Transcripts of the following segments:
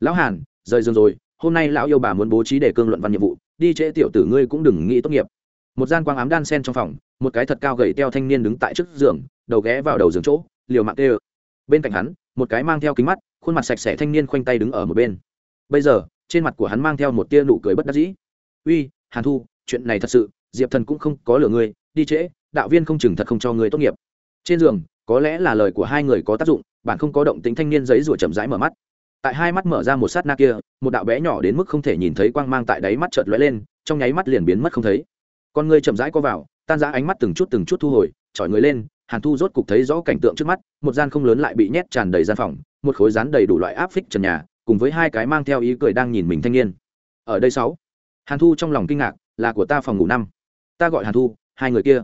lão hàn, rời giường rồi, hôm nay lão yêu bà muốn bố trí để cương luận văn nhiệm vụ, đi trễ tiểu tử ngươi cũng đừng nghĩ tốt nghiệp. Một gian quang ám đan sen trong phòng, một cái thật cao gầy teo thanh niên đứng tại trước giường, đầu ghé vào đầu giường chỗ, liều mạng tê ơ bên cạnh hắn, một cái mang theo kính mắt, khuôn mặt sạch sẽ thanh niên khoanh tay đứng ở một bên. Bây giờ, trên mặt của hắn mang theo một tia nụ cười bất đắc dĩ. Uy, hàn thu, chuyện này thật sự, diệp thần cũng không có lửa ngươi, đi trễ, đạo viên không chừng thật không cho ngươi tốt nghiệp. Trên giường, có lẽ là lời của hai người có tác dụng, bạn không có động tính thanh niên giấy rủa chậm rãi mở mắt tại hai mắt mở ra một sát na kia, một đạo bé nhỏ đến mức không thể nhìn thấy quang mang tại đáy mắt chợt lóe lên, trong nháy mắt liền biến mất không thấy. Con ngươi chậm rãi co vào, tan ra ánh mắt từng chút từng chút thu hồi, chọi người lên, hàn thu rốt cục thấy rõ cảnh tượng trước mắt, một gian không lớn lại bị nhét tràn đầy gian phòng, một khối rán đầy đủ loại áp phích trần nhà, cùng với hai cái mang theo ý cười đang nhìn mình thanh niên. Ở đây sáu. Hàn thu trong lòng kinh ngạc, là của ta phòng ngủ năm. Ta gọi hàn thu, hai người kia.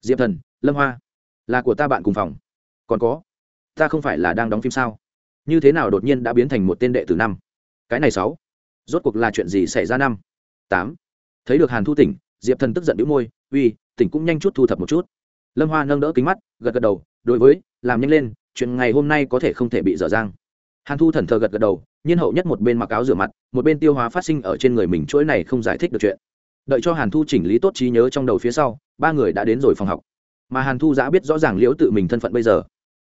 Diệp thần, lâm hoa. Là của ta bạn cùng phòng. Còn có, ta không phải là đang đóng phim sao? Như thế nào đột nhiên đã biến thành một tên đệ tử năm? Cái này sáu. Rốt cuộc là chuyện gì xảy ra năm? Tám. Thấy được hàn thu tỉnh, diệp thần tức giận đĩu môi, uy, tỉnh cũng nhanh chút thu thập một chút. Lâm hoa nâng đỡ kính mắt, gật gật đầu, đối với, làm nhanh lên, chuyện ngày hôm nay có thể không thể bị dở dang. Hàn thu thần thờ gật gật đầu, nhiên hậu nhất một bên mặc áo rửa mặt, một bên tiêu hóa phát sinh ở trên người mình chuỗi này không giải thích được chuyện. Đợi cho hàn thu chỉnh lý tốt trí nhớ trong đầu phía sau, ba người đã đến rồi phòng học. Mà hàn thu giã biết rõ ràng liễu tự mình thân phận bây giờ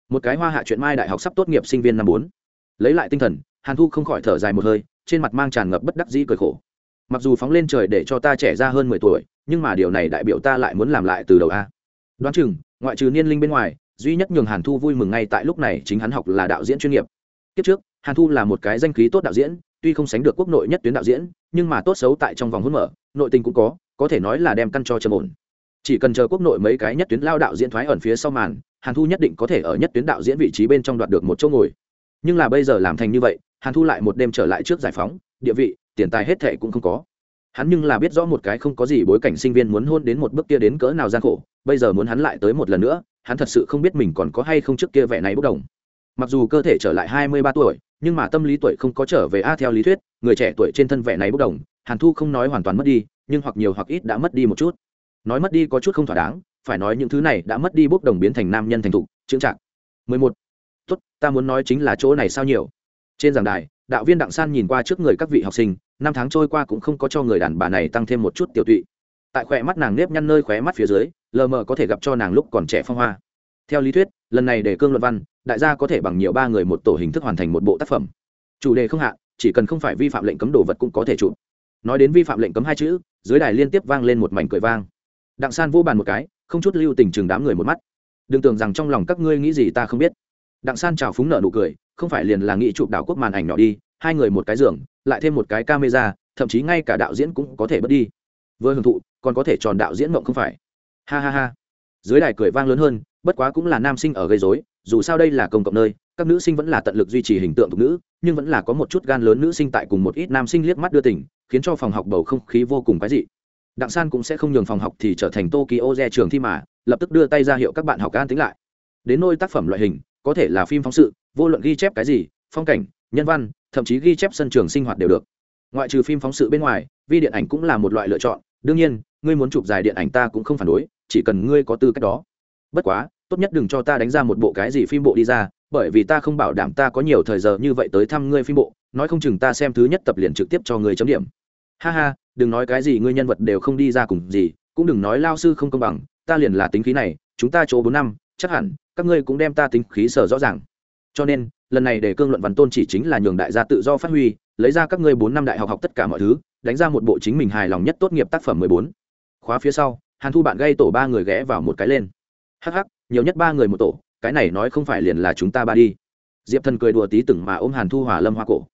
một cái hoa hạ chuyện mai đại học sắp tốt nghiệp sinh viên năm bốn. Lấy lại tinh thần, hàn thu không khỏi thở dài một hơi, trên mặt mang tràn ngập bất đắc dĩ cười khổ. Mặc dù phóng lên trời để cho ta trẻ ra hơn mười tuổi, nhưng mà điều này đại biểu ta lại muốn làm lại từ đầu a. Đoán chừng, ngoại trừ niên linh bên ngoài, duy nhất nhường hàn thu vui mừng ngay tại lúc này chính hắn học là đạo diễn chuyên nghiệp. Kiếp trước, hàn thu là một cái danh khí tốt đạo diễn, tuy không sánh được quốc nội nhất tuyến đạo diễn, nhưng mà tốt xấu tại trong vòng hôn mở, nội tình cũng có có thể nói là đem căn cho trầm ổn. Chỉ cần chờ quốc nội mấy cái nhất tuyến lao đạo diễn thoái ẩn phía sau màn hàn thu nhất định có thể ở nhất tuyến đạo diễn vị trí bên trong đoạt được một chỗ ngồi. Nhưng là bây giờ làm thành như vậy, hàn thu lại một đêm trở lại trước giải phóng, địa vị, tiền tài hết thệ cũng không có. Hắn nhưng là biết rõ một cái không có gì bối cảnh sinh viên muốn hôn đến một bước kia đến cỡ nào gian khổ, bây giờ muốn hắn lại tới một lần nữa, hắn thật sự không biết mình còn có hay không trước kia vẻ này bốc đồng. Mặc dù cơ thể trở lại hai mươi ba tuổi, nhưng mà tâm lý tuổi không có trở về a theo lý thuyết, người trẻ tuổi trên thân vẻ này bốc đồng, hàn thu không nói hoàn toàn mất đi, nhưng hoặc nhiều hoặc ít đã mất đi một chút. Nói mất đi có chút không thỏa đáng phải nói những thứ này đã mất đi bốc đồng biến thành nam nhân thành thục, chững chạc. Mười một. Tốt, ta muốn nói chính là chỗ này sao nhiều? Trên giảng đài, đạo viên đặng san nhìn qua trước người các vị học sinh, năm tháng trôi qua cũng không có cho người đàn bà này tăng thêm một chút tiểu tụy. Tại khỏe mắt nàng nếp nhăn nơi khóe mắt phía dưới, lờ mờ có thể gặp cho nàng lúc còn trẻ phong hoa. Theo lý thuyết, lần này để cương luận văn, đại gia có thể bằng nhiều ba người một tổ hình thức hoàn thành một bộ tác phẩm. Chủ đề không hạ, chỉ cần không phải vi phạm lệnh cấm đồ vật cũng có thể chụp. Nói đến vi phạm lệnh cấm hai chữ, dưới đài liên tiếp vang lên một mảnh cười vang. Đặng san vô bàn một cái không chút lưu tình chừng đám người một mắt. Đừng tưởng rằng trong lòng các ngươi nghĩ gì ta không biết. Đặng san chào phúng nợ nụ cười, không phải liền là nghị chụp đảo quốc màn ảnh nhỏ đi, hai người một cái giường, lại thêm một cái camera, thậm chí ngay cả đạo diễn cũng có thể bớt đi. Vừa hưởng thụ, còn có thể tròn đạo diễn mộng không phải? Ha ha ha. Dưới đài cười vang lớn hơn, bất quá cũng là nam sinh ở gây dối dù sao đây là công cộng nơi, các nữ sinh vẫn là tận lực duy trì hình tượng thục nữ, nhưng vẫn là có một chút gan lớn nữ sinh tại cùng một ít nam sinh liếc mắt đưa tỉnh khiến cho phòng học bầu không khí vô cùng quái dị đặng san cũng sẽ không nhường phòng học thì trở thành tokyo re trường thi mà, lập tức đưa tay ra hiệu các bạn học an tính lại. Đến nôi tác phẩm loại hình, có thể là phim phóng sự, vô luận ghi chép cái gì, phong cảnh, nhân văn, thậm chí ghi chép sân trường sinh hoạt đều được. Ngoại trừ phim phóng sự bên ngoài, vi điện ảnh cũng là một loại lựa chọn. Đương nhiên, ngươi muốn chụp dài điện ảnh ta cũng không phản đối, chỉ cần ngươi có tư cách đó. Bất quá, tốt nhất đừng cho ta đánh ra một bộ cái gì phim bộ đi ra, bởi vì ta không bảo đảm ta có nhiều thời giờ như vậy tới thăm ngươi phim bộ, nói không chừng ta xem thứ nhất tập liền trực tiếp cho ngươi chấm điểm. Ha ha đừng nói cái gì ngươi nhân vật đều không đi ra cùng gì, cũng đừng nói lao sư không công bằng, ta liền là tính khí này, chúng ta chỗ bốn năm, chắc hẳn, các ngươi cũng đem ta tính khí sở rõ ràng. Cho nên, lần này để cương luận văn tôn chỉ chính là nhường đại gia tự do phát huy, lấy ra các ngươi bốn năm đại học học tất cả mọi thứ, đánh ra một bộ chính mình hài lòng nhất tốt nghiệp tác phẩm mười bốn. Khóa phía sau, hàn thu bạn gây tổ ba người ghé vào một cái lên. Hắc hắc, nhiều nhất ba người một tổ, cái này nói không phải liền là chúng ta ba đi. Diệp thần cười đùa tí từng mà ôm hàn thu hòa lâm hoa cổ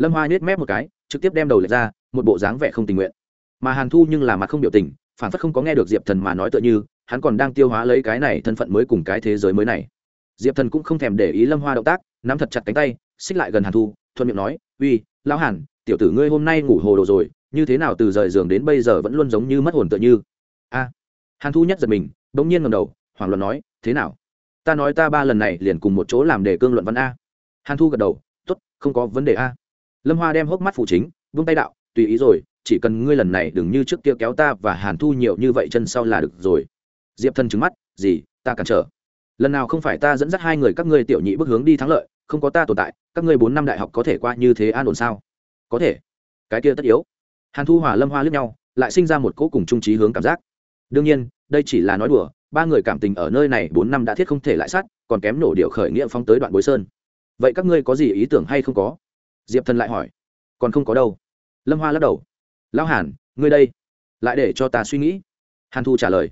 lâm hoa nhét mép một cái, trực tiếp đem đầu lệch ra, một bộ dáng vẻ không tình nguyện. Mà hàn thu nhưng là mặt không biểu tình phản phất không có nghe được diệp thần mà nói tựa như, hắn còn đang tiêu hóa lấy cái này thân phận mới cùng cái thế giới mới này. Diệp thần cũng không thèm để ý lâm hoa động tác, nắm thật chặt cánh tay, xích lại gần hàn thu, thuận miệng nói, uy, lão hàn, tiểu tử ngươi hôm nay ngủ hồ đồ rồi, như thế nào từ rời giường đến bây giờ vẫn luôn giống như mất hồn tựa như? A. Hàn thu nhất giật mình, bỗng nhiên ngầm đầu hoàng luận nói, thế nào? Ta nói ta ba lần này liền cùng một chỗ làm để cương luận văn a. Hàn thu gật đầu t ố t không có vấn đề a lâm hoa đem hốc mắt phụ chính, vung tay đạo, tùy ý rồi, chỉ cần ngươi lần này đừng như trước kia kéo ta và hàn thu nhiều như vậy chân sau là được rồi. Diệp thân trứng mắt, gì, ta cản trở. Lần nào không phải ta dẫn dắt hai người các ngươi tiểu nhị bước hướng đi thắng lợi, không có ta tồn tại, các ngươi bốn năm đại học có thể qua như thế an ổn sao? Có thể. Cái kia tất yếu. Hàn thu hòa lâm hoa lướt nhau, lại sinh ra một cỗ cùng trung trí hướng cảm giác. Đương nhiên, đây chỉ là nói đùa, ba người cảm tình ở nơi này bốn năm đã thiết không thể lại sát, còn kém nổ điệu khởi nghĩa phong tới đoạn bối sơn. Vậy các ngươi có gì ý tưởng hay không có? Diệp thần lại hỏi, còn không có đâu. Lâm hoa lắc đầu, lão hàn, ngươi đây, lại để cho ta suy nghĩ. Hàn thu trả lời,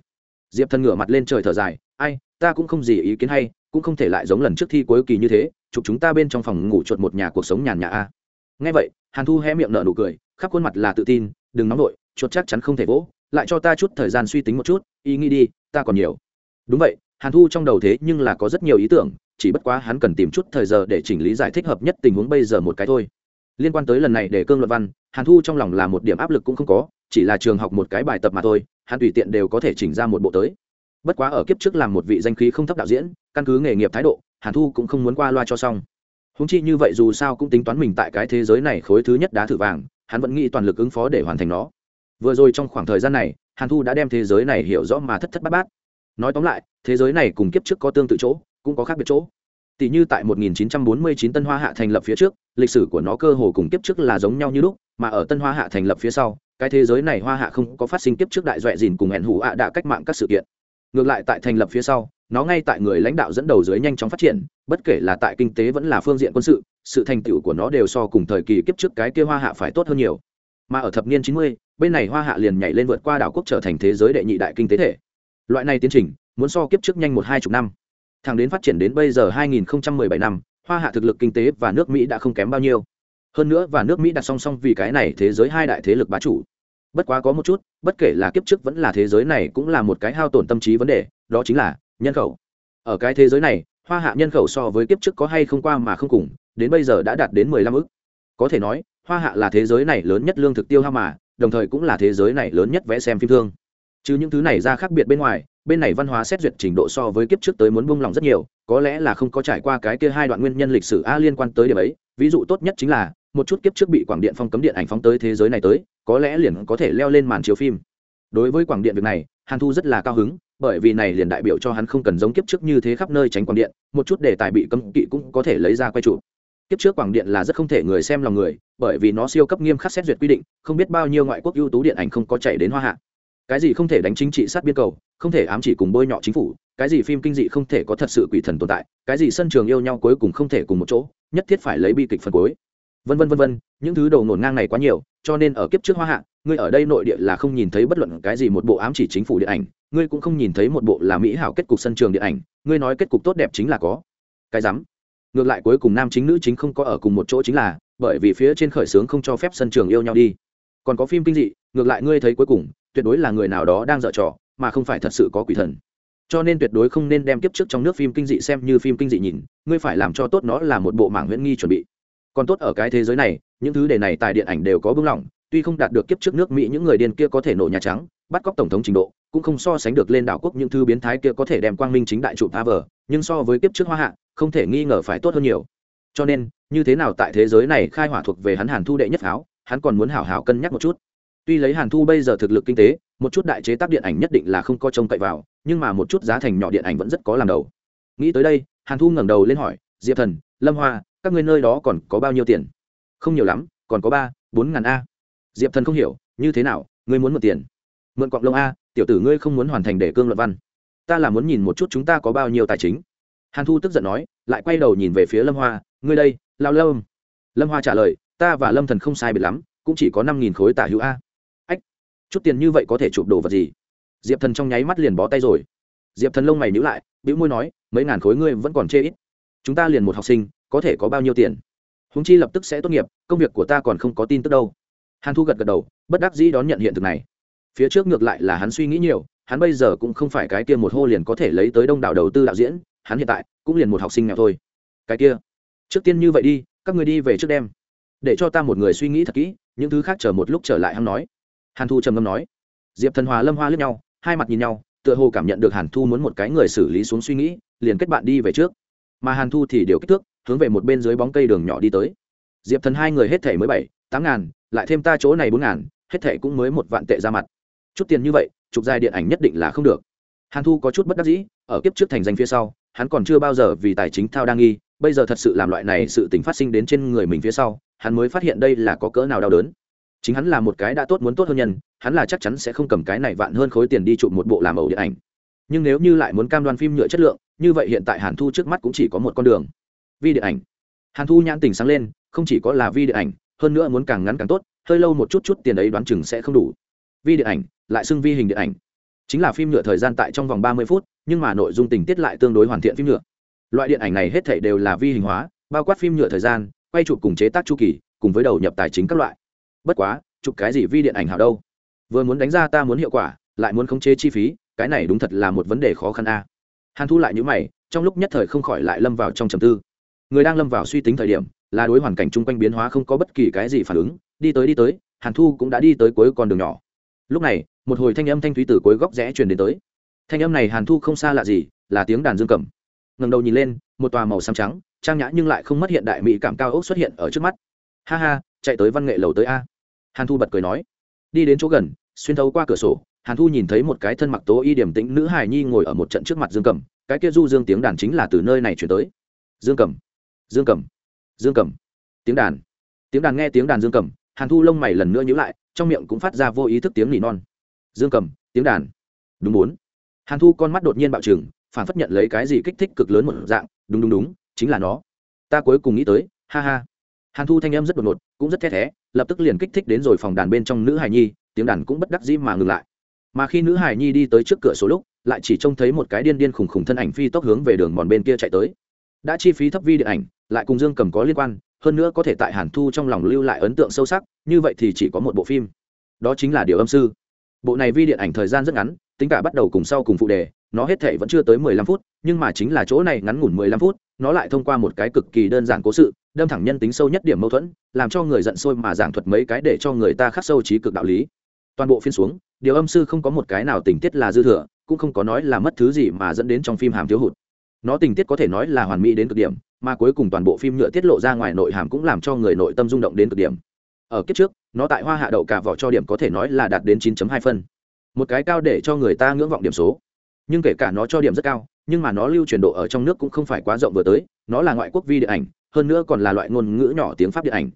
diệp thần ngửa mặt lên trời thở dài, ai, ta cũng không gì ý kiến hay, cũng không thể lại giống lần trước thi cuối kỳ như thế, chụp chúng ta bên trong phòng ngủ chuột một nhà cuộc sống nhàn nhà a. Ngay vậy, hàn thu hé miệng nở nụ cười, khắp khuôn mặt là tự tin, đừng nóng vội, chuột chắc chắn không thể vỗ, lại cho ta chút thời gian suy tính một chút, ý nghĩ đi, ta còn nhiều. Đúng vậy, hàn thu trong đầu thế nhưng là có rất nhiều ý tưởng chỉ bất quá hắn cần tìm chút thời giờ để chỉnh lý giải thích hợp nhất tình huống bây giờ một cái thôi. Liên quan tới lần này để cương luận văn, hàn thu trong lòng là một điểm áp lực cũng không có, chỉ là trường học một cái bài tập mà thôi, hắn tùy tiện đều có thể chỉnh ra một bộ tới. Bất quá ở kiếp trước làm một vị danh khí không thấp đạo diễn, căn cứ nghề nghiệp thái độ, hàn thu cũng không muốn qua loa cho xong. Húng chi như vậy dù sao cũng tính toán mình tại cái thế giới này khối thứ nhất đá thử vàng, hắn vẫn nghĩ toàn lực ứng phó để hoàn thành nó. Vừa rồi trong khoảng thời gian này, hàn thu đã đem thế giới này hiểu rõ mà thất thất bát bát. Nói tóm lại, thế giới này cùng kiếp trước có tương tự chỗ cũng có khác biệt chỗ. Tỷ như tại 1949 tân hoa hạ thành lập phía trước lịch sử của nó cơ hồ cùng kiếp trước là giống nhau như lúc mà ở tân hoa hạ thành lập phía sau cái thế giới này hoa hạ không có phát sinh kiếp trước đại doẹ dìn cùng hẹn hủ ạ đã cách mạng các sự kiện. Ngược lại tại thành lập phía sau nó ngay tại người lãnh đạo dẫn đầu dưới nhanh chóng phát triển bất kể là tại kinh tế vẫn là phương diện quân sự sự thành tựu của nó đều so cùng thời kỳ kiếp trước cái kia hoa hạ phải tốt hơn nhiều. Mà ở thập niên 90, bên này hoa hạ liền nhảy lên vượt qua đảo quốc trở thành thế giới đệ nhị đại kinh tế thể. Loại này tiến trình muốn so kiếp trước nhanh một hai chục năm thẳng đến phát triển đến bây giờ 2017 năm, hoa hạ thực lực kinh tế và nước mỹ đã không kém bao nhiêu. Hơn nữa và nước mỹ đặt song song vì cái này thế giới hai đại thế lực bá chủ. Bất quá có một chút, bất kể là kiếp trước vẫn là thế giới này cũng là một cái hao tổn tâm trí vấn đề, đó chính là nhân khẩu. Ở cái thế giới này, hoa hạ nhân khẩu so với kiếp trước có hay không qua mà không cùng, đến bây giờ đã đạt đến mười lăm ức. Có thể nói, hoa hạ là thế giới này lớn nhất lương thực tiêu hao mà, đồng thời cũng là thế giới này lớn nhất vẽ xem phim thương chứ những thứ này ra khác biệt bên ngoài, bên này văn hóa xét duyệt trình độ so với kiếp trước tới muốn buông lòng rất nhiều, có lẽ là không có trải qua cái kia hai đoạn nguyên nhân lịch sử a liên quan tới điểm ấy. Ví dụ tốt nhất chính là, một chút kiếp trước bị quảng điện phong cấm điện ảnh phóng tới thế giới này tới, có lẽ liền có thể leo lên màn chiếu phim. Đối với quảng điện việc này, hàn thu rất là cao hứng, bởi vì này liền đại biểu cho hắn không cần giống kiếp trước như thế khắp nơi tránh quảng điện, một chút đề tài bị cấm kỵ cũng có thể lấy ra quay trụ kiếp trước quảng điện là rất không thể người xem lòng người, bởi vì nó siêu cấp nghiêm khắc xét duyệt quy định, không biết bao nhiêu ngoại quốc ưu tú điện ảnh không có chạy đến hoa hạ cái gì không thể đánh chính trị sát biên cầu, không thể ám chỉ cùng bôi nhọ chính phủ, cái gì phim kinh dị không thể có thật sự quỷ thần tồn tại, cái gì sân trường yêu nhau cuối cùng không thể cùng một chỗ, nhất thiết phải lấy bi kịch phần cuối. Vân vân vân vân, những thứ đầu nổn ngang này quá nhiều, cho nên ở kiếp trước hoa hạ, ngươi ở đây nội địa là không nhìn thấy bất luận cái gì một bộ ám chỉ chính phủ điện ảnh, ngươi cũng không nhìn thấy một bộ là mỹ hảo kết cục sân trường điện ảnh, ngươi nói kết cục tốt đẹp chính là có. Cái rắm. Ngược lại cuối cùng nam chính nữ chính không có ở cùng một chỗ chính là, bởi vì phía trên khởi xướng không cho phép sân trường yêu nhau đi. Còn có phim kinh dị, ngược lại ngươi thấy cuối cùng tuyệt đối là người nào đó đang dở trò, mà không phải thật sự có quỷ thần. Cho nên tuyệt đối không nên đem kiếp trước trong nước phim kinh dị xem như phim kinh dị nhìn, ngươi phải làm cho tốt nó là một bộ mảng huyễn nghi chuẩn bị. Còn tốt ở cái thế giới này, những thứ đề này tại điện ảnh đều có bưng lỏng, tuy không đạt được kiếp trước nước mỹ những người điên kia có thể nổ nhà trắng, bắt cóc tổng thống trình độ, cũng không so sánh được lên đảo quốc những thứ biến thái kia có thể đem quang minh chính đại trụ vờ nhưng so với kiếp trước hoa hạ, không thể nghi ngờ phải tốt hơn nhiều. Cho nên, như thế nào tại thế giới này khai hỏa thuộc về hắn hàn thu đệ nhất pháo hắn còn muốn hảo hảo cân nhắc một chút tuy lấy hàn thu bây giờ thực lực kinh tế, một chút đại chế tác điện ảnh nhất định là không có trông cậy vào, nhưng mà một chút giá thành nhỏ điện ảnh vẫn rất có làm đầu. Nghĩ tới đây, hàn thu ngẩng đầu lên hỏi, diệp thần, lâm hoa, các ngươi nơi đó còn có bao nhiêu tiền? Không nhiều lắm, còn có ba, bốn ngàn a. Diệp thần không hiểu, như thế nào, ngươi muốn mượn tiền? Mượn cọng lông a, tiểu tử ngươi không muốn hoàn thành để cương luận văn. Ta là muốn nhìn một chút chúng ta có bao nhiêu tài chính. Hàn thu tức giận nói, lại quay đầu nhìn về phía lâm hoa, ngươi đây, lao lâm lâm hoa trả lời, ta và lâm thần không sai biệt lắm, cũng chỉ có năm nghìn khối tả hữu a chút tiền như vậy có thể chụp đồ vật gì? Diệp thần trong nháy mắt liền bó tay rồi. Diệp thần lông mày nhữ lại, bĩu môi nói, mấy ngàn khối ngươi vẫn còn chê ít. Chúng ta liền một học sinh, có thể có bao nhiêu tiền? Húng chi lập tức sẽ tốt nghiệp, công việc của ta còn không có tin tức đâu. Hàn thu gật gật đầu, bất đắc dĩ đón nhận hiện thực này. Phía trước ngược lại là hắn suy nghĩ nhiều, hắn bây giờ cũng không phải cái kia một hô liền có thể lấy tới đông đảo đầu tư đạo diễn, hắn hiện tại cũng liền một học sinh nghèo thôi. Cái kia, trước tiên như vậy đi, các người đi về trước đêm để cho ta một người suy nghĩ thật kỹ, những thứ khác chờ một lúc trở lại hắn nói hàn thu trầm ngâm nói. Diệp thần hòa lâm hoa lướt nhau, hai mặt nhìn nhau, tựa hồ cảm nhận được hàn thu muốn một cái người xử lý xuống suy nghĩ, liền kết bạn đi về trước. Mà hàn thu thì điều kích thước, hướng về một bên dưới bóng cây đường nhỏ đi tới. Diệp thần hai người hết thể mới bảy, tám ngàn, lại thêm ta chỗ này bốn ngàn, hết thể cũng mới một vạn tệ ra mặt. Chút tiền như vậy, chụp dài điện ảnh nhất định là không được. Hàn thu có chút bất đắc dĩ, ở kiếp trước thành danh phía sau, hắn còn chưa bao giờ vì tài chính thao đang nghi, bây giờ thật sự làm loại này sự tình phát sinh đến trên người mình phía sau, hắn mới phát hiện đây là có cỡ nào đau đớn chính hắn là một cái đã tốt muốn tốt hơn nhân, hắn là chắc chắn sẽ không cầm cái này vạn hơn khối tiền đi chụp một bộ làm ẩu điện ảnh. Nhưng nếu như lại muốn cam đoan phim nhựa chất lượng, như vậy hiện tại hàn thu trước mắt cũng chỉ có một con đường. Vi điện ảnh. Hàn thu nhãn tình sáng lên, không chỉ có là vi điện ảnh, hơn nữa muốn càng ngắn càng tốt, hơi lâu một chút chút tiền ấy đoán chừng sẽ không đủ. Vi điện ảnh, lại xưng vi hình điện ảnh. Chính là phim nhựa thời gian tại trong vòng ba mươi phút, nhưng mà nội dung tình tiết lại tương đối hoàn thiện phim nhựa. Loại điện ảnh này hết thảy đều là vi hình hóa, bao quát phim nhựa thời gian, quay chụp cùng chế tác chu kỳ, cùng với đầu nhập tài chính các loại bất quá, chụp cái gì vi điện ảnh hảo đâu. Vừa muốn đánh ra ta muốn hiệu quả, lại muốn khống chế chi phí, cái này đúng thật là một vấn đề khó khăn a. Hàn thu lại nhữ mày, trong lúc nhất thời không khỏi lại lâm vào trong trầm tư. Người đang lâm vào suy tính thời điểm, là đối hoàn cảnh chung quanh biến hóa không có bất kỳ cái gì phản ứng, đi tới đi tới, hàn thu cũng đã đi tới cuối con đường nhỏ. Lúc này, một hồi thanh âm thanh thúy từ cuối góc rẽ truyền đến tới. Thanh âm này hàn thu không xa lạ gì, là tiếng đàn dương cầm. Ngầm đầu nhìn lên, một tòa màu xám trắng, trang nhã nhưng lại không mất hiện đại mỹ cảm cao ốc xuất hiện ở trước mắt. Ha ha chạy tới văn nghệ lầu tới a. Hàn thu bật cười nói, đi đến chỗ gần, xuyên thấu qua cửa sổ, hàn thu nhìn thấy một cái thân mặc tố y điểm tĩnh nữ hài nhi ngồi ở một trận trước mặt dương cầm cái kia du dương tiếng đàn chính là từ nơi này chuyển tới. Dương cầm dương cầm dương cầm tiếng đàn tiếng đàn nghe tiếng đàn dương cầm hàn thu lông mày lần nữa nhữ lại, trong miệng cũng phát ra vô ý thức tiếng nỉ non. Dương cầm tiếng đàn, đúng bốn hàn thu con mắt đột nhiên bạo trừng, phản phất nhận lấy cái gì kích thích cực lớn một dạng, đúng đúng đúng, chính là nó. Ta cuối cùng nghĩ tới, ha ha hàn thu thanh âm rất đột ngột, cũng rất thét thé, lập tức liền kích thích đến rồi phòng đàn bên trong nữ hài nhi, tiếng đàn cũng bất đắc dĩ mà ngừng lại. Mà khi nữ hài nhi đi tới trước cửa số lúc, lại chỉ trông thấy một cái điên điên khùng khùng thân ảnh phi tốc hướng về đường mòn bên kia chạy tới. Đã chi phí thấp vi điện ảnh, lại cùng dương cầm có liên quan, hơn nữa có thể tại hàn thu trong lòng lưu lại ấn tượng sâu sắc, như vậy thì chỉ có một bộ phim. Đó chính là điều âm sư. Bộ này vi điện ảnh thời gian rất ngắn, tính cả bắt đầu cùng sau cùng phụ đề, nó hết thể vẫn chưa tới mười lăm phút, nhưng mà chính là chỗ này ngắn ngủn mười lăm phút nó lại thông qua một cái cực kỳ đơn giản cố sự, đâm thẳng nhân tính sâu nhất điểm mâu thuẫn, làm cho người giận sôi mà giảng thuật mấy cái để cho người ta khắc sâu trí cực đạo lý. Toàn bộ phiên xuống, điều âm sư không có một cái nào tình tiết là dư thừa, cũng không có nói là mất thứ gì mà dẫn đến trong phim hàm thiếu hụt. Nó tình tiết có thể nói là hoàn mỹ đến cực điểm, mà cuối cùng toàn bộ phim nhựa tiết lộ ra ngoài nội hàm cũng làm cho người nội tâm rung động đến cực điểm. Ở kiếp trước, nó tại hoa hạ đậu cả vỏ cho điểm có thể nói là đạt đến 9.2 phân. Một cái cao để cho người ta ngưỡng vọng điểm số. Nhưng kể cả nó cho điểm rất cao nhưng mà nó lưu truyền độ ở trong nước cũng không phải quá rộng vừa tới, nó là ngoại quốc vi điện ảnh, hơn nữa còn là loại ngôn ngữ nhỏ tiếng pháp điện ảnh.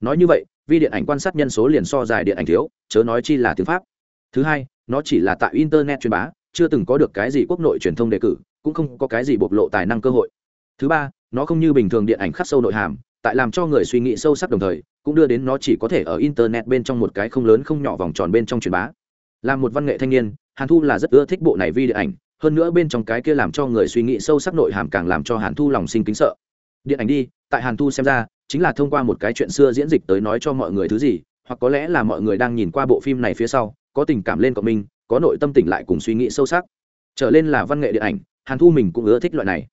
Nói như vậy, vi điện ảnh quan sát nhân số liền so dài điện ảnh thiếu, chớ nói chi là tiếng pháp. Thứ hai, nó chỉ là tại internet truyền bá, chưa từng có được cái gì quốc nội truyền thông đề cử, cũng không có cái gì bộc lộ tài năng cơ hội. Thứ ba, nó không như bình thường điện ảnh khắc sâu nội hàm, tại làm cho người suy nghĩ sâu sắc đồng thời, cũng đưa đến nó chỉ có thể ở internet bên trong một cái không lớn không nhỏ vòng tròn bên trong truyền bá. Là một văn nghệ thanh niên, hàn thu là rất ưa thích bộ này vi điện ảnh hơn nữa bên trong cái kia làm cho người suy nghĩ sâu sắc nội hàm càng làm cho hàn thu lòng sinh kính sợ. Điện ảnh đi, tại hàn thu xem ra, chính là thông qua một cái chuyện xưa diễn dịch tới nói cho mọi người thứ gì, hoặc có lẽ là mọi người đang nhìn qua bộ phim này phía sau, có tình cảm lên cộng minh, có nội tâm tỉnh lại cùng suy nghĩ sâu sắc. Trở lên là văn nghệ điện ảnh, hàn thu mình cũng ưa thích loại này.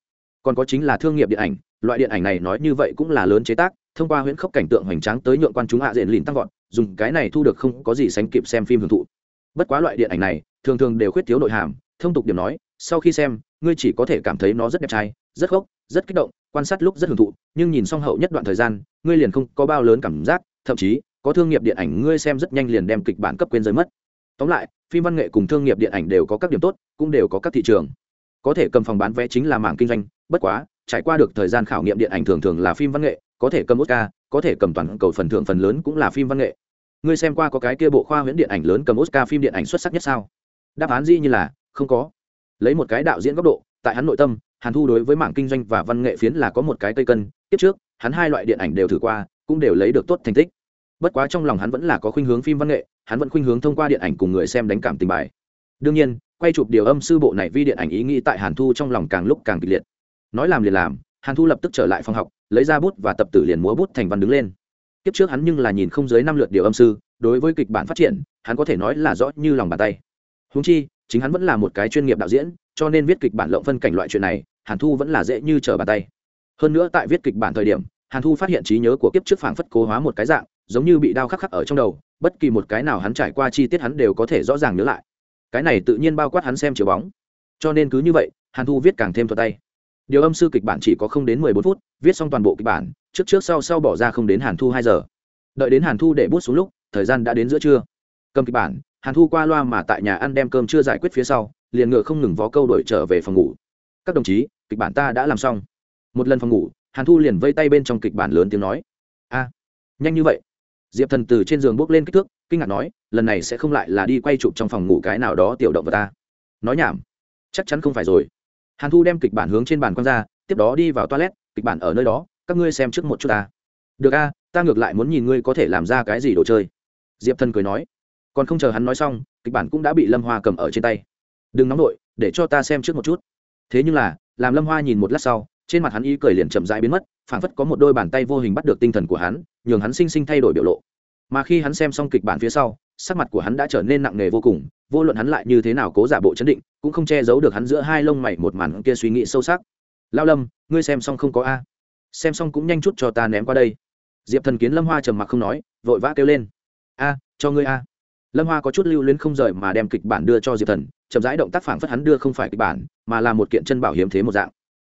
Còn có chính là thương nghiệp điện ảnh, loại điện ảnh này nói như vậy cũng là lớn chế tác, thông qua huyễn khốc cảnh tượng hoành tráng tới nhượng quan chúng hạ diện lìn tăng vọt, dùng cái này thu được không có gì sánh kịp xem phim hưởng thụ. Bất quá loại điện ảnh này, thường thường đều khuyết thiếu nội hàm thông tục điểm nói, sau khi xem, ngươi chỉ có thể cảm thấy nó rất đẹp trai, rất gốc rất kích động, quan sát lúc rất hưởng thụ, nhưng nhìn xong hậu nhất đoạn thời gian, ngươi liền không có bao lớn cảm giác, thậm chí, có thương nghiệp điện ảnh ngươi xem rất nhanh liền đem kịch bản cấp quên rơi mất. Tóm lại, phim văn nghệ cùng thương nghiệp điện ảnh đều có các điểm tốt, cũng đều có các thị trường. Có thể cầm phòng bán vé chính là mảng kinh doanh, bất quá, trải qua được thời gian khảo nghiệm điện ảnh thường thường là phim văn nghệ, có thể cầm oscar, có thể cầm toàn cầu phần thưởng phần lớn cũng là phim văn nghệ. Ngươi xem qua có cái kia bộ khoa huyễn điện ảnh lớn cầm oscar phim điện ảnh xuất sắc nhất sao? Đáp án gì như là không có. Lấy một cái đạo diễn góc độ, tại hắn nội tâm, hàn thu đối với mảng kinh doanh và văn nghệ phiến là có một cái cây cân, tiếp trước, hắn hai loại điện ảnh đều thử qua, cũng đều lấy được tốt thành tích. Bất quá trong lòng hắn vẫn là có khuynh hướng phim văn nghệ, hắn vẫn khuynh hướng thông qua điện ảnh cùng người xem đánh cảm tình bài. Đương nhiên, quay chụp điều âm sư bộ này vi điện ảnh ý nghĩ tại hàn thu trong lòng càng lúc càng kịch liệt. Nói làm liền làm, hàn thu lập tức trở lại phòng học, lấy ra bút và tập tử liền múa bút thành văn đứng lên. Kiếp trước hắn nhưng là nhìn không dưới năm lượt điều âm sư, đối với kịch bản phát triển, hắn có thể nói là rõ như lòng bàn tay. Húng chi chính hắn vẫn là một cái chuyên nghiệp đạo diễn, cho nên viết kịch bản lộng phân cảnh loại chuyện này, hàn thu vẫn là dễ như trở bàn tay. Hơn nữa tại viết kịch bản thời điểm, hàn thu phát hiện trí nhớ của kiếp trước phảng phất cố hóa một cái dạng, giống như bị đau khắc khắc ở trong đầu, bất kỳ một cái nào hắn trải qua chi tiết hắn đều có thể rõ ràng nhớ lại. Cái này tự nhiên bao quát hắn xem chiếu bóng. Cho nên cứ như vậy, hàn thu viết càng thêm thuật tay. Điều âm sư kịch bản chỉ có không đến mười bốn phút, viết xong toàn bộ kịch bản, trước trước sau sau bỏ ra không đến hàn thu hai giờ. Đợi đến hàn thu để bút xuống lúc, thời gian đã đến giữa trưa. Cầm kịch bản hàn thu qua loa mà tại nhà ăn đem cơm chưa giải quyết phía sau, liền ngựa không ngừng vó câu đổi trở về phòng ngủ. Các đồng chí, kịch bản ta đã làm xong. Một lần phòng ngủ, hàn thu liền vây tay bên trong kịch bản lớn tiếng nói. A, nhanh như vậy. Diệp thần từ trên giường bước lên kích thước, kinh ngạc nói, lần này sẽ không lại là đi quay chụp trong phòng ngủ cái nào đó tiểu động vật ta. Nói nhảm. Chắc chắn không phải rồi. Hàn thu đem kịch bản hướng trên bàn q ra, tiếp đó đi vào toilet, kịch bản ở nơi đó, các ngươi xem trước một chút ta. Được a, ta ngược lại muốn nhìn ngươi có thể làm ra cái gì đồ chơi. Diệp thần cười nói còn không chờ hắn nói xong, kịch bản cũng đã bị lâm hoa cầm ở trên tay. Đừng nóng nổi để cho ta xem trước một chút. Thế nhưng là, làm lâm hoa nhìn một lát sau, trên mặt hắn ý cười liền chậm rãi biến mất, phảng phất có một đôi bàn tay vô hình bắt được tinh thần của hắn, nhường hắn sinh sinh thay đổi biểu lộ. Mà khi hắn xem xong kịch bản phía sau, sắc mặt của hắn đã trở nên nặng nề vô cùng, vô luận hắn lại như thế nào cố giả bộ chấn định, cũng không che giấu được hắn giữa hai lông mày một màn kia suy nghĩ sâu sắc. Lao lâm, ngươi xem xong không có a? Xem xong cũng nhanh chút cho ta ném qua đây. Diệp thần kiến lâm hoa trầm mặc không nói, vội vã kêu lên. A, cho ngươi a lâm hoa có chút lưu luyến không rời mà đem kịch bản đưa cho diệp thần, chậm rãi động tác phản phất hắn đưa không phải kịch bản, mà là một kiện chân bảo hiếm thế một dạng.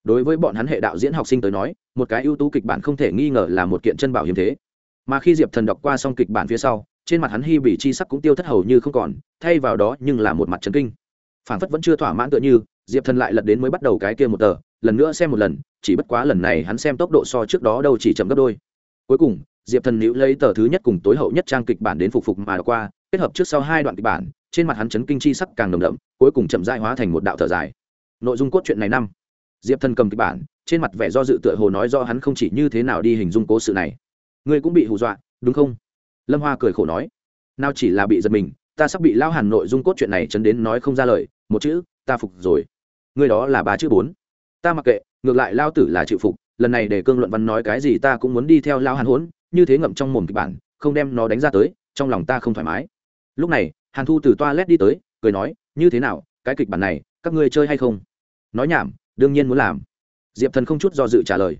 Đối với bọn hắn hệ đạo diễn học sinh tới nói, một cái ưu tú kịch bản không thể nghi ngờ là một kiện chân bảo hiếm thế. Mà khi diệp thần đọc qua xong kịch bản phía sau, trên mặt hắn hy bỉ chi sắc cũng tiêu thất hầu như không còn, thay vào đó nhưng là một mặt trấn kinh. Phản phất vẫn chưa thỏa mãn tựa như, diệp thần lại lật đến mới bắt đầu cái kia một tờ, lần nữa xem một lần, chỉ bất quá lần này hắn xem tốc độ so trước đó đâu chỉ chậm gấp đôi. Cuối cùng, diệp thần nữ lấy tờ thứ nhất cùng tối hậu nhất trang kịch bản đến phục phục mà đọc qua kết hợp trước sau hai đoạn kịch bản, trên mặt hắn chấn kinh chi sắc càng nồng đậm, cuối cùng chậm dại hóa thành một đạo thở dài. Nội dung cốt truyện này năm. Diệp thần cầm kịch bản, trên mặt vẻ do dự tựa hồ nói do hắn không chỉ như thế nào đi hình dung cố sự này. Ngươi cũng bị hù dọa, đúng không? Lâm hoa cười khổ nói. Nào chỉ là bị giật mình, ta sắp bị lao hàn nội dung cốt truyện này chấn đến nói không ra lời, một chữ, ta phục rồi. Ngươi đó là ba chữ bốn. Ta mặc kệ, ngược lại lao tử là chịu phục, lần này để cương luận văn nói cái gì ta cũng muốn đi theo lao hàn hốn, như thế ngậm trong mồm kịch bản, không đem nó đánh ra tới, trong lòng ta không thoải mái lúc này, hàn thu từ toa led đi tới, cười nói, như thế nào, cái kịch bản này, các ngươi chơi hay không? Nói nhảm, đương nhiên muốn làm. Diệp thần không chút do dự trả lời.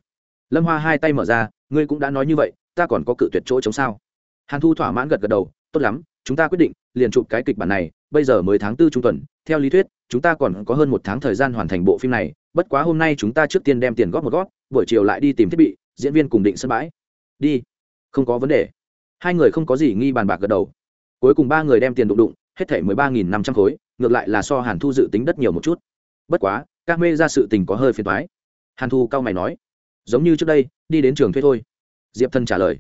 Lâm hoa hai tay mở ra, ngươi cũng đã nói như vậy, ta còn có cự tuyệt chỗ chống sao? Hàn thu thỏa mãn gật gật đầu, tốt lắm, chúng ta quyết định, liền chụp cái kịch bản này, bây giờ mới tháng tư trung tuần, theo lý thuyết, chúng ta còn có hơn một tháng thời gian hoàn thành bộ phim này, bất quá hôm nay chúng ta trước tiên đem tiền góp một góp, buổi chiều lại đi tìm thiết bị, diễn viên cùng định sân bãi. Đi, không có vấn đề. Hai người không có gì nghi bàn bạc gật đầu cuối cùng ba người đem tiền đụng đụng, hết thảy mười ba nghìn năm trăm khối, ngược lại là so hàn thu dự tính đất nhiều một chút. Bất quá, các mê ra sự tình có hơi phiền thoái hàn thu cao mày nói, giống như trước đây, đi đến trường thuê thôi. Diệp thân trả lời,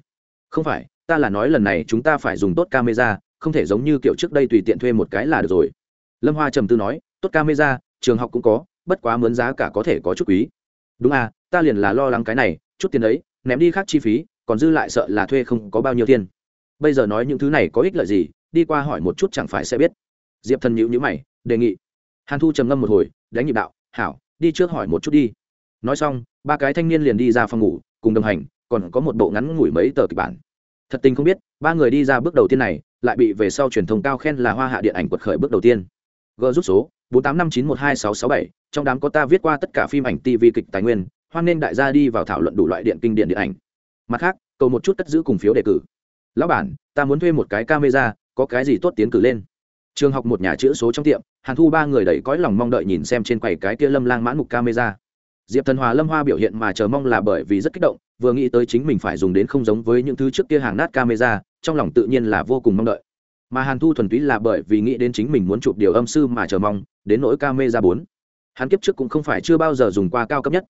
không phải, ta là nói lần này chúng ta phải dùng tốt camera, không thể giống như kiểu trước đây tùy tiện thuê một cái là được rồi. Lâm hoa trầm tư nói, tốt camera, trường học cũng có, bất quá mướn giá cả có thể có chút quý. Đúng à ta liền là lo lắng cái này, chút tiền đấy ném đi khác chi phí, còn dư lại sợ là thuê không có bao nhiêu tiền bây giờ nói những thứ này có ích lợi gì, đi qua hỏi một chút chẳng phải sẽ biết. Diệp thần nhữ nhữ mày, đề nghị. Hàn thu trầm ngâm một hồi, đánh nhịp đạo, hảo, đi trước hỏi một chút đi. Nói xong, ba cái thanh niên liền đi ra phòng ngủ, cùng đồng hành, còn có một bộ ngắn ngủi mấy tờ kịch bản. Thật tình không biết, ba người đi ra bước đầu tiên này, lại bị về sau truyền thông cao khen là hoa hạ điện ảnh quật khởi bước đầu tiên. G rút số, bốn tám năm chín một hai sáu sáu bảy, trong đám có ta viết qua tất cả phim ảnh tv kịch tài nguyên, hoan nên đại gia đi vào thảo luận đủ loại điện kinh điện điện ảnh. Mặt khác, cầu một chút tất giữ cùng phiếu đề cử lão bản, ta muốn thuê một cái camera, có cái gì tốt tiến cử lên? Trường học một nhà chữ số trong tiệm, hàn thu ba người đẩy cõi lòng mong đợi nhìn xem trên quầy cái kia lâm lang mãn mục camera. Diệp thần hòa lâm hoa biểu hiện mà chờ mong là bởi vì rất kích động, vừa nghĩ tới chính mình phải dùng đến không giống với những thứ trước kia hàng nát camera, trong lòng tự nhiên là vô cùng mong đợi. Mà hàn thu thuần túy là bởi vì nghĩ đến chính mình muốn chụp điều âm sư mà chờ mong, đến nỗi camera bốn. Hắn kiếp trước cũng không phải chưa bao giờ dùng qua cao cấp nhất.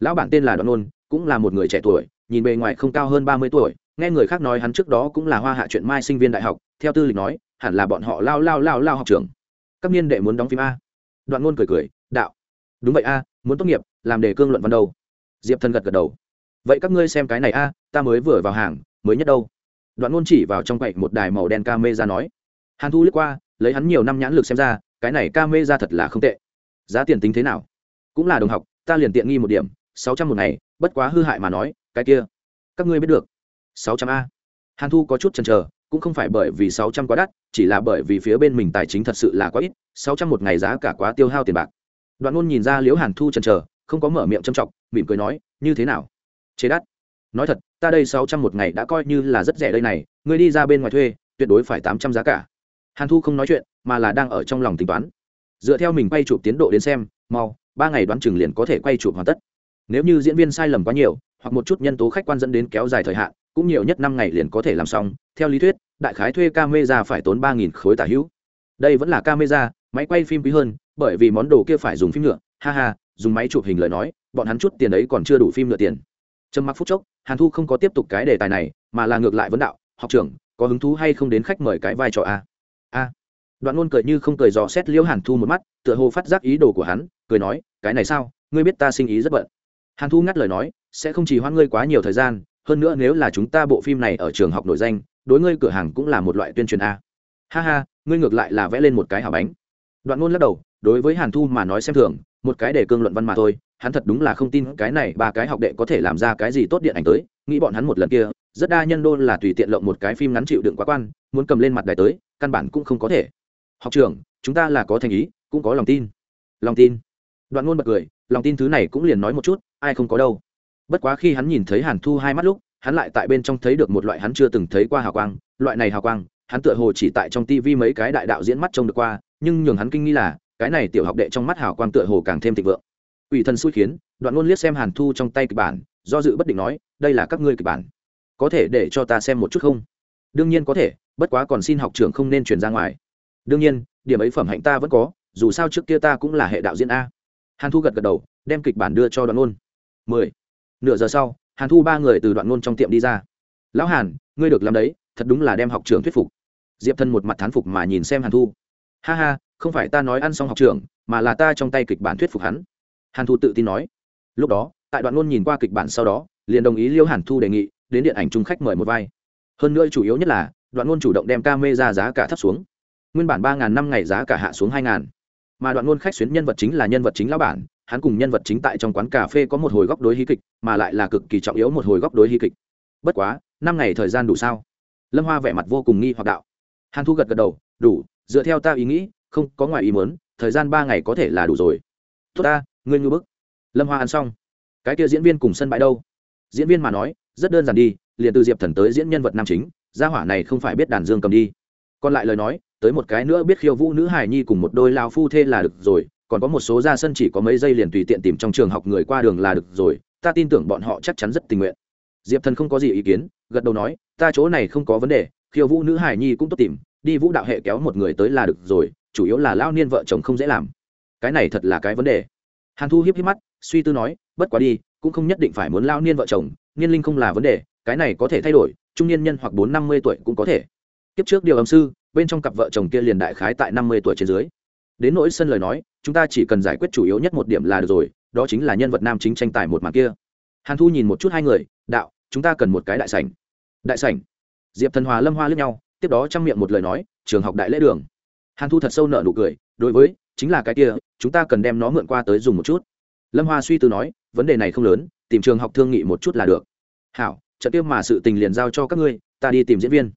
Lão bản tên là đoạn ôn cũng là một người trẻ tuổi, nhìn bề ngoài không cao hơn ba mươi tuổi nghe người khác nói hắn trước đó cũng là hoa hạ chuyện mai sinh viên đại học, theo tư lịch nói, hẳn là bọn họ lao lao lao lao học trường. Các niên đệ muốn đóng phim a. Đoạn ngôn cười cười, đạo. Đúng vậy a, muốn tốt nghiệp, làm đề cương luận văn đâu? Diệp thần gật gật đầu. Vậy các ngươi xem cái này a, ta mới vừa vào hàng, mới nhất đâu? Đoạn ngôn chỉ vào trong quậy một đài màu đen ca mê ra nói. Hàn thu lướt qua, lấy hắn nhiều năm nhãn lực xem ra, cái này ca mê ra thật là không tệ. Giá tiền tính thế nào? Cũng là đồng học, ta liền tiện nghi một điểm, sáu trăm một ngày, bất quá hư hại mà nói, cái kia. Các ngươi biết được sáu trăm a. Hàn thu có chút chần chờ, cũng không phải bởi vì sáu trăm quá đắt, chỉ là bởi vì phía bên mình tài chính thật sự là quá ít, sáu trăm một ngày giá cả quá tiêu hao tiền bạc. Đoạn ngôn nhìn ra liễu hàn thu chần chờ, không có mở miệng châm trọng mỉm cười nói, như thế nào? Chế đắt? Nói thật, ta đây sáu trăm một ngày đã coi như là rất rẻ đây này, ngươi đi ra bên ngoài thuê, tuyệt đối phải tám trăm giá cả. Hàn thu không nói chuyện, mà là đang ở trong lòng tính toán. Dựa theo mình quay chụp tiến độ đến xem, mau, ba ngày đoán chừng liền có thể quay chụp hoàn tất. Nếu như diễn viên sai lầm quá nhiều, hoặc một chút nhân tố khách quan dẫn đến kéo dài thời hạn cũng nhiều nhất năm ngày liền có thể làm xong. Theo lý thuyết, đại khái thuê camera phải tốn ba nghìn khối tả hữu. Đây vẫn là camera, máy quay phim quý hơn, bởi vì món đồ kia phải dùng phim nhựa. Ha ha, dùng máy chụp hình lời nói, bọn hắn chút tiền ấy còn chưa đủ phim nhựa tiền. Trầm mặc phút chốc, hàn thu không có tiếp tục cái đề tài này, mà là ngược lại vấn đạo, học trưởng, có hứng thú hay không đến khách mời cái vai trò a? A. Đoạn ngôn cười như không cười dò xét liễu hàn thu một mắt, tựa hồ phát giác ý đồ của hắn, cười nói, cái này sao? Ngươi biết ta sinh ý rất bận. Hàn thu ngắt lời nói, sẽ không chỉ hoãn ngươi quá nhiều thời gian hơn nữa nếu là chúng ta bộ phim này ở trường học nổi danh, đối ngươi cửa hàng cũng là một loại tuyên truyền a. Ha ha, ngươi ngược lại là vẽ lên một cái hảo bánh. Đoạn ngôn lắc đầu, đối với hàn thu mà nói xem thường, một cái để cương luận văn mà thôi, hắn thật đúng là không tin cái này ba cái học đệ có thể làm ra cái gì tốt điện ảnh tới, nghĩ bọn hắn một lần kia, rất đa nhân đô là tùy tiện lộng một cái phim ngắn chịu đựng quá quan, muốn cầm lên mặt đài tới, căn bản cũng không có thể. Học trưởng, chúng ta là có thành ý, cũng có lòng tin. Lòng tin. Đoạn ngôn bật cười, lòng tin thứ này cũng liền nói một chút, ai không có đâu bất quá khi hắn nhìn thấy hàn thu hai mắt lúc, hắn lại tại bên trong thấy được một loại hắn chưa từng thấy qua hào quang. Loại này hào quang, hắn tựa hồ chỉ tại trong tivi mấy cái đại đạo diễn mắt trông được qua, nhưng nhường hắn kinh nghi là, cái này tiểu học đệ trong mắt hào quang tựa hồ càng thêm thịnh vượng. Ủy thần xui khiến, đoạn luôn liếc xem hàn thu trong tay kịch bản, do dự bất định nói, đây là các ngươi kịch bản. Có thể để cho ta xem một chút không? Đương nhiên có thể, bất quá còn xin học trưởng không nên truyền ra ngoài. Đương nhiên, điểm ấy phẩm hạnh ta vẫn có, dù sao trước kia ta cũng là hệ đạo diễn a. Hàn thu gật gật đầu, đem kịch bản đưa cho đoạn ngôn. Mười nửa giờ sau, hàn thu ba người từ đoạn ngôn trong tiệm đi ra. Lão hàn, ngươi được làm đấy, thật đúng là đem học trưởng thuyết phục. Diệp thân một mặt thán phục mà nhìn xem hàn thu. Ha ha, không phải ta nói ăn xong học trưởng, mà là ta trong tay kịch bản thuyết phục hắn. Hàn thu tự tin nói. Lúc đó, tại đoạn ngôn nhìn qua kịch bản sau đó, liền đồng ý liêu hàn thu đề nghị, đến điện ảnh trung khách mời một vai. Hơn nữa chủ yếu nhất là, đoạn ngôn chủ động đem ca mê ra giá cả thấp xuống. Nguyên bản ba ngàn năm ngày giá cả hạ xuống hai ngàn. Mà đoạn ngôn khách xuyến nhân vật chính là nhân vật chính lão bản hắn cùng nhân vật chính tại trong quán cà phê có một hồi góc đối hí kịch, mà lại là cực kỳ trọng yếu một hồi góc đối hí kịch. Bất quá, năm ngày thời gian đủ sao? Lâm hoa vẻ mặt vô cùng nghi hoặc đạo. Hàn thu gật gật đầu, đủ, dựa theo ta ý nghĩ, không có ngoài ý muốn, thời gian ba ngày có thể là đủ rồi. Tốt ta, ngươi ngư bức. Lâm hoa ăn xong. Cái kia diễn viên cùng sân bãi đâu? Diễn viên mà nói, rất đơn giản đi, liền từ diệp thần tới diễn nhân vật nam chính, gia hỏa này không phải biết đàn dương cầm đi. Còn lại lời nói, tới một cái nữa biết khiêu vũ nữ hài nhi cùng một đôi lao phu thê là được rồi còn có một số ra sân chỉ có mấy giây liền tùy tiện tìm trong trường học người qua đường là được rồi, ta tin tưởng bọn họ chắc chắn rất tình nguyện. Diệp thần không có gì ý kiến, gật đầu nói, ta chỗ này không có vấn đề, khiêu vũ nữ hài nhi cũng tốt tìm, đi vũ đạo hệ kéo một người tới là được rồi, chủ yếu là lao niên vợ chồng không dễ làm. Cái này thật là cái vấn đề. Hàn thu hiếp hiếp mắt, suy tư nói, bất quá đi, cũng không nhất định phải muốn lao niên vợ chồng, niên linh không là vấn đề, cái này có thể thay đổi, trung niên nhân hoặc bốn năm mươi tuổi cũng có thể. Kiếp trước điều âm sư, bên trong cặp vợ chồng kia liền đại khái tại năm mươi tuổi trên dưới đến nỗi sân lời nói, chúng ta chỉ cần giải quyết chủ yếu nhất một điểm là được rồi, đó chính là nhân vật nam chính tranh tài một màn kia. Hàn thu nhìn một chút hai người, đạo, chúng ta cần một cái đại sảnh. Đại sảnh? Diệp thần hòa lâm hoa lướt nhau, tiếp đó trang miệng một lời nói, trường học đại lễ đường. Hàn thu thật sâu nợ nụ cười, đối với, chính là cái kia, chúng ta cần đem nó mượn qua tới dùng một chút. Lâm hoa suy tư nói, vấn đề này không lớn, tìm trường học thương nghị một chút là được. Hảo, trận tiêm mà sự tình liền giao cho các ngươi, ta đi tìm diễn viên.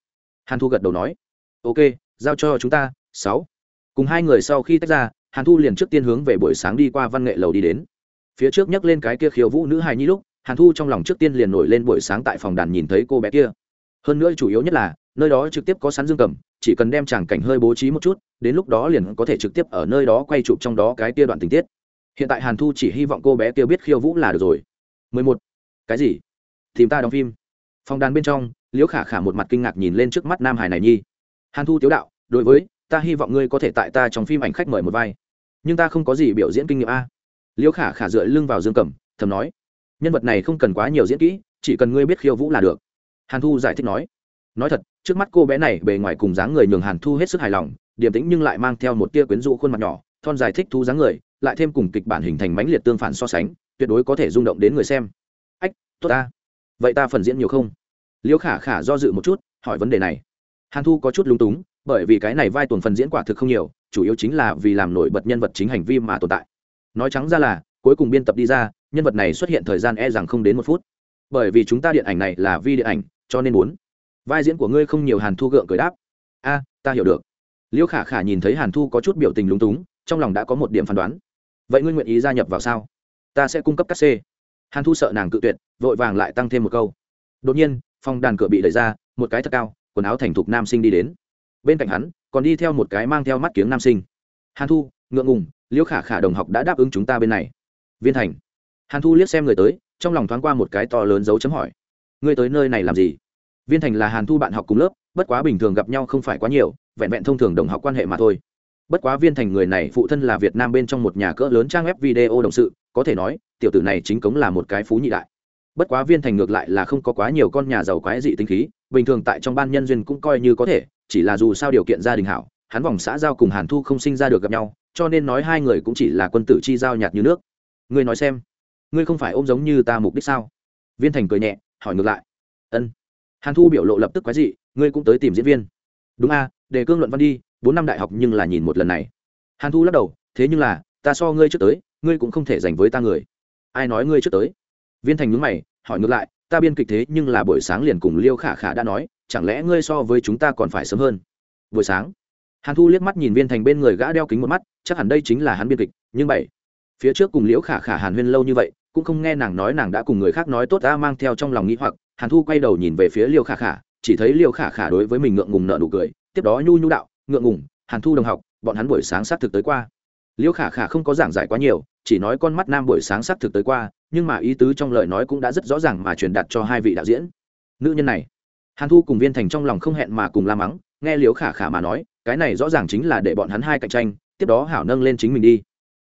Hàn thu gật đầu nói, ok, giao cho chúng ta, sáu cùng hai người sau khi tách ra, hàn thu liền trước tiên hướng về buổi sáng đi qua văn nghệ lầu đi đến. Phía trước nhắc lên cái kia khiêu vũ nữ hài nhi lúc, hàn thu trong lòng trước tiên liền nổi lên buổi sáng tại phòng đàn nhìn thấy cô bé kia. Hơn nữa chủ yếu nhất là, nơi đó trực tiếp có sắn dương cầm, chỉ cần đem tràng cảnh hơi bố trí một chút, đến lúc đó liền có thể trực tiếp ở nơi đó quay chụp trong đó cái kia đoạn tình tiết. Hiện tại hàn thu chỉ hy vọng cô bé kia biết khiêu vũ là được rồi. 11. cái gì? Tìm ta đóng phim. Phòng đàn bên trong, liễu khả khả một mặt kinh ngạc nhìn lên trước mắt nam hải này nhi. Hàn thu tiếu đạo, đối với ta hy vọng ngươi có thể tại ta trong phim ảnh khách mời một vai. Nhưng ta không có gì biểu diễn kinh nghiệm a. Liễu khả khả dựa lưng vào dương cầm thầm nói, nhân vật này không cần quá nhiều diễn kỹ, chỉ cần ngươi biết khiêu vũ là được. Hàn thu giải thích nói nói thật, trước mắt cô bé này bề ngoài cùng dáng người nhường hàn thu hết sức hài lòng, điềm tĩnh nhưng lại mang theo một tia quyến rũ khuôn mặt nhỏ, thon dài thích thu dáng người, lại thêm cùng kịch bản hình thành mãnh liệt tương phản so sánh, tuyệt đối có thể rung động đến người xem. Ách, tốt ta. Vậy ta phần diễn nhiều không? Liễu khả khả do dự một chút, hỏi vấn đề này. Hàn thu có chút lúng túng bởi vì cái này vai tuần phần diễn quả thực không nhiều, chủ yếu chính là vì làm nổi bật nhân vật chính hành vi mà tồn tại. Nói trắng ra là, cuối cùng biên tập đi ra, nhân vật này xuất hiện thời gian e rằng không đến một phút. Bởi vì chúng ta điện ảnh này là vi điện ảnh, cho nên muốn. Vai diễn của ngươi không nhiều hàn thu gượng cười đáp. A, ta hiểu được. Liễu khả khả nhìn thấy hàn thu có chút biểu tình lúng túng, trong lòng đã có một điểm phán đoán. Vậy ngươi nguyện ý gia nhập vào sao? Ta sẽ cung cấp các c. Hàn thu sợ nàng cự tuyệt, vội vàng lại tăng thêm một câu. Đột nhiên, phòng đàn cửa bị đẩy ra, một cái thật cao, quần áo thành thục nam sinh đi đến bên cạnh hắn còn đi theo một cái mang theo mắt kiếng nam sinh. Hàn thu, ngượng ngùng, liễu khả khả đồng học đã đáp ứng chúng ta bên này. Viên thành. Hàn thu liếc xem người tới, trong lòng thoáng qua một cái to lớn dấu chấm hỏi. Ngươi tới nơi này làm gì? Viên thành là hàn thu bạn học cùng lớp, bất quá bình thường gặp nhau không phải quá nhiều, vẹn vẹn thông thường đồng học quan hệ mà thôi. Bất quá viên thành người này phụ thân là việt nam bên trong một nhà cỡ lớn trang web video đồng sự, có thể nói, tiểu tử này chính cống là một cái phú nhị đại bất quá viên thành ngược lại là không có quá nhiều con nhà giàu quái dị tinh khí, bình thường tại trong ban nhân duyên cũng coi như có thể, chỉ là dù sao điều kiện gia đình hảo, hắn vòng xã giao cùng hàn thu không sinh ra được gặp nhau, cho nên nói hai người cũng chỉ là quân tử chi giao nhạt như nước. Ngươi nói xem, ngươi không phải ôm giống như ta mục đích sao? Viên thành cười nhẹ, hỏi ngược lại. Ân. Hàn thu biểu lộ lập tức quái dị, ngươi cũng tới tìm diễn viên. Đúng a đề cương luận văn đi, bốn năm đại học nhưng là nhìn một lần này. Hàn thu lắc đầu, thế nhưng là, ta so ngươi trước tới, ngươi cũng không thể dành với ta người. Ai nói ngươi trước tới? Viên thành nhúng mày, hỏi ngược lại, ta biên kịch thế nhưng là buổi sáng liền cùng liêu khả khả đã nói, chẳng lẽ ngươi so với chúng ta còn phải sớm hơn? Buổi sáng. Hàn thu liếc mắt nhìn viên thành bên người gã đeo kính một mắt, chắc hẳn đây chính là hắn biên kịch, nhưng bảy. Phía trước cùng liễu khả khả hàn huyên lâu như vậy, cũng không nghe nàng nói nàng đã cùng người khác nói tốt ta mang theo trong lòng nghĩ hoặc, hàn thu quay đầu nhìn về phía liêu khả khả, chỉ thấy liêu khả khả đối với mình ngượng ngùng nợ nụ cười, tiếp đó nhu nhu đạo, ngượng ngùng, hàn thu đồng học, bọn hắn buổi sáng xác thực tới qua. Liêu khả khả không có giảng giải quá nhiều chỉ nói con mắt nam buổi sáng sắc thực tới qua, nhưng mà ý tứ trong lời nói cũng đã rất rõ ràng mà truyền đạt cho hai vị đạo diễn. Nữ nhân này, hàn thu cùng viên thành trong lòng không hẹn mà cùng la mắng, nghe liếu khả khả mà nói, cái này rõ ràng chính là để bọn hắn hai cạnh tranh, tiếp đó hảo nâng lên chính mình đi.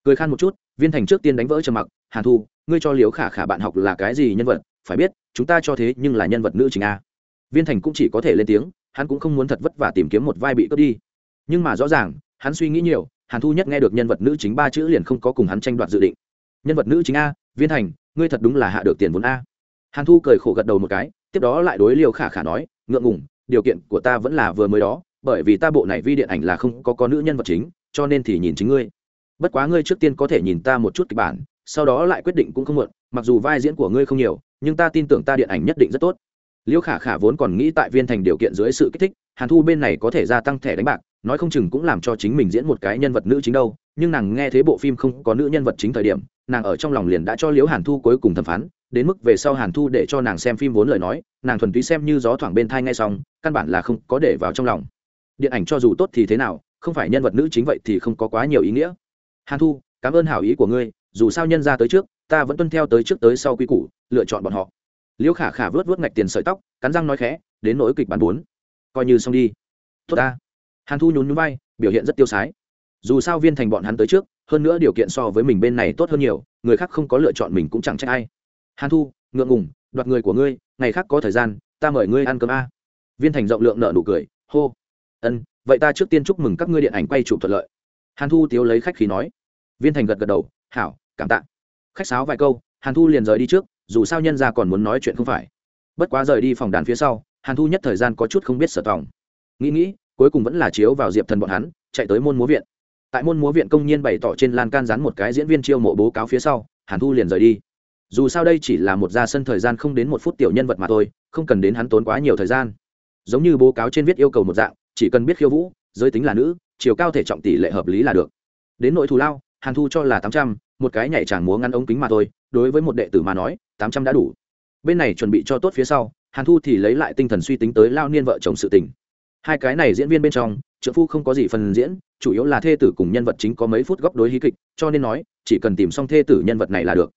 Cười khan một chút, viên thành trước tiên đánh vỡ trầm mặc, hàn thu, ngươi cho liếu khả khả bạn học là cái gì nhân vật? Phải biết, chúng ta cho thế nhưng là nhân vật nữ chính a. Viên thành cũng chỉ có thể lên tiếng, hắn cũng không muốn thật vất vả tìm kiếm một vai bị cướp đi. Nhưng mà rõ ràng, hắn suy nghĩ nhiều hàn thu nhất nghe được nhân vật nữ chính ba chữ liền không có cùng hắn tranh đoạt dự định. Nhân vật nữ chính a, viên thành, ngươi thật đúng là hạ được tiền vốn a. Hàn thu cười khổ gật đầu một cái, tiếp đó lại đối liều khả khả nói, ngượng ngùng, điều kiện của ta vẫn là vừa mới đó, bởi vì ta bộ này vi điện ảnh là không có có nữ nhân vật chính, cho nên thì nhìn chính ngươi. Bất quá ngươi trước tiên có thể nhìn ta một chút kịch bản, sau đó lại quyết định cũng không muộn, mặc dù vai diễn của ngươi không nhiều, nhưng ta tin tưởng ta điện ảnh nhất định rất tốt. Liễu khả khả vốn còn nghĩ tại viên thành điều kiện dưới sự kích thích, hàn thu bên này có thể gia tăng thẻ đánh bạc nói không chừng cũng làm cho chính mình diễn một cái nhân vật nữ chính đâu, nhưng nàng nghe thấy bộ phim không có nữ nhân vật chính thời điểm, nàng ở trong lòng liền đã cho liễu hàn thu cuối cùng thẩm phán, đến mức về sau hàn thu để cho nàng xem phim vốn lời nói, nàng thuần túy xem như gió thoảng bên thai ngay xong, căn bản là không có để vào trong lòng. Điện ảnh cho dù tốt thì thế nào, không phải nhân vật nữ chính vậy thì không có quá nhiều ý nghĩa. Hàn thu, cảm ơn hảo ý của ngươi, dù sao nhân ra tới trước, ta vẫn tuân theo tới trước tới sau quy củ, lựa chọn bọn họ. Liễu khả khả vớt vớt ngạch tiền sợi tóc, cắn răng nói khẽ, đến nỗi kịch bản bốn. Coi như xong đi. Tốt ta hàn thu nhún nhún vai, biểu hiện rất tiêu sái. Dù sao viên thành bọn hắn tới trước, hơn nữa điều kiện so với mình bên này tốt hơn nhiều, người khác không có lựa chọn mình cũng chẳng trách ai. Hàn thu, ngượng ngùng, đoạt người của ngươi, ngày khác có thời gian, ta mời ngươi ăn cơm a. Viên thành rộng lượng nợ nụ cười, hô. Ân, vậy ta trước tiên chúc mừng các ngươi điện ảnh quay chụp thuận lợi. Hàn thu tiếu lấy khách khí nói. Viên thành gật gật đầu, hảo, cảm tạ. Khách sáo vài câu, hàn thu liền rời đi trước, dù sao nhân ra còn muốn nói chuyện không phải. Bất quá rời đi phòng đàn phía sau, hàn thu nhất thời gian có chút không biết sở tòng. Nghĩ nghĩ cuối cùng vẫn là chiếu vào diệp thần bọn hắn, chạy tới môn múa viện. Tại môn múa viện công nhiên bày tỏ trên lan can dán một cái diễn viên chiêu mộ bố cáo phía sau, hàn thu liền rời đi. Dù sao đây chỉ là một ra sân thời gian không đến một phút tiểu nhân vật mà thôi, không cần đến hắn tốn quá nhiều thời gian. Giống như bố cáo trên viết yêu cầu một dạng, chỉ cần biết khiêu vũ, giới tính là nữ, chiều cao thể trọng tỷ lệ hợp lý là được. Đến nội thù lao, hàn thu cho là tám trăm, một cái nhảy tràng múa ngăn ống kính mà thôi, đối với một đệ tử mà nói, tám trăm đã đủ. Bên này chuẩn bị cho tốt phía sau, hàn thu thì lấy lại tinh thần suy tính tới lao niên vợ chồng sự tình hai cái này diễn viên bên trong trợ phu không có gì phần diễn, chủ yếu là thê tử cùng nhân vật chính có mấy phút góc đối hí kịch, cho nên nói, chỉ cần tìm xong thê tử nhân vật này là được.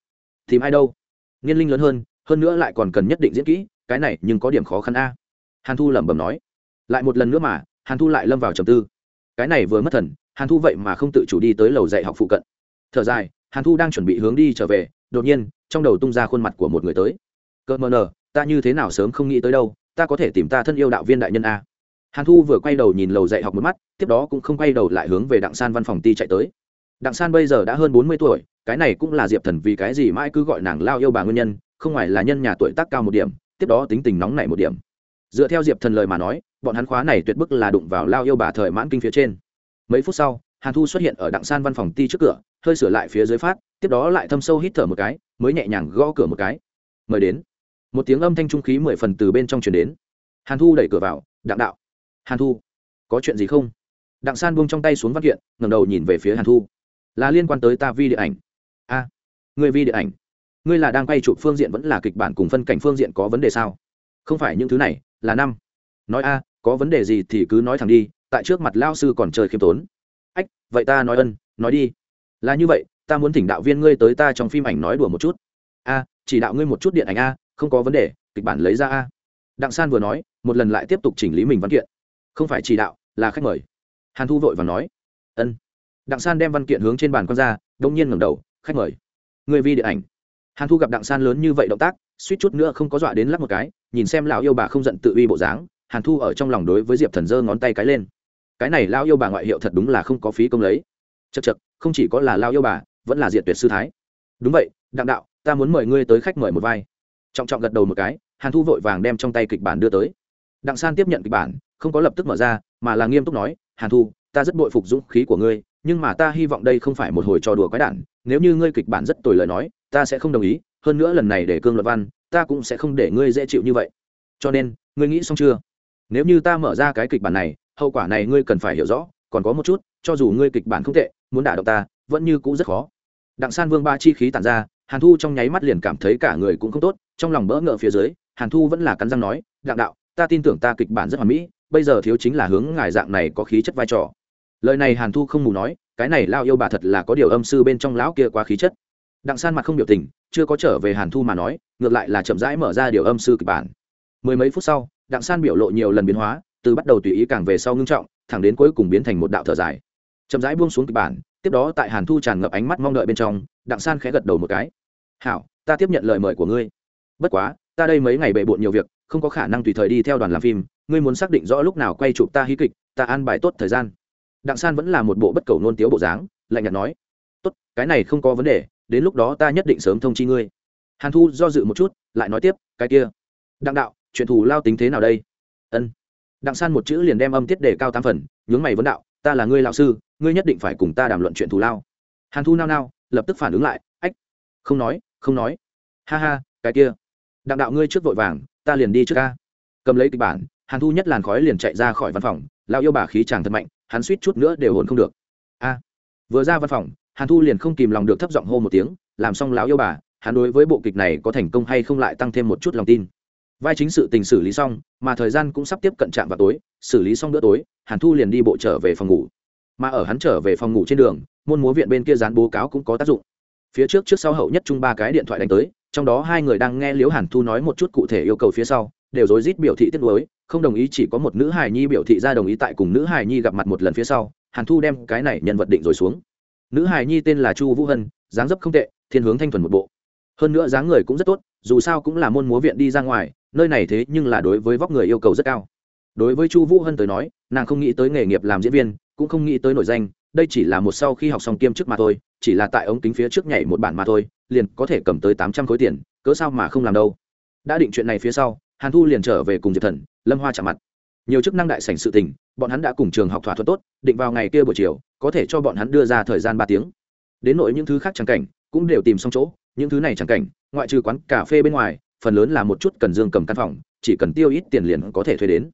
Tìm ai đâu? Niên linh lớn hơn hơn nữa lại còn cần nhất định diễn kỹ, cái này nhưng có điểm khó khăn a. Hàn thu lẩm bẩm nói. Lại một lần nữa mà, hàn thu lại lâm vào trầm tư. Cái này vừa mất thần, hàn thu vậy mà không tự chủ đi tới lầu dạy học phụ cận. Thở dài, hàn thu đang chuẩn bị hướng đi trở về, đột nhiên, trong đầu tung ra khuôn mặt của một người tới. Cơ mờ nờ, ta như thế nào sớm không nghĩ tới đâu, ta có thể tìm ta thân yêu đạo viên đại nhân a hàn thu vừa quay đầu nhìn lầu dạy học một mắt, tiếp đó cũng không quay đầu lại hướng về đặng san văn phòng ti chạy tới. Đặng san bây giờ đã hơn bốn mươi tuổi, cái này cũng là diệp thần vì cái gì mãi cứ gọi nàng lao yêu bà nguyên nhân, không ngoài là nhân nhà tuổi tác cao một điểm, tiếp đó tính tình nóng nảy một điểm. Dựa theo diệp thần lời mà nói, bọn hắn khóa này tuyệt bức là đụng vào lao yêu bà thời mãn kinh phía trên. Mấy phút sau, hàn thu xuất hiện ở đặng san văn phòng ti trước cửa, hơi sửa lại phía dưới phát, tiếp đó lại thâm sâu hít thở một cái, mới nhẹ nhàng gõ cửa một cái. Mời đến. Một tiếng âm thanh trung khí mười phần từ bên trong chuyển đến. Hàn thu đẩy cửa vào, đặng đạo hàn thu. Có chuyện gì không? Đặng san buông trong tay xuống văn kiện ngầm đầu nhìn về phía hàn thu. Là liên quan tới ta vi điện ảnh. A à, người vi điện ảnh. Ngươi là đang quay chụp phương diện vẫn là kịch bản cùng phân cảnh phương diện có vấn đề sao? Không phải những thứ này là năm. Nói a có vấn đề gì thì cứ nói thẳng đi tại trước mặt lao sư còn chơi khiêm tốn. Ách vậy ta nói ân nói đi. Là như vậy ta muốn thỉnh đạo viên ngươi tới ta trong phim ảnh nói đùa một chút. A chỉ đạo ngươi một chút điện ảnh a không có vấn đề kịch bản lấy ra a. Đặng san vừa nói một lần lại tiếp tục chỉnh lý mình văn kiện không phải chỉ đạo, là khách mời. Hàn thu vội và nói. Ân. Đặng san đem văn kiện hướng trên bàn con ra, đông nhiên ngẩng đầu, khách mời. Người vi điện ảnh. Hàn thu gặp đặng san lớn như vậy động tác, suýt chút nữa không có dọa đến lắp một cái, nhìn xem lão yêu bà không giận tự uy bộ dáng, hàn thu ở trong lòng đối với diệp thần giơ ngón tay cái lên. Cái này lao yêu bà ngoại hiệu thật đúng là không có phí công lấy. Chật chật không chỉ có là lao yêu bà, vẫn là diệt tuyệt sư thái. Đúng vậy, đặng đạo, ta muốn mời ngươi tới khách mời một vai. Trọng trọng gật đầu một cái, hàn thu vội vàng đem trong tay kịch bản đưa tới. Đặng san tiếp nhận kịch bản không có lập tức mở ra, mà là nghiêm túc nói, hàn thu, ta rất bội phục dũng khí của ngươi, nhưng mà ta hy vọng đây không phải một hồi trò đùa quái đản. Nếu như ngươi kịch bản rất tồi lời nói, ta sẽ không đồng ý. Hơn nữa lần này để cương luật văn, ta cũng sẽ không để ngươi dễ chịu như vậy. Cho nên, ngươi nghĩ xong chưa? Nếu như ta mở ra cái kịch bản này, hậu quả này ngươi cần phải hiểu rõ. Còn có một chút, cho dù ngươi kịch bản không tệ, muốn đả động ta, vẫn như cũ rất khó. Đặng san vương ba chi khí tản ra, hàn thu trong nháy mắt liền cảm thấy cả người cũng không tốt, trong lòng bỡ ngỡ phía dưới, hàn thu vẫn là cắn răng nói, đặng đạo, ta tin tưởng ta kịch bản rất hoàn mỹ bây giờ thiếu chính là hướng ngài dạng này có khí chất vai trò. Lời này hàn thu không mù nói, cái này lao yêu bà thật là có điều âm sư bên trong lão kia quá khí chất. Đặng san mặt không biểu tình, chưa có trở về hàn thu mà nói, ngược lại là chậm rãi mở ra điều âm sư kịch bản. Mười mấy phút sau, đặng san biểu lộ nhiều lần biến hóa, từ bắt đầu tùy ý càng về sau ngưng trọng, thẳng đến cuối cùng biến thành một đạo thở dài. Chậm rãi buông xuống kịch bản, tiếp đó tại hàn thu tràn ngập ánh mắt mong đợi bên trong, đặng san khẽ gật đầu một cái. Hảo, ta tiếp nhận lời mời của ngươi. Bất quá, ta đây mấy ngày bề bộn nhiều việc, không có khả năng tùy thời đi theo đoàn làm phim ngươi muốn xác định rõ lúc nào quay chụp ta hí kịch, ta an bài tốt thời gian. Đặng san vẫn là một bộ bất cầu nôn tiếu bộ dáng, lạnh nhạt nói, tốt, cái này không có vấn đề, đến lúc đó ta nhất định sớm thông chi ngươi. Hàn thu do dự một chút, lại nói tiếp, cái kia, đặng đạo, chuyện thù lao tính thế nào đây? Ân. Đặng san một chữ liền đem âm tiết đề cao tam phần, nhướng mày vấn đạo, ta là ngươi lão sư, ngươi nhất định phải cùng ta đàm luận chuyện thù lao. Hàn thu nao nao, lập tức phản ứng lại, ách, không nói không nói. Ha ha, cái kia, đặng đạo ngươi trước vội vàng, ta liền đi trước ca. Cầm lấy kịch bản hàn thu nhất làn khói liền chạy ra khỏi văn phòng, lão yêu bà khí chàng thật mạnh, hắn suýt chút nữa đều hồn không được. A. Vừa ra văn phòng, hàn thu liền không kìm lòng được thấp giọng hô một tiếng, làm xong lão yêu bà, hắn đối với bộ kịch này có thành công hay không lại tăng thêm một chút lòng tin. Vai chính sự tình xử lý xong, mà thời gian cũng sắp tiếp cận trạm vào tối, xử lý xong bữa tối, hàn thu liền đi bộ trở về phòng ngủ. Mà ở hắn trở về phòng ngủ trên đường, môn múa viện bên kia dán bố cáo cũng có tác dụng. Phía trước trước sau hậu nhất chung ba cái điện thoại đánh tới, trong đó hai người đang nghe liễu hàn thu nói một chút cụ thể yêu cầu phía sau, đều rối rít biểu thị tiết lối không đồng ý chỉ có một nữ hài nhi biểu thị ra đồng ý tại cùng nữ hài nhi gặp mặt một lần phía sau, hàn thu đem cái này nhân vật định rồi xuống. Nữ hài nhi tên là chu vũ hân, dáng dấp không tệ, thiên hướng thanh thuần một bộ. Hơn nữa dáng người cũng rất tốt, dù sao cũng là môn múa viện đi ra ngoài, nơi này thế nhưng là đối với vóc người yêu cầu rất cao. Đối với chu vũ hân tới nói, nàng không nghĩ tới nghề nghiệp làm diễn viên, cũng không nghĩ tới nổi danh, đây chỉ là một sau khi học xong kiêm chức mà thôi, chỉ là tại ống kính phía trước nhảy một bản mà thôi, liền có thể cầm tới tám trăm khối tiền, cớ sao mà không làm đâu. Đã định chuyện này phía sau, hàn thu liền trở về cùng diệp thần lâm hoa chạm mặt. Nhiều chức năng đại sảnh sự tình, bọn hắn đã cùng trường học thỏa thuận tốt, định vào ngày kia buổi chiều, có thể cho bọn hắn đưa ra thời gian ba tiếng. Đến nội những thứ khác chẳng cảnh, cũng đều tìm xong chỗ, những thứ này chẳng cảnh, ngoại trừ quán cà phê bên ngoài, phần lớn là một chút cần dương cầm căn phòng, chỉ cần tiêu ít tiền liền có thể thuê đến.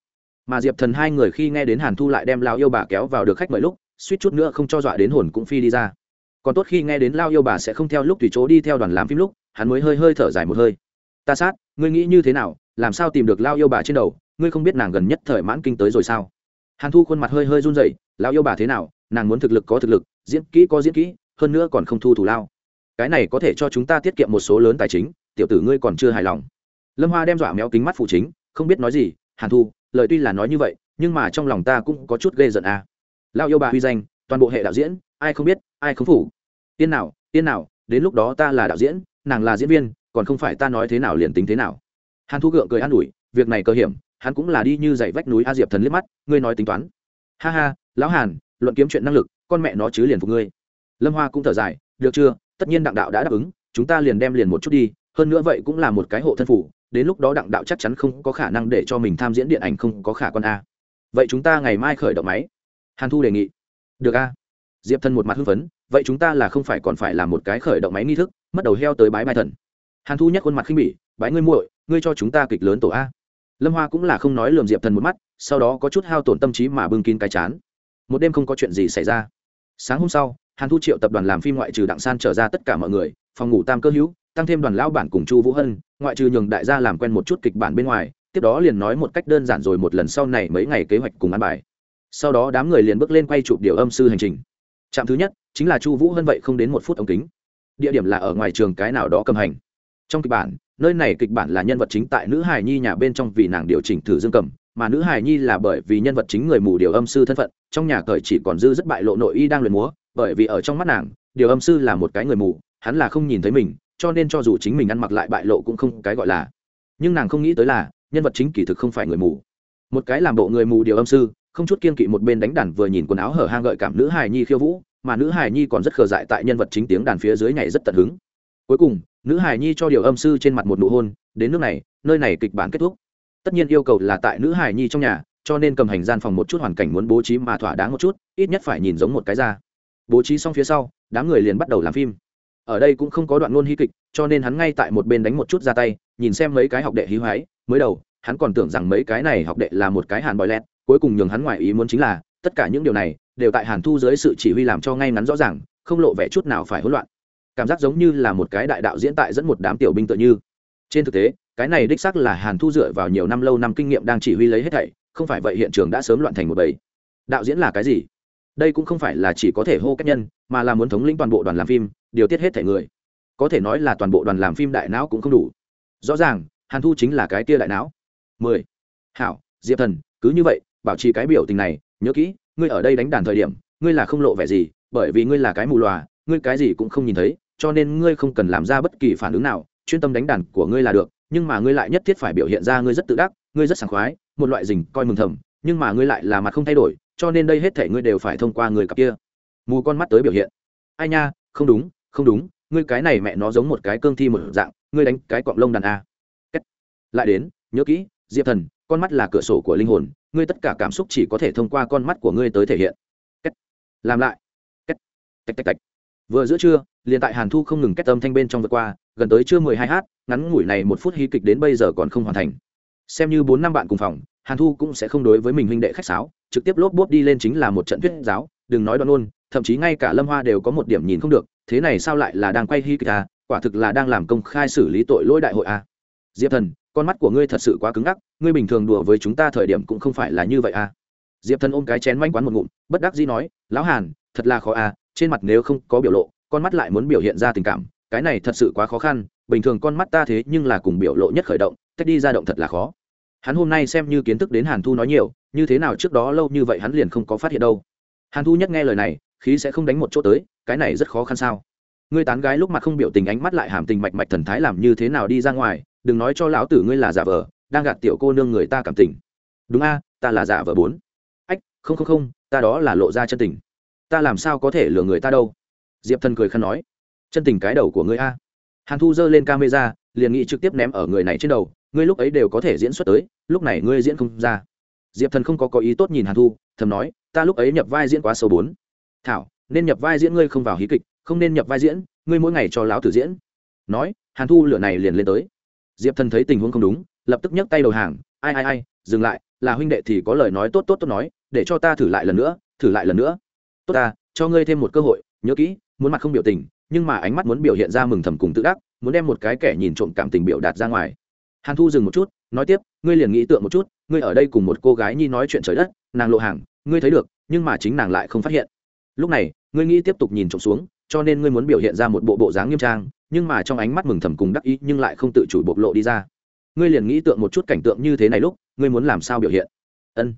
Mà diệp thần hai người khi nghe đến hàn thu lại đem lao yêu bà kéo vào được khách mời lúc, suýt chút nữa không cho dọa đến hồn cũng phi đi ra. Còn tốt khi nghe đến lao yêu bà sẽ không theo lúc tùy chỗ đi theo đoàn làm phim lúc, hắn mới hơi hơi thở dài một hơi. Ta sát, ngươi nghĩ như thế nào? Làm sao tìm được lao yêu bà trên đầu? Ngươi không biết nàng gần nhất thời mãn kinh tới rồi sao? Hàn thu khuôn mặt hơi hơi run rẩy lao yêu bà thế nào? Nàng muốn thực lực có thực lực, diễn kỹ có diễn kỹ, hơn nữa còn không thu thủ lao. Cái này có thể cho chúng ta tiết kiệm một số lớn tài chính, tiểu tử ngươi còn chưa hài lòng. Lâm hoa đem dọa méo kính mắt phụ chính, không biết nói gì. Hàn thu, lời tuy là nói như vậy, nhưng mà trong lòng ta cũng có chút ghê giận à. lao yêu bà huy danh, toàn bộ hệ đạo diễn, ai không biết, ai không phủ. Tiên nào tiên nào, đến lúc đó ta là đạo diễn, nàng là diễn viên, còn không phải ta nói thế nào liền tính thế nào. Hàn thu gượng cười an ủi, việc này cơ hiểm hắn cũng là đi như dạy vách núi a diệp thần liếc mắt, ngươi nói tính toán. Ha ha, lão hàn, luận kiếm chuyện năng lực, con mẹ nó chứ liền phục ngươi. Lâm hoa cũng thở dài, được chưa, tất nhiên đặng đạo đã đáp ứng, chúng ta liền đem liền một chút đi, hơn nữa vậy cũng là một cái hộ thân phủ, đến lúc đó đặng đạo chắc chắn không có khả năng để cho mình tham diễn điện ảnh không có khả quan a. Vậy chúng ta ngày mai khởi động máy. Hàn thu đề nghị. Được a. Diệp thân một mặt hưng phấn, vậy chúng ta là không phải còn phải làm một cái khởi động máy nghi thức, mất đầu heo tới bái mai thần. Hàn thu nhắc khuôn mặt khinh bỉ, bái ngươi muội, ngươi cho chúng ta kịch lớn tổ a lâm hoa cũng là không nói lườm diệp thần một mắt, sau đó có chút hao tổn tâm trí mà bưng kín cái chán. Một đêm không có chuyện gì xảy ra. Sáng hôm sau, hàn thu triệu tập đoàn làm phim ngoại trừ đặng san trở ra tất cả mọi người, phòng ngủ tam cơ hữu, tăng thêm đoàn lão bản cùng chu vũ hân, ngoại trừ nhường đại gia làm quen một chút kịch bản bên ngoài, tiếp đó liền nói một cách đơn giản rồi một lần sau này mấy ngày kế hoạch cùng ăn bài. Sau đó đám người liền bước lên quay chụp điều âm sư hành trình. Trạm thứ nhất, chính là chu vũ hân vậy không đến một phút ống kính. Địa điểm là ở ngoài trường cái nào đó cầm hành. Trong kịch bản nơi này kịch bản là nhân vật chính tại nữ hài nhi nhà bên trong vì nàng điều chỉnh thử dương cầm, mà nữ hài nhi là bởi vì nhân vật chính người mù điều âm sư thân phận, trong nhà cởi chỉ còn dư rất bại lộ nội y đang luyện múa, bởi vì ở trong mắt nàng, điều âm sư là một cái người mù, hắn là không nhìn thấy mình, cho nên cho dù chính mình ăn mặc lại bại lộ cũng không cái gọi là. Nhưng nàng không nghĩ tới là, nhân vật chính kỳ thực không phải người mù. Một cái làm bộ người mù điều âm sư, không chút kiên kỵ một bên đánh đàn vừa nhìn quần áo hở hang gợi cảm nữ hài nhi khiêu vũ, mà nữ hài nhi còn rất khờ dại tại nhân vật chính tiếng đàn phía dưới nhảy rất tận hứng. Cuối cùng nữ hài nhi cho điều âm sư trên mặt một nụ hôn, đến nước này, nơi này kịch bản kết thúc. Tất nhiên yêu cầu là tại nữ hài nhi trong nhà, cho nên cầm hành gian phòng một chút hoàn cảnh muốn bố trí mà thỏa đáng một chút, ít nhất phải nhìn giống một cái ra bố trí xong phía sau, đám người liền bắt đầu làm phim. Ở đây cũng không có đoạn ngôn hí kịch, cho nên hắn ngay tại một bên đánh một chút ra tay, nhìn xem mấy cái học đệ hí hoái mới đầu, hắn còn tưởng rằng mấy cái này học đệ là một cái hàn bòi lẹt, cuối cùng nhường hắn ngoài ý muốn chính là, tất cả những điều này, đều tại hàn thu dưới sự chỉ huy làm cho ngay ngắn rõ ràng, không lộ vẻ chút nào phải hỗn loạn cảm giác giống như là một cái đại đạo diễn tại dẫn một đám tiểu binh tự như. Trên thực tế, cái này đích xác là hàn thu dựa vào nhiều năm lâu năm kinh nghiệm đang chỉ huy lấy hết thảy, không phải vậy hiện trường đã sớm loạn thành một bầy. Đạo diễn là cái gì? Đây cũng không phải là chỉ có thể hô cách nhân, mà là muốn thống lĩnh toàn bộ đoàn làm phim, điều tiết hết thảy người. Có thể nói là toàn bộ đoàn làm phim đại não cũng không đủ. Rõ ràng, hàn thu chính là cái tia đại não. Mười. Hảo, diệp thần, cứ như vậy, bảo trì cái biểu tình này, nhớ kỹ, ngươi ở đây đánh đàn thời điểm, ngươi là không lộ vẻ gì, bởi vì ngươi là cái mù lòa ngươi cái gì cũng không nhìn thấy cho nên ngươi không cần làm ra bất kỳ phản ứng nào chuyên tâm đánh đàn của ngươi là được nhưng mà ngươi lại nhất thiết phải biểu hiện ra ngươi rất tự đắc ngươi rất sảng khoái một loại dình coi mừng thầm nhưng mà ngươi lại là mặt không thay đổi cho nên đây hết thể ngươi đều phải thông qua người cặp kia. Mù con mắt tới biểu hiện. Ai nha không đúng không đúng ngươi cái này mẹ nó giống một cái cương thi một dạng ngươi đánh cái quặng lông đàn a. Kết, lại đến nhớ kỹ diệp thần con mắt là cửa sổ của linh hồn ngươi tất cả cảm xúc chỉ có thể thông qua con mắt của ngươi tới thể hiện. Kết, làm lại. Kết, tạch tạch tạch, vừa giữa trưa liền tại hàn thu không ngừng kết âm thanh bên trong vượt qua, gần tới trưa mười hai h ngắn ngủi này một phút hí kịch đến bây giờ còn không hoàn thành. Xem như bốn năm bạn cùng phòng, hàn thu cũng sẽ không đối với mình huynh đệ khách sáo, trực tiếp lốp bốp đi lên chính là một trận thuyết giáo, đừng nói đoan ôn, thậm chí ngay cả lâm hoa đều có một điểm nhìn không được, thế này sao lại là đang quay hí kịch à quả thực là đang làm công khai xử lý tội lỗi đại hội à. Diệp thần, con mắt của ngươi thật sự quá cứng ngắc, ngươi bình thường đùa với chúng ta thời điểm cũng không phải là như vậy à. Diệp thần ôm cái chén manh quán một ngụm, bất đắc dĩ nói, lão hàn, thật là khó à trên mặt nếu không có biểu lộ con mắt lại muốn biểu hiện ra tình cảm, cái này thật sự quá khó khăn, bình thường con mắt ta thế nhưng là cùng biểu lộ nhất khởi động, tách đi ra động thật là khó. Hắn hôm nay xem như kiến thức đến hàn thu nói nhiều, như thế nào trước đó lâu như vậy hắn liền không có phát hiện đâu. Hàn thu nhất nghe lời này, khí sẽ không đánh một chỗ tới, cái này rất khó khăn sao? Ngươi tán gái lúc mặt không biểu tình ánh mắt lại hàm tình mạch mạch thần thái làm như thế nào đi ra ngoài, đừng nói cho lão tử ngươi là giả vờ, đang gạt tiểu cô nương người ta cảm tình. Đúng a, ta là giả vờ bốn. Ách, không không không, ta đó là lộ ra chân tình. Ta làm sao có thể lừa người ta đâu? Diệp thần cười khăn nói, chân tình cái đầu của ngươi a. Hàn thu giơ lên camera, liền nghĩ trực tiếp ném ở người này trên đầu, ngươi lúc ấy đều có thể diễn xuất tới, lúc này ngươi diễn không ra. Diệp thần không có có ý tốt nhìn hàn thu, thầm nói, ta lúc ấy nhập vai diễn quá sâu bốn. Thảo, nên nhập vai diễn ngươi không vào hí kịch, không nên nhập vai diễn, ngươi mỗi ngày cho lão tử diễn. Nói, hàn thu lửa này liền lên tới. Diệp thần thấy tình huống không đúng, lập tức nhấc tay đầu hàng, ai ai ai, dừng lại, là huynh đệ thì có lời nói tốt tốt tốt nói, để cho ta thử lại lần nữa, thử lại lần nữa. Tốt ta, cho ngươi thêm một cơ hội, nhớ kỹ muốn mặt không biểu tình, nhưng mà ánh mắt muốn biểu hiện ra mừng thầm cùng tự đắc, muốn đem một cái kẻ nhìn trộm cảm tình biểu đạt ra ngoài. Hàn thu dừng một chút, nói tiếp, ngươi liền nghĩ tượng một chút, ngươi ở đây cùng một cô gái nhi nói chuyện trời đất, nàng lộ hàng, ngươi thấy được, nhưng mà chính nàng lại không phát hiện. Lúc này, ngươi nghĩ tiếp tục nhìn trộm xuống, cho nên ngươi muốn biểu hiện ra một bộ bộ dáng nghiêm trang, nhưng mà trong ánh mắt mừng thầm cùng đắc ý nhưng lại không tự chủ bộc lộ đi ra. Ngươi liền nghĩ tượng một chút cảnh tượng như thế này lúc, ngươi muốn làm sao biểu hiện? Ân.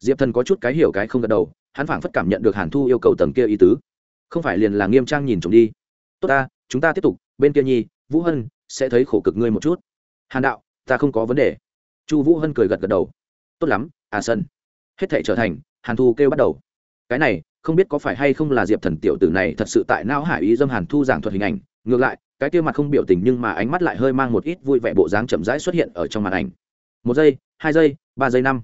Diệp thần có chút cái hiểu cái không gật đầu, hắn phảng phất cảm nhận được hàn thu yêu cầu tầng kia ý tứ không phải liền là nghiêm trang nhìn trộm đi. Tốt ta, chúng ta tiếp tục, bên kia nhi, vũ hân sẽ thấy khổ cực ngươi một chút. Hàn đạo, ta không có vấn đề. Chu vũ hân cười gật gật đầu. Tốt lắm à sân. Hết thể trở thành, hàn thu kêu bắt đầu. Cái này, không biết có phải hay không là diệp thần tiểu tử này thật sự tại não hải ý dâm hàn thu giảng thuật hình ảnh. Ngược lại, cái kia mặt không biểu tình nhưng mà ánh mắt lại hơi mang một ít vui vẻ bộ dáng chậm rãi xuất hiện ở trong màn ảnh. Một giây, hai giây, ba giây năm.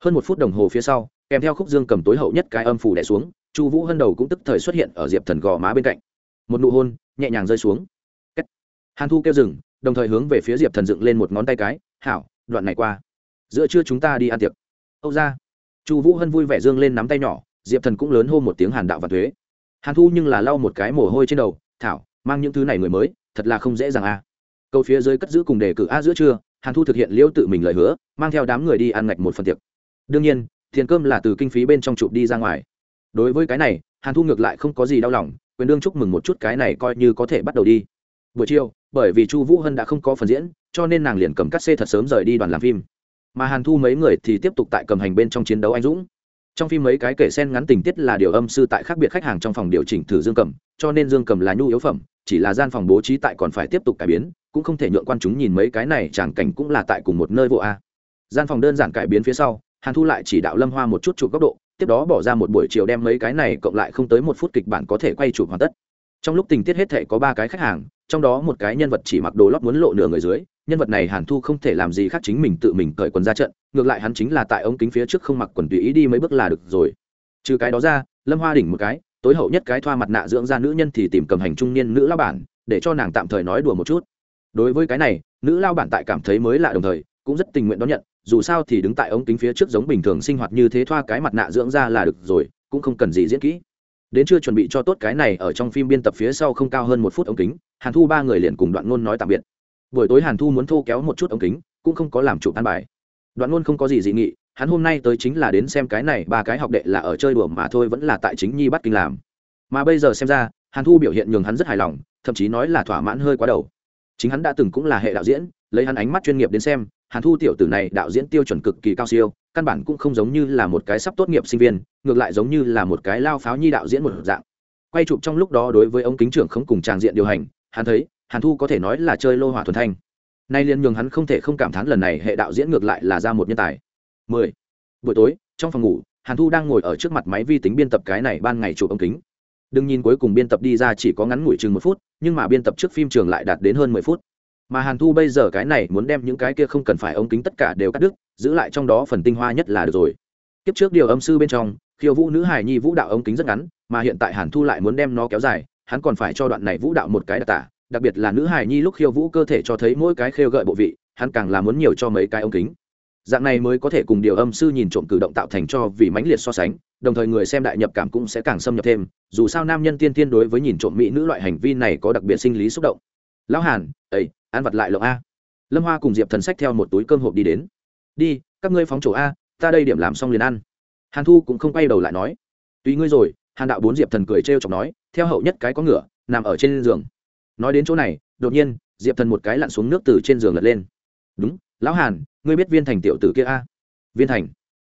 Hơn một phút đồng hồ phía sau, kèm theo khúc dương cầm tối hậu nhất cái âm phủ đẻ xuống chu vũ hân đầu cũng tức thời xuất hiện ở diệp thần gò má bên cạnh. Một nụ hôn nhẹ nhàng rơi xuống. Hàn thu kêu dừng, đồng thời hướng về phía diệp thần dựng lên một ngón tay cái, hảo, đoạn này qua. Giữa trưa chúng ta đi ăn tiệc. Âu ra. Chu vũ hân vui vẻ dương lên nắm tay nhỏ, diệp thần cũng lớn hô một tiếng hàn đạo và thuế. Hàn thu nhưng là lau một cái mồ hôi trên đầu, thảo, mang những thứ này người mới, thật là không dễ dàng a. À. câu phía dưới cất giữ cùng đề cử a giữa trưa, hàn thu thực hiện liễu tự mình lời hứa, mang theo đám người đi ăn ngạch một phần tiệc. Đương nhiên, tiền cơm là từ kinh phí bên trong chụp đi ra ngoài đối với cái này, hàn thu ngược lại không có gì đau lòng, quyền đương chúc mừng một chút cái này coi như có thể bắt đầu đi. Buổi chiều, bởi vì chu vũ hân đã không có phần diễn, cho nên nàng liền cầm cắt xê thật sớm rời đi đoàn làm phim. Mà hàn thu mấy người thì tiếp tục tại cầm hành bên trong chiến đấu anh dũng. Trong phim mấy cái kể sen ngắn tình tiết là điều âm sư tại khác biệt khách hàng trong phòng điều chỉnh thử dương cầm, cho nên dương cầm là nhu yếu phẩm, chỉ là gian phòng bố trí tại còn phải tiếp tục cải biến, cũng không thể nhượng quan chúng nhìn mấy cái này chẳng cảnh cũng là tại cùng một nơi vô a. Gian phòng đơn giản cải biến phía sau, hàn thu lại chỉ đạo lâm hoa một chút chụp góc độ tiếp đó bỏ ra một buổi chiều đem mấy cái này cộng lại không tới một phút kịch bản có thể quay chụp hoàn tất. Trong lúc tình tiết hết thể có ba cái khách hàng, trong đó một cái nhân vật chỉ mặc đồ lót muốn lộ nửa người dưới, nhân vật này hàn thu không thể làm gì khác chính mình tự mình cởi quần ra trận, ngược lại hắn chính là tại ống kính phía trước không mặc quần tùy ý đi mấy bước là được rồi. Trừ cái đó ra, lâm hoa đỉnh một cái, tối hậu nhất cái thoa mặt nạ dưỡng ra nữ nhân thì tìm cầm hành trung niên nữ lao bản, để cho nàng tạm thời nói đùa một chút. Đối với cái này, nữ lao bản tại cảm thấy mới lạ đồng thời, cũng rất tình nguyện đón nhận dù sao thì đứng tại ống kính phía trước giống bình thường sinh hoạt như thế thoa cái mặt nạ dưỡng ra là được rồi, cũng không cần gì diễn kỹ. Đến chưa chuẩn bị cho tốt cái này ở trong phim biên tập phía sau không cao hơn một phút ống kính, hàn thu ba người liền cùng đoạn ngôn nói tạm biệt. Buổi tối hàn thu muốn thô kéo một chút ống kính, cũng không có làm chụp ăn bài. Đoạn ngôn không có gì dị nghị, hắn hôm nay tới chính là đến xem cái này, ba cái học đệ là ở chơi đùa mà thôi vẫn là tại chính nhi bắt kinh làm. Mà bây giờ xem ra, hàn thu biểu hiện nhường hắn rất hài lòng, thậm chí nói là thỏa mãn hơi quá đầu. Chính hắn đã từng cũng là hệ đạo diễn, lấy hắn ánh mắt chuyên nghiệp đến xem hàn thu tiểu tử này đạo diễn tiêu chuẩn cực kỳ cao siêu, căn bản cũng không giống như là một cái sắp tốt nghiệp sinh viên, ngược lại giống như là một cái lao pháo nhi đạo diễn một dạng. Quay chụp trong lúc đó đối với ông kính trưởng không cùng tràng diện điều hành, hắn thấy, hàn thu có thể nói là chơi lô hỏa thuần thanh. Nay liên nhường hắn không thể không cảm thán lần này hệ đạo diễn ngược lại là ra một nhân tài. 10. buổi tối, trong phòng ngủ, hàn thu đang ngồi ở trước mặt máy vi tính biên tập cái này ban ngày chụp ống kính. Đừng nhìn cuối cùng biên tập đi ra chỉ có ngắn ngủi chừng một phút, nhưng mà biên tập trước phim trường lại đạt đến hơn mười phút mà hàn thu bây giờ cái này muốn đem những cái kia không cần phải ống kính tất cả đều cắt đứt, giữ lại trong đó phần tinh hoa nhất là được rồi. Kiếp trước điều âm sư bên trong, khiêu vũ nữ hài nhi vũ đạo ống kính rất ngắn, mà hiện tại hàn thu lại muốn đem nó kéo dài, hắn còn phải cho đoạn này vũ đạo một cái đặc tả, đặc biệt là nữ hài nhi lúc khiêu vũ cơ thể cho thấy mỗi cái khêu gợi bộ vị, hắn càng là muốn nhiều cho mấy cái ống kính. Dạng này mới có thể cùng điều âm sư nhìn trộm cử động tạo thành cho vì mãnh liệt so sánh, đồng thời người xem đại nhập cảm cũng sẽ càng xâm nhập thêm, dù sao nam nhân tiên tiên đối với nhìn trộm mỹ nữ loại hành vi này có đặc biệt sinh lý xúc động. Lão hàn ấy ăn vặt lại lộng a. Lâm hoa cùng diệp thần sách theo một túi cơm hộp đi đến. Đi, các ngươi phóng chỗ a, ta đây điểm làm xong liền ăn. Hàn thu cũng không quay đầu lại nói. Tùy ngươi rồi, hàn đạo bốn diệp thần cười trêu chọc nói, theo hậu nhất cái có ngựa, nằm ở trên giường. Nói đến chỗ này, đột nhiên, diệp thần một cái lặn xuống nước từ trên giường lật lên. Đúng, lão hàn, ngươi biết viên thành tiểu tử kia a? Viên thành.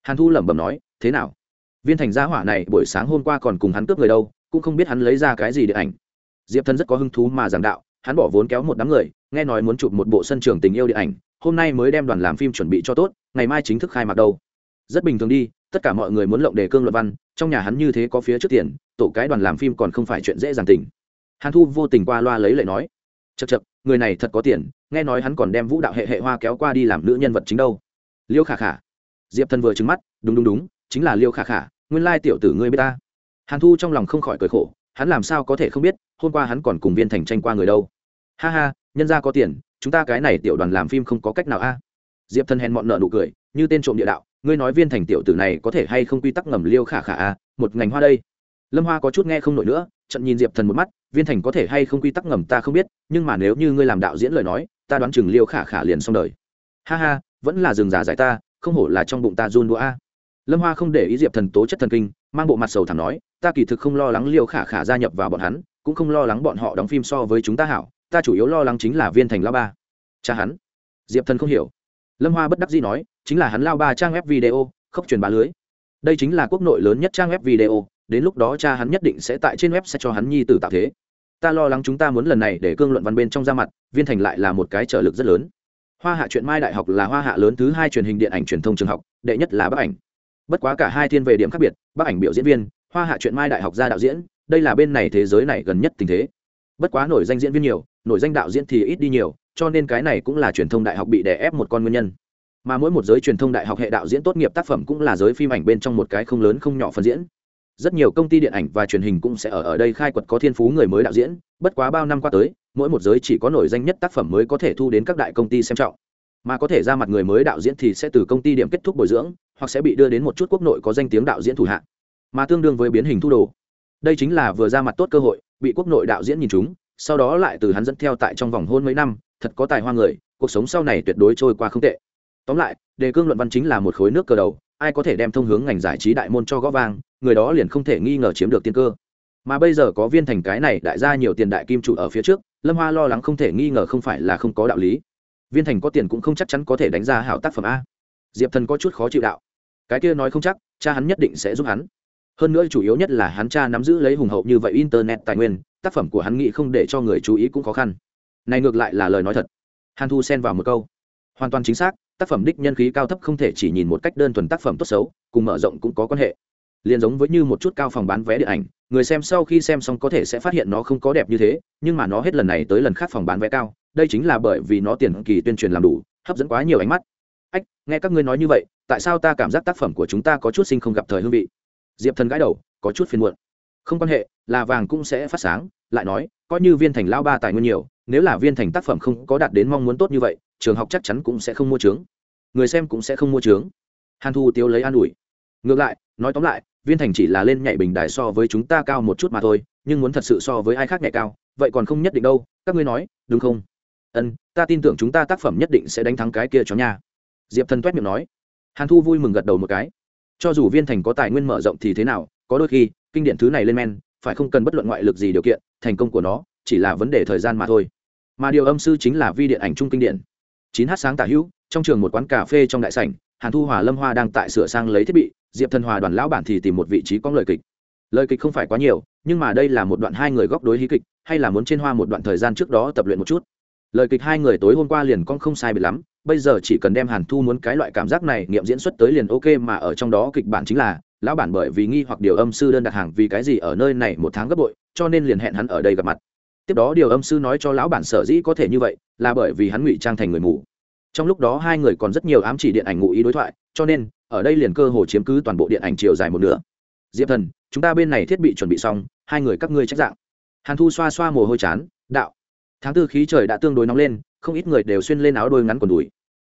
Hàn thu lẩm bẩm nói, thế nào? Viên thành gia hỏa này buổi sáng hôm qua còn cùng hắn cướp người đâu, cũng không biết hắn lấy ra cái gì để ảnh. Diệp thần rất có hứng thú mà giảng đạo hắn bỏ vốn kéo một đám người, nghe nói muốn chụp một bộ sân trường tình yêu điện ảnh, hôm nay mới đem đoàn làm phim chuẩn bị cho tốt, ngày mai chính thức khai mạc đâu. Rất bình thường đi, tất cả mọi người muốn lộng đề cương luận văn, trong nhà hắn như thế có phía trước tiền, tổ cái đoàn làm phim còn không phải chuyện dễ dàng tình. Hàn thu vô tình qua loa lấy lệ nói. Chật chật người này thật có tiền, nghe nói hắn còn đem vũ đạo hệ hệ hoa kéo qua đi làm nữ nhân vật chính đâu. Liêu khả khả. Diệp thần vừa trứng mắt, đúng đúng đúng, chính là liêu khả khả, nguyên lai tiểu tử ngươi b i ế ta. Hàn thu trong lòng không khỏi cười khổ, hắn làm sao có thể không biết, hôm qua hắn còn cùng viên thành tranh qua người đâu ha ha, nhân ra có tiền, chúng ta cái này tiểu đoàn làm phim không có cách nào a. Diệp thần hèn mọn nợ nụ cười, như tên trộm địa đạo, ngươi nói viên thành tiểu tử này có thể hay không quy tắc ngầm liêu khả khả a, một ngành hoa đây. Lâm hoa có chút nghe không nổi nữa, trận nhìn diệp thần một mắt, viên thành có thể hay không quy tắc ngầm ta không biết, nhưng mà nếu như ngươi làm đạo diễn lời nói, ta đoán chừng liêu khả khả liền xong đời. Ha ha, vẫn là rừng già giải ta, không hổ là trong bụng ta run đũa a. Lâm hoa không để ý diệp thần tố chất thần kinh, mang bộ mặt sầu thảm nói, ta kỳ thực không lo lắng liêu khả khả gia nhập vào bọn hắn, cũng không lo lắng bọn họ đóng phim so với chúng ta hảo ta chủ yếu lo lắng chính là viên thành lao ba. Cha hắn. Diệp thần không hiểu. Lâm hoa bất đắc dĩ nói, chính là hắn lao ba trang web video không truyền bá lưới. Đây chính là quốc nội lớn nhất trang web video, đến lúc đó cha hắn nhất định sẽ tại trên web sẽ cho hắn nhi tử tạo thế. Ta lo lắng chúng ta muốn lần này để cương luận văn bên trong ra mặt, viên thành lại là một cái trợ lực rất lớn. Hoa hạ chuyện mai đại học là hoa hạ lớn thứ hai truyền hình điện ảnh truyền thông trường học, đệ nhất là bác ảnh. Bất quá cả hai thiên về điểm khác biệt bác ảnh biểu diễn viên, hoa hạ chuyện mai đại học ra đạo diễn, đây là bên này thế giới này gần nhất tình thế bất quá nổi danh diễn viên nhiều, nổi danh đạo diễn thì ít đi nhiều, cho nên cái này cũng là truyền thông đại học bị đè ép một con nguyên nhân. Mà mỗi một giới truyền thông đại học hệ đạo diễn tốt nghiệp tác phẩm cũng là giới phim ảnh bên trong một cái không lớn không nhỏ phần diễn. Rất nhiều công ty điện ảnh và truyền hình cũng sẽ ở ở đây khai quật có thiên phú người mới đạo diễn, bất quá bao năm qua tới, mỗi một giới chỉ có nổi danh nhất tác phẩm mới có thể thu đến các đại công ty xem trọng. Mà có thể ra mặt người mới đạo diễn thì sẽ từ công ty điểm kết thúc bồi dưỡng, hoặc sẽ bị đưa đến một chút quốc nội có danh tiếng đạo diễn thủ hạng. mà tương đương với biến hình thu đồ đây chính là vừa ra mặt tốt cơ hội, bị quốc nội đạo diễn nhìn chúng, sau đó lại từ hắn dẫn theo tại trong vòng hôn mấy năm, thật có tài hoa người, cuộc sống sau này tuyệt đối trôi qua không tệ. Tóm lại, đề cương luận văn chính là một khối nước cờ đầu, ai có thể đem thông hướng ngành giải trí đại môn cho gõ vang, người đó liền không thể nghi ngờ chiếm được tiên cơ. Mà bây giờ có viên thành cái này đại ra nhiều tiền đại kim trụ ở phía trước, lâm hoa lo lắng không thể nghi ngờ không phải là không có đạo lý. Viên thành có tiền cũng không chắc chắn có thể đánh ra hảo tác phẩm a. Diệp thần có chút khó chịu đạo. Cái kia nói không chắc, cha hắn nhất định sẽ giúp hắn hơn nữa chủ yếu nhất là hắn cha nắm giữ lấy hùng hậu như vậy internet tài nguyên, tác phẩm của hắn nghĩ không để cho người chú ý cũng khó khăn. Này ngược lại là lời nói thật. Hàn thu xen vào một câu. Hoàn toàn chính xác, tác phẩm đích nhân khí cao thấp không thể chỉ nhìn một cách đơn thuần tác phẩm tốt xấu, cùng mở rộng cũng có quan hệ. Liền giống với như một chút cao phòng bán vé điện ảnh, người xem sau khi xem xong có thể sẽ phát hiện nó không có đẹp như thế, nhưng mà nó hết lần này tới lần khác phòng bán vé cao, đây chính là bởi vì nó tiền kỳ tuyên truyền làm đủ, hấp dẫn quá nhiều ánh mắt. Ách, nghe các ngươi nói như vậy, tại sao ta cảm giác tác phẩm của chúng ta có chút sinh không gặp thời hương vị? Diệp thần gãi đầu, có chút phiền muộn. Không quan hệ, là vàng cũng sẽ phát sáng, lại nói, coi như viên thành lao ba tài nguyên nhiều, nếu là viên thành tác phẩm không có đạt đến mong muốn tốt như vậy, trường học chắc chắn cũng sẽ không mua trướng. Người xem cũng sẽ không mua trướng. Hàn thu tiêu lấy an ủi. Ngược lại, nói tóm lại, viên thành chỉ là lên nhảy bình đài so với chúng ta cao một chút mà thôi, nhưng muốn thật sự so với ai khác nhảy cao, vậy còn không nhất định đâu, các ngươi nói, đúng không? Ân, ta tin tưởng chúng ta tác phẩm nhất định sẽ đánh thắng cái kia cho nha. Diệp thần t miệng nói. Hàn thu vui mừng gật đầu một cái cho dù viên thành có tài nguyên mở rộng thì thế nào, có đôi khi, kinh điển thứ này lên men, phải không cần bất luận ngoại lực gì điều kiện, thành công của nó chỉ là vấn đề thời gian mà thôi. Mà điều âm sư chính là vi điện ảnh trung kinh điển. Chín h sáng tả hữu, trong trường một quán cà phê trong đại sảnh, hàn thu hòa lâm hoa đang tại sửa sang lấy thiết bị, diệp thần hòa đoàn lão bản thì tìm một vị trí có lời kịch. Lời kịch không phải quá nhiều, nhưng mà đây là một đoạn hai người góc đối hí kịch, hay là muốn trên hoa một đoạn thời gian trước đó tập luyện một chút. Lời kịch hai người tối hôm qua liền con không sai biệt lắm bây giờ chỉ cần đem hàn thu muốn cái loại cảm giác này nghiệm diễn xuất tới liền ok mà ở trong đó kịch bản chính là, lão bản bởi vì nghi hoặc điều âm sư đơn đặt hàng vì cái gì ở nơi này một tháng gấp bội, cho nên liền hẹn hắn ở đây gặp mặt. Tiếp đó điều âm sư nói cho lão bản sở dĩ có thể như vậy, là bởi vì hắn ngụy trang thành người mù. Trong lúc đó hai người còn rất nhiều ám chỉ điện ảnh ngụ ý đối thoại, cho nên, ở đây liền cơ hồ chiếm cứ toàn bộ điện ảnh chiều dài một nửa. Diệp thần, chúng ta bên này thiết bị chuẩn bị xong, hai người các ngươi trách dạng. Hàn thu xoa xoa mồ hôi chán, đạo. Tháng tư khí trời đã tương đối nóng lên, không ít người đều xuyên lên áo đôi ngắn quần đùi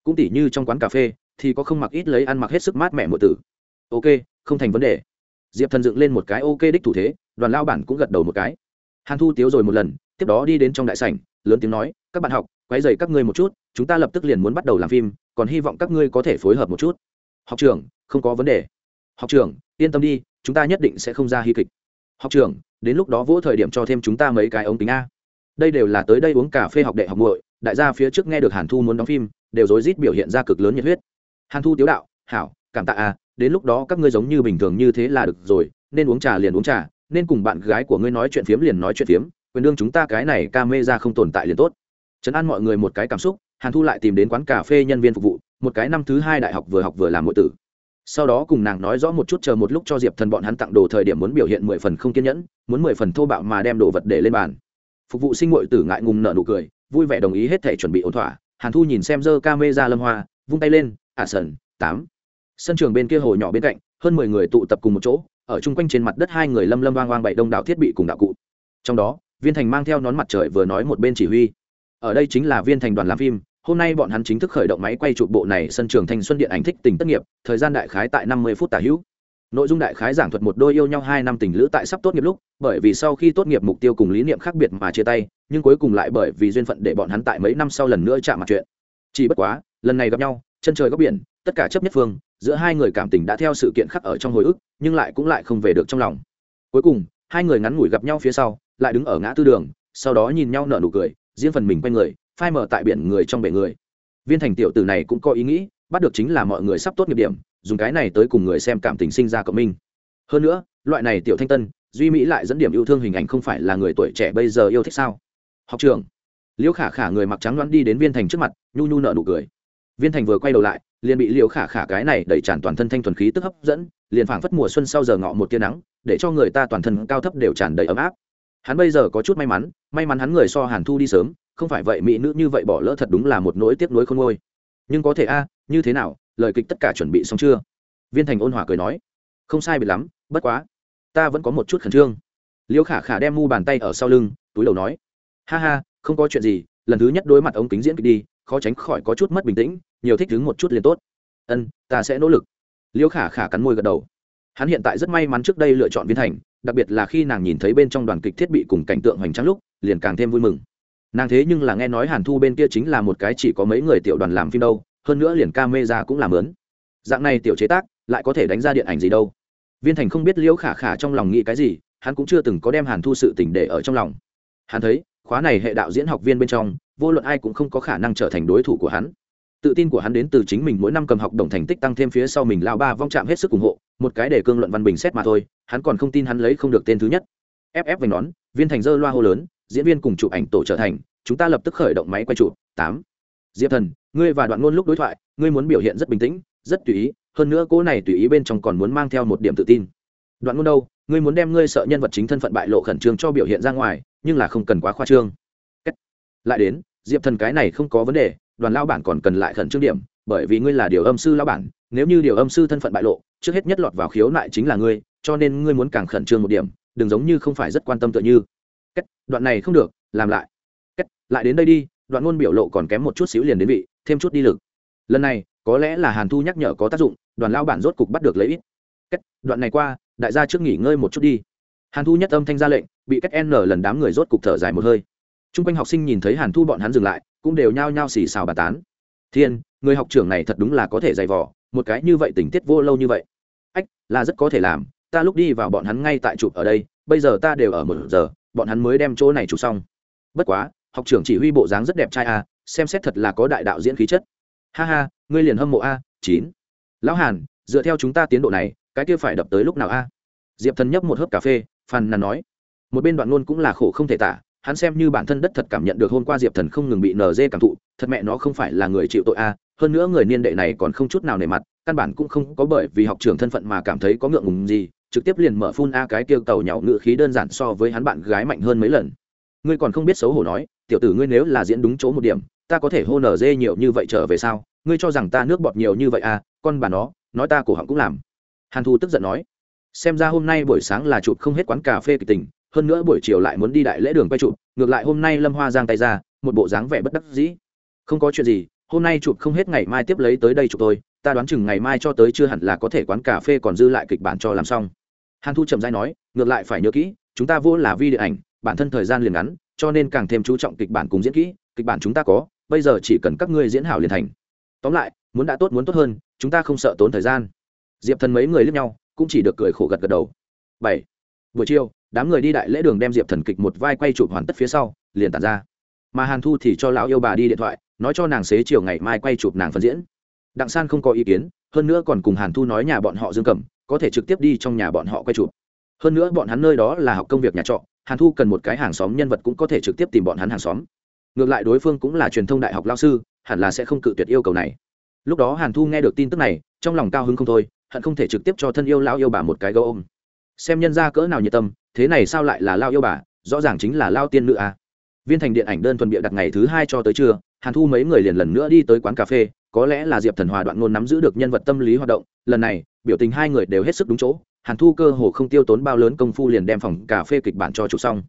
cũng tỉ như trong quán cà phê, thì có không mặc ít lấy ăn mặc hết sức mát mẻ một tử. Ok, không thành vấn đề. Diệp thần dựng lên một cái ok đích thủ thế, đoàn lao bản cũng gật đầu một cái. Hàn thu tiếu rồi một lần, tiếp đó đi đến trong đại sảnh, lớn tiếng nói, các bạn học quay dày các ngươi một chút, chúng ta lập tức liền muốn bắt đầu làm phim, còn hy vọng các ngươi có thể phối hợp một chút. Học trưởng, không có vấn đề. Học trưởng, yên tâm đi, chúng ta nhất định sẽ không ra hy kịch. Học trưởng, đến lúc đó vỗ thời điểm cho thêm chúng ta mấy cái ống kính a. Đây đều là tới đây uống cà phê học đệ học muội đại gia phía trước nghe được hàn thu muốn đóng phim, đều rối rít biểu hiện ra cực lớn nhiệt huyết. Hàn thu tiếu đạo, hảo, cảm tạ a đến lúc đó các ngươi giống như bình thường như thế là được rồi, nên uống trà liền uống trà, nên cùng bạn gái của ngươi nói chuyện phiếm liền nói chuyện phiếm, quyền đương chúng ta cái này ca mê ra không tồn tại liền tốt. Chấn an mọi người một cái cảm xúc, hàn thu lại tìm đến quán cà phê nhân viên phục vụ, một cái năm thứ hai đại học vừa học vừa làm nội tử. Sau đó cùng nàng nói rõ một chút chờ một lúc cho diệp thần bọn hắn tặng đồ thời điểm muốn biểu hiện mười phần không kiên nhẫn, muốn mười phần thô bạo mà đem đồ vật để lên bàn. Phục vụ sinh mội tử ngại ngùng nợ nụ cười vui vẻ đồng ý hết thể chuẩn bị ổn thỏa, hàn thu nhìn xem dơ ca mê ra lâm hoa, vung tay lên ả à sần, tám. Sân trường bên kia hồ nhỏ bên cạnh, hơn mười người tụ tập cùng một chỗ, ở chung quanh trên mặt đất hai người lâm lâm vang vang bậy đông đạo thiết bị cùng đạo cụ. Trong đó, viên thành mang theo nón mặt trời vừa nói một bên chỉ huy. Ở đây chính là viên thành đoàn làm phim, hôm nay bọn hắn chính thức khởi động máy quay chụp bộ này sân trường thanh xuân điện ảnh thích tình tất nghiệp, thời gian đại khái tại năm mươi phút tả hữu nội dung đại khái giảng thuật một đôi yêu nhau hai năm tình lữ tại sắp tốt nghiệp lúc, bởi vì sau khi tốt nghiệp mục tiêu cùng lý niệm khác biệt mà chia tay, nhưng cuối cùng lại bởi vì duyên phận để bọn hắn tại mấy năm sau lần nữa chạm mặt chuyện. Chỉ bất quá, lần này gặp nhau, chân trời góc biển, tất cả chấp nhất phương, giữa hai người cảm tình đã theo sự kiện khắc ở trong hồi ức, nhưng lại cũng lại không về được trong lòng. Cuối cùng, hai người ngắn ngủi gặp nhau phía sau, lại đứng ở ngã tư đường, sau đó nhìn nhau nở nụ cười, riêng phần mình quanh người, phai mở tại biển người trong bể người. Viên thành tiểu tử này cũng có ý nghĩ bắt được chính là mọi người sắp tốt nghiệp điểm, dùng cái này tới cùng người xem cảm tình sinh ra cộng minh. Hơn nữa, loại này tiểu thanh tân, duy mỹ lại dẫn điểm yêu thương hình ảnh không phải là người tuổi trẻ bây giờ yêu thích sao? Học trường. Liễu khả khả người mặc trắng đoán đi đến viên thành trước mặt, nhu nhu nợ nụ cười. Viên thành vừa quay đầu lại, liền bị liễu khả khả cái này đẩy tràn toàn thân thanh thuần khí tức hấp dẫn, liền phảng phất mùa xuân sau giờ ngọ một tia nắng, để cho người ta toàn thân cao thấp đều tràn đầy ấm áp. Hắn bây giờ có chút may mắn may mắn hắn người so hàn thu đi sớm, không phải vậy mỹ nữ như vậy bỏ lỡ thật đúng là một nỗi tiếc nuối khôn ngôi nhưng có thể a như thế nào, lời kịch tất cả chuẩn bị xong chưa? Viên thành ôn hòa cười nói, không sai biệt lắm, bất quá, ta vẫn có một chút khẩn trương. Liễu khả khả đem mu bàn tay ở sau lưng, túi đầu nói, ha ha, không có chuyện gì, lần thứ nhất đối mặt ống kính diễn kịch đi, khó tránh khỏi có chút mất bình tĩnh, nhiều thích đứng một chút liền tốt. Ân, ta sẽ nỗ lực. Liễu khả khả cắn môi gật đầu. Hắn hiện tại rất may mắn trước đây lựa chọn viên thành, đặc biệt là khi nàng nhìn thấy bên trong đoàn kịch thiết bị cùng cảnh tượng hoành tráng lúc, liền càng thêm vui mừng. Nàng thế nhưng là nghe nói hàn thu bên kia chính là một cái chỉ có mấy người tiểu đoàn làm phim đâu hơn nữa liền ca mê ra cũng làm lớn. Dạng này tiểu chế tác, lại có thể đánh ra điện ảnh gì đâu? Viên thành không biết liễu khả khả trong lòng nghĩ cái gì, hắn cũng chưa từng có đem hàn thu sự tỉnh để ở trong lòng. Hắn thấy, khóa này hệ đạo diễn học viên bên trong, vô luận ai cũng không có khả năng trở thành đối thủ của hắn. Tự tin của hắn đến từ chính mình mỗi năm cầm học đồng thành tích tăng thêm phía sau mình lao ba vong chạm hết sức ủng hộ, một cái để cương luận văn bình xét mà thôi, hắn còn không tin hắn lấy không được tên thứ nhất. Ff vành nón, viên thành dơ loa hô lớn, diễn viên cùng chụp ảnh tổ trở thành, chúng ta lập tức khởi động máy quay chụp. Tám. Diệp thần ngươi và đoạn ngôn lúc đối thoại, ngươi muốn biểu hiện rất bình tĩnh, rất tùy ý, hơn nữa cô này tùy ý bên trong còn muốn mang theo một điểm tự tin. Đoạn ngôn đâu, ngươi muốn đem ngươi sợ nhân vật chính thân phận bại lộ khẩn trương cho biểu hiện ra ngoài, nhưng là không cần quá khoa trương. Lại đến, diệp thần cái này không có vấn đề, đoàn lao bản còn cần lại khẩn trương điểm, bởi vì ngươi là điều âm sư lao bản, nếu như điều âm sư thân phận bại lộ, trước hết nhất lọt vào khiếu nại chính là ngươi, cho nên ngươi muốn càng khẩn trương một điểm, đừng giống như không phải rất quan tâm tựa như. Đoạn này không được, làm lại. Lại đến đây đi, đoạn ngôn biểu lộ còn kém một chút xíu liền đến vị thêm chút đi lực. Lần này có lẽ là hàn thu nhắc nhở có tác dụng đoàn lao bản rốt cục bắt được lấy ít. Kết, đoạn này qua đại gia trước nghỉ ngơi một chút đi. Hàn thu nhất âm thanh ra lệnh bị cách n lần đám người rốt cục thở dài một hơi. T r u n g quanh học sinh nhìn thấy hàn thu bọn hắn dừng lại cũng đều nhao nhao xì xào bà tán. Thiên người học trưởng này thật đúng là có thể dày vỏ một cái như vậy tình tiết vô lâu như vậy. Ách là rất có thể làm ta lúc đi vào bọn hắn ngay tại chụp ở đây bây giờ ta đều ở một giờ bọn hắn mới đem chỗ này chụp xong. Bất quá học trưởng chỉ huy bộ dáng rất đẹp trai à? Xem xét thật là có đại đạo diễn khí chất. Ha ha, ngươi liền hâm mộ a, chín. Lão hàn, dựa theo chúng ta tiến độ này, cái kia phải đập tới lúc nào a? Diệp thần nhấp một hớp cà phê, phàn nàn nói. Một bên đoạn luôn cũng là khổ không thể tả, hắn xem như bản thân đất thật cảm nhận được hôm qua diệp thần không ngừng bị nở dê cảm thụ, thật mẹ nó không phải là người chịu tội a, hơn nữa người niên đệ này còn không chút nào nề mặt, căn bản cũng không có bởi vì học trưởng thân phận mà cảm thấy có ngượng ngùng gì, trực tiếp liền mở phun a cái kêu tàu nhậu ngự khí đơn giản so với hắn bạn gái mạnh hơn mấy lần. Ngươi còn không biết xấu hổ nói, tiểu tử ngươi nếu là diễn đúng chỗ một điểm ta có thể hô nở dê nhiều như vậy trở về sao? Ngươi cho rằng ta nước bọt nhiều như vậy à? Con bà nó, nói ta cổ họng cũng làm. Hàn thu tức giận nói. Xem ra hôm nay buổi sáng là chụp không hết quán cà phê kịch tình, hơn nữa buổi chiều lại muốn đi đại lễ đường quay chụp, ngược lại hôm nay lâm hoa giang tay ra, một bộ dáng vẻ bất đắc dĩ. Không có chuyện gì, hôm nay chụp không hết ngày mai tiếp lấy tới đây chụp tôi ta đoán chừng ngày mai cho tới chưa hẳn là có thể quán cà phê còn dư lại kịch bản cho làm xong. Hàn thu trầm dai nói, ngược lại phải nhớ kỹ, chúng ta vô là vi điện ảnh, bản thân thời gian liền ngắn, cho nên càng thêm chú trọng kịch bản cùng diễn kỹ, kịch bản chúng ta có bây giờ chỉ cần các ngươi diễn hảo liền thành. Tóm lại, muốn đã tốt muốn tốt hơn, chúng ta không sợ tốn thời gian. Diệp thần mấy người lướt nhau, cũng chỉ được cười khổ gật gật đầu. Bảy. Buổi chiều, đám người đi đại lễ đường đem diệp thần kịch một vai quay chụp hoàn tất phía sau, liền tàn ra. Mà hàn thu thì cho lão yêu bà đi điện thoại, nói cho nàng xế chiều ngày mai quay chụp nàng phân diễn. Đặng san không có ý kiến, hơn nữa còn cùng hàn thu nói nhà bọn họ dương cầm, có thể trực tiếp đi trong nhà bọn họ quay chụp. Hơn nữa bọn hắn nơi đó là học công việc nhà trọ, hàn thu cần một cái hàng xóm nhân vật cũng có thể trực tiếp tìm bọn hắn hàng xóm ngược lại đối phương cũng là truyền thông đại học lao sư, hẳn là sẽ không cự tuyệt yêu cầu này. Lúc đó hàn thu nghe được tin tức này, trong lòng cao hứng không thôi, hận không thể trực tiếp cho thân yêu lao yêu bà một cái gấu ôm. Xem nhân ra cỡ nào nhiệt tâm, thế này sao lại là lao yêu bà, rõ ràng chính là lao tiên nữ à. viên thành điện ảnh đơn thuần bịa đặt ngày thứ hai cho tới trưa, hàn thu mấy người liền lần nữa đi tới quán cà phê, có lẽ là diệp thần hòa đoạn ngôn nắm giữ được nhân vật tâm lý hoạt động, lần này, biểu tình hai người đều hết sức đúng chỗ, hàn thu cơ hồ không tiêu tốn bao lớn công phu liền đem phòng cà phê kịch bản cho chụp xong.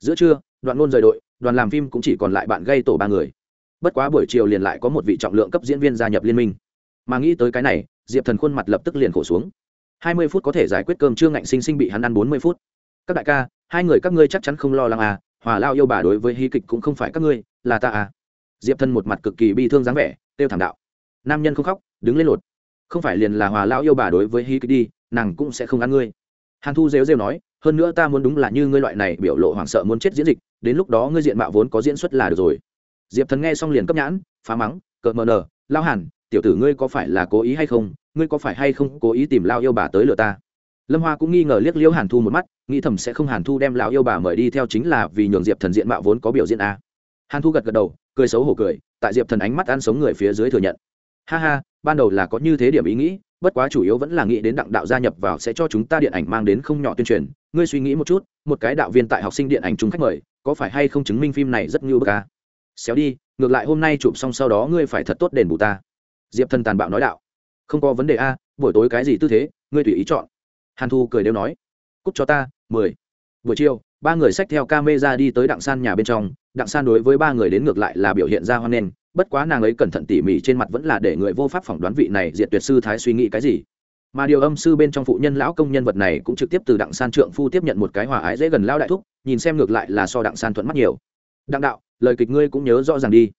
Giữa trưa đoạn ngôn rời đội, đoàn làm phim cũng chỉ còn lại bạn gây tổ ba người. Bất quá buổi chiều liền lại có một vị trọng lượng cấp diễn viên gia nhập liên minh. Mà nghĩ tới cái này, diệp thần khuôn mặt lập tức liền khổ xuống. Hai mươi phút có thể giải quyết cơm trưa ngạnh sinh sinh bị hắn ăn bốn mươi phút. Các đại ca, hai người các ngươi chắc chắn không lo lắng à hòa lao yêu bà đối với hy kịch cũng không phải các ngươi, là ta à. Diệp thần một mặt cực kỳ bi thương dáng vẻ tiêu thảm đạo. Nam nhân không khóc, đứng lên lột. Không phải liền là hòa lao yêu bà đối với hy kịch đi, nàng cũng sẽ không ăn ngươi. Hàn thu rêu rêu nói hơn nữa ta muốn đúng là như ngươi loại này biểu lộ hoảng sợ muốn chết diễn dịch, đến lúc đó ngươi diện mạo vốn có diễn xuất là được rồi. Diệp thần nghe xong liền cấp nhãn, phá mắng, cợt mờ nờ lao hẳn tiểu tử ngươi có phải là cố ý hay không? Ngươi có phải hay không cố ý tìm lao yêu bà tới lừa ta? Lâm hoa cũng nghi ngờ liếc liễu hàn thu một mắt, nghĩ thầm sẽ không hàn thu đem lão yêu bà mời đi theo chính là vì nhường diệp thần diện mạo vốn có biểu diễn a. Hàn thu gật gật đầu, cười xấu hổ cười, tại diệp thần ánh mắt ăn sống người phía dưới thừa nhận. Ha ha, ban đầu là có như thế điểm ý nghĩ bất quá chủ yếu vẫn là nghĩ đến đặng đạo gia nhập vào sẽ cho chúng ta điện ảnh mang đến không nhỏ tuyên truyền. Ngươi suy nghĩ một chút, một cái đạo viên tại học sinh điện ảnh chúng khách mời, có phải hay không chứng minh phim này rất ngưu bức ca xéo đi, ngược lại hôm nay chụp xong sau đó ngươi phải thật tốt đền bù ta. Diệp thần tàn bạo nói đạo. Không có vấn đề a, buổi tối cái gì tư thế, ngươi tùy ý chọn. Hàn thu cười đều nói. Cúc cho ta, mười. Buổi chiều, ba người xách theo ca mê ra đi tới đặng san nhà bên trong. Đặng san đối với ba người đến ngược lại là biểu hiện ra hoan nghênh bất quá nàng ấy cẩn thận tỉ mỉ trên mặt vẫn là để người vô pháp phỏng đoán vị này diệt tuyệt sư thái suy nghĩ cái gì. Mà điều âm sư bên trong phụ nhân lão công nhân vật này cũng trực tiếp từ đặng san trượng phu tiếp nhận một cái hòa ái dễ gần lao đại thúc, nhìn xem ngược lại là so đặng san thuận mắt nhiều. Đặng đạo, lời kịch ngươi cũng nhớ rõ ràng đi.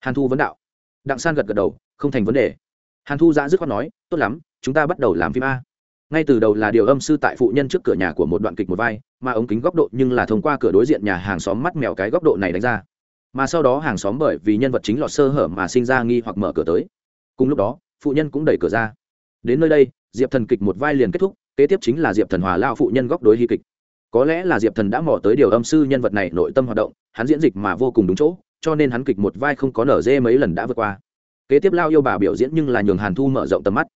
Hàn thu vấn đạo. Đặng san gật gật đầu, không thành vấn đề. Hàn thu giã dứt khoát nói, tốt lắm, chúng ta bắt đầu làm phim a. Ngay từ đầu là điều âm sư tại phụ nhân trước cửa nhà của một đoạn kịch một vai, mà ống kính góc độ nhưng là thông qua cửa đối diện nhà hàng xóm mắt mèo cái góc độ này đánh ra mà sau đó hàng xóm bởi vì nhân vật chính lọt sơ hở mà sinh ra nghi hoặc mở cửa tới. Cùng lúc đó, phụ nhân cũng đẩy cửa ra. Đến nơi đây, diệp thần kịch một vai liền kết thúc, kế tiếp chính là diệp thần hòa lao phụ nhân góc đối hy kịch. Có lẽ là diệp thần đã mò tới điều âm sư nhân vật này nội tâm hoạt động, hắn diễn dịch mà vô cùng đúng chỗ, cho nên hắn kịch một vai không có nở dê mấy lần đã vượt qua. Kế tiếp lao yêu bà biểu diễn nhưng là nhường hàn thu mở rộng tầm mắt.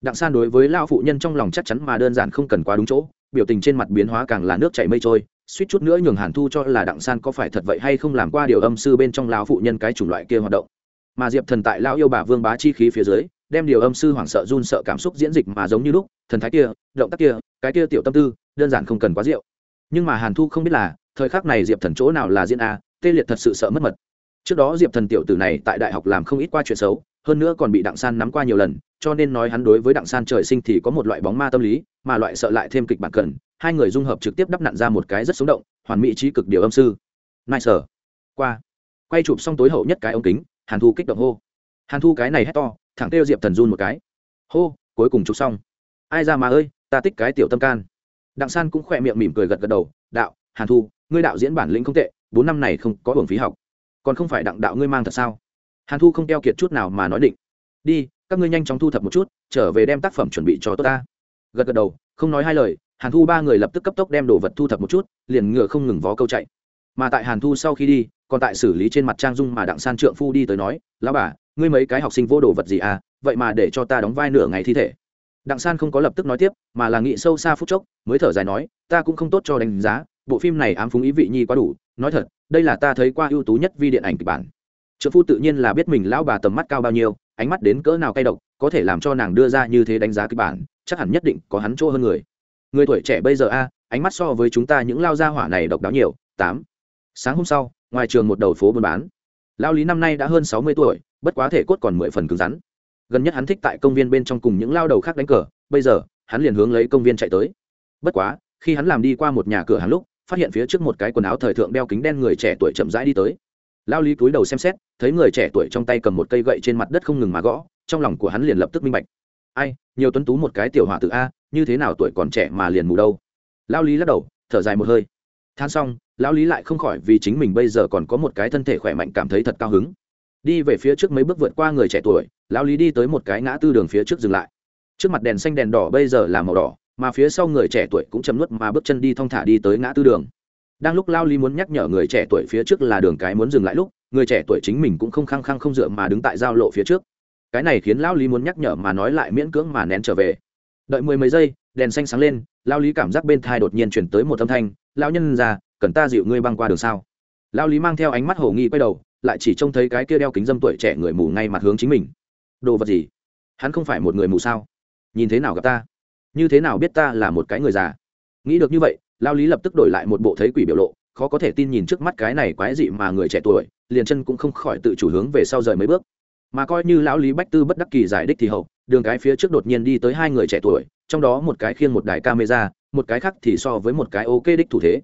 Đặng san đối với lao phụ nhân trong lòng chắc chắn mà đơn giản không cần quá đúng chỗ, biểu tình trên mặt biến hóa càng là nước chảy mây trôi suýt chút nữa nhường hàn thu cho là đặng san có phải thật vậy hay không làm qua điều âm sư bên trong lão phụ nhân cái chủng loại kia hoạt động. Mà diệp thần tại lão yêu bà vương bá chi khí phía dưới, đem điều âm sư hoảng sợ run sợ cảm xúc diễn dịch mà giống như lúc, thần thái kia, động tác kia, cái kia tiểu tâm tư, đơn giản không cần quá rượu. Nhưng mà hàn thu không biết là, thời khắc này diệp thần chỗ nào là diễn a, tê liệt thật sự sợ mất mật. Trước đó diệp thần tiểu tử này tại đại học làm không ít qua chuyện xấu, hơn nữa còn bị đặng san nắm qua nhiều lần, cho nên nói hắn đối với đặng san trời sinh thì có một loại bóng ma tâm lý, mà loại sợ lại thêm kịch bản cần hai người dung hợp trực tiếp đắp nặn ra một cái rất sống động, hoàn mỹ trí cực điều âm sư. Nai sở qua. Quay chụp xong tối hậu nhất cái ống kính, hàn thu kích động hô. Hàn thu cái này hét to, thẳng kêu diệp thần run một cái. Hô, cuối cùng chụp xong. Ai ra mà ơi, ta tích cái tiểu tâm can. Đặng san cũng khỏe miệng mỉm cười gật gật đầu, đạo, hàn thu, ngươi đạo diễn bản lĩnh không tệ, bốn năm này không có hưởng phí học. Còn không phải đặng đạo ngươi mang thật sao? Hàn thu không keo kiệt chút nào mà nói định. Đi, các ngươi nhanh chóng thu thập một chút, trở về đem tác phẩm chuẩn bị cho tốt ta. Gật gật đầu, không nói hai lời hàn thu ba người lập tức cấp tốc đem đồ vật thu thập một chút, liền ngựa không ngừng vó câu chạy. Mà tại hàn thu sau khi đi, còn tại xử lý trên mặt trang dung mà đặng san trượng phu đi tới nói, lão bà, ngươi mấy cái học sinh vô đồ vật gì à vậy mà để cho ta đóng vai nửa ngày thi thể. Đặng san không có lập tức nói tiếp, mà là nghĩ sâu xa phút chốc, mới thở dài nói, ta cũng không tốt cho đánh giá, bộ phim này ám phúng ý vị nhi quá đủ, nói thật, đây là ta thấy qua ưu tú nhất vi điện ảnh kịch bản. Trợ phu tự nhiên là biết mình lão bà tầm mắt cao bao nhiêu, ánh mắt đến cỡ nào cay độc, có thể làm cho nàng đưa ra như thế đánh giá kịch bản, chắc hẳn nhất định có hắn chỗ hơn người người tuổi trẻ bây giờ a, ánh mắt so với chúng ta những lao gia hỏa này độc đáo nhiều. Tám. Sáng hôm sau, ngoài trường một đầu phố buôn bán. Lao lý năm nay đã hơn sáu mươi tuổi, bất quá thể cốt còn mười phần cứng rắn. Gần nhất hắn thích tại công viên bên trong cùng những lao đầu khác đánh cờ, bây giờ, hắn liền hướng lấy công viên chạy tới. Bất quá, khi hắn làm đi qua một nhà cửa hàng lúc, phát hiện phía trước một cái quần áo thời thượng đeo kính đen người trẻ tuổi chậm rãi đi tới. Lao lý cúi đầu xem xét, thấy người trẻ tuổi trong tay cầm một cây gậy trên mặt đất không ngừng mà gõ, trong lòng của hắn liền lập tức minh bạch. Ai, nhiều tuấn tú một cái tiểu hỏa tự a như thế nào tuổi còn trẻ mà liền mù đâu. Lao lý lắc đầu, thở dài một hơi. Than xong, lão lý lại không khỏi vì chính mình bây giờ còn có một cái thân thể khỏe mạnh cảm thấy thật cao hứng. Đi về phía trước mấy bước vượt qua người trẻ tuổi, lão lý đi tới một cái ngã tư đường phía trước dừng lại. Trước mặt đèn xanh đèn đỏ bây giờ là màu đỏ, mà phía sau người trẻ tuổi cũng chấm nuốt mà bước chân đi thong thả đi tới ngã tư đường. Đang lúc lao lý muốn nhắc nhở người trẻ tuổi phía trước là đường cái muốn dừng lại lúc, người trẻ tuổi chính mình cũng không khăng khăng không dựa mà đứng tại giao lộ phía trước. Cái này khiến lao lý muốn nhắc nhở mà nói lại miễn cưỡng mà nén trở về đợi mười mấy giây đèn xanh sáng lên lao lý cảm giác bên thai đột nhiên chuyển tới một âm thanh lao nhân già, cần ta dịu ngươi băng qua đường sao? Lao lý mang theo ánh mắt hồ nghi quay đầu lại chỉ trông thấy cái kia đeo kính dâm tuổi trẻ người mù ngay mặt hướng chính mình. Đồ vật gì? Hắn không phải một người mù sao? Nhìn thế nào gặp ta? Như thế nào biết ta là một cái người già? Nghĩ được như vậy lao lý lập tức đổi lại một bộ thấy quỷ biểu lộ khó có thể tin nhìn trước mắt cái này quái dị mà người trẻ tuổi liền chân cũng không khỏi tự chủ hướng về sau rời mấy bước. Mà coi như lão lý bách tư bất đắc kỳ giải đích thì hậu đường cái phía trước đột nhiên đi tới hai người trẻ tuổi, trong đó một cái khiêng một đài camera, một cái khác thì so với một cái ok đích thủ thế.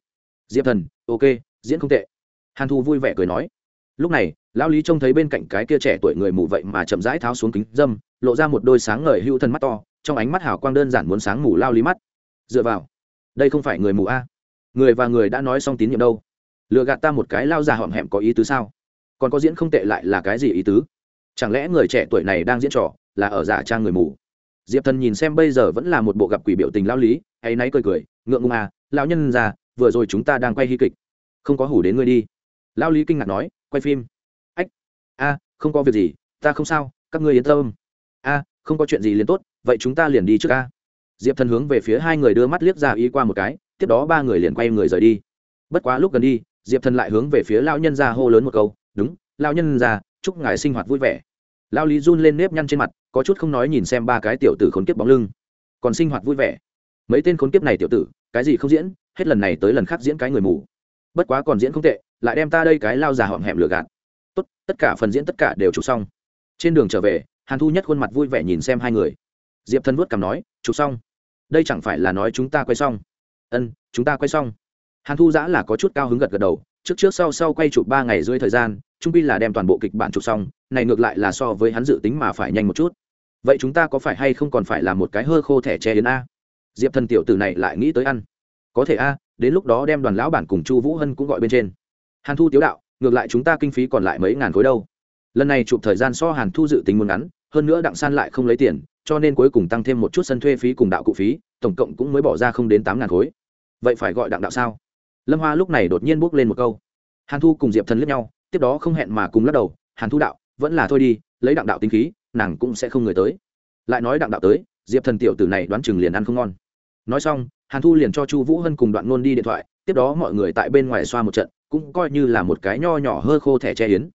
Diệp thần, ok, diễn không tệ. Hàn thu vui vẻ cười nói. Lúc này, lão lý trông thấy bên cạnh cái kia trẻ tuổi người mù vậy mà chậm rãi tháo xuống kính dâm, lộ ra một đôi sáng ngời hữu thân mắt to, trong ánh mắt hào quang đơn giản muốn sáng mù lao lý mắt. Dựa vào, đây không phải người mù a. Người và người đã nói xong tín nhiệm đâu. Lựa gạt ta một cái lao già hỏm hẹm có ý tứ sao? Còn có diễn không tệ lại là cái gì ý tứ? Chẳng lẽ người trẻ tuổi này đang diễn trò là ở giả trang người mù. Diệp thần nhìn xem bây giờ vẫn là một bộ gặp quỷ biểu tình lao lý hay náy cười cười, ngượng ngùng à lão nhân già, vừa rồi chúng ta đang quay hy kịch. Không có hủ đến ngươi đi. Lao lý kinh ngạc nói, quay phim. Ách, a, không có việc gì, ta không sao, các ngươi yên tâm. A, không có chuyện gì liền tốt, vậy chúng ta liền đi trước a. Diệp thần hướng về phía hai người đưa mắt liếc ra ý qua một cái, tiếp đó ba người liền quay người rời đi. Bất quá lúc gần đi, diệp thần lại hướng về phía lao nhân ra hô lớn một câu, đúng lao nhân ra chúc ngài sinh hoạt vui vẻ. Lao lý run lên nếp nhăn trên mặt có chút không nói nhìn xem ba cái tiểu tử khốn kiếp bóng lưng. Còn sinh hoạt vui vẻ. Mấy tên khốn kiếp này tiểu tử, cái gì không diễn, hết lần này tới lần khác diễn cái người mù. Bất quá còn diễn không tệ, lại đem ta đây cái lao già họm hẹm lừa gạt. Tốt, tất cả phần diễn tất cả đều chụp xong. Trên đường trở về, hàn thu nhất khuôn mặt vui vẻ nhìn xem hai người. Diệp thân vuốt cằm nói, chụp xong. Đây chẳng phải là nói chúng ta quay xong? Ân, chúng ta quay xong. Hàn thu giã là có chút cao hứng gật gật đầu, trước trước sau sau quay chụp ba ngày dưới thời gian, trung pi là đem toàn bộ kịch bản chụp xong, này ngược lại là so với hắn dự tính mà phải nhanh một chút vậy chúng ta có phải hay không còn phải là một cái hơ khô thẻ che đến a? Diệp thần tiểu tử này lại nghĩ tới ăn. Có thể a, đến lúc đó đem đoàn lão bản cùng chu vũ hân cũng gọi bên trên. Hàn thu tiếu đạo, ngược lại chúng ta kinh phí còn lại mấy ngàn khối đâu. Lần này chụp thời gian so hàn thu dự tính muốn ngắn, hơn nữa đặng san lại không lấy tiền, cho nên cuối cùng tăng thêm một chút sân thuê phí cùng đạo cụ phí, tổng cộng cũng mới bỏ ra không đến tám ngàn khối. Vậy phải gọi đặng đạo sao? Lâm hoa lúc này đột nhiên bước lên một câu. Hàn thu cùng diệp thần lướt nhau, tiếp đó không hẹn mà cùng lắc đầu, hàn thu đạo, vẫn là thôi đi, lấy đặng đạo tính khí nàng cũng sẽ không người tới. Lại nói đặng đạo tới, diệp thần tiểu tử này đoán chừng liền ăn không ngon. Nói xong, hàn thu liền cho chu vũ hân cùng đoạn nôn đi điện thoại, tiếp đó mọi người tại bên ngoài xoa một trận, cũng coi như là một cái nho nhỏ hơ khô thẻ che yến.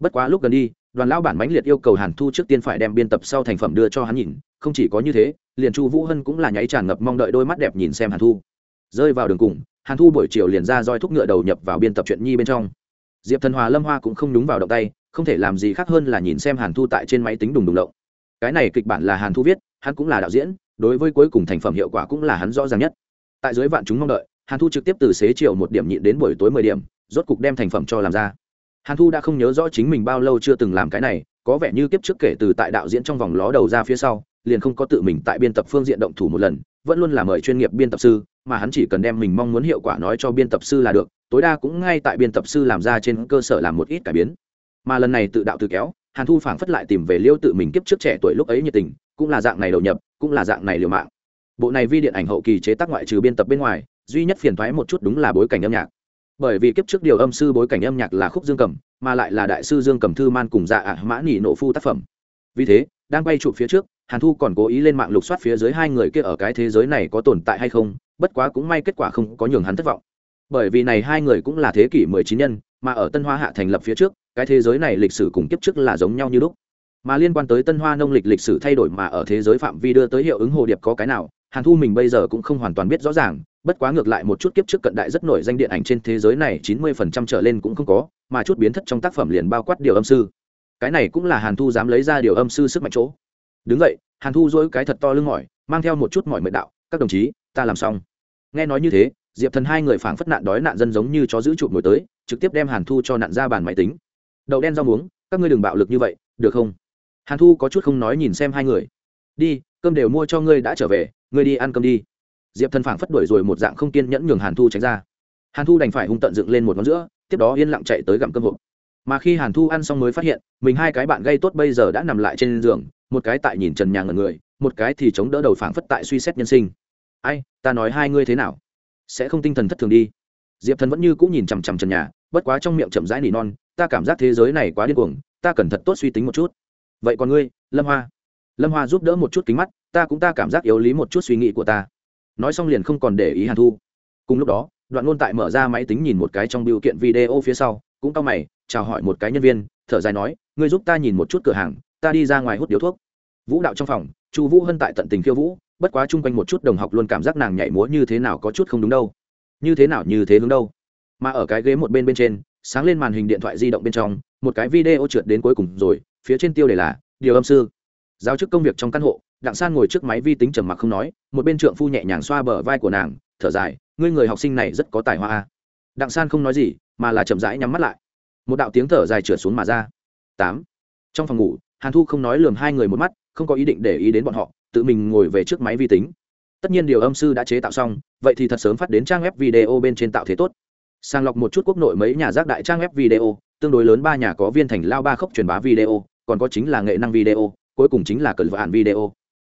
Bất quá lúc gần đi, đoàn lao bản mãnh liệt yêu cầu hàn thu trước tiên phải đem biên tập sau thành phẩm đưa cho hắn nhìn, không chỉ có như thế, liền chu vũ hân cũng là nháy tràn ngập mong đợi đôi mắt đẹp nhìn xem hàn thu. Rơi vào đường cùng, hàn thu buổi chiều liền ra roi thúc ngựa đầu nhập vào biên tập chuyện nhi bên trong. Diệp thần hòa lâm hoa cũng không đúng vào động tay không thể làm gì khác hơn là nhìn xem hàn thu tại trên máy tính đùng đùng động cái này kịch bản là hàn thu viết, hắn cũng là đạo diễn, đối với cuối cùng thành phẩm hiệu quả cũng là hắn rõ ràng nhất. Tại dưới vạn chúng mong đợi, hàn thu trực tiếp từ xế chiều một điểm nhịn đến buổi tối mười điểm, rốt cục đem thành phẩm cho làm ra. Hàn thu đã không nhớ rõ chính mình bao lâu chưa từng làm cái này, có vẻ như kiếp trước kể từ tại đạo diễn trong vòng ló đầu ra phía sau, liền không có tự mình tại biên tập phương diện động thủ một lần, vẫn luôn là mời chuyên nghiệp biên tập sư, mà hắn chỉ cần đem mình mong muốn hiệu quả nói cho biên tập sư là được, tối đa cũng ngay tại biên tập sư làm ra trên cơ sở làm một ít cải biến mà lần này tự đạo tự kéo, hàn thu phảng phất lại tìm về liêu tự mình kiếp trước trẻ tuổi lúc ấy nhiệt tình, cũng là dạng này đầu nhập, cũng là dạng này liều mạng. Bộ này vi điện ảnh hậu kỳ chế tác ngoại trừ biên tập bên ngoài, duy nhất phiền thoái một chút đúng là bối cảnh âm nhạc. Bởi vì kiếp trước điều âm sư bối cảnh âm nhạc là khúc dương cầm, mà lại là đại sư dương cầm thư man cùng dạ ạ mã nỉ nộ phu tác phẩm. Vì thế, đang bay trụ phía trước, hàn thu còn cố ý lên mạng lục soát phía dưới hai người kia ở cái thế giới này có tồn tại hay không, bất quá cũng may kết quả không có nhường hắn thất vọng. Bởi vì này hai người cũng là thế kỷ mười chín nhân mà ở tân hoa hạ thành lập phía trước, cái thế giới này lịch sử cùng kiếp trước là giống nhau như lúc. Mà liên quan tới tân hoa nông lịch lịch sử thay đổi mà ở thế giới phạm vi đưa tới hiệu ứng hồ điệp có cái nào, hàn thu mình bây giờ cũng không hoàn toàn biết rõ ràng, bất quá ngược lại một chút kiếp trước cận đại rất nổi danh điện ảnh trên thế giới này chín mươi phần trăm trở lên cũng không có, mà chút biến thất trong tác phẩm liền bao quát điều âm sư. Cái này cũng là hàn thu dám lấy ra điều âm sư sức mạnh chỗ. Đứng vậy hàn thu dỗi cái thật to lưng mỏi, mang theo một chút mọi mệnh đạo, các đồng chí, ta làm xong. Nghe nói như thế, diệp thần hai người phảng phất nạn đói nạn dân giống như chó giữ chụp nổi tới trực tiếp đem hàn thu cho nạn ra bàn máy tính. Đậu đen rau muống, các ngươi đừng bạo lực như vậy, được không? Hàn thu có chút không nói nhìn xem hai người. Đi, cơm đều mua cho ngươi đã trở về, ngươi đi ăn cơm đi. Diệp thần phảng phất đuổi rồi một dạng không kiên nhẫn nhường hàn thu tránh ra. Hàn thu đành phải hung tận dựng lên một ngón giữa, tiếp đó yên lặng chạy tới gặm cơm hộp. Mà khi hàn thu ăn xong mới phát hiện, mình hai cái bạn gây tốt bây giờ đã nằm lại trên giường, một cái tại nhìn trần nhà ngần người, một cái thì chống đỡ đầu phảng phất tại suy xét nhân sinh. Ai, ta nói hai ngươi thế nào? Sẽ không tinh thần thất thường đi diệp thần vẫn như cũng nhìn chằm chằm trần nhà, bất quá trong miệng chậm rãi nỉ non, ta cảm giác thế giới này quá điên cuồng, ta cần thật tốt suy tính một chút. Vậy còn ngươi, lâm hoa? Lâm hoa giúp đỡ một chút kính mắt, ta cũng ta cảm giác yếu lý một chút suy nghĩ của ta. Nói xong liền không còn để ý hàn thu. Cùng lúc đó, đoạn ngôn tại mở ra máy tính nhìn một cái trong biểu kiện video phía sau, cũng cau mày, chào hỏi một cái nhân viên, thở dài nói, ngươi giúp ta nhìn một chút cửa hàng, ta đi ra ngoài hút điếu thuốc. Vũ đạo trong phòng, chu vũ hân tại tận tình khiêu vũ, bất quá chung quanh một chút đồng học luôn cảm giác nàng nhảy múa như thế nào có chút không đúng đâu như thế nào như thế hướng đâu. Mà ở cái ghế một bên bên trên, sáng lên màn hình điện thoại di động bên trong, một cái video trượt đến cuối cùng rồi, phía trên tiêu đề là, điều âm sư. Giáo chức công việc trong căn hộ, đặng san ngồi trước máy vi tính trầm mặc không nói, một bên trượng phu nhẹ nhàng xoa bờ vai của nàng, thở dài, ngươi người học sinh này rất có tài hoa đặng san không nói gì, mà là chậm rãi nhắm mắt lại. Một đạo tiếng thở dài trượt xuống mà ra. Tám. Trong phòng ngủ, hàn thu không nói lường hai người một mắt, không có ý định để ý đến bọn họ, tự mình ngồi về trước máy vi tính tất nhiên điều âm sư đã chế tạo xong, vậy thì thật sớm phát đến trang web video bên trên tạo thế tốt. Sàng lọc một chút quốc nội mấy nhà giác đại trang web video, tương đối lớn ba nhà có viên thành lao ba khốc truyền bá video, còn có chính là nghệ năng video, cuối cùng chính là cẩn vạn video.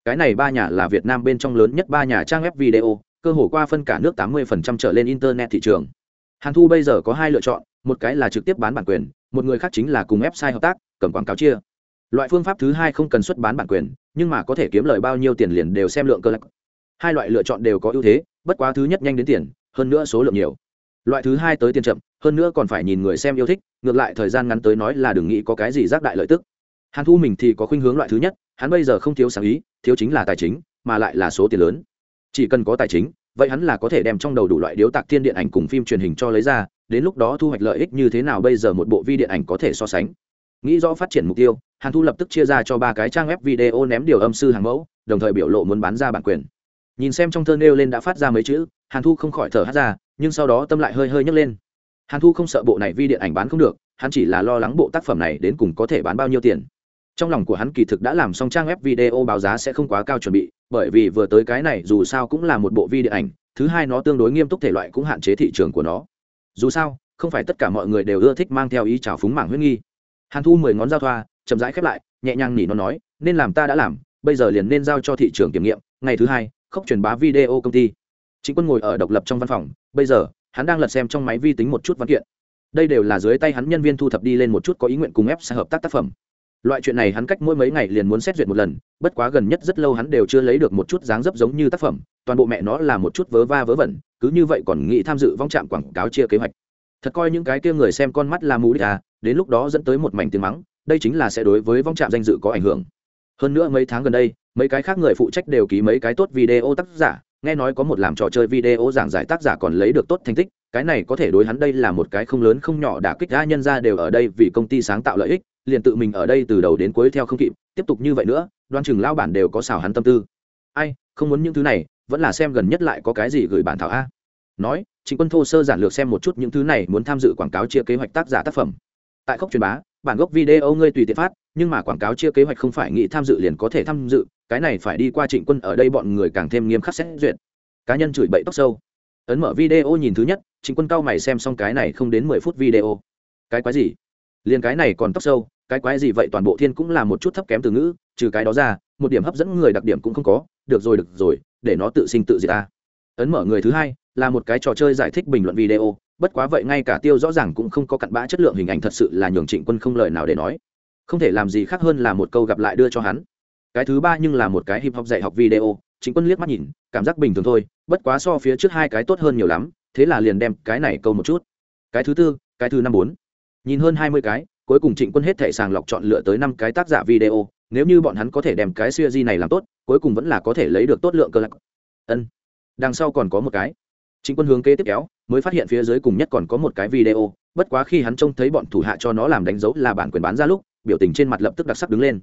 Cái này ba nhà là việt nam bên trong lớn nhất ba nhà trang web video, cơ hồ qua phân cả nước 80% trở lên internet thị trường. Hàn thu bây giờ có hai lựa chọn, một cái là trực tiếp bán bản quyền, một người khác chính là cùng website hợp tác, cầm quảng cáo chia. Loại phương pháp thứ hai không cần xuất bán bản quyền, nhưng mà có thể kiếm lời bao nhiêu tiền liền đều xem lượng cơ lạc hai loại lựa chọn đều có ưu thế, bất quá thứ nhất nhanh đến tiền, hơn nữa số lượng nhiều. Loại thứ hai tới tiền chậm, hơn nữa còn phải nhìn người xem yêu thích, ngược lại thời gian ngắn tới nói là đừng nghĩ có cái gì rác đại lợi tức. Hàn thu mình thì có khuynh hướng loại thứ nhất, hắn bây giờ không thiếu sáng ý, thiếu chính là tài chính, mà lại là số tiền lớn. Chỉ cần có tài chính, vậy hắn là có thể đem trong đầu đủ loại điếu tạc thiên điện ảnh cùng phim truyền hình cho lấy ra, đến lúc đó thu hoạch lợi ích như thế nào bây giờ một bộ vi điện ảnh có thể so sánh. Nghĩ rõ phát triển mục tiêu, hàn thu lập tức chia ra cho ba cái trang web video ném điều âm sư hàng mẫu, đồng thời biểu lộ muốn bán ra bản quyền nhìn xem trong thơ nêu lên đã phát ra mấy chữ, hàn thu không khỏi thở hát ra, nhưng sau đó tâm lại hơi hơi nhấc lên. Hàn thu không sợ bộ này vi điện ảnh bán không được, hắn chỉ là lo lắng bộ tác phẩm này đến cùng có thể bán bao nhiêu tiền. Trong lòng của hắn kỳ thực đã làm xong trang web video báo giá sẽ không quá cao chuẩn bị, bởi vì vừa tới cái này dù sao cũng là một bộ vi điện ảnh, thứ hai nó tương đối nghiêm túc thể loại cũng hạn chế thị trường của nó. Dù sao, không phải tất cả mọi người đều ưa thích mang theo ý trào phúng mảng huyết nghi. Hàn thu mười ngón giao thoa, chậm rãi khép lại, nhẹ nhàng nỉ nó nói, nên làm ta đã làm, bây giờ liền nên giao cho thị trường kiểm nghiệm, ngày thứ hai khóc truyền bá video công ty. Chính quân ngồi ở độc lập trong văn phòng, bây giờ, hắn đang lật xem trong máy vi tính một chút văn kiện. Đây đều là dưới tay hắn nhân viên thu thập đi lên một chút có ý nguyện cùng ép sẽ hợp tác tác phẩm. Loại chuyện này hắn cách mỗi mấy ngày liền muốn xét duyệt một lần, bất quá gần nhất rất lâu hắn đều chưa lấy được một chút dáng dấp giống như tác phẩm, toàn bộ mẹ nó là một chút vớ va vớ vẩn, cứ như vậy còn nghĩ tham dự vong trạm quảng cáo chia kế hoạch. Thật coi những cái kia người xem con mắt là mù đích à đến lúc đó dẫn tới một mảnh tiếng mắng, đây chính là sẽ đối với vong trạm danh dự có ảnh hưởng. Hơn nữa mấy tháng gần đây mấy cái khác người phụ trách đều ký mấy cái tốt video tác giả, nghe nói có một làm trò chơi video giảng giải tác giả còn lấy được tốt thành tích, cái này có thể đối hắn đây là một cái không lớn không nhỏ đả kích, đa nhân ra đều ở đây vì công ty sáng tạo lợi ích, liền tự mình ở đây từ đầu đến cuối theo không kịp, tiếp tục như vậy nữa, đoan chừng lao bản đều có xào hắn tâm tư. Ai, không muốn những thứ này, vẫn là xem gần nhất lại có cái gì gửi bản thảo a. Nói chính quân thô sơ giản lược xem một chút những thứ này, muốn tham dự quảng cáo chia kế hoạch tác giả tác phẩm. Tại khốc truyền bá, bản gốc video ngươi tùy tiện phát, nhưng mà quảng cáo chia kế hoạch không phải nghĩ tham dự liền có thể tham dự cái này phải đi qua trịnh quân ở đây bọn người càng thêm nghiêm khắc xét duyệt. Cá nhân chửi bậy tóc sâu. Ấn mở video nhìn thứ nhất, trịnh quân cao mày xem xong cái này không đến mười phút video. Cái quái gì? Liền cái này còn tóc sâu, cái quái gì vậy toàn bộ thiên cũng là một chút thấp kém từ ngữ, trừ cái đó ra, một điểm hấp dẫn người đặc điểm cũng không có, được rồi được rồi, để nó tự sinh tự diệt ta. Ấn mở người thứ hai, là một cái trò chơi giải thích bình luận video, bất quá vậy ngay cả tiêu rõ ràng cũng không có cặn bã chất lượng hình ảnh thật sự là nhường trịnh quân không lời nào để nói. Không thể làm gì khác hơn là một câu gặp lại đưa cho hắn cái thứ ba nhưng là một cái hip hop dạy học video trịnh quân liếc mắt nhìn, cảm giác bình thường thôi, bất quá so phía trước hai cái tốt hơn nhiều lắm, thế là liền đem cái này câu một chút. Cái thứ tư, cái thứ năm bốn. Nhìn hơn hai mươi cái, cuối cùng trịnh quân hết thể sàng lọc chọn lựa tới năm cái tác giả video, nếu như bọn hắn có thể đem cái siêu di này làm tốt, cuối cùng vẫn là có thể lấy được tốt lượng cơ lạc ân. Đằng sau còn có một cái. Trịnh quân hướng kế tiếp kéo, mới phát hiện phía dưới cùng nhất còn có một cái video, bất quá khi hắn trông thấy bọn thủ hạ cho nó làm đánh dấu là bản quyền bán ra lúc, biểu tình trên mặt lập tức đặc sắc đứng lên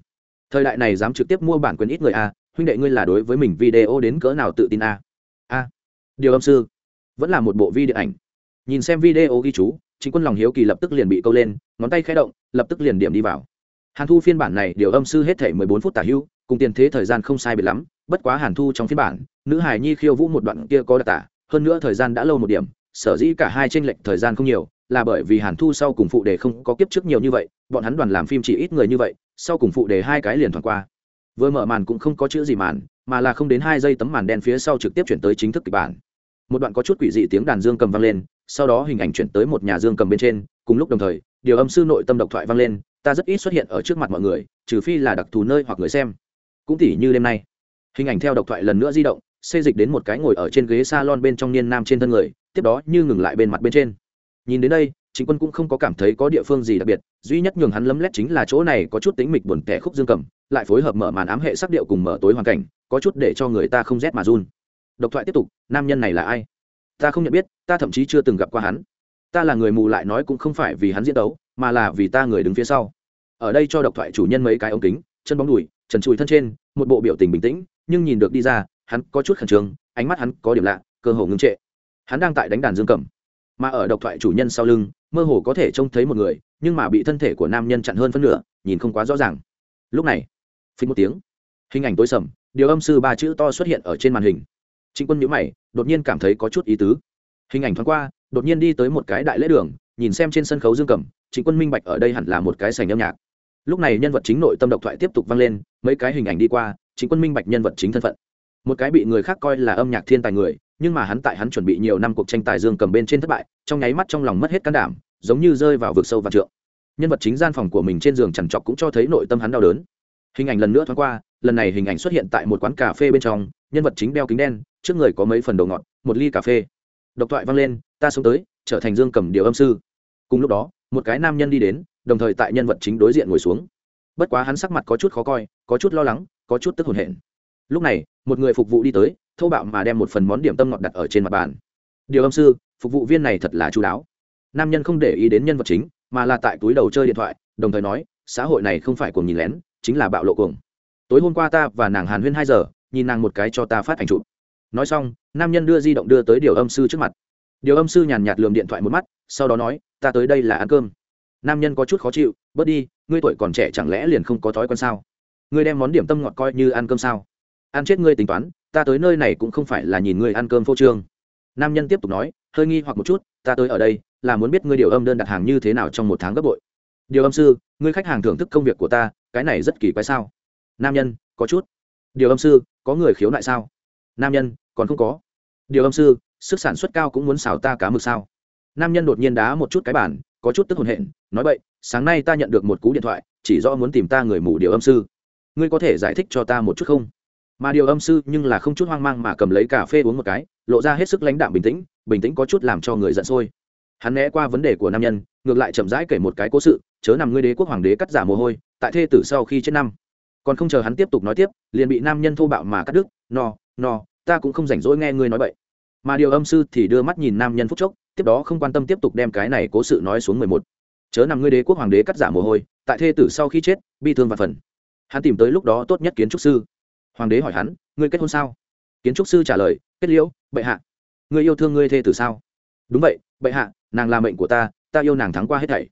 thời đại này dám trực tiếp mua bản quyền ít người a huynh đệ ngươi là đối với mình video đến cỡ nào tự tin a a điều âm sư, vẫn là một bộ vi điện ảnh. Nhìn xem video ghi chú, chính quân lòng hiếu kỳ lập tức liền bị câu lên, ngón tay khẽ động, lập tức liền điểm đi vào. Hàn thu phiên bản này, điều âm sư hết thể mười bốn phút tả hưu, cùng tiền thế thời gian không sai biệt lắm, bất quá hàn thu trong phiên bản, nữ hài nhi khiêu vũ một đoạn kia có đặc tả, hơn nữa thời gian đã lâu một điểm, sở dĩ cả hai tranh lệch thời gian không nhiều là bởi vì hàn thu sau cùng phụ đề không có kiếp trước nhiều như vậy, bọn hắn đoàn làm phim chỉ ít người như vậy, sau cùng phụ đề hai cái liền thoảng qua. Vừa mở màn cũng không có chữ gì màn, mà là không đến hai giây tấm màn đen phía sau trực tiếp chuyển tới chính thức kịch bản. Một đoạn có chút quỷ dị tiếng đàn dương cầm vang lên, sau đó hình ảnh chuyển tới một nhà dương cầm bên trên, cùng lúc đồng thời, điều âm sư nội tâm độc thoại vang lên, ta rất ít xuất hiện ở trước mặt mọi người, trừ phi là đặc thù nơi hoặc người xem. Cũng tỉ như đêm nay. Hình ảnh theo độc thoại lần nữa di động xê dịch đến một cái ngồi ở trên ghế s a lon bên trong niên nam trên thân người, tiếp đó như ngừng lại bên mặt bên trên nhìn đến đây chính quân cũng không có cảm thấy có địa phương gì đặc biệt, duy nhất nhường hắn lấm lét chính là chỗ này có chút tính mịch buồn tẻ khúc dương cầm, lại phối hợp mở màn ám hệ sắc điệu cùng mở tối hoàn cảnh, có chút để cho người ta không rét mà run. Độc thoại tiếp tục, nam nhân này là ai? Ta không nhận biết, ta thậm chí chưa từng gặp qua hắn. Ta là người mù lại nói cũng không phải vì hắn diễn đấu mà là vì ta người đứng phía sau. Ở đây cho độc thoại chủ nhân mấy cái ống kính, chân bóng đùi, trần trụi thân trên, một bộ biểu tình bình tĩnh, nhưng nhìn được đi ra, hắn có chút khẩn trương, ánh mắt hắn có điểm lạ, cơ hồ ngưng trệ. Hắn đang tại đánh đàn dương cầm mà ở độc thoại chủ nhân sau lưng, mơ hồ có thể trông thấy một người, nhưng mà bị thân thể của nam nhân chặn hơn phân nửa, nhìn không quá rõ ràng. Lúc này phí một tiếng, hình ảnh tối sầm, điều âm sư ba chữ to xuất hiện ở trên màn hình. Trịnh quân nhữ mày, đột nhiên cảm thấy có chút ý tứ. Hình ảnh thoáng qua, đột nhiên đi tới một cái đại lễ đường, nhìn xem trên sân khấu dương cầm trịnh quân minh bạch ở đây hẳn là một cái sành âm nhạc. Lúc này nhân vật chính nội tâm độc thoại tiếp tục vang lên, mấy cái hình ảnh đi qua, trịnh quân minh bạch nhân vật chính thân phận. Một cái bị người khác coi là âm nhạc thiên tài người nhưng mà hắn tại hắn chuẩn bị nhiều năm cuộc tranh tài dương cầm bên trên thất bại, trong nháy mắt trong lòng mất hết can đảm, giống như rơi vào vực sâu và trượng. Nhân vật chính gian phòng của mình trên giường chằn trọc cũng cho thấy nội tâm hắn đau đớn. Hình ảnh lần nữa thoáng qua, lần này hình ảnh xuất hiện tại một quán cà phê bên trong, nhân vật chính đeo kính đen, trước người có mấy phần đồ ngọt, một ly cà phê. Độc thoại vang lên, ta sống tới, trở thành dương cầm điều âm sư. Cùng lúc đó, một cái nam nhân đi đến, đồng thời tại nhân vật chính đối diện ngồi xuống. Bất quá hắn sắc mặt có chút khó coi, có chút lo lắng, có chút tức hồn hển. Lúc này, một người phục vụ đi tới thô bạo mà đem một phần món điểm tâm ngọt đặt ở trên mặt bàn. Điều âm sư, phục vụ viên này thật là chú đáo. Nam nhân không để ý đến nhân vật chính, mà là tại túi đầu chơi điện thoại, đồng thời nói, xã hội này không phải cuồng nhìn lén, chính là bạo lộ cuồng. Tối hôm qua ta và nàng hàn huyên hai giờ, nhìn nàng một cái cho ta phát ảnh chụp. Nói xong, nam nhân đưa di động đưa tới điều âm sư trước mặt. Điều âm sư nhàn nhạt lườm điện thoại một mắt, sau đó nói, ta tới đây là ăn cơm. Nam nhân có chút khó chịu, bớt đi, ngươi tuổi còn trẻ chẳng lẽ liền không có thói quen sao? Ngươi đem món điểm tâm ngọt coi như ăn cơm sao? Ăn chết ngươi tính toán ta tới nơi này cũng không phải là nhìn ngươi ăn cơm phô trương. Nam nhân tiếp tục nói, hơi nghi hoặc một chút, ta tới ở đây, là muốn biết ngươi điều âm đơn đặt hàng như thế nào trong một tháng gấp bội. Điều âm sư, ngươi khách hàng thưởng thức công việc của ta, cái này rất kỳ quái sao? Nam nhân, có chút. Điều âm sư, có người khiếu nại sao? Nam nhân, còn không có. Điều âm sư, sức sản xuất cao cũng muốn xào ta cá mực sao? Nam nhân đột nhiên đá một chút cái bản có chút tức hồn hện, nói vậy sáng nay ta nhận được một cú điện thoại, chỉ rõ muốn tìm ta người mù điều âm sư. Ngươi có thể giải thích cho ta một chút không? Mà điều âm sư nhưng là không chút hoang mang mà cầm lấy cà phê uống một cái, lộ ra hết sức lãnh đạm bình tĩnh bình tĩnh có chút làm cho người giận sôi. Hắn né qua vấn đề của nam nhân, ngược lại chậm rãi kể một cái cố sự, chớ nằm ngươi đế quốc hoàng đế cắt giả mồ hôi, tại thê tử sau khi chết năm. Còn không chờ hắn tiếp tục nói tiếp, liền bị nam nhân thô bạo mà cắt đứt, no no, ta cũng không rảnh rỗi nghe ngươi nói vậy mà điều âm sư thì đưa mắt nhìn nam nhân phúc chốc, tiếp đó không quan tâm tiếp tục đem cái này cố sự nói xuống mười một. Chớ nằm ngươi đế quốc hoàng đế cắt giả mồ hôi, tại thê tử sau khi chết, bi thương và phần. Hắn tìm tới lúc đó tốt nhất kiến trúc sư hoàng đế hỏi hắn, ngươi kết hôn sao? Kiến trúc sư trả lời, kết liễu, bệ hạ. Ngươi yêu thương ngươi thê tử sao? Đúng vậy, bệ hạ, nàng là mệnh của ta ta yêu nàng thắng qua hết thảy.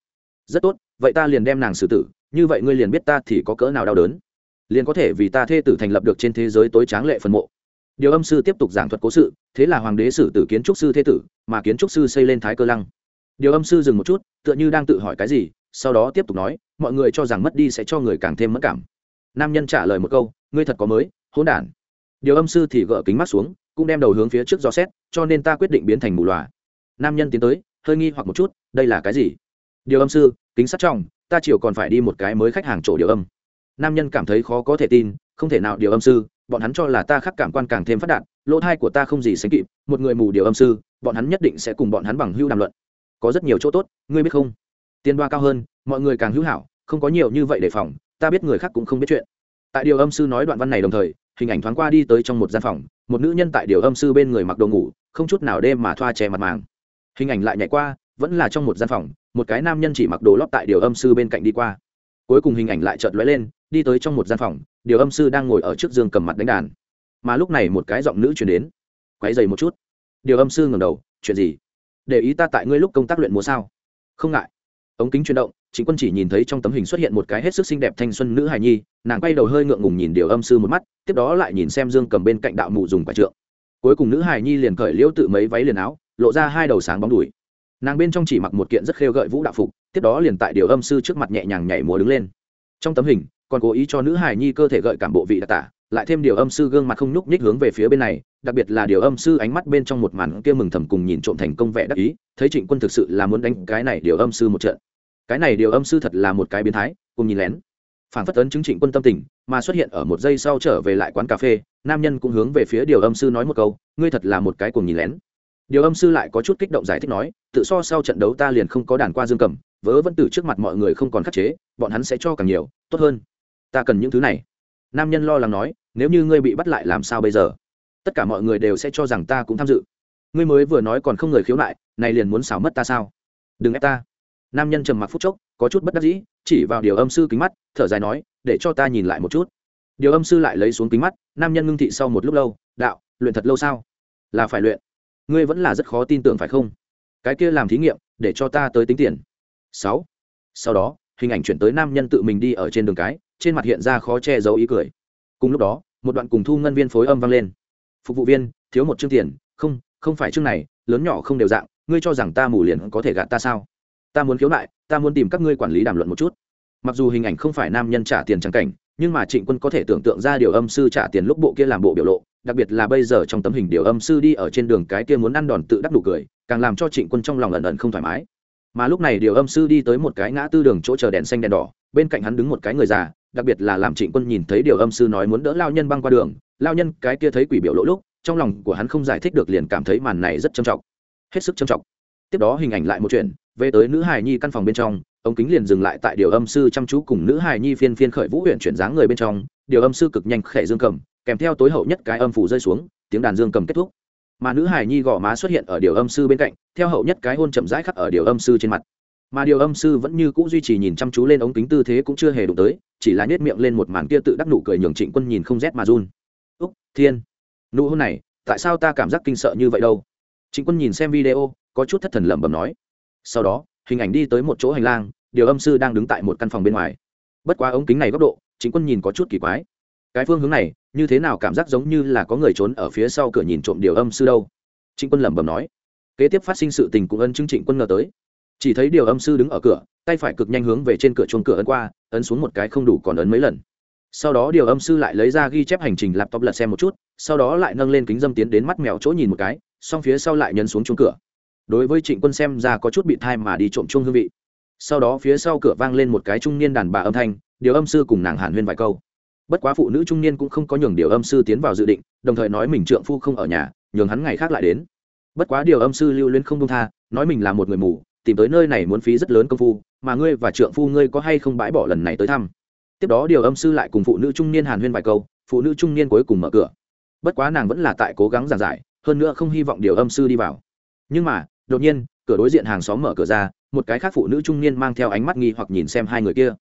Rất tốt, vậy ta liền đem nàng xử tử, như vậy ngươi liền biết ta thì có cỡ nào đau đớn. Liền có thể vì ta thê tử thành lập được trên thế giới tối tráng lệ phần mộ. Điều âm sư tiếp tục giảng thuật cố sự, thế là hoàng đế xử tử kiến trúc sư thế tử, mà kiến trúc sư xây lên thái cơ lăng. Điều âm sư dừng một chút, tựa như đang tự hỏi cái gì, sau đó tiếp tục nói, mọi người cho rằng mất đi sẽ cho người càng thêm mất cảm. Nam nhân trả lời một câu ngươi thật có mới, hỗn đản. Điều âm sư thì gỡ kính mắt xuống, cũng đem đầu hướng phía trước do xét, cho nên ta quyết định biến thành mù loà. Nam nhân tiến tới, hơi nghi hoặc một chút, đây là cái gì? Điều âm sư, kính sắt trong, ta chiều còn phải đi một cái mới khách hàng chỗ điều âm. Nam nhân cảm thấy khó có thể tin, không thể nào, điều âm sư, bọn hắn cho là ta khắc cảm quan càng thêm phát đạt, lỗ thai của ta không gì sánh kịp, một người mù điều âm sư, bọn hắn nhất định sẽ cùng bọn hắn bằng hưu đàm luận. Có rất nhiều chỗ tốt, ngươi biết không? Tiền đoa cao hơn, mọi người càng hữu hảo, không có nhiều như vậy đề phòng, ta biết người khác cũng không biết chuyện tại điều âm sư nói đoạn văn này đồng thời, hình ảnh thoáng qua đi tới trong một gian phòng, một nữ nhân tại điều âm sư bên người mặc đồ ngủ, không chút nào đêm mà thoa che mặt màng. Hình ảnh lại nhảy qua, vẫn là trong một gian phòng, một cái nam nhân chỉ mặc đồ lót tại điều âm sư bên cạnh đi qua. Cuối cùng hình ảnh lại chợt lóe lên, đi tới trong một gian phòng, điều âm sư đang ngồi ở trước giường cầm mặt đánh đàn. Mà lúc này một cái giọng nữ chuyển đến. Quáy dày một chút. Điều âm sư ngẩng đầu, chuyện gì? Để ý ta tại ngươi lúc công tác luyện múa sao? Không ngại. Ống kính chuyển động chính quân chỉ nhìn thấy trong tấm hình xuất hiện một cái hết sức xinh đẹp thanh xuân nữ hài nhi, nàng quay đầu hơi ngượng ngùng nhìn điều âm sư một mắt, tiếp đó lại nhìn xem dương cầm bên cạnh đạo mụ dùng quả trượng. Cuối cùng nữ hài nhi liền cởi liễu tự mấy váy liền áo, lộ ra hai đầu sáng bóng đùi. Nàng bên trong chỉ mặc một kiện rất khêu gợi vũ đạo phục, tiếp đó liền tại điều âm sư trước mặt nhẹ nhàng nhảy múa đứng lên. Trong tấm hình, còn cố ý cho nữ hài nhi cơ thể gợi cảm bộ vị đặc tả, lại thêm điều âm sư gương mặt không nhúc nhích hướng về phía bên này, đặc biệt là điều âm sư ánh mắt bên trong một màn kia mừng thầm cùng nhìn trộm thành công vẻ đắc ý, thấy trịnh quân thực sự là muốn đánh cái này điều âm sư một trận cái này điều âm sư thật là một cái biến thái, cùng nhìn lén. Phản phất ấn chứng trịnh quân tâm tình, mà xuất hiện ở một giây sau trở về lại quán cà phê, nam nhân cũng hướng về phía điều âm sư nói một câu, ngươi thật là một cái cùng nhìn lén. Điều âm sư lại có chút kích động giải thích nói, tự so sau trận đấu ta liền không có đàn qua dương cầm, vớ vẫn từ trước mặt mọi người không còn khắc chế, bọn hắn sẽ cho càng nhiều, tốt hơn. Ta cần những thứ này. Nam nhân lo lắng nói, nếu như ngươi bị bắt lại làm sao bây giờ? Tất cả mọi người đều sẽ cho rằng ta cũng tham dự. Ngươi mới vừa nói còn không người khiếu nại, này liền muốn xảo mất ta sao? Đừng ép ta nam nhân trầm mặc phút chốc, có chút bất đắc dĩ, chỉ vào điều âm sư kính mắt, thở dài nói, để cho ta nhìn lại một chút. Điều âm sư lại lấy xuống kính mắt, nam nhân ngưng thị sau một lúc lâu, đạo, luyện thật lâu sao? Là phải luyện. Ngươi vẫn là rất khó tin tưởng phải không? Cái kia làm thí nghiệm, để cho ta tới tính tiền. Sáu. Sau đó, hình ảnh chuyển tới nam nhân tự mình đi ở trên đường cái, trên mặt hiện ra khó che giấu ý cười. Cùng lúc đó, một đoạn cùng thu ngân viên phối âm vang lên. Phục vụ viên, thiếu một chương tiền, không không phải chương này, lớn nhỏ không đều dạng, ngươi cho rằng ta mù liền có thể gạt ta sao? Ta muốn khiếu nại, ta muốn tìm các ngươi quản lý đàm luận một chút. Mặc dù hình ảnh không phải nam nhân trả tiền trắng cảnh, nhưng mà trịnh quân có thể tưởng tượng ra điều âm sư trả tiền lúc bộ kia làm bộ biểu lộ, đặc biệt là bây giờ trong tấm hình điều âm sư đi ở trên đường cái kia muốn ăn đòn tự đắc đủ cười, càng làm cho trịnh quân trong lòng ẩn ẩn không thoải mái. Mà lúc này điều âm sư đi tới một cái ngã tư đường chỗ chờ đèn xanh đèn đỏ, bên cạnh hắn đứng một cái người già, đặc biệt là làm trịnh quân nhìn thấy điều âm sư nói muốn đỡ lao nhân băng qua đường, lao nhân cái kia thấy quỷ biểu lộ lúc, trong lòng của hắn không giải thích được liền cảm thấy màn này rất trầm trọng. Hết sức trầm trọng tiếp đó hình ảnh lại một chuyện, về tới nữ hài nhi căn phòng bên trong, ống kính liền dừng lại tại điều âm sư chăm chú cùng nữ hài nhi phiên phiên khởi vũ huyện chuyển dáng người bên trong, điều âm sư cực nhanh khẽ dương cầm, kèm theo tối hậu nhất cái âm phủ rơi xuống, tiếng đàn dương cầm kết thúc. Mà nữ hài nhi gò má xuất hiện ở điều âm sư bên cạnh, theo hậu nhất cái hôn chậm rãi khắc ở điều âm sư trên mặt. Mà điều âm sư vẫn như cũ duy trì nhìn chăm chú lên ống kính tư thế cũng chưa hề đụng tới, chỉ là nhét miệng lên một màn kia tự đắc nụ cười nhường trịnh quân nhìn không rét mà run. Úc, thiên, nụ hôn này, tại sao ta cảm giác kinh sợ như vậy đâu? Trịnh quân nhìn xem video có chút thất thần lẩm bẩm nói. Sau đó, hình ảnh đi tới một chỗ hành lang, điều âm sư đang đứng tại một căn phòng bên ngoài. Bất quá ống kính này góc độ, chính quân nhìn có chút kỳ quái. Cái phương hướng này, như thế nào cảm giác giống như là có người trốn ở phía sau cửa nhìn trộm điều âm sư đâu? Trịnh quân lẩm bẩm nói. Kế tiếp phát sinh sự tình cũng ân chứng trịnh quân ngờ tới. Chỉ thấy điều âm sư đứng ở cửa, tay phải cực nhanh hướng về trên cửa chuông cửa ấn qua, ấn xuống một cái không đủ còn ấn mấy lần. Sau đó điều âm sư lại lấy ra ghi chép hành trình laptop lật xem một chút, sau đó lại nâng lên kính dâm tiến đến mắt mèo chỗ nhìn một cái xong phía sau lại nhấn xuống chuông cửa đối với trịnh quân xem ra có chút bị thai mà đi trộm chung hương vị. Sau đó phía sau cửa vang lên một cái trung niên đàn bà âm thanh, điều âm sư cùng nàng hàn huyên vài câu. Bất quá phụ nữ trung niên cũng không có nhường điều âm sư tiến vào dự định, đồng thời nói mình trượng phu không ở nhà, nhường hắn ngày khác lại đến. Bất quá điều âm sư lưu luyến không đông tha, nói mình là một người mù, tìm tới nơi này muốn phí rất lớn công phu, mà ngươi và trượng phu ngươi có hay không bãi bỏ lần này tới thăm? Tiếp đó điều âm sư lại cùng phụ nữ trung niên hàn huyên vài câu, phụ nữ trung niên cuối cùng mở cửa. Bất quá nàng vẫn là tại cố gắng giảng giải, hơn nữa không hy vọng điều âm sư đi vào. Nhưng mà đột nhiên, cửa đối diện hàng xóm mở cửa ra, một cái khác phụ nữ trung niên mang theo ánh mắt nghi hoặc nhìn xem hai người kia.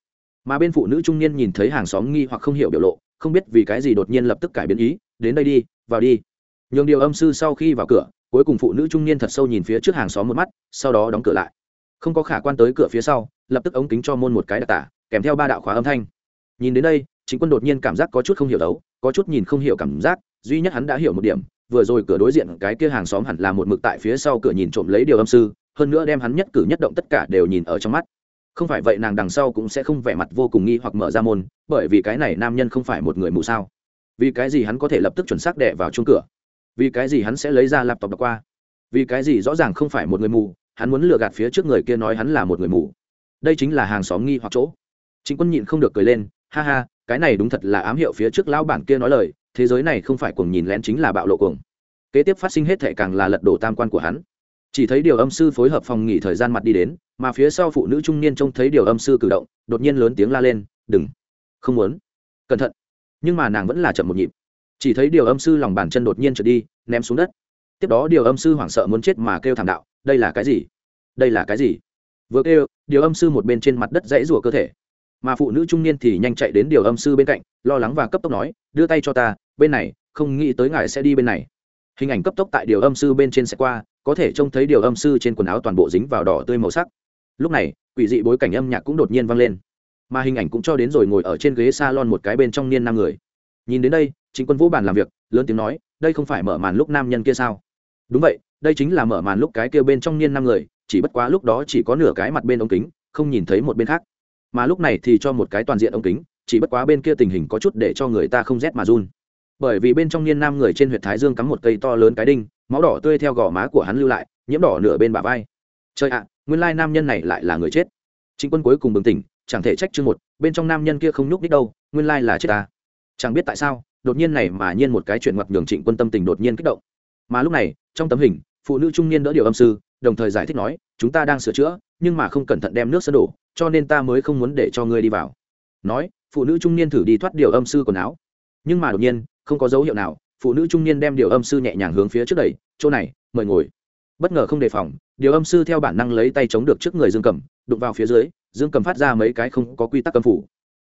Mà bên phụ nữ trung niên nhìn thấy hàng xóm nghi hoặc không hiểu biểu lộ, không biết vì cái gì đột nhiên lập tức cải biến ý, đến đây đi, vào đi. Nhường điều âm sư sau khi vào cửa, cuối cùng phụ nữ trung niên thật sâu nhìn phía trước hàng xóm một mắt, sau đó đóng cửa lại. Không có khả quan tới cửa phía sau, lập tức ống kính cho môn một cái đặc tả, kèm theo ba đạo khóa âm thanh. Nhìn đến đây, chính quân đột nhiên cảm giác có chút không hiểu đấu, có chút nhìn không hiểu cảm giác, duy nhất hắn đã hiểu một điểm vừa rồi cửa đối diện cái kia hàng xóm hẳn là một mực tại phía sau cửa nhìn trộm lấy điều âm sư, hơn nữa đem hắn nhất cử nhất động tất cả đều nhìn ở trong mắt. Không phải vậy nàng đằng sau cũng sẽ không vẻ mặt vô cùng nghi hoặc mở ra môn, bởi vì cái này nam nhân không phải một người mù sao? Vì cái gì hắn có thể lập tức chuẩn xác đẻ vào chung cửa? Vì cái gì hắn sẽ lấy ra laptop đọc qua? Vì cái gì rõ ràng không phải một người mù, hắn muốn lừa gạt phía trước người kia nói hắn là một người mù? Đây chính là hàng xóm nghi hoặc chỗ. Chính quân nhịn không được cười lên, ha ha, cái này đúng thật là ám hiệu phía trước lão bản kia nói lời thế giới này không phải cuồng nhìn lén chính là bạo lộ cuồng. Kế tiếp phát sinh hết thệ càng là lật đổ tam quan của hắn. Chỉ thấy điều âm sư phối hợp phòng nghỉ thời gian mặt đi đến, mà phía sau phụ nữ trung niên trông thấy điều âm sư cử động, đột nhiên lớn tiếng la lên, đừng, không muốn. Cẩn thận. Nhưng mà nàng vẫn là chậm một nhịp. Chỉ thấy điều âm sư lòng bàn chân đột nhiên trượt đi, ném xuống đất. Tiếp đó điều âm sư hoảng sợ muốn chết mà kêu thảm đạo, đây là cái gì? Đây là cái gì? Vừa kêu, điều âm sư một bên trên mặt đất dãy rủa cơ thể. Mà phụ nữ trung niên thì nhanh chạy đến điều âm sư bên cạnh, lo lắng và cấp tốc nói đưa tay cho ta, bên này, không nghĩ tới ngài sẽ đi bên này. Hình ảnh cấp tốc tại điều âm sư bên trên xe qua, có thể trông thấy điều âm sư trên quần áo toàn bộ dính vào đỏ tươi màu sắc. Lúc này, quỷ dị bối cảnh âm nhạc cũng đột nhiên vang lên. Mà hình ảnh cũng cho đến rồi ngồi ở trên ghế s a lon một cái bên trong niên năm người. Nhìn đến đây, chính quân vũ bàn làm việc, lớn tiếng nói, đây không phải mở màn lúc nam nhân kia sao? Đúng vậy, đây chính là mở màn lúc cái kia bên trong niên năm người, chỉ bất quá lúc đó chỉ có nửa cái mặt bên ống kính, không nhìn thấy một bên khác. Mà lúc này thì cho một cái toàn diện ống kính chỉ bất quá bên kia tình hình có chút để cho người ta không rét mà run. Bởi vì bên trong niên nam người trên huyệt thái dương cắm một cây to lớn cái đinh, máu đỏ tươi theo gò má của hắn lưu lại, nhiễm đỏ nửa bên bả vai. Trời ạ, nguyên lai nam nhân này lại là người chết. Chính quân cuối cùng bừng tỉnh, chẳng thể trách chương một, bên trong nam nhân kia không nhúc đích đâu, nguyên lai là chết ta. Chẳng biết tại sao, đột nhiên này mà nhiên một cái chuyện ngoặt nhường trịnh quân tâm tình đột nhiên kích động. Mà lúc này, trong tấm hình, phụ nữ trung niên đỡ điều âm sư, đồng thời giải thích nói, chúng ta đang sửa chữa, nhưng mà không cẩn thận đem nước sân đổ, cho nên ta mới không muốn để cho ngươi đi vào. Nói phụ nữ trung niên thử đi thoát điều âm sư quần áo. Nhưng mà đột nhiên, không có dấu hiệu nào, phụ nữ trung niên đem điều âm sư nhẹ nhàng hướng phía trước đẩy, chỗ này, mời ngồi. Bất ngờ không đề phòng, điều âm sư theo bản năng lấy tay chống được trước người dương cầm đụng vào phía dưới, dương cầm phát ra mấy cái không có quy tắc âm phủ.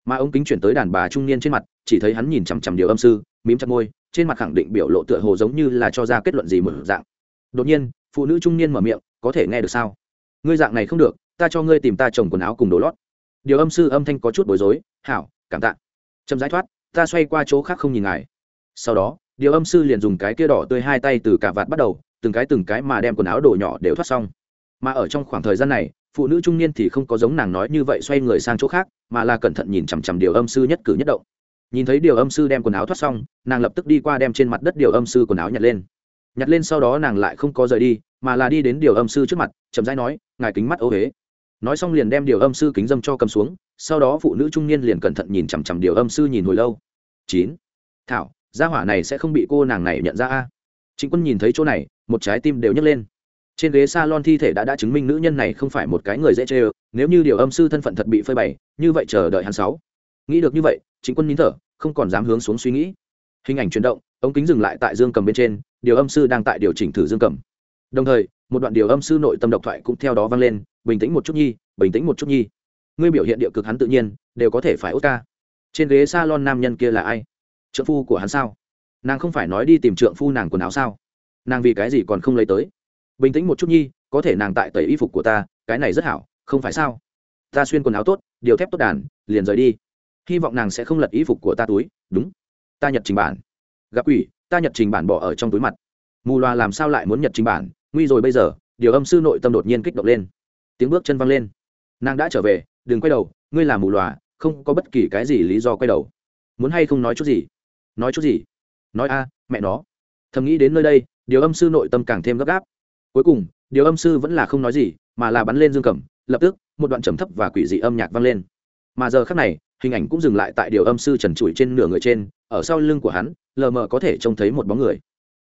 Mà ống kính chuyển tới đàn bà trung niên trên mặt, chỉ thấy hắn nhìn chằm chằm điều âm sư, mím chặt môi, trên mặt khẳng định biểu lộ tựa hồ giống như là cho ra kết luận gì một dạng. Đột nhiên, phụ nữ trung niên mở miệng, có thể nghe được sao? Ngươi dạng này không được, ta cho ngươi tìm ta chồng quần áo cùng đồ lót điều âm sư âm thanh có chút bối rối, hảo, cảm tạ. Chậm giải thoát, ta xoay qua chỗ khác không nhìn ngài. Sau đó, điều âm sư liền dùng cái kia đỏ tươi hai tay từ cả vạt bắt đầu, từng cái từng cái mà đem quần áo đổ nhỏ đều thoát xong. Mà ở trong khoảng thời gian này, phụ nữ trung niên thì không có giống nàng nói như vậy xoay người sang chỗ khác, mà là cẩn thận nhìn chằm chằm điều âm sư nhất cử nhất động. Nhìn thấy điều âm sư đem quần áo thoát xong, nàng lập tức đi qua đem trên mặt đất điều âm sư quần áo nhặt lên. Nhặt lên sau đó nàng lại không có rời đi, mà là đi đến điều âm sư trước mặt, chậm rãi nói, ngài kính mắt ô huế nói xong liền đem điều âm sư kính dâm cho cầm xuống, sau đó phụ nữ trung niên liền cẩn thận nhìn chằm chằm điều âm sư nhìn hồi lâu. Chín. Thảo, gia hỏa này sẽ không bị cô nàng này nhận ra a. Chính quân nhìn thấy chỗ này, một trái tim đều nhấc lên. Trên ghế s a lon thi thể đã đã chứng minh nữ nhân này không phải một cái người dễ chê ơ, nếu như điều âm sư thân phận thật bị phơi bày, như vậy chờ đợi hắn sáu. Nghĩ được như vậy chính quân nín thở, không còn dám hướng xuống suy nghĩ. Hình ảnh chuyển động, ống kính dừng lại tại dương cầm bên trên, điều âm sư đang tại điều chỉnh thử dương cầm. Đồng thời, một đoạn điều âm sư nội tâm độc thoại cũng theo đó vang lên bình tĩnh một chút nhi, bình tĩnh một chút nhi. Ngươi biểu hiện địa cực hắn tự nhiên, đều có thể phải ốt ca trên ghế s a lon nam nhân kia là ai? Trượng phu của hắn sao? Nàng không phải nói đi tìm trượng phu nàng quần áo sao? Nàng vì cái gì còn không lấy tới? Bình tĩnh một chút nhi, có thể nàng tại tẩy y phục của ta, cái này rất hảo, không phải sao? Ta xuyên quần áo tốt, điều thép tốt đàn, liền rời đi. Hy vọng nàng sẽ không lật y phục của ta túi, đúng. Ta nhật trình bản. Gặp ủy ta nhật trình bản bỏ ở trong túi mặt. Mù loà làm sao lại muốn nhật trình bản? Nguy rồi bây giờ, điều âm sư nội tâm đột nhiên kích động lên tiếng bước chân văng lên. Nàng đã trở về, đừng quay đầu, ngươi là mù loà, không có bất kỳ cái gì lý do quay đầu. Muốn hay không nói chút gì? Nói chút gì? Nói a, mẹ nó. Thầm nghĩ đến nơi đây, điều âm sư nội tâm càng thêm gấp gáp. Cuối cùng, điều âm sư vẫn là không nói gì, mà là bắn lên dương cầm, lập tức, một đoạn trầm thấp và quỷ dị âm nhạc vang lên. Mà giờ khác này, hình ảnh cũng dừng lại tại điều âm sư trần trụi trên nửa người trên, ở sau lưng của hắn, lờ mờ có thể trông thấy một bóng người.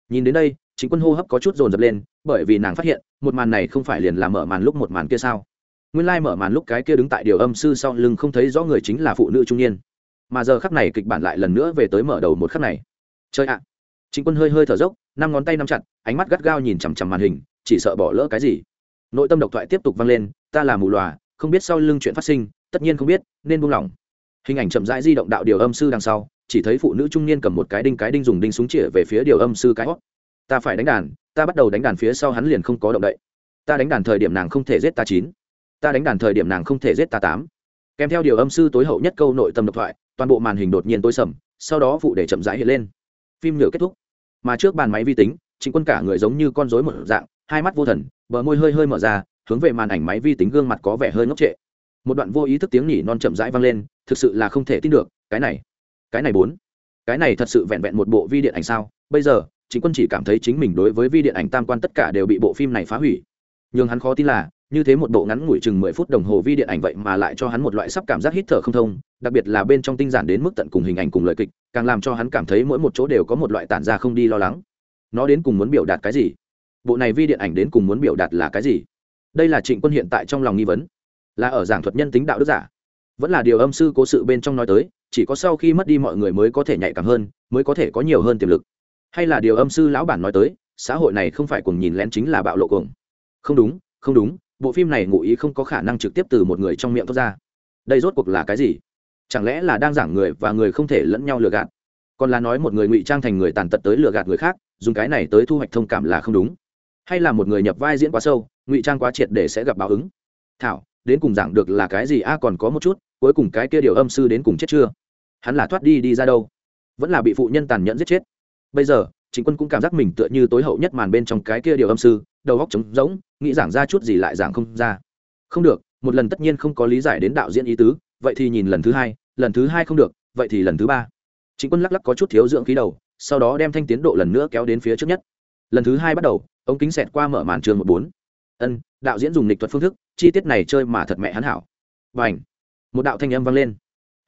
Nhìn đến đây chính quân hô hấp có chút dồn dập lên, bởi vì nàng phát hiện, một màn này không phải liền là mở màn lúc một màn kia sao? Nguyên lai、like、mở màn lúc cái kia đứng tại điều âm sư sau lưng không thấy rõ người chính là phụ nữ trung niên. Mà giờ khắc này kịch bản lại lần nữa về tới mở đầu một khắc này. Chơi ạ! Chính quân hơi hơi thở dốc, năm ngón tay nắm chặt, ánh mắt gắt gao nhìn chằm chằm màn hình, chỉ sợ bỏ lỡ cái gì. Nội tâm độc thoại tiếp tục vang lên, ta là mù lòa không biết sau lưng chuyện phát sinh, tất nhiên không biết, nên buông lỏng. Hình ảnh chậm rãi di động đạo điều âm sư đằng sau, chỉ thấy phụ nữ trung niên cầm một cái đinh cái đinh dùng đinh súng chĩa về phía điều âm sư cái hót ta phải đánh đàn, ta bắt đầu đánh đàn phía sau hắn liền không có động đậy. Ta đánh đàn thời điểm nàng không thể giết ta chín. Ta đánh đàn thời điểm nàng không thể giết ta tám. Kèm theo điều âm sư tối hậu nhất câu nội tâm độc thoại, toàn bộ màn hình đột nhiên tối sầm, sau đó phụ để chậm rãi hiện lên. Phim nhựa kết thúc. Mà trước bàn máy vi tính, chính quân cả người giống như con rối một dạng, hai mắt vô thần, bờ môi hơi hơi mở ra, hướng về màn ảnh máy vi tính gương mặt có vẻ hơi ngốc trệ. Một đoạn vô ý thức tiếng nhỉ non chậm rãi vang lên, thực sự là không thể tin được, cái này cái này bốn. Cái này thật sự vẹn vẹn một bộ vi điện ảnh sao? Bây giờ chính quân chỉ cảm thấy chính mình đối với vi điện ảnh tam quan tất cả đều bị bộ phim này phá hủy. Nhưng hắn khó tin là, như thế một bộ ngắn ngủi chừng mười phút đồng hồ vi điện ảnh vậy mà lại cho hắn một loại sắp cảm giác hít thở không thông, đặc biệt là bên trong tinh giản đến mức tận cùng hình ảnh cùng lời kịch, càng làm cho hắn cảm thấy mỗi một chỗ đều có một loại tản ra không đi lo lắng. Nó đến cùng muốn biểu đạt cái gì? Bộ này vi điện ảnh đến cùng muốn biểu đạt là cái gì? Đây là trịnh quân hiện tại trong lòng nghi vấn. Là ở giảng thuật nhân tính đạo đức giả. Vẫn là điều âm sư cố sự bên trong nói tới, chỉ có sau khi mất đi mọi người mới có thể nhạy cảm hơn, mới có thể có nhiều hơn tiềm lực hay là điều âm sư lão bản nói tới, xã hội này không phải cùng nhìn lén chính là bạo lộ cùng không đúng không đúng, bộ phim này ngụ ý không có khả năng trực tiếp từ một người trong miệng thoát ra. Đây rốt cuộc là cái gì? Chẳng lẽ là đang giảng người và người không thể lẫn nhau lừa gạt? Còn là nói một người ngụy trang thành người tàn tật tới lừa gạt người khác, dùng cái này tới thu hoạch thông cảm là không đúng. Hay là một người nhập vai diễn quá sâu, ngụy trang quá triệt để sẽ gặp báo ứng? Thảo, đến cùng giảng được là cái gì? A, còn có một chút, cuối cùng cái kia điều âm sư đến cùng chết chưa? Hắn là thoát đi đi ra đâu? Vẫn là bị phụ nhân tàn nhẫn giết chết? Bây giờ, chính quân cũng cảm giác mình tựa như tối hậu nhất màn bên trong cái kia điều âm sư, đầu góc trống rỗng, nghĩ giảng ra chút gì lại giảng không ra. Không được, một lần tất nhiên không có lý giải đến đạo diễn ý tứ, vậy thì nhìn lần thứ hai, lần thứ hai không được, vậy thì lần thứ ba. Chính quân lắc lắc có chút thiếu dưỡng khí đầu, sau đó đem thanh tiến độ lần nữa kéo đến phía trước nhất. Lần thứ hai bắt đầu, ống kính xẹt qua mở màn trường một bốn. Ân, đạo diễn dùng nịch thuật phương thức, chi tiết này chơi mà thật mẹ hắn hảo. Và ảnh một đạo thanh âm vang lên.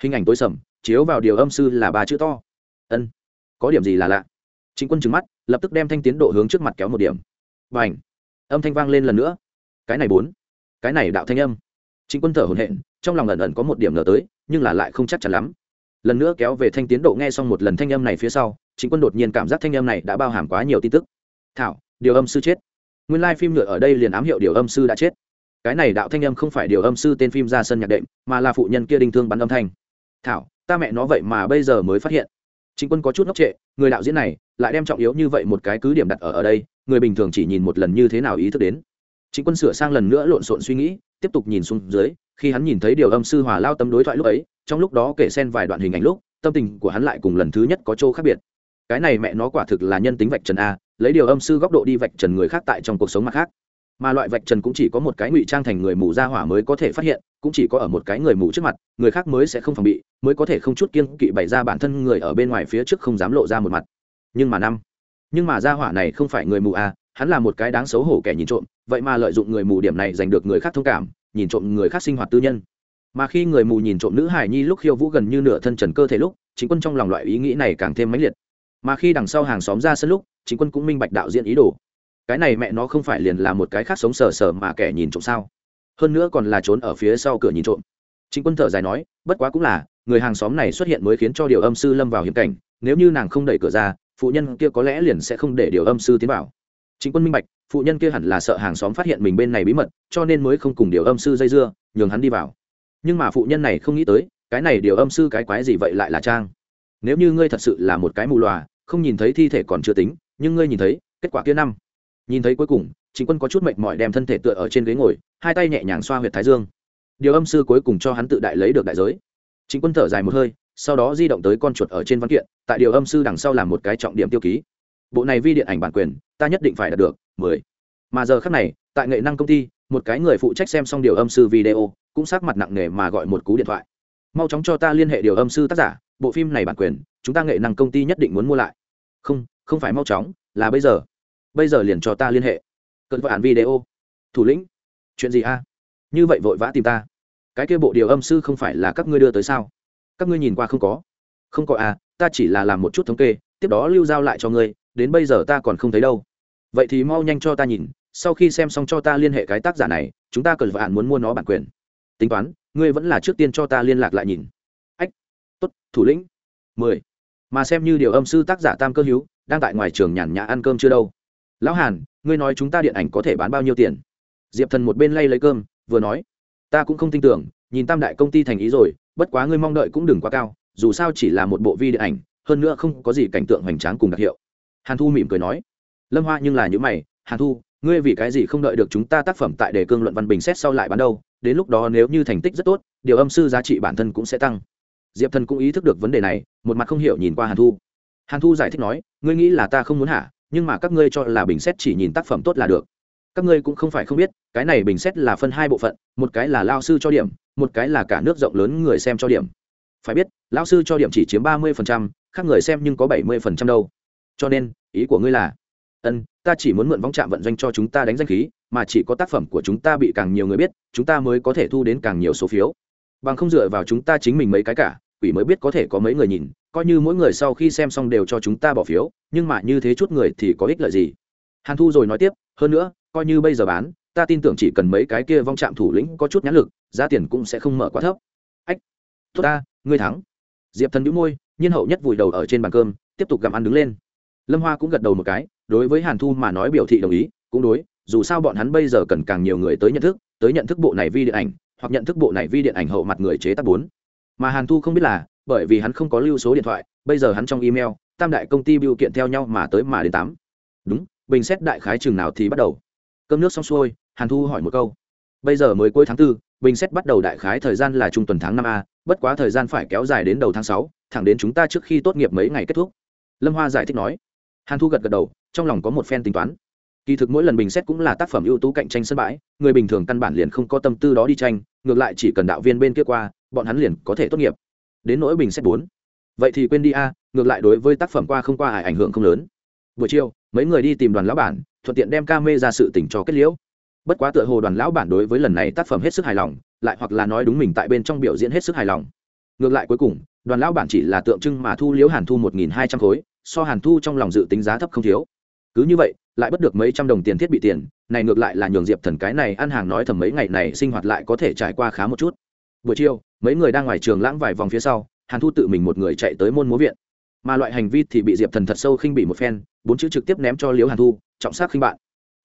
Hình ảnh tối sầm, chiếu vào điều âm sư là ba chữ to. Ân, có điểm gì là lạ? Chính quân trừng mắt, lập tức đem thanh tiến độ hướng trước mặt kéo một điểm. Và ảnh âm thanh vang lên lần nữa. Cái này bốn. Cái này đạo thanh âm. Chính quân thở hồn hện trong lòng ẩn ẩn có một điểm ngờ tới, nhưng là lại không chắc chắn lắm. Lần nữa kéo về thanh tiến độ nghe xong một lần thanh âm này phía sau, chính quân đột nhiên cảm giác thanh âm này đã bao hàm quá nhiều tin tức. Thảo, điều âm sư chết. Nguyên lai、like、phim nhựa ở đây liền ám hiệu điều âm sư đã chết. Cái này đạo thanh âm không phải điều âm sư tên phim ra sân nhạc đệm, mà là phụ nhân kia đinh thương bắn âm thanh. Thảo, ta mẹ nó vậy mà bây giờ mới phát hiện. Chính quân có chút ngốc trệ, người đạo diễn này lại đem trọng yếu như vậy một cái cứ điểm đặt ở ở đây, người bình thường chỉ nhìn một lần như thế nào ý thức đến. Chính quân sửa sang lần nữa lộn xộn suy nghĩ, tiếp tục nhìn xuống dưới, khi hắn nhìn thấy điều âm sư hòa lao tâm đối thoại lúc ấy, trong lúc đó kể xen vài đoạn hình ảnh lúc, tâm tình của hắn lại cùng lần thứ nhất có chỗ khác biệt. Cái này mẹ nó quả thực là nhân tính vạch trần a, lấy điều âm sư góc độ đi vạch trần người khác tại trong cuộc sống mặt khác. Mà loại vạch trần cũng chỉ có một cái ngụy trang thành người mù ra hỏa mới có thể phát hiện, cũng chỉ có ở một cái người mù trước mặt, người khác mới sẽ không phòng bị, mới có thể không chút kiên kỵ bày ra bản thân người ở bên ngoài phía trước không dám lộ ra một mặt nhưng mà năm. Nhưng mà gia hỏa này không phải người mù à hắn là một cái đáng xấu hổ kẻ nhìn trộm, vậy mà lợi dụng người mù điểm này giành được người khác thông cảm, nhìn trộm người khác sinh hoạt tư nhân. Mà khi người mù nhìn trộm nữ hải nhi lúc khiêu vũ gần như nửa thân trần cơ thể lúc, chính quân trong lòng loại ý nghĩ này càng thêm mãnh liệt. Mà khi đằng sau hàng xóm ra sân lúc, chính quân cũng minh bạch đạo diễn ý đồ. Cái này mẹ nó không phải liền là một cái khác sống sờ sờ mà kẻ nhìn trộm sao? Hơn nữa còn là trốn ở phía sau cửa nhìn trộm. Chính quân thở dài nói, bất quá cũng là, người hàng xóm này xuất hiện mới khiến cho điều âm sư lâm vào hiểm cảnh, nếu như nàng không đẩy cửa ra phụ nhân kia có lẽ liền sẽ không để điều âm sư tiến vào. Chính quân minh bạch, phụ nhân kia hẳn là sợ hàng xóm phát hiện mình bên này bí mật, cho nên mới không cùng điều âm sư dây dưa, nhường hắn đi vào. Nhưng mà phụ nhân này không nghĩ tới, cái này điều âm sư cái quái gì vậy lại là trang. Nếu như ngươi thật sự là một cái mù loà, không nhìn thấy thi thể còn chưa tính, nhưng ngươi nhìn thấy, kết quả kia năm. Nhìn thấy cuối cùng chính quân có chút mệt mỏi đem thân thể tựa ở trên ghế ngồi, hai tay nhẹ nhàng xoa huyệt thái dương. Điều âm sư cuối cùng cho hắn tự đại lấy được đại giới. Chính quân thở dài một hơi sau đó di động tới con chuột ở trên văn kiện, tại điều âm sư đằng sau làm một cái trọng điểm tiêu ký. Bộ này vi điện ảnh bản quyền, ta nhất định phải đạt được, mười. Mà giờ khác này, tại nghệ năng công ty, một cái người phụ trách xem xong điều âm sư video, cũng sắc mặt nặng nề mà gọi một cú điện thoại. Mau chóng cho ta liên hệ điều âm sư tác giả, bộ phim này bản quyền, chúng ta nghệ năng công ty nhất định muốn mua lại. Không không phải mau chóng, là bây giờ. Bây giờ liền cho ta liên hệ. Cận vợ án video. Thủ lĩnh. Chuyện gì a? Như vậy vội vã tìm ta. Cái kia bộ điều âm sư không phải là các ngươi đưa tới sao? Các ngươi nhìn qua không có. Không có à ta chỉ là làm một chút thống kê, tiếp đó lưu giao lại cho ngươi, đến bây giờ ta còn không thấy đâu. Vậy thì mau nhanh cho ta nhìn, sau khi xem xong cho ta liên hệ cái tác giả này, chúng ta cần vợ hạn muốn mua nó bản quyền. Tính toán, ngươi vẫn là trước tiên cho ta liên lạc lại nhìn. Ách, tốt, thủ lĩnh. Mười. Mà xem như điều âm sư tác giả tam cơ hữu đang tại ngoài trường nhàn nhã ăn cơm chưa đâu. Lão hàn, ngươi nói chúng ta điện ảnh có thể bán bao nhiêu tiền? Diệp thần một bên lay lấy cơm, vừa nói. Ta cũng không tin tưởng, nhìn tam đại công ty thành ý rồi bất quá ngươi mong đợi cũng đừng quá cao, dù sao chỉ là một bộ vi điện ảnh, hơn nữa không có gì cảnh tượng hoành tráng cùng đặc hiệu. Hàn thu mỉm cười nói. Lâm hoa nhưng là những mày, hàn thu, ngươi vì cái gì không đợi được chúng ta tác phẩm tại đề cương luận văn bình xét sau lại bán đâu? Đến lúc đó nếu như thành tích rất tốt, điều âm sư giá trị bản thân cũng sẽ tăng. Diệp thần cũng ý thức được vấn đề này, một mặt không hiểu nhìn qua hàn thu. Hàn thu giải thích nói, ngươi nghĩ là ta không muốn hả? Nhưng mà các ngươi cho là bình xét chỉ nhìn tác phẩm tốt là được các ngươi cũng không phải không biết, cái này bình xét là phân hai bộ phận, một cái là lao sư cho điểm, một cái là cả nước rộng lớn người xem cho điểm. Phải biết, lao sư cho điểm chỉ chiếm ba mươi khác người xem nhưng có bảy mươi đâu. Cho nên, ý của ngươi là, ân, ta chỉ muốn mượn vong trạm vận doanh cho chúng ta đánh danh khí, mà chỉ có tác phẩm của chúng ta bị càng nhiều người biết, chúng ta mới có thể thu đến càng nhiều số phiếu. Bằng không dựa vào chúng ta chính mình mấy cái cả, quỷ mới biết có thể có mấy người nhìn, coi như mỗi người sau khi xem xong đều cho chúng ta bỏ phiếu, nhưng mà như thế chút người thì có ích lợi gì? Hàn thu rồi nói tiếp, hơn nữa coi như bây giờ bán, ta tin tưởng chỉ cần mấy cái kia vong trạm thủ lĩnh có chút nhãn lực, giá tiền cũng sẽ không mở quá thấp. Ách, tốt ta, ngươi thắng. Diệp thần đĩu môi, nhiên hậu nhất vùi đầu ở trên bàn cơm, tiếp tục gặm ăn đứng lên. Lâm hoa cũng gật đầu một cái, đối với hàn thu mà nói biểu thị đồng ý, cũng đối, dù sao bọn hắn bây giờ cần càng nhiều người tới nhận thức, tới nhận thức bộ này vi điện ảnh, hoặc nhận thức bộ này vi điện ảnh hậu mặt người chế tác bốn. Mà hàn thu không biết là, bởi vì hắn không có lưu số điện thoại, bây giờ hắn trong email, tam đại công ty biểu kiện theo nhau mà tới mà đến tám. Đúng, bình xét đại khái chừng nào thì bắt đầu cơm nước xong xuôi, hàn thu hỏi một câu. Bây giờ mới cuối tháng tư bình xét bắt đầu đại khái thời gian là trung tuần tháng năm a, bất quá thời gian phải kéo dài đến đầu tháng sáu, thẳng đến chúng ta trước khi tốt nghiệp mấy ngày kết thúc. Lâm hoa giải thích nói. Hàn thu gật gật đầu, trong lòng có một phen tính toán. Kỳ thực mỗi lần bình xét cũng là tác phẩm ưu tú cạnh tranh sân bãi, người bình thường căn bản liền không có tâm tư đó đi tranh, ngược lại chỉ cần đạo viên bên kia qua, bọn hắn liền có thể tốt nghiệp. Đến nỗi bình xét bốn. Vậy thì quên đi a, ngược lại đối với tác phẩm qua không qua hải ảnh hưởng không lớn. Buổi chiều, mấy người đi tìm đoàn lão bản thuận tiện đem ca mê ra sự tình cho kết liễu. Bất quá tựa hồ đoàn lão bản đối với lần này tác phẩm hết sức hài lòng, lại hoặc là nói đúng mình tại bên trong biểu diễn hết sức hài lòng. Ngược lại cuối cùng, đoàn lão bản chỉ là tượng trưng mà thu liễu hàn thu một nghìn hai trăm khối, so hàn thu trong lòng dự tính giá thấp không thiếu. Cứ như vậy, lại bất được mấy trăm đồng tiền thiết bị tiền, này ngược lại là nhường diệp thần cái này ăn hàng nói thầm mấy ngày này sinh hoạt lại có thể trải qua khá một chút. Buổi chiều, mấy người đang ngoài trường lãng vài vòng phía sau, hàn thu tự mình một người chạy tới môn múa viện. Mà loại hành vi thì bị diệp thần thật sâu khinh bị một phen, bốn chữ trực tiếp ném cho liễu hàn thu trọng sắc khinh bạn.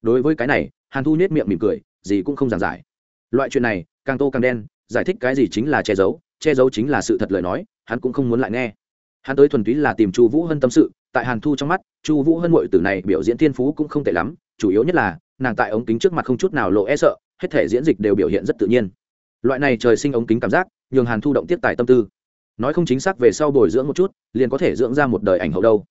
Đối với cái này, hàn thu nhét miệng mỉm cười, gì cũng không giảng giải. Loại chuyện này, càng tô càng đen, giải thích cái gì chính là che giấu che giấu chính là sự thật lời nói, hắn cũng không muốn lại nghe. Hắn tới thuần túy là tìm chu vũ hân tâm sự, tại hàn thu trong mắt, chu vũ hân mội tử này biểu diễn thiên phú cũng không tệ lắm, chủ yếu nhất là, nàng tại ống kính trước mặt không chút nào lộ e sợ, hết thể diễn dịch đều biểu hiện rất tự nhiên. Loại này trời sinh ống kính cảm giác, nhường hàn thu động tiếp tài tâm tư. Nói không chính xác về sau bồi dưỡng một chút, liền có thể dưỡng ra một đời ảnh hậu đâu.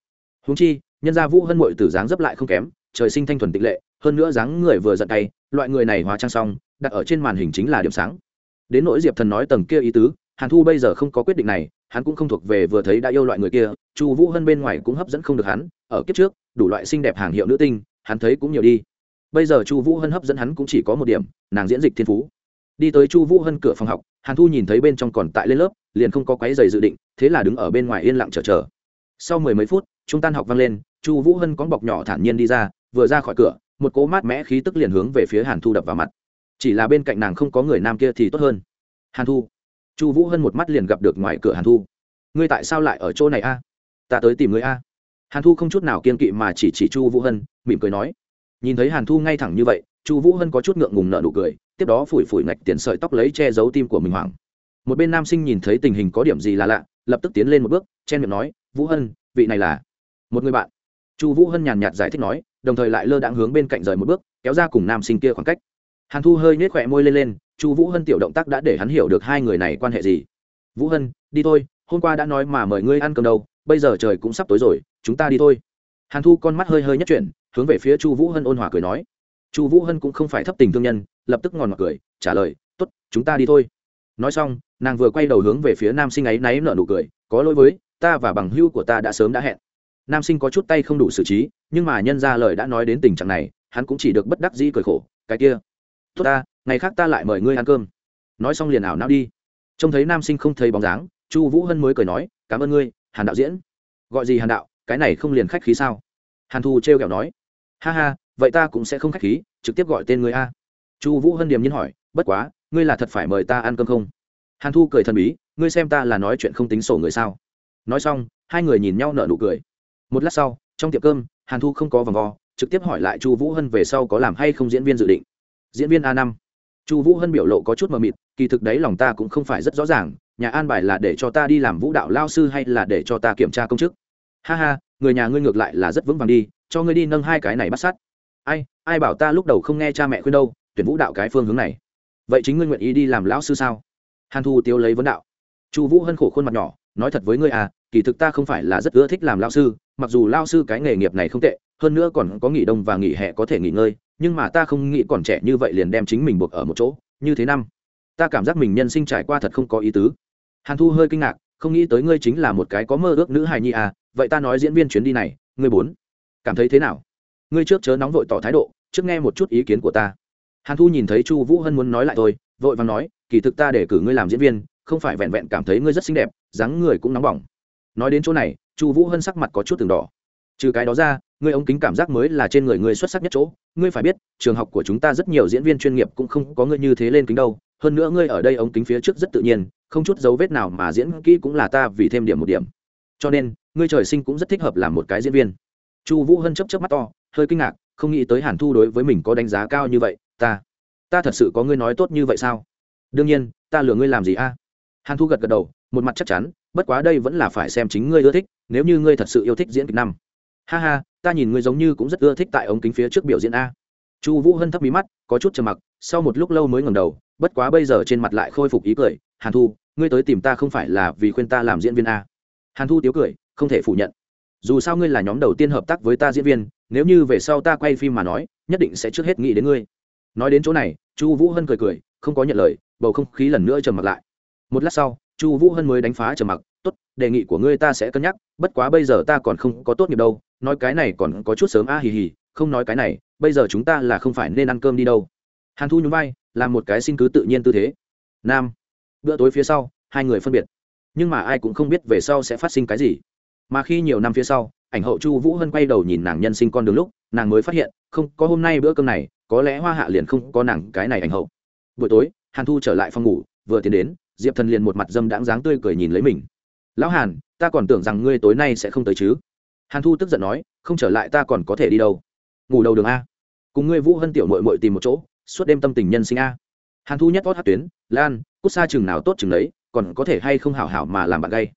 Húng chi, nhân gia vũ hân mội tử dáng dấp lại không kém trời sinh thanh thuần tịch lệ, hơn nữa dáng người vừa giận tay, loại người này hóa trang xong, đặt ở trên màn hình chính là điểm sáng. Đến nỗi diệp thần nói tầng kia ý tứ, hàn thu bây giờ không có quyết định này, hắn cũng không thuộc về vừa thấy đã yêu loại người kia, chu vũ hân bên ngoài cũng hấp dẫn không được hắn, ở kiếp trước, đủ loại xinh đẹp hàng hiệu nữ tinh, hắn thấy cũng nhiều đi. Bây giờ chu vũ hân hấp dẫn hắn cũng chỉ có một điểm, nàng diễn dịch thiên phú. Đi tới chu vũ hân cửa phòng học, hàn thu nhìn thấy bên trong còn tại lên lớp, liền không có quáy giày dự định, thế là đứng ở bên ngoài yên lặng chờ chờ. Sau mười mấy phút, trung tan học vang lên, chu vũ hân con bọc nhỏ thản nhiên đi ra vừa ra khỏi cửa, một cỗ mát mẽ khí tức liền hướng về phía hàn thu đập vào mặt. Chỉ là bên cạnh nàng không có người nam kia thì tốt hơn. Hàn thu. Chu vũ hân một mắt liền gặp được ngoài cửa hàn thu. Ngươi tại sao lại ở chỗ này a? Ta tới tìm ngươi a. Hàn thu không chút nào kiên kỵ mà chỉ chỉ chu vũ hân, mỉm cười nói. Nhìn thấy hàn thu ngay thẳng như vậy, chu vũ hân có chút ngượng ngùng nợ nụ cười, tiếp đó phủi phủi ngạch tiền sợi tóc lấy che giấu tim của mình hoảng. Một bên nam sinh nhìn thấy tình hình có điểm gì là lạ, lập tức tiến lên một bước chen miệng nói, vũ hân, vị này là một người bạn chu vũ hân nhàn nhạt giải thích nói, đồng thời lại lơ đãng hướng bên cạnh rời một bước, kéo ra cùng nam sinh kia khoảng cách. Hàn thu hơi nhếch khỏe môi lên lên, chu vũ hân tiểu động tác đã để hắn hiểu được hai người này quan hệ gì. Vũ hân, đi thôi, hôm qua đã nói mà mời ngươi ăn cơm đâu, bây giờ trời cũng sắp tối rồi, chúng ta đi thôi. Hàn thu con mắt hơi hơi nhất chuyển, hướng về phía chu vũ hân ôn hòa cười nói. Chu vũ hân cũng không phải thấp tình thương nhân, lập tức ngòn mặt cười, trả lời t ố t chúng ta đi thôi. Nói xong, nàng vừa quay đầu hướng về phía nam sinh ấy náy nở nụ cười, có lỗi với ta và bằng hưu của ta đã sớm đã hẹn nam sinh có chút tay không đủ xử trí, nhưng mà nhân ra lời đã nói đến tình trạng này, hắn cũng chỉ được bất đắc dĩ cười khổ, cái kia, tốt ta, ngày khác ta lại mời ngươi ăn cơm. Nói xong liền ảo não đi. Trông thấy nam sinh không thấy bóng dáng, chu vũ hân mới cười nói, cảm ơn ngươi, hàn đạo diễn. Gọi gì hàn đạo, cái này không liền khách khí sao? Hàn thu t r kẹo nói, ha ha, vậy ta cũng sẽ không khách khí, trực tiếp gọi tên ngươi a. Chu vũ hân điềm nhiên hỏi, bất quá, ngươi là thật phải mời ta ăn cơm không? Hàn thu cười thần bí, ngươi xem ta là nói chuyện không tính sổ người sao? Nói xong, hai người nhìn nhau nở nụ cười một lát sau, trong tiệm cơm, hàn thu không có vòng vo, trực tiếp hỏi lại chu vũ hân về sau có làm hay không diễn viên dự định. Diễn viên a năm. Chu vũ hân biểu lộ có chút mờ mịt, kỳ thực đấy lòng ta cũng không phải rất rõ ràng, nhà an bài là để cho ta đi làm vũ đạo lao sư hay là để cho ta kiểm tra công chức? Ha ha, người nhà ngươi ngược lại là rất vững vàng đi, cho ngươi đi nâng hai cái này bắt sát. Ai ai bảo ta lúc đầu không nghe cha mẹ khuyên đâu, tuyển vũ đạo cái phương hướng này. Vậy chính ngươi nguyện ý đi làm lão sư sao? Hàn thu tiêu lấy vấn đạo. Chu vũ hân khổ khuôn mặt nhỏ, nói thật với ngươi à kỳ thực ta không phải là rất ưa thích làm lão sư mặc dù lao sư cái nghề nghiệp này không tệ, hơn nữa còn có nghỉ đông và nghỉ hè có thể nghỉ ngơi, nhưng mà ta không nghĩ còn trẻ như vậy liền đem chính mình buộc ở một chỗ, như thế năm. Ta cảm giác mình nhân sinh trải qua thật không có ý tứ. Hàn thu hơi kinh ngạc, không nghĩ tới ngươi chính là một cái có mơ ước nữ hài nhi à vậy ta nói diễn viên chuyến đi này, ngươi bốn cảm thấy thế nào? Ngươi trước chớ nóng vội tỏ thái độ, trước nghe một chút ý kiến của ta. Hàn thu nhìn thấy chu vũ hân muốn nói lại tôi vội và nói, kỳ thực ta để cử ngươi làm diễn viên, không phải vẹn vẹn cảm thấy ngươi rất xinh đẹp, dáng người cũng nóng bỏng. Nói đến chỗ này chu vũ hân sắc mặt có chút từng đỏ. Trừ cái đó ra, ngươi ống kính cảm giác mới là trên người ngươi xuất sắc nhất chỗ. Ngươi phải biết, trường học của chúng ta rất nhiều diễn viên chuyên nghiệp cũng không có ngươi như thế lên kính đâu. Hơn nữa ngươi ở đây ống kính phía trước rất tự nhiên, không chút dấu vết nào mà diễn kỹ cũng là ta vì thêm điểm một điểm. Cho nên, ngươi trời sinh cũng rất thích hợp làm một cái diễn viên. Chu vũ hân chấp chấp mắt to, hơi kinh ngạc, không nghĩ tới hàn thu đối với mình có đánh giá cao như vậy. Ta ta thật sự có ngươi nói tốt như vậy sao? Đương nhiên, ta lừa ngươi làm gì a? Hàn thu gật gật đầu, một mặt chắc chắn bất quá đây vẫn là phải xem chính ngươi ưa thích, nếu như ngươi thật sự yêu thích diễn kịch năm. Ha ha, ta nhìn ngươi giống như cũng rất ưa thích tại ống kính phía trước biểu diễn a. Chu vũ hân thấp mí mắt, có chút trầm mặc, sau một lúc lâu mới ngầm đầu, bất quá bây giờ trên mặt lại khôi phục ý cười, hàn thu, ngươi tới tìm ta không phải là vì khuyên ta làm diễn viên a? Hàn thu tiếu cười, không thể phủ nhận. Dù sao ngươi là nhóm đầu tiên hợp tác với ta diễn viên, nếu như về sau ta quay phim mà nói, nhất định sẽ trước hết nghĩ đến ngươi. Nói đến chỗ này, chu vũ hân cười cười, không có nhận lời, bầu không khí lần nữa trầm mặc lại. Một lát sau chu vũ hân mới đánh phá trầm mặc tốt đề nghị của ngươi ta sẽ cân nhắc bất quá bây giờ ta còn không có tốt nghiệp đâu nói cái này còn có chút sớm a à, hì hì không nói cái này bây giờ chúng ta là không phải nên ăn cơm đi đâu. Hàn thu nhún vai làm một cái xin cứ tự nhiên tư thế. Nam. Bữa tối phía sau hai người phân biệt. Nhưng mà ai cũng không biết về sau sẽ phát sinh cái gì. Mà khi nhiều năm phía sau ảnh hậu chu vũ hân quay đầu nhìn nàng nhân sinh con đường lúc nàng mới phát hiện không có hôm nay bữa cơm này có lẽ hoa hạ liền không có nàng cái này ảnh hậu. Buổi tối hàn thu trở lại phòng ngủ vừa tiến đến diệp thần liền một mặt dâm đãng dáng tươi cười nhìn lấy mình lão hàn ta còn tưởng rằng ngươi tối nay sẽ không tới chứ hàn thu tức giận nói không trở lại ta còn có thể đi đâu ngủ đầu đường a cùng ngươi vũ hân tiểu mội mội tìm một chỗ suốt đêm tâm tình nhân sinh a hàn thu nhất vót hát tuyến lan cút xa chừng nào tốt chừng đấy còn có thể hay không hảo hảo mà làm bạn gay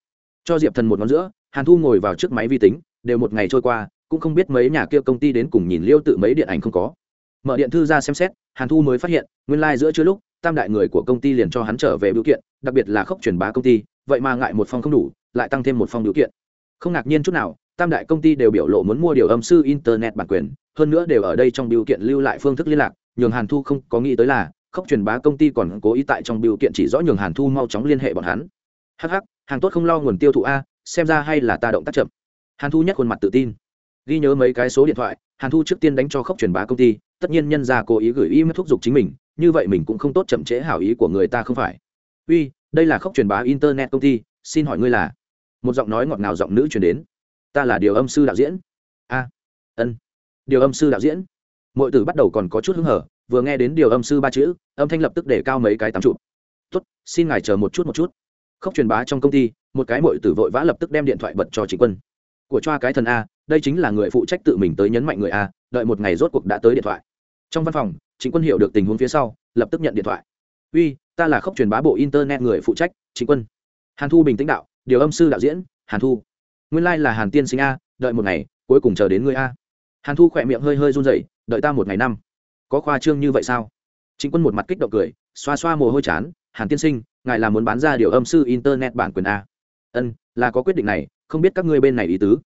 cho diệp thần một ngón giữa hàn thu ngồi vào trước máy vi tính đều một ngày trôi qua cũng không biết mấy nhà kia công ty đến cùng nhìn liêu tự mấy điện ảnh không có mở điện thư ra xem xét hàn thu mới phát hiện nguyên lai、like、giữa chưa lúc tam đại người của công ty liền cho hắn trở về biểu kiện, đặc biệt là khốc truyền bá công ty, vậy mà ngại một phong không đủ, lại tăng thêm một phong biểu kiện. Không ngạc nhiên chút nào, tam đại công ty đều biểu lộ muốn mua điều âm sư internet bản quyền, hơn nữa đều ở đây trong biểu kiện lưu lại phương thức liên lạc, nhường hàn thu không có nghĩ tới là, khốc truyền bá công ty còn cố ý tại trong biểu kiện chỉ rõ nhường hàn thu mau chóng liên hệ bọn hắn. Hh hàng tốt không lo nguồn tiêu thụ a, xem ra hay là ta động tác chậm. Hàn thu nhất khuôn mặt tự tin. Ghi nhớ mấy cái số điện thoại, hàn thu trước tiên đánh cho khốc truyền bá công ty, tất nhiên nhân ra cố ý gửi email thúc giục chính mình như vậy mình cũng không tốt chậm trễ hảo ý của người ta không phải. Uy, đây là khốc truyền bá internet công ty, xin hỏi ngươi là? Một giọng nói ngọt ngào giọng nữ truyền đến. Ta là điều âm sư đạo diễn. A, ân, điều âm sư đạo diễn. Mọi tử bắt đầu còn có chút hứng hở, vừa nghe đến điều âm sư ba chữ, âm thanh lập tức để cao mấy cái tám chụp tốt, xin ngài chờ một chút một chút. Khóc truyền bá trong công ty, một cái mội tử vội vã lập tức đem điện thoại bật cho chính quân. Của choa cái thần a, đây chính là người phụ trách tự mình tới nhấn mạnh người a, đợi một ngày rốt cuộc đã tới điện thoại. Trong văn phòng chính quân hiểu được tình huống phía sau, lập tức nhận điện thoại. Uy, ta là khốc truyền bá bộ internet người phụ trách chính quân. Hàn thu bình tĩnh đạo, điều âm sư đạo diễn, hàn thu. Nguyên lai、like、là hàn tiên sinh a, đợi một ngày, cuối cùng chờ đến người a. Hàn thu khỏe miệng hơi hơi run dậy đợi ta một ngày năm. Có khoa trương như vậy sao? Chính quân một mặt kích động cười, xoa xoa mồ hôi chán, hàn tiên sinh, ngài là muốn bán ra điều âm sư internet bản quyền a. Ân, là có quyết định này, không biết các ngươi bên này ý tứ.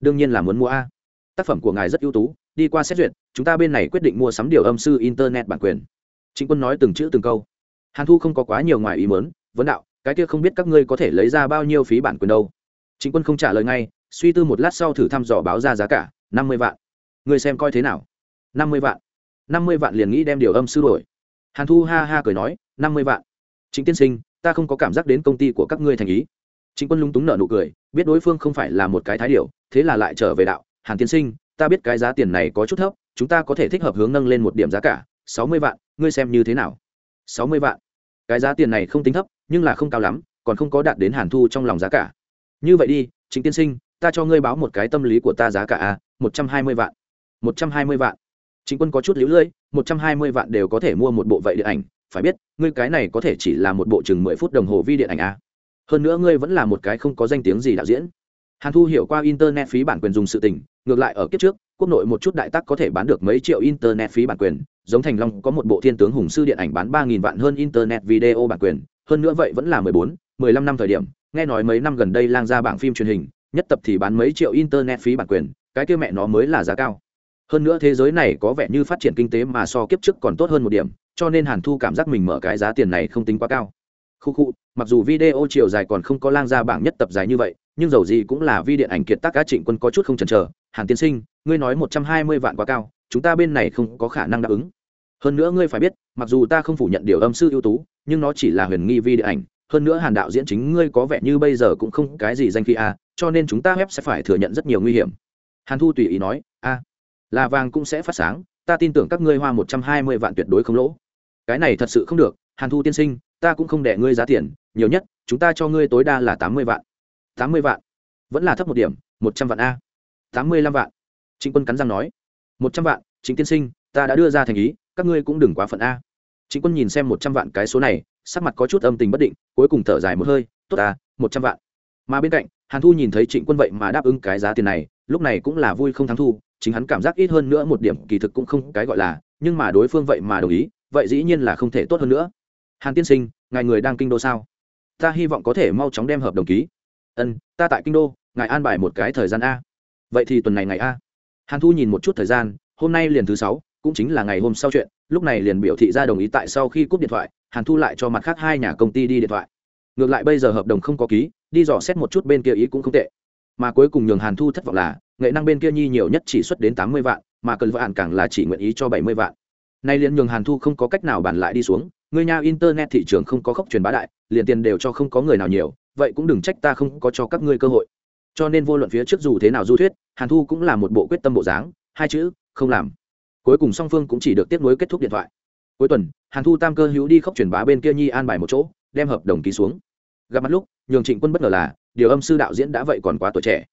Đương nhiên là muốn mua a. Tác phẩm của ngài rất ưu tú đi qua xét duyệt, chúng ta bên này quyết định mua sắm điều âm sư internet bản quyền. Chính quân nói từng chữ từng câu. Hàn thu không có quá nhiều ngoài ý mớn vấn đạo, cái kia không biết các ngươi có thể lấy ra bao nhiêu phí bản quyền đâu. Chính quân không trả lời ngay, suy tư một lát sau thử thăm dò báo ra giá cả, năm mươi vạn. Người xem coi thế nào? Năm mươi vạn. Năm mươi vạn liền nghĩ đem điều âm sư đổi. Hàn thu ha ha cười nói, năm mươi vạn. Chính tiên sinh, ta không có cảm giác đến công ty của các ngươi thành ý. Chính quân lúng túng nở nụ cười, biết đối phương không phải là một cái thái điệu thế là lại trở về đạo, hàn tiên sinh ta biết cái giá tiền này có chút thấp, chúng ta có thể thích hợp hướng nâng lên một điểm giá cả, sáu mươi vạn, ngươi xem như thế nào? Sáu mươi vạn. Cái giá tiền này không tính thấp, nhưng là không cao lắm, còn không có đạt đến hàn thu trong lòng giá cả. Như vậy đi chính tiên sinh, ta cho ngươi báo một cái tâm lý của ta giá cả a, một trăm hai mươi vạn. Một trăm hai mươi vạn. Chính quân có chút lũ lưỡi, một trăm hai mươi vạn đều có thể mua một bộ vậy điện ảnh, phải biết, ngươi cái này có thể chỉ là một bộ chừng mười phút đồng hồ vi điện ảnh a. Hơn nữa ngươi vẫn là một cái không có danh tiếng gì đạo diễn hàn thu hiểu qua internet phí bản quyền dùng sự tình, ngược lại ở kiếp trước, quốc nội một chút đại tác có thể bán được mấy triệu internet phí bản quyền, giống thành long có một bộ thiên tướng hùng sư điện ảnh bán ba nghìn vạn hơn internet video bản quyền, hơn nữa vậy vẫn là mười bốn, mười lăm năm thời điểm, nghe nói mấy năm gần đây lang ra bảng phim truyền hình, nhất tập thì bán mấy triệu internet phí bản quyền, cái kia mẹ nó mới là giá cao. Hơn nữa thế giới này có vẻ như phát triển kinh tế mà so kiếp trước còn tốt hơn một điểm, cho nên hàn thu cảm giác mình mở cái giá tiền này không tính quá cao. Khu khu, mặc dù video chiều dài còn không có lang ra bảng nhất tập dài như vậy nhưng dầu gì cũng là vi điện ảnh kiệt tác cá trịnh quân có chút không chần chờ. Hàn tiên sinh, ngươi nói một trăm hai mươi vạn quá cao, chúng ta bên này không có khả năng đáp ứng. Hơn nữa ngươi phải biết, mặc dù ta không phủ nhận điều âm sư ưu tú, nhưng nó chỉ là huyền nghi vi điện ảnh. Hơn nữa hàn đạo diễn chính ngươi có vẻ như bây giờ cũng không cái gì danh phi a à, cho nên chúng ta web sẽ phải thừa nhận rất nhiều nguy hiểm. Hàn thu tùy ý nói, a, là vàng cũng sẽ phát sáng, ta tin tưởng các ngươi hoa một trăm hai mươi vạn tuyệt đối không lỗ. Cái này thật sự không được, hàn thu tiên sinh, ta cũng không để ngươi giá tiền, nhiều nhất, chúng ta cho ngươi tối đa là tám mươi vạn tám mươi vạn. Vẫn là thấp một điểm một trăm vạn a. tám mươi lăm vạn. Trịnh quân cắn răng nói. Một trăm vạn chính tiên sinh ta đã đưa ra thành ý các ngươi cũng đừng quá phận a. Trịnh quân nhìn xem một trăm vạn cái số này sắc mặt có chút âm tình bất định cuối cùng thở dài một hơi tốt a, một trăm vạn. Mà bên cạnh hàn thu nhìn thấy trịnh quân vậy mà đáp ứng cái giá tiền này lúc này cũng là vui không thắng thu chính hắn cảm giác ít hơn nữa một điểm kỳ thực cũng không cái gọi là nhưng mà đối phương vậy mà đồng ý vậy dĩ nhiên là không thể tốt hơn nữa. Hàn tiên sinh ngài người đang kinh đô sao? Ta hy vọng có thể mau chóng đem hợp đồng ký ân, ta tại kinh đô, ngài an bài một cái thời gian a. Vậy thì tuần này ngày a. Hàn thu nhìn một chút thời gian, hôm nay liền thứ sáu, cũng chính là ngày hôm sau chuyện, lúc này liền biểu thị ra đồng ý tại sau khi cúp điện thoại, hàn thu lại cho mặt khác hai nhà công ty đi điện thoại. Ngược lại bây giờ hợp đồng không có ký, đi dò xét một chút bên kia ý cũng không tệ. Mà cuối cùng nhường hàn thu thất vọng là, nghệ năng bên kia nhi nhiều nhất chỉ xuất đến tám mươi vạn, mà cần vạn càng là chỉ nguyện ý cho bảy mươi vạn. Nay liền nhường hàn thu không có cách nào bàn lại đi xuống, người nhà internet thị trường không có khốc truyền bá đại, liền tiền đều cho không có người nào nhiều vậy cũng đừng trách ta không có cho các ngươi cơ hội. Cho nên vô luận phía trước dù thế nào du thuyết, hàn thu cũng là một bộ quyết tâm bộ dáng, hai chữ, không làm. Cuối cùng song phương cũng chỉ được tiếp nối kết thúc điện thoại. Cuối tuần, hàn thu tam cơ hữu đi khóc truyền bá bên kia nhi an bài một chỗ, đem hợp đồng ký xuống. Gặp mặt lúc, nhường trịnh quân bất ngờ là, điều âm sư đạo diễn đã vậy còn quá tuổi trẻ.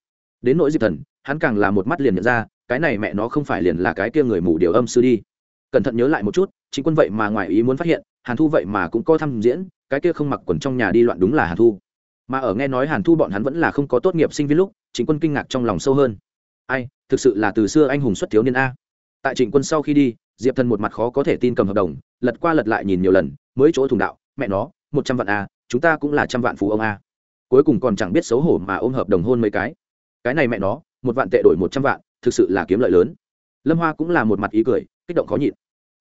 Đến nỗi diệp thần, hắn càng là một mắt liền nhận ra, cái này mẹ nó không phải liền là cái kia người mù điều âm sư đi. Cẩn thận nhớ lại một chút, trịnh quân vậy mà ngoài ý muốn phát hiện, hàn thu vậy mà cũng có thăm diễn, cái kia không mặc quần trong nhà đi loạn đúng là hàn thu mà ở nghe nói hàn thu bọn hắn vẫn là không có tốt nghiệp sinh viên lúc, trịnh quân kinh ngạc trong lòng sâu hơn. Ai, thực sự là từ xưa anh hùng xuất thiếu niên a. Tại trịnh quân sau khi đi, diệp thần một mặt khó có thể tin cầm hợp đồng, lật qua lật lại nhìn nhiều lần, mới chỗ thùng đạo, mẹ nó, một trăm vạn a, chúng ta cũng là trăm vạn phú ông a. Cuối cùng còn chẳng biết xấu hổ mà ôm hợp đồng hôn mấy cái. Cái này mẹ nó, một vạn tệ đổi một trăm vạn, thực sự là kiếm lợi lớn. Lâm hoa cũng là một mặt ý cười, kích động khó nhịn.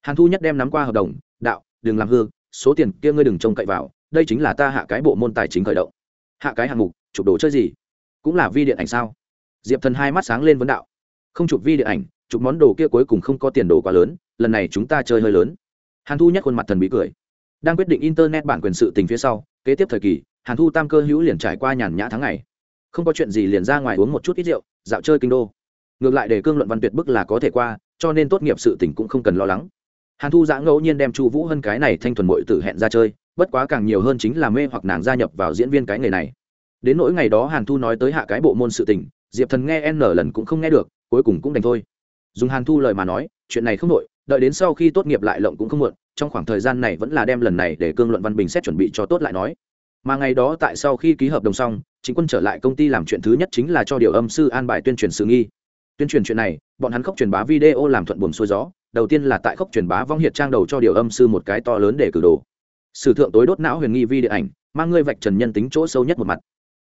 Hàn thu nhất đem nắm qua hợp đồng, đạo, đừng làm hư, số tiền kia ngươi đừng trông cậy vào, đây chính là ta hạ cái bộ môn tài chính khởi động hạ cái hạng mục, chụp đồ chơi gì? Cũng là vi điện ảnh sao? Diệp thần hai mắt sáng lên vấn đạo. Không chụp vi điện ảnh, chụp món đồ kia cuối cùng không có tiền đồ quá lớn, lần này chúng ta chơi hơi lớn. Hàn thu nhắc khuôn mặt thần bí cười. Đang quyết định internet bản quyền sự tình phía sau, kế tiếp thời kỳ, hàn thu tam cơ hữu liền trải qua nhàn nhã tháng ngày. Không có chuyện gì liền ra ngoài uống một chút ít rượu, dạo chơi kinh đô. Ngược lại để cương luận văn tuyệt bức là có thể qua, cho nên tốt nghiệp sự tình cũng không cần lo lắng hàn thu giã ngẫu nhiên đem chu vũ hơn cái này thanh thuần mội tử hẹn ra chơi, bất quá càng nhiều hơn chính là mê hoặc nàng gia nhập vào diễn viên cái nghề này. Đến nỗi ngày đó hàn thu nói tới hạ cái bộ môn sự tình, diệp thần nghe n lần cũng không nghe được, cuối cùng cũng đành thôi. Dùng hàn thu lời mà nói, chuyện này không đội đợi đến sau khi tốt nghiệp lại lộng cũng không muộn, trong khoảng thời gian này vẫn là đem lần này để cương luận văn bình xét chuẩn bị cho tốt lại nói. Mà ngày đó tại sau khi ký hợp đồng xong, chính quân trở lại công ty làm chuyện thứ nhất chính là cho điều âm sư an bài tuyên truyền sự nghi. Tuyên truyền chuyện này bọn hắn khóc truyền bá video làm thuận buồm xuôi gió, đầu tiên là tại khóc truyền bá vong hiệt trang đầu cho điều âm sư một cái to lớn để cử đồ. Sử thượng tối đốt não huyền nghi vi điện ảnh, mang ngươi vạch trần nhân tính chỗ sâu nhất một mặt.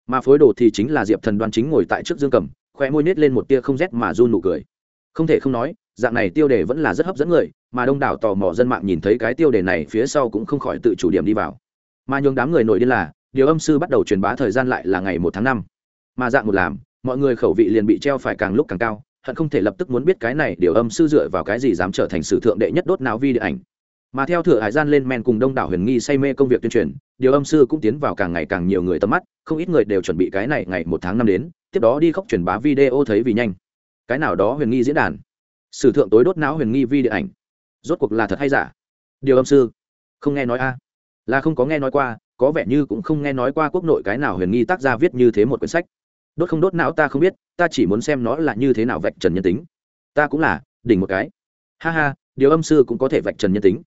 Mà phối đồ thì chính là diệp thần đoan chính ngồi tại trước dương cầm khoe môi nết lên một tia không rét mà run nụ cười. Không thể không nói, dạng này tiêu đề vẫn là rất hấp dẫn người, mà đông đảo tò mò dân mạng nhìn thấy cái tiêu đề này phía sau cũng không khỏi tự chủ điểm đi vào. Mà nhường đám người nổi điên là, điều âm sư bắt đầu truyền bá thời gian lại là ngày một tháng năm. Mà dạng một làm, mọi người khẩu vị liền bị treo phải càng lúc càng cao hận không thể lập tức muốn biết cái này điều âm sư dựa vào cái gì dám trở thành sử thượng đệ nhất đốt não vi điện ảnh. Mà theo thừa hải gian lên men cùng đông đảo huyền nghi say mê công việc tuyên truyền, điều âm sư cũng tiến vào càng ngày càng nhiều người tầm mắt, không ít người đều chuẩn bị cái này ngày một tháng năm đến, tiếp đó đi khóc truyền bá video thấy vì nhanh. Cái nào đó huyền nghi diễn đàn. Sử thượng tối đốt não huyền nghi vi điện ảnh. Rốt cuộc là thật hay giả? Điều âm sư, không nghe nói a. Là không có nghe nói qua, có vẻ như cũng không nghe nói qua quốc nội cái nào huyền nghi tác gia viết như thế một quyển sách đốt không đốt não ta không biết, ta chỉ muốn xem nó là như thế nào vạch trần nhân tính. Ta cũng là, đỉnh một cái. Ha ha, điều âm sư cũng có thể vạch trần nhân tính.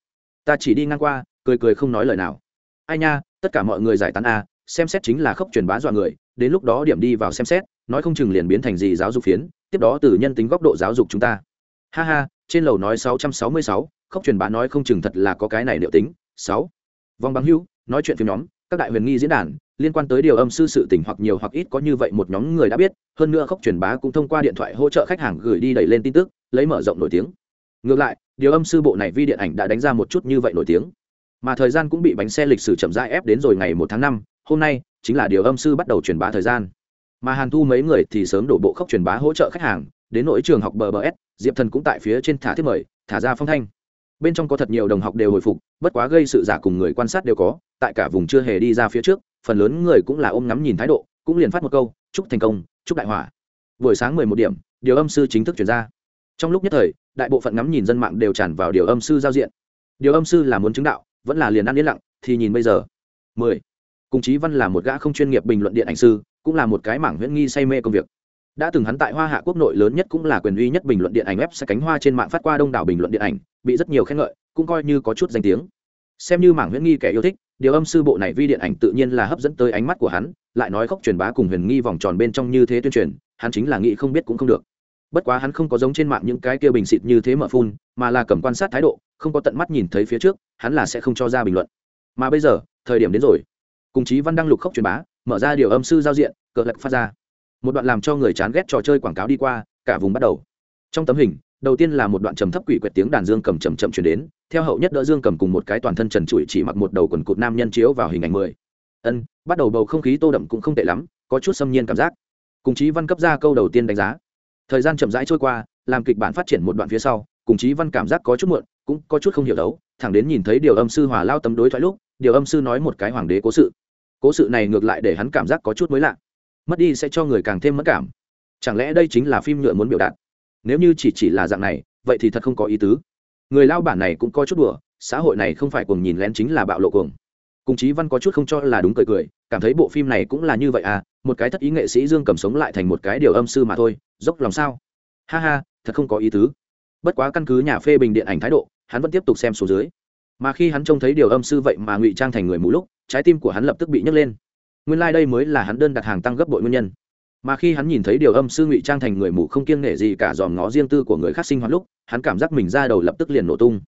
Ta chỉ đi ngang qua, cười cười không nói lời nào. Ai nha, tất cả mọi người giải tán a, xem xét chính là khốc truyền bá dọa người, đến lúc đó điểm đi vào xem xét, nói không chừng liền biến thành gì giáo dục phiến, tiếp đó từ nhân tính góc độ giáo dục chúng ta. Ha ha, trên lầu nói sáu trăm sáu mươi sáu, khốc truyền bá nói không chừng thật là có cái này liệu tính. Sáu. Vòng bằng Hưu nói chuyện phim nhóm, các đại huyền nghi diễn đàn liên quan tới điều âm sư sự tỉnh hoặc nhiều hoặc ít có như vậy một nhóm người đã biết, hơn nữa khốc truyền bá cũng thông qua điện thoại hỗ trợ khách hàng gửi đi đẩy lên tin tức, lấy mở rộng nổi tiếng. Ngược lại, điều âm sư bộ này vi điện ảnh đã đánh ra một chút như vậy nổi tiếng. Mà thời gian cũng bị bánh xe lịch sử chậm rãi ép đến rồi ngày một tháng năm, hôm nay chính là điều âm sư bắt đầu truyền bá thời gian. Mà hàn thu mấy người thì sớm đổ bộ khốc truyền bá hỗ trợ khách hàng, đến nỗi trường học bờ bờ s, diệp thần cũng tại phía trên thả thiết mời, thả ra phong thanh. Bên trong có thật nhiều đồng học đều hồi phục, bất quá gây sự giả cùng người quan sát đều có, tại cả vùng chưa hề đi ra phía trước phần lớn người cũng là ôm ngắm nhìn thái độ, cũng liền phát một câu, chúc thành công, chúc đại hỏa buổi sáng mười một điểm, điều âm sư chính thức chuyển ra. Trong lúc nhất thời, đại bộ phận ngắm nhìn dân mạng đều tràn vào điều âm sư giao diện. Điều âm sư là muốn chứng đạo, vẫn là liền ăn yên lặng, thì nhìn bây giờ. Mười. Cùng chí văn là một gã không chuyên nghiệp bình luận điện ảnh sư, cũng là một cái mảng huyễn nghi say mê công việc. Đã từng hắn tại hoa hạ quốc nội lớn nhất cũng là quyền uy nhất bình luận điện ảnh web sẽ cánh hoa trên mạng phát qua đông đảo bình luận điện ảnh, bị rất nhiều khen ngợi, cũng coi như có chút danh tiếng xem như mảng huyễn nghi kẻ yêu thích, điều âm sư bộ này vi điện ảnh tự nhiên là hấp dẫn tới ánh mắt của hắn, lại nói khóc truyền bá cùng huyền nghi vòng tròn bên trong như thế tuyên truyền, hắn chính là nghĩ không biết cũng không được. Bất quá hắn không có giống trên mạng những cái kia bình xịt như thế mở phun, mà là cầm quan sát thái độ, không có tận mắt nhìn thấy phía trước, hắn là sẽ không cho ra bình luận. Mà bây giờ, thời điểm đến rồi. Cùng chí văn đăng lục khóc truyền bá, mở ra điều âm sư giao diện, cờ lạc phát ra. Một đoạn làm cho người chán ghét trò chơi quảng cáo đi qua, cả vùng bắt đầu. Trong tấm hình đầu tiên là một đoạn trầm thấp quỷ quyệt tiếng đàn dương cầm trầm chậm chuyển đến, theo hậu nhất đỡ dương cầm cùng một cái toàn thân trần trụi chỉ mặc một đầu quần cụt nam nhân chiếu vào hình ảnh mười. Ân, bắt đầu bầu không khí tô đậm cũng không tệ lắm, có chút xâm nhiên cảm giác. Cùng chí văn cấp ra câu đầu tiên đánh giá. Thời gian chậm rãi trôi qua, làm kịch bản phát triển một đoạn phía sau, cùng chí văn cảm giác có chút muộn, cũng có chút không hiểu đấu, thẳng đến nhìn thấy điều âm sư hòa lao tấm đối thoại lúc, điều âm sư nói một cái hoàng đế cố sự. Cố sự này ngược lại để hắn cảm giác có chút mới lạ. Mất đi sẽ cho người càng thêm mất cảm. Chẳng lẽ đây chính là phim nhựa muốn biểu đạt? Nếu như chỉ chỉ là dạng này, vậy thì thật không có ý tứ. Người lao bản này cũng có chút đùa, xã hội này không phải cùng nhìn lén chính là bạo lộ cuồng. Cùng chí văn có chút không cho là đúng cười cười, cảm thấy bộ phim này cũng là như vậy à một cái thất ý nghệ sĩ dương cầm sống lại thành một cái điều âm sư mà thôi, dốc lòng sao? Ha ha, thật không có ý tứ. Bất quá căn cứ nhà phê bình điện ảnh thái độ, hắn vẫn tiếp tục xem số dưới. Mà khi hắn trông thấy điều âm sư vậy mà ngụy trang thành người mù lúc, trái tim của hắn lập tức bị nhấc lên. Nguyên lai、like、đây mới là hắn đơn đặt hàng tăng gấp bội nguyên nhân mà khi hắn nhìn thấy điều âm sư ngụy trang thành người mù không kiêng nể gì cả dòm ngó riêng tư của người khác sinh hoạt lúc, hắn cảm giác mình ra đầu lập tức liền nổ tung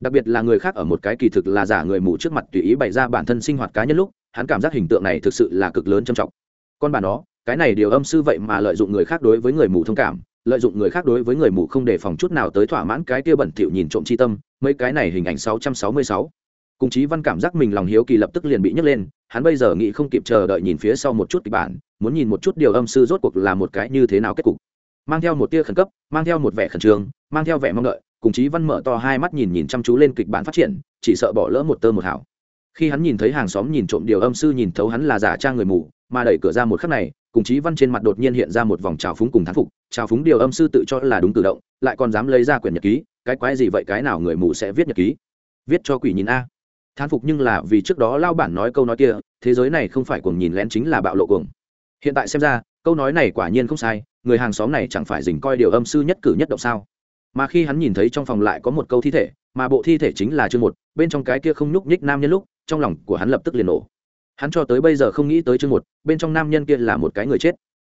đặc biệt là người khác ở một cái kỳ thực là giả người mù trước mặt tùy ý bày ra bản thân sinh hoạt cá nhân lúc, hắn cảm giác hình tượng này thực sự là cực lớn trầm trọng con bà nó, cái này điều âm sư vậy mà lợi dụng người khác đối với người mù thông cảm, lợi dụng người khác đối với người mù không đề phòng chút nào tới thỏa mãn cái kia bẩn thỉu nhìn trộm chi tâm, mấy cái này hình ảnh 666 cùng chí văn cảm giác mình lòng hiếu kỳ lập tức liền bị nhấc lên, hắn bây giờ nghĩ không kịp chờ đợi nhìn phía sau một chút kịch bản, muốn nhìn một chút điều âm sư rốt cuộc là một cái như thế nào kết cục. Mang theo một tia khẩn cấp, mang theo một vẻ khẩn trương, mang theo vẻ mong đợi, cùng chí văn mở to hai mắt nhìn nhìn chăm chú lên kịch bản phát triển, chỉ sợ bỏ lỡ một tơ một hảo khi hắn nhìn thấy hàng xóm nhìn trộm điều âm sư nhìn thấu hắn là giả trang người mù, mà đẩy cửa ra một khắc này, cùng chí văn trên mặt đột nhiên hiện ra một vòng trào phúng cùng thán phục, trào phúng điều âm sư tự cho là đúng tự động, lại còn dám lấy ra quyển nhật ký, cái quái gì vậy, cái nào người mù sẽ viết nhật ký? Viết cho quỷ nhìn a thán phục nhưng là vì trước đó lao bản nói câu nói kia, thế giới này không phải cuồng nhìn lén chính là bạo lộ cuồng. Hiện tại xem ra, câu nói này quả nhiên không sai, người hàng xóm này chẳng phải dình coi điều âm sư nhất cử nhất động sao. Mà khi hắn nhìn thấy trong phòng lại có một câu thi thể, mà bộ thi thể chính là chương một, bên trong cái kia không nhúc nhích nam nhân lúc, trong lòng của hắn lập tức liền nổ. Hắn cho tới bây giờ không nghĩ tới chương một, bên trong nam nhân kia là một cái người chết.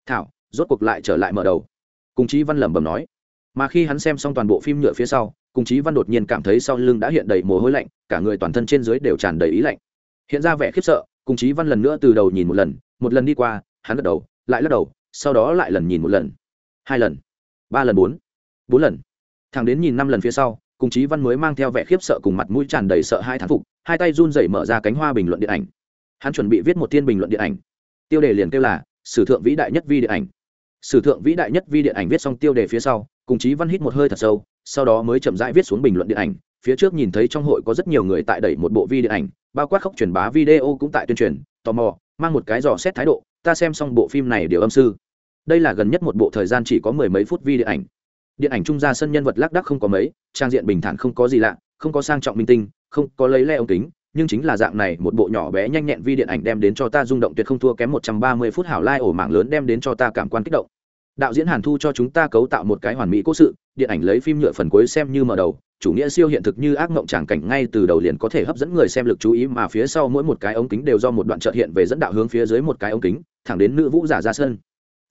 Thảo, rốt cuộc lại trở lại mở đầu. Cùng chí văn lẩm bẩm nói. Mà khi hắn xem xong toàn bộ phim nhựa phía sau cùng chí văn đột nhiên cảm thấy sau lưng đã hiện đầy mồ hôi lạnh, cả người toàn thân trên dưới đều tràn đầy ý lạnh. Hiện ra vẻ khiếp sợ, cùng chí văn lần nữa từ đầu nhìn một lần một lần đi qua, hắn lắc đầu, lại lắc đầu, sau đó lại lần nhìn một lần. Hai lần, ba lần bốn bốn lần. Thằng đến nhìn năm lần phía sau, cùng chí văn mới mang theo vẻ khiếp sợ cùng mặt mũi tràn đầy sợ hai thán phục, hai tay run rẩy mở ra cánh hoa bình luận điện ảnh. Hắn chuẩn bị viết một thiên bình luận điện ảnh. Tiêu đề liền kêu là sử thượng vĩ đại nhất vi điện ảnh. Sử thượng vĩ đại nhất vi điện ảnh viết xong tiêu đề phía sau, cùng chí văn hít một hơi thật sâu sau đó mới chậm rãi viết xuống bình luận điện ảnh. Phía trước nhìn thấy trong hội có rất nhiều người tại đẩy một bộ vi điện ảnh, bao quát khóc truyền bá video cũng tại tuyên truyền, tò mò, mang một cái dò xét thái độ, ta xem xong bộ phim này điều âm sư. Đây là gần nhất một bộ thời gian chỉ có mười mấy phút vi điện ảnh. Điện ảnh trung ra sân nhân vật lác đác không có mấy, trang diện bình thản không có gì lạ, không có sang trọng minh tinh, không có lấy le ống kính, nhưng chính là dạng này, một bộ nhỏ bé nhanh nhẹn vi điện ảnh đem đến cho ta rung động tuyệt không thua kém một trăm ba mươi phút hảo lai ổ mạng lớn đem đến cho ta cảm quan kích động đạo diễn hàn thu cho chúng ta cấu tạo một cái hoàn mỹ cố sự, điện ảnh lấy phim nhựa phần cuối xem như mở đầu, chủ nghĩa siêu hiện thực như ác mộng tràng cảnh ngay từ đầu liền có thể hấp dẫn người xem lực chú ý mà phía sau mỗi một cái ống kính đều do một đoạn trợt hiện về dẫn đạo hướng phía dưới một cái ống kính, thẳng đến nữ vũ giả ra sân.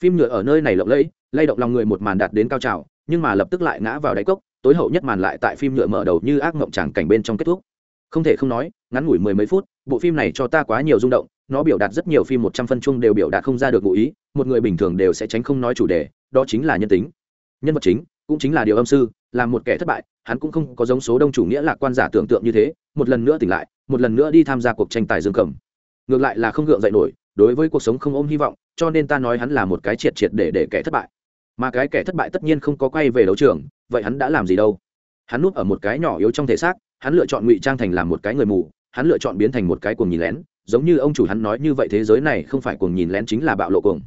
Phim nhựa ở nơi này lộng lẫy, lay động lòng người một màn đạt đến cao trào, nhưng mà lập tức lại ngã vào đáy cốc, tối hậu nhất màn lại tại phim nhựa mở đầu như ác mộng tràng cảnh bên trong kết thúc. Không thể không nói, ngắn ngủi mười mấy phút, bộ phim này cho ta quá nhiều rung động nó biểu đạt rất nhiều phim một trăm phân chung đều biểu đạt không ra được ngụ ý, một người bình thường đều sẽ tránh không nói chủ đề, đó chính là nhân tính. Nhân vật chính, cũng chính là điều âm sư, là một kẻ thất bại, hắn cũng không có giống số đông chủ nghĩa lạc quan giả tưởng tượng như thế, một lần nữa tỉnh lại, một lần nữa đi tham gia cuộc tranh tài dương cầm. Ngược lại là không gượng dậy nổi, đối với cuộc sống không ôm hy vọng, cho nên ta nói hắn là một cái triệt triệt để để kẻ thất bại. Mà cái kẻ thất bại tất nhiên không có quay về đấu trường, vậy hắn đã làm gì đâu? Hắn núp ở một cái nhỏ yếu trong thể xác, hắn lựa chọn ngụy trang thành làm một cái người mù, hắn lựa chọn biến thành một cái cuồng nhìn lén giống như ông chủ hắn nói như vậy thế giới này không phải cuồng nhìn lén chính là bạo lộ cuồng.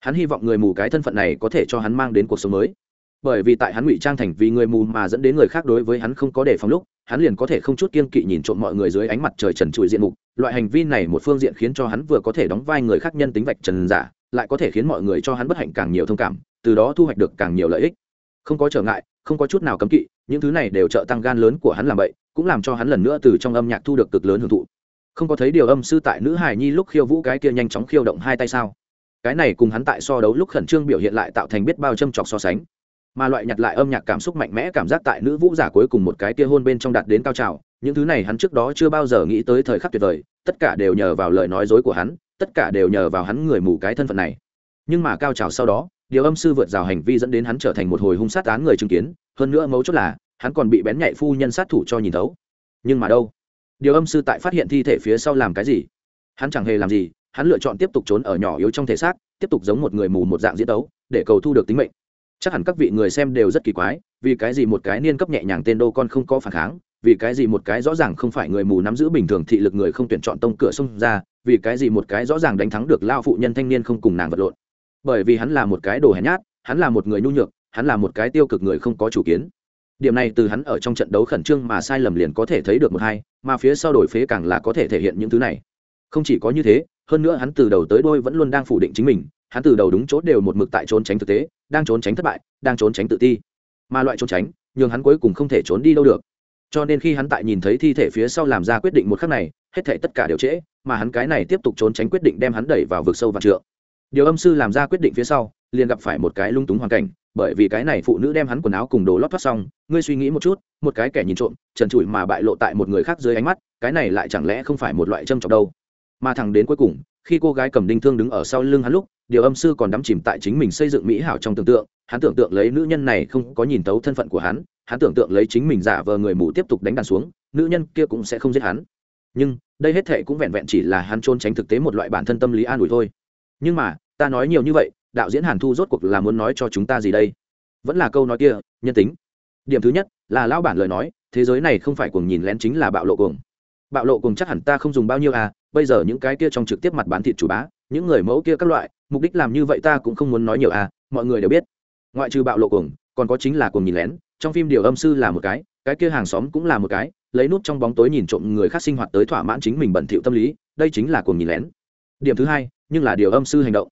Hắn hy vọng người mù cái thân phận này có thể cho hắn mang đến cuộc sống mới. Bởi vì tại hắn ngụy trang thành vì người mù mà dẫn đến người khác đối với hắn không có đề phòng lúc, hắn liền có thể không chút kiên kỵ nhìn trộm mọi người dưới ánh mặt trời trần trụi diện mục. Loại hành vi này một phương diện khiến cho hắn vừa có thể đóng vai người khác nhân tính vạch trần giả, lại có thể khiến mọi người cho hắn bất hạnh càng nhiều thông cảm, từ đó thu hoạch được càng nhiều lợi ích. Không có trở ngại, không có chút nào cấm kỵ, những thứ này đều trợ tăng gan lớn của hắn làm vậy cũng làm cho hắn lần nữa từ trong âm nhạc thu được cực lớn hưởng thụ không có thấy điều âm sư tại nữ hài nhi lúc khiêu vũ cái kia nhanh chóng khiêu động hai tay sao? Cái này cùng hắn tại so đấu lúc khẩn trương biểu hiện lại tạo thành biết bao châm chọc so sánh. Mà loại nhặt lại âm nhạc cảm xúc mạnh mẽ cảm giác tại nữ vũ giả cuối cùng một cái tia hôn bên trong đạt đến cao trào, những thứ này hắn trước đó chưa bao giờ nghĩ tới thời khắc tuyệt vời, tất cả đều nhờ vào lời nói dối của hắn, tất cả đều nhờ vào hắn người mù cái thân phận này. Nhưng mà cao trào sau đó, điều âm sư vượt rào hành vi dẫn đến hắn trở thành một hồi hung sát án người chứng kiến, hơn nữa mấu chốt là, hắn còn bị bén nhạy phu nhân sát thủ cho nhìn thấu. Nhưng mà đâu? Điều âm sư tại phát hiện thi thể phía sau làm cái gì? Hắn chẳng hề làm gì, hắn lựa chọn tiếp tục trốn ở nhỏ yếu trong thể xác, tiếp tục giống một người mù một dạng diễn tấu, để cầu thu được tính mệnh. Chắc hẳn các vị người xem đều rất kỳ quái, vì cái gì một cái niên cấp nhẹ nhàng tên đô con không có phản kháng, vì cái gì một cái rõ ràng không phải người mù nắm giữ bình thường thị lực người không tuyển chọn tông cửa xông ra, vì cái gì một cái rõ ràng đánh thắng được lao phụ nhân thanh niên không cùng nàng vật lộn. Bởi vì hắn là một cái đồ hèn nhát, hắn là một người nhu nhược, hắn là một cái tiêu cực người không có chủ kiến điểm này từ hắn ở trong trận đấu khẩn trương mà sai lầm liền có thể thấy được một hai, mà phía sau đổi phế càng là có thể thể hiện những thứ này. Không chỉ có như thế, hơn nữa hắn từ đầu tới đôi vẫn luôn đang phủ định chính mình, hắn từ đầu đúng chốt đều một mực tại trốn tránh thực tế, đang trốn tránh thất bại, đang trốn tránh tự ti. Mà loại trốn tránh nhưng hắn cuối cùng không thể trốn đi đâu được. Cho nên khi hắn tại nhìn thấy thi thể phía sau làm ra quyết định một khắc này, hết thể tất cả đều trễ, mà hắn cái này tiếp tục trốn tránh quyết định đem hắn đẩy vào vực sâu và trượng. Điều âm sư làm ra quyết định phía sau, liền gặp phải một cái lung túng hoàn cảnh bởi vì cái này phụ nữ đem hắn quần áo cùng đồ lót thoát xong, ngươi suy nghĩ một chút, một cái kẻ nhìn trộm, trần trụi mà bại lộ tại một người khác dưới ánh mắt, cái này lại chẳng lẽ không phải một loại châm trọc đâu? Mà thằng đến cuối cùng, khi cô gái cầm đinh thương đứng ở sau lưng hắn lúc, điều âm sư còn đắm chìm tại chính mình xây dựng mỹ hảo trong tưởng tượng, hắn tưởng tượng lấy nữ nhân này không có nhìn tấu thân phận của hắn hắn tưởng tượng lấy chính mình giả vờ người mù tiếp tục đánh đàn xuống, nữ nhân kia cũng sẽ không giết hắn. Nhưng, đây hết thệ cũng vẹn vẹn chỉ là hắn trôn tránh thực tế một loại bản thân tâm lý an ủi thôi. Nhưng mà, ta nói nhiều như vậy đạo diễn hàn thu rốt cuộc là muốn nói cho chúng ta gì đây? Vẫn là câu nói kia, nhân tính. Điểm thứ nhất, là lão bản lời nói, thế giới này không phải cuồng nhìn lén chính là bạo lộ cuồng. Bạo lộ cuồng chắc hẳn ta không dùng bao nhiêu à bây giờ những cái kia trong trực tiếp mặt bán thịt chủ bá, những người mẫu kia các loại, mục đích làm như vậy ta cũng không muốn nói nhiều à mọi người đều biết. Ngoại trừ bạo lộ cuồng, còn có chính là cuồng nhìn lén, trong phim điều âm sư là một cái cái kia hàng xóm cũng là một cái, lấy nút trong bóng tối nhìn trộm người khác sinh hoạt tới thỏa mãn chính mình bẩn thỉu tâm lý, đây chính là cuồng nhìn lén. Điểm thứ hai, nhưng là điều âm sư hành động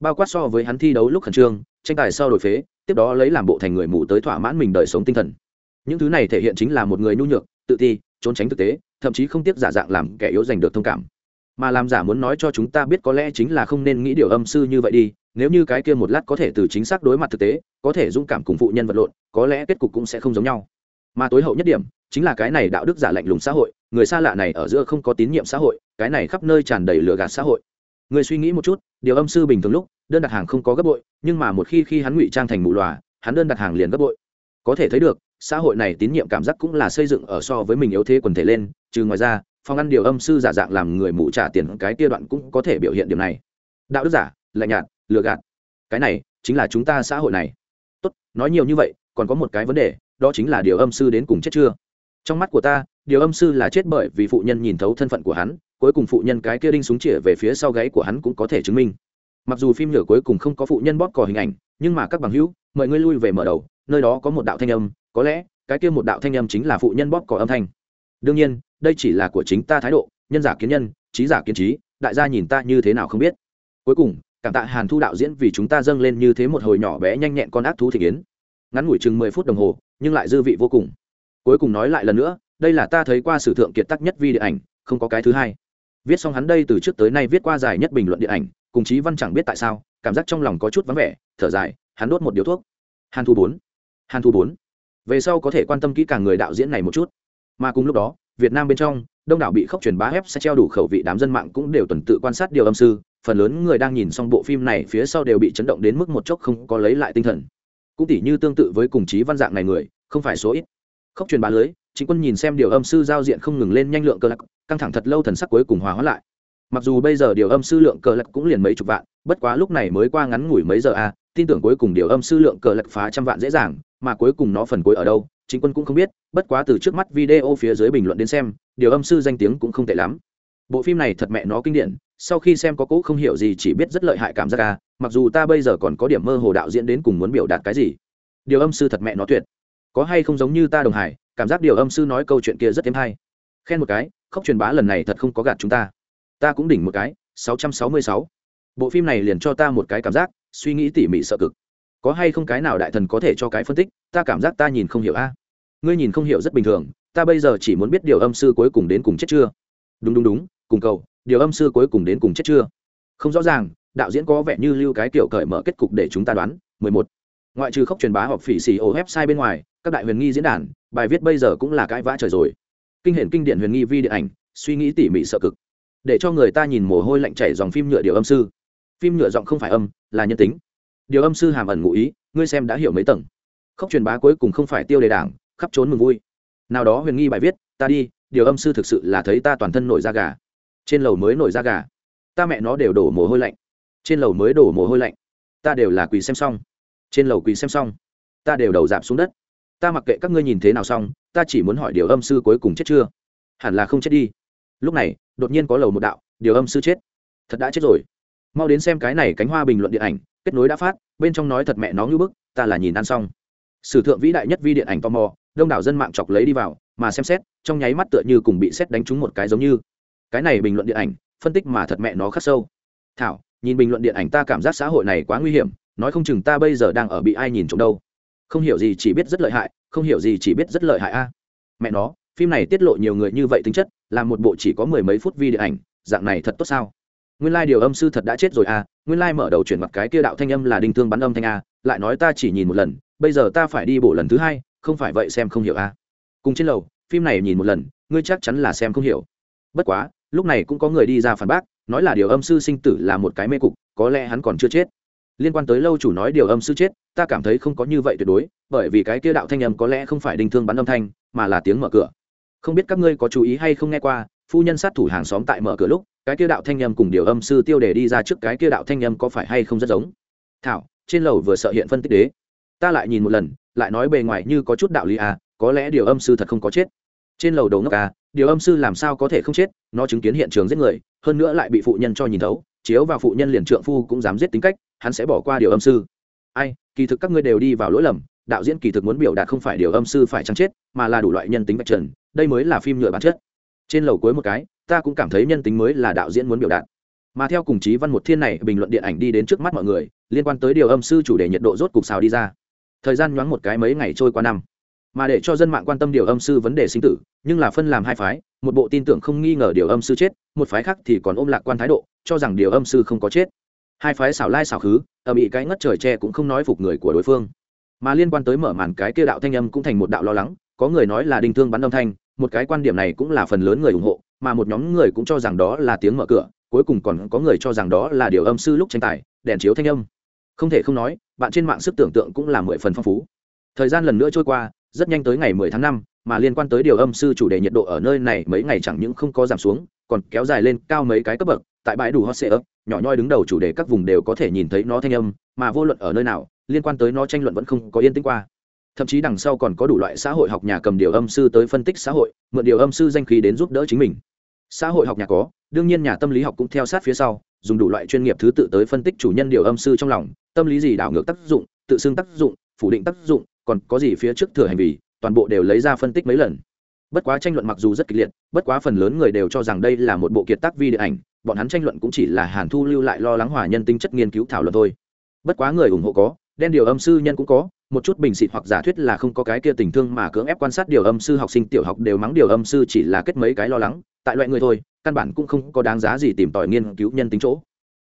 bao quát so với hắn thi đấu lúc khẩn trương, tranh tài sau đổi phế, tiếp đó lấy làm bộ thành người mù tới thỏa mãn mình đời sống tinh thần. Những thứ này thể hiện chính là một người nhu nhược, tự ti, trốn tránh thực tế, thậm chí không tiếc giả dạng làm kẻ yếu giành được thông cảm. Mà làm giả muốn nói cho chúng ta biết có lẽ chính là không nên nghĩ điều âm sư như vậy đi, nếu như cái kia một lát có thể từ chính xác đối mặt thực tế, có thể dũng cảm cùng phụ nhân vật lộn, có lẽ kết cục cũng sẽ không giống nhau. Mà tối hậu nhất điểm, chính là cái này đạo đức giả lạnh lùng xã hội, người xa lạ này ở giữa không có tín nhiệm xã hội, cái này khắp nơi tràn đầy lừa gạt xã hội người suy nghĩ một chút, điều âm sư bình thường lúc, đơn đặt hàng không có gấp bội, nhưng mà một khi khi hắn ngụy trang thành mù lòa hắn đơn đặt hàng liền gấp bội. Có thể thấy được, xã hội này tín nhiệm cảm giác cũng là xây dựng ở so với mình yếu thế quần thể lên, trừ ngoài ra, phòng ăn điều âm sư giả dạng làm người mụ trả tiền cái kia đoạn cũng có thể biểu hiện điểm này. Đạo đức giả, lạnh nhạt, lừa gạt. Cái này chính là chúng ta xã hội này. Tốt, nói nhiều như vậy, còn có một cái vấn đề, đó chính là điều âm sư đến cùng chết chưa? Trong mắt của ta, điều âm sư là chết bởi vì phụ nhân nhìn thấu thân phận của hắn cuối cùng phụ nhân cái kia đinh súng chĩa về phía sau gáy của hắn cũng có thể chứng minh. Mặc dù phim nhựa cuối cùng không có phụ nhân bóp cò hình ảnh, nhưng mà các bằng hữu, mời ngươi lui về mở đầu, nơi đó có một đạo thanh âm, có lẽ, cái kia một đạo thanh âm chính là phụ nhân bóp cò âm thanh. Đương nhiên, đây chỉ là của chính ta thái độ, nhân giả kiến nhân, trí giả kiến trí, đại gia nhìn ta như thế nào không biết. Cuối cùng, cảm tạ hàn thu đạo diễn vì chúng ta dâng lên như thế một hồi nhỏ bé nhanh nhẹn con ác thú thị kiến ngắn ngủi chừng mười phút đồng hồ, nhưng lại dư vị vô cùng. Cuối cùng nói lại lần nữa, đây là ta thấy qua sử thượng kiệt tác nhất vi điện ảnh, không có cái thứ hai viết xong hắn đây từ trước tới nay viết qua dài nhất bình luận điện ảnh, cùng chí văn chẳng biết tại sao, cảm giác trong lòng có chút vắng vẻ, thở dài, hắn đốt một điếu thuốc. Hàn thu bốn. Hàn thu bốn. Về sau có thể quan tâm kỹ càng người đạo diễn này một chút. Mà cùng lúc đó, việt nam bên trong, đông đảo bị khốc truyền bá ép sẽ treo đủ khẩu vị đám dân mạng cũng đều tuần tự quan sát điều âm sư, phần lớn người đang nhìn xong bộ phim này phía sau đều bị chấn động đến mức một chốc không có lấy lại tinh thần. Cũng tỉ như tương tự với cùng chí văn dạng này người, không phải số ít. Khốc truyền bá lưới chính quân nhìn xem điều âm sư giao diện không ngừng lên nhanh lượng cơ lạc căng thẳng thật lâu thần sắc cuối cùng hòa hóa lại. Mặc dù bây giờ điều âm sư lượng cờ lạc cũng liền mấy chục vạn bất quá lúc này mới qua ngắn ngủi mấy giờ a à, tin tưởng cuối cùng điều âm sư lượng cờ lạc phá trăm vạn dễ dàng mà cuối cùng nó phần cuối ở đâu chính quân cũng không biết bất quá từ trước mắt video phía dưới bình luận đến xem điều âm sư danh tiếng cũng không tệ lắm. Bộ phim này thật mẹ nó kinh điển sau khi xem có cũ không hiểu gì chỉ biết rất lợi hại cảm giác ca mặc dù ta bây giờ còn có điểm mơ hồ đạo diễn đến cùng muốn biểu đạt cái gì. Điều âm sư thật mẹ nó tuyệt. Có hay không giống như ta đồng hải cảm giác điều âm sư nói câu chuyện kia rất thêm hay. Khen một cái khóc truyền bá lần này thật không có gạt chúng ta. Ta cũng đỉnh một cái 666. bộ phim này liền cho ta một cái cảm giác, suy nghĩ tỉ mỉ sợ cực. Có hay không cái nào đại thần có thể cho cái phân tích, ta cảm giác ta nhìn không hiểu a. Ngươi nhìn không hiểu rất bình thường, ta bây giờ chỉ muốn biết điều âm sư cuối cùng đến cùng chết chưa. Đúng đúng đúng, cùng cầu, điều âm sư cuối cùng đến cùng chết chưa. Không rõ ràng, đạo diễn có vẻ như lưu cái kiểu cởi mở kết cục để chúng ta đoán 11. ngoại trừ khóc truyền bá họp phỉ xì ô website bên ngoài, các đại huyền nghi diễn đàn, bài viết bây giờ cũng là cái vã trời rồi kinh hiện kinh điển huyền nghi vi điện ảnh, suy nghĩ tỉ mỉ sợ cực, để cho người ta nhìn mồ hôi lạnh chảy dòng phim nhựa điều âm sư. Phim nhựa giọng không phải âm, là nhân tính. Điều âm sư hàm ẩn ngụ ý, ngươi xem đã hiểu mấy tầng. Khóc truyền bá cuối cùng không phải tiêu đề đảng, khắp trốn mừng vui. Nào đó huyền nghi bài viết, ta đi, điều âm sư thực sự là thấy ta toàn thân nổi da gà. Trên lầu mới nổi da gà. Ta mẹ nó đều đổ mồ hôi lạnh. Trên lầu mới đổ mồ hôi lạnh. Ta đều là quỳ xem xong. Trên lầu quỳ xem xong. Ta đều đầu dạp xuống đất. Ta mặc kệ các ngươi nhìn thế nào xong ta chỉ muốn hỏi điều âm sư cuối cùng chết chưa? Hẳn là không chết đi. Lúc này, đột nhiên có lầu một đạo, điều âm sư chết. Thật đã chết rồi. Mau đến xem cái này cánh hoa bình luận điện ảnh, kết nối đã phát, bên trong nói thật mẹ nó như bức, ta là nhìn ăn xong. Sử thượng vĩ đại nhất vi điện ảnh tò mò, đông đảo dân mạng chọc lấy đi vào, mà xem xét, trong nháy mắt tựa như cùng bị xét đánh trúng một cái giống như. Cái này bình luận điện ảnh, phân tích mà thật mẹ nó khắc sâu. Thảo, nhìn bình luận điện ảnh ta cảm giác xã hội này quá nguy hiểm, nói không chừng ta bây giờ đang ở bị ai nhìn trộm đâu không hiểu gì chỉ biết rất lợi hại, không hiểu gì chỉ biết rất lợi hại a. Mẹ nó, phim này tiết lộ nhiều người như vậy tính chất là một bộ chỉ có mười mấy phút vi điện ảnh, dạng này thật tốt sao? Nguyên lai、like、điều âm sư thật đã chết rồi à nguyên lai、like、mở đầu chuyển mặt cái kia đạo thanh âm là đinh thương bắn âm thanh a, lại nói ta chỉ nhìn một lần, bây giờ ta phải đi bộ lần thứ hai, không phải vậy xem không hiểu a. Cùng trên lầu, phim này nhìn một lần, ngươi chắc chắn là xem không hiểu. Bất quá, lúc này cũng có người đi ra phản bác, nói là điều âm sư sinh tử là một cái mê cục, có lẽ hắn còn chưa chết liên quan tới lâu chủ nói điều âm sư chết, ta cảm thấy không có như vậy tuyệt đối, bởi vì cái kia đạo thanh âm có lẽ không phải đinh thương bắn âm thanh, mà là tiếng mở cửa. Không biết các ngươi có chú ý hay không nghe qua, phu nhân sát thủ hàng xóm tại mở cửa lúc, cái kia đạo thanh âm cùng điều âm sư tiêu đề đi ra trước cái kia đạo thanh âm có phải hay không rất giống? Thảo, trên lầu vừa sợ hiện phân tích đế. Ta lại nhìn một lần, lại nói bề ngoài như có chút đạo lý à có lẽ điều âm sư thật không có chết. Trên lầu đầu ngốc à điều âm sư làm sao có thể không chết, nó chứng kiến hiện trường giết người, hơn nữa lại bị phụ nhân cho nhìn thấu chiếu vào phụ nhân liền trượng phu cũng dám giết tính cách, hắn sẽ bỏ qua điều âm sư. Ai, kỳ thực các ngươi đều đi vào lỗi lầm, đạo diễn kỳ thực muốn biểu đạt không phải điều âm sư phải chăng chết, mà là đủ loại nhân tính bạch trần, đây mới là phim nhựa bản chất. Trên lầu cuối một cái, ta cũng cảm thấy nhân tính mới là đạo diễn muốn biểu đạt. Mà theo cùng chí văn một thiên này bình luận điện ảnh đi đến trước mắt mọi người, liên quan tới điều âm sư chủ đề nhiệt độ rốt cục xào đi ra. Thời gian nhoáng một cái mấy ngày trôi qua năm. Mà để cho dân mạng quan tâm điều âm sư vấn đề sinh tử, nhưng là phân làm hai phái, một bộ tin tưởng không nghi ngờ điều âm sư chết một phái khác thì còn ôm lạc quan thái độ cho rằng điều âm sư không có chết. Hai phái xảo lai xảo khứ ở bị cái ngất trời tre cũng không nói phục người của đối phương. Mà liên quan tới mở màn cái kia đạo thanh âm cũng thành một đạo lo lắng có người nói là đinh thương bắn âm thanh một cái quan điểm này cũng là phần lớn người ủng hộ mà một nhóm người cũng cho rằng đó là tiếng mở cửa cuối cùng còn có người cho rằng đó là điều âm sư lúc tranh tài đèn chiếu thanh âm. Không thể không nói bạn trên mạng sức tưởng tượng cũng là mười phần phong phú. Thời gian lần nữa trôi qua rất nhanh tới ngày 10 tháng 5, mà liên quan tới điều âm sư chủ đề nhiệt độ ở nơi này mấy ngày chẳng những không có giảm xuống, còn kéo dài lên cao mấy cái cấp bậc, tại bãi đủ hot sệ ấp nhỏ nhoi đứng đầu chủ đề các vùng đều có thể nhìn thấy nó thanh âm, mà vô luận ở nơi nào, liên quan tới nó tranh luận vẫn không có yên tĩnh qua. Thậm chí đằng sau còn có đủ loại xã hội học nhà cầm điều âm sư tới phân tích xã hội, mượn điều âm sư danh khí đến giúp đỡ chính mình. Xã hội học nhà có, đương nhiên nhà tâm lý học cũng theo sát phía sau, dùng đủ loại chuyên nghiệp thứ tự tới phân tích chủ nhân điều âm sư trong lòng, tâm lý gì đảo ngược tác dụng, tự xưng tác dụng, phủ định tác dụng, còn có gì phía trước thừa hành vi toàn bộ đều lấy ra phân tích mấy lần. Bất quá tranh luận mặc dù rất kịch liệt, bất quá phần lớn người đều cho rằng đây là một bộ kiệt tác vi điện ảnh, bọn hắn tranh luận cũng chỉ là hàn thu lưu lại lo lắng hòa nhân tính chất nghiên cứu thảo luận thôi. Bất quá người ủng hộ có, đen điều âm sư nhân cũng có, một chút bình xịt hoặc giả thuyết là không có cái kia tình thương mà cưỡng ép quan sát điều âm sư học sinh tiểu học đều mắng điều âm sư chỉ là kết mấy cái lo lắng, tại loại người thôi, căn bản cũng không có đáng giá gì tìm tòi nghiên cứu nhân tính chỗ.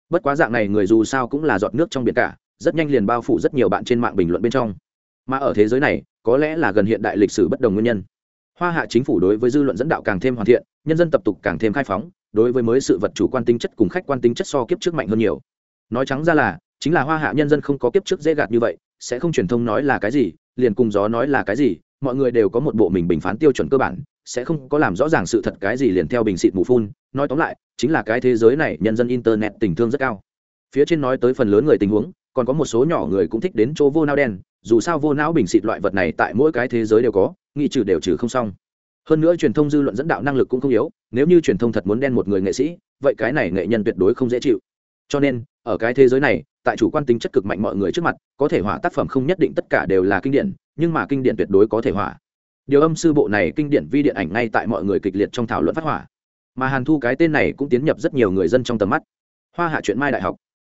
Bất quá dạng này người dù sao cũng là giọt nước trong biển cả, rất nhanh liền bao phủ rất nhiều bạn trên mạng bình luận bên trong mà ở thế giới này, có lẽ là gần hiện đại lịch sử bất đồng nguyên nhân. Hoa hạ chính phủ đối với dư luận dẫn đạo càng thêm hoàn thiện, nhân dân tập tục càng thêm khai phóng, đối với mới sự vật chủ quan tính chất cùng khách quan tính chất so kiếp trước mạnh hơn nhiều. Nói trắng ra là, chính là hoa hạ nhân dân không có kiếp trước dễ gạt như vậy, sẽ không truyền thông nói là cái gì, liền cùng gió nói là cái gì, mọi người đều có một bộ mình bình phán tiêu chuẩn cơ bản, sẽ không có làm rõ ràng sự thật cái gì liền theo bình xịt mù phun. Nói tóm lại, chính là cái thế giới này nhân dân internet tình thương rất cao. Phía trên nói tới phần lớn người tình huống còn có một số nhỏ người cũng thích đến chỗ vô não đen, dù sao vô não bình xịt loại vật này tại mỗi cái thế giới đều có, nghị trừ đều trừ không xong. Hơn nữa truyền thông dư luận dẫn đạo năng lực cũng không yếu, nếu như truyền thông thật muốn đen một người nghệ sĩ, vậy cái này nghệ nhân tuyệt đối không dễ chịu. Cho nên, ở cái thế giới này, tại chủ quan tính chất cực mạnh mọi người trước mặt, có thể hỏa tác phẩm không nhất định tất cả đều là kinh điển, nhưng mà kinh điển tuyệt đối có thể hỏa. Điều âm sư bộ này kinh điển vi điện ảnh ngay tại mọi người kịch liệt trong thảo luận phát hỏa. Mà hàn thu cái tên này cũng tiến nhập rất nhiều người dân trong tầm mắt. Hoa hạ chuyện mai đại học.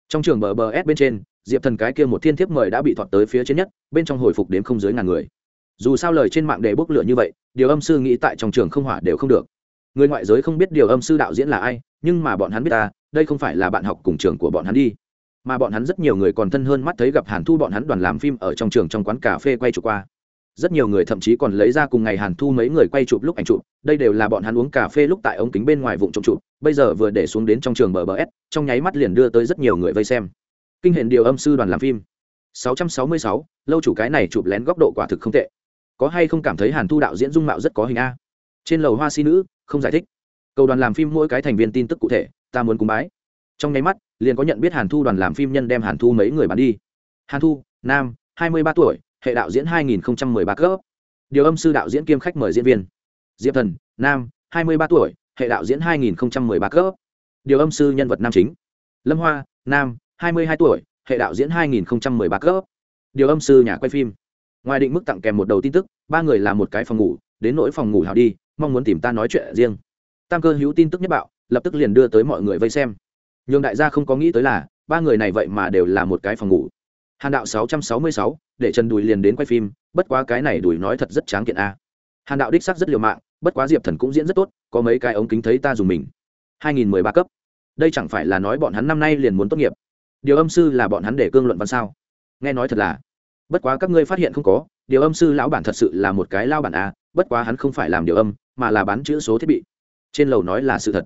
Trong trường bờ bờ s bên trên diệp thần cái kia một thiên thiếp mời đã bị thọt tới phía trên nhất, bên trong hồi phục đến không dưới ngàn người. Dù sao lời trên mạng đề bốc lửa như vậy, điều âm sư nghĩ tại trong trường không hỏa đều không được. Người ngoại giới không biết điều âm sư đạo diễn là ai, nhưng mà bọn hắn biết ta, đây không phải là bạn học cùng trường của bọn hắn đi. Mà bọn hắn rất nhiều người còn thân hơn mắt thấy gặp hàn thu bọn hắn đoàn làm phim ở trong trường trong quán cà phê quay chụp qua. Rất nhiều người thậm chí còn lấy ra cùng ngày hàn thu mấy người quay chụp lúc ảnh chụp, đây đều là bọn hắn uống cà phê lúc tại ống kính bên ngoài vụ trộm chụp, bây giờ vừa để xuống đến trong trường bờ bờ s, trong nháy mắt liền đưa tới rất nhiều người vây xem kinh hiện điều âm sư đoàn làm phim. 666, lâu chủ cái này chụp lén góc độ quả thực không tệ. Có hay không cảm thấy hàn thu đạo diễn dung mạo rất có hình a? Trên lầu hoa si nữ không giải thích. Cầu đoàn làm phim mỗi cái thành viên tin tức cụ thể ta muốn cúng bái. Trong nháy mắt liền có nhận biết hàn thu đoàn làm phim nhân đem hàn thu mấy người bán đi. Hàn thu nam hai mươi ba tuổi hệ đạo diễn hai nghìn ba cấp. Điều âm sư đạo diễn kiêm khách mời diễn viên. Diệp thần nam hai mươi ba tuổi hệ đạo diễn hai nghìn ba cấp. Điều âm sư nhân vật nam chính. Lâm hoa nam hai mươi hai tuổi, hệ đạo diễn hai nghìn ba cấp. Điều âm sư nhà quay phim. Ngoài định mức tặng kèm một đầu tin tức, ba người làm một cái phòng ngủ, đến nỗi phòng ngủ hào đi, mong muốn tìm ta nói chuyện riêng. Tam cơ hữu tin tức nhất bạo, lập tức liền đưa tới mọi người vây xem. Nhưng đại gia không có nghĩ tới là, ba người này vậy mà đều là một cái phòng ngủ. Hàn đạo sáu trăm sáu mươi sáu, để trần đùi liền đến quay phim, bất quá cái này đùi nói thật rất tráng kiện a. Hàn đạo đích sắc rất liều mạng, bất quá diệp thần cũng diễn rất tốt, có mấy cái ống kính thấy ta dùng mình. hai nghìn mười ba cấp. Đây chẳng phải là nói bọn hắn năm nay liền muốn tốt nghiệp điều âm sư là bọn hắn để cương luận văn sao? Nghe nói thật là. Bất quá các ngươi phát hiện không có, điều âm sư lão bản thật sự là một cái lao bản à bất quá hắn không phải làm điều âm, mà là bán chữ số thiết bị. Trên lầu nói là sự thật.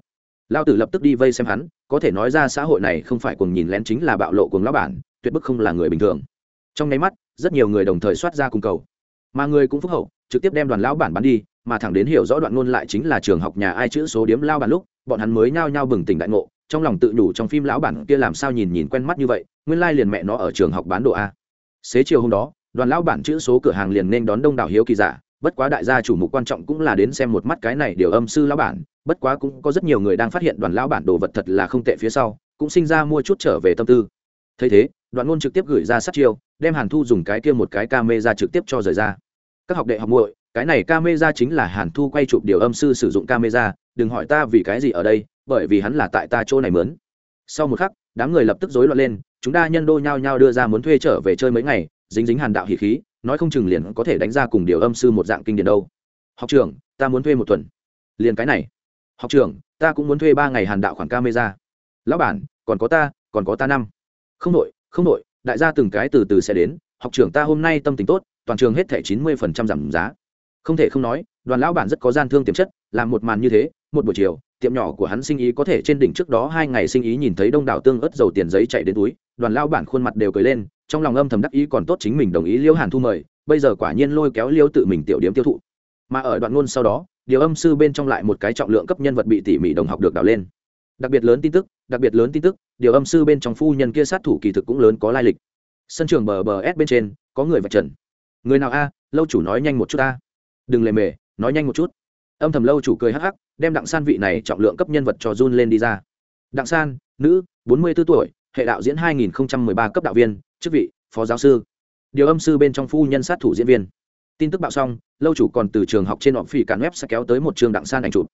Lao tử lập tức đi vây xem hắn, có thể nói ra xã hội này không phải cùng nhìn lén chính là bạo lộ cùng lão bản, tuyệt bức không là người bình thường. Trong nháy mắt, rất nhiều người đồng thời soát ra cung cầu. Mà người cũng phúc hậu, trực tiếp đem đoàn lão bản bán đi mà thẳng đến hiểu rõ đoạn ngôn lại chính là trường học nhà ai chữ số điếm lao bản lúc, bọn hắn mới nhao nhao bừng tỉnh đại ngộ, trong lòng tự đủ trong phim lão bản kia làm sao nhìn nhìn quen mắt như vậy, nguyên lai liền mẹ nó ở trường học bán đồ a. Xế chiều hôm đó, đoàn lão bản chữ số cửa hàng liền nên đón đông đảo hiếu kỳ giả, bất quá đại gia chủ mục quan trọng cũng là đến xem một mắt cái này điều âm sư lão bản, bất quá cũng có rất nhiều người đang phát hiện đoàn lão bản đồ vật thật là không tệ phía sau, cũng sinh ra mua chút trở về tâm tư. Thấy thế đoàn ngôn trực tiếp gửi ra sát chiêu, đem hàn thu dùng cái kia một cái ca mê ra trực tiếp cho rời ra. Các học đệ học muội cái này camera chính là hàn thu quay chụp điều âm sư sử dụng camera, đừng hỏi ta vì cái gì ở đây bởi vì hắn là tại ta chỗ này mướn. Sau một khắc đám người lập tức rối loạn lên chúng ta nhân đô nhao nhao đưa ra muốn thuê trở về chơi mấy ngày dính dính hàn đạo hỉ khí nói không chừng liền có thể đánh ra cùng điều âm sư một dạng kinh điển đâu. Học trưởng ta muốn thuê một tuần. Liền cái này. Học trưởng ta cũng muốn thuê ba ngày hàn đạo khoản camera. Lão bản còn có ta còn có ta năm. Không nội không nội đại gia từng cái từ từ sẽ đến. Học trưởng ta hôm nay tâm tình tốt toàn trường hết thẻ chín mươi phần trăm giảm giá không thể không nói, đoàn lão bản rất có gian thương tiềm chất, làm một màn như thế, một buổi chiều, tiệm nhỏ của hắn sinh ý có thể trên đỉnh trước đó hai ngày sinh ý nhìn thấy đông đảo tương ớt dầu tiền giấy chạy đến túi, đoàn lão bản khuôn mặt đều cười lên, trong lòng âm thầm đắc ý còn tốt chính mình đồng ý liễu hàn thu mời, bây giờ quả nhiên lôi kéo liêu tự mình tiểu điểm tiêu thụ. Mà ở đoạn ngôn sau đó, điều âm sư bên trong lại một cái trọng lượng cấp nhân vật bị tỉ mỉ đồng học được đào lên. Đặc biệt lớn tin tức, đặc biệt lớn tin tức, điều âm sư bên trong phu nhân kia sát thủ kỳ thực cũng lớn có lai lịch. Sân trường bờ bờ s bên trên, có người vạch trần. Người nào a? Lâu chủ nói nhanh một chút a đừng lề mề, nói nhanh một chút. Âm thầm lâu chủ cười hắc hắc, đem đặng san vị này trọng lượng cấp nhân vật cho run lên đi ra. Đặng san, nữ, bốn mươi 44 tuổi, hệ đạo diễn 2013 cấp đạo viên, chức vị, phó giáo sư. Điều âm sư bên trong phu nhân sát thủ diễn viên. Tin tức bạo xong, lâu chủ còn từ trường học trên họp phỉ cản web sẽ kéo tới một trường đặng san ảnh chụp.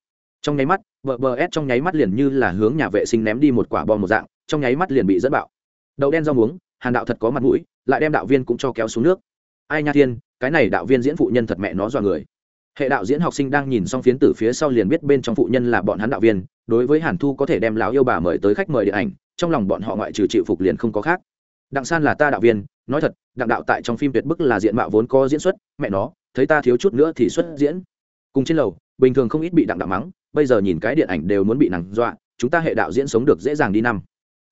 Trong nháy mắt vợ bờ s trong nháy mắt liền như là hướng nhà vệ sinh ném đi một quả bom một dạng, trong nháy mắt liền bị dẫn bạo. Đậu đen rau muống, hàn đạo thật có mặt mũi, lại đem đạo viên cũng cho kéo xuống nước. Ai nha thiên cái này đạo viên diễn phụ nhân thật mẹ nó dọa người. Hệ đạo diễn học sinh đang nhìn xong phiến tử phía sau liền biết bên trong phụ nhân là bọn hắn đạo viên, đối với hàn thu có thể đem lão yêu bà mời tới khách mời điện ảnh, trong lòng bọn họ ngoại trừ chịu phục liền không có khác. Đặng san là ta đạo viên, nói thật, đặng đạo tại trong phim tuyệt bức là diện mạo vốn có diễn xuất, mẹ nó, thấy ta thiếu chút nữa thì xuất diễn. Cùng trên lầu, bình thường không ít bị đặng đạo mắng, bây giờ nhìn cái điện ảnh đều muốn bị nặng dọa, chúng ta hệ đạo diễn sống được dễ dàng đi năm.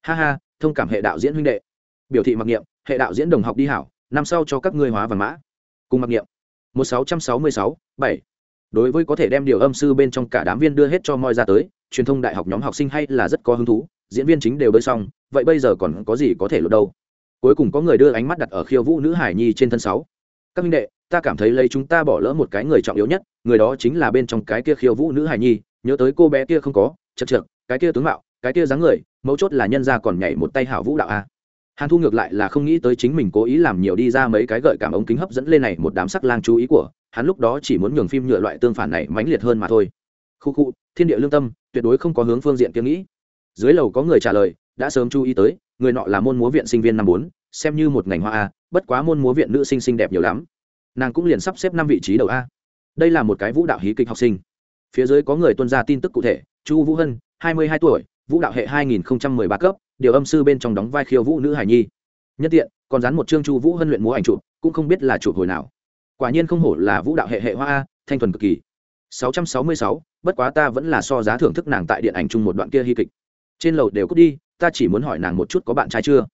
Ha ha, thông cảm hệ đạo diễn huynh đệ. Biểu thị mặc niệm, hệ đạo diễn đồng học đi hảo, năm sau cho các ngươi hóa và mã cùng mặc niệm. Một sáu trăm sáu mươi sáu, bảy. Đối với có thể đem điều âm sư bên trong cả đám viên đưa hết cho moi ra tới, truyền thông đại học nhóm học sinh hay là rất có hứng thú, diễn viên chính đều bơi xong, vậy bây giờ còn có gì có thể lột đâu? Cuối cùng có người đưa ánh mắt đặt ở khiêu vũ nữ hải nhi trên thân sáu. Các minh đệ, ta cảm thấy lấy chúng ta bỏ lỡ một cái người trọng yếu nhất, người đó chính là bên trong cái kia khiêu vũ nữ hải nhi, nhớ tới cô bé kia không có, chật trượt cái kia tướng mạo, cái kia dáng người, mấu chốt là nhân ra còn nhảy một tay hảo vũ đạo a hàn thu ngược lại là không nghĩ tới chính mình cố ý làm nhiều đi ra mấy cái gợi cảm ống kính hấp dẫn lên này một đám sắc lang chú ý của hắn, lúc đó chỉ muốn nhường phim nhựa loại tương phản này mãnh liệt hơn mà thôi. Khu khu, thiên địa lương tâm, tuyệt đối không có hướng phương diện kiếm nghĩ. Dưới lầu có người trả lời, đã sớm chú ý tới, người nọ là môn múa viện sinh viên năm bốn, xem như một ngành hoa a, bất quá môn múa viện nữ sinh xinh đẹp nhiều lắm. Nàng cũng liền sắp xếp năm vị trí đầu a. Đây là một cái vũ đạo hí kịch học sinh. Phía dưới có người tuân ra tin tức cụ thể, chu vũ hân, hai mươi hai tuổi vũ đạo hệ hai nghìn ba cấp điều âm sư bên trong đóng vai khiêu vũ nữ hải nhi. Nhất tiện còn dán một chương chu vũ hân luyện múa ảnh chụp cũng không biết là chụp hồi nào. Quả nhiên không hổ là vũ đạo hệ hệ hoa a thanh thuần cực kỳ. 666, bất quá ta vẫn là so giá thưởng thức nàng tại điện ảnh chung một đoạn kia hy kịch. Trên lầu đều cút đi ta chỉ muốn hỏi nàng một chút có bạn trai chưa?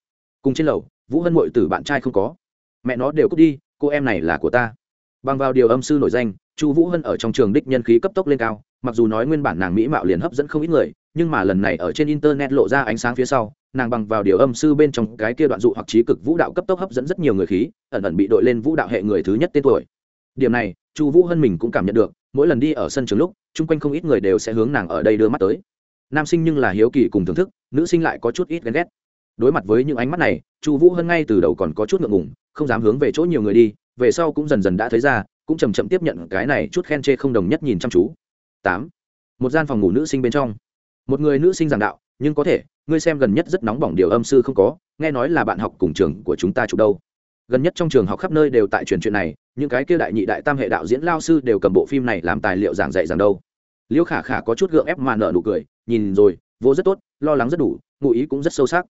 Cùng trên lầu vũ hân mội tử bạn trai không có. Mẹ nó đều cút đi cô em này là của ta. Bằng vào điều âm sư nổi danh chu vũ hân ở trong trường đích nhân khí cấp tốc lên cao mặc dù nói nguyên bản nàng mỹ mạo liền hấp dẫn không ít người, nhưng mà lần này ở trên internet lộ ra ánh sáng phía sau, nàng bằng vào điều âm sư bên trong cái kia đoạn dụ hoặc trí cực vũ đạo cấp tốc hấp dẫn rất nhiều người khí, ẩn ẩn bị đội lên vũ đạo hệ người thứ nhất tên tuổi. Điểm này, chu vũ hân mình cũng cảm nhận được, mỗi lần đi ở sân trường lúc, chung quanh không ít người đều sẽ hướng nàng ở đây đưa mắt tới. Nam sinh nhưng là hiếu kỳ cùng thưởng thức, nữ sinh lại có chút ít ghen ghét. Đối mặt với những ánh mắt này, chu vũ hân ngay từ đầu còn có chút ngượng ngùng, không dám hướng về chỗ nhiều người đi, về sau cũng dần dần đã thấy ra, cũng chầm chậm tiếp nhận cái này chút khen chê không đồng nhất nhìn chăm chú tám. Một gian phòng ngủ nữ sinh bên trong. Một người nữ sinh giảng đạo, nhưng có thể, ngươi xem gần nhất rất nóng bỏng điều âm sư không có, nghe nói là bạn học cùng trường của chúng ta chụp đâu. Gần nhất trong trường học khắp nơi đều tại truyền chuyện này, những cái kia đại nhị đại tam hệ đạo diễn lao sư đều cầm bộ phim này làm tài liệu giảng dạy rằng đâu. Liễu khả khả có chút gượng ép mà nở nụ cười, nhìn rồi, vô rất tốt, lo lắng rất đủ, ngụ ý cũng rất sâu sắc.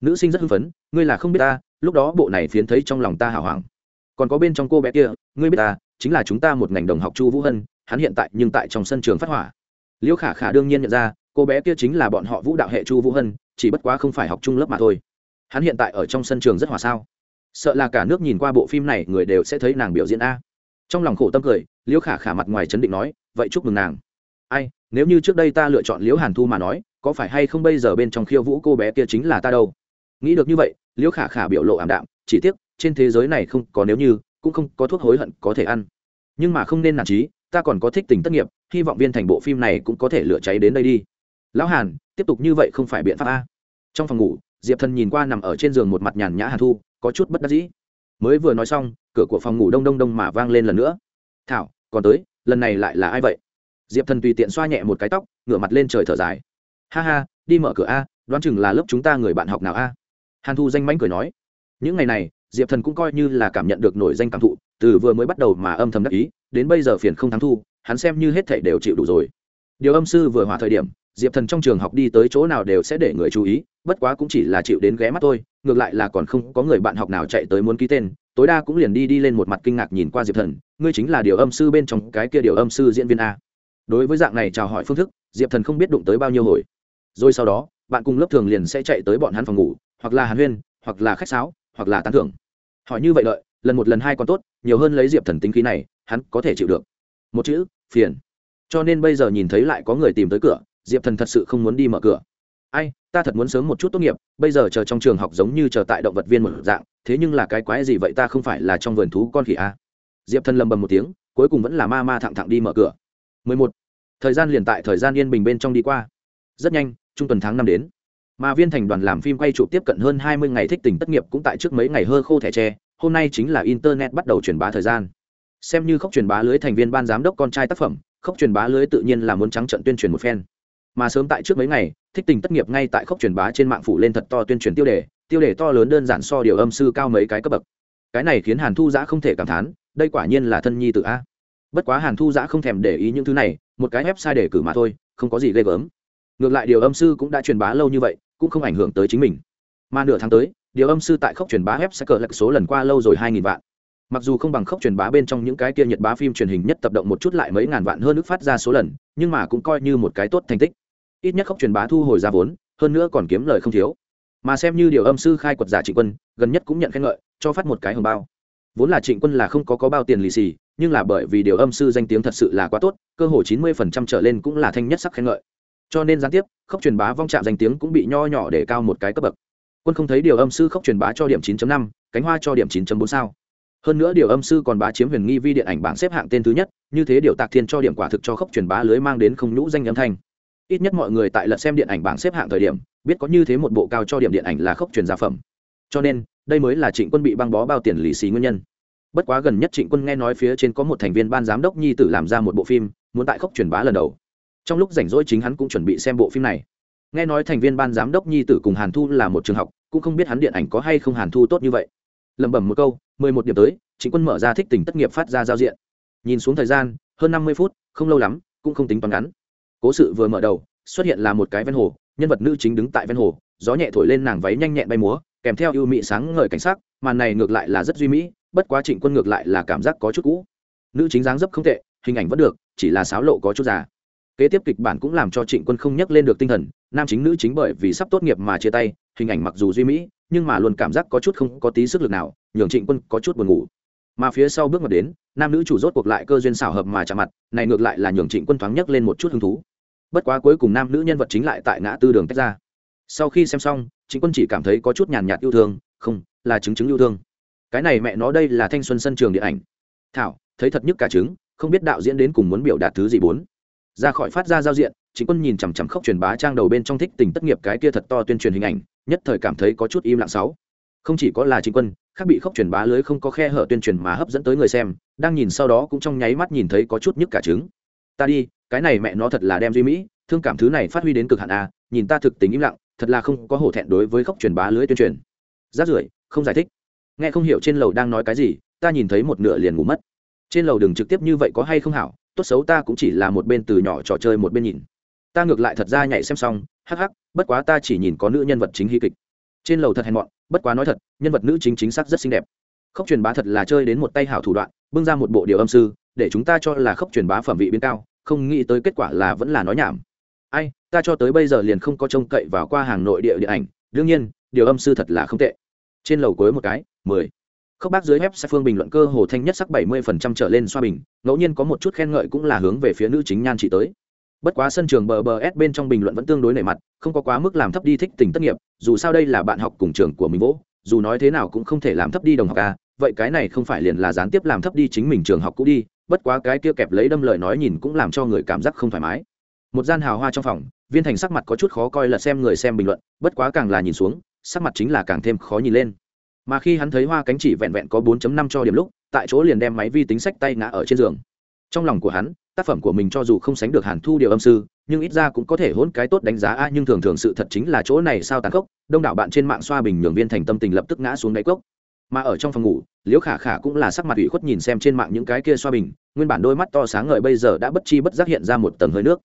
Nữ sinh rất hưng phấn, ngươi là không biết ta, lúc đó bộ này phiến thấy trong lòng ta hào hoảng. Còn có bên trong cô bé kia, ngươi biết ta, chính là chúng ta một ngành đồng học chu vũ hân hắn hiện tại nhưng tại trong sân trường phát hỏa. Liễu khả khả đương nhiên nhận ra, cô bé kia chính là bọn họ vũ đạo hệ chu vũ hân, chỉ bất quá không phải học chung lớp mà thôi. Hắn hiện tại ở trong sân trường rất hòa sao? Sợ là cả nước nhìn qua bộ phim này, người đều sẽ thấy nàng biểu diễn a. Trong lòng khổ tâm cười, liễu khả khả mặt ngoài chấn định nói, vậy chúc mừng nàng. Ai, nếu như trước đây ta lựa chọn liễu hàn thu mà nói, có phải hay không bây giờ bên trong khiêu vũ cô bé kia chính là ta đâu? Nghĩ được như vậy, liễu khả khả biểu lộ ảm đạm, chỉ tiếc, trên thế giới này không có nếu như, cũng không có thuốc hối hận có thể ăn. Nhưng mà không nên nản trí ta còn có thích tình tất nghiệp, hy vọng viên thành bộ phim này cũng có thể lửa cháy đến đây đi. Lão hàn, tiếp tục như vậy không phải biện pháp a? Trong phòng ngủ, diệp thần nhìn qua nằm ở trên giường một mặt nhàn nhã hàn thu, có chút bất đắc dĩ. Mới vừa nói xong, cửa của phòng ngủ đông đông đông mà vang lên lần nữa. Thảo, còn tới, lần này lại là ai vậy? Diệp thần tùy tiện xoa nhẹ một cái tóc, ngửa mặt lên trời thở dài. Ha ha, đi mở cửa a, đoán chừng là lớp chúng ta người bạn học nào a? Hàn thu danh mánh cười nói. Những ngày này, diệp thần cũng coi như là cảm nhận được nổi danh cảm thụ, từ vừa mới bắt đầu mà âm thầm đắc ý đến bây giờ phiền không thắng thu, hắn xem như hết thảy đều chịu đủ rồi. Điều âm sư vừa hòa thời điểm, diệp thần trong trường học đi tới chỗ nào đều sẽ để người chú ý, bất quá cũng chỉ là chịu đến ghé mắt thôi, ngược lại là còn không có người bạn học nào chạy tới muốn ký tên, tối đa cũng liền đi đi lên một mặt kinh ngạc nhìn qua diệp thần, ngươi chính là điều âm sư bên trong cái kia điều âm sư diễn viên a. Đối với dạng này chào hỏi phương thức, diệp thần không biết đụng tới bao nhiêu hồi. Rồi sau đó, bạn cùng lớp thường liền sẽ chạy tới bọn hắn phòng ngủ, hoặc là hàn huyên, hoặc là khách sáo, hoặc là tán thưởng. Hỏi như vậy đợi lần một lần hai còn tốt, nhiều hơn lấy diệp thần tính khí này, hắn có thể chịu được. Một chữ, phiền. Cho nên bây giờ nhìn thấy lại có người tìm tới cửa, diệp thần thật sự không muốn đi mở cửa. Ai, ta thật muốn sớm một chút tốt nghiệp, bây giờ chờ trong trường học giống như chờ tại động vật viên một dạng, thế nhưng là cái quái gì vậy ta không phải là trong vườn thú con khỉ a à? diệp thần lầm bầm một tiếng, cuối cùng vẫn là ma ma thẳng thẳng đi mở cửa. 11. thời gian liền tại thời gian yên bình bên trong đi qua. Rất nhanh, trung tuần tháng năm đến. Mà viên thành đoàn làm phim quay trụ tiếp cận hơn 20 ngày thích tình tất nghiệp cũng tại trước mấy ngày hơ khô thẻ tre hôm nay chính là internet bắt đầu truyền bá thời gian. Xem như khóc truyền bá lưới thành viên ban giám đốc con trai tác phẩm khóc truyền bá lưới tự nhiên là muốn trắng trận tuyên truyền một phen. Mà sớm tại trước mấy ngày, thích tình tất nghiệp ngay tại khóc truyền bá trên mạng phủ lên thật to tuyên truyền tiêu đề tiêu đề to lớn đơn giản so điều âm sư cao mấy cái cấp bậc. Cái này khiến hàn thu giã không thể cảm thán, đây quả nhiên là thân nhi tự a. Bất quá hàn thu giã không thèm để ý những thứ này, một cái website để cử mà thôi, không có gì ghê gớm. Ngược lại điều âm sư cũng đã truyền bá lâu như vậy, cũng không ảnh hưởng tới chính mình. Mà nửa tháng tới điều âm sư tại khốc truyền bá web sẽ cờ lệch số lần qua lâu rồi hai nghìn vạn. Mặc dù không bằng khốc truyền bá bên trong những cái kia nhiệt bá phim truyền hình nhất tập động một chút lại mấy ngàn vạn hơn nước phát ra số lần, nhưng mà cũng coi như một cái tốt thành tích. Ít nhất khốc truyền bá thu hồi ra vốn, hơn nữa còn kiếm lời không thiếu. Mà xem như điều âm sư khai quật giả trịnh quân, gần nhất cũng nhận khen ngợi, cho phát một cái hồng bao. Vốn là trịnh quân là không có có bao tiền lì xì, nhưng là bởi vì điều âm sư danh tiếng thật sự là quá tốt, cơ hồ chín mươi phần trăm trở lên cũng là thanh nhất sắc khen ngợi. Cho nên gián tiếp, khốc truyền bá vong trạm danh tiếng cũng bị nho nhỏ để cao một cái cấp bậc quân không thấy điều âm sư khóc truyền bá cho điểm 9 năm, cánh hoa cho điểm 9 bốn sao. Hơn nữa điều âm sư còn bá chiếm huyền nghi vi điện ảnh bảng xếp hạng tên thứ nhất, như thế điều tạc thiên cho điểm quả thực cho khóc truyền bá lưới mang đến không nhũ danh âm thanh. Ít nhất mọi người tại lật xem điện ảnh bảng xếp hạng thời điểm, biết có như thế một bộ cao cho điểm điện ảnh là khóc truyền gia phẩm. Cho nên, đây mới là trịnh quân bị băng bó bao tiền lì xì nguyên nhân. Bất quá gần nhất trịnh quân nghe nói phía trên có một thành viên ban giám đốc nhi tử làm ra một bộ phim, muốn tại khóc truyền bá lần đầu. Trong lúc rảnh rỗi chính hắn cũng chuẩn bị xem bộ phim này nghe nói thành viên ban giám đốc nhi tử cùng hàn thu là một trường học, cũng không biết hắn điện ảnh có hay không hàn thu tốt như vậy. Lẩm bẩm một câu, mười một điểm tới chính quân mở ra thích tình tất nghiệp phát ra giao diện. Nhìn xuống thời gian, hơn năm mươi phút, không lâu lắm, cũng không tính toán ngắn. Cố sự vừa mở đầu, xuất hiện là một cái ven hồ, nhân vật nữ chính đứng tại ven hồ, gió nhẹ thổi lên nàng váy nhanh nhẹn bay múa, kèm theo ưu mị sáng ngời cảnh sắc, màn này ngược lại là rất duy mỹ, bất quá trịnh quân ngược lại là cảm giác có chút cũ. Nữ chính dáng dấp không tệ, hình ảnh vẫn được, chỉ là sáo lộ có chút già. Kế tiếp kịch bản cũng làm cho trịnh quân không nhắc lên được tinh thần nam chính nữ chính bởi vì sắp tốt nghiệp mà chia tay, hình ảnh mặc dù duy mỹ, nhưng mà luôn cảm giác có chút không có tí sức lực nào, nhường trịnh quân có chút buồn ngủ. Mà phía sau bước mặt đến, nam nữ chủ rốt cuộc lại cơ duyên xảo hợp mà chạm mặt, này ngược lại là nhường trịnh quân thoáng nhấc lên một chút hứng thú. Bất quá cuối cùng nam nữ nhân vật chính lại tại ngã tư đường tách ra. Sau khi xem xong, trịnh quân chỉ cảm thấy có chút nhàn nhạt yêu thương, không, là chứng chứng yêu thương. Cái này mẹ nó đây là thanh xuân sân trường điện ảnh. Thảo, thấy thật nhất cả chứng không biết đạo diễn đến cùng muốn biểu đạt thứ gì bốn. Ra khỏi phát ra giao diện chính quân nhìn chằm chằm khóc truyền bá trang đầu bên trong thích tình tất nghiệp cái kia thật to tuyên truyền hình ảnh, nhất thời cảm thấy có chút im lặng sáu. Không chỉ có là chính quân, khác bị khóc truyền bá lưới không có khe hở tuyên truyền mà hấp dẫn tới người xem, đang nhìn sau đó cũng trong nháy mắt nhìn thấy có chút nhức cả trứng. Ta đi, cái này mẹ nó thật là đem duy mỹ, thương cảm thứ này phát huy đến cực hạn a nhìn ta thực tình im lặng, thật là không có hổ thẹn đối với khóc truyền bá lưới tuyên truyền. Rát rưởi, không giải thích. Nghe không hiểu trên lầu đang nói cái gì, ta nhìn thấy một nửa liền ngủ mất. Trên lầu đừng trực tiếp như vậy có hay không hảo, tốt xấu ta cũng chỉ là một bên từ nhỏ trò chơi một bên nhìn ta ngược lại thật ra nhảy xem xong, hắc hắc, bất quá ta chỉ nhìn có nữ nhân vật chính hy kịch. Trên lầu thật hèn mọn, bất quá nói thật, nhân vật nữ chính chính xác rất xinh đẹp. Khóc truyền bá thật là chơi đến một tay hảo thủ đoạn, bưng ra một bộ điều âm sư, để chúng ta cho là khóc truyền bá phẩm vị biến cao, không nghĩ tới kết quả là vẫn là nói nhảm. Ai, ta cho tới bây giờ liền không có trông cậy vào qua hàng nội địa điện ảnh, đương nhiên, điều âm sư thật là không tệ. Trên lầu cuối một cái, mười. Khóc bác dưới web sẽ phương bình luận cơ hồ thanh nhất sắc bảy mươi phần trăm trở lên xoa bình, ngẫu nhiên có một chút khen ngợi cũng là hướng về phía nữ chính nhan chị tới bất quá sân trường bờ bờ s bên trong bình luận vẫn tương đối nảy mặt, không có quá mức làm thấp đi thích tình tất nghiệp, dù sao đây là bạn học cùng trường của mình vỗ, dù nói thế nào cũng không thể làm thấp đi đồng học à vậy cái này không phải liền là gián tiếp làm thấp đi chính mình trường học cũ đi, bất quá cái kia kẹp lấy đâm lời nói nhìn cũng làm cho người cảm giác không thoải mái. Một gian hào hoa trong phòng, viên thành sắc mặt có chút khó coi là xem người xem bình luận, bất quá càng là nhìn xuống, sắc mặt chính là càng thêm khó nhìn lên. Mà khi hắn thấy hoa cánh chỉ vẹn vẹn có 4.5 cho điểm lúc, tại chỗ liền đem máy vi tính sách tay ngã ở trên giường. Trong lòng của hắn tác phẩm của mình cho dù không sánh được hàn thu điều âm sư, nhưng ít ra cũng có thể hôn cái tốt đánh giá, a, nhưng thường thường sự thật chính là chỗ này sao tàn khốc, đông đảo bạn trên mạng xoa bình nhường viên thành tâm tình lập tức ngã xuống đáy cốc. Mà ở trong phòng ngủ, liễu khả khả cũng là sắc mặt ủy khuất nhìn xem trên mạng những cái kia xoa bình, nguyên bản đôi mắt to sáng ngời bây giờ đã bất chi bất giác hiện ra một tầng hơi nước.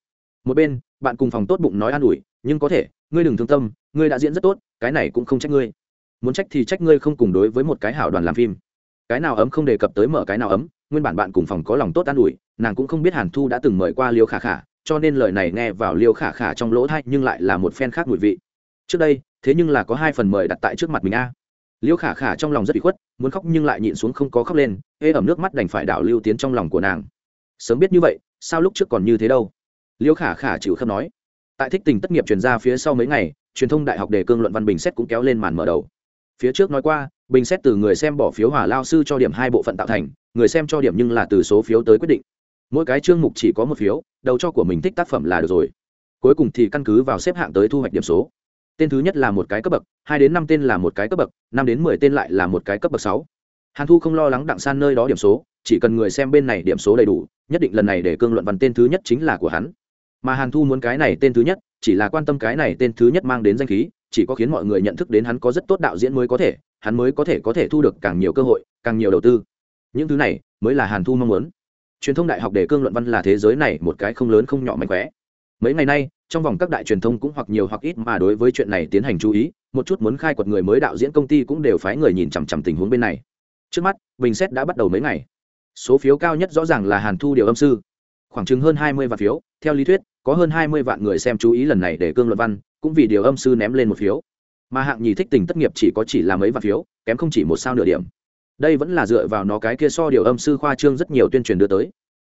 Một bên, bạn cùng phòng tốt bụng nói an ủi, nhưng có thể, ngươi đừng thương tâm, ngươi đã diễn rất tốt, cái này cũng không trách ngươi. Muốn trách thì trách ngươi không cùng đối với một cái hảo đoàn làm phim. Cái nào ấm không đề cập tới mở cái nào ấm. Nguyên bản bạn cùng phòng có lòng tốt an ủi nàng cũng không biết hàn thu đã từng mời qua liêu khả khả, cho nên lời này nghe vào liêu khả khả trong lỗ thay nhưng lại là một phen khác mùi vị. Trước đây, thế nhưng là có hai phần mời đặt tại trước mặt mình a. Liêu khả khả trong lòng rất bị khuất, muốn khóc nhưng lại nhịn xuống không có khóc lên, ê ẩm nước mắt đành phải đảo lưu tiến trong lòng của nàng. Sớm biết như vậy, sao lúc trước còn như thế đâu? Liêu khả khả chịu khâm nói. Tại thích tình tất nghiệp truyền ra phía sau mấy ngày, truyền thông đại học đề cương luận văn bình xét cũng kéo lên màn mở đầu. Phía trước nói qua, bình xét từ người xem bỏ phiếu hỏa lao sư cho điểm hai bộ phận tạo thành, người xem cho điểm nhưng là từ số phiếu tới quyết định mỗi cái chương mục chỉ có một phiếu, đầu cho của mình thích tác phẩm là được rồi. Cuối cùng thì căn cứ vào xếp hạng tới thu hoạch điểm số. Tên thứ nhất là một cái cấp bậc, hai đến năm tên là một cái cấp bậc, năm đến mười tên lại là một cái cấp bậc sáu. Hàn thu không lo lắng đặng san nơi đó điểm số, chỉ cần người xem bên này điểm số đầy đủ, nhất định lần này để cương luận văn tên thứ nhất chính là của hắn. Mà hàn thu muốn cái này tên thứ nhất, chỉ là quan tâm cái này tên thứ nhất mang đến danh khí, chỉ có khiến mọi người nhận thức đến hắn có rất tốt đạo diễn mới có thể, hắn mới có thể có thể thu được càng nhiều cơ hội, càng nhiều đầu tư. Những thứ này mới là hàn thu mong muốn truyền thông đại học đề cương luận văn là thế giới này một cái không lớn không nhỏ mạnh khỏe mấy ngày nay, trong vòng các đại truyền thông cũng hoặc nhiều hoặc ít mà đối với chuyện này tiến hành chú ý, một chút muốn khai quật người mới đạo diễn công ty cũng đều phái người nhìn chằm chằm tình huống bên này. Trước mắt, bình xét đã bắt đầu mấy ngày. Số phiếu cao nhất rõ ràng là hàn thu điều âm sư. Khoảng chừng hơn hai mươi vạn phiếu, theo lý thuyết, có hơn hai mươi vạn người xem chú ý lần này để cương luận văn, cũng vì điều âm sư ném lên một phiếu. Mà hạng nhì thích tình tất nghiệp chỉ có chỉ là mấy vạn phiếu, kém không chỉ một sao nửa điểm đây vẫn là dựa vào nó cái kia so điều âm sư khoa trương rất nhiều tuyên truyền đưa tới.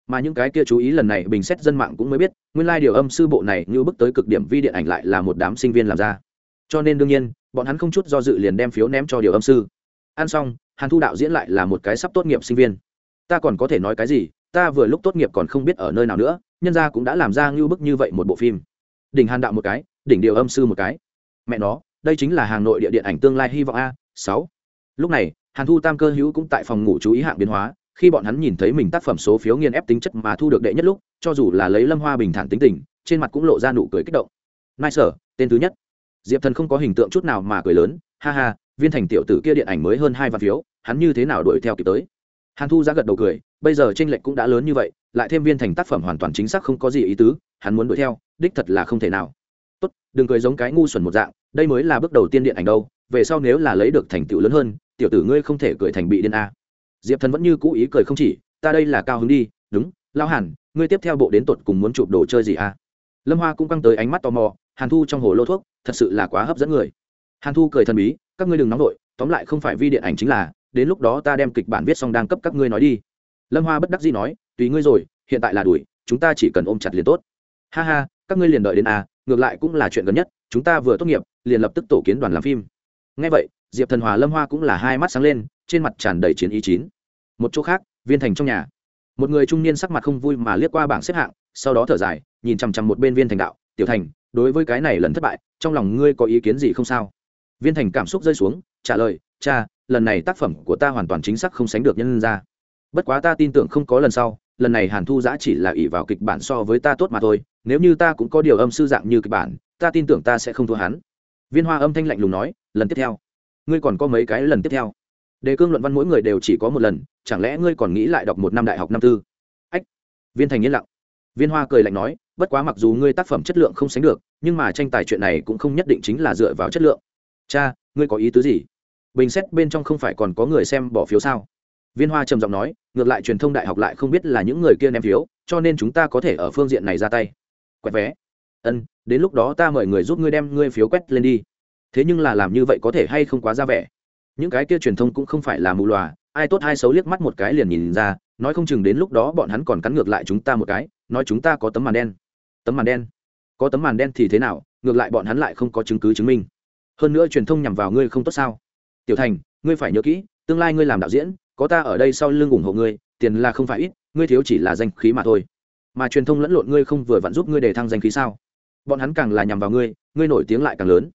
Mà những cái kia chú ý lần này bình xét dân mạng cũng mới biết, nguyên lai、like、điều âm sư bộ này như bước tới cực điểm vi điện ảnh lại là một đám sinh viên làm ra. Cho nên đương nhiên, bọn hắn không chút do dự liền đem phiếu ném cho điều âm sư. Ăn xong, hàn thu đạo diễn lại là một cái sắp tốt nghiệp sinh viên. Ta còn có thể nói cái gì, ta vừa lúc tốt nghiệp còn không biết ở nơi nào nữa, nhân gia cũng đã làm ra ngưu bức như vậy một bộ phim. Đỉnh hàn đạo một cái, đỉnh điều âm sư một cái. Mẹ nó, đây chính là hàng nội địa điện ảnh tương lai hy vọng a, sáu. Lúc này hàn thu tam cơ hữu cũng tại phòng ngủ chú ý hạng biến hóa, khi bọn hắn nhìn thấy mình tác phẩm số phiếu nghiên ép tính chất mà thu được đệ nhất lúc, cho dù là lấy lâm hoa bình thản tính tình, trên mặt cũng lộ ra nụ cười kích động. Nai sở tên thứ nhất. Diệp thần không có hình tượng chút nào mà cười lớn, ha ha, viên thành tiểu tử kia điện ảnh mới hơn hai vạn phiếu, hắn như thế nào đuổi theo kịp tới? Hàn thu ra gật đầu cười, bây giờ tranh lệch cũng đã lớn như vậy, lại thêm viên thành tác phẩm hoàn toàn chính xác không có gì ý tứ, hắn muốn đuổi theo, đích thật là không thể nào. Tốt, đừng cười giống cái ngu xuẩn một dạng, đây mới là bước đầu tiên điện ảnh đâu, về sau nếu là lấy được thành tựu lớn hơn tiểu tử ngươi không thể cười thành bị điên a. Diệp thần vẫn như cũ ý cười không chỉ, ta đây là cao hứng đi, đúng lao hàn, ngươi tiếp theo bộ đến tột cùng muốn chụp đồ chơi gì a? Lâm hoa cũng căng tới ánh mắt tò mò, hàn thu trong hồ lô thuốc, thật sự là quá hấp dẫn người. Hàn thu cười thần bí, các ngươi đừng nóng vội, tóm lại không phải vi điện ảnh chính là, đến lúc đó ta đem kịch bản viết xong đang cấp các ngươi nói đi. Lâm hoa bất đắc dĩ nói, tùy ngươi rồi, hiện tại là đuổi, chúng ta chỉ cần ôm chặt liền tốt. Ha ha, các ngươi liền đợi đến a ngược lại cũng là chuyện gần nhất, chúng ta vừa tốt nghiệp, liền lập tức tổ kiến đoàn làm phim. Ngay vậy diệp thần hòa lâm hoa cũng là hai mắt sáng lên, trên mặt tràn đầy chiến ý chín. Một chỗ khác, viên thành trong nhà. Một người trung niên sắc mặt không vui mà liếc qua bảng xếp hạng, sau đó thở dài, nhìn chằm chằm một bên viên thành đạo, tiểu thành, đối với cái này lần thất bại, trong lòng ngươi có ý kiến gì không sao? Viên thành cảm xúc rơi xuống, trả lời, cha, lần này tác phẩm của ta hoàn toàn chính xác không sánh được nhân ra. Bất quá ta tin tưởng không có lần sau, lần này hàn thu giã chỉ là ỷ vào kịch bản so với ta tốt mà thôi, nếu như ta cũng có điều âm sư dạng như kịch bản, ta tin tưởng ta sẽ không thua hắn. Viên hoa âm thanh lạnh lùng nói, lần tiếp theo ngươi còn có mấy cái lần tiếp theo. Đề cương luận văn mỗi người đều chỉ có một lần, chẳng lẽ ngươi còn nghĩ lại đọc một năm đại học năm tư? Ách. Viên thành yên lặng. Viên hoa cười lạnh nói, bất quá mặc dù ngươi tác phẩm chất lượng không sánh được, nhưng mà tranh tài chuyện này cũng không nhất định chính là dựa vào chất lượng. Cha, ngươi có ý tứ gì? Bình xét bên trong không phải còn có người xem bỏ phiếu sao? Viên hoa trầm giọng nói, ngược lại truyền thông đại học lại không biết là những người kia ném phiếu, cho nên chúng ta có thể ở phương diện này ra tay. Quét vé. Ân, đến lúc đó ta mời người giúp ngươi đem ngươi phiếu quét lên đi thế nhưng là làm như vậy có thể hay không quá ra vẻ? Những cái kia truyền thông cũng không phải là mù loà, ai tốt ai xấu liếc mắt một cái liền nhìn ra, nói không chừng đến lúc đó bọn hắn còn cắn ngược lại chúng ta một cái, nói chúng ta có tấm màn đen. Tấm màn đen? Có tấm màn đen thì thế nào? Ngược lại bọn hắn lại không có chứng cứ chứng minh. Hơn nữa truyền thông nhằm vào ngươi không tốt sao? Tiểu thành, ngươi phải nhớ kỹ, tương lai ngươi làm đạo diễn, có ta ở đây sau lưng ủng hộ ngươi, tiền là không phải ít, ngươi thiếu chỉ là danh khí mà thôi. Mà truyền thông lẫn lộn ngươi không vừa vặn giúp ngươi để thăng danh khí sao? Bọn hắn càng là nhằm vào ngươi ngươi nổi tiếng lại càng lớn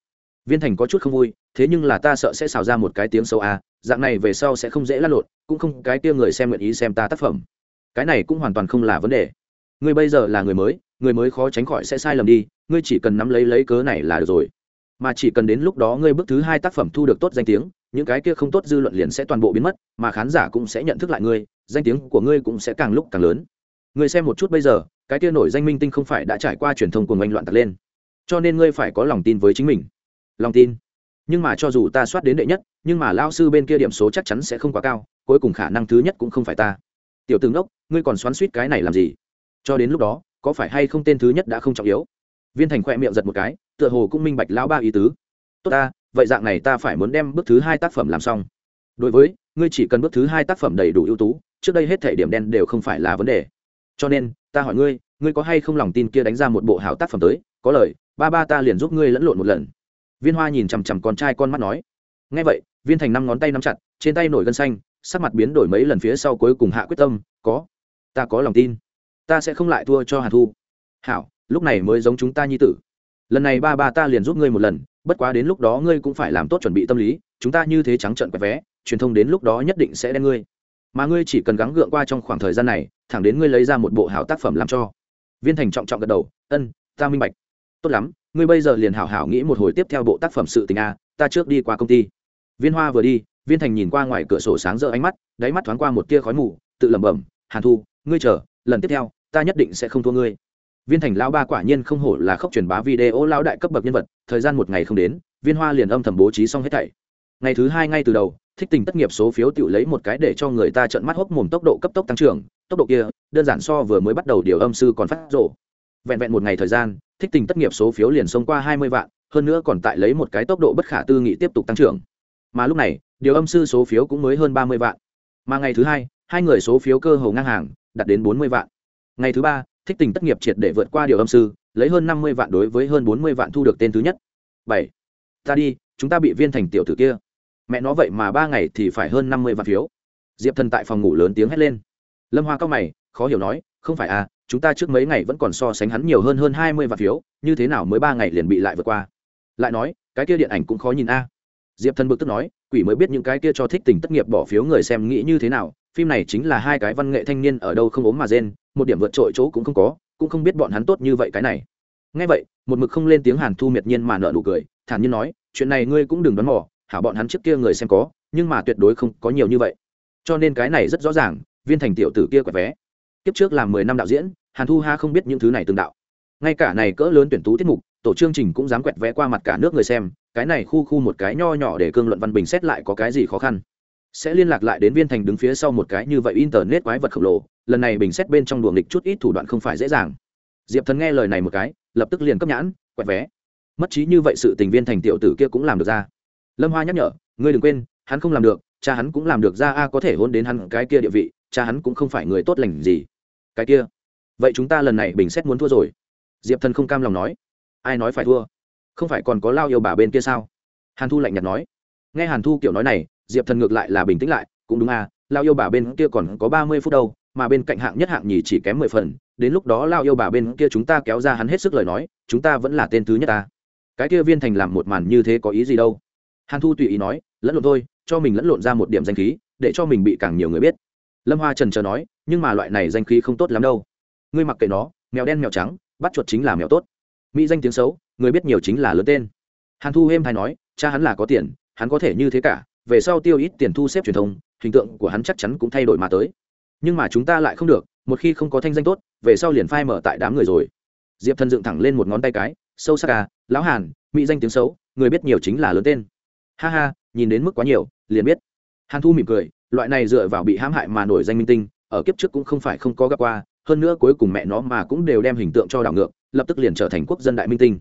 viên thành có chút không vui, thế nhưng là ta sợ sẽ xào ra một cái tiếng sâu à dạng này về sau sẽ không dễ lăn lộn, cũng không cái kia người xem nguyện ý xem ta tác phẩm. Cái này cũng hoàn toàn không là vấn đề. Ngươi bây giờ là người mới người mới khó tránh khỏi sẽ sai lầm đi, ngươi chỉ cần nắm lấy lấy cớ này là được rồi. Mà chỉ cần đến lúc đó ngươi bước thứ hai tác phẩm thu được tốt danh tiếng, những cái kia không tốt dư luận liền sẽ toàn bộ biến mất, mà khán giả cũng sẽ nhận thức lại ngươi, danh tiếng của ngươi cũng sẽ càng lúc càng lớn. Ngươi xem một chút bây giờ, cái kia nổi danh minh tinh không phải đã trải qua truyền thông của ngành loạn tật lên. Cho nên ngươi phải có lòng tin với chính mình lòng tin. Nhưng mà cho dù ta soát đến đệ nhất, nhưng mà lao sư bên kia điểm số chắc chắn sẽ không quá cao, cuối cùng khả năng thứ nhất cũng không phải ta. Tiểu tướng đốc, ngươi còn xoắn suýt cái này làm gì? Cho đến lúc đó, có phải hay không tên thứ nhất đã không trọng yếu? Viên thành khoe miệng giật một cái, tựa hồ cũng minh bạch lão ba ý tứ. Tốt ta, vậy dạng này ta phải muốn đem bước thứ hai tác phẩm làm xong. Đối với, ngươi chỉ cần bước thứ hai tác phẩm đầy đủ ưu tú, trước đây hết thể điểm đen đều không phải là vấn đề. Cho nên, ta hỏi ngươi ngươi có hay không lòng tin kia đánh ra một bộ hảo tác phẩm tới? Có lời, ba ba ta liền giúp ngươi lẫn lộn một lần viên hoa nhìn chằm chằm con trai con mắt nói ngay vậy, viên thành năm ngón tay nắm chặt, trên tay nổi gân xanh, sắc mặt biến đổi mấy lần phía sau cuối cùng hạ quyết tâm, có, ta có lòng tin, ta sẽ không lại thua cho hà thu. Hảo, lúc này mới giống chúng ta nhi tử. Lần này ba ba ta liền giúp ngươi một lần, bất quá đến lúc đó ngươi cũng phải làm tốt chuẩn bị tâm lý, chúng ta như thế trắng trận quẹt vé, truyền thông đến lúc đó nhất định sẽ đen ngươi. Mà ngươi chỉ cần gắng gượng qua trong khoảng thời gian này, thẳng đến ngươi lấy ra một bộ hảo tác phẩm làm cho. Viên thành trọng trọng gật đầu, ân, ta minh bạch. Tốt lắm ngươi bây giờ liền hảo hảo nghĩ một hồi tiếp theo bộ tác phẩm sự tình a, ta trước đi qua công ty. Viên hoa vừa đi, viên thành nhìn qua ngoài cửa sổ sáng rỡ ánh mắt, đáy mắt thoáng qua một tia khói mù, tự lẩm bẩm, hàn thu, ngươi chờ, lần tiếp theo, ta nhất định sẽ không thua ngươi. Viên thành lão ba quả nhiên không hổ là khóc truyền bá video lão đại cấp bậc nhân vật, thời gian một ngày không đến, viên hoa liền âm thầm bố trí xong hết thảy. Ngày thứ hai ngay từ đầu, thích tình tất nghiệp số phiếu tự lấy một cái để cho người ta trợn mắt hốc mồm tốc độ cấp tốc tăng trưởng, tốc độ kia, đơn giản so vừa mới bắt đầu điều âm sư còn phát rộ. Vẹn vẹn một ngày thời gian thích tình tất nghiệp số phiếu liền xông qua hai mươi vạn, hơn nữa còn tại lấy một cái tốc độ bất khả tư nghị tiếp tục tăng trưởng. Mà lúc này, điều âm sư số phiếu cũng mới hơn ba mươi vạn. Mà ngày thứ hai hai người số phiếu cơ hồ ngang hàng, đạt đến bốn mươi vạn. Ngày thứ ba, thích tình tất nghiệp triệt để vượt qua điều âm sư, lấy hơn năm mươi vạn đối với hơn bốn mươi vạn thu được tên thứ nhất. Bảy, ta đi, chúng ta bị viên thành tiểu tử kia. Mẹ nó vậy mà ba ngày thì phải hơn năm mươi vạn phiếu. Diệp thần tại phòng ngủ lớn tiếng hét lên. Lâm hoa cao mày, khó hiểu nói, không phải à chúng ta trước mấy ngày vẫn còn so sánh hắn nhiều hơn hơn hai mươi vạn phiếu, như thế nào mới ba ngày liền bị lại vượt qua? Lại nói, cái kia điện ảnh cũng khó nhìn a. Diệp thần bực tức nói, quỷ mới biết những cái kia cho thích tình tất nghiệp bỏ phiếu người xem nghĩ như thế nào, phim này chính là hai cái văn nghệ thanh niên ở đâu không ốm mà rên, một điểm vượt trội chỗ cũng không có, cũng không biết bọn hắn tốt như vậy cái này. Ngay vậy, một mực không lên tiếng hàn thu miệt nhiên mà nợ nụ cười, thản nhiên nói, chuyện này ngươi cũng đừng đoán mò hảo bọn hắn trước kia người xem có, nhưng mà tuyệt đối không có nhiều như vậy. Cho nên cái này rất rõ ràng, viên thành tiểu tử kia quẹt vé kiếp trước làm mười năm đạo diễn, hàn thu ha không biết những thứ này từng đạo. Ngay cả này cỡ lớn tuyển tú tiết mục, tổ chương trình cũng dám quẹt vẽ qua mặt cả nước người xem, cái này khu khu một cái nho nhỏ để cương luận văn bình xét lại có cái gì khó khăn. Sẽ liên lạc lại đến viên thành đứng phía sau một cái như vậy internet quái vật khổng lồ, lần này bình xét bên trong đùa nghịch chút ít thủ đoạn không phải dễ dàng. Diệp thần nghe lời này một cái, lập tức liền cấp nhãn, quẹt vé. Mất trí như vậy sự tình viên thành tiểu tử kia cũng làm được ra. Lâm hoa nhắc nhở, ngươi đừng quên, hắn không làm được, cha hắn cũng làm được ra, a, có thể hôn đến hắn cái kia địa vị, cha hắn cũng không phải người tốt lành gì cái kia. Vậy chúng ta lần này bình xét muốn thua rồi. Diệp thần không cam lòng nói. Ai nói phải thua? Không phải còn có lao yêu bà bên kia sao? Hàn thu lạnh nhạt nói. Nghe hàn thu kiểu nói này, diệp thần ngược lại là bình tĩnh lại, cũng đúng à lao yêu bà bên kia còn có ba mươi phút đâu, mà bên cạnh hạng nhất hạng nhì chỉ kém mười phần, đến lúc đó lao yêu bà bên kia chúng ta kéo ra hắn hết sức lời nói, chúng ta vẫn là tên thứ nhất ta. Cái kia viên thành làm một màn như thế có ý gì đâu? Hàn thu tùy ý nói, lẫn lộn thôi, cho mình lẫn lộn ra một điểm danh khí, để cho mình bị càng nhiều người biết. Lâm hoa trần trờ nói nhưng mà loại này danh khí không tốt lắm đâu. Ngươi mặc kệ nó, mèo đen mèo trắng, bắt chuột chính là mèo tốt. Mỹ danh tiếng xấu, người biết nhiều chính là lớn tên. Hàn thu êm hay nói, cha hắn là có tiền, hắn có thể như thế cả, về sau tiêu ít tiền thu xếp truyền thông, hình tượng của hắn chắc chắn cũng thay đổi mà tới. Nhưng mà chúng ta lại không được, một khi không có thanh danh tốt, về sau liền phai mở tại đám người rồi. Diệp thần dựng thẳng lên một ngón tay cái, sâu sắc à lão hàn, mỹ danh tiếng xấu, người biết nhiều chính là lớn tên. Ha ha, nhìn đến mức quá nhiều, liền biết. Hàn thu mỉm cười, loại này dựa vào bị hãm hại mà nổi danh minh tinh ở kiếp trước cũng không phải không có gặp qua, hơn nữa cuối cùng mẹ nó mà cũng đều đem hình tượng cho đảo ngược, lập tức liền trở thành quốc dân đại minh tinh.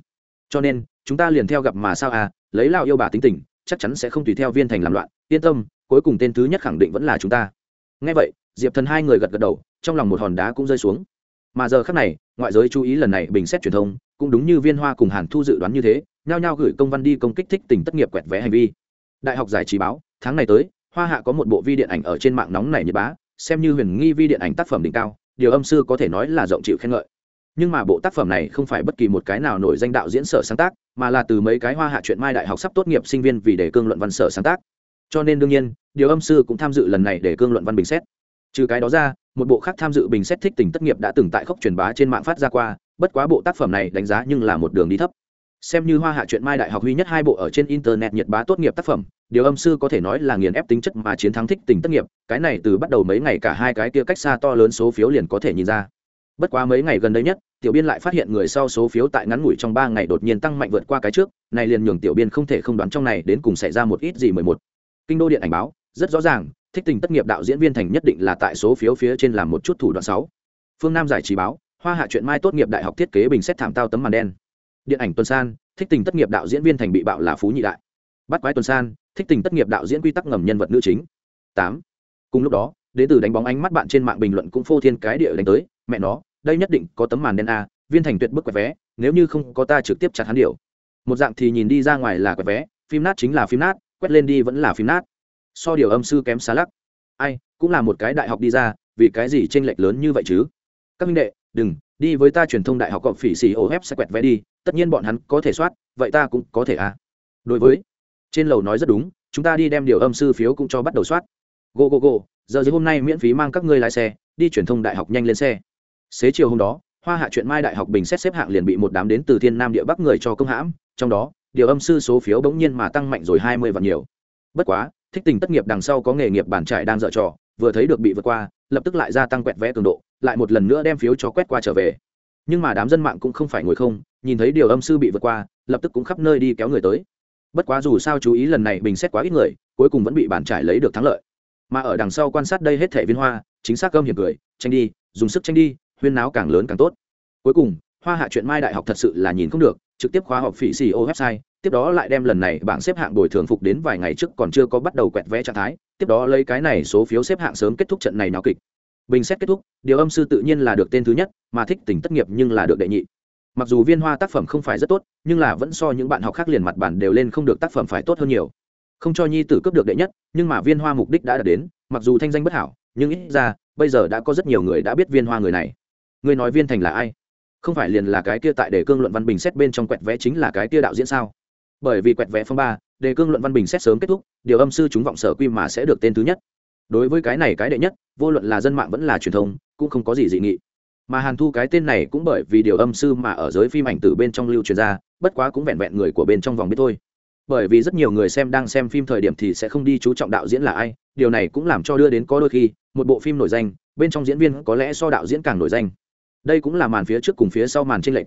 Cho nên, chúng ta liền theo gặp mà sao à lấy lao yêu bà tính tình, chắc chắn sẽ không tùy theo viên thành làm loạn, yên tâm, cuối cùng tên thứ nhất khẳng định vẫn là chúng ta. Ngay vậy, diệp thần hai người gật gật đầu, trong lòng một hòn đá cũng rơi xuống. Mà giờ khác này, ngoại giới chú ý lần này bình xét truyền thông, cũng đúng như viên hoa cùng hàn thu dự đoán như thế, nhao nhao gửi công văn đi công kích thích tình tất nghiệp quẹt vé hành vi. Đại học giải trí báo, tháng này tới, hoa hạ có một bộ vi điện ảnh ở trên mạng nóng này nhật bá xem như huyền nghi vi điện ảnh tác phẩm đỉnh cao, điều âm sư có thể nói là rộng chịu khen ngợi. Nhưng mà bộ tác phẩm này không phải bất kỳ một cái nào nổi danh đạo diễn sở sáng tác, mà là từ mấy cái hoa hạ chuyện mai đại học sắp tốt nghiệp sinh viên vì để cương luận văn sở sáng tác. Cho nên đương nhiên, điều âm sư cũng tham dự lần này để cương luận văn bình xét. Trừ cái đó ra, một bộ khác tham dự bình xét thích tình tất nghiệp đã từng tại khốc truyền bá trên mạng phát ra qua, bất quá bộ tác phẩm này đánh giá nhưng là một đường đi thấp xem như hoa hạ chuyện mai đại học huy nhất hai bộ ở trên internet nhiệt bá tốt nghiệp tác phẩm, điều âm sư có thể nói là nghiền ép tính chất mà chiến thắng thích tình tất nghiệp, cái này từ bắt đầu mấy ngày cả hai cái kia cách xa to lớn số phiếu liền có thể nhìn ra. Bất quá mấy ngày gần đây nhất, tiểu biên lại phát hiện người sau số phiếu tại ngắn ngủi trong ba ngày đột nhiên tăng mạnh vượt qua cái trước, này liền nhường tiểu biên không thể không đoán trong này đến cùng xảy ra một ít gì mười một. Kinh đô điện ảnh báo, rất rõ ràng, thích tình tất nghiệp đạo diễn viên thành nhất định là tại số phiếu phía trên làm một chút thủ đoạn sáu phương nam giải trí báo, hoa hạ chuyện mai tốt nghiệp đại học thiết kế bình xét thảm tao tấm màn đen điện ảnh tuần san, thích tình tất nghiệp đạo diễn viên thành bị bạo là phú nhị đại. Bắt quái tuần san, thích tình tất nghiệp đạo diễn quy tắc ngầm nhân vật nữ chính. Tám. Cùng lúc đó đến từ đánh bóng ánh mắt bạn trên mạng bình luận cũng phô thiên cái địa đánh tới, mẹ nó, đây nhất định có tấm màn đen a, viên thành tuyệt bức quẹt vé, nếu như không có ta trực tiếp chặt hắn điều một dạng thì nhìn đi ra ngoài là quẹt vé, phim nát chính là phim nát, quét lên đi vẫn là phim nát. So điều âm sư kém xa lắc. Ai, cũng là một cái đại học đi ra, vì cái gì tranh lệch lớn như vậy chứ? Các minh đệ, đừng, đi với ta truyền thông đại học cộng phỉ xì ô hép sẽ quẹt vé đi tất nhiên bọn hắn có thể soát, vậy ta cũng có thể à. Đối với, trên lầu nói rất đúng, chúng ta đi đem điều âm sư phiếu cũng cho bắt đầu soát. Go go go, giờ dưới hôm nay miễn phí mang các ngươi lái xe, đi truyền thông đại học nhanh lên xe. Xế chiều hôm đó, hoa hạ chuyện mai đại học bình xét xếp hạng liền bị một đám đến từ thiên nam địa bắc người cho công hãm, trong đó, điều âm sư số phiếu bỗng nhiên mà tăng mạnh rồi hai mươi và nhiều. Bất quá, thích tình tất nghiệp đằng sau có nghề nghiệp bản trải đang dở trò, vừa thấy được bị vượt qua, lập tức lại gia tăng quẹt vé cường độ, lại một lần nữa đem phiếu cho quét qua trở về nhưng mà đám dân mạng cũng không phải ngồi không, nhìn thấy điều âm sư bị vượt qua, lập tức cũng khắp nơi đi kéo người tới. Bất quá dù sao chú ý lần này bình xét quá ít người, cuối cùng vẫn bị bản trải lấy được thắng lợi. Mà ở đằng sau quan sát đây hết thẻ viên hoa, chính xác gâm hiểm cười, tranh đi, dùng sức tranh đi, huyên náo càng lớn càng tốt. Cuối cùng, hoa hạ chuyện mai đại học thật sự là nhìn không được, trực tiếp khóa học phỉ xì ô website, tiếp đó lại đem lần này bảng xếp hạng bồi thường phục đến vài ngày trước còn chưa có bắt đầu quẹt vẽ trạng thái, tiếp đó lấy cái này số phiếu xếp hạng sớm kết thúc trận này náo kịch bình xét kết thúc, điều âm sư tự nhiên là được tên thứ nhất, mà thích tình tất nghiệp nhưng là được đệ nhị. Mặc dù viên hoa tác phẩm không phải rất tốt, nhưng là vẫn so những bạn học khác liền mặt bản đều lên không được tác phẩm phải tốt hơn nhiều. Không cho nhi tử cấp được đệ nhất, nhưng mà viên hoa mục đích đã đạt đến, mặc dù thanh danh bất hảo, nhưng ít ra, bây giờ đã có rất nhiều người đã biết viên hoa người này. Người nói viên thành là ai? Không phải liền là cái kia tại đề cương luận văn bình xét bên trong quẹt vẽ chính là cái kia đạo diễn sao? Bởi vì quẹt vẽ phong ba, đề cương luận văn bình xét sớm kết thúc, điều âm sư chúng vọng sở quy mà sẽ được tên thứ nhất đối với cái này cái đệ nhất, vô luận là dân mạng vẫn là truyền thông, cũng không có gì dị nghị. Mà hàn thu cái tên này cũng bởi vì điều âm sư mà ở giới phim ảnh từ bên trong lưu truyền ra, bất quá cũng vẹn vẹn người của bên trong vòng biết thôi. Bởi vì rất nhiều người xem đang xem phim thời điểm thì sẽ không đi chú trọng đạo diễn là ai, điều này cũng làm cho đưa đến có đôi khi, một bộ phim nổi danh, bên trong diễn viên có lẽ so đạo diễn càng nổi danh. Đây cũng là màn phía trước cùng phía sau màn tranh lệch.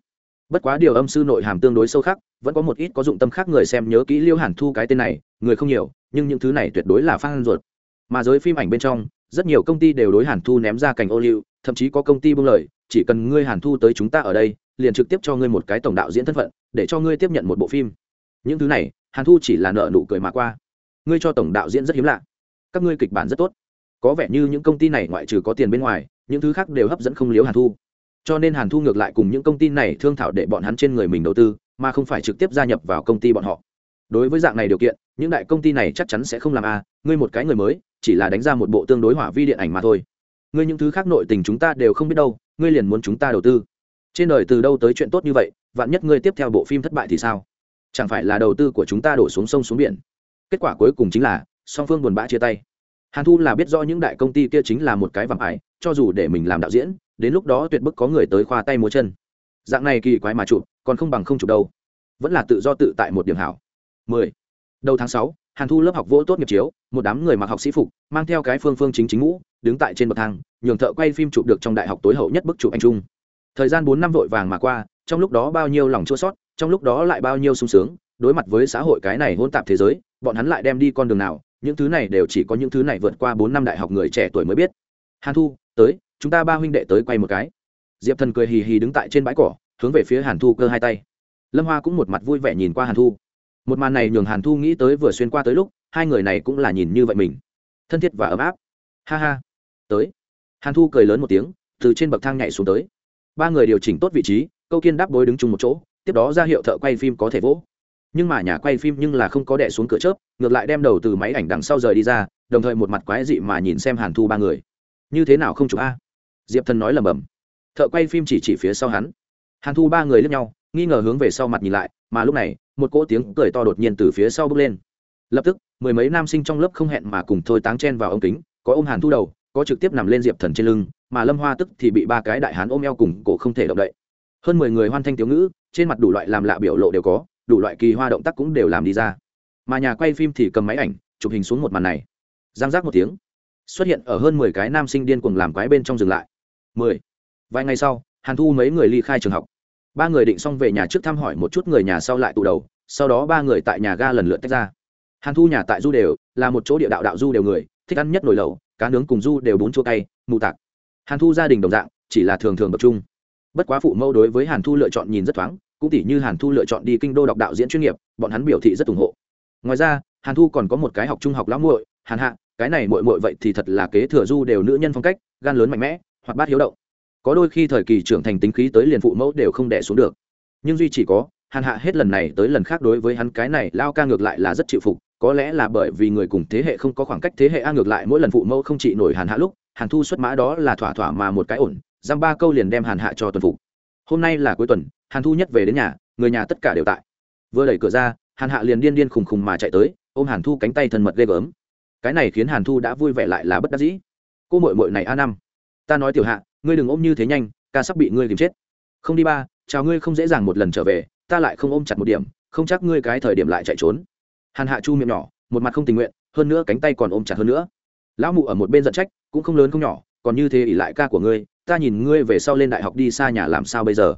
Bất quá điều âm sư nội hàm tương đối sâu khác, vẫn có một ít có dụng tâm khác người xem nhớ kỹ liêu hàn thu cái tên này, người không nhiều, nhưng những thứ này tuyệt đối là phan ruột mà giới phim ảnh bên trong, rất nhiều công ty đều đối hàn thu ném ra cành ô liu, thậm chí có công ty buông lời, chỉ cần ngươi hàn thu tới chúng ta ở đây, liền trực tiếp cho ngươi một cái tổng đạo diễn thân phận, để cho ngươi tiếp nhận một bộ phim. Những thứ này, hàn thu chỉ là nợ nụ cười mà qua. Ngươi cho tổng đạo diễn rất hiếm lạ. Các ngươi kịch bản rất tốt. Có vẻ như những công ty này ngoại trừ có tiền bên ngoài, những thứ khác đều hấp dẫn không liếu hàn thu. Cho nên hàn thu ngược lại cùng những công ty này thương thảo để bọn hắn trên người mình đầu tư, mà không phải trực tiếp gia nhập vào công ty bọn họ. Đối với dạng này điều kiện, những đại công ty này chắc chắn sẽ không làm a ngươi một cái người mới chỉ là đánh ra một bộ tương đối hỏa vi điện ảnh mà thôi. Ngươi những thứ khác nội tình chúng ta đều không biết đâu ngươi liền muốn chúng ta đầu tư. Trên đời từ đâu tới chuyện tốt như vậy vạn nhất ngươi tiếp theo bộ phim thất bại thì sao? Chẳng phải là đầu tư của chúng ta đổ xuống sông xuống biển? Kết quả cuối cùng chính là song phương buồn bã chia tay. Hàn thu là biết rõ những đại công ty kia chính là một cái vàng ải cho dù để mình làm đạo diễn đến lúc đó tuyệt bức có người tới khoa tay múa chân. Dạng này kỳ quái mà chụp còn không bằng không chụp đâu. Vẫn là tự do tự tại một điểm hảo. 10. đầu tháng 6, hàn thu lớp học vô tốt nghiệp chiếu, một đám người mặc học sĩ phục, mang theo cái phương phương chính chính ngũ, đứng tại trên bậc thang, nhường thợ quay phim chụp được trong đại học tối hậu nhất bức chụp anh trung thời gian bốn năm vội vàng mà qua, trong lúc đó bao nhiêu lòng chua sót trong lúc đó lại bao nhiêu sung sướng, đối mặt với xã hội cái này hôn tạp thế giới, bọn hắn lại đem đi con đường nào, những thứ này đều chỉ có những thứ này vượt qua bốn năm đại học người trẻ tuổi mới biết. Hàn thu, tới, chúng ta ba huynh đệ tới quay một cái. Diệp thần cười hì hì đứng tại trên bãi cỏ, hướng về phía hàn thu cơ hai tay. Lâm hoa cũng một mặt vui vẻ nhìn qua hàn thu một màn này nhường hàn thu nghĩ tới vừa xuyên qua tới lúc, hai người này cũng là nhìn như vậy mình. Thân thiết và ấm áp. Ha ha. Tới. Hàn thu cười lớn một tiếng, từ trên bậc thang nhảy xuống tới. Ba người điều chỉnh tốt vị trí, câu kiên đáp bối đứng chung một chỗ, tiếp đó ra hiệu thợ quay phim có thể vỗ. Nhưng mà nhà quay phim nhưng là không có đẻ xuống cửa chớp, ngược lại đem đầu từ máy ảnh đằng sau rời đi ra, đồng thời một mặt quái dị mà nhìn xem hàn thu ba người. Như thế nào không chụp a? Diệp thần nói lầm bầm thợ quay phim chỉ chỉ phía sau hắn. Hàn thu ba người lướt nhau nghi ngờ hướng về sau mặt nhìn lại, mà lúc này, một cỗ tiếng cười to đột nhiên từ phía sau bước lên. Lập tức, mười mấy nam sinh trong lớp không hẹn mà cùng thôi táng chen vào ống kính, có ôm hàn thu đầu, có trực tiếp nằm lên diệp thần trên lưng, mà lâm hoa tức thì bị ba cái đại hán ôm eo cùng cổ không thể động đậy. Hơn mười người hoan thanh tiếu ngữ, trên mặt đủ loại làm lạ biểu lộ đều có, đủ loại kỳ hoa động tác cũng đều làm đi ra. Mà nhà quay phim thì cầm máy ảnh, chụp hình xuống một màn này. Giang giác một tiếng, xuất hiện ở hơn mười cái nam sinh điên cuồng làm quái bên trong dừng lại. Mười. Vài ngày sau, hàn thu mấy người ly khai trường học ba người định xong về nhà trước thăm hỏi một chút người nhà sau lại tụ đầu, sau đó ba người tại nhà ga lần lượt tách ra. Hàn thu nhà tại du đều, là một chỗ địa đạo đạo du đều người, thích ăn nhất nồi lẩu, cá nướng cùng du đều bún chua cay, mù tạc. Hàn thu gia đình đồng dạng, chỉ là thường thường tập trung. Bất quá phụ mẫu đối với hàn thu lựa chọn nhìn rất thoáng, cũng tỉ như hàn thu lựa chọn đi kinh đô đọc đạo diễn chuyên nghiệp, bọn hắn biểu thị rất ủng hộ. Ngoài ra, hàn thu còn có một cái học trung học lão muội, hàn hạ, cái này muội muội vậy thì thật là kế thừa du đều nữ nhân phong cách, gan lớn mạnh mẽ hoặc bát hiếu động có đôi khi thời kỳ trưởng thành tính khí tới liền phụ mẫu đều không đẻ xuống được. Nhưng duy chỉ có, hàn hạ hết lần này tới lần khác đối với hắn cái này lao ca ngược lại là rất chịu phục, có lẽ là bởi vì người cùng thế hệ không có khoảng cách thế hệ a ngược lại mỗi lần phụ mẫu không trị nổi hàn hạ lúc, hàn thu xuất mã đó là thỏa thỏa mà một cái ổn, giam ba câu liền đem hàn hạ cho tuần phục. Hôm nay là cuối tuần, hàn thu nhất về đến nhà, người nhà tất cả đều tại. Vừa đẩy cửa ra, hàn hạ liền điên điên khùng khùng mà chạy tới, ôm hàn thu cánh tay thân mật ghê gớm. Cái này khiến hàn thu đã vui vẻ lại là bất đắc dĩ. Cô mội mội này a năm, ta nói tiểu hạ ngươi đừng ôm như thế nhanh, ca sắp bị ngươi tìm chết. Không đi ba, chào ngươi không dễ dàng một lần trở về, ta lại không ôm chặt một điểm, không chắc ngươi cái thời điểm lại chạy trốn. Hàn hạ chu miệng nhỏ, một mặt không tình nguyện, hơn nữa cánh tay còn ôm chặt hơn nữa. Lão mụ ở một bên giận trách, cũng không lớn không nhỏ, còn như thế ỉ lại ca của ngươi, ta nhìn ngươi về sau lên đại học đi xa nhà làm sao bây giờ?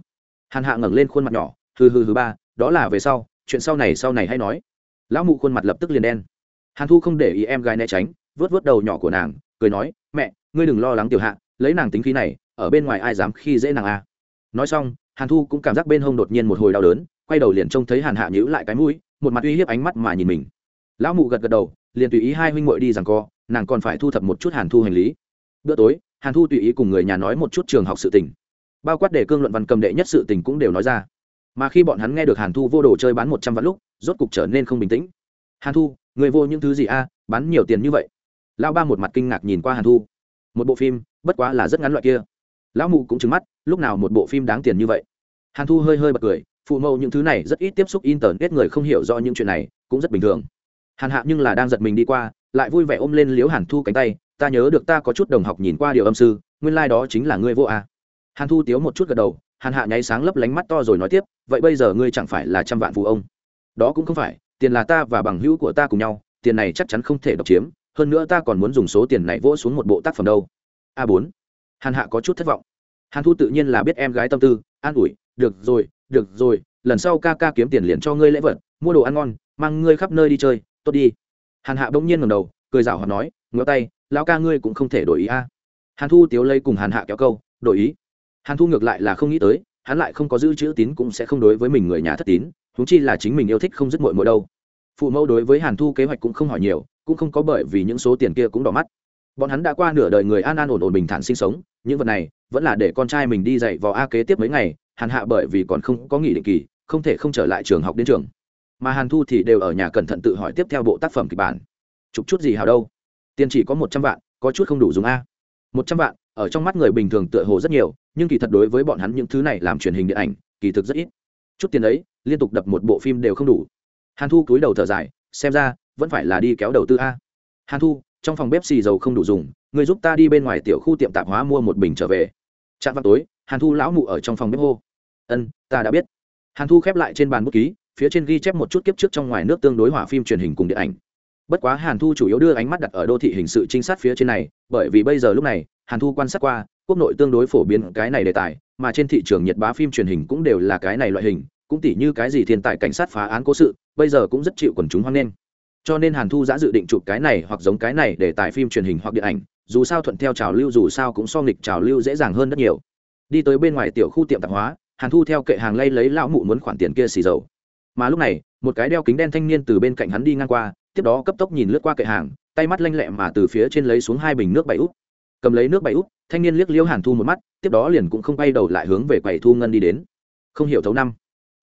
Hàn hạ ngẩng lên khuôn mặt nhỏ, hừ hừ hừ ba, đó là về sau, chuyện sau này sau này hay nói. Lão mụ khuôn mặt lập tức liền đen. Hàn thu không để ý em gái né tránh vớt vớt đầu nhỏ của nàng, cười nói, mẹ, ngươi đừng lo lắng tiểu hạ lấy nàng tính khí này, ở bên ngoài ai dám khi dễ nàng a? À. nói xong, hàn thu cũng cảm giác bên hông đột nhiên một hồi đau đớn, quay đầu liền trông thấy hàn hạ nhữ lại cái mũi, một mặt uy hiếp ánh mắt mà nhìn mình. Lão mụ gật gật đầu, liền tùy ý hai huynh muội đi rằng co, nàng còn phải thu thập một chút hàn thu hành lý. Bữa tối, hàn thu tùy ý cùng người nhà nói một chút trường học sự tình. Bao quát để cương luận văn cầm đệ nhất sự tình cũng đều nói ra. Mà khi bọn hắn nghe được hàn thu vô đồ chơi bán một trăm vạn lúc, rốt cục trở nên không bình tĩnh. Hàn thu, người vô những thứ gì a? Bán nhiều tiền như vậy? Lão ba một mặt kinh ngạc nhìn qua hàn thu. Một bộ phim bất quá là rất ngắn loại kia. Lão mụ cũng trừng mắt, lúc nào một bộ phim đáng tiền như vậy? Hàn thu hơi hơi bật cười, phụ mẫu những thứ này rất ít tiếp xúc internet, người không hiểu rõ những chuyện này, cũng rất bình thường. Hàn hạ nhưng là đang giật mình đi qua, lại vui vẻ ôm lên liếu hàn thu cánh tay, ta nhớ được ta có chút đồng học nhìn qua điều âm sư, nguyên lai、like、đó chính là ngươi vô a hàn thu tiếu một chút gật đầu, hàn hạ nháy sáng lấp lánh mắt to rồi nói tiếp, vậy bây giờ ngươi chẳng phải là trăm vạn phụ ông? Đó cũng không phải, tiền là ta và bằng hữu của ta cùng nhau, tiền này chắc chắn không thể độc chiếm, hơn nữa ta còn muốn dùng số tiền này vỗ xuống một bộ tác phẩm đâu a bốn. Hàn hạ có chút thất vọng. Hàn thu tự nhiên là biết em gái tâm tư, an ủi, được rồi được rồi, lần sau ca ca kiếm tiền liền cho ngươi lễ vật, mua đồ ăn ngon, mang ngươi khắp nơi đi chơi, tốt đi. Hàn hạ bỗng nhiên ngầm đầu, cười rảo hoặc nói ngỡ tay, lão ca ngươi cũng không thể đổi ý a. Hàn thu tiếu lây cùng hàn hạ kéo câu, đổi ý? Hàn thu ngược lại là không nghĩ tới, hắn lại không có giữ chữ tín cũng sẽ không đối với mình người nhà thất tín húng chi là chính mình yêu thích không dứt mội mội đâu. Phụ mẫu đối với hàn thu kế hoạch cũng không hỏi nhiều, cũng không có bởi vì những số tiền kia cũng đỏ mắt bọn hắn đã qua nửa đời người an an ổn ổn bình thản sinh sống, những vật này vẫn là để con trai mình đi dạy vào a kế tiếp mấy ngày, hàn hạ bởi vì còn không có nghỉ định kỳ, không thể không trở lại trường học đến trường. Mà hàn thu thì đều ở nhà cẩn thận tự hỏi tiếp theo bộ tác phẩm kịch bản. Chụp chút gì hào đâu? Tiền chỉ có một trăm vạn, có chút không đủ dùng a. Một trăm vạn, ở trong mắt người bình thường tựa hồ rất nhiều, nhưng kỳ thật đối với bọn hắn những thứ này làm truyền hình điện ảnh, kỳ thực rất ít. Chút tiền ấy, liên tục đập một bộ phim đều không đủ. Hàn thu cúi đầu thở dài, xem ra vẫn phải là đi kéo đầu tư a. Hàn thu trong phòng bếp xì dầu không đủ dùng, người giúp ta đi bên ngoài tiểu khu tiệm tạp hóa mua một bình trở về. Trạm vào tối, hàn thu lão mụ ở trong phòng bếp hô. Ân, ta đã biết. Hàn thu khép lại trên bàn bút ký, phía trên ghi chép một chút kiếp trước trong ngoài nước tương đối hỏa phim truyền hình cùng điện ảnh. Bất quá hàn thu chủ yếu đưa ánh mắt đặt ở đô thị hình sự trinh sát phía trên này, bởi vì bây giờ lúc này, hàn thu quan sát qua, quốc nội tương đối phổ biến cái này đề tài, mà trên thị trường nhiệt bá phim truyền hình cũng đều là cái này loại hình, cũng tỉ như cái gì thiên tài cảnh sát phá án cố sự, bây giờ cũng rất chịu quần chúng hoan nghênh cho nên hàn thu đã dự định chụp cái này hoặc giống cái này để tài phim truyền hình hoặc điện ảnh, dù sao thuận theo trào lưu, dù sao cũng so nghịch trào lưu dễ dàng hơn rất nhiều. Đi tới bên ngoài tiểu khu tiệm tạp hóa, hàn thu theo kệ hàng lay lấy lão mụ muốn khoản tiền kia xì dầu. Mà lúc này, một cái đeo kính đen thanh niên từ bên cạnh hắn đi ngang qua, tiếp đó cấp tốc nhìn lướt qua kệ hàng, tay mắt lanh lẹ mà từ phía trên lấy xuống hai bình nước bảy úp. Cầm lấy nước bảy úp, thanh niên liếc liêu hàn thu một mắt, tiếp đó liền cũng không bay đầu lại hướng về quầy thu ngân đi đến. Không hiểu thấu năm.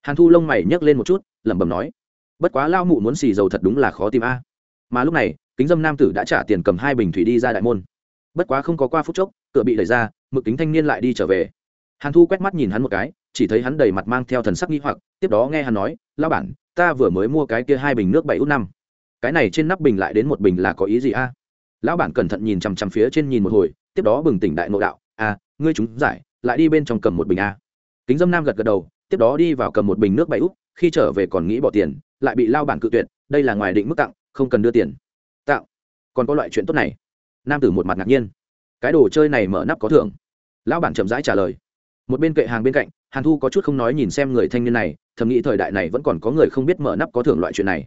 Hàn thu lông mày nhấc lên một chút, lẩm bẩm nói bất quá lao mụ muốn xì dầu thật đúng là khó tìm a. Mà lúc này, kính dâm nam tử đã trả tiền cầm hai bình thủy đi ra đại môn. Bất quá không có qua phút chốc, cửa bị đẩy ra, mực kính thanh niên lại đi trở về. Hàn thu quét mắt nhìn hắn một cái, chỉ thấy hắn đầy mặt mang theo thần sắc nghi hoặc, tiếp đó nghe hắn nói lao bản, ta vừa mới mua cái kia hai bình nước bảy út năm. Cái này trên nắp bình lại đến một bình là có ý gì a? Lão bản cẩn thận nhìn chằm chằm phía trên nhìn một hồi, tiếp đó bừng tỉnh đại nội đạo a ngươi chúng giải, lại đi bên trong cầm một bình a. Kính dâm nam gật gật đầu, tiếp đó đi vào cầm một bình nước bảy út, khi trở về còn nghĩ bỏ tiền lại bị lao bản cự tuyệt, đây là ngoài định mức tặng, không cần đưa tiền. Tặng. Còn có loại chuyện tốt này. Nam tử một mặt ngạc nhiên. Cái đồ chơi này mở nắp có thưởng. Lão bản chậm rãi trả lời. Một bên kệ hàng bên cạnh, hàn thu có chút không nói nhìn xem người thanh niên này, thầm nghĩ thời đại này vẫn còn có người không biết mở nắp có thưởng loại chuyện này.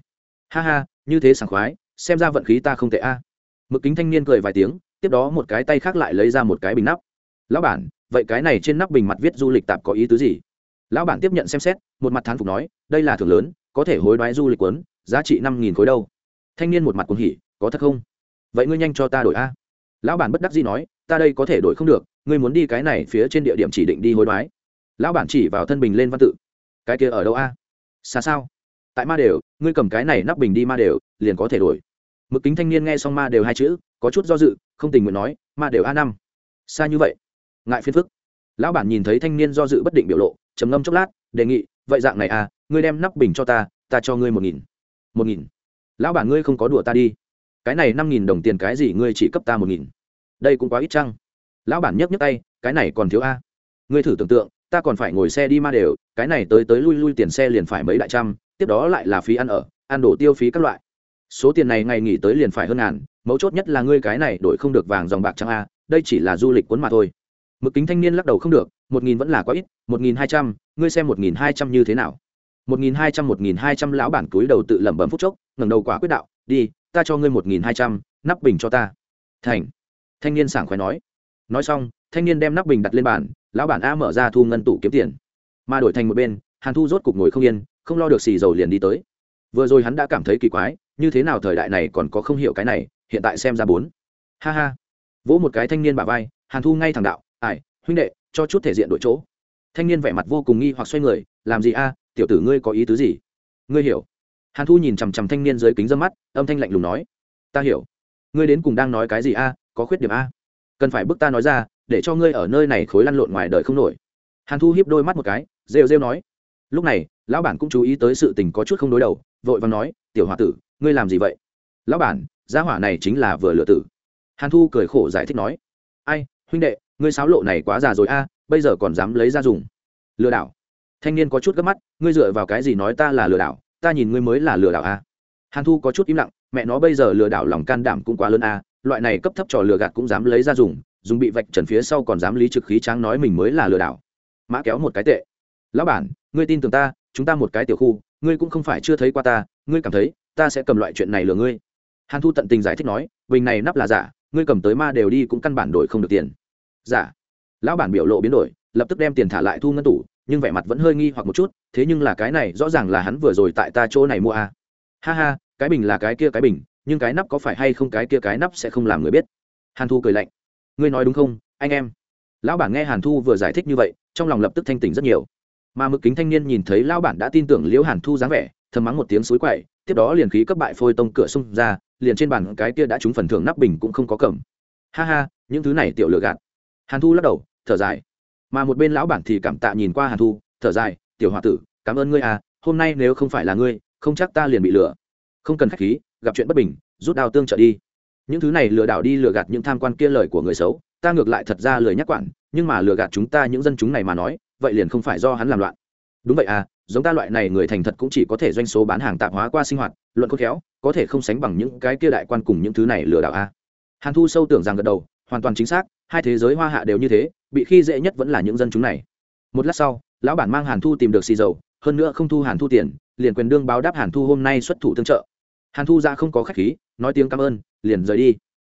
Ha ha, như thế sảng khoái, xem ra vận khí ta không tệ a. Mực kính thanh niên cười vài tiếng, tiếp đó một cái tay khác lại lấy ra một cái bình nắp. Lão bản, vậy cái này trên nắp bình mặt viết du lịch tạp có ý tứ gì? Lão bản tiếp nhận xem xét, một mặt thán phục nói, đây là thưởng lớn có thể hối đoái du lịch quấn, giá trị năm nghìn khối đâu. Thanh niên một mặt cuồng hỉ, có thật không? Vậy ngươi nhanh cho ta đổi a. Lão bản bất đắc dĩ nói, ta đây có thể đổi không được, ngươi muốn đi cái này phía trên địa điểm chỉ định đi hối đoái. Lão bản chỉ vào thân bình lên văn tự. Cái kia ở đâu a? Xa sao? Tại ma đều, ngươi cầm cái này nắp bình đi ma đều, liền có thể đổi. Mực kính thanh niên nghe xong ma đều hai chữ, có chút do dự, không tình nguyện nói, ma đều a năm. Xa như vậy. Ngại phiền phức. Lão bản nhìn thấy thanh niên do dự bất định biểu lộ, trầm ngâm chốc lát, đề nghị, vậy dạng này à ngươi đem nắp bình cho ta ta cho ngươi một nghìn. Một nghìn. Lão bản ngươi không có đùa ta đi. Cái này năm nghìn đồng tiền cái gì ngươi chỉ cấp ta một nghìn. Đây cũng quá ít chăng? Lão bản nhấc nhấc tay, cái này còn thiếu a. Ngươi thử tưởng tượng, ta còn phải ngồi xe đi ma đều, cái này tới tới lui lui tiền xe liền phải mấy đại trăm, tiếp đó lại là phí ăn ở, ăn đổ tiêu phí các loại. Số tiền này ngày nghỉ tới liền phải hơn ngàn, mấu chốt nhất là ngươi cái này đổi không được vàng dòng bạc trắng a, đây chỉ là du lịch cuốn mà thôi. Mực kính thanh niên lắc đầu không được, một nghìn vẫn là quá ít, một nghìn hai trăm, ngươi xem một nghìn hai trăm như thế nào? Một nghìn hai trăm, một nghìn hai trăm lão bản túi đầu tự lẩm bẩm phúc chốc, ngẩng đầu quả quyết đạo, đi, ta cho ngươi một nghìn hai trăm, nắp bình cho ta. Thành. Thanh niên sảng khoái nói. Nói xong, thanh niên đem nắp bình đặt lên bàn, lão bản a mở ra thu ngân tủ kiếm tiền. Mà đổi thành một bên, hàn thu rốt cục ngồi không yên, không lo được xì dầu liền đi tới. Vừa rồi hắn đã cảm thấy kỳ quái, như thế nào thời đại này còn có không hiểu cái này, hiện tại xem ra bốn. Ha ha. Vỗ một cái thanh niên bà vai, hàn thu ngay thẳng đạo ải huynh đệ, cho chút thể diện đổi chỗ. Thanh niên vẻ mặt vô cùng nghi hoặc xoay người, làm gì a tiểu tử ngươi có ý tứ gì? Ngươi hiểu. Hàn thu nhìn chằm chằm thanh niên dưới kính dâm mắt, âm thanh lạnh lùng nói, ta hiểu. Ngươi đến cùng đang nói cái gì a? Có khuyết điểm a? Cần phải bức ta nói ra, để cho ngươi ở nơi này khối lăn lộn ngoài đời không nổi. Hàn thu hiếp đôi mắt một cái, rêu rêu nói, lúc này, lão bản cũng chú ý tới sự tình có chút không đối đầu, vội và nói, tiểu h o a tử, ngươi làm gì vậy? Lão bản, gia hỏa này chính là vừa lựa tử. Hàn thu cười khổ giải thích nói, ai, huynh đệ, ngươi sáo lộ này quá già rồi a, bây giờ còn dám lấy ra dùng. Lừa đảo thanh niên có chút gấp mắt, ngươi dựa vào cái gì nói ta là lừa đảo, ta nhìn ngươi mới là lừa đảo a hàn thu có chút im lặng, mẹ nó bây giờ lừa đảo lòng can đảm cũng quá lớn a loại này cấp thấp trò lừa gạt cũng dám lấy ra dùng dùng bị vạch trần phía sau còn dám lý trực khí tráng nói mình mới là lừa đảo. Mã kéo một cái tệ. Lão bản, ngươi tin tưởng ta, chúng ta một cái tiểu khu, ngươi cũng không phải chưa thấy qua ta, ngươi cảm thấy, ta sẽ cầm loại chuyện này lừa ngươi. Hàn thu tận tình giải thích nói, bình này nắp là giả, ngươi cầm tới ma đều đi cũng căn bản đổi không được tiền. Giả. Lão bản biểu lộ biến đổi, lập tức đem tiền thả lại thu ngân tủ nhưng vẻ mặt vẫn hơi nghi hoặc một chút, thế nhưng là cái này rõ ràng là hắn vừa rồi tại ta chỗ này mua à. ha ha, cái bình là cái kia cái bình, nhưng cái nắp có phải hay không cái kia cái nắp sẽ không làm người biết. Hàn thu cười lạnh. Ngươi nói đúng không, anh em? Lão bản nghe hàn thu vừa giải thích như vậy, trong lòng lập tức thanh tỉnh rất nhiều. Mà mực kính thanh niên nhìn thấy lão bản đã tin tưởng liễu hàn thu dáng vẻ, thầm mắng một tiếng suối quậy, tiếp đó liền khí cấp bại phôi tông cửa xung ra, liền trên bàn cái kia đã trúng phần thưởng nắp bình cũng không có cầm. Ha ha, những thứ này tiểu lừa gạt. Hàn thu lắc đầu, thở dài mà một bên lão bản thì cảm tạ nhìn qua hàn thu, thở dài, tiểu h o a tử, cảm ơn ngươi à hôm nay nếu không phải là ngươi, không chắc ta liền bị lừa. Không cần k h á c h khí, gặp chuyện bất bình, rút đào tương trợ đi. Những thứ này lừa đảo đi lừa gạt những tham quan kia lời của người xấu, ta ngược lại thật ra lời nhắc quản, nhưng mà lừa gạt chúng ta những dân chúng này mà nói, vậy liền không phải do hắn làm loạn. Đúng vậy à giống ta loại này người thành thật cũng chỉ có thể doanh số bán hàng tạp hóa qua sinh hoạt, luận khôn khéo, có thể không sánh bằng những cái kia đại quan cùng những thứ này lừa đảo à. hàn thu sâu tưởng rằng gật đầu, hoàn toàn chính xác, hai thế giới hoa hạ đều như thế bị khi dễ nhất vẫn là những dân chúng này. Một lát sau, lão bản mang hàn thu tìm được xì dầu, hơn nữa không thu hàn thu tiền, liền quyền đương báo đáp hàn thu hôm nay xuất thủ tương trợ. Hàn thu ra không có khách khí, nói tiếng cảm ơn, liền rời đi.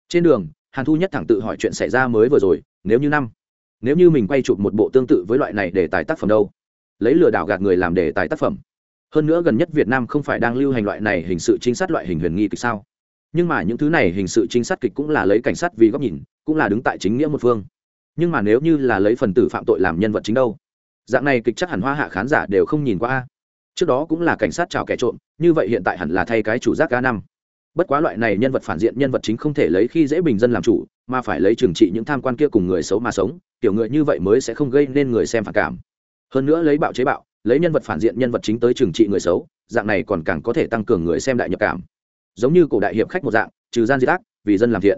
Trên đường, hàn thu nhất thẳng tự hỏi chuyện xảy ra mới vừa rồi, nếu như năm, nếu như mình quay chụp một bộ tương tự với loại này để tài tác phẩm đâu? Lấy lừa đảo gạt người làm đề tài tác phẩm. Hơn nữa gần nhất việt nam không phải đang lưu hành loại này hình sự trinh sát loại hình huyền nghi kịch sao? Nhưng mà những thứ này hình sự trinh sát kịch cũng là lấy cảnh sát vì góc nhìn, cũng là đứng tại chính nghĩa một phương nhưng mà nếu như là lấy phần tử phạm tội làm nhân vật chính đâu, dạng này kịch chắc hẳn hoa hạ khán giả đều không nhìn qua trước đó cũng là cảnh sát chào kẻ trộm, như vậy hiện tại hẳn là thay cái chủ giác ca năm. Bất quá loại này nhân vật phản diện nhân vật chính không thể lấy khi dễ bình dân làm chủ, mà phải lấy trừng trị những tham quan kia cùng người xấu mà sống, kiểu người như vậy mới sẽ không gây nên người xem phản cảm. Hơn nữa lấy bạo chế bạo, lấy nhân vật phản diện nhân vật chính tới trừng trị người xấu, dạng này còn càng có thể tăng cường người xem đại nhập cảm. Giống như cổ đại hiệp khách một dạng, trừ gian di tác vì dân làm thiện.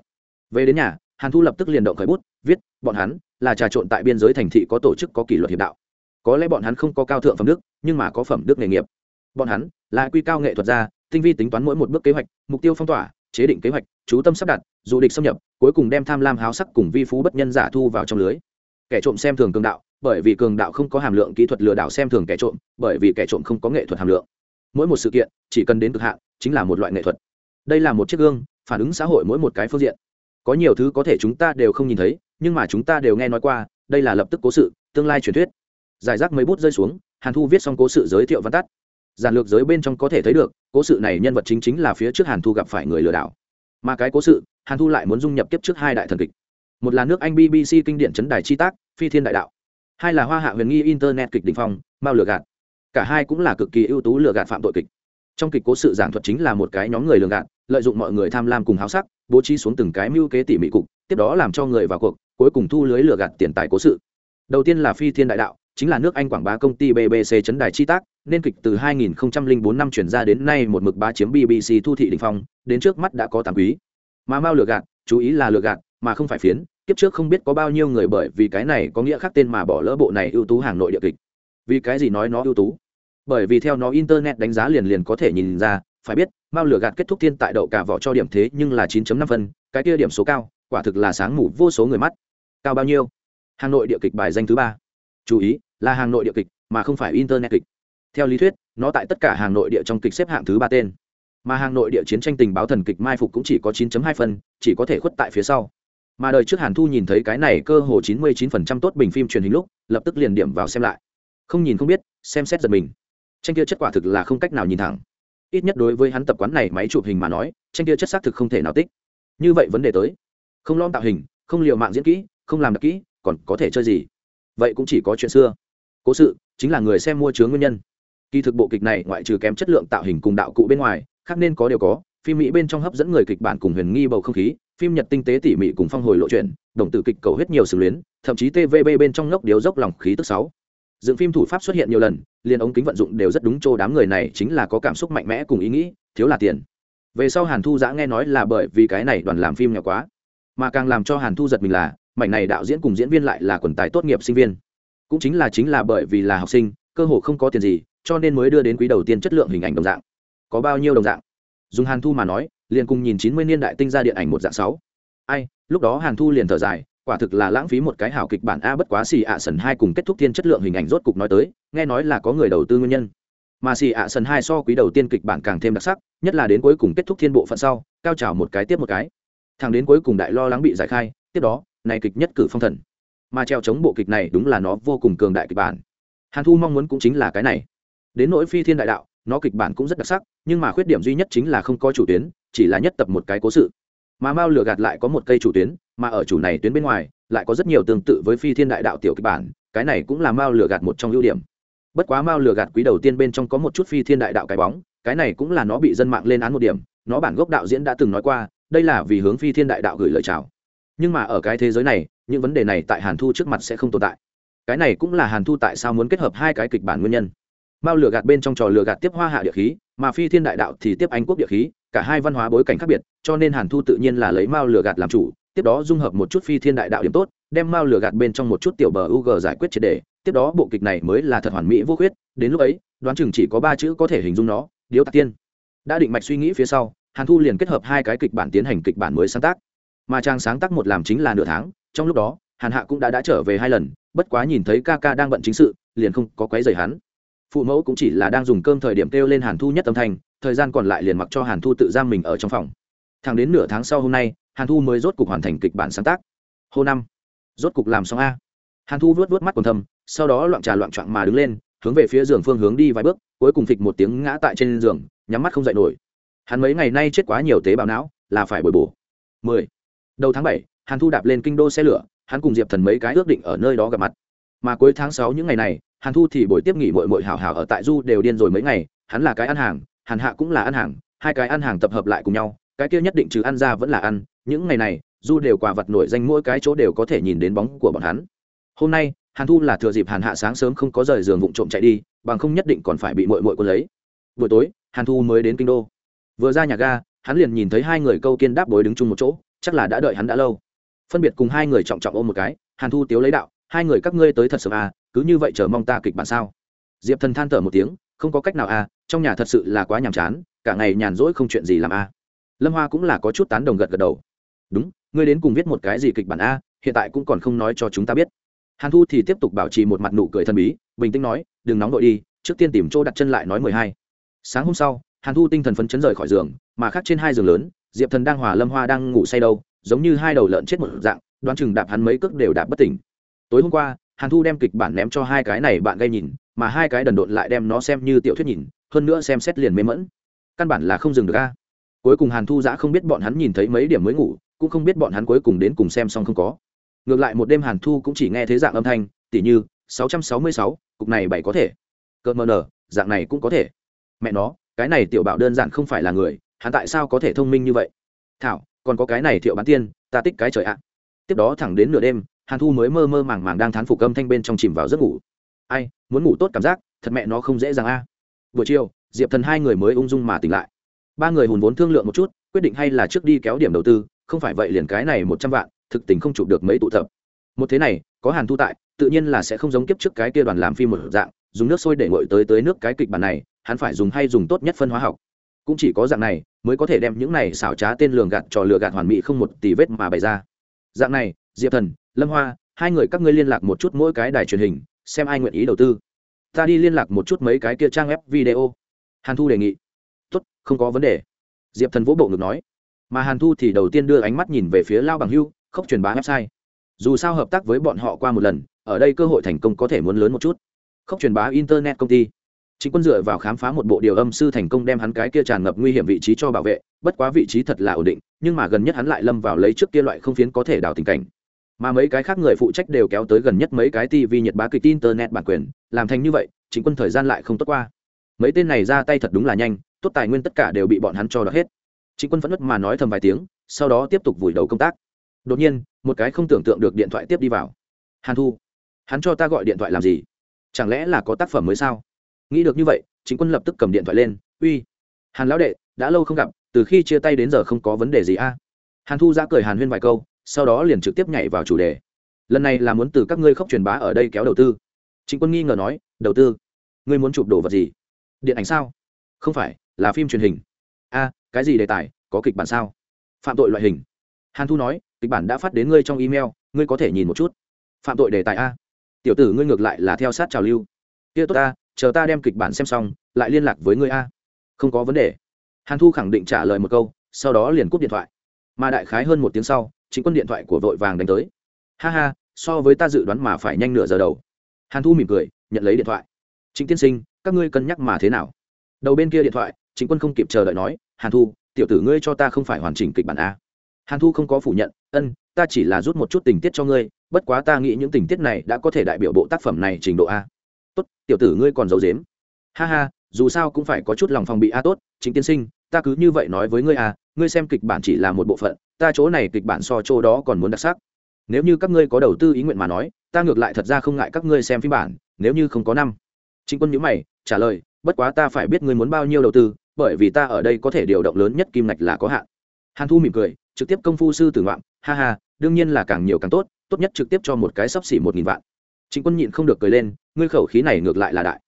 Về đến nhà hàn thu lập tức liền động khởi bút, viết, bọn hắn là trà trộn tại biên giới thành thị có tổ chức có kỷ luật hiệp đạo. Có lẽ bọn hắn không có cao thượng phẩm đức, nhưng mà có phẩm đức nghề nghiệp. Bọn hắn là quy cao nghệ thuật gia, tinh vi tính toán mỗi một bước kế hoạch, mục tiêu phong tỏa, chế định kế hoạch, chú tâm sắp đặt, dù địch xâm nhập, cuối cùng đem tham lam háo sắc cùng vi phú bất nhân giả thu vào trong lưới. Kẻ trộm xem thường cường đạo, bởi vì cường đạo không có hàm lượng kỹ thuật lừa đảo xem thường kẻ trộm, bởi vì kẻ trộm không có nghệ thuật hàm lượng. Mỗi một sự kiện, chỉ cần đến cực hạn, chính là một loại nghệ thuật. Đây là một chiếc gương, phản ứng xã hội mỗi một cái phương diện có nhiều thứ có thể chúng ta đều không nhìn thấy, nhưng mà chúng ta đều nghe nói qua, đây là lập tức cố sự, tương lai truyền thuyết. Giải rác mấy bút rơi xuống, hàn thu viết xong cố sự giới thiệu văn tắt. Giản lược giới bên trong có thể thấy được, cố sự này nhân vật chính chính là phía trước hàn thu gặp phải người lừa đảo. Mà cái cố sự, hàn thu lại muốn dung nhập kiếp trước hai đại thần kịch. Một là nước anh bbc kinh điển chấn đài chi tác, phi thiên đại đạo. Hai là hoa hạ huyền nghi internet kịch đình phong, mao lừa gạt. Cả hai cũng là cực kỳ ưu tú lừa gạt phạm tội kịch. Trong kịch cố sự giảng thuật chính là một cái nhóm người lừa gạt, lợi dụng mọi người tham lam cùng háo sắc bố trí xuống từng cái mưu kế tỉ mỉ cục, tiếp đó làm cho người vào cuộc, cuối cùng thu lưới lừa gạt tiền tài cố sự. Đầu tiên là phi thiên đại đạo, chính là nước anh quảng bá công ty bbc chấn đài chi tác, nên kịch từ 2004 năm chuyển ra đến nay một mực bá chiếm bbc thu thị đình phong, đến trước mắt đã có tám quý. Mà mao lừa gạt, chú ý là lừa gạt, mà không phải phiến, kiếp trước không biết có bao nhiêu người bởi vì cái này có nghĩa khác tên mà bỏ lỡ bộ này ưu tú hàng nội địa kịch. Vì cái gì nói nó ưu tú? Bởi vì theo nó internet đánh giá liền liền có thể nhìn ra phải biết, mao Lửa gạt kết thúc thiên tại đậu cả vỏ cho điểm thế nhưng là 9.5 phân, cái kia điểm số cao, quả thực là sáng mù vô số người mắt. Cao bao nhiêu? Hàng nội địa kịch bài danh thứ ba. Chú ý, là hàng nội địa kịch, mà không phải internet kịch. Theo lý thuyết, nó tại tất cả hàng nội địa trong kịch xếp hạng thứ ba tên. Mà hàng nội địa chiến tranh tình báo thần kịch mai phục cũng chỉ có 9.2 phân, chỉ có thể khuất tại phía sau. Mà đời trước hàn thu nhìn thấy cái này cơ hồ 99% tốt bình phim truyền hình lúc, lập tức liền điểm vào xem lại. Không nhìn không biết, xem xét giật mình. Tranh kia chất quả thực là không cách nào nhìn thẳng ít nhất đối với hắn tập quán này máy chụp hình mà nói, tranh kia chất xác thực không thể nào tích. Như vậy vấn đề tới. Không lom tạo hình, không liều mạng diễn kỹ, không làm đặc kỹ, còn có thể chơi gì? Vậy cũng chỉ có chuyện xưa. Cố sự, chính là người xem mua chướng nguyên nhân. Kỳ thực bộ kịch này ngoại trừ kém chất lượng tạo hình cùng đạo cụ bên ngoài, khác nên có điều có, phim mỹ bên trong hấp dẫn người kịch bản cùng huyền nghi bầu không khí, phim nhật tinh tế tỉ mỉ cùng phong hồi lộ chuyện, đồng tử kịch cầu hết nhiều xử luyến, thậm chí tvb bên trong ngốc điếu dốc lòng khí tức sáu dựng phim thủ pháp xuất hiện nhiều lần, liền ống kính vận dụng đều rất đúng chỗ, đám người này chính là có cảm xúc mạnh mẽ cùng ý nghĩ, thiếu là tiền. Về sau hàn thu giã nghe nói là bởi vì cái này đoàn làm phim nhỏ quá, mà càng làm cho hàn thu giật mình là, mảnh này đạo diễn cùng diễn viên lại là quần tài tốt nghiệp sinh viên. Cũng chính là chính là bởi vì là học sinh, cơ hồ không có tiền gì, cho nên mới đưa đến quý đầu tiên chất lượng hình ảnh đồng dạng. Có bao nhiêu đồng dạng? Dùng hàn thu mà nói, liền cùng nhìn chín mươi niên đại tinh ra điện ảnh một dạng sáu. Ai, lúc đó hàn thu liền thở dài quả thực là lãng phí một cái hảo kịch bản a bất quá xì ạ sần hai cùng kết thúc thiên chất lượng hình ảnh rốt cục nói tới, nghe nói là có người đầu tư nguyên nhân. Mà xì ạ sần hai so quý đầu tiên kịch bản càng thêm đặc sắc, nhất là đến cuối cùng kết thúc thiên bộ phận sau, cao trào một cái tiếp một cái. Thằng đến cuối cùng đại lo lắng bị giải khai, tiếp đó, này kịch nhất cử phong thần. Mà treo chống bộ kịch này đúng là nó vô cùng cường đại kịch bản. Hàn thu mong muốn cũng chính là cái này. Đến nỗi phi thiên đại đạo, nó kịch bản cũng rất đặc sắc, nhưng mà khuyết điểm duy nhất chính là không có chủ tuyến, chỉ là nhất tập một cái cố sự. Mà mao lừa gạt lại có một cây chủ tuyến mà ở chủ này tuyến bên ngoài, lại có rất nhiều tương tự với phi thiên đại đạo tiểu kịch bản, cái này cũng là mao lừa gạt một trong ưu điểm. Bất quá mao lừa gạt quý đầu tiên bên trong có một chút phi thiên đại đạo cái bóng, cái này cũng là nó bị dân mạng lên án một điểm, nó bản gốc đạo diễn đã từng nói qua, đây là vì hướng phi thiên đại đạo gửi lời chào. Nhưng mà ở cái thế giới này, những vấn đề này tại hàn thu trước mặt sẽ không tồn tại. Cái này cũng là hàn thu tại sao muốn kết hợp hai cái kịch bản nguyên nhân. Mao lừa gạt bên trong trò lừa gạt tiếp hoa hạ địa khí, mà phi thiên đại đạo thì tiếp anh quốc địa khí, cả hai văn hóa bối cảnh khác biệt, cho nên hàn thu tự nhiên là lấy mao lừa gạt làm chủ tiếp đó dung hợp một chút phi thiên đại đạo điểm tốt, đem mao lửa gạt bên trong một chút tiểu bờ u g giải quyết triệt đề. Tiếp đó bộ kịch này mới là thật hoàn mỹ vô khuyết, đến lúc ấy, đoán chừng chỉ có ba chữ có thể hình dung nó điếu tạc tiên. Đã định mạch suy nghĩ phía sau, hàn thu liền kết hợp hai cái kịch bản tiến hành kịch bản mới sáng tác. Mà trang sáng tác một làm chính là nửa tháng, trong lúc đó, hàn hạ cũng đã đã trở về hai lần, bất quá nhìn thấy ca ca đang bận chính sự, liền không có quấy rầy hắn. Phụ mẫu cũng chỉ là đang dùng cơm thời điểm kêu lên hàn thu nhất âm thanh, thời gian còn lại liền mặc cho hàn thu tự giam mình ở trong phòng. Thẳng đến nửa tháng sau hôm nay hàn thu mới rốt cục hoàn thành kịch bản sáng tác. Hô năm. Rốt cục làm xong a. Hàn thu vuốt vuốt mắt còn thầm sau đó loạn trà loạn trọn mà đứng lên, hướng về phía giường phương hướng đi vài bước, cuối cùng phịch một tiếng ngã tại trên giường, nhắm mắt không dậy nổi. Hắn mấy ngày nay chết quá nhiều tế bào não, là phải bồi bổ. Mười. Đầu tháng bảy, hàn thu đạp lên kinh đô xe lửa, hắn cùng diệp thần mấy cái ước định ở nơi đó gặp mặt. Mà cuối tháng sáu những ngày này, hàn thu thì buổi tiếp nghỉ mội mội hảo hảo ở tại du đều điên rồi mấy ngày, hắn là cái ăn hàng, hàn hạ cũng là ăn hàng, hai cái ăn hàng tập hợp lại cùng nhau, cái kia nhất định trừ ăn ra vẫn là ăn những ngày này du đều quả vật nổi danh mỗi cái chỗ đều có thể nhìn đến bóng của bọn hắn. Hôm nay, hàn thu là thừa dịp hàn hạ sáng sớm không có rời giường vụng trộm chạy đi, bằng không nhất định còn phải bị mội mội quân lấy. Buổi tối, hàn thu mới đến kinh đô. Vừa ra nhà ga, hắn liền nhìn thấy hai người câu kiên đáp bối đứng chung một chỗ, chắc là đã đợi hắn đã lâu. Phân biệt cùng hai người trọng trọng ôm một cái, hàn thu tiếu lấy đạo, hai người các ngươi tới thật sớm à cứ như vậy chờ mong ta kịch bản sao? Diệp thần than thở một tiếng, không có cách nào à trong nhà thật sự là quá nhàm chán, cả ngày nhàn rỗi không chuyện gì làm à. Lâm hoa cũng là có chút tán đồng gật gật đầu đúng, ngươi đến cùng viết một cái gì kịch bản a, hiện tại cũng còn không nói cho chúng ta biết. Hàn thu thì tiếp tục bảo trì một mặt nụ cười thần bí, bình tĩnh nói, đừng nóng đội đi, trước tiên tìm chỗ đặt chân lại nói mười hai. Sáng hôm sau, hàn thu tinh thần phấn chấn rời khỏi giường, mà khác trên hai giường lớn, diệp thần đang hòa lâm hoa đang ngủ say đâu, giống như hai đầu lợn chết một dạng, đoán chừng đạp hắn mấy cước đều đạp bất tỉnh. Tối hôm qua, hàn thu đem kịch bản ném cho hai cái này bạn gây nhìn, mà hai cái đần độn lại đem nó xem như tiểu thuyết nhìn, hơn nữa xem xét liền mê mẫn căn bản là không dừng được a. Cuối cùng hàn thu giã không biết bọn hắn nhìn thấy mấy điểm mới ngủ cũng không biết bọn hắn cuối cùng đến cùng xem xong không có. Ngược lại một đêm hàn thu cũng chỉ nghe thấy dạng âm thanh tỉ như 666, cục này bảy có thể. Cơ mờ nở dạng này cũng có thể. Mẹ nó cái này tiểu bảo đơn giản không phải là người hắn tại sao có thể thông minh như vậy? Thảo còn có cái này thiệu bán tiên ta tích cái trời ạ. Tiếp đó thẳng đến nửa đêm hàn thu mới mơ mơ màng màng đang thán phục âm thanh bên trong chìm vào giấc ngủ. Ai muốn ngủ tốt cảm giác thật mẹ nó không dễ dàng a. Buổi chiều diệp thần hai người mới ung dung mà tỉnh lại. Ba người hùn vốn thương lượng một chút quyết định hay là trước đi kéo điểm đầu tư không phải vậy liền cái này một trăm vạn, thực tình không chụp được mấy tụ tập. Một thế này, có hàn thu tại, tự nhiên là sẽ không giống kiếp trước cái kia đoàn làm phim một dạng, dùng nước sôi để ngội tới tới nước cái kịch bản này, hắn phải dùng hay dùng tốt nhất phân hóa học. Cũng chỉ có dạng này, mới có thể đem những này xảo trá tên lường gạt trò lừa gạt hoàn mỹ không một tỷ vết mà bày ra. Dạng này, diệp thần, lâm hoa, hai người các ngươi liên lạc một chút mỗi cái đài truyền hình, xem ai nguyện ý đầu tư. Ta đi liên lạc một chút mấy cái kia trang web video. Hàn thu đề nghị. Tốt, không có vấn đề. Diệp thần vỗ bộ ngực nói mà hàn thu thì đầu tiên đưa ánh mắt nhìn về phía lao bằng hưu, khóc truyền bá website. Dù sao hợp tác với bọn họ qua một lần, ở đây cơ hội thành công có thể muốn lớn một chút. Khóc truyền bá internet công ty. Chính quân dựa vào khám phá một bộ điều âm sư thành công đem hắn cái kia tràn ngập nguy hiểm vị trí cho bảo vệ, bất quá vị trí thật là ổn định, nhưng mà gần nhất hắn lại lâm vào lấy trước kia loại không phiến có thể đào tình cảnh. Mà mấy cái khác người phụ trách đều kéo tới gần nhất mấy cái tv nhật bá kịch internet bản quyền, làm thành như vậy chính quân thời gian lại không tốt qua. Mấy tên này ra tay thật đúng là nhanh, tốt tài nguyên tất cả đều bị bọn hắn cho đ hết chính quân phẫn nứt mà nói thầm vài tiếng, sau đó tiếp tục vùi đầu công tác. Đột nhiên, một cái không tưởng tượng được điện thoại tiếp đi vào. Hàn thu, hắn cho ta gọi điện thoại làm gì? Chẳng lẽ là có tác phẩm mới sao? Nghĩ được như vậy chính quân lập tức cầm điện thoại lên. Uy, hàn lão đệ, đã lâu không gặp, từ khi chia tay đến giờ không có vấn đề gì a. Hàn thu ra cười hàn huyên vài câu, sau đó liền trực tiếp nhảy vào chủ đề. Lần này là muốn từ các ngươi khóc truyền bá ở đây kéo đầu tư. Chính quân nghi ngờ nói, đầu tư? Ngươi muốn chụp đồ vật gì? Điện ảnh sao? Không phải, là phim truyền hình. A cái gì đề tài, có kịch bản sao? Phạm tội loại hình. Hàn thu nói, kịch bản đã phát đến ngươi trong email, ngươi có thể nhìn một chút. Phạm tội đề tài a. Tiểu tử ngươi ngược lại là theo sát trào lưu. Kia tốt ta, chờ ta đem kịch bản xem xong, lại liên lạc với ngươi a. Không có vấn đề. Hàn thu khẳng định trả lời một câu, sau đó liền cúp điện thoại. Mà đại khái hơn một tiếng sau, chính quân điện thoại của vội vàng đánh tới. Ha ha, so với ta dự đoán mà phải nhanh nửa giờ đầu. Hàn thu mỉm cười, nhận lấy điện thoại. Chính tiên sinh, các ngươi cân nhắc mà thế nào? Đầu bên kia điện thoại, chính quân không kịp chờ đợi nói hàn thu, tiểu tử ngươi cho ta không phải hoàn chỉnh kịch bản a. Hàn thu không có phủ nhận, ân, ta chỉ là rút một chút tình tiết cho ngươi, bất quá ta nghĩ những tình tiết này đã có thể đại biểu bộ tác phẩm này trình độ a. Tốt, tiểu tử ngươi còn giấu dếm ha ha, dù sao cũng phải có chút lòng phòng bị a tốt, chính tiên sinh, ta cứ như vậy nói với ngươi a, ngươi xem kịch bản chỉ là một bộ phận, ta chỗ này kịch bản so chỗ đó còn muốn đặc sắc. Nếu như các ngươi có đầu tư ý nguyện mà nói, ta ngược lại thật ra không ngại các ngươi xem phim bản, nếu như không có năm. Chính quân nhữ mày, trả lời, bất quá ta phải biết ngươi muốn bao nhiêu đầu tư bởi vì ta ở đây có thể điều động lớn nhất kim ngạch là có hạn. Hàn thu mỉm cười, trực tiếp công phu sư tử ngoạm ha ha, đương nhiên là càng nhiều càng tốt tốt nhất trực tiếp cho một cái sắp xỉ một nghìn vạn. Chính quân nhịn không được cười lên, ngươi khẩu khí này ngược lại là đại.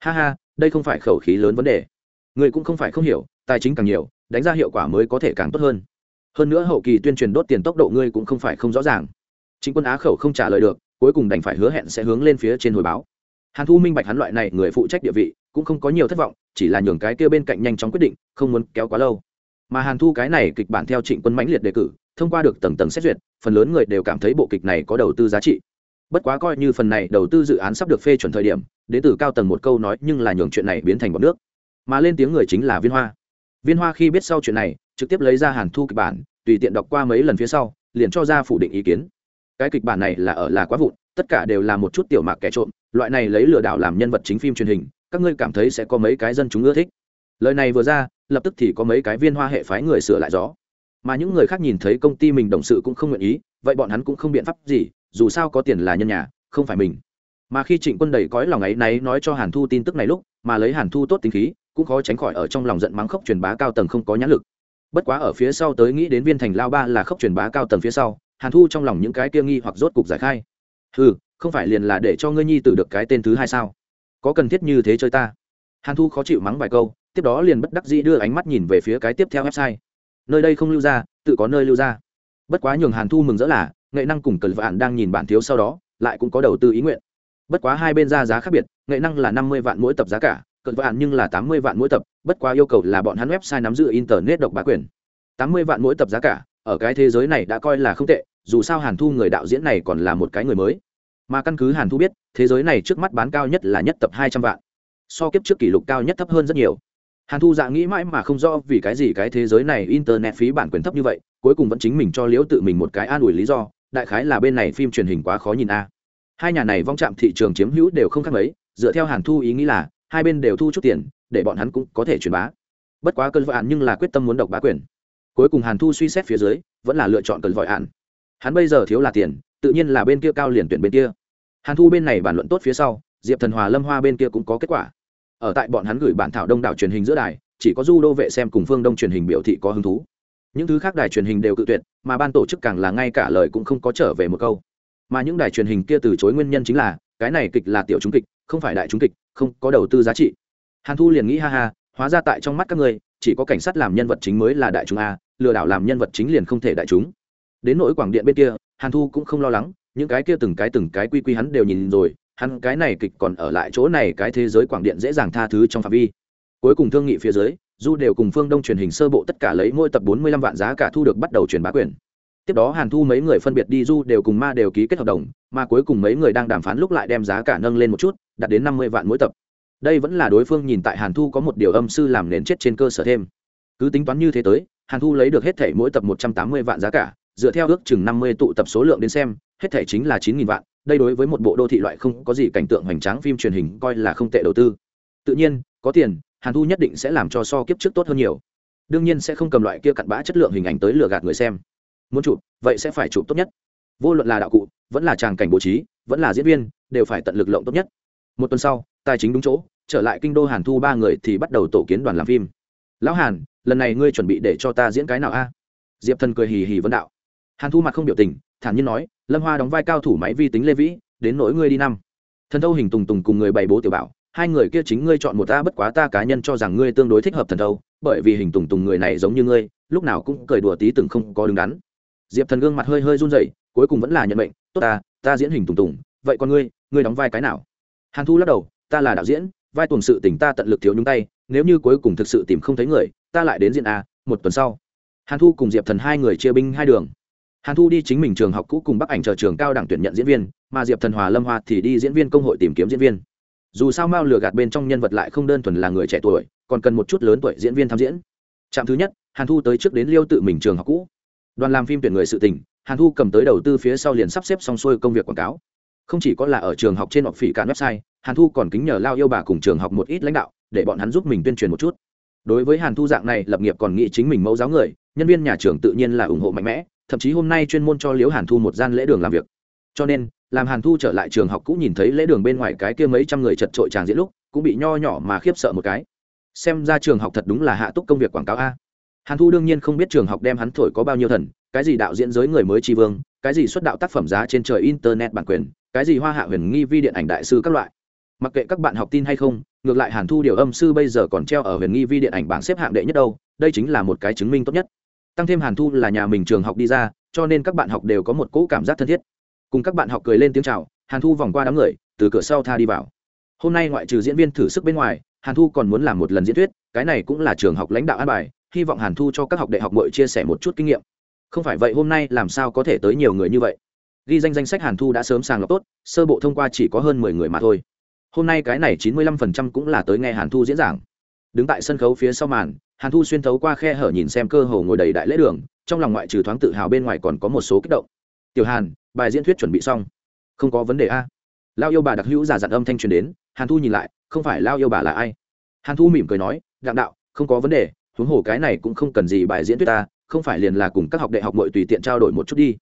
Ha ha, đây không phải khẩu khí lớn vấn đề. Ngươi cũng không phải không hiểu, tài chính càng nhiều, đánh ra hiệu quả mới có thể càng tốt hơn. Hơn nữa hậu kỳ tuyên truyền đốt tiền tốc độ ngươi cũng không phải không rõ ràng. Chính quân á khẩu không trả lời được, cuối cùng đành phải hứa hẹn sẽ hướng lên phía trên hồi báo. Hàn thu minh bạch hắn loại này người phụ trách địa vị cũng không có nhiều thất vọng, chỉ là nhường cái kia bên cạnh nhanh chóng quyết định, không muốn kéo quá lâu. Mà hàn thu cái này kịch bản theo trịnh quân mãnh liệt đề cử, thông qua được tầng tầng xét duyệt, phần lớn người đều cảm thấy bộ kịch này có đầu tư giá trị. Bất quá coi như phần này đầu tư dự án sắp được phê chuẩn thời điểm, đến từ cao tầng một câu nói, nhưng là nhường chuyện này biến thành bọn nước. Mà lên tiếng người chính là viên hoa. Viên hoa khi biết sau chuyện này, trực tiếp lấy ra hàn thu kịch bản, tùy tiện đọc qua mấy lần phía sau, liền cho ra phủ định ý kiến. Cái kịch bản này là ở là quá vụn, tất cả đều là một chút tiểu mạc kẻ trộm, loại này lấy lừa đảo làm nhân vật chính phim truyền hình các ngươi cảm thấy sẽ có mấy cái dân chúng ưa thích. Lời này vừa ra, lập tức thì có mấy cái viên hoa hệ phái người sửa lại gió. Mà những người khác nhìn thấy công ty mình đồng sự cũng không nguyện ý, vậy bọn hắn cũng không biện pháp gì, dù sao có tiền là nhân nhà, không phải mình. Mà khi trịnh quân đầy cõi lòng ấy náy nói cho hàn thu tin tức này lúc, mà lấy hàn thu tốt tính khí, cũng khó tránh khỏi ở trong lòng giận mắng khóc truyền bá cao tầng không có nhãn lực. Bất quá ở phía sau tới nghĩ đến viên thành lao ba là khóc truyền bá cao tầng phía sau, hàn thu trong lòng những cái kia nghi hoặc rốt cục giải khai. Ừ không phải liền là để cho ngươi nhi tử được cái tên thứ hai sao? Có cần thiết như thế chơi ta? Hàn thu khó chịu mắng vài câu, tiếp đó liền bất đắc dĩ đưa ánh mắt nhìn về phía cái tiếp theo website. Nơi đây không lưu ra, tự có nơi lưu ra. Bất quá nhường hàn thu mừng rỡ là, nghệ năng cùng cần vạn đang nhìn bản thiếu sau đó, lại cũng có đầu tư ý nguyện. Bất quá hai bên ra giá khác biệt, nghệ năng là năm mươi vạn mỗi tập giá cả, cờ vạn nhưng là tám mươi vạn mỗi tập, bất quá yêu cầu là bọn hắn website nắm giữ internet độc bá quyền. Tám mươi vạn mỗi tập giá cả, ở cái thế giới này đã coi là không tệ, dù sao hàn thu người đạo diễn này còn là một cái người mới mà căn cứ hàn thu biết, thế giới này trước mắt bán cao nhất là nhất tập hai trăm vạn. So kiếp trước kỷ lục cao nhất thấp hơn rất nhiều. Hàn thu dạ nghĩ mãi mà không rõ vì cái gì cái thế giới này internet phí bản quyền thấp như vậy, cuối cùng vẫn chính mình cho liễu tự mình một cái an ủi lý do, đại khái là bên này phim truyền hình quá khó nhìn a. Hai nhà này vong chạm thị trường chiếm hữu đều không khác mấy, dựa theo hàn thu ý nghĩ là, hai bên đều thu chút tiền, để bọn hắn cũng có thể truyền bá. Bất quá cơn vội hạn nhưng là quyết tâm muốn độc bá quyền. Cuối cùng hàn thu suy xét phía dưới, vẫn là lựa chọn cơn vội hạn hắn bây giờ thiếu là tiền tự nhiên là bên kia cao liền tuyển bên kia. Hàn thu bên này bàn luận tốt phía sau, diệp thần hòa, lâm hoa bên kia cũng có kết quả. Ở tại bọn hắn gửi bản thảo đông đảo truyền hình giữa đài, chỉ có du đô vệ xem cùng phương đông truyền hình biểu thị có hứng thú. Những thứ khác đài truyền hình đều cự tuyệt, mà ban tổ chức càng là ngay cả lời cũng không có trở về một câu. Mà những đài truyền hình kia từ chối nguyên nhân chính là, cái này kịch là tiểu chúng kịch, không phải đại chúng kịch, không có đầu tư giá trị. Hàn thu liền nghĩ, ha ha, hóa ra tại trong mắt các ngươi, chỉ có cảnh sát làm nhân vật chính mới là đại chúng a, lừa đảo làm nhân vật chính liền không thể đại chúng đến nỗi quảng điện bên kia, hàn thu cũng không lo lắng, những cái kia từng cái từng cái quy quy hắn đều nhìn rồi, hắn cái này kịch còn ở lại chỗ này, cái thế giới quảng điện dễ dàng tha thứ trong phạm vi. Cuối cùng thương nghị phía dưới, du đều cùng phương đông truyền hình sơ bộ tất cả lấy mỗi tập bốn mươi lăm vạn giá cả thu được bắt đầu truyền bá quyền. Tiếp đó hàn thu mấy người phân biệt đi du đều cùng ma đều ký kết hợp đồng, mà cuối cùng mấy người đang đàm phán lúc lại đem giá cả nâng lên một chút, đạt đến năm mươi vạn mỗi tập. Đây vẫn là đối phương nhìn tại hàn thu có một điều âm sư làm nền chết trên cơ sở thêm. Cứ tính toán như thế tới, hàn thu lấy được hết thể mỗi tập một trăm tám mươi vạn giá cả dựa theo ước chừng năm mươi tụ tập số lượng đến xem, hết thể chính là chín nghìn vạn, đây đối với một bộ đô thị loại không có gì cảnh tượng hoành tráng phim truyền hình coi là không tệ đầu tư. Tự nhiên, có tiền, hàn thu nhất định sẽ làm cho so kiếp trước tốt hơn nhiều. Đương nhiên sẽ không cầm loại kia cặn bã chất lượng hình ảnh tới lừa gạt người xem. Muốn chụp, vậy sẽ phải chụp tốt nhất. Vô luận là đạo cụ, vẫn là tràng cảnh bố trí, vẫn là diễn viên, đều phải tận lực lộng tốt nhất. Một tuần sau, tài chính đúng chỗ, trở lại kinh đô hàn thu ba người thì bắt đầu tổ kiến đoàn làm phim. Lão hàn, lần này ngươi chuẩn bị để cho ta diễn cái nào a? Diệp thần cười hì hì vấn đạo hàn thu mặt không biểu tình, thản nhiên nói, lâm hoa đóng vai cao thủ máy vi tính lê vĩ, đến nỗi ngươi đi năm. Thần thâu hình tùng tùng cùng người bày bố tiểu bảo, hai người kia chính ngươi chọn một ta bất quá ta cá nhân cho rằng ngươi tương đối thích hợp thần thâu, bởi vì hình tùng tùng người này giống như ngươi, lúc nào cũng cười đùa tí từng không có đứng đắn. Diệp thần gương mặt hơi hơi run rẩy, cuối cùng vẫn là nhận mệnh, tốt ta ta diễn hình tùng tùng, vậy còn ngươi ngươi đóng vai cái nào? Hàn thu lắc đầu, ta là đạo diễn, vai tuồng sự tỉnh ta tận lực thiếu nhúng tay, nếu như cuối cùng thực sự tìm không thấy người, ta lại đến diễn a một tuần sau. Hàn thu cùng diệp thần hai người chia binh hai đường hàn thu đi chính mình trường học cũ cùng bắc ảnh chờ trường cao đẳng tuyển nhận diễn viên, mà diệp thần hòa, lâm hoa thì đi diễn viên công hội tìm kiếm diễn viên. Dù sao mao lừa gạt bên trong nhân vật lại không đơn thuần là người trẻ tuổi, còn cần một chút lớn tuổi diễn viên tham diễn. Trạm thứ nhất, hàn thu tới trước đến liêu tự mình trường học cũ. Đoàn làm phim tuyển người sự tình, hàn thu cầm tới đầu tư phía sau liền sắp xếp xong xuôi công việc quảng cáo. Không chỉ có là ở trường học trên học phỉ cạn website, hàn thu còn kính nhờ lao yêu bà cùng trường học một ít lãnh đạo, để bọn hắn giúp mình tuyên truyền một chút. Đối với hàn thu dạng này, lập nghiệp còn nghĩ chính mình mẫu giáo người, nhân viên nhà trường tự nhiên là ủng hộ mạnh mẽ thậm chí hôm nay chuyên môn cho liễu hàn thu một gian lễ đường làm việc. Cho nên, làm hàn thu trở lại trường học cũng nhìn thấy lễ đường bên ngoài cái kia mấy trăm người chật trội tràng diễn lúc, cũng bị nho nhỏ mà khiếp sợ một cái. Xem ra trường học thật đúng là hạ túc công việc quảng cáo a. Hàn thu đương nhiên không biết trường học đem hắn thổi có bao nhiêu thần, cái gì đạo diễn giới người mới tri vương, cái gì xuất đạo tác phẩm giá trên trời internet bản quyền, cái gì hoa hạ huyền nghi vi điện ảnh đại sư các loại. Mặc kệ các bạn học tin hay không, ngược lại hàn thu điều âm sư bây giờ còn treo ở huyền nghi vi điện ảnh bảng xếp hạng đệ nhất đâu, đây chính là một cái chứng minh tốt nhất tăng thêm hàn thu là nhà mình trường học đi ra, cho nên các bạn học đều có một cỗ cảm giác thân thiết. Cùng các bạn học cười lên tiếng c h à o hàn thu vòng qua đám người, từ cửa sau tha đi vào. Hôm nay ngoại trừ diễn viên thử sức bên ngoài, hàn thu còn muốn làm một lần diễn thuyết, cái này cũng là trường học lãnh đạo an bài, hy vọng hàn thu cho các học đại học mội chia sẻ một chút kinh nghiệm. Không phải vậy hôm nay làm sao có thể tới nhiều người như vậy? Ghi danh danh sách hàn thu đã sớm sàng lọc tốt, sơ bộ thông qua chỉ có hơn mười người mà thôi. Hôm nay cái này chín mươi lăm phần trăm cũng là tới nghe hàn thu diễn giảng đứng tại sân khấu phía sau màn, hàn thu xuyên thấu qua khe hở nhìn xem cơ hồ ngồi đầy đại lễ đường, trong lòng ngoại trừ thoáng tự hào bên ngoài còn có một số kích động. Tiểu hàn, bài diễn thuyết chuẩn bị xong. Không có vấn đề a. Lao yêu bà đặc hữu giả dặn âm thanh truyền đến, hàn thu nhìn lại, không phải lao yêu bà là ai? Hàn thu mỉm cười nói đặng đạo, không có vấn đề, huống hồ cái này cũng không cần gì bài diễn thuyết ta, không phải liền là cùng các học đại học mọi tùy tiện trao đổi một chút đi.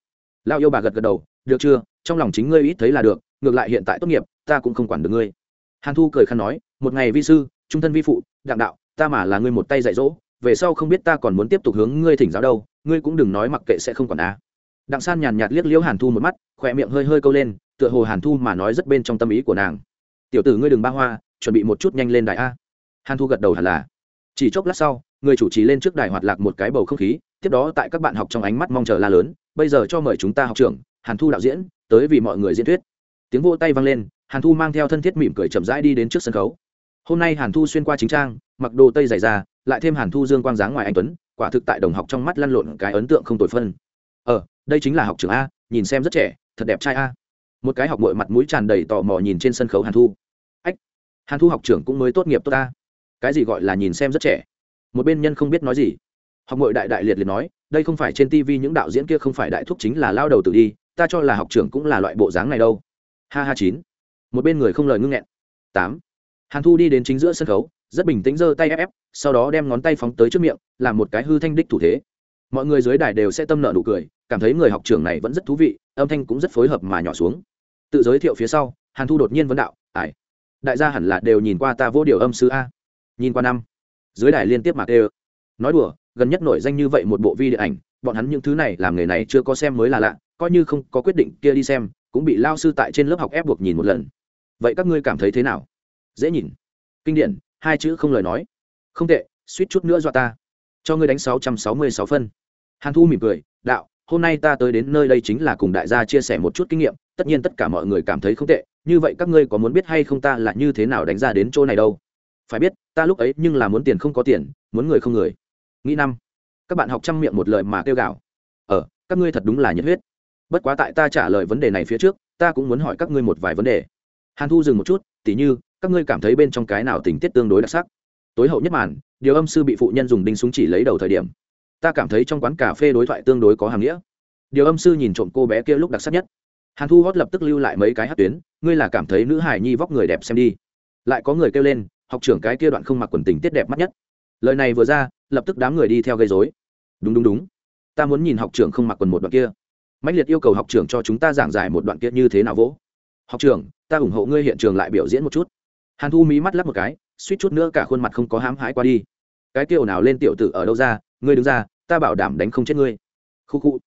Lao yêu bà gật gật đầu, được chưa, trong lòng chính ngươi ít thấy là được, ngược lại hiện tại tốt nghiệp, ta cũng không quản được ngươi. Hàn thu cười khăn nói, một ngày vi sư, trung thân vi phụ đặng đạo, ta mà là ngươi một tay dạy dỗ, về sau không biết ta còn muốn tiếp tục hướng ngươi thỉnh giáo đâu, ngươi cũng đừng nói mặc kệ sẽ không còn á đặng san nhàn nhạt liếc liễu hàn thu một mắt, khỏe miệng hơi hơi câu lên, tựa hồ hàn thu mà nói rất bên trong tâm ý của nàng. Tiểu tử ngươi đừng ba hoa, chuẩn bị một chút nhanh lên đại a. Hàn thu gật đầu hẳn là. Chỉ chốc lát sau, người chủ trì lên trước đài hoạt lạc một cái bầu không khí, tiếp đó tại các bạn học trong ánh mắt mong chờ la lớn, bây giờ cho mời chúng ta học trưởng, hàn thu đạo diễn, tới vì mọi người diễn thuyết. Tiếng vô tay vang lên, hàn thu mang theo thân thiết mỉm cười chậm rãi đi đến trước sân khấu hôm nay hàn thu xuyên qua chính trang, mặc đồ tây dày ra lại thêm hàn thu dương quang dáng ngoài anh tuấn, quả thực tại đồng học trong mắt lăn lộn cái ấn tượng không tồi phân. Ờ đây chính là học trưởng a, nhìn xem rất trẻ, thật đẹp trai a. Một cái học mội mặt mũi tràn đầy tò mò nhìn trên sân khấu hàn thu. Ách, hàn thu học trưởng cũng mới tốt nghiệp tốt ta cái gì gọi là nhìn xem rất trẻ? Một bên nhân không biết nói gì. Học mội đại đại liệt liệt nói, đây không phải trên tv những đạo diễn kia không phải đại thúc chính là lao đầu tự đi, ta cho là học trưởng cũng là loại bộ dáng này đâu. Ha ha chín. Một bên người không lời ngưng nghẹn. Tám hàn thu đi đến chính giữa sân khấu, rất bình tĩnh giơ tay ép ép, sau đó đem ngón tay phóng tới trước miệng, làm một cái hư thanh đích thủ thế. Mọi người dưới đài đều sẽ tâm nợ nụ cười, cảm thấy người học trưởng này vẫn rất thú vị, âm thanh cũng rất phối hợp mà nhỏ xuống. Tự giới thiệu phía sau, hàn thu đột nhiên vấn đạo ải đại gia hẳn là đều nhìn qua ta vô điều âm sứ a. Nhìn qua năm, dưới đài liên tiếp mạc ê nói đùa, gần nhất nổi danh như vậy một bộ vi điện ảnh, bọn hắn những thứ này làm nghề này chưa có xem mới là lạ, coi như không có quyết định kia đi xem, cũng bị lao sư tại trên lớp học ép buộc nhìn một lần. Vậy các ngươi cảm thấy thế nào? Dễ nhìn. Kinh điển, hai chữ không lời nói. Không tệ, suýt chút nữa dọa ta. Cho ngươi đánh sáu trăm sáu mươi sáu phân. Hàn thu mỉm cười, đạo, hôm nay ta tới đến nơi đây chính là cùng đại gia chia sẻ một chút kinh nghiệm, tất nhiên tất cả mọi người cảm thấy không tệ, như vậy các ngươi có muốn biết hay không ta là như thế nào đánh ra đến chỗ này đâu? Phải biết, ta lúc ấy nhưng là muốn tiền không có tiền, muốn người không người. Nghĩ năm, các bạn học chăm miệng một lời mà kêu gào. Ờ các ngươi thật đúng là nhiệt huyết. Bất quá tại ta trả lời vấn đề này phía trước, ta cũng muốn hỏi các ngươi một vài vấn đề. Hàn thu dừng một chút, tỉ như các ngươi cảm thấy bên trong cái nào tình tiết tương đối đặc sắc? Tối hậu nhất màn, điều âm sư bị phụ nhân dùng đinh súng chỉ lấy đầu thời điểm. Ta cảm thấy trong quán cà phê đối thoại tương đối có hàm nghĩa. Điều âm sư nhìn trộm cô bé kia lúc đặc sắc nhất. Hàn thu hót lập tức lưu lại mấy cái hát tuyến, ngươi là cảm thấy nữ hài nhi vóc người đẹp xem đi. Lại có người kêu lên, học trưởng cái kia đoạn không mặc quần tình tiết đẹp mắt nhất. Lời này vừa ra, lập tức đám người đi theo gây dối đúng đúng đúng. Ta muốn nhìn học trưởng không mặc quần một đoạn kia. Mạnh liệt yêu cầu học trưởng cho chúng ta giảng giải một đoạn kia như thế nào vỗ. Học trưởng, ta ủng hộ ngươi hiện trường lại biểu diễn một chút hàn thu mí mắt lắp một cái, suýt chút nữa cả khuôn mặt không có hãm hái qua đi. Cái kêu nào lên tiểu tử ở đâu ra, ngươi đứng ra, ta bảo đảm đánh không chết ngươi. Khu khu.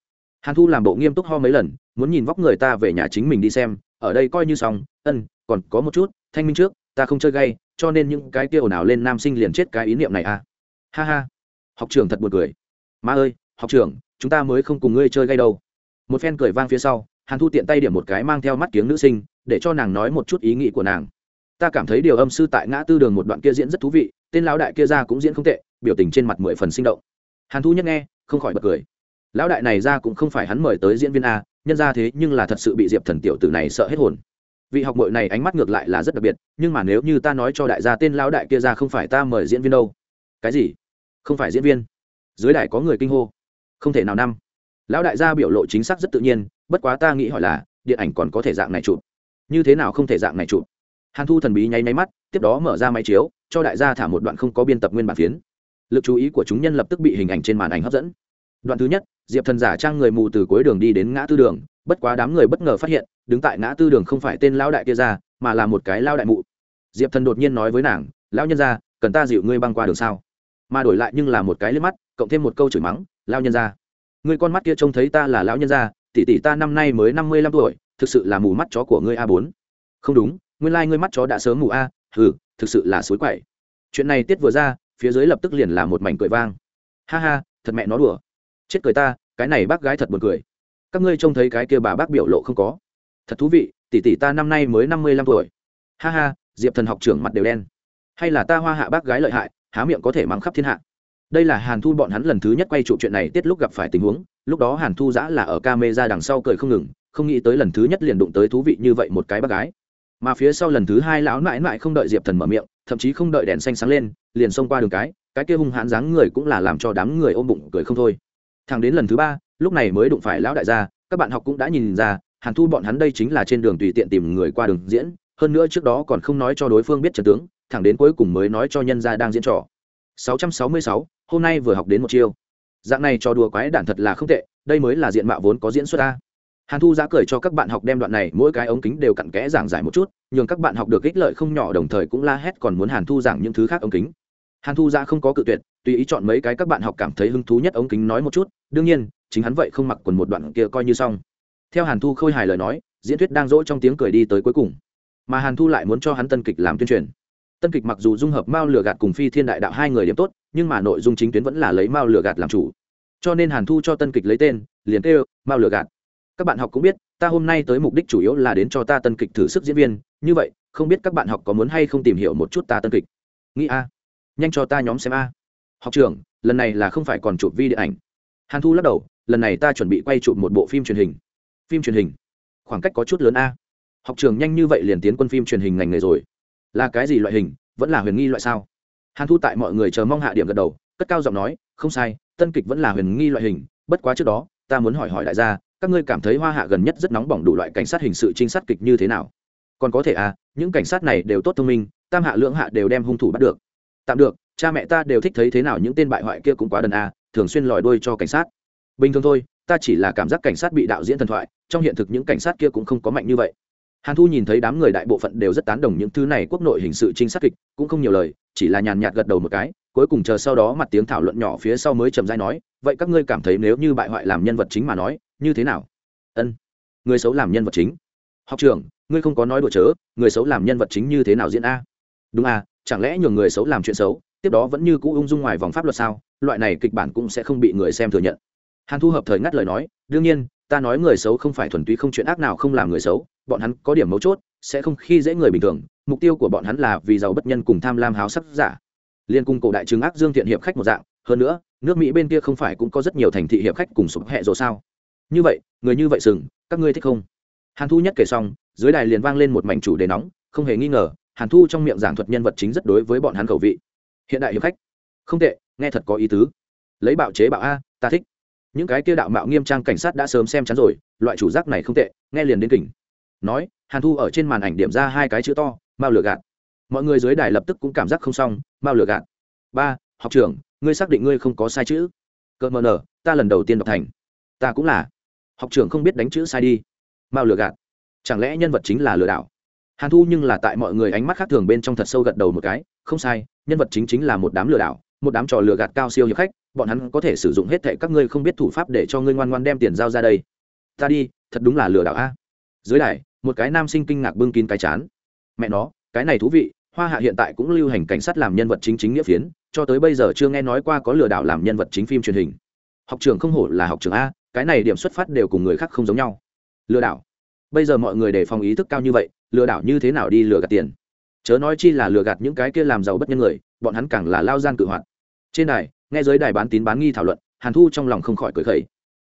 Hàn thu làm bộ nghiêm túc ho mấy lần, muốn nhìn vóc người ta về nhà chính mình đi xem, ở đây coi như xong, ân, còn có một chút, thanh minh trước, ta không chơi gay, cho nên những cái kia ồn lên nam sinh liền chết cái ý niệm này à. Ha ha. Học trưởng thật buồn cười. Ma ơi, học trưởng, chúng ta mới không cùng ngươi chơi gay đâu. Một phen cười vang phía sau, hàn thu tiện tay điểm một cái mang theo mắt kiếng nữ sinh, để cho nàng nói một chút ý nghĩ của nàng ta cảm thấy điều âm sư tại ngã tư đường một đoạn kia diễn rất thú vị, tên lão đại kia ra cũng diễn không tệ, biểu tình trên mặt mười phần sinh động. Hàn thu nhất nghe, không khỏi bật cười. Lão đại này ra cũng không phải hắn mời tới diễn viên a, nhân ra thế nhưng là thật sự bị diệp thần tiểu tử này sợ hết hồn. Vị học mội này ánh mắt ngược lại là rất đặc biệt, nhưng mà nếu như ta nói cho đại gia tên lão đại kia ra không phải ta mời diễn viên đâu. Cái gì? Không phải diễn viên. Dưới đại có người kinh hô. Không thể nào năm. Lão đại gia biểu lộ chính xác rất tự nhiên, bất quá ta nghĩ hỏi là, điện ảnh còn có thể dạng này chụp. Như thế nào không thể dạng này chụp? Hàn thu thần bí nháy máy mắt, tiếp đó mở ra máy chiếu, cho đại gia thả một đoạn không có biên tập nguyên bản phiến. Lực chú ý của chúng nhân lập tức bị hình ảnh trên màn ảnh hấp dẫn. Đoạn thứ nhất, diệp thần giả trang người mù từ cuối đường đi đến ngã tư đường, bất quá đám người bất ngờ phát hiện, đứng tại ngã tư đường không phải tên lao đại kia ra, mà là một cái lao đại mụ. Diệp thần đột nhiên nói với nàng, lão nhân ra cần ta dịu ngươi băng qua đường sao? Mà đổi lại nhưng là một cái liếc mắt, cộng thêm một câu chửi mắng lao nhân ra ngươi con mắt kia trông thấy ta là lão nhân ra tỷ tỷ ta năm nay mới năm mươi lăm tuổi, thực sự là mù mắt chó của ngươi a bốn. Không đúng nguyên lai、like、ngươi mắt chó đã sớm ngủ a ừ thực sự là suối quậy. Chuyện này tiết vừa ra, phía dưới lập tức liền là một mảnh cười vang. Ha ha, thật mẹ nó đùa. Chết cười ta, cái này bác gái thật buồn cười. Các ngươi trông thấy cái kia bà bác biểu lộ không có. Thật thú vị, tỷ tỷ ta năm nay mới năm mươi lăm tuổi. Ha ha, diệp thần học trưởng mặt đều đen. Hay là ta hoa hạ bác gái lợi hại, há miệng có thể mắng khắp thiên hạ. Đây là hàn thu bọn hắn lần thứ nhất quay trụ chuyện này tiết lúc gặp phải tình huống, lúc đó hàn thu giã là ở ca mê ra đằng sau cười không ngừng, không nghĩ tới lần thứ nhất liền đụng tới thú vị như vậy một cái bác gái mà phía sau lần thứ hai lão mãi mãi không đợi diệp thần mở miệng thậm chí không đợi đèn xanh sáng lên liền xông qua đường cái cái kia hung hãn dáng người cũng là làm cho đám người ôm bụng cười không thôi. Thằng đến lần thứ ba lúc này mới đụng phải lão đại gia các bạn học cũng đã nhìn ra hàn thu bọn hắn đây chính là trên đường tùy tiện tìm người qua đường diễn hơn nữa trước đó còn không nói cho đối phương biết trần tướng thẳng đến cuối cùng mới nói cho nhân gia đang diễn trò. 666, hôm nay vừa học đến một chiêu. Dạng này cho đùa quái đản thật là không tệ đây mới là diện mạo vốn có diễn xuất ta hàn thu giá cười cho các bạn học đem đoạn này, mỗi cái ống kính đều cặn kẽ giảng giải một chút, nhường các bạn học được ích lợi không nhỏ, đồng thời cũng la hét còn muốn hàn thu giảng những thứ khác ống kính. Hàn thu giá không có cự tuyệt, tùy ý chọn mấy cái các bạn học cảm thấy hứng thú nhất ống kính nói một chút, đương nhiên, chính hắn vậy không mặc quần một đoạn kia coi như xong. Theo hàn thu khôi hài lời nói, diễn thuyết đang dỗ trong tiếng cười đi tới cuối cùng. Mà hàn thu lại muốn cho hắn tân kịch làm tuyên truyền. Tân kịch mặc dù dung hợp mao lửa gạt cùng phi thiên đại đạo hai người điểm tốt, nhưng mà nội dung chính tuyến vẫn là lấy mao lửa gạt làm chủ. Cho nên hàn thu cho tân kịch lấy tên, liền kêu mao lửa gạt các bạn học cũng biết, ta hôm nay tới mục đích chủ yếu là đến cho ta tân kịch thử sức diễn viên. Như vậy, không biết các bạn học có muốn hay không tìm hiểu một chút ta tân kịch? Nghĩ a. Nhanh cho ta nhóm xem a. Học trưởng, lần này là không phải còn chụp vi điện ảnh. Hàn thu lắc đầu, lần này ta chuẩn bị quay chụp một bộ phim truyền hình. Phim truyền hình? Khoảng cách có chút lớn a. Học trường nhanh như vậy liền tiến quân phim truyền hình ngành nghề rồi. Là cái gì loại hình? Vẫn là huyền nghi loại sao? Hàn thu tại mọi người chờ mong hạ điểm gật đầu, cất cao giọng nói, không sai, tân kịch vẫn là huyền nghi loại hình. Bất quá trước đó, ta muốn hỏi hỏi đại gia các ngươi cảm thấy hoa hạ gần nhất rất nóng bỏng đủ loại cảnh sát hình sự trinh sát kịch như thế nào? Còn có thể à những cảnh sát này đều tốt thông minh, tam hạ lưỡng hạ đều đem hung thủ bắt được. Tạm được, cha mẹ ta đều thích thấy thế nào những tên bại hoại kia cũng quá đần à thường xuyên lòi đuôi cho cảnh sát. Bình thường thôi, ta chỉ là cảm giác cảnh sát bị đạo diễn thần thoại, trong hiện thực những cảnh sát kia cũng không có mạnh như vậy. Hàn thu nhìn thấy đám người đại bộ phận đều rất tán đồng những thứ này quốc nội hình sự trinh sát kịch, cũng không nhiều lời, chỉ là nhàn nhạt gật đầu một cái cuối cùng chờ sau đó mặt tiếng thảo luận nhỏ phía sau mới chậm dai nói, vậy các ngươi cảm thấy nếu như bại hoại làm nhân vật chính mà nói, như thế nào? Ân, người xấu làm nhân vật chính. Học trưởng, ngươi không có nói đùa chớ, người xấu làm nhân vật chính như thế nào diễn a? Đúng a, chẳng lẽ nhường người xấu làm chuyện xấu, tiếp đó vẫn như cũ ung dung ngoài vòng pháp luật sao? Loại này kịch bản cũng sẽ không bị người xem thừa nhận. Hàn thu hợp thời ngắt lời nói, đương nhiên, ta nói người xấu không phải thuần túy không chuyện ác nào không làm người xấu, bọn hắn có điểm mấu chốt, sẽ không khi dễ người bình thường, mục tiêu của bọn hắn là vì giàu bất nhân cùng tham lam háo sắc giả liên cung cổ đại chứng ác dương thiện hiệp khách một dạng, hơn nữa, nước mỹ bên kia không phải cũng có rất nhiều thành thị hiệp khách cùng sụp hẹ rồi sao? Như vậy, người như vậy sừng, các ngươi thích không? Hàn thu nhất kể xong, dưới đài liền vang lên một mảnh chủ đề nóng, không hề nghi ngờ, hàn thu trong miệng giảng thuật nhân vật chính rất đối với bọn hắn khẩu vị. Hiện đại hiệp khách. Không tệ, nghe thật có ý tứ. Lấy bạo chế bạo a, ta thích. Những cái kia đạo mạo nghiêm trang cảnh sát đã sớm xem chắn rồi, loại chủ giác này không tệ, nghe liền đến kỉnh. Nói, hàn thu ở trên màn ảnh điểm ra hai cái chữ to mao lửa gạt mọi người dưới đài lập tức cũng cảm giác không xong mao lửa gạt. Ba, học trưởng, ngươi xác định ngươi không có sai chữ. Cợt mờ nở, ta lần đầu tiên đọc thành. Ta cũng là. Học trưởng không biết đánh chữ sai đi. Mao lừa gạt. Chẳng lẽ nhân vật chính là lừa đảo? Hàn thu nhưng là tại mọi người ánh mắt khác thường bên trong thật sâu gật đầu một cái. Không sai, nhân vật chính chính là một đám lừa đảo, một đám trò lừa gạt cao siêu hiệp khách. Bọn hắn có thể sử dụng hết thệ các ngươi không biết thủ pháp để cho ngươi ngoan ngoan đem tiền giao ra đây. Ta đi, thật đúng là lừa đảo a. Dưới đài, một cái nam sinh kinh ngạc bưng kín cái chán. Mẹ nó, cái này thú vị hoa hạ hiện tại cũng lưu hành cảnh sát làm nhân vật chính chính nghĩa phiến, cho tới bây giờ chưa nghe nói qua có lừa đảo làm nhân vật chính phim truyền hình. Học trường không hổ là học trường a, cái này điểm xuất phát đều cùng người khác không giống nhau. Lừa đảo. Bây giờ mọi người đề phòng ý thức cao như vậy, lừa đảo như thế nào đi lừa gạt tiền? Chớ nói chi là lừa gạt những cái kia làm giàu bất nhân người, bọn hắn càng là lao gian cự hoạt. Trên đài, nghe giới đài bán tín bán nghi thảo luận, hàn thu trong lòng không khỏi cười khẩy.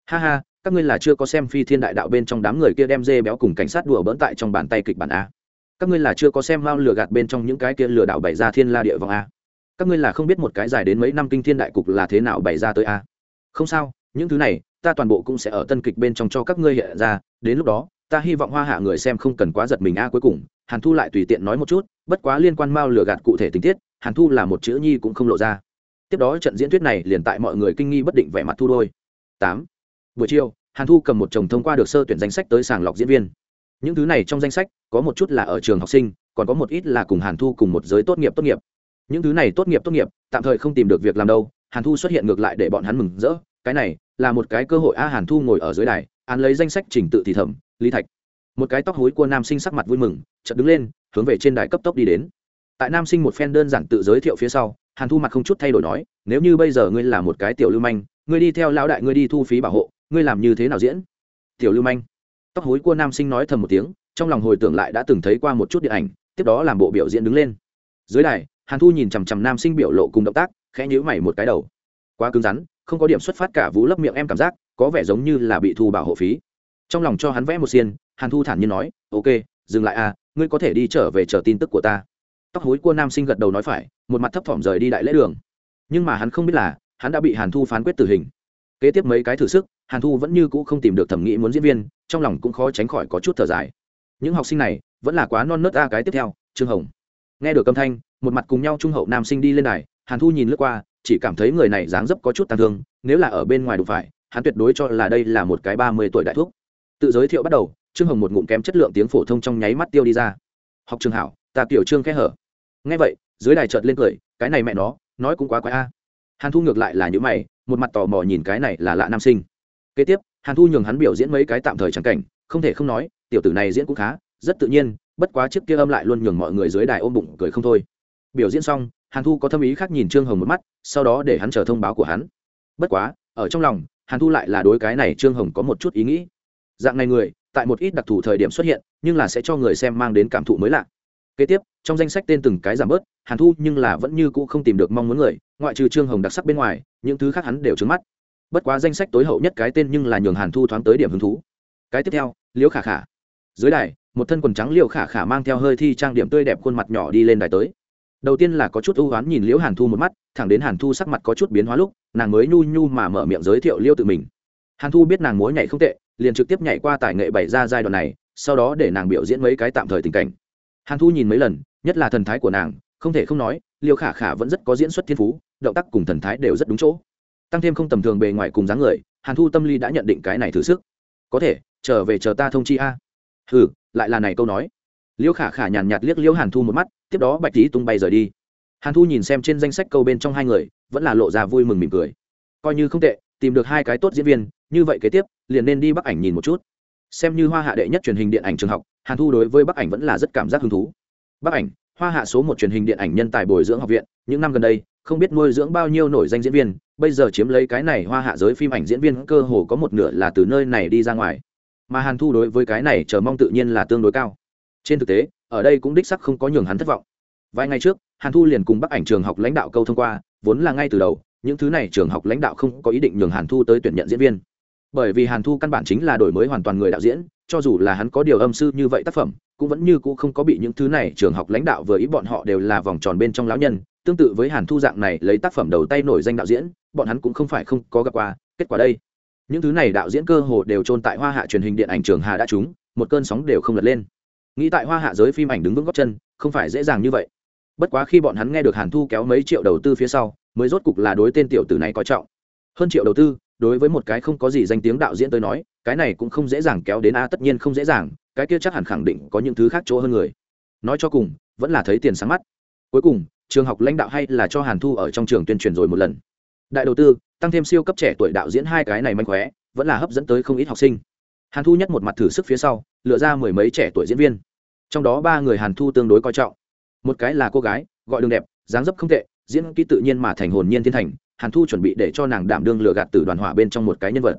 Ha ha, các ngươi là chưa có xem phi thiên đại đạo bên trong đám người kia đem dê béo cùng cảnh sát đùa bỡn tại trong bàn tay kịch bản a các ngươi là chưa có xem mao lừa gạt bên trong những cái kia lừa đảo bày ra thiên la địa vòng a. Các ngươi là không biết một cái dài đến mấy năm kinh thiên đại cục là thế nào bày ra tới a. Không sao, những thứ này, ta toàn bộ cũng sẽ ở tân kịch bên trong cho các ngươi hiện ra, đến lúc đó, ta hy vọng hoa hạ người xem không cần quá giật mình a cuối cùng, hàn thu lại tùy tiện nói một chút, bất quá liên quan mao lừa gạt cụ thể tình tiết, hàn thu là một chữ nhi cũng không lộ ra. Tiếp đó trận diễn thuyết này liền tại mọi người kinh nghi bất định vẻ mặt thu đôi. Tám. Buổi chiều, hàn thu cầm một chồng thông qua được sơ tuyển danh sách tới sàng lọc diễn viên những thứ này trong danh sách, có một chút là ở trường học sinh, còn có một ít là cùng hàn thu cùng một giới tốt nghiệp tốt nghiệp. Những thứ này tốt nghiệp tốt nghiệp, tạm thời không tìm được việc làm đâu, hàn thu xuất hiện ngược lại để bọn hắn mừng rỡ. Cái này là một cái cơ hội a, hàn thu ngồi ở dưới đài, án lấy danh sách trình tự thì thẩm lý thạch. Một cái tóc hối của nam sinh sắc mặt vui mừng, chợt đứng lên, hướng về trên đài cấp tốc đi đến. Tại nam sinh một phen đơn giản tự giới thiệu phía sau, hàn thu mặt không chút thay đổi nói, nếu như bây giờ ngươi là một cái tiểu lưu manh, ngươi đi theo lão đại ngươi đi thu phí bảo hộ, ngươi làm như thế nào diễn? Tiểu lưu manh? Tóc hối của nam sinh nói thầm một tiếng, trong lòng hồi tưởng lại đã từng thấy qua một chút điện ảnh, tiếp đó làm bộ biểu diễn đứng lên. Dưới đài, hàn thu nhìn chằm chằm nam sinh biểu lộ cùng động tác, khẽ nhíu mày một cái đầu. Quá cứng rắn, không có điểm xuất phát cả vú lấp miệng em cảm giác, có vẻ giống như là bị thu bảo hộ phí. Trong lòng cho hắn vẽ một xiên, hàn thu thản nhiên nói, ok, dừng lại à ngươi có thể đi trở về chờ tin tức của ta. Tóc hối của nam sinh gật đầu nói phải, một mặt thấp thỏm rời đi đại lễ đường. Nhưng mà hắn không biết là, hắn đã bị hàn thu phán quyết tử hình kế tiếp mấy cái thử sức hàn thu vẫn như cũ không tìm được thẩm nghĩ muốn diễn viên trong lòng cũng khó tránh khỏi có chút thở dài. Những học sinh này vẫn là quá non nớt a cái tiếp theo trương hồng. Nghe được âm thanh một mặt cùng nhau trung hậu nam sinh đi lên đài, hàn thu nhìn lướt qua chỉ cảm thấy người này dáng dấp có chút tàn thương nếu là ở bên ngoài đụng phải hắn tuyệt đối cho là đây là một cái ba mươi tuổi đại thuốc tự giới thiệu bắt đầu trương hồng một ngụm kém chất lượng tiếng phổ thông trong nháy mắt tiêu đi ra. Học trường hảo ta tiểu trương khẽ hở. Nghe vậy dưới đài chợt lên cười cái này mẹ nó nói cũng quá quái a. Hàn thu ngược lại là những mày một mặt tò mò nhìn cái này là lạ nam sinh. Kế tiếp, hàn thu nhường hắn biểu diễn mấy cái tạm thời trắng cảnh, không thể không nói, tiểu tử này diễn cũng khá, rất tự nhiên, bất quá trước kia âm lại luôn nhường mọi người dưới đài ôm bụng cười không thôi. Biểu diễn xong, hàn thu có tâm ý khác nhìn trương hồng một mắt, sau đó để hắn chờ thông báo của hắn. Bất quá, ở trong lòng, hàn thu lại là đối cái này trương hồng có một chút ý nghĩ. Dạng này người, tại một ít đặc thù thời điểm xuất hiện, nhưng là sẽ cho người xem mang đến cảm thụ mới lạ kế tiếp, trong danh sách tên từng cái giảm bớt, hàn thu nhưng là vẫn như cũ không tìm được mong muốn người, ngoại trừ trương hồng đặc sắc bên ngoài, những thứ khác hắn đều trứng mắt. Bất quá danh sách tối hậu nhất cái tên nhưng là nhường hàn thu thoáng tới điểm hứng thú. Cái tiếp theo, liễu khả khả. Dưới đài, một thân quần trắng liễu khả khả mang theo hơi thi trang điểm tươi đẹp khuôn mặt nhỏ đi lên đài tới. Đầu tiên là có chút ưu oán nhìn liễu hàn thu một mắt, thẳng đến hàn thu sắc mặt có chút biến hóa lúc, nàng mới nhu nhu mà mở miệng giới thiệu liêu tự mình. Hàn thu biết nàng múa nhảy không tệ, liền trực tiếp nhảy qua tài nghệ bày ra giai đoạn này, sau đó để nàng biểu diễn mấy cái tạm thời tình cảnh hàn thu nhìn mấy lần, nhất là thần thái của nàng, không thể không nói, liêu khả khả vẫn rất có diễn xuất thiên phú, động tác cùng thần thái đều rất đúng chỗ. Tăng thêm không tầm thường bề ngoài cùng dáng người, hàn thu tâm lý đã nhận định cái này thử sức. Có thể, trở về chờ ta thông chi a. Hừ, lại là này câu nói. Liêu khả khả nhàn nhạt liếc liêu hàn thu một mắt, tiếp đó bạch tý tung bay rời đi. Hàn thu nhìn xem trên danh sách câu bên trong hai người, vẫn là lộ ra vui mừng mỉm cười. Coi như không tệ, tìm được hai cái tốt diễn viên, như vậy kế tiếp, liền nên đi bắc ảnh nhìn một chút. Xem như hoa hạ đệ nhất truyền hình điện ảnh trường học hàn thu đối với bắc ảnh vẫn là rất cảm giác hứng thú. Bắc ảnh, hoa hạ số một truyền hình điện ảnh nhân tài bồi dưỡng học viện, những năm gần đây, không biết nuôi dưỡng bao nhiêu nổi danh diễn viên, bây giờ chiếm lấy cái này hoa hạ giới phim ảnh diễn viên cơ hồ có một nửa là từ nơi này đi ra ngoài. Mà hàn thu đối với cái này chờ mong tự nhiên là tương đối cao. Trên thực tế, ở đây cũng đích sắc không có nhường hắn thất vọng. Vài ngày trước, hàn thu liền cùng bắc ảnh trường học lãnh đạo câu thông qua, vốn là ngay từ đầu, những thứ này trường học lãnh đạo không có ý định nhường hàn thu tới tuyển nhận diễn viên bởi vì hàn thu căn bản chính là đổi mới hoàn toàn người đạo diễn, cho dù là hắn có điều âm sư như vậy tác phẩm, cũng vẫn như cũ không có bị những thứ này trường học lãnh đạo vừa ý bọn họ đều là vòng tròn bên trong lão nhân. Tương tự với hàn thu dạng này lấy tác phẩm đầu tay nổi danh đạo diễn, bọn hắn cũng không phải không có gặp qua, kết quả đây. Những thứ này đạo diễn cơ hồ đều trôn tại hoa hạ truyền hình điện ảnh trường hà đã trúng một cơn sóng đều không lật lên. Nghĩ tại hoa hạ giới phim ảnh đứng vững góc chân, không phải dễ dàng như vậy. Bất quá khi bọn hắn nghe được hàn thu kéo mấy triệu đầu tư phía sau, mới rốt cục là đối tên tiểu tử này coi trọng. Hơn triệu đầu tư đối với một cái không có gì danh tiếng đạo diễn tới nói, cái này cũng không dễ dàng kéo đến a, tất nhiên không dễ dàng, cái kia chắc hẳn khẳng định có những thứ khác chỗ hơn người. Nói cho cùng, vẫn là thấy tiền sáng mắt. Cuối cùng, trường học lãnh đạo hay là cho hàn thu ở trong trường tuyên truyền rồi một lần. Đại đầu tư, tăng thêm siêu cấp trẻ tuổi đạo diễn hai cái này mạnh khóe vẫn là hấp dẫn tới không ít học sinh. Hàn thu nhất một mặt thử sức phía sau, lựa ra mười mấy trẻ tuổi diễn viên. Trong đó ba người hàn thu tương đối coi trọng. Một cái là cô gái, gọi đường đẹp, dáng dấp không tệ, diễn kỹ tự nhiên mà thành hồn nhiên thiên thành hàn thu chuẩn bị để cho nàng đảm đương lừa gạt từ đoàn hỏa bên trong một cái nhân vật.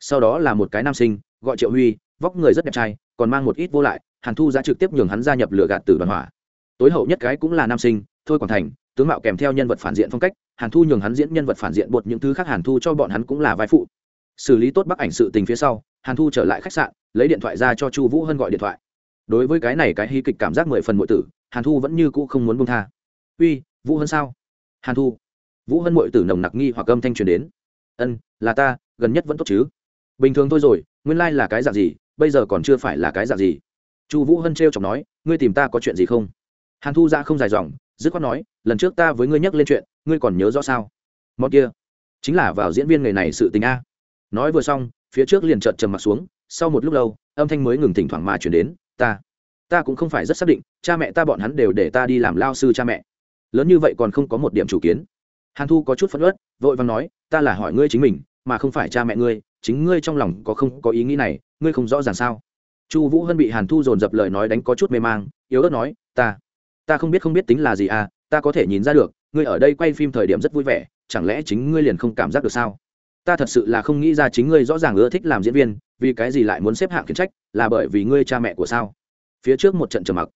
Sau đó là một cái nam sinh, gọi triệu huy, vóc người rất đẹp trai, còn mang một ít vô lại. Hàn thu ra trực tiếp nhường hắn gia nhập lừa gạt từ đoàn hỏa. Tối hậu nhất cái cũng là nam sinh, thôi còn thành, tướng mạo kèm theo nhân vật phản diện phong cách. Hàn thu nhường hắn diễn nhân vật phản diện bột những thứ khác, hàn thu cho bọn hắn cũng là vai phụ. Xử lý tốt bác ảnh sự tình phía sau, hàn thu trở lại khách sạn, lấy điện thoại ra cho chu vũ hân gọi điện thoại. Đối với cái này cái hy kịch cảm giác mười phần mọi tử, hàn thu vẫn như cũ không muốn bông tha. Uy, vũ hân sao? Hàn thu vũ hân mội tử nồng nặc nghi hoặc âm thanh truyền đến. Ân, là ta, gần nhất vẫn tốt chứ? Bình thường thôi rồi, nguyên lai là cái dạng gì, bây giờ còn chưa phải là cái dạng gì. Chu vũ hân t r e o chọc nói, ngươi tìm ta có chuyện gì không? Hàn thu ra không dài dòng, dứt khoát nói, lần trước ta với ngươi nhắc lên chuyện, ngươi còn nhớ rõ sao? Món kia, chính là vào diễn viên nghề này sự tình a. Nói vừa xong, phía trước liền trợt trầm m ặ t xuống, sau một lúc lâu, âm thanh mới ngừng thỉnh thoảng mà chuyển đến, ta ta cũng không phải rất xác định, cha mẹ ta bọn hắn đều để ta đi làm lao sư cha mẹ. Lớn như vậy còn không có một điểm chủ kiến hàn thu có chút phẫn ớt vội vàng nói, ta là hỏi ngươi chính mình, mà không phải cha mẹ ngươi, chính ngươi trong lòng có không có ý nghĩ này, ngươi không rõ ràng sao? Chu vũ hân bị hàn thu dồn dập lời nói đánh có chút mê mang, yếu ớt nói, ta ta không biết không biết tính là gì à ta có thể nhìn ra được, ngươi ở đây quay phim thời điểm rất vui vẻ, chẳng lẽ chính ngươi liền không cảm giác được sao? Ta thật sự là không nghĩ ra chính ngươi rõ ràng ưa thích làm diễn viên, vì cái gì lại muốn xếp hạng khiển trách, là bởi vì ngươi cha mẹ của sao? Phía trước một trận trầm mặc.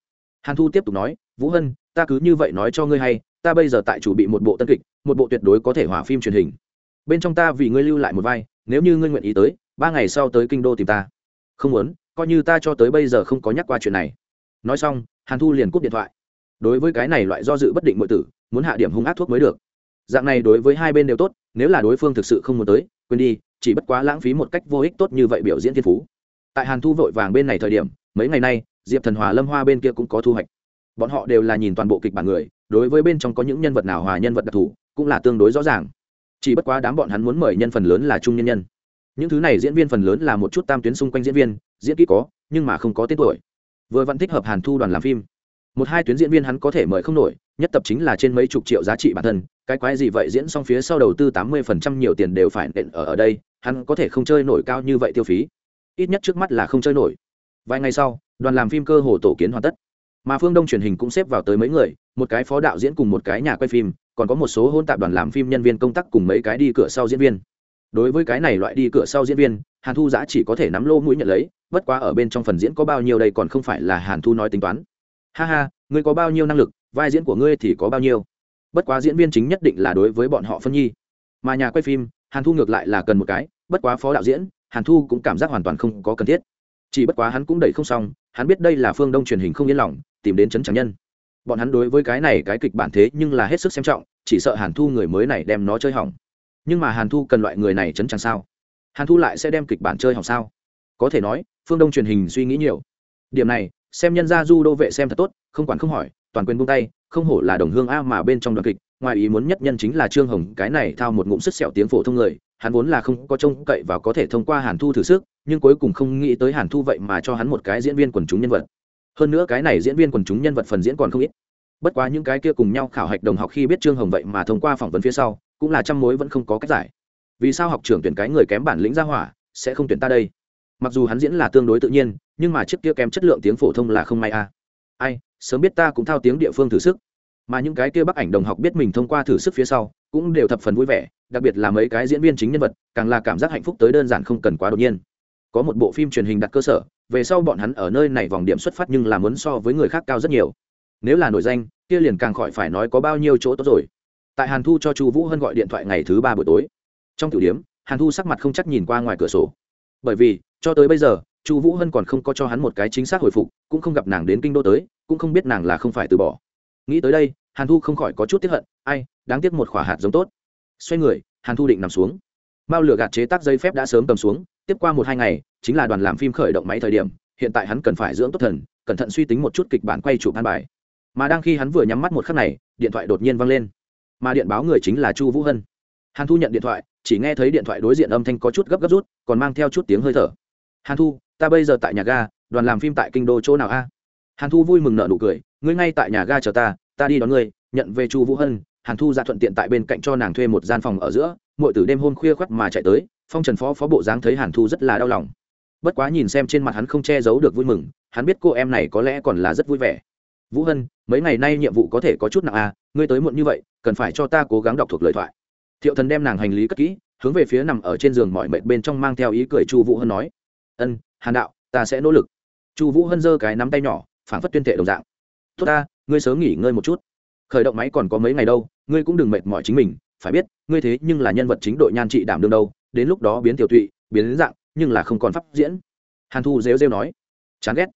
Hàn thu tiếp tục nói, vũ hân, ta cứ như vậy nói cho ngươi hay ta bây giờ tại chủ bị một bộ tân kịch, một bộ tuyệt đối có thể hỏa phim truyền hình. Bên trong ta vì ngươi lưu lại một vai, nếu như ngươi nguyện ý tới, ba ngày sau tới kinh đô tìm ta. Không muốn, coi như ta cho tới bây giờ không có nhắc qua chuyện này. Nói xong, hàn thu liền cúp điện thoại. Đối với cái này loại do dự bất định mọi tử, muốn hạ điểm hung ác thuốc mới được. Dạng này đối với hai bên đều tốt, nếu là đối phương thực sự không muốn tới, quên đi, chỉ bất quá lãng phí một cách vô ích tốt như vậy biểu diễn thiên phú. Tại hàn thu vội vàng bên này thời điểm, mấy ngày nay, diệp thần hòa lâm hoa bên kia cũng có thu hoạch bọn họ đều là nhìn toàn bộ kịch bản người, đối với bên trong có những nhân vật nào hòa nhân vật đặc thù, cũng là tương đối rõ ràng. Chỉ bất quá đám bọn hắn muốn mời nhân phần lớn là trung nhân nhân. Những thứ này diễn viên phần lớn là một chút tam tuyến xung quanh diễn viên, diễn kỹ có, nhưng mà không có tên tuổi. Vừa vẫn thích hợp hàn thu đoàn làm phim. Một hai tuyến diễn viên hắn có thể mời không nổi, nhất tập chính là trên mấy chục triệu giá trị bản thân, cái quái gì vậy diễn xong phía sau đầu tư tám mươi phần trăm nhiều tiền đều phải nện ở ở đây, hắn có thể không chơi nổi cao như vậy tiêu phí. Ít nhất trước mắt là không chơi nổi. Vài ngày sau, đoàn làm phim cơ hồ tổ kiến hoàn tất mà phương đông truyền hình cũng xếp vào tới mấy người, một cái phó đạo diễn cùng một cái nhà quay phim, còn có một số hôn tạp đoàn làm phim nhân viên công tác cùng mấy cái đi cửa sau diễn viên. Đối với cái này loại đi cửa sau diễn viên, hàn thu giã chỉ có thể nắm lô mũi nhận lấy, bất quá ở bên trong phần diễn có bao nhiêu đây còn không phải là hàn thu nói tính toán. Ha ha, ngươi có bao nhiêu năng lực, vai diễn của ngươi thì có bao nhiêu. Bất quá diễn viên chính nhất định là đối với bọn họ phân nhi. Mà nhà quay phim, hàn thu ngược lại là cần một cái, bất quá phó đạo diễn, hàn thu cũng cảm giác hoàn toàn không có cần thiết chỉ bất quá hắn cũng đẩy không xong, hắn biết đây là phương đông truyền hình không yên lòng, tìm đến trấn tráng nhân. Bọn hắn đối với cái này cái kịch bản thế nhưng là hết sức xem trọng, chỉ sợ hàn thu người mới này đem nó chơi hỏng. Nhưng mà hàn thu cần loại người này chấn tràng sao? Hàn thu lại sẽ đem kịch bản chơi hỏng sao? Có thể nói, phương đông truyền hình suy nghĩ nhiều. Điểm này, xem nhân gia du đô vệ xem thật tốt, không quản không hỏi, toàn quyền buông tay, không hổ là đồng hương a mà bên trong đoàn kịch ngoài ý muốn nhất nhân chính là trương hồng, cái này thao một ngụm sức sẹo tiếng phổ thông người, hắn vốn là không có trông cậy và có thể thông qua hàn thu thử sức, nhưng cuối cùng không nghĩ tới hàn thu vậy mà cho hắn một cái diễn viên quần chúng nhân vật. Hơn nữa cái này diễn viên quần chúng nhân vật phần diễn còn không ít. Bất quá những cái kia cùng nhau khảo hạch đồng học khi biết trương hồng vậy mà thông qua phỏng vấn phía sau, cũng là trăm mối vẫn không có cách giải. Vì sao học trưởng tuyển cái người kém bản lĩnh ra hỏa, sẽ không tuyển ta đây? Mặc dù hắn diễn là tương đối tự nhiên, nhưng mà chiếc kia kém chất lượng tiếng phổ thông là không may a. Ai, sớm biết ta cũng thao tiếng địa phương thử sức mà những cái kia bắc ảnh đồng học biết mình thông qua thử sức phía sau, cũng đều thập phần vui vẻ, đặc biệt là mấy cái diễn viên chính nhân vật, càng là cảm giác hạnh phúc tới đơn giản không cần quá đột nhiên. Có một bộ phim truyền hình đặt cơ sở, về sau bọn hắn ở nơi này vòng điểm xuất phát nhưng là muốn so với người khác cao rất nhiều. Nếu là nổi danh, kia liền càng khỏi phải nói có bao nhiêu chỗ tốt rồi. Tại hàn thu cho chu vũ hân gọi điện thoại ngày thứ ba buổi tối. Trong tiểu điếm hàn thu sắc mặt không chắc nhìn qua ngoài cửa sổ. Bởi vì, cho tới bây giờ, chu vũ hân còn không có cho hắn một cái chính xác hồi phục, cũng không gặp nàng đến kinh đô tới, cũng không biết nàng là không phải từ bỏ. Nghĩ tới đây hàn thu không khỏi có chút tiếp hận, ai, đáng tiếc một khỏa hạt giống tốt. Xoay người, hàn thu định nằm xuống. Mao lửa gạt chế tác giấy phép đã sớm cầm xuống, tiếp qua một hai ngày, chính là đoàn làm phim khởi động máy thời điểm, hiện tại hắn cần phải dưỡng tốt thần, cẩn thận suy tính một chút kịch bản quay chụp an bài. Mà đang khi hắn vừa nhắm mắt một khắc này, điện thoại đột nhiên văng lên. Mà điện báo người chính là chu vũ hân. Hàn thu nhận điện thoại, chỉ nghe thấy điện thoại đối diện âm thanh có chút gấp gấp rút, còn mang theo chút tiếng hơi thở. Hàn thu, ta bây giờ tại nhà ga, đoàn làm phim tại kinh đô chỗ nào a? Hàn thu vui mừng nợ nụ cười, ngươi ngay tại nhà ga chờ ta ta đi đón ngươi, nhận về chu vũ hân, hàn thu ra thuận tiện tại bên cạnh cho nàng thuê một gian phòng ở giữa, muội từ đêm hôm khuya khoắt mà chạy tới, phong trần phó phó bộ dáng thấy hàn thu rất là đau lòng. Bất quá nhìn xem trên mặt hắn không che giấu được vui mừng, hắn biết cô em này có lẽ còn là rất vui vẻ. Vũ hân, mấy ngày nay nhiệm vụ có thể có chút nặng à ngươi tới muộn như vậy, cần phải cho ta cố gắng đọc thuộc lời thoại. Thiệu thần đem nàng hành lý cất kỹ, hướng về phía nằm ở trên giường mọi mệt bên trong mang theo ý cười chu vũ hân nói, ân, hàn đạo, ta sẽ nỗ lực. Chu vũ hân giơ cái nắm tay nhỏ phản phất tuyên thệ đồng dạng. Tốt ta ngươi sớm nghỉ ngơi một chút. Khởi động máy còn có mấy ngày đâu, ngươi cũng đừng mệt mỏi chính mình, phải biết, ngươi thế nhưng là nhân vật chính đội nhan trị đảm đương đâu, đến lúc đó biến tiểu tụy, biến dạng, nhưng là không còn pháp diễn. Hàn thu rêu rêu nói. Chán ghét.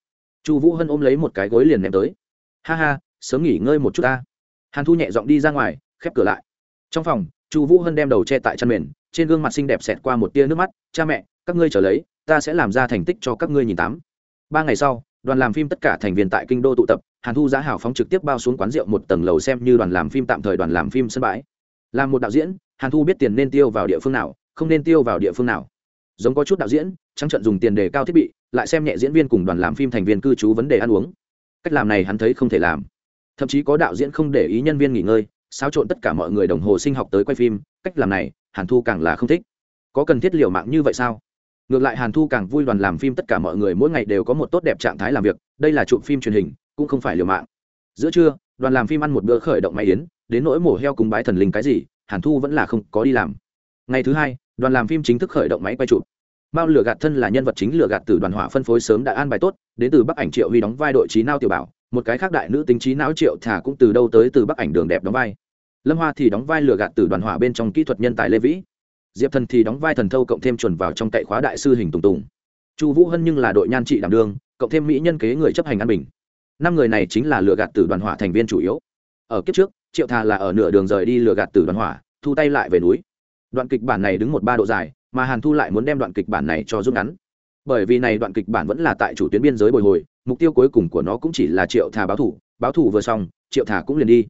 Chu vũ hân ôm lấy một cái gối liền ném tới. Ha ha, sớm nghỉ ngơi một chút ta. Hàn thu nhẹ giọng đi ra ngoài, khép cửa lại. Trong phòng, chu vũ hân đem đầu che tại chăn mền, trên gương mặt xinh đẹp xẹt qua một tia nước mắt. Cha mẹ, các ngươi trở lấy, ta sẽ làm ra thành tích cho các ngươi nhìn tám ba ngày sau, đoàn làm phim tất cả thành viên tại kinh đô tụ tập hàn thu giá hảo phóng trực tiếp bao xuống quán rượu một tầng lầu xem như đoàn làm phim tạm thời đoàn làm phim sân bãi. Làm một đạo diễn, hàn thu biết tiền nên tiêu vào địa phương nào, không nên tiêu vào địa phương nào. Giống có chút đạo diễn, trắng trận dùng tiền đề cao thiết bị, lại xem nhẹ diễn viên cùng đoàn làm phim thành viên cư trú vấn đề ăn uống. Cách làm này hắn thấy không thể làm. Thậm chí có đạo diễn không để ý nhân viên nghỉ ngơi, xáo trộn tất cả mọi người đồng hồ sinh học tới quay phim, cách làm này, hàn thu càng là không thích. Có cần thiết liều mạng như vậy sao? Ngược lại hàn thu càng vui đoàn làm phim tất cả mọi người mỗi ngày đều có một tốt đẹp trạng thái làm việc, đây là chụp phim truyền hình cũng không phải liều mạng. Giữa trưa, đoàn làm phim ăn một bữa khởi động máy yến, đến nỗi mổ heo cùng bái thần linh cái gì, hàn thu vẫn là không có đi làm. Ngày thứ hai, đoàn làm phim chính thức khởi động máy quay chụp. Mao lửa gạt thân là nhân vật chính lửa gạt từ đoàn hỏa phân phối sớm đã an bài tốt, đến từ bắc ảnh triệu huy đóng vai đội trí nao tiểu bảo, một cái khác đại nữ tính trí não triệu thả cũng từ đâu tới từ bắc ảnh đường đẹp đóng vai. Lâm hoa thì đóng vai lửa gạt từ đoàn hỏa bên trong kỹ thuật nhân tài lê vĩ. Diệp thần thì đóng vai thần thâu cộng thêm chuẩn vào trong cậy khóa đại sư hình tùng tùng. Chu vũ hân nhưng là đội nhan trị đảm đương, cộng thêm mỹ nhân kế người chấp hành an bình năm người này chính là lừa gạt tử đoàn hỏa thành viên chủ yếu. Ở kiếp trước, triệu thà là ở nửa đường rời đi lừa gạt tử đoàn hỏa, thu tay lại về núi. Đoạn kịch bản này đứng một ba độ dài, mà hàn thu lại muốn đem đoạn kịch bản này cho rút ngắn. Bởi vì này đoạn kịch bản vẫn là tại chủ tuyến biên giới bồi hồi, mục tiêu cuối cùng của nó cũng chỉ là triệu thà báo thủ báo thủ vừa xong, triệu thà cũng liền đi.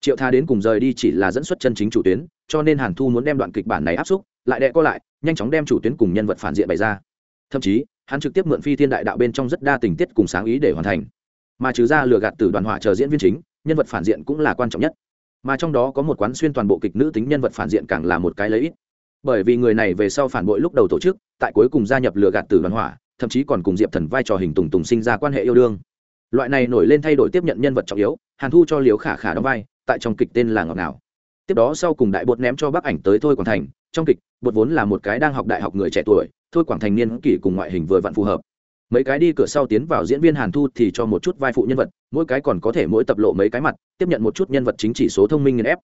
Triệu thà đến cùng rời đi chỉ là dẫn xuất chân chính chủ tuyến, cho nên hàn thu muốn đem đoạn kịch bản này áp xúc, lại đệ co lại, nhanh chóng đem chủ tuyến cùng nhân vật phản diện bày ra. Thậm chí, hắn trực tiếp mượn phi thiên đại đạo bên trong rất đa tình tiết cùng sáng ý để hoàn thành mà trừ ra lừa gạt từ đoàn hỏa chờ diễn viên chính, nhân vật phản diện cũng là quan trọng nhất. Mà trong đó có một quán xuyên toàn bộ kịch nữ tính nhân vật phản diện càng là một cái lấy ít. Bởi vì người này về sau phản bội lúc đầu tổ chức, tại cuối cùng gia nhập lừa gạt từ đoàn hỏa, thậm chí còn cùng diệp thần vai trò hình tùng tùng sinh ra quan hệ yêu đương. Loại này nổi lên thay đổi tiếp nhận nhân vật trọng yếu, hàn thu cho liều khả khả đóng vai, tại trong kịch tên là ngọc nào tiếp đó sau cùng đại bột ném cho bác ảnh tới thôi quảng thành, trong kịch, bột vốn là một cái đang học đại học người trẻ tuổi, thôi quảng thành niên kỷ cùng ngoại hình vừa vặn phù hợp mấy cái đi cửa sau tiến vào diễn viên hàn thu thì cho một chút vai phụ nhân vật, mỗi cái còn có thể mỗi tập lộ mấy cái mặt, tiếp nhận một chút nhân vật chính chỉ số thông minh nghiên ép.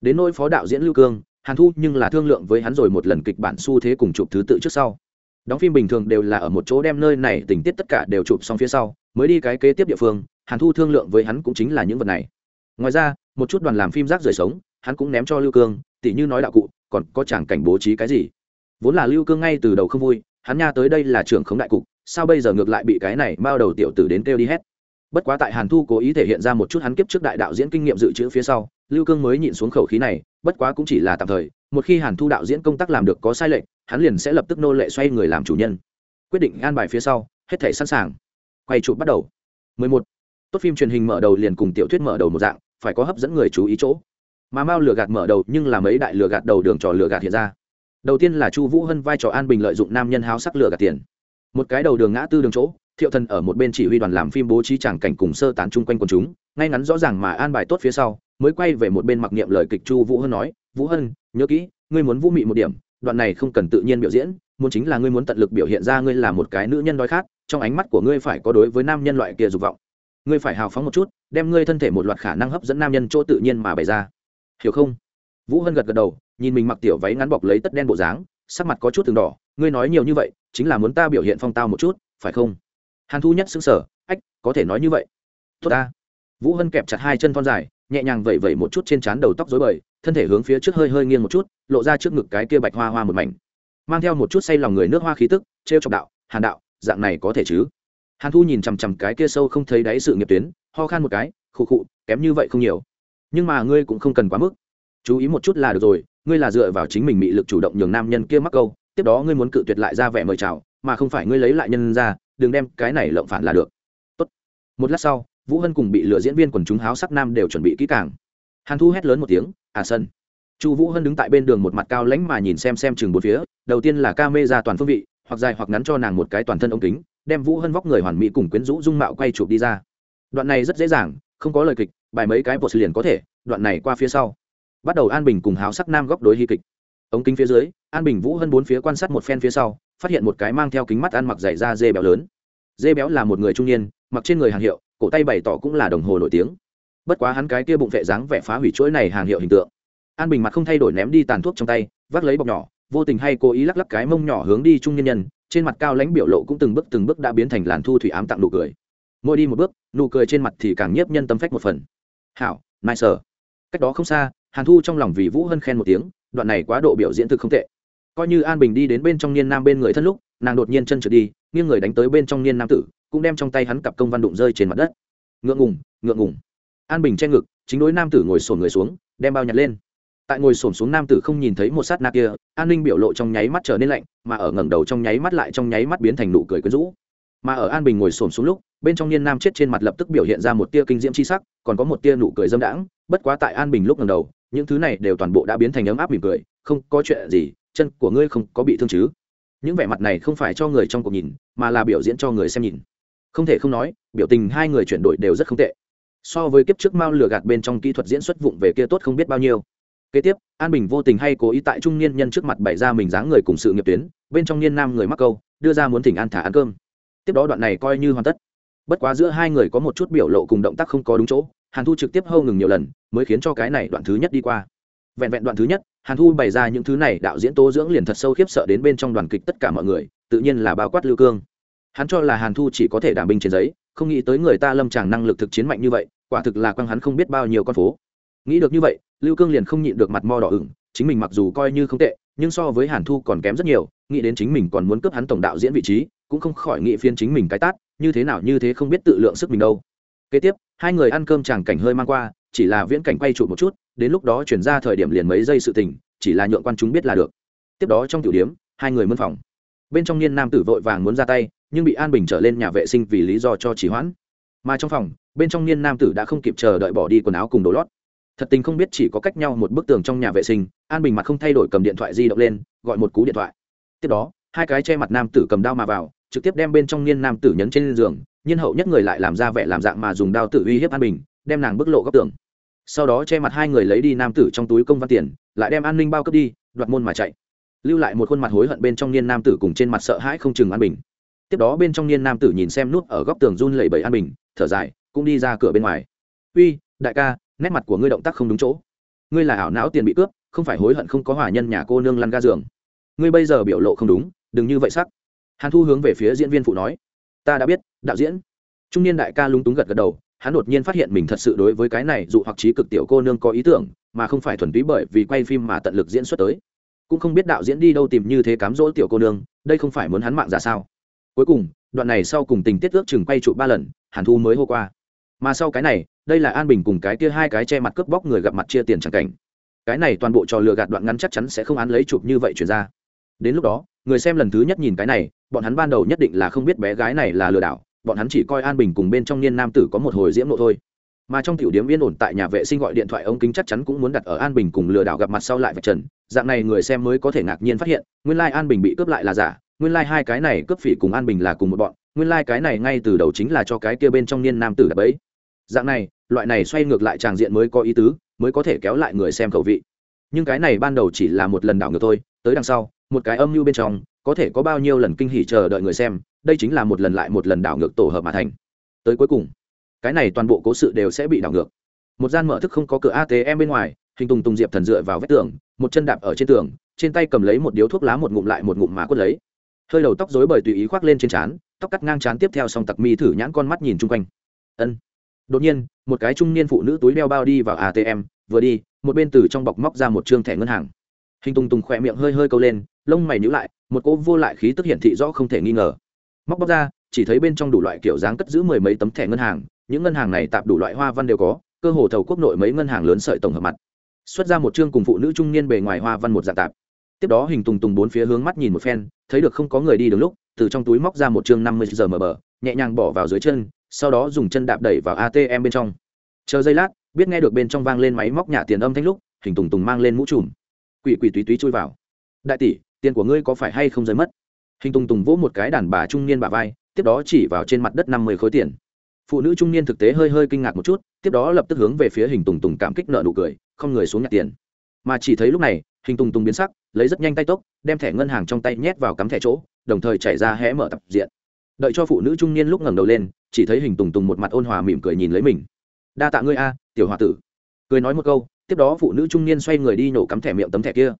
Đến nỗi phó đạo diễn lưu cương, hàn thu nhưng là thương lượng với hắn rồi một lần kịch bản xu thế cùng chụp thứ tự trước sau. Đóng phim bình thường đều là ở một chỗ đem nơi này tình tiết tất cả đều chụp xong phía sau, mới đi cái kế tiếp địa phương, hàn thu thương lượng với hắn cũng chính là những vật này. Ngoài ra, một chút đoàn làm phim rác rời sống, hắn cũng ném cho lưu cương, tỉ như nói đạo cụ, còn có chẳng cảnh bố trí cái gì. Vốn là lưu cương ngay từ đầu không vui, hắn nha tới đây là trưởng khống đại cục sao bây giờ ngược lại bị cái này bao đầu tiểu tử đến kêu đi hết? Bất quá tại hàn thu cố ý thể hiện ra một chút hắn kiếp trước đại đạo diễn kinh nghiệm dự trữ phía sau, lưu cương mới nhịn xuống khẩu khí này, bất quá cũng chỉ là tạm thời, một khi hàn thu đạo diễn công tác làm được có sai lệch, hắn liền sẽ lập tức nô lệ xoay người làm chủ nhân. Quyết định an bài phía sau, hết thể sẵn sàng. Quay chụp bắt đầu. 11. tốt phim truyền hình mở đầu liền cùng tiểu thuyết mở đầu một dạng, phải có hấp dẫn người chú ý chỗ. Mà mao lừa gạt mở đầu nhưng là mấy đại lừa gạt đầu đường trò lừa gạt hiện ra. Đầu tiên là chu vũ hân vai trò an bình lợi dụng nam nhân háo sắc lừa gạt tiền một cái đầu đường ngã tư đường chỗ, thiệu thần ở một bên chỉ huy đoàn làm phim bố trí tràng cảnh cùng sơ tán chung quanh quần chúng, ngay ngắn rõ ràng mà an bài tốt phía sau, mới quay về một bên mặc niệm lời kịch chu vũ hân nói, vũ hân, nhớ kỹ, ngươi muốn vũ mị một điểm, đoạn này không cần tự nhiên biểu diễn, muốn chính là ngươi muốn tận lực biểu hiện ra ngươi là một cái nữ nhân đói khát, trong ánh mắt của ngươi phải có đối với nam nhân loại kia dục vọng. Ngươi phải hào phóng một chút, đem ngươi thân thể một loạt khả năng hấp dẫn nam nhân chỗ tự nhiên mà bày ra. Hiểu không? Vũ hân gật gật đầu, nhìn mình mặc tiểu váy ngắn bọc lấy tất đen bộ dáng, sắc mặt có chút từng đỏ ngươi nói nhiều như vậy, chính là muốn ta biểu hiện phong tao một chút, phải không? Hàn thu nhất xứng sở ách, có thể nói như vậy. Tốt ta. Vũ hân kẹp chặt hai chân thon dài, nhẹ nhàng vẩy vẩy một chút trên trán đầu tóc dối bời, thân thể hướng phía trước hơi hơi nghiêng một chút, lộ ra trước ngực cái kia bạch hoa hoa một mảnh. Mang theo một chút say lòng người nước hoa khí tức t r e o chọc đạo, hàn đạo, dạng này có thể chứ? Hàn thu nhìn chằm chằm cái kia sâu không thấy đáy sự nghiệp tuyến, ho khan một cái, khụ khụ, kém như vậy không nhiều. Nhưng mà ngươi cũng không cần quá mức. Chú ý một chút là được rồi, ngươi là dựa vào chính mình bị lực chủ động nhường nam nhân kia mắc câu tiếp đó ngươi muốn cự tuyệt lại ra vẻ mời chào, mà không phải ngươi lấy lại nhân ra, đừng đem cái này lộng phản là được. Tốt. một lát sau, vũ hân cùng bị lừa diễn viên quần chúng háo sắc nam đều chuẩn bị kỹ càng. Hàn thu hét lớn một tiếng à sân chu vũ hân đứng tại bên đường một mặt cao lãnh mà nhìn xem xem chừng bốn phía, đầu tiên là ca mê ra toàn phương vị, hoặc dài hoặc ngắn cho nàng một cái toàn thân ống kính, đem vũ hân vóc người hoàn mỹ cùng quyến rũ dung mạo quay chụp đi ra. Đoạn này rất dễ dàng, không có lời kịch, bài mấy cái bột liền có thể, đoạn này qua phía sau. Bắt đầu an bình cùng háo sắc nam góc đối hy kịch ống kính phía dưới, an bình vũ hân bốn phía quan sát một phen phía sau, phát hiện một cái mang theo kính mắt ăn mặc dày da dê béo lớn. Dê béo là một người trung niên, mặc trên người hàng hiệu, cổ tay bày tỏ cũng là đồng hồ nổi tiếng. Bất quá hắn cái kia bụng vệ dáng vẻ phá hủy chuỗi này hàng hiệu hình tượng. An bình mặt không thay đổi ném đi tàn thuốc trong tay, vác lấy bọc nhỏ, vô tình hay cố ý lắc lắc cái mông nhỏ hướng đi trung nhân nhân, trên mặt cao lãnh biểu lộ cũng từng bước từng bước đã biến thành làn thu thủy ám tặng nụ cười. Mỗi đi một bước, nụ cười trên mặt thì càng nhiếp nhân tâm phách một phần. Hảo nai sở cách đó không xa, hàn thu trong lòng vì vũ hân khen một tiếng đoạn này quá độ biểu diễn thực không tệ. Coi như an bình đi đến bên trong niên nam bên người thân lúc, nàng đột nhiên chân trượt đi, nghiêng người đánh tới bên trong niên nam tử, cũng đem trong tay hắn cặp công văn đụng rơi trên mặt đất. Ngượng ngùng ngượng ngùng. An bình che ngực, chính đối nam tử ngồi sổn người xuống, đem bao nhặt lên. Tại ngồi sổm xuống nam tử không nhìn thấy một sát na kia, an ninh biểu lộ trong nháy mắt trở nên lạnh, mà ở ngẩng đầu trong nháy mắt lại trong nháy mắt biến thành nụ cười quyến rũ. Mà ở an bình ngồi sổm xuống lúc, bên trong niên nam chết trên mặt lập tức biểu hiện ra một tia kinh diễm c h i sắc, còn có một tia nụ cười dâm đãng, bất quá tại an bình lúc ngẩng đầu những thứ này đều toàn bộ đã biến thành ấm áp mỉm cười, không có chuyện gì, chân của ngươi không có bị thương chứ? Những vẻ mặt này không phải cho người trong cuộc nhìn, mà là biểu diễn cho người xem nhìn. Không thể không nói, biểu tình hai người chuyển đổi đều rất không tệ. So với kiếp trước mao lừa gạt bên trong kỹ thuật diễn xuất vụng về kia tốt không biết bao nhiêu. Kế tiếp, an bình vô tình hay cố ý tại trung niên nhân trước mặt bày ra mình dáng người cùng sự nghiệp tuyến, bên trong niên nam người mắc câu, đưa ra muốn thỉnh an thả ăn cơm. Tiếp đó đoạn này coi như hoàn tất. Bất quá giữa hai người có một chút biểu lộ cùng động tác không có đúng chỗ hàn thu trực tiếp hâu ngừng nhiều lần, mới khiến cho cái này đoạn thứ nhất đi qua. Vẹn vẹn đoạn thứ nhất, hàn thu bày ra những thứ này, đạo diễn tố dưỡng liền thật sâu khiếp sợ đến bên trong đoàn kịch tất cả mọi người, tự nhiên là bao quát lưu cương. Hắn cho là hàn thu chỉ có thể đảm binh trên giấy, không nghĩ tới người ta lâm tràng năng lực thực chiến mạnh như vậy, quả thực là quăng hắn không biết bao nhiêu con phố. Nghĩ được như vậy, lưu cương liền không nhịn được mặt mo đỏ ửng, chính mình mặc dù coi như không tệ, nhưng so với hàn thu còn kém rất nhiều, nghĩ đến chính mình còn muốn cướp hắn tổng đạo diễn vị trí, cũng không khỏi nghĩ phiên chính mình cái tát, như thế nào như thế không biết tự lượng sức mình đâu kế tiếp, hai người ăn cơm chàng cảnh hơi mang qua, chỉ là viễn cảnh quay trụ một chút, đến lúc đó chuyển ra thời điểm liền mấy giây sự tình, chỉ là nhượng quan chúng biết là được. Tiếp đó trong tiểu điếm hai người mân phòng. Bên trong niên nam tử vội vàng muốn ra tay, nhưng bị an bình trở lên nhà vệ sinh vì lý do cho trì hoãn. Mà trong phòng, bên trong niên nam tử đã không kịp chờ đợi bỏ đi quần áo cùng đồ lót. Thật tình không biết chỉ có cách nhau một bức tường trong nhà vệ sinh, an bình mặt không thay đổi cầm điện thoại di động lên, gọi một cú điện thoại. Tiếp đó, hai cái che mặt nam tử cầm đao mà vào, trực tiếp đem bên trong niên nam tử nhấn trên giường nhiên hậu nhất người lại làm ra vẻ làm dạng mà dùng đao tự uy hiếp an bình, đem nàng bức lộ góc tường. Sau đó che mặt hai người lấy đi nam tử trong túi công văn tiền, lại đem an ninh bao cấp đi, đoạt môn mà chạy. Lưu lại một khuôn mặt hối hận bên trong niên nam tử cùng trên mặt sợ hãi không chừng an bình. Tiếp đó bên trong niên nam tử nhìn xem nút ở góc tường run lẩy bẩy an bình, thở dài, cũng đi ra cửa bên ngoài. Uy, đại ca, nét mặt của ngươi động tác không đúng chỗ. Ngươi là ảo não tiền bị cướp, không phải hối hận không có hỏa nhân nhà cô nương lăn ga giường. Ngươi bây giờ biểu lộ không đúng, đừng như vậy sắc. Hàn thu hướng về phía diễn viên phụ nói ta đã biết, đạo diễn. Trung niên đại ca lúng túng gật gật đầu, hắn đột nhiên phát hiện mình thật sự đối với cái này dụ hoặc trí cực tiểu cô nương có ý tưởng, mà không phải thuần túy bởi vì quay phim mà tận lực diễn xuất tới. Cũng không biết đạo diễn đi đâu tìm như thế cám dỗ tiểu cô nương, đây không phải muốn hắn mạng ra sao. Cuối cùng, đoạn này sau cùng tình tiết ước chừng quay trụ ba lần, hàn thu mới hô qua. Mà sau cái này, đây là an bình cùng cái kia hai cái che mặt cướp bóc người gặp mặt chia tiền chẳng cảnh. Cái này toàn bộ trò lừa gạt đoạn ngắn chắc chắn sẽ không án lấy chụp như vậy chuyển ra. Đến lúc đó, người xem lần thứ nhất nhìn cái này bọn hắn ban đầu nhất định là không biết bé gái này là lừa đảo, bọn hắn chỉ coi an bình cùng bên trong niên nam tử có một hồi diễm nộ thôi. Mà trong tiểu điểm yên ổn tại nhà vệ sinh gọi điện thoại ống kính chắc chắn cũng muốn đặt ở an bình cùng lừa đảo gặp mặt sau lại vạch trần. Dạng này người xem mới có thể ngạc nhiên phát hiện, nguyên lai、like、an bình bị cướp lại là giả, nguyên lai、like、hai cái này cướp phỉ cùng an bình là cùng một bọn, nguyên lai、like、cái này ngay từ đầu chính là cho cái kia bên trong niên nam tử đập ấy dạng này, loại này xoay ngược lại tràng diện mới có ý tứ, mới có thể kéo lại người xem khẩu vị. Nhưng cái này ban đầu chỉ là một lần đảo ngược thôi, tới đằng sau, một cái âm mưu bên trong có thể có bao nhiêu lần kinh hỉ chờ đợi người xem, đây chính là một lần lại một lần đảo ngược tổ hợp mà thành. Tới cuối cùng, cái này toàn bộ cố sự đều sẽ bị đảo ngược. Một gian mở thức không có cửa atm bên ngoài, hình tùng tùng diệp thần dựa vào vách tường, một chân đạp ở trên tường, trên tay cầm lấy một điếu thuốc lá một ngụm lại một ngụm mà quất lấy. Hơi đầu tóc rối bời tùy ý khoác lên trên trán, tóc cắt ngang trán tiếp theo xong tặc mi thử nhãn con mắt nhìn chung quanh. Ân. Đột nhiên, một cái trung niên phụ nữ túi đeo bao đi vào atm vừa đi, một bên từ trong bọc móc ra một trương thẻ ngân hàng. Hình tùng tùng khỏe miệng hơi hơi câu lên, lông mày nhữ lại một cỗ vô lại khí tức hiển thị rõ không thể nghi ngờ. Móc bóc ra, chỉ thấy bên trong đủ loại kiểu dáng cất giữ mười mấy tấm thẻ ngân hàng, những ngân hàng này tạp đủ loại hoa văn đều có, cơ hồ thầu quốc nội mấy ngân hàng lớn sợi tổng hợp mặt. Xuất ra một chương cùng phụ nữ trung niên bề ngoài hoa văn một dạng tạp. Tiếp đó hình tùng tùng bốn phía hướng mắt nhìn một phen, thấy được không có người đi đúng lúc, từ trong túi móc ra một chương năm mươi giờ mờ bờ, nhẹ nhàng bỏ vào dưới chân, sau đó dùng chân đạp đẩy vào atm bên trong. Chờ giây lát, biết nghe được bên trong vang lên máy móc nhả tiền âm thanh lúc, hình tùng tùng mang lên mũ trùm. Quỷ quỷ túy túy chui vào. Đại tỷ tiền của ngươi có phải hay không rơi mất? Hình tùng tùng vỗ một cái đàn bà trung niên bà vai, tiếp đó chỉ vào trên mặt đất năm mươi khối tiền. Phụ nữ trung niên thực tế hơi hơi kinh ngạc một chút, tiếp đó lập tức hướng về phía hình tùng tùng cảm kích nợ nụ cười, không người xuống nhặt tiền. Mà chỉ thấy lúc này, hình tùng tùng biến sắc, lấy rất nhanh tay tốc, đem thẻ ngân hàng trong tay nhét vào cắm thẻ chỗ, đồng thời chạy ra hé mở tập diện. Đợi cho phụ nữ trung niên lúc ngẩng đầu lên, chỉ thấy hình tùng tùng một mặt ôn hòa mỉm cười nhìn lấy mình. Đa tạ ngươi a, tiểu h tử. Cười nói một câu, tiếp đó phụ nữ trung niên xoay người đi nổ cắm thẻ miệng tấm thẻ kia.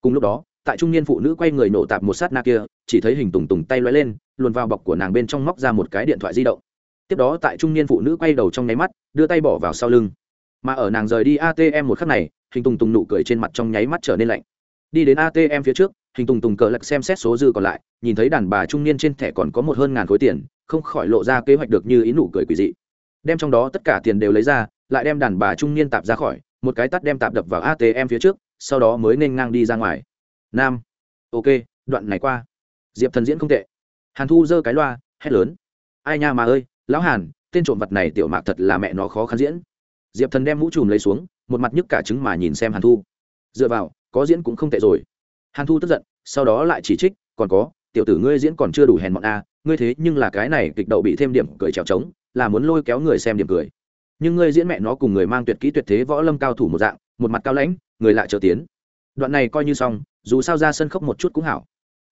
Cùng lúc đó tại trung niên phụ nữ quay người nổ tạp một sát na kia, chỉ thấy hình tùng tùng tay loay lên, luồn vào bọc của nàng bên trong móc ra một cái điện thoại di động. Tiếp đó tại trung niên phụ nữ quay đầu trong nháy mắt, đưa tay bỏ vào sau lưng. Mà ở nàng rời đi atm một khắc này, hình tùng tùng nụ cười trên mặt trong nháy mắt trở nên lạnh. Đi đến atm phía trước, hình tùng tùng cờ lật xem xét số dư còn lại, nhìn thấy đàn bà trung niên trên thẻ còn có một hơn ngàn khối tiền, không khỏi lộ ra kế hoạch được như ý nụ cười quỷ dị. Đem trong đó tất cả tiền đều lấy ra, lại đem đàn bà trung niên tạp ra khỏi, một cái tắt đem tạp đập vào atm phía trước, sau đó mới nên ngang đi ra ngoài nam. Ok, đoạn này qua. Diệp thần diễn không tệ. Hàn thu giơ cái loa, hét lớn. Ai nha mà ơi, lão hàn, tên trộm vật này tiểu mạc thật là mẹ nó khó khăn diễn. Diệp thần đem mũ chùm lấy xuống, một mặt nhức cả trứng mà nhìn xem hàn thu. Dựa vào, có diễn cũng không tệ rồi. Hàn thu tức giận, sau đó lại chỉ trích, còn có, tiểu tử ngươi diễn còn chưa đủ hèn mọn a ngươi thế nhưng là cái này kịch đậu bị thêm điểm cười trèo trống, là muốn lôi kéo người xem điểm cười. Nhưng ngươi diễn mẹ nó cùng người mang tuyệt kỹ tuyệt thế võ lâm cao thủ một dạng, một mặt cao lãnh, người lại trở tiến. Đoạn này coi như xong dù sao ra sân khóc một chút cũng hảo.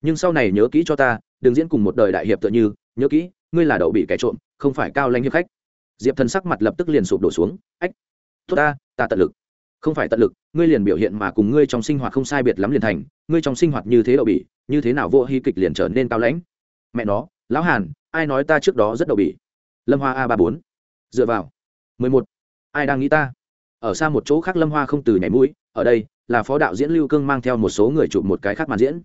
Nhưng sau này nhớ kỹ cho ta, đừng diễn cùng một đời đại hiệp tựa như, nhớ kỹ, ngươi là đậu bị kẻ trộm, không phải cao lãnh như khách. Diệp thần sắc mặt lập tức liền sụp đổ xuống, ách, tốt ta ta tận lực. Không phải tận lực, ngươi liền biểu hiện mà cùng ngươi trong sinh hoạt không sai biệt lắm liền thành, ngươi trong sinh hoạt như thế đậu bị, như thế nào vô hy kịch liền trở nên cao lãnh? Mẹ nó, lão hàn, ai nói ta trước đó rất đậu bị? Lâm hoa a ba bốn dựa vào. Mười một. Ai đang nghĩ ta? Ở xa một chỗ khác lâm hoa không từ nhảy mũi, ở đây là phó đạo diễn lưu cương mang theo một số người chụp một cái khác màn diễn.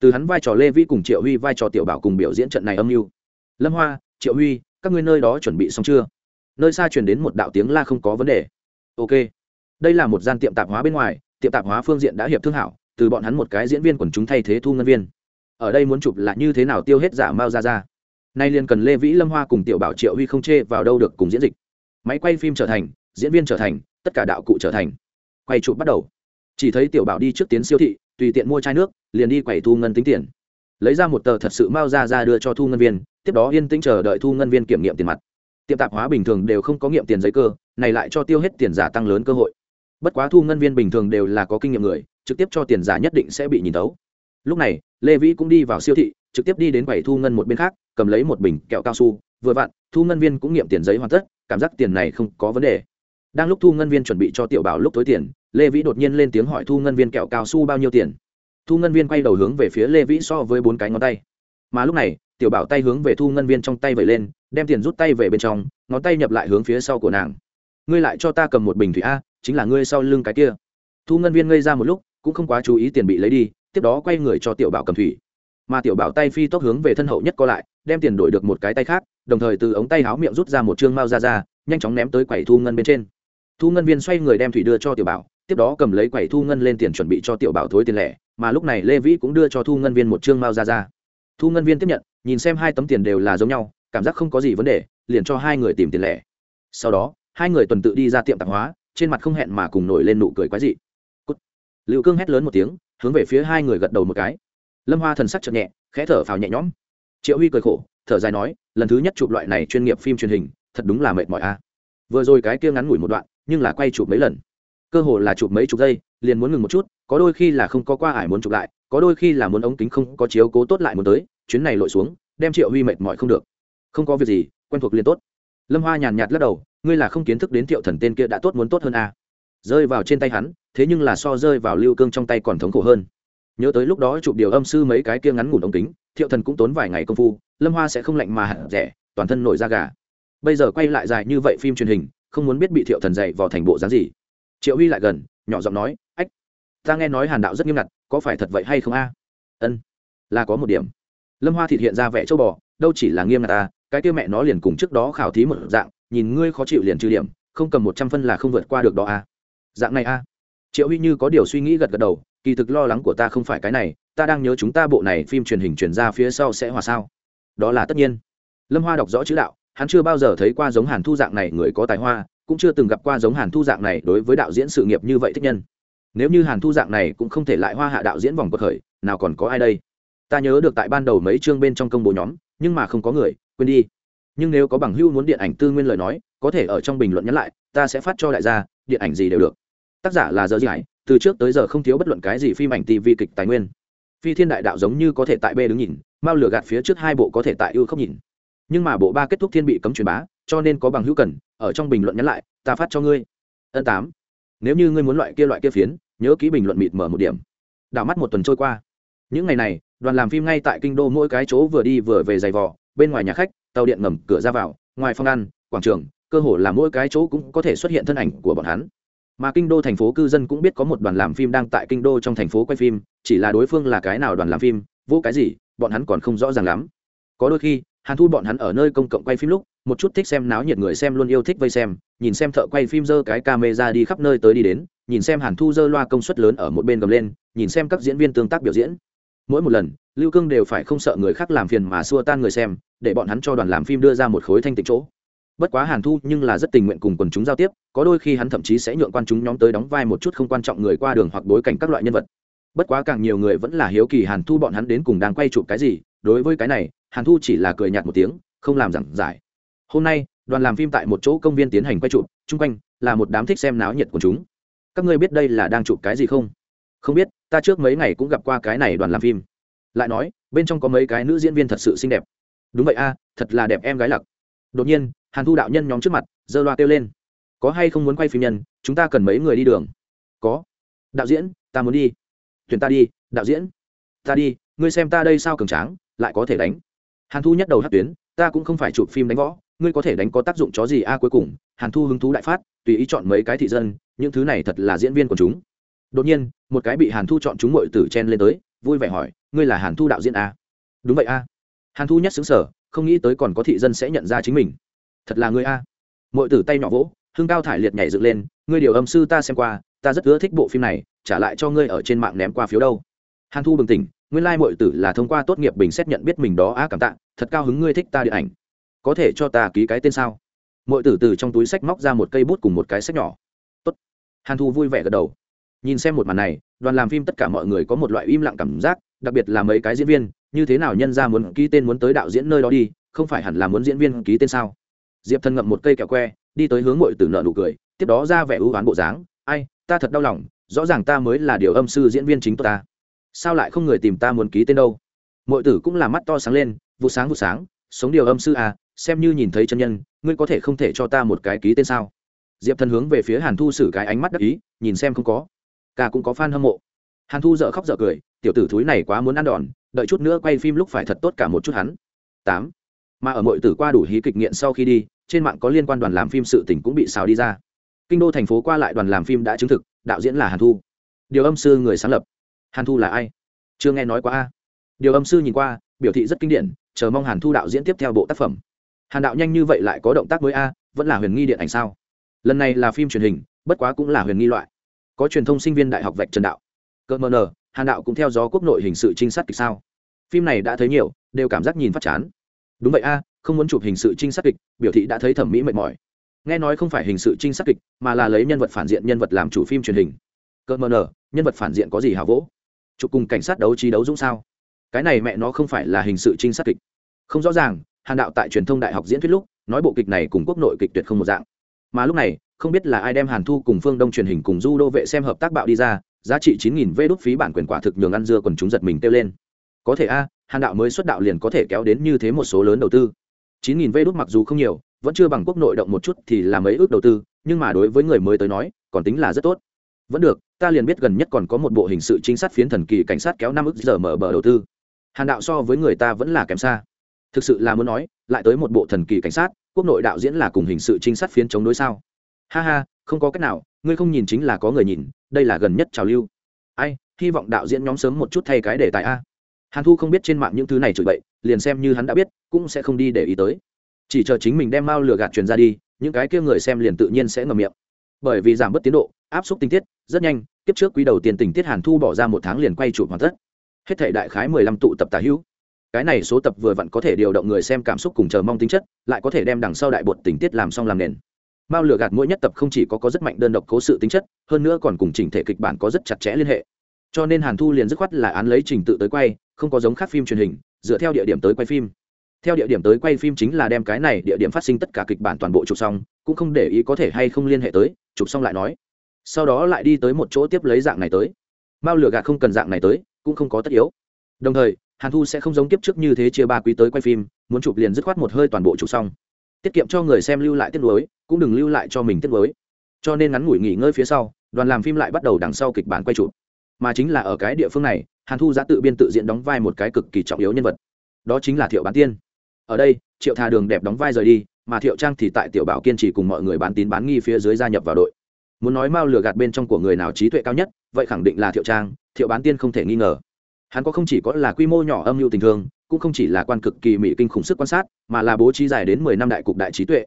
Từ hắn vai trò lê vi cùng triệu huy vai trò tiểu bảo cùng biểu diễn trận này âm mưu. Lâm hoa, triệu huy, các ngươi nơi đó chuẩn bị xong chưa? Nơi xa truyền đến một đạo tiếng la không có vấn đề. Ok. Đây là một gian tiệm tạp hóa bên ngoài, tiệm tạp hóa phương diện đã hiệp thương hảo, từ bọn hắn một cái diễn viên quần chúng thay thế thu ngân viên. Ở đây muốn chụp là như thế nào tiêu hết giả mao ra ra. Nay liền cần lê vĩ, lâm hoa cùng tiểu bảo, triệu huy không chê vào đâu được cùng diễn dịch. Máy quay phim trở thành, diễn viên trở thành, tất cả đạo cụ trở thành. Quay chụp bắt đầu chỉ thấy tiểu bảo đi trước tiến siêu thị, tùy tiện mua chai nước, liền đi quầy thu ngân tính tiền. Lấy ra một tờ thật sự mao ra ra đưa cho thu ngân viên, tiếp đó yên tĩnh chờ đợi thu ngân viên kiểm nghiệm tiền mặt. Tiệm tạp hóa bình thường đều không có nghiệm tiền giấy cơ, này lại cho tiêu hết tiền giả tăng lớn cơ hội. Bất quá thu ngân viên bình thường đều là có kinh nghiệm người, trực tiếp cho tiền giả nhất định sẽ bị nhìn tấu lúc này, lê vĩ cũng đi vào siêu thị, trực tiếp đi đến quầy thu ngân một bên khác, cầm lấy một bình kẹo cao su, vừa vặn, thu ngân viên cũng nghiệm tiền giấy hoàn tất, cảm giác tiền này không có vấn đề. Đang lúc thu ngân viên chuẩn bị cho tiểu bảo lúc tối tiền lê vĩ đột nhiên lên tiếng hỏi thu ngân viên kẹo cao su bao nhiêu tiền? Thu ngân viên quay đầu hướng về phía lê vĩ so với bốn cái ngón tay. Mà lúc này, tiểu bảo tay hướng về thu ngân viên trong tay vẩy lên, đem tiền rút tay về bên trong, ngón tay nhập lại hướng phía sau của nàng. Ngươi lại cho ta cầm một bình thủy a, chính là ngươi sau lưng cái kia. Thu ngân viên ngây ra một lúc, cũng không quá chú ý tiền bị lấy đi, tiếp đó quay người cho tiểu bảo cầm thủy. Mà tiểu bảo tay phi tốc hướng về thân hậu nhất co lại, đem tiền đổi được một cái tay khác, đồng thời từ ống tay háo miệng rút ra một chương mao ra ra, nhanh chóng ném tới quầy thu ngân bên trên. Thu ngân viên xoay người đem thủy đưa cho tiểu bảo tiếp đó cầm lấy quầy thu ngân lên tiền chuẩn bị cho tiểu bảo thối tiền lẻ, mà lúc này lê vĩ cũng đưa cho thu ngân viên một chương mao ra ra thu ngân viên tiếp nhận, nhìn xem hai tấm tiền đều là giống nhau, cảm giác không có gì vấn đề, liền cho hai người tìm tiền lẻ. Sau đó, hai người tuần tự đi ra tiệm tạp hóa, trên mặt không hẹn mà cùng nổi lên nụ cười quái dị. Cút. liệu cương hét lớn một tiếng, hướng về phía hai người gật đầu một cái. Lâm hoa thần sắc chợt nhẹ, khẽ thở phào nhẹ nhõm. Triệu huy cười khổ, thở dài nói, lần thứ nhất chụp loại này chuyên nghiệp phim truyền hình, thật đúng là mệt mỏi a. Vừa rồi cái kia ngắn ngủi một đoạn, nhưng là quay chụp mấy lần cơ hồ là chụp mấy chục giây, liền muốn ngừng một chút, có đôi khi là không có qua ải muốn chụp lại, có đôi khi là muốn ống kính không có chiếu cố tốt lại muốn tới, chuyến này lội xuống, đem triệu huy mệt mỏi không được. Không có việc gì, quen thuộc liền tốt. Lâm hoa nhàn nhạt lắc đầu, ngươi là không kiến thức đến thiệu thần tên kia đã tốt muốn tốt hơn a rơi vào trên tay hắn, thế nhưng là so rơi vào lưu cương trong tay còn thống khổ hơn. Nhớ tới lúc đó chụp điều âm sư mấy cái kia ngắn ngủn ống kính, thiệu thần cũng tốn vài ngày công phu, lâm hoa sẽ không lạnh mà hẳn rẻ, toàn thân nổi da gà. Bây giờ quay lại dài như vậy phim truyền hình, không muốn biết bị thiệu thần dạy vào thành bộ dáng gì triệu huy lại gần, nhỏ giọng nói, ách, ta nghe nói hàn đạo rất nghiêm ngặt, có phải thật vậy hay không a? Ân, là có một điểm. Lâm hoa thịt hiện ra vẻ châu bò, đâu chỉ là nghiêm ngặt ta, cái kia mẹ nó liền cùng trước đó khảo thí một dạng, nhìn ngươi khó chịu liền trừ điểm, không cầm một trăm phân là không vượt qua được đó a. Dạng này a? Triệu huy như có điều suy nghĩ gật gật đầu, kỳ thực lo lắng của ta không phải cái này, ta đang nhớ chúng ta bộ này phim truyền hình truyền ra phía sau sẽ hòa sao. Đó là tất nhiên. Lâm hoa đọc rõ chữ đạo, hắn chưa bao giờ thấy qua giống hàn thu dạng này người có tài hoa cũng chưa từng gặp qua giống hàn thu dạng này đối với đạo diễn sự nghiệp như vậy thích nhân. Nếu như hàn thu dạng này cũng không thể lại hoa hạ đạo diễn vòng cuộc khởi, nào còn có ai đây? Ta nhớ được tại ban đầu mấy chương bên trong công bố nhóm, nhưng mà không có người, quên đi. Nhưng nếu có bằng hưu muốn điện ảnh tư nguyên lời nói, có thể ở trong bình luận nhắn lại, ta sẽ phát cho đại gia, điện ảnh gì đều được. Tác giả là giờ gì từ trước tới giờ không thiếu bất luận cái gì phim ảnh tv kịch tài nguyên. Phi thiên đại đạo giống như có thể tại b đứng nhìn, mao lửa gạt phía trước hai bộ có thể tại ưu không nhìn. Nhưng mà bộ ba kết thúc thiên bị cấm truyền bá cho nên có bằng hữu cần, ở trong bình luận nhắn lại, ta phát cho ngươi. Ân tám. Nếu như ngươi muốn loại kia loại kia phiến, nhớ kỹ bình luận mịt mở một điểm. Đảo mắt một tuần trôi qua. Những ngày này, đoàn làm phim ngay tại kinh đô mỗi cái chỗ vừa đi vừa về giày vò, bên ngoài nhà khách, tàu điện ngầm, cửa ra vào, ngoài phòng ăn, quảng trường, cơ hồ là mỗi cái chỗ cũng có thể xuất hiện thân ảnh của bọn hắn. Mà kinh đô thành phố cư dân cũng biết có một đoàn làm phim đang tại kinh đô trong thành phố quay phim, chỉ là đối phương là cái nào đoàn làm phim vô cái gì, bọn hắn còn không rõ ràng lắm. Có đôi khi hàn thu bọn hắn ở nơi công cộng quay phim lúc, một chút thích xem náo nhiệt người xem luôn yêu thích vây xem, nhìn xem thợ quay phim dơ cái camera đi khắp nơi tới đi đến, nhìn xem hàn thu dơ loa công suất lớn ở một bên gầm lên, nhìn xem các diễn viên tương tác biểu diễn. Mỗi một lần, lưu cương đều phải không sợ người khác làm phiền mà xua tan người xem, để bọn hắn cho đoàn làm phim đưa ra một khối thanh tịnh chỗ. Bất quá hàn thu nhưng là rất tình nguyện cùng quần chúng giao tiếp, có đôi khi hắn thậm chí sẽ nhượng quan chúng nhóm tới đóng vai một chút không quan trọng người qua đường hoặc bối cảnh các loại nhân vật. Bất quá càng nhiều người vẫn là hiếu kỳ hàn thu bọn hắn đến cùng đang quay chụp cái gì, đối với cái này hàn thu chỉ là cười nhạt một tiếng, không làm giảng giải. Hôm nay, đoàn làm phim tại một chỗ công viên tiến hành quay chụp, chung quanh là một đám thích xem náo nhiệt của chúng. Các ngươi biết đây là đang chụp cái gì không? Không biết, ta trước mấy ngày cũng gặp qua cái này đoàn làm phim. Lại nói, bên trong có mấy cái nữ diễn viên thật sự xinh đẹp. Đúng vậy a, thật là đẹp em gái lặc. Đột nhiên, hàn thu đạo nhân nhóm trước mặt, giơ loa kêu lên. Có hay không muốn quay phim nhân, chúng ta cần mấy người đi đường? Có. Đạo diễn, ta muốn đi. Tuyển ta đi, đạo diễn. Ta đi, ngươi xem ta đây sao cường tráng, lại có thể đánh hàn thu nhất đầu hát tuyến, ta cũng không phải chụp phim đánh võ, ngươi có thể đánh có tác dụng chó gì a à cuối cùng, hàn thu hứng thú đại phát, tùy ý chọn mấy cái thị dân, những thứ này thật là diễn viên của chúng. Đột nhiên, một cái bị hàn thu chọn chúng mội tử chen lên tới, vui vẻ hỏi, ngươi là hàn thu đạo diễn a? Đúng vậy a. Hàn thu nhất xứng sở không nghĩ tới còn có thị dân sẽ nhận ra chính mình. Thật là ngươi a. Mọi tử tay nhỏ vỗ hương cao thải liệt nhảy dựng lên, ngươi điều âm sư ta xem qua, ta rất ưa thích bộ phim này, trả lại cho ngươi ở trên mạng ném qua phiếu đâu. Hàn thu bừng tỉnh nguyên lai mọi tử là thông qua tốt nghiệp bình xét nhận biết mình đó. Á cảm tạ. Thật cao hứng ngươi thích ta điện ảnh. Có thể cho ta ký cái tên sao? Mọi tử từ trong túi sách móc ra một cây bút cùng một cái sách nhỏ. Tốt. hàn thu vui vẻ gật đầu. Nhìn xem một màn này, đoàn làm phim tất cả mọi người có một loại im lặng cảm giác, đặc biệt là mấy cái diễn viên, như thế nào nhân ra muốn ký tên muốn tới đạo diễn nơi đó đi, không phải hẳn là muốn diễn viên ký tên sao? Diệp thần ngậm một cây kẹo que, đi tới hướng mội tử nợ nụ cười, tiếp đó ra vẻ ưu oán bộ dáng. Ai, ta thật đau lòng, rõ ràng ta mới là điều âm sư diễn viên chính tốt ta sao lại không người tìm ta muốn ký tên đâu? Mội tử cũng là mắt to sáng lên vụ sáng vụ sáng, sống điều âm sư à xem như nhìn thấy chân nhân, ngươi có thể không thể cho ta một cái ký tên sao? Diệp thần hướng về phía hàn thu xử cái ánh mắt đắc ý, nhìn xem không có. Cả cũng có f a n hâm mộ. Hàn thu dợ khóc dợ cười, tiểu tử thúi này quá muốn ăn đòn, đợi chút nữa quay phim lúc phải thật tốt cả một chút hắn. Tám. Mà ở mọi tử qua đủ hí kịch nghiện sau khi đi, trên mạng có liên quan đoàn làm phim sự tình cũng bị xào đi ra. Kinh đô thành phố qua lại đoàn làm phim đã chứng thực, đạo diễn là hàn thu. Điều âm sư người sáng lập hàn thu là ai? Chưa nghe nói quá a. Điều âm sư nhìn qua, biểu thị rất kinh điển, chờ mong hàn thu đạo diễn tiếp theo bộ tác phẩm. Hàn đạo nhanh như vậy lại có động tác mới a, vẫn là huyền nghi điện ảnh sao? Lần này là phim truyền hình, bất quá cũng là huyền nghi loại. Có truyền thông sinh viên đại học vạch trần đạo. Cỡ mờ nờ, hàn đạo cũng theo gió quốc nội hình sự trinh sát kịch sao? Phim này đã thấy nhiều, đều cảm giác nhìn phát chán. Đúng vậy a, không muốn chụp hình sự trinh sát kịch, biểu thị đã thấy thẩm mỹ mệt mỏi. Nghe nói không phải hình sự trinh sát kịch, mà là lấy nhân vật phản diện nhân vật làm chủ phim truyền hình. Cỡ mờ nờ, nhân vật phản diện có gì hào vỗ? Chụp cùng cảnh sát đấu trí đấu dũng sao? Cái này mẹ nó không phải là hình sự trinh sát kịch. Không rõ ràng, hàn đạo tại truyền thông đại học diễn thuyết lúc, nói bộ kịch này cùng quốc nội kịch tuyệt không một dạng. Mà lúc này, không biết là ai đem hàn thu cùng phương đông truyền hình cùng du đô vệ xem hợp tác bạo đi ra, giá trị chín nghìn vê đốt phí bản quyền quả thực nhường ăn dưa còn chúng giật mình kêu lên. Có thể a, hàn đạo mới xuất đạo liền có thể kéo đến như thế một số lớn đầu tư. chín nghìn vê đốt mặc dù không nhiều, vẫn chưa bằng quốc nội động một chút thì là mấy ước đầu tư, nhưng mà đối với người mới tới nói, còn tính là rất tốt. Vẫn được ta liền biết gần nhất còn có một bộ hình sự chính sát phiến thần kỳ cảnh sát kéo năm ức giờ mở bờ đầu tư. Hàn đạo so với người ta vẫn là kém xa. Thực sự là muốn nói, lại tới một bộ thần kỳ cảnh sát, quốc nội đạo diễn là cùng hình sự trinh sát phiến chống đối sao? Ha ha, không có cách nào, ngươi không nhìn chính là có người nhìn, đây là gần nhất trào lưu. Ai, hy vọng đạo diễn nhóm sớm một chút thay cái đề tài a. Hàn thu không biết trên mạng những thứ này chửi bậy, liền xem như hắn đã biết, cũng sẽ không đi để ý tới. Chỉ chờ chính mình đem mao lừa gạt truyền ra đi, những cái kia người xem liền tự nhiên sẽ ngầm miệng. Bởi vì giảm bớt tiến độ áp suất tinh tiết, rất nhanh, kiếp trước quý đầu tiền tình tiết hàn thu bỏ ra một tháng liền quay chụp hoàn tất. Hết thể đại khái mười lăm tụ tập tả hữu. Cái này số tập vừa vặn có thể điều động người xem cảm xúc cùng chờ mong tính chất, lại có thể đem đằng sau đại bột tình tiết làm xong làm nền. Mao lửa gạt mỗi nhất tập không chỉ có có rất mạnh đơn độc cố sự tính chất, hơn nữa còn cùng chỉnh thể kịch bản có rất chặt chẽ liên hệ. Cho nên hàn thu liền dứt khoát là án lấy trình tự tới quay, không có giống khác phim truyền hình, dựa theo địa điểm tới quay phim. Theo địa điểm tới quay phim chính là đem cái này địa điểm phát sinh tất cả kịch bản toàn bộ chụp xong, cũng không để ý có thể hay không liên hệ tới, chụp xong lại nói sau đó lại đi tới một chỗ tiếp lấy dạng này tới. Mao lửa gạt không cần dạng này tới, cũng không có tất yếu. Đồng thời, hàn thu sẽ không giống kiếp trước như thế chia ba quý tới quay phim, muốn chụp liền dứt khoát một hơi toàn bộ chụp xong. Tiết kiệm cho người xem lưu lại tiết lối, cũng đừng lưu lại cho mình tiết lối. Cho nên ngắn ngủi nghỉ ngơi phía sau, đoàn làm phim lại bắt đầu đằng sau kịch bản quay chụp. Mà chính là ở cái địa phương này, hàn thu đã tự biên tự diễn đóng vai một cái cực kỳ trọng yếu nhân vật. Đó chính là thiệu bán tiên. Ở đây, triệu thà đường đẹp đóng vai rời đi, mà thiệu trang thì tại tiểu bảo kiên trì cùng mọi người bán tín bán nghi phía dưới gia nhập vào đội muốn nói mao lừa gạt bên trong của người nào trí tuệ cao nhất, vậy khẳng định là thiệu trang, thiệu bán tiên không thể nghi ngờ. Hắn có không chỉ có là quy mô nhỏ âm mưu tình thương, cũng không chỉ là quan cực kỳ mỹ kinh khủng sức quan sát, mà là bố trí dài đến mười năm đại cục đại trí tuệ.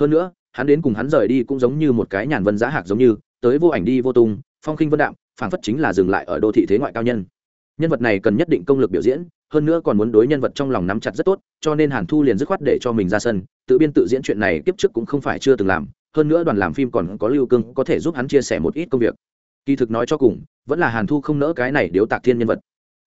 Hơn nữa, hắn đến cùng hắn rời đi cũng giống như một cái nhàn vân giá hạc giống như, tới vô ảnh đi vô tung, phong khinh vân đạm, phảng phất chính là dừng lại ở đô thị thế ngoại cao nhân. Nhân vật này cần nhất định công lực biểu diễn, hơn nữa còn muốn đối nhân vật trong lòng nắm chặt rất tốt, cho nên hàn thu liền dứt khoát để cho mình ra sân, tự biên tự diễn chuyện này kiếp trước cũng không phải chưa từng làm hơn nữa đoàn làm phim còn có lưu cương có thể giúp hắn chia sẻ một ít công việc. Kỳ thực nói cho cùng, vẫn là hàn thu không nỡ cái này điếu tạc thiên nhân vật.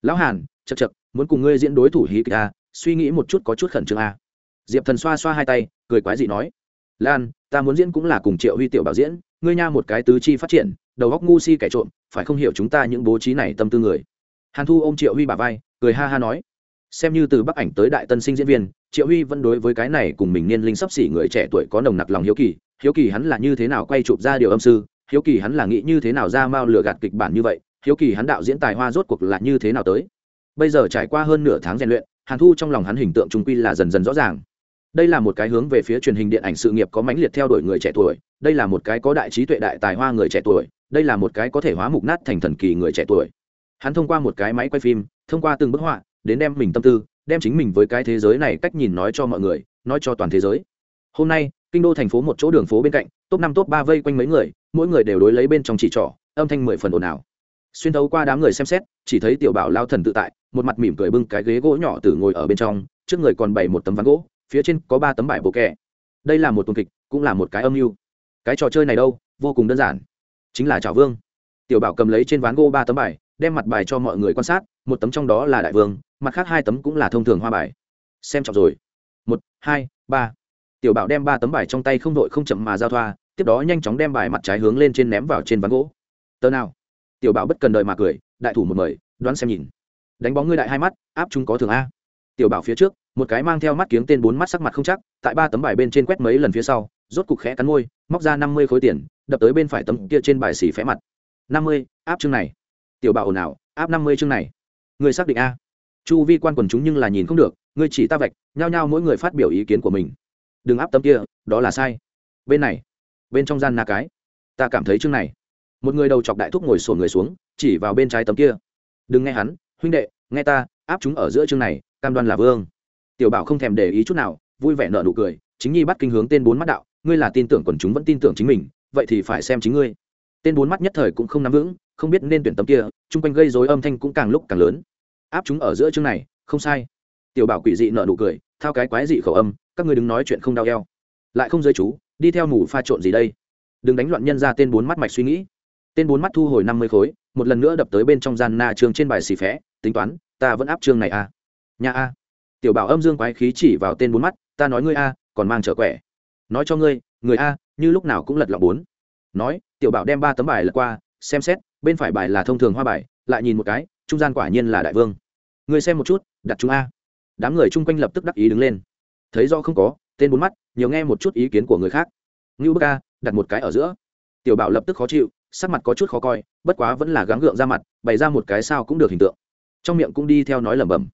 Lão hàn chật chật muốn cùng ngươi diễn đối thủ hí kịch a suy nghĩ một chút có chút khẩn trương a diệp thần xoa xoa hai tay, cười quái dị nói. Lan, ta muốn diễn cũng là cùng triệu huy tiểu bảo diễn, ngươi nha một cái tứ chi phát triển, đầu góc ngu si kẻ trộm, phải không hiểu chúng ta những bố trí này tâm tư người. Hàn thu ôm triệu huy bà vai, cười ha ha nói xem như từ bắc ảnh tới đại tân sinh diễn viên, triệu huy vẫn đối với cái này cùng mình niên linh sắp xỉ người trẻ tuổi có nồng nặc lòng hiếu kỳ. Hiếu kỳ hắn là như thế nào quay chụp ra điều âm sư? Hiếu kỳ hắn là nghĩ như thế nào ra mao lừa gạt kịch bản như vậy? Hiếu kỳ hắn đạo diễn tài hoa rốt cuộc là như thế nào tới? Bây giờ trải qua hơn nửa tháng rèn luyện, hàn thu trong lòng hắn hình tượng trung quy là dần dần rõ ràng. Đây là một cái hướng về phía truyền hình điện ảnh sự nghiệp có mãnh liệt theo đuổi người trẻ tuổi, đây là một cái có đại trí tuệ đại tài hoa người trẻ tuổi, đây là một cái có thể hóa mục nát thành thần kỳ người trẻ tuổi. Hắn thông qua một cái máy quay phim, thông qua từng bức họa đến đem mình tâm tư, đem chính mình với cái thế giới này cách nhìn nói cho mọi người, nói cho toàn thế giới. Hôm nay, kinh đô thành phố một chỗ đường phố bên cạnh, top năm, top ba vây quanh mấy người, mỗi người đều đối lấy bên trong chỉ trỏ, âm thanh mười phần ồn ào. Xuyên thấu qua đám người xem xét, chỉ thấy tiểu bảo lao thần tự tại, một mặt mỉm cười bưng cái ghế gỗ nhỏ từ ngồi ở bên trong, trước người còn bày một tấm ván gỗ, phía trên có ba tấm bài bộ kẹ đây là một tuần kịch, cũng là một cái âm mưu. Cái trò chơi này đâu, vô cùng đơn giản. Chính là trào vương. Tiểu bảo cầm lấy trên ván gỗ ba tấm bài, đem mặt bài cho mọi người quan sát một tấm trong đó là đại vương, mặt khác hai tấm cũng là thông thường hoa bài. Xem trọng rồi. Một, hai, ba. Tiểu bảo đem ba tấm bài trong tay không đội không chậm mà giao thoa, tiếp đó nhanh chóng đem bài mặt trái hướng lên trên ném vào trên ván gỗ. Tờ nào? Tiểu bảo bất cần đợi mà cười, đại thủ một mời, đoán xem nhìn. Đánh bóng ngươi đại hai mắt, áp chúng có thường a. Tiểu bảo phía trước, một cái mang theo mắt kiếng tên bốn mắt sắc mặt không chắc, tại ba tấm bài bên trên quét mấy lần phía sau, rốt cục khẽ cắn môi, móc ra năm mươi khối tiền, đập tới bên phải tấm kia trên bài xỉ phé mặt. Năm mươi, áp chương này. Tiểu bảo ồn ào, áp năm mươi chương này. Ngươi xác định a? Chu vi quan quần chúng nhưng là nhìn không được, ngươi chỉ ta vạch, nhao nhao mỗi người phát biểu ý kiến của mình. Đừng áp tấm kia, đó là sai. Bên này, bên trong gian na cái, ta cảm thấy chương này. Một người đầu chọc đại thúc ngồi sổ người xuống, chỉ vào bên trái tấm kia. Đừng nghe hắn, huynh đệ, nghe ta, áp chúng ở giữa chương này, cam đoan là vương. Tiểu bảo không thèm để ý chút nào, vui vẻ nợ nụ cười, chính nhi bắt kinh hướng tên bốn mắt đạo, ngươi là tin tưởng quần chúng vẫn tin tưởng chính mình, vậy thì phải xem chính ngươi. Tên bốn mắt nhất thời cũng không nắm vững không biết nên tuyển tấm kia, chung quanh gây dối âm thanh cũng càng lúc càng lớn. Áp chúng ở giữa chương này, không sai. Tiểu bảo quỷ dị nợ nụ cười, thao cái quái dị khẩu âm, các ngươi đừng nói chuyện không đau eo. Lại không giới chú, đi theo mù pha trộn gì đây? Đừng đánh loạn nhân ra tên bốn mắt mạch suy nghĩ. Tên bốn mắt thu hồi năm mươi khối, một lần nữa đập tới bên trong gian na trường trên bài xì phé, tính toán, ta vẫn áp chương này a à. nhà a. Tiểu bảo âm dương quái khí chỉ vào tên bốn mắt, ta nói ngươi a, còn mang trở quẻ. Nói cho ngươi, người a, như lúc nào cũng lật lọng bốn. Nói, tiểu bảo đem ba tấm bài lật qua, xem xét bên phải bài là thông thường hoa bài, lại nhìn một cái, trung gian quả nhiên là đại vương. Người xem một chút, đặt chúng a. Đám người chung quanh lập tức đắc ý đứng lên. Thấy do không có, tên bốn mắt, nhiều nghe một chút ý kiến của người khác. Ngưu bức a, đặt một cái ở giữa. Tiểu bảo lập tức khó chịu, sắc mặt có chút khó coi, bất quá vẫn là gắng gượng ra mặt, bày ra một cái sao cũng được hình tượng. Trong miệng cũng đi theo nói lẩm bẩm.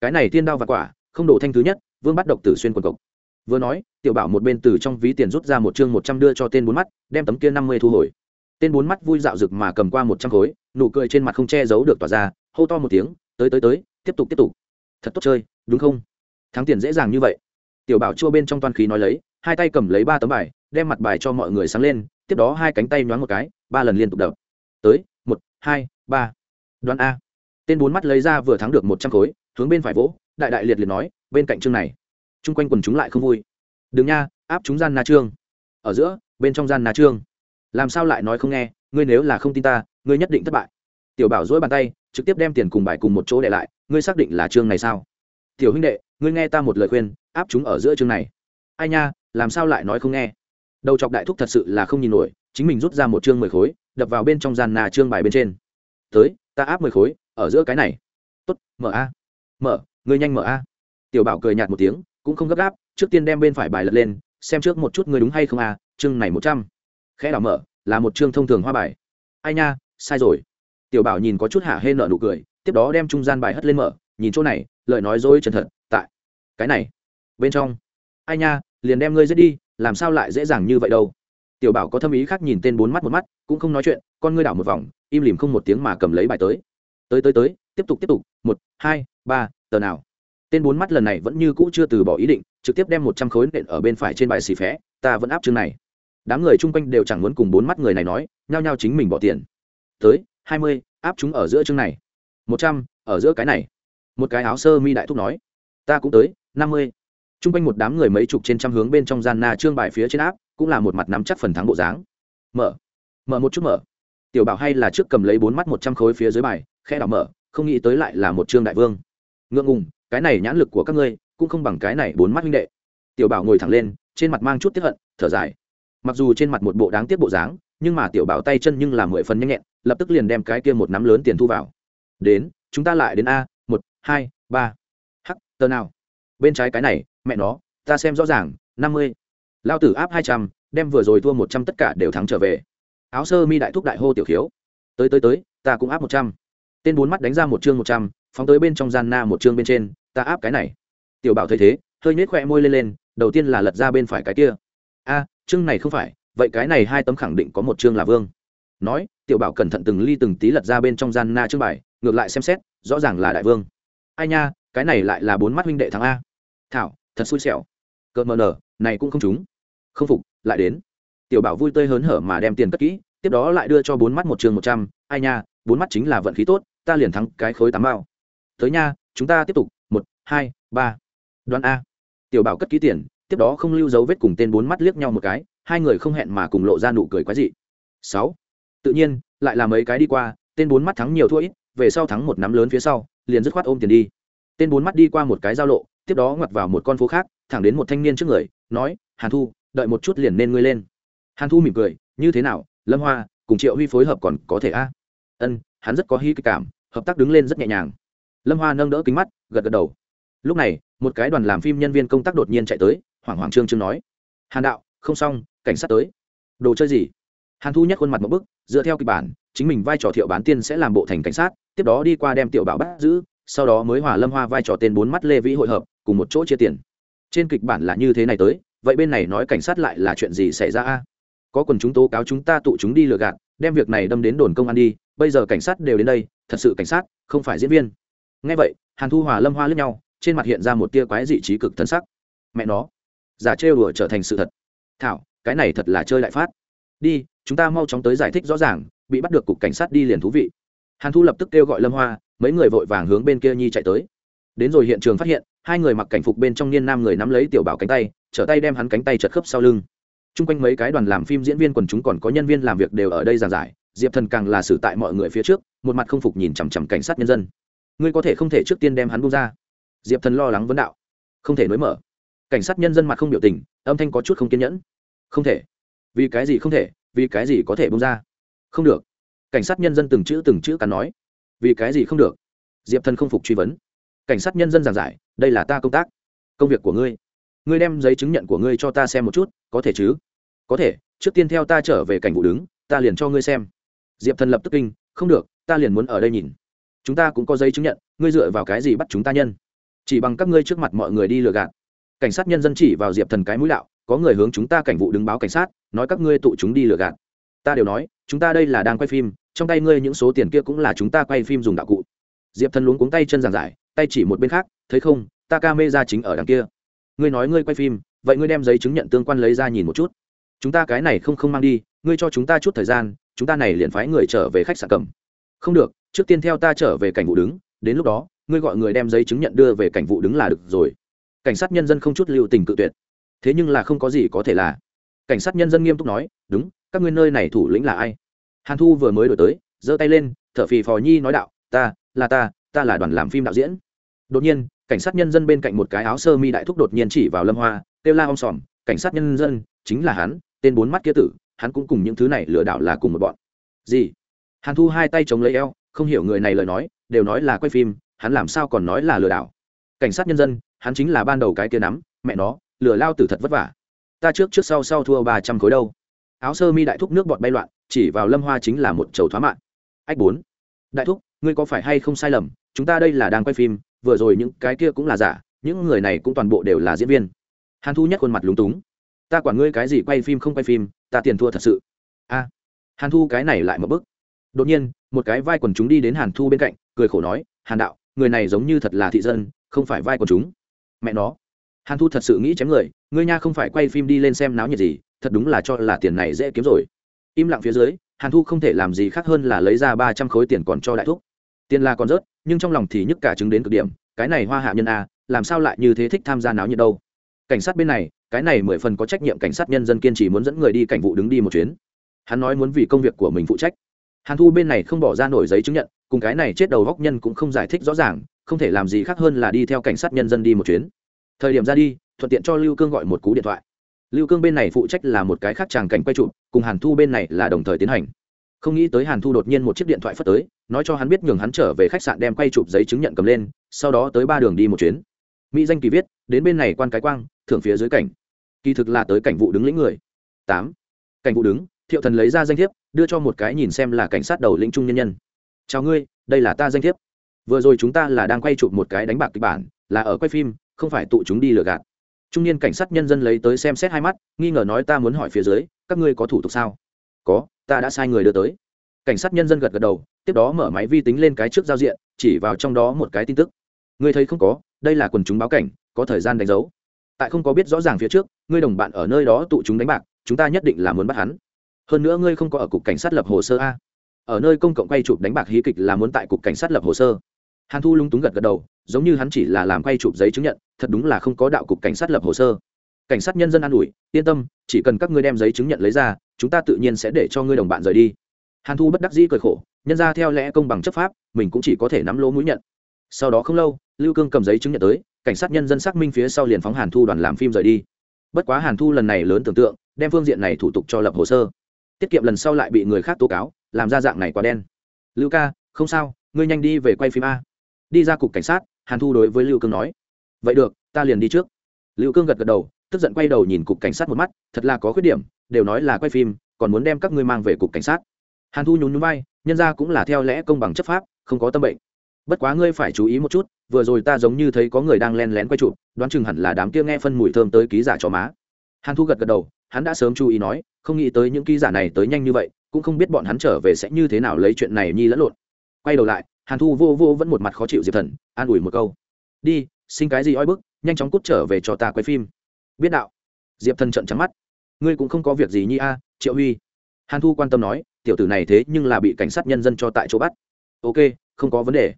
Cái này tiên đao và quả, không đổ thanh thứ nhất, vương bắt độc tử xuyên quần cộc. Vừa nói, tiểu bảo một bên từ trong ví tiền rút ra một chương một trăm đưa cho tên bốn mắt, đem tấm kia năm mươi thu hồi tên bốn mắt vui dạo rực mà cầm qua một trăm khối, nụ cười trên mặt không che giấu được tỏa ra, hô to một tiếng, tới tới tới, tiếp tục tiếp tục. Thật tốt chơi, đúng không? Thắng tiền dễ dàng như vậy. Tiểu bảo chua bên trong toàn khí nói lấy, hai tay cầm lấy ba tấm bài, đem mặt bài cho mọi người sáng lên, tiếp đó hai cánh tay nhoáng một cái, ba lần liên tục đập. Tới, một, hai, ba. Đoán a. Tên bốn mắt lấy ra vừa thắng được một trăm khối, hướng bên phải vỗ, đại đại liệt liệt nói, bên cạnh chương này, chung quanh quần chúng lại không vui. Đừng nha, áp chúng gian na trương. Ở giữa, bên trong gian na trương làm sao lại nói không nghe, ngươi nếu là không tin ta, ngươi nhất định thất bại. Tiểu bảo dỗi bàn tay, trực tiếp đem tiền cùng bài cùng một chỗ để lại, ngươi xác định là chương này sao? Tiểu huynh đệ, ngươi nghe ta một lời khuyên, áp chúng ở giữa chương này. Ai nha, làm sao lại nói không nghe? Đầu chọc đại thúc thật sự là không nhìn nổi, chính mình rút ra một chương mười khối, đập vào bên trong gian nà chương bài bên trên. Tới, ta áp mười khối, ở giữa cái này. Tốt, mở a. Mở, ngươi nhanh mở a. Tiểu bảo cười nhạt một tiếng, cũng không gấp gáp, trước tiên đem bên phải bài lật lên, xem trước một chút ngươi đúng hay không a, chương này một trăm khẽ đảo mở, là một chương thông thường hoa bài. Ai nha, sai rồi. Tiểu bảo nhìn có chút hạ hê nợ nụ cười, tiếp đó đem trung gian bài hất lên mở, nhìn chỗ này, lời nói dối chân thật, tại. Cái này, bên trong. Ai nha, liền đem ngươi giết đi, làm sao lại dễ dàng như vậy đâu? Tiểu bảo có thâm ý khác nhìn tên bốn mắt một mắt, cũng không nói chuyện, con ngươi đảo một vòng, im lìm không một tiếng mà cầm lấy bài tới. Tới tới tới, tiếp tục tiếp tục, một, hai, ba, tờ nào. Tên bốn mắt lần này vẫn như cũ chưa từ bỏ ý định, trực tiếp đem một trăm khối nện ở bên phải trên bài xì phé, ta vẫn áp chương này đám người chung quanh đều chẳng muốn cùng bốn mắt người này nói, nhao nhao chính mình bỏ tiền. Tới, hai mươi, áp chúng ở giữa chương này. Một trăm, ở giữa cái này. Một cái áo sơ mi đại thúc nói, ta cũng tới, năm mươi. Chung quanh một đám người mấy chục trên trăm hướng bên trong gian na trương bài phía trên áp, cũng là một mặt nắm chắc phần thắng bộ dáng. Mở. Mở một chút mở. Tiểu bảo hay là trước cầm lấy bốn mắt một trăm khối phía dưới bài khe đảo mở, không nghĩ tới lại là một trương đại vương. Ngượng ngùng, cái này nhãn lực của các ngươi, cũng không bằng cái này bốn mắt huynh đệ. Tiểu bảo ngồi thẳng lên, trên mặt mang chút tiếp hận, thở dài mặc dù trên mặt một bộ đáng tiếc bộ dáng, nhưng mà tiểu bảo tay chân nhưng là mười phần nhanh nhẹn, lập tức liền đem cái kia một nắm lớn tiền thu vào. Đến, chúng ta lại đến a, một, hai, ba. Hắc, tờ nào? Bên trái cái này, mẹ nó, ta xem rõ ràng, năm mươi. Lao tử áp hai trăm, đem vừa rồi thua một trăm tất cả đều thắng trở về. Áo sơ mi đại thúc đại hô tiểu khiếu. Tới tới tới, ta cũng áp một trăm. Tên bốn mắt đánh ra một chương một trăm, phóng tới bên trong gian na một chương bên trên, ta áp cái này. Tiểu bảo thấy thế, hơi nhếch khoe môi lên lên, đầu tiên là lật ra bên phải cái kia. A chương này không phải, vậy cái này hai tấm khẳng định có một chương là vương. Nói, tiểu bảo cẩn thận từng ly từng tí lật ra bên trong gian na chương bài ngược lại xem xét, rõ ràng là đại vương. Ai nha, cái này lại là bốn mắt huynh đệ thắng a. Thảo, thật xui xẻo. Cợt mờ nở, này cũng không trúng. Không phục, lại đến. Tiểu bảo vui tươi hớn hở mà đem tiền cất kỹ, tiếp đó lại đưa cho bốn mắt một trường một trăm. Ai nha, bốn mắt chính là vận khí tốt, ta liền thắng cái khối tám bao tới nha, chúng ta tiếp tục. Một, hai, ba. Đoán a. Tiểu bảo cất kỹ tiền tiếp đó không lưu dấu vết cùng tên bốn mắt liếc nhau một cái, hai người không hẹn mà cùng lộ ra nụ cười quái dị. Sáu. Tự nhiên, lại là mấy cái đi qua, tên bốn mắt thắng nhiều thua ít, về sau thắng một nắm lớn phía sau, liền dứt khoát ôm tiền đi. Tên bốn mắt đi qua một cái giao lộ, tiếp đó ngoặt vào một con phố khác, thẳng đến một thanh niên trước người, nói, hàn thu, đợi một chút liền nên ngươi lên. Hàn thu mỉm cười, như thế nào, lâm hoa, cùng triệu huy phối hợp còn có thể a? Ân, hắn rất có hy kịch cảm, hợp tác đứng lên rất nhẹ nhàng. Lâm hoa nâng đỡ kính mắt, gật gật đầu lúc này, một cái đoàn làm phim nhân viên công tác đột nhiên chạy tới, hoảng hoảng trương trương nói. Hàn đạo, không xong, cảnh sát tới. Đồ chơi gì? Hàn thu nhắc khuôn mặt một bức, dựa theo kịch bản, chính mình vai trò thiệu bán tiên sẽ làm bộ thành cảnh sát, tiếp đó đi qua đem tiểu bảo bắt giữ, sau đó mới hòa lâm hoa vai trò tên bốn mắt lê vĩ hội hợp, cùng một chỗ chia tiền. Trên kịch bản là như thế này tới, vậy bên này nói cảnh sát lại là chuyện gì xảy ra a? Có quần chúng tố cáo chúng ta tụ chúng đi lừa gạt, đem việc này đâm đến đồn công an đi, bây giờ cảnh sát đều đến đây, thật sự cảnh sát, không phải diễn viên. Ngay vậy, hàn thu hòa lâm hoa lướt nhau trên mặt hiện ra một tia quái dị trí cực thân sắc. Mẹ nó, giả trêu đùa trở thành sự thật. Thảo, cái này thật là chơi lại phát. Đi, chúng ta mau chóng tới giải thích rõ ràng, bị bắt được cục cảnh sát đi liền thú vị. Hàn thu lập tức kêu gọi lâm hoa, mấy người vội vàng hướng bên kia nhi chạy tới. Đến rồi hiện trường phát hiện, hai người mặc cảnh phục bên trong niên nam người nắm lấy tiểu bảo cánh tay, trở tay đem hắn cánh tay chật khớp sau lưng. T r u n g quanh mấy cái đoàn làm phim diễn viên quần chúng còn có nhân viên làm việc đều ở đây giàn giải, diệp thần càng là xử tại mọi người phía trước, một mặt không phục nhìn chằm chằm cảnh sát nhân dân. Ngươi có thể không thể trước tiên đem hắn bung ra diệp thần lo lắng vấn đạo không thể nối mở cảnh sát nhân dân mặt không biểu tình âm thanh có chút không kiên nhẫn không thể vì cái gì không thể vì cái gì có thể bung ra không được cảnh sát nhân dân từng chữ từng chữ cắn nói vì cái gì không được diệp thần không phục truy vấn cảnh sát nhân dân giảng giải đây là ta công tác công việc của ngươi ngươi đem giấy chứng nhận của ngươi cho ta xem một chút có thể chứ có thể trước tiên theo ta trở về cảnh vụ đứng ta liền cho ngươi xem diệp thần lập tức kinh không được ta liền muốn ở đây nhìn chúng ta cũng có giấy chứng nhận ngươi dựa vào cái gì bắt chúng ta nhân chỉ bằng các ngươi trước mặt mọi người đi lừa gạt. Cảnh sát nhân dân chỉ vào diệp thần cái mũi đạo, có người hướng chúng ta cảnh vụ đứng báo cảnh sát, nói các ngươi tụ chúng đi lừa gạt. Ta đều nói, chúng ta đây là đang quay phim, trong tay ngươi những số tiền kia cũng là chúng ta quay phim dùng đạo cụ. Diệp thần luống cuống tay chân giảng giải, tay chỉ một bên khác, thấy không, ta ca mê ra chính ở đằng kia. Ngươi nói ngươi quay phim, vậy ngươi đem giấy chứng nhận tương quan lấy ra nhìn một chút. Chúng ta cái này không không mang đi, ngươi cho chúng ta chút thời gian, chúng ta này liền phái người trở về khách sạn cầm. Không được, trước tiên theo ta trở về cảnh vụ đứng, đến lúc đó ngươi gọi người đem giấy chứng nhận đưa về cảnh vụ đứng là được rồi. Cảnh sát nhân dân không chút lưu tình cự tuyệt. Thế nhưng là không có gì có thể là. Cảnh sát nhân dân nghiêm túc nói, đúng, các ngươi nơi này thủ lĩnh là ai? Hàn thu vừa mới đổi tới, giơ tay lên, thở phì phò nhi nói đạo, ta, là ta ta là đoàn làm phim đạo diễn. Đột nhiên, cảnh sát nhân dân bên cạnh một cái áo sơ mi đại thúc đột nhiên chỉ vào lâm hoa, kêu la om sòm, cảnh sát nhân dân, chính là hắn, tên bốn mắt kia tử, hắn cũng cùng những thứ này lừa đảo là cùng một bọn. Gì? Hàn thu hai tay chống lấy eo, không hiểu người này lời nói, đều nói là quay phim hắn làm sao còn nói là lừa đảo? Cảnh sát nhân dân, hắn chính là ban đầu cái kia nắm, mẹ nó, lừa lao tử thật vất vả. Ta trước trước sau sau thua ba trăm khối đâu. Áo sơ mi đại thúc nước bọt bay loạn, chỉ vào lâm hoa chính là một chầu thoá mạng ách bốn. Đại thúc, ngươi có phải hay không sai lầm? Chúng ta đây là đang quay phim, vừa rồi những cái kia cũng là giả, những người này cũng toàn bộ đều là diễn viên. Hàn thu nhất khuôn mặt lúng túng. Ta quản ngươi cái gì quay phim không quay phim, ta tiền thua thật sự. A. À. Hàn thu cái này lại một bức đột nhiên, một cái vai quần chúng đi đến hàn thu bên cạnh, cười khổ nói, hàn đạo người này giống như thật là thị dân, không phải vai của chúng. Mẹ nó. Hàn thu thật sự nghĩ chém người, ngươi nha không phải quay phim đi lên xem náo nhiệt gì, thật đúng là cho là tiền này dễ kiếm rồi. Im lặng phía dưới, hàn thu không thể làm gì khác hơn là lấy ra ba trăm khối tiền còn cho đại thúc. Tiền là còn rớt, nhưng trong lòng thì nhức cả chứng đến cực điểm, cái này hoa hạ nhân a, làm sao lại như thế thích tham gia náo nhiệt đâu? Cảnh sát bên này, cái này mười phần có trách nhiệm cảnh sát nhân dân kiên trì muốn dẫn người đi cảnh vụ đứng đi một chuyến. Hắn nói muốn vì công việc của mình phụ trách. Hàn thu bên này không bỏ ra nổi giấy chứng nhận cùng cái này chết đầu góc nhân cũng không giải thích rõ ràng, không thể làm gì khác hơn là đi theo cảnh sát nhân dân đi một chuyến. Thời điểm ra đi, thuận tiện cho lưu cương gọi một cú điện thoại. Lưu cương bên này phụ trách là một cái khác tràng cảnh quay trụ cùng hàn thu bên này là đồng thời tiến hành. Không nghĩ tới hàn thu đột nhiên một chiếc điện thoại phất tới, nói cho hắn biết nhường hắn trở về khách sạn đem quay chụp giấy chứng nhận cầm lên, sau đó tới ba đường đi một chuyến. Mỹ danh kỳ viết, đến bên này quan cái quang, thưởng phía dưới cảnh. Kỳ thực là tới cảnh vụ đứng lĩnh người. Tám. Cảnh vụ đứng, thiệu thần lấy ra danh thiếp, đưa cho một cái nhìn xem là cảnh sát đầu lĩnh trung nhân nhân chào ngươi, đây là ta danh thiếp. Vừa rồi chúng ta là đang quay chụp một cái đánh bạc kịch bản, là ở quay phim, không phải tụ chúng đi lừa gạt. Trung niên cảnh sát nhân dân lấy tới xem xét hai mắt, nghi ngờ nói ta muốn hỏi phía dưới, các ngươi có thủ tục sao? Có, ta đã sai người đưa tới. Cảnh sát nhân dân gật gật đầu, tiếp đó mở máy vi tính lên cái trước giao diện, chỉ vào trong đó một cái tin tức. Ngươi thấy không có, đây là quần chúng báo cảnh, có thời gian đánh dấu. Tại không có biết rõ ràng phía trước, ngươi đồng bạn ở nơi đó tụ chúng đánh bạc, chúng ta nhất định là muốn bắt hắn. Hơn nữa ngươi không có ở cục cảnh sát lập hồ sơ a ở nơi công cộng quay chụp đánh bạc hí kịch là muốn tại cục cảnh sát lập hồ sơ. Hàn thu lung túng gật gật đầu, giống như hắn chỉ là làm quay chụp giấy chứng nhận, thật đúng là không có đạo cục cảnh sát lập hồ sơ. Cảnh sát nhân dân an ủi, yên tâm, chỉ cần các ngươi đem giấy chứng nhận lấy ra, chúng ta tự nhiên sẽ để cho ngươi đồng bạn rời đi. Hàn thu bất đắc dĩ cười khổ, nhân ra theo lẽ công bằng chấp pháp, mình cũng chỉ có thể nắm lỗ mũi nhận. Sau đó không lâu, lưu cương cầm giấy chứng nhận tới, cảnh sát nhân dân xác minh phía sau liền phóng hàn thu đoàn làm phim rời đi. Bất quá hàn thu lần này lớn tưởng tượng, đem phương diện này thủ tục cho lập hồ sơ. Tiết kiệm lần sau lại bị người khác tố cáo làm ra dạng này quá đen. Lưu ca, không sao, ngươi nhanh đi về quay phim a. Đi ra cục cảnh sát, hàn thu đối với lưu cương nói. Vậy được, ta liền đi trước. Lưu cương gật gật đầu, tức giận quay đầu nhìn cục cảnh sát một mắt, thật là có khuyết điểm, đều nói là quay phim, còn muốn đem các ngươi mang về cục cảnh sát. Hàn thu nhún nhún vai, nhân ra cũng là theo lẽ công bằng chấp pháp, không có tâm bệnh. Bất quá ngươi phải chú ý một chút, vừa rồi ta giống như thấy có người đang len lén quay chụp, đoán chừng hẳn là đám kia nghe phân mùi thơm tới ký giả cho má. Hàn thu gật gật đầu, hắn đã sớm chú ý nói, không nghĩ tới những ký giả này tới nhanh như vậy cũng không biết bọn hắn trở về sẽ như thế nào lấy chuyện này nhi lẫn lộn. Quay đầu lại, hàn thu vô vô vẫn một mặt khó chịu diệp thần, an ủi một câu. Đi, xin cái gì oi bức, nhanh chóng cút trở về cho ta quay phim. Biết đạo. Diệp thần trận trắng mắt. Ngươi cũng không có việc gì nhi a, triệu huy. Hàn thu quan tâm nói, tiểu tử này thế nhưng là bị cảnh sát nhân dân cho tại chỗ bắt. Ok, không có vấn đề.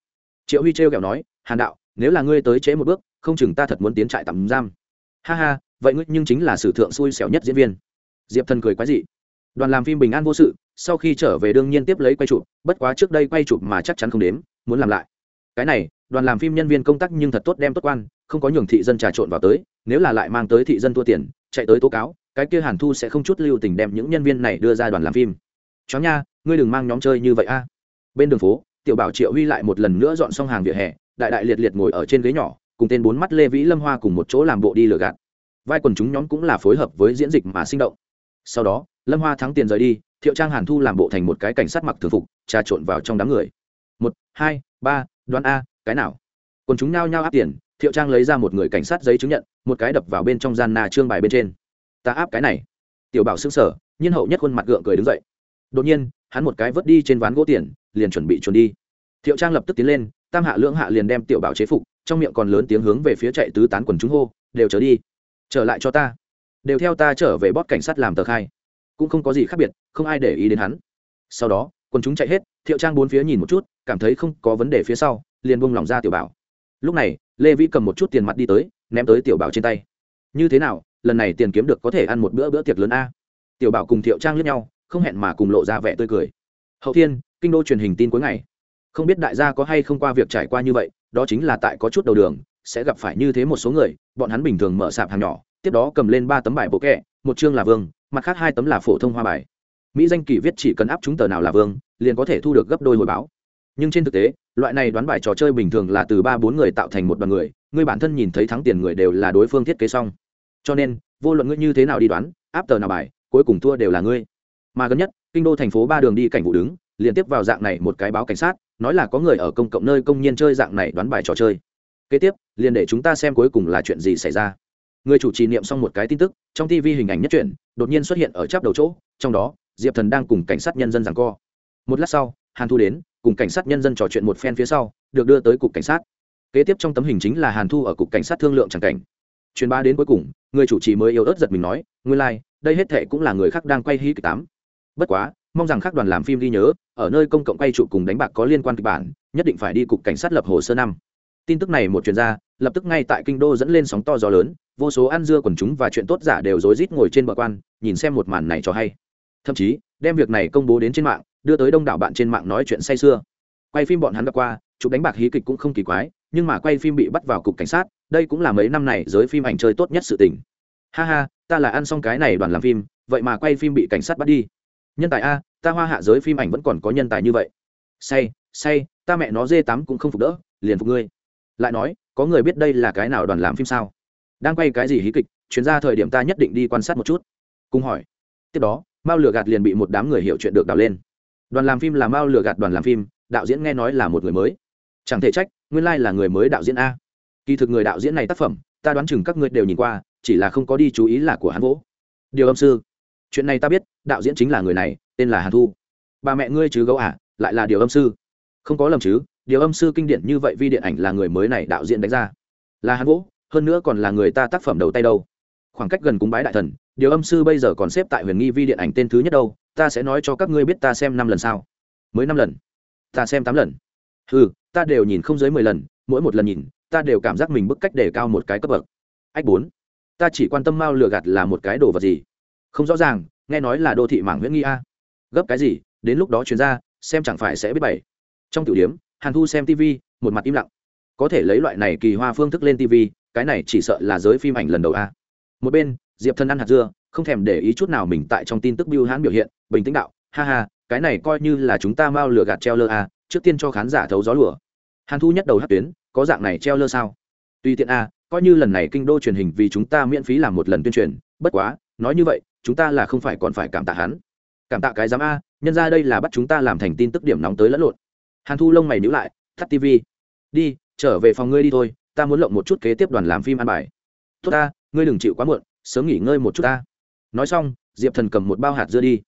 Triệu huy trêu kẹo nói, hàn đạo, nếu là ngươi tới trễ một bước, không chừng ta thật muốn tiến trại tạm giam. Ha ha, vậy ngươi nhưng chính là sử thượng xui xẻo nhất diễn viên. Diệp thần cười quái dị đoàn làm phim bình an vô sự, sau khi trở về đương nhiên tiếp lấy quay chụp, bất quá trước đây quay chụp mà chắc chắn không đếm, muốn làm lại. Cái này, đoàn làm phim nhân viên công tác nhưng thật tốt đem tốt quan, không có nhường thị dân trà trộn vào tới, nếu là lại mang tới thị dân thua tiền, chạy tới tố cáo, cái kia hàn thu sẽ không chút lưu tình đem những nhân viên này đưa ra đoàn làm phim. Chó nha, ngươi đừng mang nhóm chơi như vậy a. Bên đường phố, tiểu bảo triệu huy lại một lần nữa dọn xong hàng vỉa hè, đại đại liệt liệt ngồi ở trên ghế nhỏ, cùng tên bốn mắt lê vĩ lâm hoa cùng một chỗ làm bộ đi lừa gạt. Vai quần chúng nhóm cũng là phối hợp với diễn dịch mà sinh động. Sau đó lâm hoa thắng tiền rời đi, thiệu trang hàn thu làm bộ thành một cái cảnh sát mặc thường phục, trà trộn vào trong đám người. Một, hai, ba, đoán a, cái nào? Còn chúng nao nhao áp tiền, thiệu trang lấy ra một người cảnh sát giấy chứng nhận, một cái đập vào bên trong gian na trương bài bên trên. Ta áp cái này. Tiểu bảo xứng sở nhiên hậu nhất khuôn mặt gượng cười đứng dậy. Đột nhiên, hắn một cái vớt đi trên ván gỗ tiền, liền chuẩn bị chuẩn đi. Thiệu trang lập tức tiến lên, tam hạ lưỡng hạ liền đem tiểu bảo chế phục, trong miệng còn lớn tiếng hướng về phía chạy tứ tán quần chúng hô, đều trở đi, trở lại cho ta. Đều theo ta trở về bót cảnh sát làm tờ khai cũng không có gì khác biệt, không ai để ý đến hắn. Sau đó, quần chúng chạy hết, thiệu trang bốn phía nhìn một chút, cảm thấy không có vấn đề phía sau, liền buông lỏng ra tiểu bảo. Lúc này, lê vĩ cầm một chút tiền mặt đi tới, ném tới tiểu bảo trên tay. Như thế nào, lần này tiền kiếm được có thể ăn một bữa bữa tiệc lớn a? Tiểu bảo cùng thiệu trang lướt nhau, không hẹn mà cùng lộ ra vẻ tươi cười. Hậu thiên, kinh đô truyền hình tin cuối ngày. Không biết đại gia có hay không qua việc trải qua như vậy, đó chính là tại có chút đầu đường, sẽ gặp phải như thế một số người, bọn hắn bình thường mở sạp hàng nhỏ, tiếp đó cầm lên ba tấm bài bộ kẹ, một chương là vương mặt khác hai tấm là phổ thông hoa bài. Mỹ danh kỳ viết chỉ cần áp chúng tờ nào là vương, liền có thể thu được gấp đôi hồi báo. Nhưng trên thực tế, loại này đoán bài trò chơi bình thường là từ ba bốn người tạo thành một đoàn người người bản thân nhìn thấy thắng tiền người đều là đối phương thiết kế xong. Cho nên, vô luận ngươi như thế nào đi đoán, áp tờ nào bài, cuối cùng thua đều là ngươi. Mà gần nhất, kinh đô thành phố ba đường đi cảnh vụ đứng liên tiếp vào dạng này một cái báo cảnh sát, nói là có người ở công cộng nơi công nhân chơi dạng này đoán bài trò chơi. Kế tiếp, liền để chúng ta xem cuối cùng là chuyện gì xảy ra. Người chủ trì niệm xong một cái tin tức, trong tv hình ảnh nhất truyện đột nhiên xuất hiện ở chắp đầu chỗ trong đó diệp thần đang cùng cảnh sát nhân dân rằng co. Một lát sau hàn thu đến cùng cảnh sát nhân dân trò chuyện một phen phía sau được đưa tới cục cảnh sát. Kế tiếp trong tấm hình chính là hàn thu ở cục cảnh sát thương lượng c cảnh. Truyền ba đến cuối cùng người chủ trì mới yếu ớt giật mình nói nguyên lai、like, đây hết thệ cũng là người khác đang quay hí kịch tám. Bất quá mong rằng các đoàn làm phim ghi nhớ ở nơi công cộng quay trụ cùng đánh bạc có liên quan kịch bản nhất định phải đi cục cảnh sát lập hồ sơ năm tin tức này một chuyên gia lập tức ngay tại kinh đô dẫn lên sóng to gió lớn, vô số ăn dưa quần chúng và chuyện tốt giả đều rối rít ngồi trên bờ quan, nhìn xem một màn này cho hay. Thậm chí, đem việc này công bố đến trên mạng, đưa tới đông đảo bạn trên mạng nói chuyện say sưa. Quay phim bọn hắn gặp qua, chụp đánh bạc hí kịch cũng không kỳ quái, nhưng mà quay phim bị bắt vào cục cảnh sát, đây cũng là mấy năm này giới phim ảnh chơi tốt nhất sự tình. Ha ha, ta là ăn xong cái này đoàn làm phim, vậy mà quay phim bị cảnh sát bắt đi. Nhân tài a, ta hoa hạ giới phim ảnh vẫn còn có nhân tài như vậy. Say say, ta mẹ nó dê tám cũng không phục đỡ, liền phục ngươi lại nói có người biết đây là cái nào đoàn làm phim sao? Đang quay cái gì hí kịch chuyến ra thời điểm ta nhất định đi quan sát một chút. Cùng hỏi. Tiếp đó mao lửa gạt liền bị một đám người hiểu chuyện được đào lên. Đoàn làm phim là mao lửa gạt đoàn làm phim đạo diễn nghe nói là một người mới. Chẳng thể trách nguyên lai、like、là người mới đạo diễn a. Kỳ thực người đạo diễn này tác phẩm ta đoán chừng các ngươi đều nhìn qua chỉ là không có đi chú ý là của hắn vỗ. Điều âm sư. Chuyện này ta biết đạo diễn chính là người này tên là hàn thu. Bà mẹ ngươi chứ gấu ả à, lại là điều âm sư. Không có lầm chứ điều âm sư kinh điển như vậy vi điện ảnh là người mới này đạo diễn đánh ra. Là hắn vỗ hơn nữa còn là người ta tác phẩm đầu tay đâu. Khoảng cách gần cúng bái đại thần, điều âm sư bây giờ còn xếp tại huyền nghi vi điện ảnh tên thứ nhất đâu, ta sẽ nói cho các ngươi biết ta xem năm lần sao. Mới năm lần. Ta xem tám lần. Ừ ta đều nhìn không dưới mười lần, mỗi một lần nhìn, ta đều cảm giác mình bức cách để cao một cái cấp bậc. Ách bốn, ta chỉ quan tâm mao lừa gạt là một cái đồ vật gì? Không rõ ràng, nghe nói là đô thị mảng nguyễn nghi a. Gấp cái gì, đến lúc đó chuyển ra xem chẳng phải sẽ biết bảy. Trong tiểu điểm hàn thu xem tv một mặt im lặng. Có thể lấy loại này kỳ hoa phương thức lên tv cái này chỉ sợ là giới phim ảnh lần đầu a. Một bên, diệp thân ăn hạt dưa, không thèm để ý chút nào mình tại trong tin tức biêu hãn biểu hiện, bình tĩnh đạo, ha ha, cái này coi như là chúng ta mau lừa gạt treo lơ a, trước tiên cho khán giả thấu gió lửa hàn thu nhất đầu hát tuyến, có dạng này treo lơ sao? Tuy tiện a, coi như lần này kinh đô truyền hình vì chúng ta miễn phí làm một lần tuyên truyền, bất quá, nói như vậy, chúng ta là không phải còn phải cảm tạ hắn. Cảm tạ cái giám a, nhân ra đây là bắt chúng ta làm thành tin tức điểm nóng tới lẫn lộn hàn thu lông mày nhữ lại thắt tv đi, trở về phòng ngươi đi thôi, ta muốn lộng một chút kế tiếp đoàn làm phim ăn bài. Tốt ta, ngươi đừng chịu quá muộn, sớm nghỉ ngơi một chút ta. Nói xong, diệp thần cầm một bao hạt dưa đi.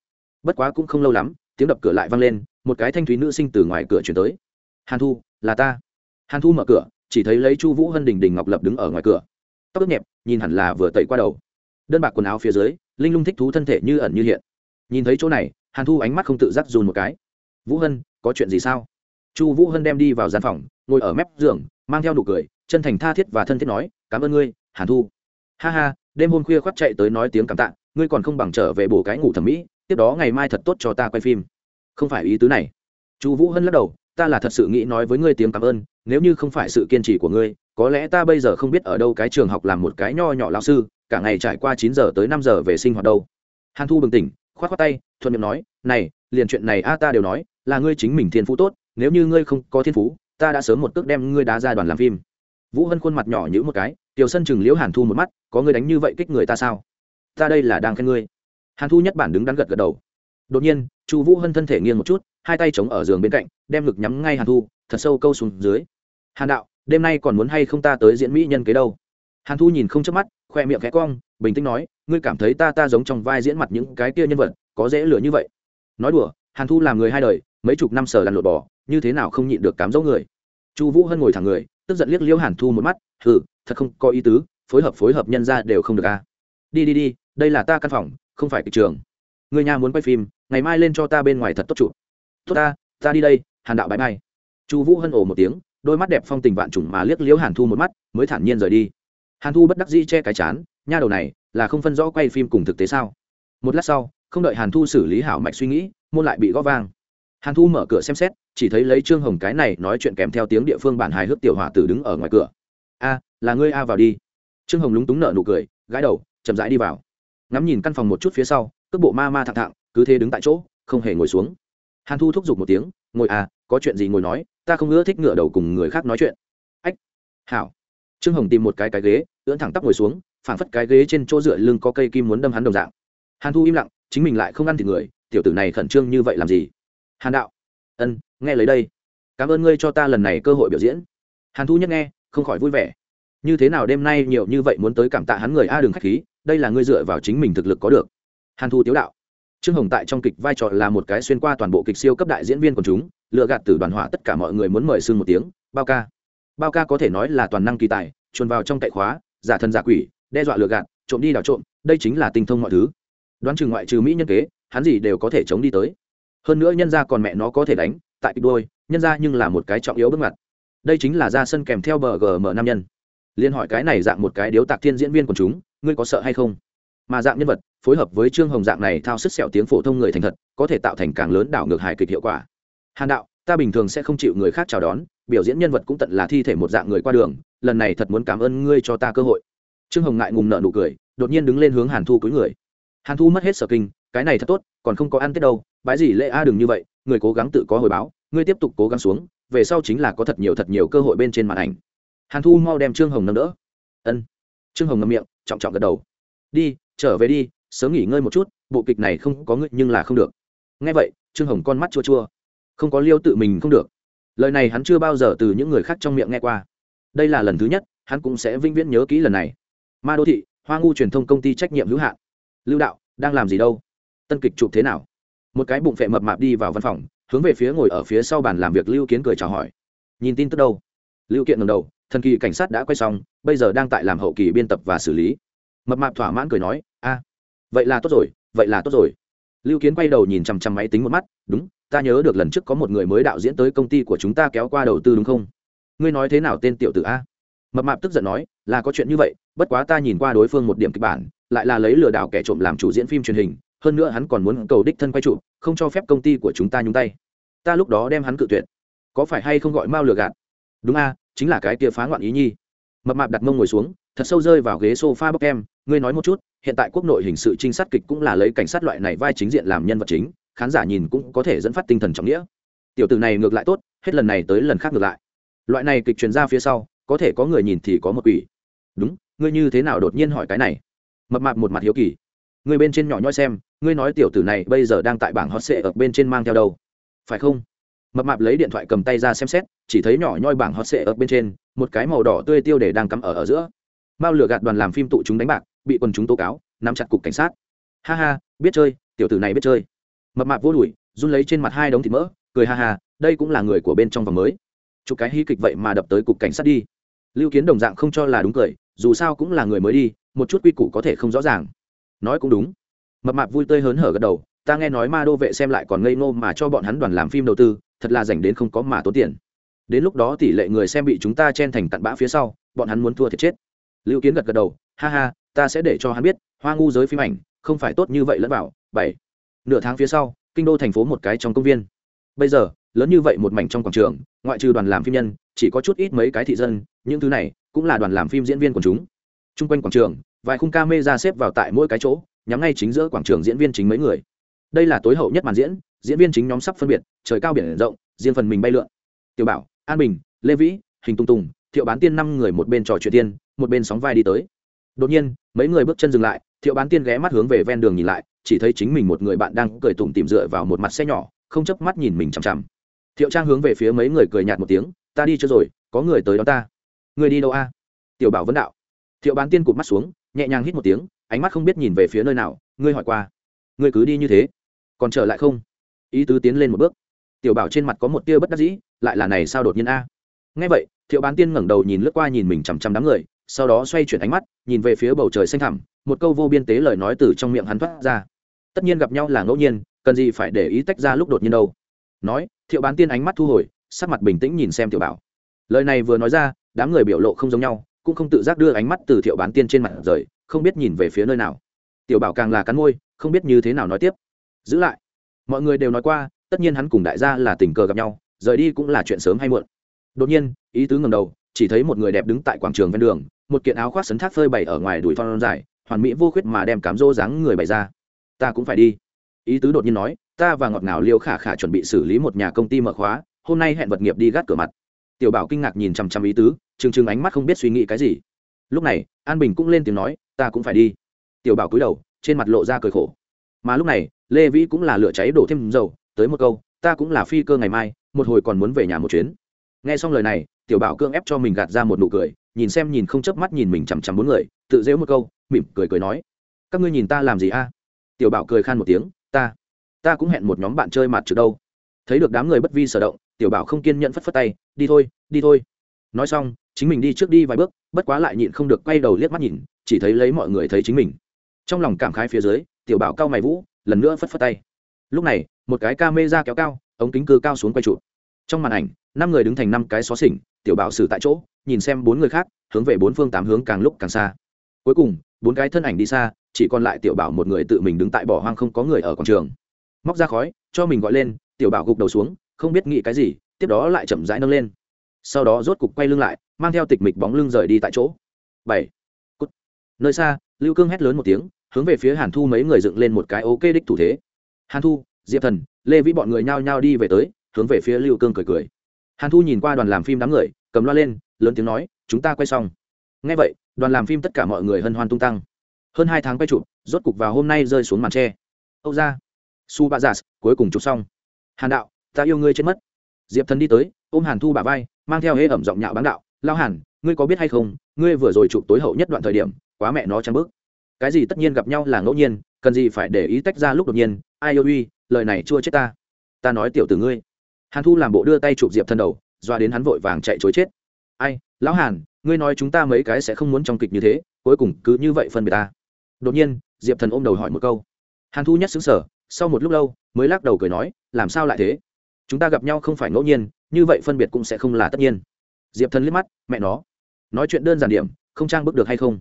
Bất quá cũng không lâu lắm, tiếng đập cửa lại vang lên, một cái thanh thúy nữ sinh từ ngoài cửa chuyển tới. Hàn thu, là ta. Hàn thu mở cửa, chỉ thấy lấy chu vũ hân, đình đình ngọc lập đứng ở ngoài cửa. Tóc ướt nhẹp, nhìn hẳn là vừa tẩy qua đầu. Đơn bạc quần áo phía dưới, linh lung thích thú thân thể như ẩn như hiện. Nhìn thấy chỗ này, hàn thu ánh mắt không tự giác dùn một cái. Vũ hân, có chuyện gì sao? Chu vũ hân đem đi vào gian phòng, ngồi ở mép giường, mang theo nụ cười, chân thành tha thiết và thân thiết nói, cảm ơn ngươi, hàn thu. Ha ha, đêm hôm khuya khoác chạy tới nói tiếng cảm tạ, ngươi còn không bằng trở về bổ cái ngủ thẩm mỹ, tiếp đó ngày mai thật tốt cho ta quay phim. Không phải ý tứ này. Chu vũ hân lắc đầu, ta là thật sự nghĩ nói với ngươi tiếng cảm ơn, nếu như không phải sự kiên trì của ngươi, có lẽ ta bây giờ không biết ở đâu cái trường học làm một cái nho nhỏ lao sư, cả ngày trải qua chín giờ tới năm giờ về sinh hoạt đâu. Hàn thu bừng tỉnh k h o á t k h o á tay, thuận miệng nói, này, liền chuyện này a ta đều nói, là ngươi chính mình thiên phú tốt nếu như ngươi không có thiên phú, ta đã sớm một cước đem ngươi đá ra đoàn làm phim. Vũ hân khuôn mặt nhỏ nhữ một cái, tiểu sân chừng liễu hàn thu một mắt, có ngươi đánh như vậy kích người ta sao? Ta đây là đang khen ngươi. Hàn thu nhất bản đứng đắn gật gật đầu. Đột nhiên, chu vũ hân thân thể nghiêng một chút, hai tay chống ở giường bên cạnh, đem ngực nhắm ngay hàn thu, thật sâu câu xuống dưới. Hàn đạo, đêm nay còn muốn hay không ta tới diễn mỹ nhân kế đâu? Hàn thu nhìn không chớp mắt, khoe miệng khẽ cong, bình tĩnh nói, ngươi cảm thấy ta ta giống trong vai diễn mặt những cái kia nhân vật, có dễ lửa như vậy. Nói đùa, hàn thu làm người hai đời, mấy chục năm sở lăn lột bỏ như thế nào không nhịn được cám dỗ người. Chu vũ hân ngồi thẳng người, tức giận liếc liễu hàn thu một mắt, hừ, thật không có ý tứ, phối hợp phối hợp nhân ra đều không được a à. đi đi đi, đây là ta căn phòng, không phải kịch trường. Người nhà muốn quay phim, ngày mai lên cho ta bên ngoài thật tốt chụp tốt ta ta đi đây, hàn đạo bãi mai chu vũ hân ồ một tiếng, đôi mắt đẹp phong tình vạn trùng mà liếc liễu hàn thu một mắt, mới thản nhiên rời đi. Hàn thu bất đắc dĩ che cái chán, nha đầu này, là không phân rõ quay phim cùng thực tế sao? Một lát sau, không đợi hàn thu xử lý hảo mạch suy nghĩ, môn lại bị gõ vang. Hàn thu mở cửa xem xét chỉ thấy lấy trương hồng cái này nói chuyện kèm theo tiếng địa phương bản hài hước tiểu hòa tử đứng ở ngoài cửa. A, là ngươi a vào đi. Trương hồng lúng túng nợ nụ cười gái đầu, chậm rãi đi vào. Ngắm nhìn căn phòng một chút phía sau, cước bộ ma ma thẳng thẳng, cứ thế đứng tại chỗ, không hề ngồi xuống. Hàn thu thúc giục một tiếng, ngồi à có chuyện gì ngồi nói, ta không ưa thích ngựa đầu cùng người khác nói chuyện. Ách, hảo. Trương hồng tìm một cái cái ghế, ưỡn thẳng tắp ngồi xuống, phảng phất cái ghế trên chỗ dựa lưng có cây kim muốn đâm hắn đồng dạng. Hàn thu im lặng, chính mình lại không ăn thịt người, tiểu tử này khẩn trương như vậy làm gì? Hàn đạo. Ân nghe lấy đây. Cảm ơn ngươi cho ta lần này cơ hội biểu diễn. Hàn thu nhất nghe, không khỏi vui vẻ. Như thế nào đêm nay nhiều như vậy muốn tới cảm tạ hắn người a đường khách khí, đây là ngươi dựa vào chính mình thực lực có được. Hàn thu tiếu đạo. Trương hồng tại trong kịch vai trò là một cái xuyên qua toàn bộ kịch siêu cấp đại diễn viên của chúng, lựa gạt từ đoàn hỏa tất cả mọi người muốn mời xưng một tiếng, bao ca. Bao ca có thể nói là toàn năng kỳ tài, chuồn vào trong cậy khóa, giả thân giả quỷ, đe dọa lừa gạt, trộm đi đào trộm, đây chính là tinh thông mọi thứ. Đoán chừng ngoại trừ mỹ nhân kế, hắn gì đều có thể chống đi tới. Hơn nữa nhân ra còn mẹ nó có thể đánh tại kịch đôi, nhân ra nhưng là một cái trọng yếu bước ngoặt. Đây chính là ra sân kèm theo bờ gm nam nhân. Liên hỏi cái này dạng một cái điếu tạc thiên diễn viên của chúng, ngươi có sợ hay không? Mà dạng nhân vật, phối hợp với trương hồng dạng này thao sức sẹo tiếng phổ thông người thành thật, có thể tạo thành càng lớn đảo ngược hài kịch hiệu quả. Hàn đạo, ta bình thường sẽ không chịu người khác chào đón, biểu diễn nhân vật cũng tận là thi thể một dạng người qua đường, lần này thật muốn cảm ơn ngươi cho ta cơ hội. Trương hồng ngại ngùng nợ nụ cười, đột nhiên đứng lên hướng hàn thu cúi người. Hàn thu mất hết sở kinh, cái này thật tốt, còn không có ăn tết đâu bái gì lễ a, đừng như vậy, người cố gắng tự có hồi báo, ngươi tiếp tục cố gắng xuống, về sau chính là có thật nhiều thật nhiều cơ hội bên trên màn ảnh. Hàn thu mau đem trương hồng nâng đỡ. Ân. Trương hồng ngậm miệng, trọng trọng gật đầu. Đi, trở về đi, sớm nghỉ ngơi một chút, bộ kịch này không có ngươi nhưng là không được. Nghe vậy, trương hồng con mắt chua chua. Không có liêu tự mình không được. Lời này hắn chưa bao giờ từ những người khác trong miệng nghe qua. Đây là lần thứ nhất, hắn cũng sẽ vĩnh viễn nhớ kỹ lần này. Ma đô thị, hoa ngu truyền thông công ty trách nhiệm hữu hạn. Lưu đạo, đang làm gì đâu? Tân kịch chụp thế nào? Một cái bụng phệ mập mạp đi vào văn phòng, hướng về phía ngồi ở phía sau bàn làm việc lưu kiến cười chào hỏi. Nhìn tin tức đâu? Lưu kiện ngầm đầu, thần kỳ cảnh sát đã quay xong, bây giờ đang tại làm hậu kỳ biên tập và xử lý. Mập mạp thỏa mãn cười nói, a, vậy là tốt rồi, vậy là tốt rồi. Lưu kiến quay đầu nhìn chằm chằm máy tính một mắt, đúng, ta nhớ được lần trước có một người mới đạo diễn tới công ty của chúng ta kéo qua đầu tư đúng không? Ngươi nói thế nào tên tiểu tử a? Mập mạp tức giận nói, là có chuyện như vậy, bất quá ta nhìn qua đối phương một điểm kịch bản, lại là lấy lừa đảo kẻ trộm làm chủ diễn phim truyền hình hơn nữa hắn còn muốn cầu đích thân quay trụ, không cho phép công ty của chúng ta nhúng tay. Ta lúc đó đem hắn cự tuyệt. Có phải hay không gọi mao lừa gạt? Đúng a, chính là cái kia phá ngoạn ý nhi. Mập mạp đặt mông ngồi xuống, thật sâu rơi vào ghế sofa bốc em. Ngươi nói một chút, hiện tại quốc nội hình sự trinh sát kịch cũng là lấy cảnh sát loại này vai chính diện làm nhân vật chính, khán giả nhìn cũng có thể dẫn phát tinh thần trọng nghĩa. Tiểu tử này ngược lại tốt, hết lần này tới lần khác ngược lại. Loại này kịch truyền ra phía sau, có thể có người nhìn thì có một quỷ. Đúng, ngươi như thế nào đột nhiên hỏi cái này? Mập mạp một mặt hiếu kỳ người bên trên nhỏ nhoi xem, ngươi nói tiểu tử này bây giờ đang tại bảng hot sệ ở bên trên mang theo đâu? Phải không? Mập mạp lấy điện thoại cầm tay ra xem xét, chỉ thấy nhỏ nhoi bảng hot sệ ở bên trên, một cái màu đỏ tươi tiêu để đang cắm ở ở giữa. Mao lửa gạt đoàn làm phim tụ chúng đánh bạc, bị quần chúng tố cáo, nắm chặt cục cảnh sát. Ha ha, biết chơi, tiểu tử này biết chơi. Mập mạp vô đùi, run lấy trên mặt hai đống thịt mỡ, cười ha ha, đây cũng là người của bên trong vòng mới. Chụp cái hí kịch vậy mà đập tới cục cảnh sát đi. Lưu kiến đồng dạng không cho là đúng cười, dù sao cũng là người mới đi, một chút quy củ có thể không rõ ràng nói cũng đúng. Mập mạp vui tươi hớn hở gật đầu, ta nghe nói ma đô vệ xem lại còn ngây ngô mà cho bọn hắn đoàn làm phim đầu tư, thật là dành đến không có mà tốn tiền. Đến lúc đó tỷ lệ người xem bị chúng ta chen thành cặn bã phía sau, bọn hắn muốn thua thiệt chết. Lưu kiến gật gật đầu, ha ha, ta sẽ để cho hắn biết, hoa ngu giới phim ảnh, không phải tốt như vậy lẫn vào, bảy. Nửa tháng phía sau, kinh đô thành phố một cái trong công viên. Bây giờ, lớn như vậy một mảnh trong quảng trường, ngoại trừ đoàn làm phim nhân, chỉ có chút ít mấy cái thị dân, những thứ này cũng là đoàn làm phim diễn viên của chúng. Chung quanh quảng trường vài khung ca mê ra xếp vào tại mỗi cái chỗ, nhắm ngay chính giữa quảng trường diễn viên chính mấy người. Đây là tối hậu nhất màn diễn diễn viên chính nhóm sắp phân biệt, trời cao biển rộng, riêng phần mình bay lượn. Tiểu bảo, an bình, lê vĩ, hình tung tùng, thiệu bán tiên năm người một bên trò chuyện tiên, một bên sóng vai đi tới. Đột nhiên, mấy người bước chân dừng lại, thiệu bán tiên ghé mắt hướng về ven đường nhìn lại, chỉ thấy chính mình một người bạn đang cười tủm tìm dựa vào một mặt xe nhỏ, không chớp mắt nhìn mình chằm chằm. Thiệu trang hướng về phía mấy người cười nhạt một tiếng, ta đi chưa rồi, có người tới đó ta. Người đi đâu a? Tiểu bảo vấn đạo. Thiệu bán tiên cụt mắt xuống nhẹ nhàng hít một tiếng, ánh mắt không biết nhìn về phía nơi nào, ngươi hỏi qua, ngươi cứ đi như thế, còn trở lại không? Ý tứ tiến lên một bước. Tiểu bảo trên mặt có một tia bất đắc dĩ, lại là này sao đột nhiên a? Ngay vậy, thiệu bán tiên ngẩng đầu nhìn lướt qua nhìn mình chằm chằm đám người, sau đó xoay chuyển ánh mắt, nhìn về phía bầu trời xanh thẳm, một câu vô biên tế lời nói từ trong miệng hắn thoát ra. Tất nhiên gặp nhau là ngẫu nhiên, cần gì phải để ý tách ra lúc đột nhiên đâu. Nói, thiệu bán tiên ánh mắt thu hồi, sắc mặt bình tĩnh nhìn xem tiểu bảo. Lời này vừa nói ra, đám người biểu lộ không giống nhau cũng không tự giác đưa ánh mắt từ thiệu bán tiên trên mặt rời, không biết nhìn về phía nơi nào. Tiểu bảo càng là cắn môi, không biết như thế nào nói tiếp. Giữ lại. Mọi người đều nói qua, tất nhiên hắn cùng đại gia là tình cờ gặp nhau, rời đi cũng là chuyện sớm hay muộn. Đột nhiên, ý tứ ngầm đầu, chỉ thấy một người đẹp đứng tại quảng trường ven đường, một kiện áo khoác sấn thác phơi bày ở ngoài đùi thon dài, hoàn mỹ vô khuyết mà đem cám rô dáng người bày ra. Ta cũng phải đi. Ý tứ đột nhiên nói, ta và ngọt ngào liêu khả khả chuẩn bị xử lý một nhà công ty mở khóa, hôm nay hẹn vật nghiệp đi gắt cửa mặt tiểu bảo kinh ngạc nhìn chằm chằm ý tứ chừng chừng ánh mắt không biết suy nghĩ cái gì. Lúc này, an bình cũng lên tiếng nói, ta cũng phải đi. Tiểu bảo cúi đầu, trên mặt lộ ra cười khổ. Mà lúc này, lê vĩ cũng là lửa cháy đổ thêm dầu, tới một câu, ta cũng là phi cơ ngày mai, một hồi còn muốn về nhà một chuyến. Nghe xong lời này, tiểu bảo cương ép cho mình gạt ra một nụ cười, nhìn xem nhìn không chớp mắt nhìn mình chằm chằm bốn người, tự dễu một câu, mỉm cười cười nói, các ngươi nhìn ta làm gì a? Tiểu bảo cười khan một tiếng, ta ta cũng hẹn một nhóm bạn chơi mặt trước đâu. Thấy được đám người bất vi sở động, tiểu bảo không kiên nhẫn phất phất tay đi thôi đi thôi. Nói xong, chính mình đi trước đi vài bước, bất quá lại nhịn không được quay đầu liếc mắt nhìn, chỉ thấy lấy mọi người thấy chính mình. Trong lòng cảm khái phía dưới, tiểu bảo cao mày vũ, lần nữa phất phất tay. Lúc này, một cái ca mê ra kéo cao, ống kính cư cao xuống quay trụ trong màn ảnh, năm người đứng thành năm cái xó xỉnh, tiểu bảo xử tại chỗ, nhìn xem bốn người khác, hướng về bốn phương tám hướng càng lúc càng xa. Cuối cùng, bốn cái thân ảnh đi xa, chỉ còn lại tiểu bảo một người tự mình đứng tại bỏ hoang không có người ở quảng trường. Móc ra khói, cho mình gọi lên, tiểu bảo gục đầu xuống, không biết nghĩ cái gì tiếp đó lại chậm rãi nâng lên. Sau đó rốt cục quay lưng lại, mang theo tịch mịch bóng lưng rời đi tại chỗ. Bảy. Cút. Nơi xa, lưu cương hét lớn một tiếng, hướng về phía hàn thu mấy người dựng lên một cái ok đích thủ thế. Hàn thu, diệp thần, lê vĩ bọn người nhao nhao đi về tới, hướng về phía lưu cương cười cười. Hàn thu nhìn qua đoàn làm phim đám người, cầm loa lên, lớn tiếng nói, chúng ta quay xong. Ngay vậy, đoàn làm phim tất cả mọi người hân hoan tung tăng. Hơn hai tháng quay chụp, rốt cục vào hôm nay rơi xuống màn tre. Âu ra su ba giả cuối cùng chụp xong. Hàn đạo, ta yêu ngươi chết mất diệp thần đi tới, ôm hàn thu bà vai, mang theo hễ ẩm giọng nhạo bán đạo, lao hàn, ngươi có biết hay không, ngươi vừa rồi chụp tối hậu nhất đoạn thời điểm, quá mẹ nó trăng bước cái gì tất nhiên gặp nhau là ngẫu nhiên, cần gì phải để ý tách ra lúc đột nhiên, ai yêu uy lời này chua chết ta. Ta nói tiểu tử ngươi. Hàn thu làm bộ đưa tay chụp diệp thần đầu, doa đến hắn vội vàng chạy chối chết. Ai, lão hàn, ngươi nói chúng ta mấy cái sẽ không muốn trong kịch như thế, cuối cùng cứ như vậy phân biệt ta. Đột nhiên, diệp thần ôm đầu hỏi một câu. Hàn thu nhất xứng sở sau một lúc lâu, mới lắc đầu cười nói, làm sao lại thế? Chúng ta gặp nhau không phải ngẫu nhiên, như vậy phân biệt cũng sẽ không là tất nhiên. Diệp thần liếc mắt, mẹ nó. Nói chuyện đơn giản điểm, không trang bức được hay không?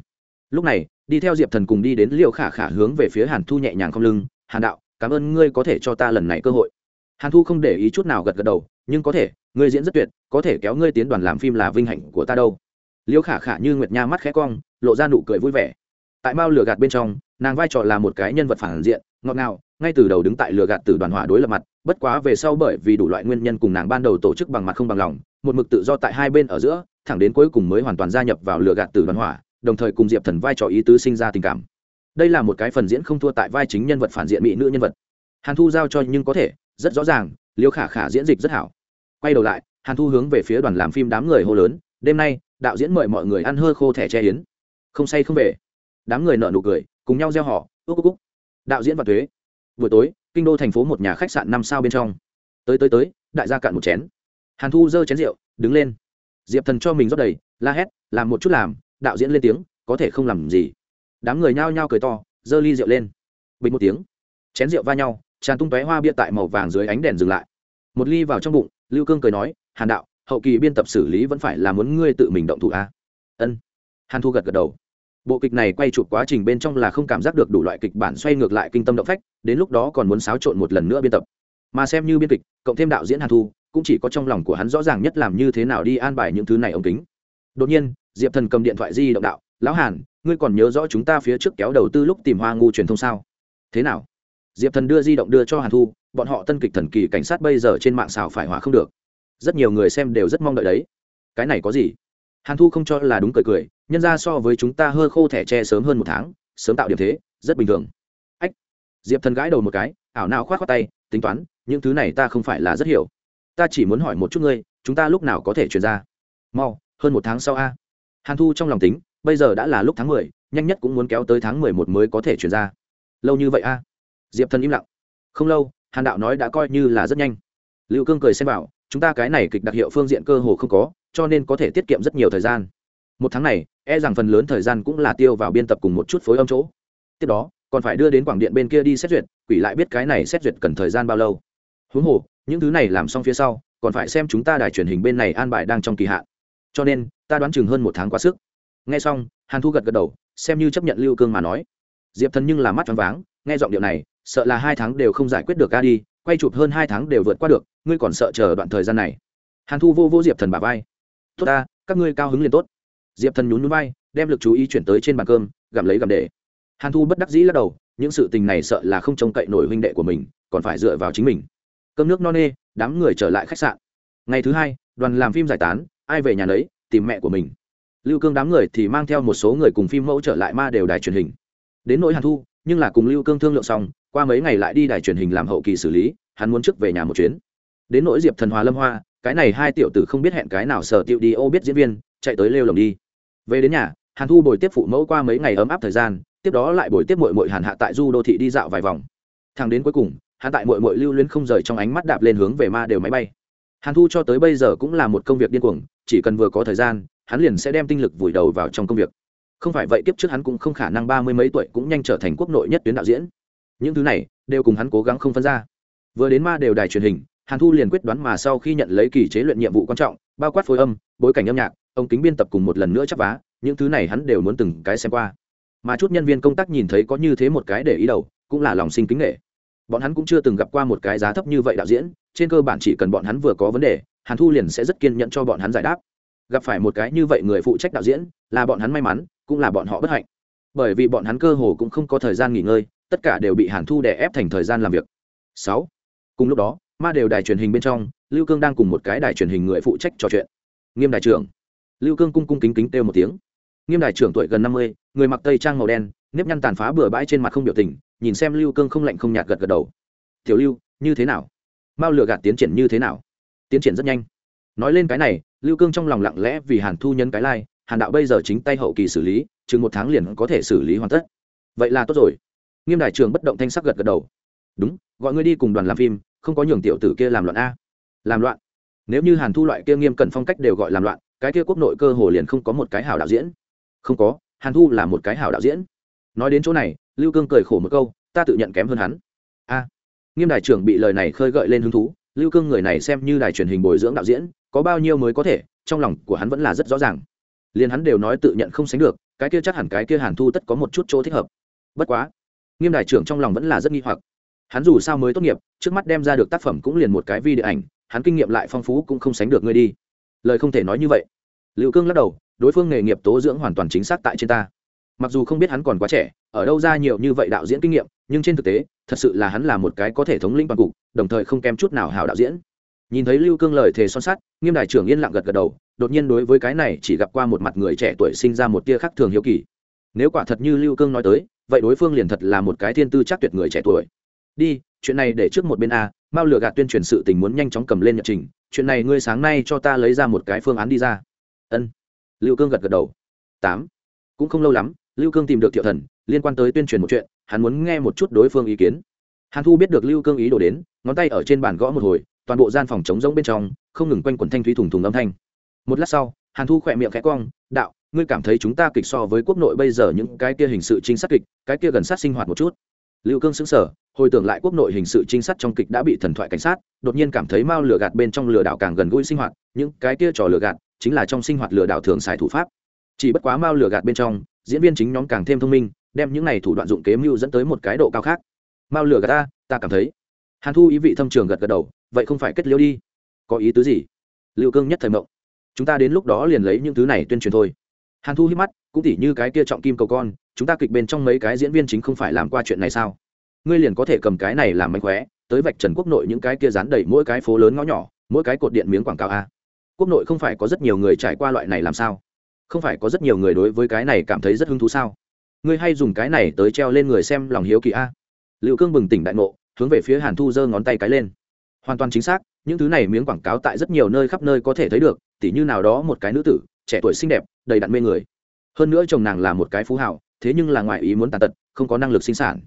Lúc này, đi theo diệp thần cùng đi đến liệu khả khả hướng về phía hàn thu nhẹ nhàng không lưng, hàn đạo, cảm ơn ngươi có thể cho ta lần này cơ hội. Hàn thu không để ý chút nào gật gật đầu, nhưng có thể, ngươi diễn rất tuyệt, có thể kéo ngươi tiến đoàn làm phim là vinh hạnh của ta đâu. Liêu khả khả như nguyệt nha mắt khẽ cong, lộ ra nụ cười vui vẻ. Tại mao lửa gạt bên trong, nàng vai trò là một cái nhân vật phản diện, ngọt ngào, ngay từ đầu đứng tại lửa gạt từ đoàn hỏa đối lập mặt bất quá về sau bởi vì đủ loại nguyên nhân cùng nàng ban đầu tổ chức bằng mặt không bằng lòng, một mực tự do tại hai bên ở giữa, thẳng đến cuối cùng mới hoàn toàn gia nhập vào lửa gạt từ đoàn hỏa, đồng thời cùng diệp thần vai trò ý tứ sinh ra tình cảm. Đây là một cái phần diễn không thua tại vai chính nhân vật phản diện mỹ nữ nhân vật. Hàn thu giao cho nhưng có thể, rất rõ ràng, liêu khả khả diễn dịch rất hảo. Quay đầu lại, hàn thu hướng về phía đoàn làm phim đám người hô lớn, đêm nay, đạo diễn mời mọi người ăn hơ khô thẻ che yến. Không say không về. Đám người nợ nụ cười, cùng nhau gieo họ ước ước ước đạo diễn và thuế buổi tối, kinh đô thành phố một nhà khách sạn năm sao bên trong. Tới tới tới, đại gia cạn một chén. Hàn thu giơ chén rượu, đứng lên. Diệp thần cho mình rót đầy, la hét, làm một chút làm, đạo diễn lên tiếng, có thể không làm gì. Đám người nhao nhao cười to, giơ ly rượu lên. Bình một tiếng, chén rượu va nhau, tràn tung tóe hoa bia tại màu vàng dưới ánh đèn dừng lại. Một ly vào trong bụng, lưu cương cười nói, hàn đạo, hậu kỳ biên tập xử lý vẫn phải là muốn ngươi tự mình động thủ a à? ân. Hàn thu gật gật đầu bộ kịch này quay chụp quá trình bên trong là không cảm giác được đủ loại kịch bản xoay ngược lại kinh tâm động phách, đến lúc đó còn muốn xáo trộn một lần nữa biên tập. Mà xem như biên kịch, cộng thêm đạo diễn hàn thu, cũng chỉ có trong lòng của hắn rõ ràng nhất làm như thế nào đi an bài những thứ này ống kính. Đột nhiên, diệp thần cầm điện thoại di động đạo, lão hàn, ngươi còn nhớ rõ chúng ta phía trước kéo đầu tư lúc tìm hoa ngu truyền thông sao? Thế nào? Diệp thần đưa di động đưa cho hàn thu, bọn họ tân kịch thần kỳ cảnh sát bây giờ trên mạng xào phải hỏa không được. Rất nhiều người xem đều rất mong đợi đấy. Cái này có gì? Hàn thu không cho là đúng cười cười, nhân ra so với chúng ta hơi khô thẻ tre sớm hơn một tháng, sớm tạo điểm thế, rất bình thường. Ách, diệp thần gãi đầu một cái, ảo nào k h o á t khoác tay, tính toán, những thứ này ta không phải là rất hiểu. Ta chỉ muốn hỏi một chút ngươi, chúng ta lúc nào có thể chuyển ra? Mau, hơn một tháng sau a. Hàn thu trong lòng tính, bây giờ đã là lúc tháng mười, nhanh nhất cũng muốn kéo tới tháng mười một mới có thể chuyển ra. Lâu như vậy a. Diệp thần im lặng. Không lâu, hàn đạo nói đã coi như là rất nhanh. Liệu cương cười xem vào chúng ta cái này kịch đặc hiệu phương diện cơ hồ không có cho nên có thể tiết kiệm rất nhiều thời gian. Một tháng này e rằng phần lớn thời gian cũng là tiêu vào biên tập cùng một chút phối âm chỗ. Tiếp đó, còn phải đưa đến quảng điện bên kia đi xét duyệt, quỷ lại biết cái này xét duyệt cần thời gian bao lâu. Huống hồ, những thứ này làm xong phía sau, còn phải xem chúng ta đài truyền hình bên này an bài đang trong kỳ hạn. Cho nên, ta đoán chừng hơn một tháng quá sức. Nghe xong, hàn thu gật gật đầu, xem như chấp nhận lưu cương mà nói. Diệp thần nhưng là mắt choáng váng, nghe giọng điệu này, sợ là hai tháng đều không giải quyết được ca đi, quay chụp hơn hai tháng đều vượt qua được, ngươi còn sợ chờ đoạn thời gian này. Hàn thu vô vô diệp thần bà vai tốt ta, các ngươi cao hứng liền tốt. Diệp thần nhún nhún vai, đem lực chú ý chuyển tới trên bàn cơm, gặm lấy gặm để. Hàn thu bất đắc dĩ lắc đầu, những sự tình này sợ là không trông cậy nổi huynh đệ của mình, còn phải dựa vào chính mình. Cơm nước no nê, đám người trở lại khách sạn. Ngày thứ hai, đoàn làm phim giải tán, ai về nhà lấy tìm mẹ của mình. Lưu cương đám người thì mang theo một số người cùng phim mẫu trở lại ma đều đài truyền hình. Đến nỗi hàn thu, nhưng là cùng lưu cương thương lượng xong, qua mấy ngày lại đi đài truyền hình làm hậu kỳ xử lý, hắn muốn trước về nhà một chuyến. Đến nỗi diệp thần hòa lâm hoa cái này hai tiểu tử không biết hẹn cái nào, sở tiệu đi ô biết diễn viên, chạy tới lêu lồng đi. Về đến nhà, hàn thu bồi tiếp phụ mẫu qua mấy ngày ấm áp thời gian, tiếp đó lại bồi tiếp mội mội hàn hạ tại du đô thị đi dạo vài vòng. Thằng đến cuối cùng hàn tại mội mội lưu luyến không rời trong ánh mắt đạp lên hướng về ma đều máy bay. Hàn thu cho tới bây giờ cũng là một công việc điên cuồng, chỉ cần vừa có thời gian, hắn liền sẽ đem tinh lực vùi đầu vào trong công việc. Không phải vậy kiếp trước hắn cũng không khả năng ba mươi mấy tuổi cũng nhanh trở thành quốc nội nhất tuyến đạo diễn. Những thứ này đều cùng hắn cố gắng không phân ra. Vừa đến ma đều đài truyền hình hàn thu liền quyết đoán mà sau khi nhận lấy kỳ chế luyện nhiệm vụ quan trọng, bao quát phối âm, bối cảnh âm nhạc, ông kính biên tập cùng một lần nữa chắp vá, những thứ này hắn đều muốn từng cái xem qua. Mà chút nhân viên công tác nhìn thấy có như thế một cái để ý đầu, cũng là lòng sinh kính nghệ bọn hắn cũng chưa từng gặp qua một cái giá thấp như vậy đạo diễn, trên cơ bản chỉ cần bọn hắn vừa có vấn đề, hàn thu liền sẽ rất kiên nhẫn cho bọn hắn giải đáp. Gặp phải một cái như vậy người phụ trách đạo diễn, là bọn hắn may mắn, cũng là bọn họ bất hạnh. Bởi vì bọn hắn cơ hồ cũng không có thời gian nghỉ ngơi, tất cả đều bị hàn thu đè ép thành thời gian làm việc. Sáu. Cùng lúc đó ma đều đài truyền hình bên trong lưu cương đang cùng một cái đài truyền hình người phụ trách trò chuyện. Nghiêm đại trưởng. Lưu cương cung cung kính kính têu một tiếng. Nghiêm đại trưởng tuổi gần năm mươi người mặc tây trang màu đen nếp nhăn tàn phá bừa bãi trên mặt không biểu tình nhìn xem lưu cương không lạnh không nhạt gật gật đầu. Tiểu lưu như thế nào? Mao lừa gạt tiến triển như thế nào? Tiến triển rất nhanh. Nói lên cái này lưu cương trong lòng lặng lẽ vì hàn thu nhân cái lai、like, hàn đạo bây giờ chính tay hậu kỳ xử lý chừng một tháng liền có thể xử lý hoàn tất. Vậy là tốt rồi. Nghiêm đại trưởng bất động thanh sắc gật gật đầu. Đúng gọi ngươi đi cùng đoàn làm phim không có nhường tiểu tử kia làm loạn a. Làm loạn? Nếu như hàn thu loại kia nghiêm cẩn phong cách đều gọi làm loạn, cái kia quốc nội cơ hồ liền không có một cái hảo đạo diễn. Không có, hàn thu là một cái hảo đạo diễn. Nói đến chỗ này, lưu cương cười khổ một câu, ta tự nhận kém hơn hắn. A. Nghiêm đại trưởng bị lời này khơi gợi lên hứng thú, lưu cương người này xem như đài truyền hình bồi dưỡng đạo diễn, có bao nhiêu mới có thể, trong lòng của hắn vẫn là rất rõ ràng. Liền hắn đều nói tự nhận không sánh được, cái kia chắc hẳn cái kia hàn thu tất có một chút chỗ thích hợp. Bất quá, nghiêm đại trưởng trong lòng vẫn là rất nghi hoặc hắn dù sao mới tốt nghiệp, trước mắt đem ra được tác phẩm cũng liền một cái vi điện ảnh, hắn kinh nghiệm lại phong phú cũng không sánh được ngươi đi. Lời không thể nói như vậy. Liệu cương lắc đầu, đối phương nghề nghiệp tố dưỡng hoàn toàn chính xác tại trên ta. Mặc dù không biết hắn còn quá trẻ, ở đâu ra nhiều như vậy đạo diễn kinh nghiệm, nhưng trên thực tế, thật sự là hắn là một cái có thể thống lĩnh toàn cục, đồng thời không kém chút nào hảo đạo diễn. Nhìn thấy lưu cương lời thề son sắt, nghiêm đại trưởng yên lặng gật gật đầu, đột nhiên đối với cái này chỉ gặp qua một mặt người trẻ tuổi sinh ra một tia khác thường hiếu kỳ. Nếu quả thật như lưu cương nói tới, vậy đối phương liền thật là một cái thiên tư chắc tuyệt người trẻ tuổi đi, chuyện này để trước một bên a mao lừa gạt tuyên truyền sự tình muốn nhanh chóng cầm lên nhật trình. Chuyện này ngươi sáng nay cho ta lấy ra một cái phương án đi ra. Ân. Lưu cương gật gật đầu. Tám. Cũng không lâu lắm, lưu cương tìm được thiệu thần, liên quan tới tuyên truyền một chuyện, hắn muốn nghe một chút đối phương ý kiến. Hàn thu biết được lưu cương ý đổ đến, ngón tay ở trên bàn gõ một hồi, toàn bộ gian phòng trống rỗng bên trong, không ngừng quanh quẩn thanh thúy thùng thùng âm thanh. Một lát sau, hàn thu khỏe miệng khẽ cong, đạo, ngươi cảm thấy chúng ta kịch so với quốc nội bây giờ những cái kia hình sự chính xác kịch, cái kia gần sát sinh hoạt một chút lưu cương xứng sở hồi tưởng lại quốc nội hình sự trinh sát trong kịch đã bị thần thoại cảnh sát, đột nhiên cảm thấy mao lừa gạt bên trong lừa đảo càng gần gũi sinh hoạt, những cái kia trò lừa gạt chính là trong sinh hoạt lừa đảo thường xài thủ pháp. Chỉ bất quá mao lừa gạt bên trong, diễn viên chính nhóm càng thêm thông minh, đem những này thủ đoạn dụng kế mưu dẫn tới một cái độ cao khác. Mao lừa gạt ta ta cảm thấy. Hàn thu ý vị thâm trường gật gật đầu, vậy không phải kết liễu đi. Có ý tứ gì? Lưu cương nhất thời mộng. Chúng ta đến lúc đó liền lấy những thứ này tuyên truyền thôi hàn thu hít mắt, cũng tỉ như cái kia trọng kim cầu con, chúng ta kịch bên trong mấy cái diễn viên chính không phải làm qua chuyện này sao? Ngươi liền có thể cầm cái này làm mánh khóe, tới vạch trần quốc nội những cái kia dán đầy mỗi cái phố lớn ngõ nhỏ, mỗi cái cột điện miếng quảng cáo a. Quốc nội không phải có rất nhiều người trải qua loại này làm sao? Không phải có rất nhiều người đối với cái này cảm thấy rất hứng thú sao? Ngươi hay dùng cái này tới treo lên người xem lòng hiếu kỳ a. Liệu cương bừng tỉnh đại ngộ, hướng về phía hàn thu giơ ngón tay cái lên. Hoàn toàn chính xác, những thứ này miếng quảng cáo tại rất nhiều nơi khắp nơi có thể thấy được, tỉ như nào đó một cái nữ tử trẻ tuổi xinh đẹp, đầy đặn mê người. Hơn nữa chồng nàng là một cái phú hảo, thế nhưng là ngoài ý muốn tàn tật, không có năng lực sinh sản.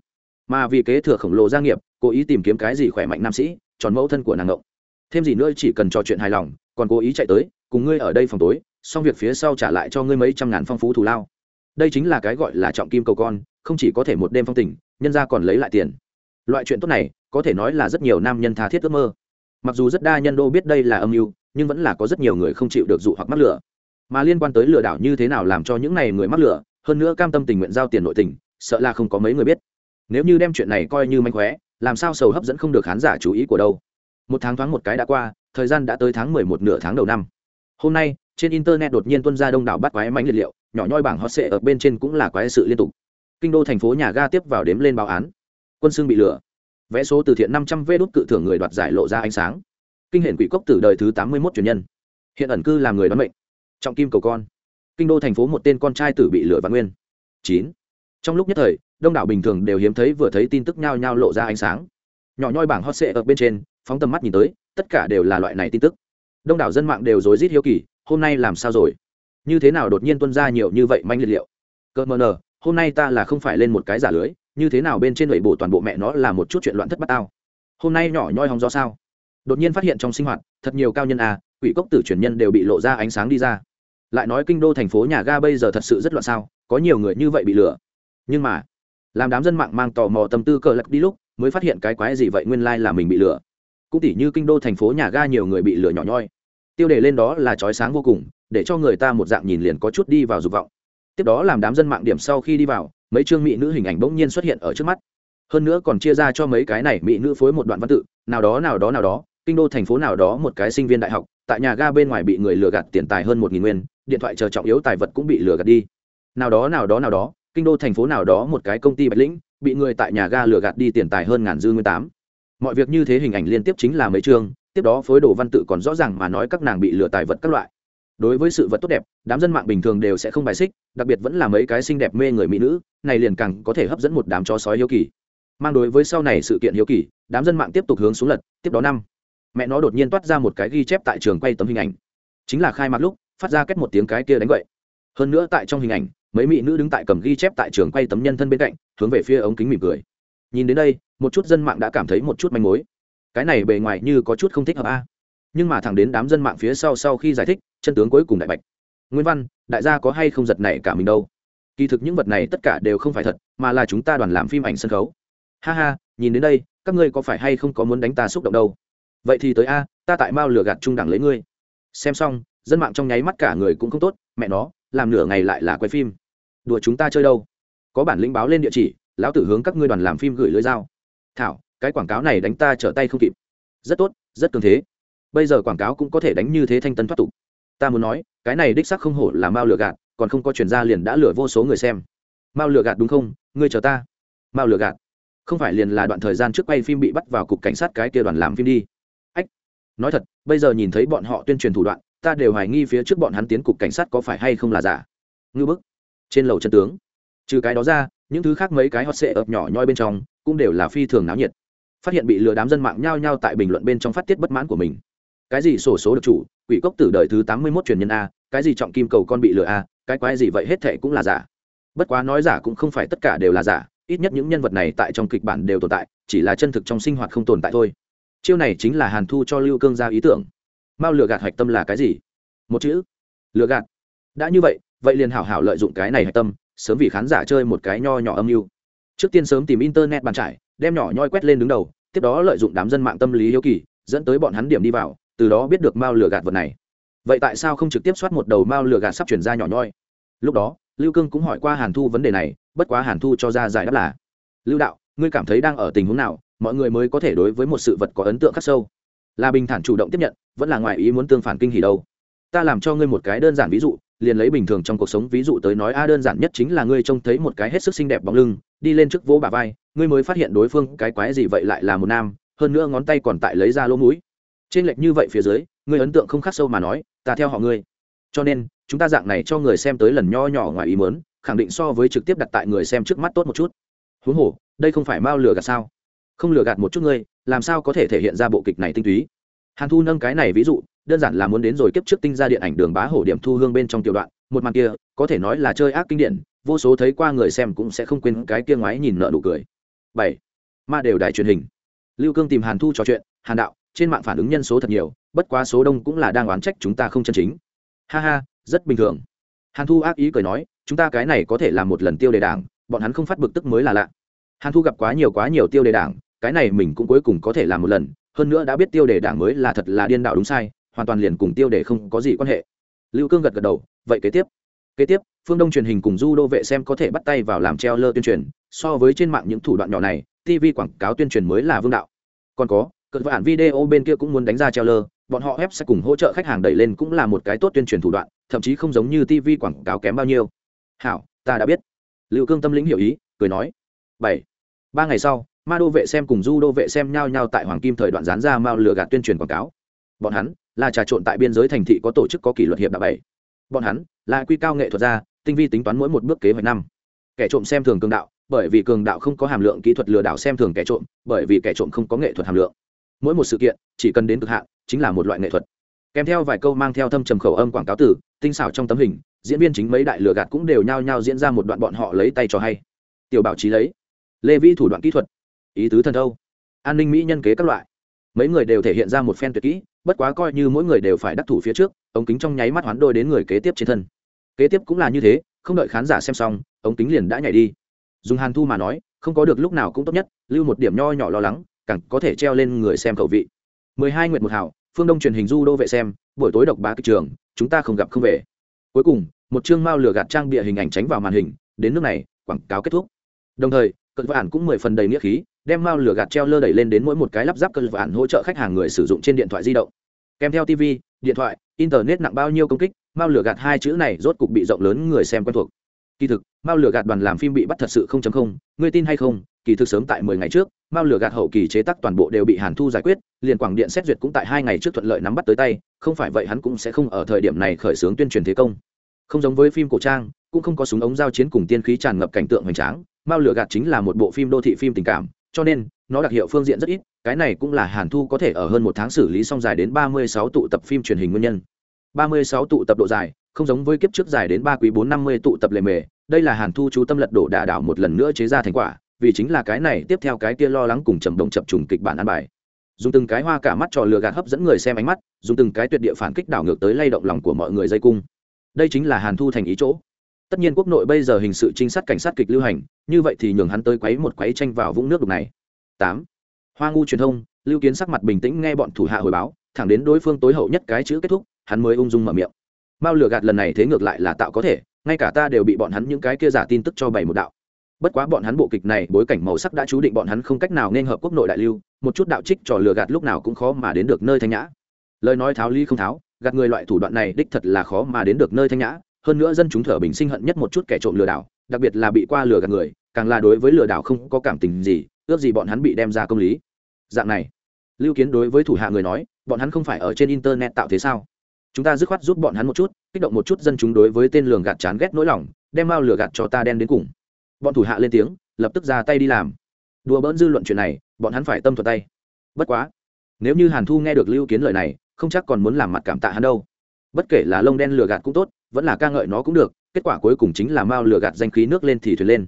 Mà vì kế thừa khổng lồ gia nghiệp, cố ý tìm kiếm cái gì khỏe mạnh nam sĩ, tròn mẫu thân của nàng ngộng. Thêm gì nữa chỉ cần trò chuyện hài lòng, còn cố ý chạy tới, cùng ngươi ở đây phòng tối, xong việc phía sau trả lại cho ngươi mấy trăm ngàn phong phú thù lao. Đây chính là cái gọi là trọng kim cầu con, không chỉ có thể một đêm phong tình, nhân ra còn lấy lại tiền. Loại chuyện tốt này, có thể nói là rất nhiều nam nhân tha thiết ước mơ. Mặc dù rất đa nhân đô biết đây là âm mưu, nhưng vẫn là có rất nhiều người không chịu được dụ hoặc mắc lửa mà liên quan tới lừa đảo như thế nào làm cho những này người mắc lừa, hơn nữa cam tâm tình nguyện giao tiền nội tình sợ là không có mấy người biết. Nếu như đem chuyện này coi như mánh khóe làm sao sầu hấp dẫn không được khán giả chú ý của đâu. Một tháng thoáng một cái đã qua thời gian đã tới tháng mười một nửa tháng đầu năm. Hôm nay trên internet đột nhiên tuân ra đông đảo bắt quái mánh liệt liệu nhỏ nhoi bảng hot sệ ở bên trên cũng là quái sự liên tục. Kinh đô thành phố nhà ga tiếp vào đếm lên báo án. Quân xương bị lừa. Vẽ số từ thiện năm trăm vê đốt cự thưởng người đoạt giải lộ ra ánh sáng. Kinh hiển quỷ cốc từ đời thứ tám mươi mốt truyền nhân. Hiện ẩn cư làm người đoán mệnh trọng kim cầu con. Kinh đô thành phố một tên con trai tử bị lừa văn nguyên. Chín. Trong lúc nhất thời, đông đảo bình thường đều hiếm thấy vừa thấy tin tức nhao nhao lộ ra ánh sáng. Nhỏ nhoi bảng hot sệ ở bên trên, phóng tầm mắt nhìn tới, tất cả đều là loại này tin tức. Đông đảo dân mạng đều rối rít hiếu kỳ, hôm nay làm sao rồi? Như thế nào đột nhiên tuân ra nhiều như vậy manh liệt liệu? Cơ mờ nờ, hôm nay ta là không phải lên một cái giả lưới, như thế nào bên trên lưỡi bổ toàn bộ mẹ nó là một chút chuyện loạn thất bát tao? Hôm nay nhỏ nhoi hóng gió sao? Đột nhiên phát hiện trong sinh hoạt, thật nhiều cao nhân à quỷ cốc tử truyền nhân đều bị lộ ra ánh sáng đi ra. Lại nói kinh đô thành phố nhà ga bây giờ thật sự rất loạn sao, có nhiều người như vậy bị lừa. Nhưng mà, làm đám dân mạng mang tò mò tâm tư cờ lật đi lúc, mới phát hiện cái quái gì vậy nguyên lai là mình bị lừa. Cũng tỉ như kinh đô thành phố nhà ga nhiều người bị lừa nhỏ nhoi. Tiêu đề lên đó là trói sáng vô cùng, để cho người ta một dạng nhìn liền có chút đi vào dục vọng. Tiếp đó làm đám dân mạng điểm sau khi đi vào, mấy chương mỹ nữ hình ảnh bỗng nhiên xuất hiện ở trước mắt. Hơn nữa còn chia ra cho mấy cái này mỹ nữ phối một đoạn văn tự, nào đó nào đó nào đó, kinh đô thành phố nào đó một cái sinh viên đại học tại nhà ga bên ngoài bị người lừa gạt tiền tài hơn một nghìn nguyên, điện thoại chờ trọng yếu tài vật cũng bị lừa gạt đi. Nào đó nào đó nào đó, kinh đô thành phố nào đó một cái công ty bạch lĩnh bị người tại nhà ga lừa gạt đi tiền tài hơn ngàn dư nguyên tám. Mọi việc như thế hình ảnh liên tiếp chính là mấy chương, tiếp đó phối đồ văn tự còn rõ ràng mà nói các nàng bị lừa tài vật các loại. Đối với sự vật tốt đẹp, đám dân mạng bình thường đều sẽ không bài xích, đặc biệt vẫn là mấy cái xinh đẹp mê người mỹ nữ, này liền càng có thể hấp dẫn một đám chó sói hiếu kỳ. Mang đối với sau này sự kiện hiếu kỳ, đám dân mạng tiếp tục hướng xuống lật, tiếp đó năm mẹ nó đột nhiên toát ra một cái ghi chép tại trường quay tấm hình ảnh. Chính là khai mạc lúc, phát ra kết một tiếng cái kia đánh vậy hơn nữa tại trong hình ảnh, mấy mỹ nữ đứng tại cầm ghi chép tại trường quay tấm nhân thân bên cạnh, hướng về phía ống kính mỉm cười. Nhìn đến đây, một chút dân mạng đã cảm thấy một chút manh mối. Cái này bề ngoài như có chút không thích hợp a. À? Nhưng mà thẳng đến đám dân mạng phía sau sau khi giải thích, chân tướng cuối cùng đại bạch. Nguyên văn, đại gia có hay không giật này cả mình đâu? Kỳ thực những vật này tất cả đều không phải thật, mà là chúng ta đoàn làm phim ảnh sân khấu. Ha ha, nhìn đến đây, các ngươi có phải hay không có muốn đánh ta xúc động đâu? Vậy thì tới a, ta tại mao lừa gạt trung đẳng lấy ngươi. Xem xong, dân mạng trong nháy mắt cả người cũng không tốt, mẹ nó, làm nửa ngày lại là quay phim. Đùa chúng ta chơi đâu? Có bản lĩnh báo lên địa chỉ, lão tử hướng các ngươi đoàn làm phim gửi lưới dao. Thảo, cái quảng cáo này đánh ta trở tay không kịp. Rất tốt, rất cường thế. Bây giờ quảng cáo cũng có thể đánh như thế thanh tân thoát tục. Ta muốn nói, cái này đích sắc không hổ là mao lừa gạt, còn không có chuyển ra liền đã lừa vô số người xem. Mao lừa gạt đúng không? Ngươi chờ ta. Mao lừa gạt. Không phải liền là đoạn thời gian trước quay phim bị bắt vào cục cảnh sát cái kia đoàn làm phim đi nói thật, bây giờ nhìn thấy bọn họ tuyên truyền thủ đoạn, ta đều hoài nghi phía trước bọn hắn tiến cục cảnh sát có phải hay không là giả. Ngư bức. Trên lầu chân tướng. Trừ cái đó ra, những thứ khác mấy cái hot sệ ập nhỏ nhoi bên trong, cũng đều là phi thường náo nhiệt. Phát hiện bị lừa đám dân mạng nhao nhao tại bình luận bên trong phát tiết bất mãn của mình. Cái gì sổ số được chủ, quỷ cốc tử đời thứ tám mươi mốt truyền nhân a, cái gì trọng kim cầu con bị lừa a, cái quái gì vậy hết thệ cũng là giả. Bất quá nói giả cũng không phải tất cả đều là giả, ít nhất những nhân vật này tại trong kịch bản đều tồn tại, chỉ là chân thực trong sinh hoạt không tồn tại thôi chiêu này chính là hàn thu cho lưu cương ra ý tưởng. Mao lừa gạt hạch tâm là cái gì? Một chữ. Lừa gạt. Đã như vậy vậy liền hảo hảo lợi dụng cái này hạch tâm, sớm vì khán giả chơi một cái nho nhỏ âm mưu. Trước tiên sớm tìm internet bàn trải, đem nhỏ nhoi quét lên đứng đầu, tiếp đó lợi dụng đám dân mạng tâm lý hiếu kỳ, dẫn tới bọn hắn điểm đi vào, từ đó biết được mao lừa gạt vật này. Vậy tại sao không trực tiếp soát một đầu mao lừa gạt sắp chuyển ra nhỏ nhoi? Lúc đó, lưu cương cũng hỏi qua hàn thu vấn đề này, bất quá hàn thu cho ra giải đáp là, lưu đạo, ngươi cảm thấy đang ở tình huống nào? Mọi người mới có thể đối với một sự vật có ấn tượng khắc sâu. Là bình thản chủ động tiếp nhận, vẫn là ngoài ý muốn tương phản kinh hỉ đâu. Ta làm cho ngươi một cái đơn giản ví dụ, liền lấy bình thường trong cuộc sống ví dụ tới nói, a, đơn giản nhất chính là ngươi trông thấy một cái hết sức xinh đẹp bóng lưng, đi lên trước vỗ bà vai, ngươi mới phát hiện đối phương cái quái gì vậy lại là một nam, hơn nữa ngón tay còn tại lấy ra lỗ mũi. Trên lệch như vậy phía dưới, ngươi ấn tượng không khắc sâu mà nói, ta theo họ ngươi. Cho nên, chúng ta dạng này cho người xem tới lần nho nhỏ ngoài ý mớn khẳng định so với trực tiếp đặt tại người xem trước mắt tốt một chút. Huống hồ, đây không phải mao lừa gạt sao? Không lừa gạt một chút ngươi, làm sao có thể thể hiện ra bộ kịch này tinh túy? Hàn thu nâng cái này ví dụ, đơn giản là muốn đến rồi kiếp trước tinh ra điện ảnh đường bá hổ điểm thu hương bên trong tiểu đoạn, một màn kia, có thể nói là chơi ác kinh điển, vô số thấy qua người xem cũng sẽ không quên cái kia ngoái nhìn nợ nụ cười. Bảy, ma đều đài truyền hình. Lưu cương tìm hàn thu trò chuyện, hàn đạo, trên mạng phản ứng nhân số thật nhiều, bất quá số đông cũng là đang oán trách chúng ta không chân chính. Ha ha, rất bình thường. Hàn thu ác ý cười nói, chúng ta cái này có thể là một lần tiêu đề đảng, bọn hắn không phát bực tức mới là lạ. Hàn thu gặp quá nhiều quá nhiều tiêu đề đảng cái này mình cũng cuối cùng có thể làm một lần, hơn nữa đã biết tiêu đề đảng mới là thật là điên đạo đúng sai, hoàn toàn liền cùng tiêu đề không có gì quan hệ. Lưu cương gật gật đầu, vậy kế tiếp? Kế tiếp, phương đông truyền hình cùng du đô vệ xem có thể bắt tay vào làm treo lơ tuyên truyền, so với trên mạng những thủ đoạn nhỏ này tv quảng cáo tuyên truyền mới là vương đạo. Còn có cận vạn video bên kia cũng muốn đánh ra treo lơ, bọn họ ép sẽ cùng hỗ trợ khách hàng đẩy lên cũng là một cái tốt tuyên truyền thủ đoạn, thậm chí không giống như tv quảng cáo kém bao nhiêu. Hảo, ta đã biết. Lưu cương tâm lĩnh hiểu ý, cười nói. Bảy, ba ngày sau ma đô vệ xem cùng du đô vệ xem nhau nhau tại hoàng kim thời đoạn dán ra mao lừa gạt tuyên truyền quảng cáo. Bọn hắn là trà trộn tại biên giới thành thị có tổ chức có kỷ luật hiệp đạo bảy. Bọn hắn là quy cao nghệ thuật gia, tinh vi tính toán mỗi một bước kế hoạch năm. Kẻ trộm xem thường cường đạo, bởi vì cường đạo không có hàm lượng kỹ thuật lừa đảo xem thường kẻ trộm, bởi vì kẻ trộm không có nghệ thuật hàm lượng. Mỗi một sự kiện, chỉ cần đến cực hạn, chính là một loại nghệ thuật. Kèm theo vài câu mang theo thâm trầm khẩu âm quảng cáo tử, tinh xảo trong tấm hình, diễn viên chính mấy đại lừa gạt cũng đều nhao nhao diễn ra một đoạn bọn họ lấy tay cho hay. Tiểu bảo trí lấy. Lê vi thủ đoạn kỹ thuật ý tứ thần đâu an ninh mỹ nhân kế các loại. Mấy người đều thể hiện ra một phen tuyệt kỹ, bất quá coi như mỗi người đều phải đắc thủ phía trước, ống kính trong nháy mắt hoán đôi đến người kế tiếp trên thân. Kế tiếp cũng là như thế, không đợi khán giả xem xong, ống kính liền đã nhảy đi. Dùng hàn thu mà nói, không có được lúc nào cũng tốt nhất, lưu một điểm nho nhỏ lo lắng, càng có thể treo lên người xem khẩu vị. Mười hai nguyện một hảo, phương đông truyền hình du đô vệ xem, buổi tối độc bá kịch trường, chúng ta không gặp không về. Cuối cùng, một chương mao lửa gạt trang bịa hình ảnh tránh vào màn hình, đến nước này, quảng cáo kết thúc. Đồng thời cơn vạn cũng mười phần đầy nghĩa khí, đem mao lửa gạt treo lơ đẩy lên đến mỗi một cái lắp ráp cơn vạn hỗ trợ khách hàng người sử dụng trên điện thoại di động. Kèm theo tv điện thoại, internet nặng bao nhiêu công kích, mao lửa gạt hai chữ này rốt cục bị rộng lớn người xem quen thuộc. Kỳ thực, mao lửa gạt đoàn làm phim bị bắt thật sự không chấm không người tin hay không, kỳ thực sớm tại mười ngày trước, mao lửa gạt hậu kỳ chế tác toàn bộ đều bị hàn thu giải quyết, liền quảng điện xét duyệt cũng tại hai ngày trước thuận lợi nắm bắt tới tay, không phải vậy hắn cũng sẽ không ở thời điểm này khởi xướng tuyên truyền thế công. Không giống với phim cổ trang, cũng không có súng ống giao chiến cùng tiên khí tràn ngập cảnh tượng hoành tráng mao lửa gạt chính là một bộ phim đô thị phim tình cảm, cho nên, nó đặc hiệu phương diện rất ít, cái này cũng là hàn thu có thể ở hơn một tháng xử lý xong dài đến ba mươi sáu tụ tập phim truyền hình nguyên nhân. ba mươi sáu tụ tập độ dài, không giống với kiếp trước dài đến ba quý bốn năm mươi tụ tập lề mề, đây là hàn thu chú tâm lật đổ đả đảo một lần nữa chế ra thành quả, vì chính là cái này tiếp theo cái kia lo lắng cùng trầm động chập trùng kịch bản ăn bài. Dùng từng cái hoa cả mắt trò lừa gạt hấp dẫn người xem ánh mắt, dùng từng cái tuyệt địa phản kích đảo ngược tới lay động lòng của mọi người dây cung. Đây chính là hàn thu thành ý chỗ tất nhiên quốc nội bây giờ hình sự trinh sát cảnh sát kịch lưu hành, như vậy thì nhường hắn tới quấy một quấy tranh vào vũng nước đục này. Tám. Hoa ngu truyền thông, lưu kiến sắc mặt bình tĩnh nghe bọn thủ hạ hồi báo, thẳng đến đối phương tối hậu nhất cái chữ kết thúc, hắn mới ung dung mở miệng. Mao lừa gạt lần này thế ngược lại là tạo có thể, ngay cả ta đều bị bọn hắn những cái kia giả tin tức cho bày một đạo. Bất quá bọn hắn bộ kịch này, bối cảnh màu sắc đã chú định bọn hắn không cách nào nên hợp quốc nội đại lưu, một chút đạo trích trò lừa gạt lúc nào cũng khó mà đến được nơi thanh nhã. Lời nói tháo ly không tháo, gạt người loại thủ đoạn này đích thật là khó mà đến được nơi thanh nhã hơn nữa dân chúng thở bình sinh hận nhất một chút kẻ trộm lừa đảo, đặc biệt là bị qua lừa gạt người, càng là đối với lừa đảo không có cảm tình gì, ước gì bọn hắn bị đem ra công lý. Dạng này, lưu kiến đối với thủ hạ người nói, bọn hắn không phải ở trên internet tạo thế sao? Chúng ta dứt khoát giúp bọn hắn một chút, kích động một chút dân chúng đối với tên lường gạt chán ghét nỗi lòng, đem mao lừa gạt cho ta đen đến cùng. Bọn thủ hạ lên tiếng, lập tức ra tay đi làm. Đùa bỡn dư luận chuyện này, bọn hắn phải tâm thuật tay. Bất quá, nếu như hàn thu nghe được lưu kiến lời này, không chắc còn muốn làm mặt cảm tạ hắn đâu. Bất kể là lông đen lừa gạt cũng tốt vẫn là ca ngợi nó cũng được, kết quả cuối cùng chính là mao lừa gạt danh khí nước lên thì thuyền lên.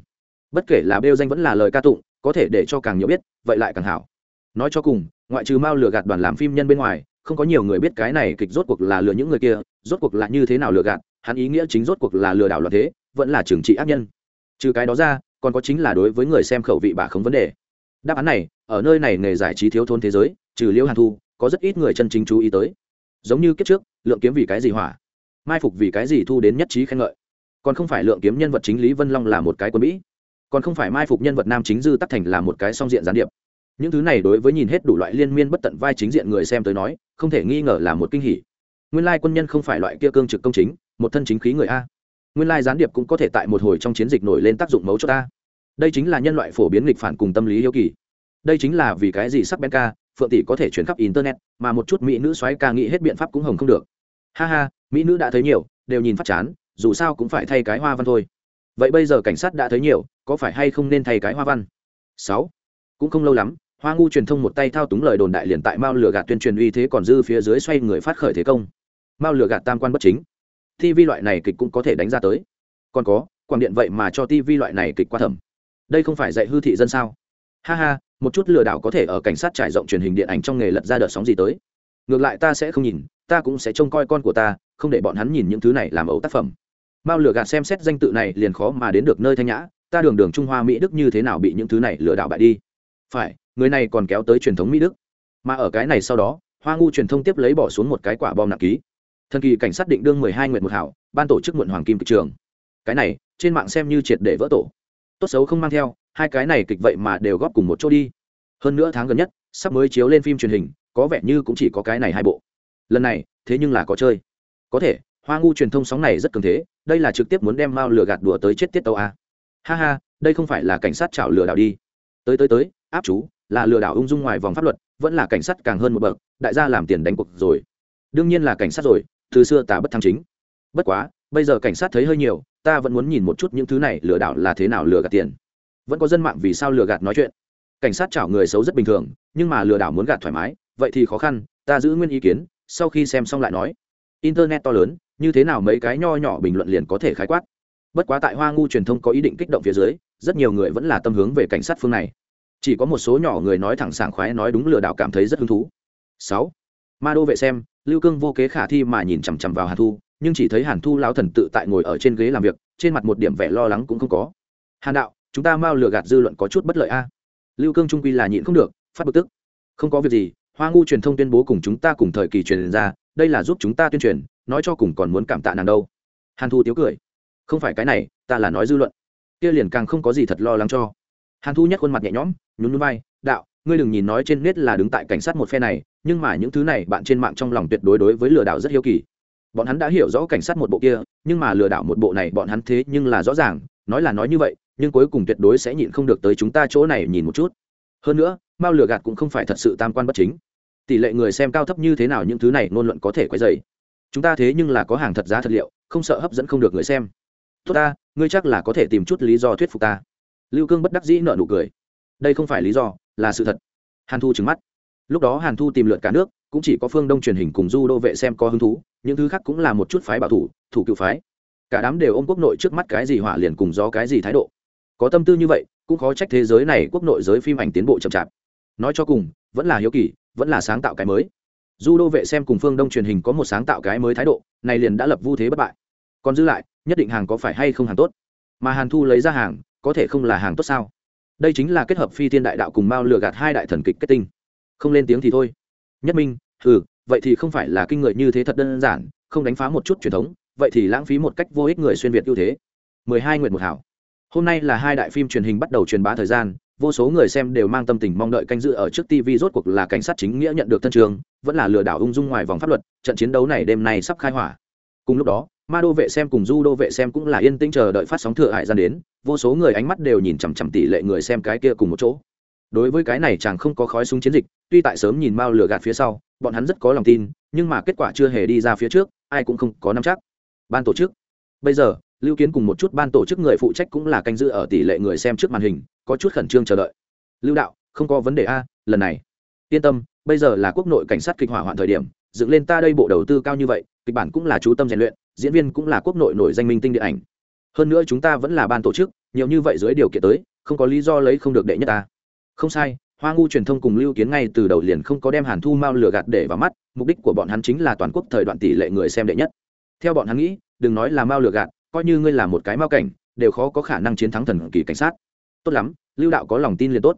Bất kể là bêu danh vẫn là lời ca tụng, có thể để cho càng nhiều biết, vậy lại càng hảo. Nói cho cùng, ngoại trừ mao lừa gạt đoàn làm phim nhân bên ngoài, không có nhiều người biết cái này kịch rốt cuộc là lừa những người kia, rốt cuộc là như thế nào lừa gạt, hắn ý nghĩa chính rốt cuộc là lừa đảo loạn thế, vẫn là trừng trị ác nhân. Trừ cái đó ra, còn có chính là đối với người xem khẩu vị bà không vấn đề. Đáp án này, ở nơi này nghề giải trí thiếu thốn thế giới, trừ liễu hàn thu, có rất ít người chân chính chú ý tới. Giống như kiếp trước, lượng kiếm vì cái gì hỏa? Mai phục vì cái gì thu đến nhất trí khen ngợi. Còn không phải lượng kiếm nhân vật chính lý vân long là một cái quân mỹ còn không phải mai phục nhân vật nam chính dư tắc thành là một cái song diện gián điệp. Những thứ này đối với nhìn hết đủ loại liên miên bất tận vai chính diện người xem tới nói, không thể nghi ngờ là một kinh hỉ. Nguyên lai quân nhân không phải loại kia cương trực công chính, một thân chính khí người a. Nguyên lai gián điệp cũng có thể tại một hồi trong chiến dịch nổi lên tác dụng mấu cho ta đây chính là nhân loại phổ biến nghịch phản cùng tâm lý hiếu kỳ. Đây chính là vì cái gì sắc ben ca, phượng tỷ có thể chuyển khắp internet, mà một chút mỹ nữ xoáy ca nghĩ hết biện pháp cũng hồng không được ha ha, mỹ nữ đã thấy nhiều, đều nhìn phát chán, dù sao cũng phải thay cái hoa văn thôi. Vậy bây giờ cảnh sát đã thấy nhiều, có phải hay không nên thay cái hoa văn? Sáu. Cũng không lâu lắm, hoa ngu truyền thông một tay thao túng lời đồn đại liền tại mao lửa gạt tuyên truyền uy thế còn dư phía dưới xoay người phát khởi thế công. Mao lửa gạt tam quan bất chính. Tv loại này kịch cũng có thể đánh ra tới. Còn có, quảng điện vậy mà cho tv loại này kịch qua thẩm đây không phải dạy hư thị dân sao? Ha ha, một chút lừa đảo có thể ở cảnh sát trải rộng truyền hình điện ảnh trong nghề lật ra đợt sóng gì tới. Ngược lại ta sẽ không nhìn ta cũng sẽ trông coi con của ta, không để bọn hắn nhìn những thứ này làm ấu tác phẩm. Mao lừa gạt xem xét danh tự này liền khó mà đến được nơi thanh nhã, ta đường đường trung hoa mỹ đức như thế nào bị những thứ này lừa đảo bại đi. Phải, người này còn kéo tới truyền thống mỹ đức. Mà ở cái này sau đó, hoa ngu truyền thông tiếp lấy bỏ xuống một cái quả bom nặng ký. Thần kỳ cảnh sát định đương mười hai nguyện một hảo, ban tổ chức muộn hoàng kim kịch trường. Cái này, trên mạng xem như triệt để vỡ tổ. Tốt xấu không mang theo, hai cái này kịch vậy mà đều góp cùng một chỗ đi. Hơn nữa tháng gần nhất, sắp mới chiếu lên phim truyền hình, có vẻ như cũng chỉ có cái này hai bộ lần này, thế nhưng là có chơi. Có thể, hoa ngu truyền thông sóng này rất cường thế, đây là trực tiếp muốn đem mao lừa gạt đùa tới chết tiết tàu a. Ha ha, đây không phải là cảnh sát chảo lừa đảo đi. Tới tới tới, áp chú, là lừa đảo ung dung ngoài vòng pháp luật, vẫn là cảnh sát càng hơn một bậc, đại gia làm tiền đánh cuộc rồi. Đương nhiên là cảnh sát rồi, từ xưa ta bất thăng chính. Bất quá, bây giờ cảnh sát thấy hơi nhiều, ta vẫn muốn nhìn một chút những thứ này lừa đảo là thế nào lừa gạt tiền. Vẫn có dân mạng vì sao lừa gạt nói chuyện. Cảnh sát chảo người xấu rất bình thường, nhưng mà lừa đảo muốn gạt thoải mái, vậy thì khó khăn, ta giữ nguyên ý kiến sau khi xem xong lại nói, internet to lớn, như thế nào mấy cái nho nhỏ bình luận liền có thể khái quát? Bất quá tại hoa ngu truyền thông có ý định kích động phía dưới, rất nhiều người vẫn là tâm hướng về cảnh sát phương này. Chỉ có một số nhỏ người nói thẳng sảng khoái nói đúng lừa đảo cảm thấy rất hứng thú. Sáu, ma đô vệ xem, lưu cương vô kế khả thi mà nhìn chằm chằm vào hàn thu, nhưng chỉ thấy hàn thu lao thần tự tại ngồi ở trên ghế làm việc, trên mặt một điểm vẻ lo lắng cũng không có. Hàn đạo, chúng ta mau lừa gạt dư luận có chút bất lợi a. Lưu cương trung quy là nhịn không được, phát bực tức. Không có việc gì hoa ngu truyền thông tuyên bố cùng chúng ta cùng thời kỳ truyền ra, đây là giúp chúng ta tuyên truyền, nói cho cùng còn muốn cảm tạ nàng đâu. Hàn thu tiếu cười. Không phải cái này, ta là nói dư luận. Kia liền càng không có gì thật lo lắng cho. Hàn thu nhắc khuôn mặt nhẹ nhõm, nhún núi bay đạo, ngươi đừng nhìn nói trên nét là đứng tại cảnh sát một phe này, nhưng mà những thứ này bạn trên mạng trong lòng tuyệt đối đối với lừa đảo rất hiếu kỳ. Bọn hắn đã hiểu rõ cảnh sát một bộ kia, nhưng mà lừa đảo một bộ này bọn hắn thế nhưng là rõ ràng, nói là nói như vậy, nhưng cuối cùng tuyệt đối sẽ nhịn không được tới chúng ta chỗ này nhìn một chút. Hơn nữa, mao lừa gạt cũng không phải thật sự tam quan bất chính tỷ lệ người xem cao thấp như thế nào những thứ này ngôn luận có thể quấy dày chúng ta thế nhưng là có hàng thật giá thật liệu, không sợ hấp dẫn không được người xem. Tốt ta, ngươi chắc là có thể tìm chút lý do thuyết phục ta. Lưu cương bất đắc dĩ nợ nụ cười. Đây không phải lý do, là sự thật. Hàn thu trừng mắt. Lúc đó hàn thu tìm lượt cả nước, cũng chỉ có phương đông truyền hình cùng du đô vệ xem có hứng thú, những thứ khác cũng là một chút phái bảo thủ thủ cựu phái. Cả đám đều ôm quốc nội trước mắt cái gì hỏa liền cùng gió cái gì thái độ. Có tâm tư như vậy, cũng khó trách thế giới này quốc nội giới phim ảnh tiến bộ chậm chạp. Nói cho cùng, vẫn là hiếu kỳ vẫn là sáng tạo cái mới. Du đô vệ xem cùng phương đông truyền hình có một sáng tạo cái mới thái độ, này liền đã lập vu thế bất bại. Còn giữ lại, nhất định hàng có phải hay không hàng tốt. Mà hàn thu lấy ra hàng, có thể không là hàng tốt sao? Đây chính là kết hợp phi thiên đại đạo cùng mao lừa gạt hai đại thần kịch kết tinh. Không lên tiếng thì thôi. Nhất minh ừ vậy thì không phải là kinh người như thế thật đơn giản, không đánh phá một chút truyền thống, vậy thì lãng phí một cách vô ích người xuyên việt ưu thế. 12 nguyện một hảo. Hôm nay là hai đại phim truyền hình bắt đầu truyền bá thời gian vô số người xem đều mang tâm tình mong đợi canh dự ở trước tv rốt cuộc là cảnh sát chính nghĩa nhận được thân trường, vẫn là lừa đảo ung dung ngoài vòng pháp luật, trận chiến đấu này đêm nay sắp khai hỏa. Cùng lúc đó, ma đô vệ xem cùng du đô vệ xem cũng là yên tĩnh chờ đợi phát sóng thừa hại gian đến, vô số người ánh mắt đều nhìn chằm chằm tỷ lệ người xem cái kia cùng một chỗ. Đối với cái này chàng không có khói súng chiến dịch, tuy tại sớm nhìn mao lừa gạt phía sau, bọn hắn rất có lòng tin, nhưng mà kết quả chưa hề đi ra phía trước, ai cũng không có nắm chắc. Ban tổ chức. Bây giờ, lưu kiến cùng một chút ban tổ chức người phụ trách cũng là canh giữ ở tỷ lệ người xem trước màn hình có chút khẩn trương chờ đợi. Lưu đạo, không có vấn đề a, lần này. Yên tâm, bây giờ là quốc nội cảnh sát kịch hỏa hoạn thời điểm, dựng lên ta đây bộ đầu tư cao như vậy, kịch bản cũng là chú tâm rèn luyện, diễn viên cũng là quốc nội nổi danh minh tinh điện ảnh. Hơn nữa chúng ta vẫn là ban tổ chức, nhiều như vậy dưới điều kiện tới, không có lý do lấy không được đệ nhất ta. Không sai, hoa ngu truyền thông cùng lưu kiến ngay từ đầu liền không có đem hàn thu mao lừa gạt để vào mắt, mục đích của bọn hắn chính là toàn quốc thời đoạn tỷ lệ người xem đệ nhất. Theo bọn hắn nghĩ, đừng nói là mao lừa gạt, coi như ngươi là một cái mao cảnh, đều khó có khả năng chiến thắng thần kỳ cảnh sát tốt lắm, lưu đạo có lòng tin liền tốt.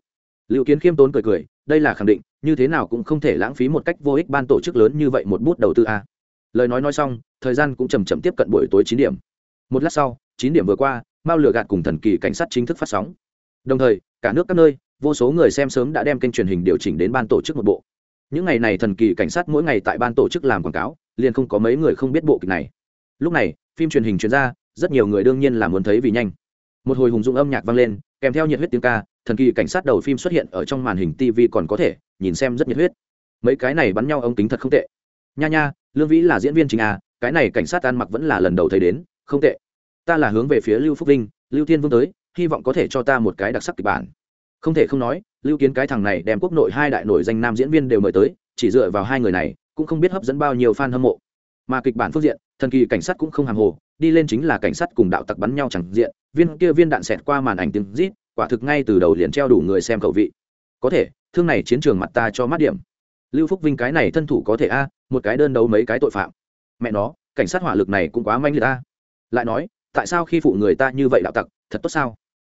Lưu kiến khiêm tốn cười cười, đây là khẳng định, như thế nào cũng không thể lãng phí một cách vô ích ban tổ chức lớn như vậy một bút đầu tư a. Lời nói nói xong, thời gian cũng chầm chậm tiếp cận buổi tối chín điểm. Một lát sau, chín điểm vừa qua, mao lừa gạt cùng thần kỳ cảnh sát chính thức phát sóng. Đồng thời, cả nước các nơi, vô số người xem sớm đã đem kênh truyền hình điều chỉnh đến ban tổ chức một bộ. Những ngày này thần kỳ cảnh sát mỗi ngày tại ban tổ chức làm quảng cáo, liền không có mấy người không biết bộ kịch này. Lúc này, phim truyền hình chuyên ra, rất nhiều người đương nhiên là muốn thấy vì nhanh. Một hồi hùng dũng âm nhạc vang lên kèm theo nhiệt huyết tiếng ca, thần kỳ cảnh sát đầu phim xuất hiện ở trong màn hình tv còn có thể nhìn xem rất nhiệt huyết. Mấy cái này bắn nhau ống kính thật không tệ. Nha nha, lương vĩ là diễn viên chính à cái này cảnh sát ăn mặc vẫn là lần đầu thấy đến, không tệ. Ta là hướng về phía lưu phúc linh lưu thiên vương tới, hy vọng có thể cho ta một cái đặc sắc kịch bản. Không thể không nói, lưu kiến cái thằng này đem quốc nội hai đại nổi danh nam diễn viên đều mời tới, chỉ dựa vào hai người này, cũng không biết hấp dẫn bao nhiêu fan hâm mộ mà kịch bản phương diện, thần kỳ cảnh sát cũng không hàng hồ, đi lên chính là cảnh sát cùng đạo tặc bắn nhau chẳng diện, viên kia viên đạn xẹt qua màn ảnh tiếng rít, quả thực ngay từ đầu liền treo đủ người xem khẩu vị. Có thể, thương này chiến trường mặt ta cho mát điểm. Lưu phúc vinh cái này thân thủ có thể a, một cái đơn đấu mấy cái tội phạm. Mẹ nó, cảnh sát hỏa lực này cũng quá manh liệt ta lại nói, tại sao khi phụ người ta như vậy đạo tặc, thật tốt sao?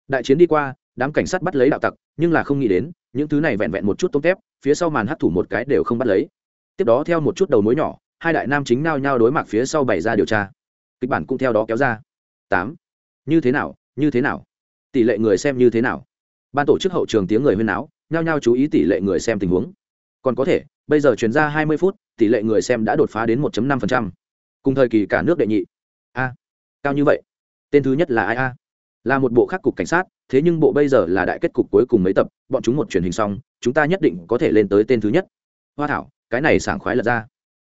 Đại chiến đi qua, đám cảnh sát bắt lấy đạo tặc, nhưng là không nghĩ đến, những thứ này vẹn vẹn một chút tôm tép phía sau màn hắt thủ một cái đều không bắt lấy. Tiếp đó theo một chút đầu mối nhỏ hai đại nam chính nao nhau đối mặt phía sau bày ra điều tra. Kịch bản cũng theo đó kéo ra. Tám. Như thế nào, như thế nào? Tỷ lệ người xem như thế nào? Ban tổ chức hậu trường tiếng người huyên náo, nhao nhao chú ý tỷ lệ người xem tình huống. Còn có thể, bây giờ chuyển ra hai mươi phút, tỷ lệ người xem đã đột phá đến một năm cùng thời kỳ cả nước đệ nhị. A. Cao như vậy. Tên thứ nhất là ai a? Là một bộ khác cục cảnh sát, thế nhưng bộ bây giờ là đại kết cục cuối cùng mấy tập, bọn chúng một truyền hình xong, chúng ta nhất định có thể lên tới tên thứ nhất. Hoa thảo, cái này sảng khoái lật ra.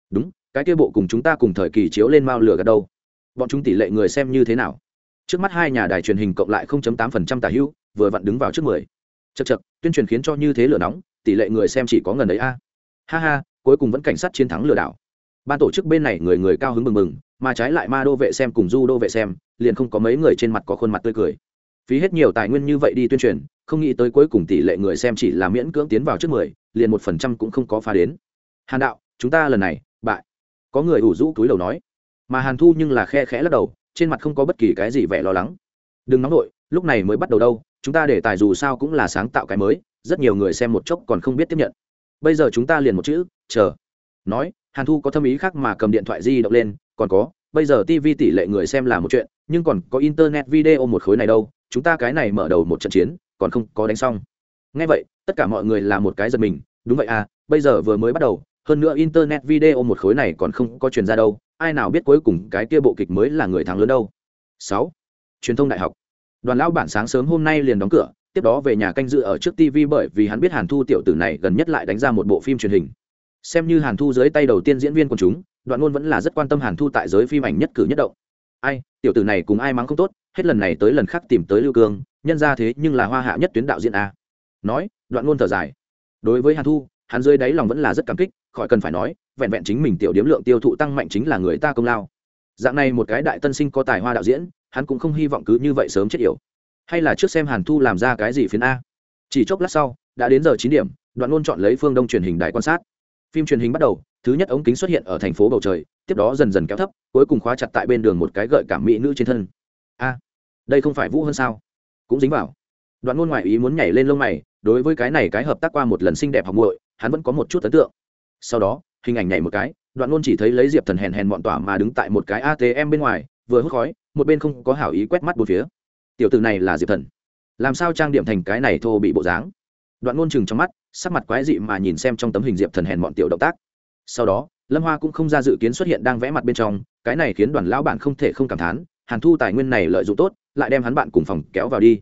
Đúng cái kia bộ cùng chúng ta cùng thời kỳ chiếu lên mao lửa gạt đâu? Bọn chúng tỷ lệ người xem như thế nào? Trước mắt hai nhà đài truyền hình cộng lại 0.8% tả hữu, vừa vặn đứng vào trước 10. chật chật tuyên truyền khiến cho như thế lửa nóng, tỷ lệ người xem chỉ có ngần ấy a. Ha ha, cuối cùng vẫn cảnh sát chiến thắng lừa đảo. Ban tổ chức bên này người người cao hứng mừng mừng, mà trái lại ma đô vệ xem cùng du đô vệ xem, liền không có mấy người trên mặt có khuôn mặt tươi cười. Phí hết nhiều tài nguyên như vậy đi tuyên truyền, không nghĩ tới cuối cùng tỷ lệ người xem chỉ là miễn cưỡng tiến vào trước mười, liền một phần trăm cũng không có phá đến. Hàn đạo, chúng ta lần này, bại có người ủ rũ túi đầu nói. Mà hàn thu nhưng là khe khẽ lắc đầu, trên mặt không có bất kỳ cái gì vẻ lo lắng. Đừng nóng nổi lúc này mới bắt đầu đâu, chúng ta để tài dù sao cũng là sáng tạo cái mới, rất nhiều người xem một chốc còn không biết tiếp nhận. Bây giờ chúng ta liền một chữ, chờ. Nói, hàn thu có thâm ý khác mà cầm điện thoại di động lên, còn có, bây giờ tv tỷ lệ người xem là một chuyện, nhưng còn có internet video một khối này đâu, chúng ta cái này mở đầu một trận chiến, còn không có đánh xong. Ngay vậy, tất cả mọi người là một cái giật mình, đúng vậy à bây giờ vừa mới bắt đầu hơn nữa internet video một khối này còn không có truyền ra đâu, ai nào biết cuối cùng cái kia bộ kịch mới là người thắng lớn đâu. Sáu, truyền thông đại học. Đoàn lão bản sáng sớm hôm nay liền đóng cửa, tiếp đó về nhà canh dự ở trước tv bởi vì hắn biết hàn thu tiểu tử này gần nhất lại đánh ra một bộ phim truyền hình. Xem như hàn thu dưới tay đầu tiên diễn viên của chúng, đoạn ngôn vẫn là rất quan tâm hàn thu tại giới phim ảnh nhất cử nhất động. Ai, tiểu tử này cùng ai mắng không tốt, hết lần này tới lần khác tìm tới lưu cương, nhân ra thế nhưng là hoa hạ nhất tuyến đạo diễn a. Nói, đoạn ngôn thở dài. Đối với hàn thu hắn dưới đáy lòng vẫn là rất cảm kích, khỏi cần phải nói, vẹn vẹn chính mình tiểu điếm lượng tiêu thụ tăng mạnh chính là người ta công lao. Dạng này một cái đại tân sinh có tài hoa đạo diễn, hắn cũng không hy vọng cứ như vậy sớm chết yểu. Hay là trước xem hàn thu làm ra cái gì phiến a. Chỉ chốc lát sau, đã đến giờ chín điểm, đoạn ngôn chọn lấy phương đông truyền hình đài quan sát. Phim truyền hình bắt đầu, thứ nhất ống kính xuất hiện ở thành phố bầu trời, tiếp đó dần dần kéo thấp, cuối cùng khóa chặt tại bên đường một cái gợi cảm mỹ nữ trên thân. A, đây không phải vũ hơn sao? Cũng dính vào. Đoạn ngôn ngoại ý muốn nhảy lên lông mày, đối với cái này cái hợp tác qua một lần xinh đẹp học muội hắn vẫn có một chút ấn tượng. Sau đó, hình ảnh nhảy một cái, đoạn ngôn chỉ thấy lấy diệp thần hèn hèn bọn tỏa mà đứng tại một cái atm bên ngoài, vừa hút khói, một bên không có hảo ý quét mắt một phía. Tiểu tử này là diệp thần. Làm sao trang điểm thành cái này thô bị bộ dáng? Đoạn ngôn chừng trong mắt, sắc mặt quái dị mà nhìn xem trong tấm hình diệp thần hèn bọn tiểu động tác. Sau đó, lâm hoa cũng không ra dự kiến xuất hiện đang vẽ mặt bên trong, cái này khiến đoàn lão bản không thể không cảm thán, hàn thu tài nguyên này lợi dụng tốt, lại đem hắn bạn cùng phòng kéo vào đi.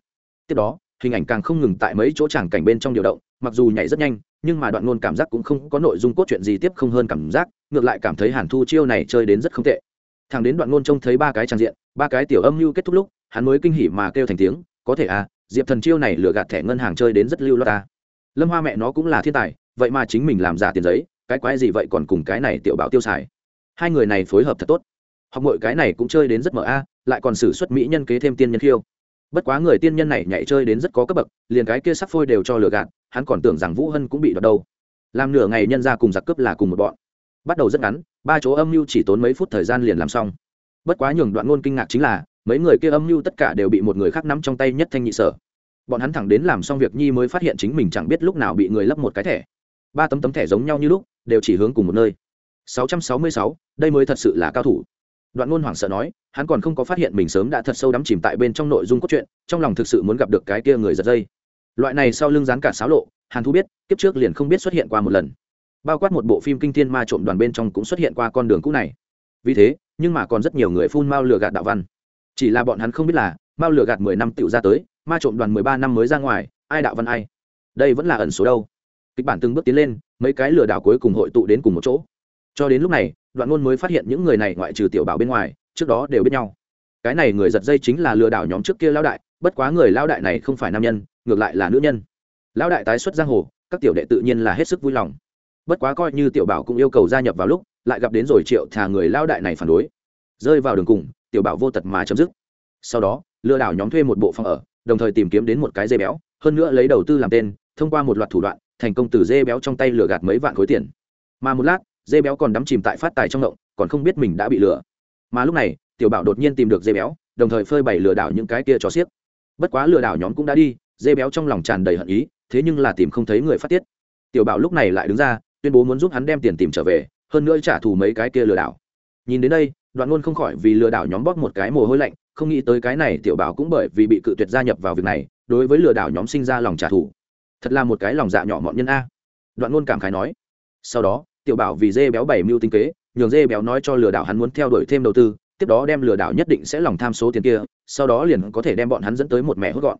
Tiếp đó, hình ảnh càng không ngừng tại mấy chỗ tràng cảnh bên trong điều động, mặc dù nhảy rất nhanh nhưng mà đoạn ngôn cảm giác cũng không có nội dung cốt truyện gì tiếp không hơn cảm giác, ngược lại cảm thấy hàn thu chiêu này chơi đến rất không tệ. Thằng đến đoạn ngôn trông thấy ba cái trang diện, ba cái tiểu âm mưu kết thúc lúc, hắn mới kinh hỉ mà kêu thành tiếng, có thể à diệp thần chiêu này lừa gạt thẻ ngân hàng chơi đến rất lưu loa ta. Lâm hoa mẹ nó cũng là thiên tài, vậy mà chính mình làm giả tiền giấy, cái quái gì vậy còn cùng cái này tiểu bảo tiêu xài. Hai người này phối hợp thật tốt. Học mọi cái này cũng chơi đến rất mở a, lại còn xử xuất mỹ nhân kế thêm tiên nhân khiêu. Bất quá người tiên nhân này nhảy chơi đến rất có cấp bậc, liền cái kia sắc phôi đều cho lừa gạt hắn còn tưởng rằng vũ hân cũng bị đoạt đâu. Làm nửa ngày nhân ra cùng giặc cướp là cùng một bọn. Bắt đầu rất ngắn ba chỗ âm mưu chỉ tốn mấy phút thời gian liền làm xong. Bất quá nhường đoạn ngôn kinh ngạc chính là mấy người kia âm mưu tất cả đều bị một người khác nắm trong tay nhất thanh nhị sở. Bọn hắn thẳng đến làm xong việc nhi mới phát hiện chính mình chẳng biết lúc nào bị người lấp một cái thẻ. Ba tấm tấm thẻ giống nhau như lúc đều chỉ hướng cùng một nơi. 666, đây mới thật sự là cao thủ. Đoạn ngôn hoảng sợ nói hắn còn không có phát hiện mình sớm đã thật sâu đắm chìm tại bên trong nội dung cốt truyện trong lòng thực sự muốn gặp được cái kia người giật dây loại này sau lưng dán cả sáo lộ, hàn thu biết, kiếp trước liền không biết xuất hiện qua một lần. Bao quát một bộ phim kinh thiên ma trộm đoàn bên trong cũng xuất hiện qua con đường cũ này. Vì thế, nhưng mà còn rất nhiều người phun mao lừa gạt đạo văn. Chỉ là bọn hắn không biết là mao lừa gạt mười năm tựu ra tới, ma trộm đoàn mười ba năm mới ra ngoài, ai đạo văn ai? Đây vẫn là ẩn số đâu? Kịch bản từng bước tiến lên, mấy cái lừa đảo cuối cùng hội tụ đến cùng một chỗ. Cho đến lúc này, đoạn ngôn mới phát hiện những người này ngoại trừ tiểu bảo bên ngoài, trước đó đều biết nhau. Cái này người giật dây chính là lừa đảo nhóm trước kia lao đại, bất quá người lao đại này không phải nam nhân ngược lại là nữ nhân. Lão đại tái xuất giang hồ, các tiểu đệ tự nhiên là hết sức vui lòng. Bất quá coi như tiểu bảo cũng yêu cầu gia nhập vào lúc, lại gặp đến rồi triệu thà người lao đại này phản đối. Rơi vào đường cùng, tiểu bảo vô tật mà chấm dứt. Sau đó, lừa đảo nhóm thuê một bộ phòng ở, đồng thời tìm kiếm đến một cái dê béo, hơn nữa lấy đầu tư làm tên, thông qua một loạt thủ đoạn, thành công từ dê béo trong tay lừa gạt mấy vạn khối tiền. Mà một lát, dê béo còn đắm chìm tại phát tài trong động, còn không biết mình đã bị lừa. Mà lúc này, tiểu bảo đột nhiên tìm được dê béo, đồng thời phơi bày lừa đảo những cái kia cho xiếc. Bất quá lừa đảo nhóm cũng đã đi dê béo trong lòng tràn đầy hận ý, thế nhưng là tìm không thấy người phát tiết. Tiểu bảo lúc này lại đứng ra, tuyên bố muốn giúp hắn đem tiền tìm trở về, hơn nữa trả thù mấy cái kia lừa đảo. Nhìn đến đây, đoạn luôn không khỏi vì lừa đảo nhóm bóp một cái mồ hôi lạnh, không nghĩ tới cái này tiểu bảo cũng bởi vì bị cự tuyệt gia nhập vào việc này, đối với lừa đảo nhóm sinh ra lòng trả thù. Thật là một cái lòng dạ nhỏ mọn nhân a. Đoạn luôn cảm khái nói. Sau đó, tiểu bảo vì dê béo bảy mưu tinh kế, nhường dê béo nói cho lừa đảo hắn muốn theo đuổi thêm đầu tư, tiếp đó đem lừa đảo nhất định sẽ lòng tham số tiền kia, sau đó liền có thể đem bọn hắn dẫn tới một mẹ hốt gọn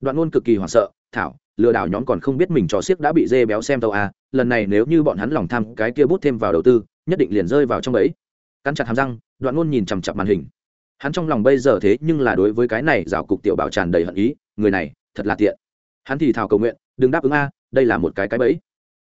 đoạn luôn cực kỳ hoảng sợ, thảo, lừa đảo nhóm còn không biết mình trò xiếc đã bị dê béo xem tàu a lần này nếu như bọn hắn lòng tham cái kia bút thêm vào đầu tư, nhất định liền rơi vào trong ấy cắn chặt hàm răng, đoạn luôn nhìn chằm chặp màn hình. Hắn trong lòng bây giờ thế nhưng là đối với cái này rào cục tiểu bảo tràn đầy hận ý, người này, thật là tiện. Hắn thì thào cầu nguyện, đừng đáp ứng a, đây là một cái cái bẫy.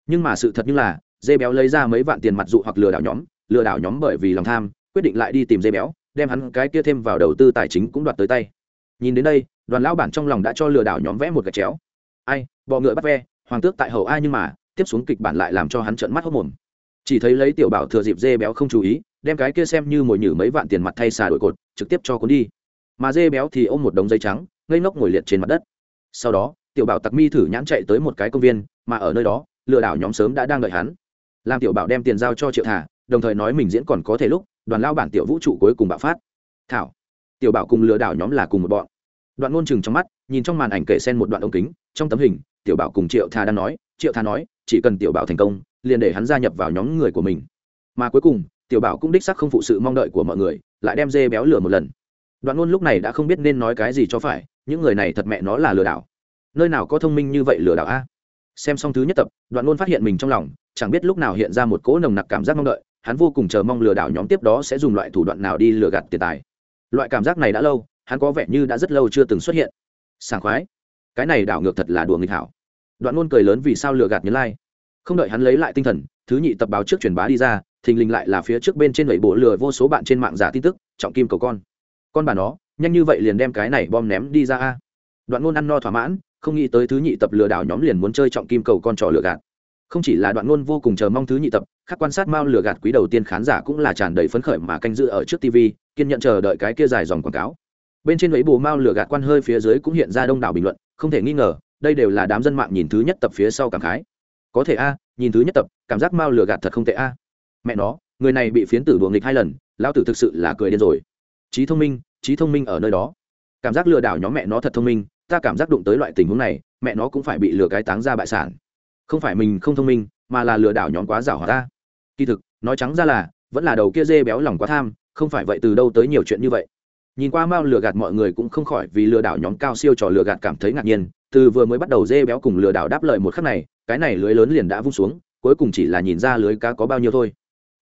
Nhưng mà sự thật như là, dê béo lấy ra mấy vạn tiền mặt dụ hoặc lừa đảo nhóm, lừa đảo nhóm bởi vì lòng tham, quyết định lại đi tìm dê béo, đem hắn cái kia thêm vào đầu tư tài chính cũng đoạt tới tay. Nhìn đến đây đoàn lão bản trong lòng đã cho lừa đảo nhóm vẽ một gạch chéo. Ai, bọ ngựa bắt ve, hoàng tước tại hậu ai nhưng mà, tiếp xuống kịch bản lại làm cho hắn trợn mắt hốc mồm. Chỉ thấy lấy tiểu bảo thừa dịp dê béo không chú ý, đem cái kia xem như mồi nhử mấy vạn tiền mặt thay xà đổi cột, trực tiếp cho cuốn đi. Mà dê béo thì ôm một đống giấy trắng, ngây ngốc ngồi liệt trên mặt đất. Sau đó, tiểu bảo tặc mi thử nhãn chạy tới một cái công viên, mà ở nơi đó, lừa đảo nhóm sớm đã đang đợi hắn. Làm tiểu bảo đem tiền giao cho triệu thả, đồng thời nói mình diễn còn có thể lúc, đoàn lao bản tiểu vũ trụ cuối cùng bạo phát. Thảo, tiểu bảo cùng lừa đảo nhóm là cùng một bọn đoạn ngôn chừng trong mắt, nhìn trong màn ảnh kể sen một đoạn ống kính, trong tấm hình, tiểu bảo cùng triệu thà đang nói, triệu thà nói, chỉ cần tiểu bảo thành công, liền để hắn gia nhập vào nhóm người của mình. Mà cuối cùng, tiểu bảo cũng đích sắc không phụ sự mong đợi của mọi người, lại đem dê béo lửa một lần. Đoạn ngôn lúc này đã không biết nên nói cái gì cho phải, những người này thật mẹ nó là lừa đảo. Nơi nào có thông minh như vậy lừa đảo a? Xem xong thứ nhất tập, đoạn ngôn phát hiện mình trong lòng, chẳng biết lúc nào hiện ra một cỗ nồng nặc cảm giác mong đợi, hắn vô cùng chờ mong lừa đảo nhóm tiếp đó sẽ dùng loại thủ đoạn nào đi lừa gạt tiền tài. Loại cảm giác này đã lâu hắn có vẻ như đã rất lâu chưa từng xuất hiện. Sảng khoái. Cái này đảo ngược thật là đùa nghịch hảo. Đoạn ngôn cười lớn vì sao lừa gạt nhấn lai、like. không đợi hắn lấy lại tinh thần, thứ nhị tập báo trước truyền bá đi ra, thình lình lại là phía trước bên trên lẩy bộ lừa vô số bạn trên mạng giả tin tức, trọng kim cầu con. Con bà nó, nhanh như vậy liền đem cái này bom ném đi ra a. Đoạn ngôn ăn no thỏa mãn, không nghĩ tới thứ nhị tập lừa đảo nhóm liền muốn chơi trọng kim cầu con trò lừa gạt. Không chỉ là đoạn ngôn vô cùng chờ mong thứ nhị tập, khác quan sát mao lừa gạt quý đầu tiên khán giả cũng là tràn đầy phấn khởi mà canh giữ ở trước tv kiên nhận chờ đợi cái kia dài dòng quảng cáo bên trên ấy bồ mao lửa gạt quan hơi phía dưới cũng hiện ra đông đảo bình luận, không thể nghi ngờ, đây đều là đám dân mạng nhìn thứ nhất tập phía sau cảm khái. Có thể a, nhìn thứ nhất tập, cảm giác mao lửa gạt thật không tệ a. Mẹ nó, người này bị phiến tử đuồng nghịch hai lần, lão tử thực sự là cười điên rồi. Trí thông minh trí thông minh ở nơi đó. Cảm giác lừa đảo nhóm mẹ nó thật thông minh, ta cảm giác đụng tới loại tình huống này, mẹ nó cũng phải bị lừa cái táng ra bại sản. Không phải mình không thông minh, mà là lừa đảo nhóm quá giảo hòa ta. Kỳ thực, nói trắng ra là, vẫn là đầu kia dê béo lòng quá tham, không phải vậy từ đâu tới nhiều chuyện như vậy nhìn qua mao lừa gạt mọi người cũng không khỏi vì lừa đảo nhóm cao siêu trò lừa gạt cảm thấy ngạc nhiên, từ vừa mới bắt đầu dê béo cùng lừa đảo đáp lời một khắc này, cái này lưới lớn liền đã vung xuống, cuối cùng chỉ là nhìn ra lưới cá có bao nhiêu thôi.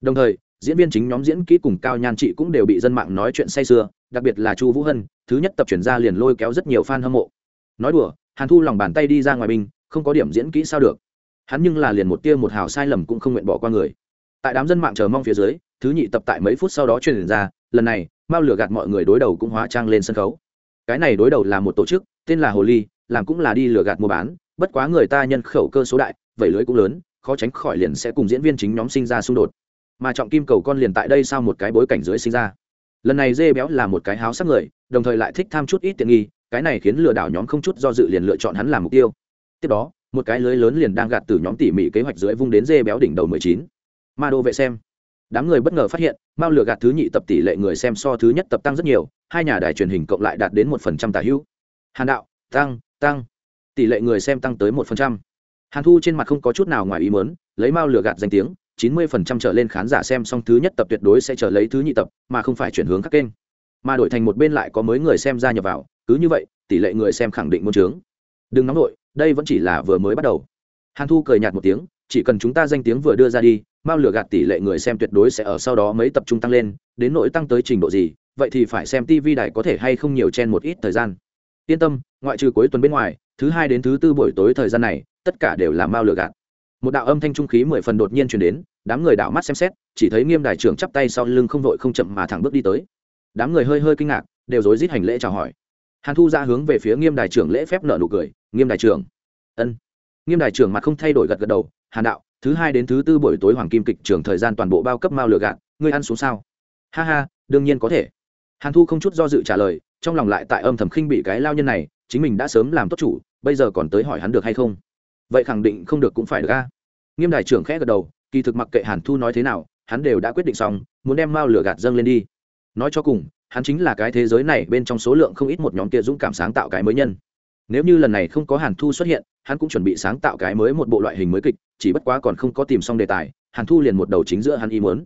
Đồng thời, diễn viên chính nhóm diễn kỹ cùng cao nhan chị cũng đều bị dân mạng nói chuyện say sưa, đặc biệt là chu vũ hân, thứ nhất tập chuyển ra liền lôi kéo rất nhiều fan hâm mộ. Nói đùa, hàn thu lòng bàn tay đi ra ngoài binh không có điểm diễn kỹ sao được. Hắn nhưng là liền một tia một hào sai lầm cũng không nguyện bỏ qua người. Tại đám dân mạng chờ mong phía dưới, thứ nhị tập tại mấy phút sau đó truyền ra, lần này mao lửa gạt mọi người đối đầu cũng hóa trang lên sân khấu. Cái này đối đầu là một tổ chức, tên là hồ ly, làm cũng là đi lừa gạt mua bán. Bất quá người ta nhân khẩu cơ số đại vậy lưới cũng lớn, khó tránh khỏi liền sẽ cùng diễn viên chính nhóm sinh ra xung đột. Mà trọng kim cầu con liền tại đây sau một cái bối cảnh dưới sinh ra. Lần này dê béo là một cái háo sắc người, đồng thời lại thích tham chút ít tiện nghi, cái này khiến lừa đảo nhóm không chút do dự liền lựa chọn hắn làm mục tiêu. Tiếp đó, một cái lưới lớn liền đang gạt từ nhóm tỉ mỉ kế hoạch dưới vung đến dê béo đỉnh đầu mười chín. Ma đô vệ xem đám người bất ngờ phát hiện, mao lừa gạt thứ nhị tập tỷ lệ người xem so thứ nhất tập tăng rất nhiều, hai nhà đài truyền hình cộng lại đạt đến một phần trăm tả hữu. Hàn đạo, tăng tăng. Tỷ lệ người xem tăng tới một phần trăm. Hàn thu trên mặt không có chút nào ngoài ý mớn lấy mao lừa gạt danh tiếng, chín mươi phần trăm trở lên khán giả xem xong thứ nhất tập tuyệt đối sẽ trở lấy thứ nhị tập, mà không phải chuyển hướng các kênh. Mà đổi thành một bên lại có mới người xem ra nhập vào, cứ như vậy, tỷ lệ người xem khẳng định môn trướng. Đừng nóng nổi đây vẫn chỉ là vừa mới bắt đầu. Hàn thu cười nhạt một tiếng, chỉ cần chúng ta danh tiếng vừa đưa ra đi mao lửa gạt tỷ lệ người xem tuyệt đối sẽ ở sau đó mấy tập trung tăng lên, đến nỗi tăng tới trình độ gì, vậy thì phải xem tv đài có thể hay không nhiều chen một ít thời gian. Yên tâm, ngoại trừ cuối tuần bên ngoài, thứ hai đến thứ tư buổi tối thời gian này, tất cả đều là mao lửa gạt. Một đạo âm thanh trung khí mười phần đột nhiên chuyển đến, đám người đảo mắt xem xét, chỉ thấy nghiêm đài trưởng chắp tay sau lưng không vội không chậm mà thẳng bước đi tới. Đám người hơi hơi kinh ngạc, đều rối rít hành lễ chào hỏi. Hàn thu ra hướng về phía nghiêm đài trưởng lễ phép nợ nụ cười, nghiêm đài trưởng. Ân. Nghiêm đài trưởng mặt không thay đổi gật gật đầu, hàn đạo thứ hai đến thứ tư buổi tối hoàng kim kịch trường thời gian toàn bộ bao cấp mao lừa gạt, ngươi ăn xuống sao? Ha ha, đương nhiên có thể. Hàn thu không chút do dự trả lời, trong lòng lại tại âm thầm khinh bị cái lao nhân này, chính mình đã sớm làm tốt chủ, bây giờ còn tới hỏi hắn được hay không? Vậy khẳng định không được cũng phải được a. Nghiêm đại trưởng khẽ gật đầu, kỳ thực mặc kệ hàn thu nói thế nào, hắn đều đã quyết định xong, muốn đem mao lửa gạt dâng lên đi. Nói cho cùng, hắn chính là cái thế giới này bên trong số lượng không ít một nhóm kia dũng cảm sáng tạo cái mới nhân. Nếu như lần này không có hàn thu xuất hiện, hắn cũng chuẩn bị sáng tạo cái mới một bộ loại hình mới kịch chỉ bất quá còn không có tìm xong đề tài, hàn thu liền một đầu chính giữa hắn ý muốn.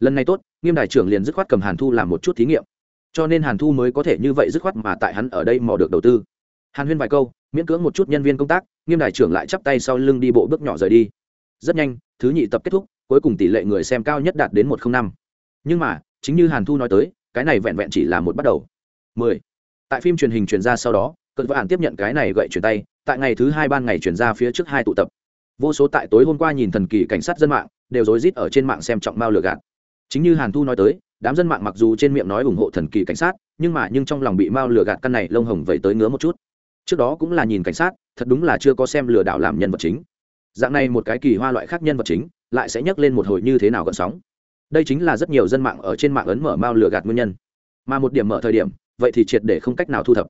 Lần này tốt, nghiêm đại trưởng liền dứt khoát cầm hàn thu làm một chút thí nghiệm. Cho nên hàn thu mới có thể như vậy dứt khoát mà tại hắn ở đây mò được đầu tư. Hàn huyên vài câu, miễn cưỡng một chút nhân viên công tác, nghiêm đại trưởng lại chắp tay sau lưng đi bộ bước nhỏ rời đi. Rất nhanh, thứ nhị tập kết thúc, cuối cùng tỷ lệ người xem cao nhất đạt đến một không năm. Nhưng mà, chính như hàn thu nói tới, cái này vẹn vẹn chỉ là một bắt đầu. Mười. Tại phim truyền hình truyền ra sau đó, cận vạn tiếp nhận cái này gậy truyền tay, tại ngày thứ hai ban ngày truyền ra phía trước hai tụ tập vô số tại tối hôm qua nhìn thần kỳ cảnh sát dân mạng, đều rối rít ở trên mạng xem trọng mao lừa gạt. Chính như hàn thu nói tới, đám dân mạng mặc dù trên miệng nói ủng hộ thần kỳ cảnh sát, nhưng mà nhưng trong lòng bị mao lừa gạt căn này lông hồng vẩy tới ngứa một chút. Trước đó cũng là nhìn cảnh sát, thật đúng là chưa có xem lừa đảo làm nhân vật chính. Dạng này một cái kỳ hoa loại khác nhân vật chính, lại sẽ nhắc lên một hồi như thế nào gợn sóng. Đây chính là rất nhiều dân mạng ở trên mạng ấn mở mao lừa gạt nguyên nhân. Mà một điểm mở thời điểm, vậy thì triệt để không cách nào thu thập.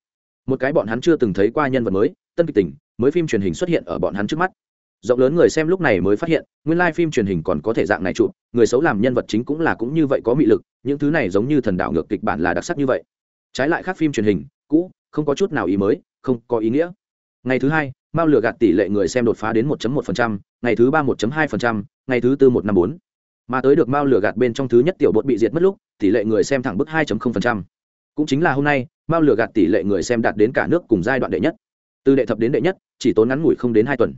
Một cái bọn hắn chưa từng thấy qua nhân vật mới, tân kịch tình mới phim truyền hình xuất hiện ở bọn hắn trước mắt rộng lớn người xem lúc này mới phát hiện nguyên lai phim truyền hình còn có thể dạng này chụp người xấu làm nhân vật chính cũng là cũng như vậy có mị lực những thứ này giống như thần đạo ngược kịch bản là đặc sắc như vậy trái lại khác phim truyền hình cũ không có chút nào ý mới không có ý nghĩa ngày thứ hai mao lừa gạt tỷ lệ người xem đột phá đến 1.1%, ngày thứ ba 1.2%, ngày thứ tư 154. mà tới được mao lừa gạt bên trong thứ nhất tiểu bột bị diệt mất lúc tỷ lệ người xem thẳng bức 2.0%. cũng chính là hôm nay mao lừa gạt tỷ lệ người xem đạt đến cả nước cùng giai đoạn đệ nhất từ đệ thập đến đệ nhất chỉ tốn ngắn ngủi không đến hai tuần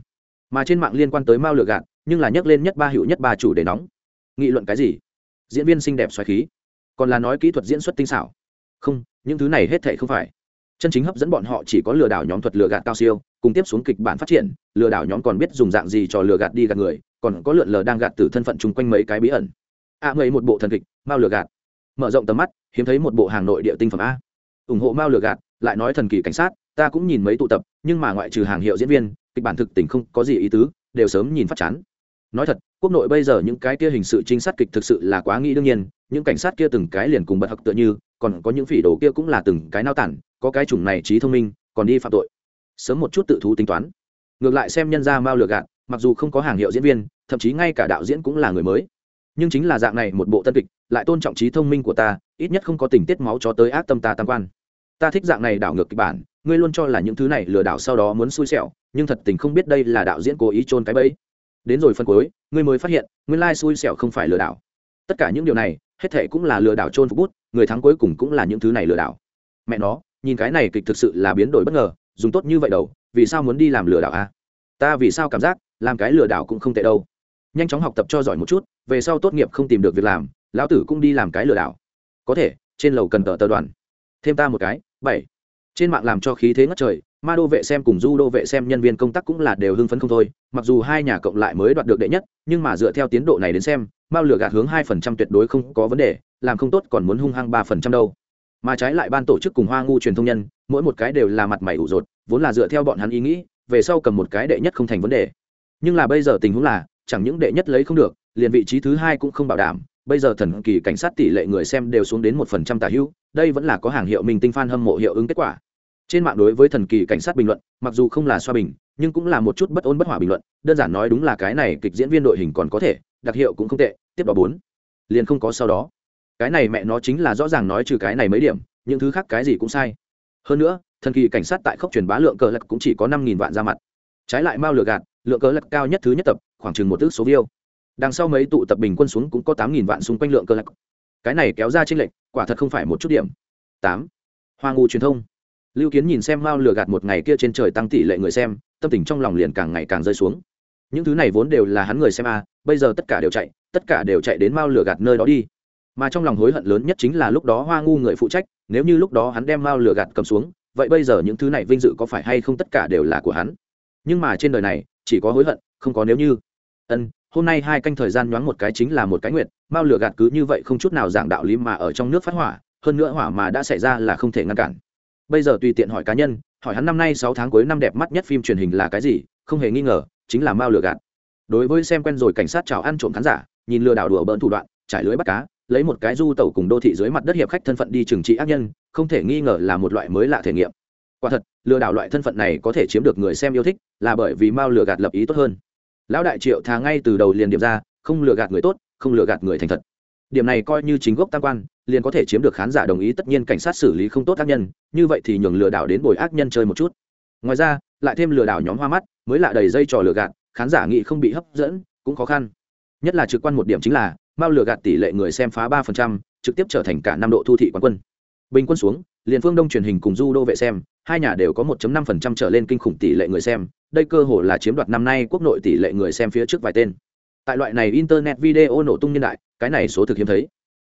mà trên mạng liên quan tới mao lừa gạt nhưng là nhắc lên nhất ba hữu nhất ba chủ đề nóng. Nghị luận cái gì? Diễn viên xinh đẹp xoáy khí. Còn là nói kỹ thuật diễn xuất tinh xảo. Không những thứ này hết thệ không phải. Chân chính hấp dẫn bọn họ chỉ có lừa đảo nhóm thuật lừa gạt cao siêu cùng tiếp xuống kịch bản phát triển lừa đảo nhóm còn biết dùng dạng gì cho lừa gạt đi gạt người còn có lượn lờ đang gạt từ thân phận chung quanh mấy cái bí ẩn. A à, một bộ thần kịch mao lừa gạt. Mở rộng tầm mắt hiếm thấy một bộ hàng nội địa tinh phẩm a. Ủng hộ mao lừa gạt lại nói thần kỳ cảnh sát ta cũng nhìn mấy tụ tập nhưng mà ngoại trừ hàng hiệu diễn viên kịch bản thực tình không có gì ý tứ, đều sớm nhìn phát chán. Nói thật, quốc nội bây giờ những cái kia hình sự trinh sát kịch thực sự là quá nghĩ đương nhiên, những cảnh sát kia từng cái liền cùng bật hặc tựa như, còn có những phỉ đồ kia cũng là từng cái nao tản, có cái chủng này trí thông minh, còn đi phạm tội. Sớm một chút tự thú tính toán. Ngược lại xem nhân ra mao lừa gạt, mặc dù không có hàng hiệu diễn viên, thậm chí ngay cả đạo diễn cũng là người mới. Nhưng chính là dạng này một bộ tân kịch, lại tôn trọng trí thông minh của ta, ít nhất không có tình tiết máu cho tới ác tâm ta tam quan. Ta thích dạng này đảo ngược kịch bản, ngươi luôn cho là những thứ này lừa đảo sau đó muốn xui xẻo nhưng thật tình không biết đây là đạo diễn cố ý trôn cái bẫy. Đến rồi phần cuối, ngươi mới phát hiện, nguyên lai xui xẻo không phải lừa đảo. Tất cả những điều này, hết thệ cũng là lừa đảo trôn phục bút, người thắng cuối cùng cũng là những thứ này lừa đảo. Mẹ nó, nhìn cái này kịch thực sự là biến đổi bất ngờ, dùng tốt như vậy đâu vì sao muốn đi làm lừa đảo a à? ta vì sao cảm giác, làm cái lừa đảo cũng không tệ đâu. Nhanh chóng học tập cho giỏi một chút, về sau tốt nghiệp không tìm được việc làm, lão tử cũng đi làm cái lừa đảo. Có thể, trên lầu cần tờ tờ đoàn. Thêm ta một cái, bảy. Trên mạng làm cho khí thế ngất trời ma đô vệ xem cùng du đô vệ xem nhân viên công tác cũng là đều hưng phấn không thôi, mặc dù hai nhà cộng lại mới đoạt được đệ nhất, nhưng mà dựa theo tiến độ này đến xem, mao lửa gạt hướng hai phần trăm tuyệt đối không có vấn đề, làm không tốt còn muốn hung hăng ba phần trăm đâu. Mà trái lại ban tổ chức cùng hoa ngu truyền thông nhân, mỗi một cái đều là mặt mày ủ rột, vốn là dựa theo bọn hắn ý nghĩ, về sau cầm một cái đệ nhất không thành vấn đề. Nhưng là bây giờ tình huống là, chẳng những đệ nhất lấy không được, liền vị trí thứ hai cũng không bảo đảm, bây giờ thần kỳ cảnh sát tỷ lệ người xem đều xuống đến một phần trăm tả hữu, đây vẫn là có hàng hiệu mình tinh f hâm mộ hiệu ứng kết quả trên mạng đối với thần kỳ cảnh sát bình luận, mặc dù không là xoa bình, nhưng cũng là một chút bất ôn bất hỏa bình luận, đơn giản nói đúng là cái này kịch diễn viên đội hình còn có thể, đặc hiệu cũng không tệ, tiếp đó bốn. Liền không có sau đó. Cái này mẹ nó chính là rõ ràng nói trừ cái này mấy điểm, những thứ khác cái gì cũng sai. Hơn nữa, thần kỳ cảnh sát tại khốc truyền bá lượng cờ lật cũng chỉ có năm nghìn vạn ra mặt. Trái lại mao lừa gạt, lượng cờ lật cao nhất thứ nhất tập, khoảng chừng một ước số view. Đằng sau mấy tụ tập bình quân xuống cũng có tám nghìn vạn xung quanh lượng cờ lật. Cái này kéo ra tranh lệch, quả thật không phải một chút điểm. Tám. Hoa ngu truyền thông lưu kiến nhìn xem mao lừa gạt một ngày kia trên trời tăng tỷ lệ người xem, tâm tình trong lòng liền càng ngày càng rơi xuống. Những thứ này vốn đều là hắn người xem a bây giờ tất cả đều chạy, tất cả đều chạy đến mao lừa gạt nơi đó đi. Mà trong lòng hối hận lớn nhất chính là lúc đó hoa ngu người phụ trách, nếu như lúc đó hắn đem mao lừa gạt cầm xuống, vậy bây giờ những thứ này vinh dự có phải hay không tất cả đều là của hắn? Nhưng mà trên đời này, chỉ có hối hận, không có nếu như. Ân, hôm nay hai canh thời gian nhoáng một cái chính là một cái nguyện, mao lừa gạt cứ như vậy không chút nào giảng đạo lý mà ở trong nước phát hỏa, hơn nữa hỏa mà đã xảy ra là không thể ngăn cản bây giờ tùy tiện hỏi cá nhân, hỏi hắn năm nay sáu tháng cuối năm đẹp mắt nhất phim truyền hình là cái gì, không hề nghi ngờ, chính là mao lừa gạt. Đối với xem quen rồi cảnh sát chào ăn trộm khán giả, nhìn lừa đảo đùa bỡn thủ đoạn, trải lưới bắt cá, lấy một cái du tẩu cùng đô thị dưới mặt đất hiệp khách thân phận đi trừng trị ác nhân, không thể nghi ngờ là một loại mới lạ thể nghiệm. Quả thật, lừa đảo loại thân phận này có thể chiếm được người xem yêu thích, là bởi vì mao lừa gạt lập ý tốt hơn. Lão đại triệu thà ngay từ đầu liền điểm ra, không lừa gạt người tốt, không lừa gạt người thành thật. Điểm này coi như chính gốc tam quan liền có thể chiếm được khán giả đồng ý, tất nhiên cảnh sát xử lý không tốt ác nhân, như vậy thì nhường lừa đảo đến bồi ác nhân chơi một chút. Ngoài ra, lại thêm lừa đảo nhóm hoa mắt, mới lạ đầy dây trò lừa gạt, khán giả nghị không bị hấp dẫn, cũng khó khăn. Nhất là trực quan một điểm chính là mao lừa gạt tỷ lệ người xem phá ba phần trăm, trực tiếp trở thành cả năm độ thu thị quán quân. Bình quân xuống, liền phương đông truyền hình cùng du đô vệ xem, hai nhà đều có 1.5% trở lên kinh khủng tỷ lệ người xem, đây cơ hồ là chiếm đoạt năm nay quốc nội tỷ lệ người xem phía trước vài tên. Tại loại này internet video nổ tung nhân đại, cái này số thực hiếm thấy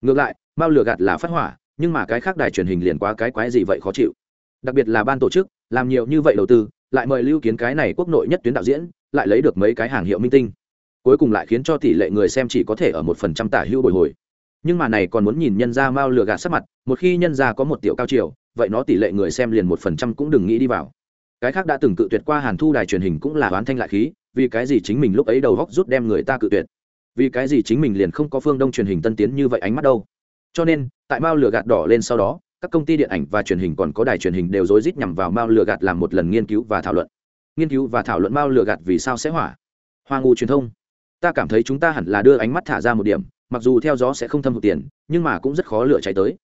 ngược lại mao lửa gạt là phát hỏa, nhưng mà cái khác đài truyền hình liền quá cái quái gì vậy khó chịu. Đặc biệt là ban tổ chức, làm nhiều như vậy đầu tư, lại mời lưu kiến cái này quốc nội nhất tuyến đạo diễn, lại lấy được mấy cái hàng hiệu minh tinh. Cuối cùng lại khiến cho tỷ lệ người xem chỉ có thể ở một phần trăm tả hữu bồi hồi. Nhưng mà này còn muốn nhìn nhân ra mao lừa gạt sắc mặt, một khi nhân ra có một tiểu cao chiều vậy nó tỷ lệ người xem liền một phần trăm cũng đừng nghĩ đi vào. Cái khác đã từng cự tuyệt qua hàn thu đài truyền hình cũng là oán thanh lại khí, vì cái gì chính mình lúc ấy đầu góc rút đem người ta cự tuyệt? Vì cái gì chính mình liền không có phương đông truyền hình tân tiến như vậy ánh mắt đâu? Cho nên, tại mao Lửa gạt đỏ lên sau đó, các công ty điện ảnh và truyền hình còn có đài truyền hình đều rối rít nhằm vào mao Lửa gạt làm một lần nghiên cứu và thảo luận. Nghiên cứu và thảo luận mao Lửa gạt vì sao sẽ hỏa? Hoa ngu truyền thông. Ta cảm thấy chúng ta hẳn là đưa ánh mắt thả ra một điểm, mặc dù theo gió sẽ không thâm hụt tiền, nhưng mà cũng rất khó lựa cháy tới.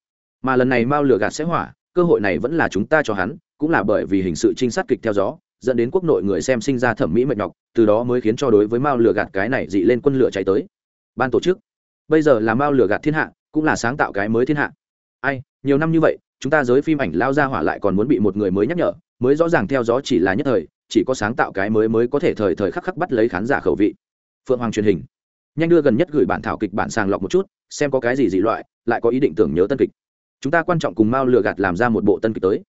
Mà lần này mao Lửa gạt sẽ hỏa, cơ hội này vẫn là chúng ta cho hắn, cũng là bởi vì hình sự trinh sát kịch theo gió dẫn đến quốc nội người xem sinh ra thẩm mỹ mệt nhọc, từ đó mới khiến cho đối với mao lửa gạt cái này dị lên quân lửa chạy tới. Ban tổ chức, bây giờ là mao lửa gạt thiên hạ, cũng là sáng tạo cái mới thiên hạ. Ai, nhiều năm như vậy, chúng ta giới phim ảnh lao ra hỏa lại còn muốn bị một người mới nhắc nhở, mới rõ ràng theo gió chỉ là nhất thời, chỉ có sáng tạo cái mới mới có thể thời thời khắc khắc bắt lấy khán giả khẩu vị. Phượng hoàng truyền hình. Nhanh đưa gần nhất gửi bản thảo kịch bản sàng lọc một chút, xem có cái gì dị loại, lại có ý định tưởng nhớ tân kịch. Chúng ta quan trọng cùng mao lừa gạt làm ra một bộ tân kịch tới.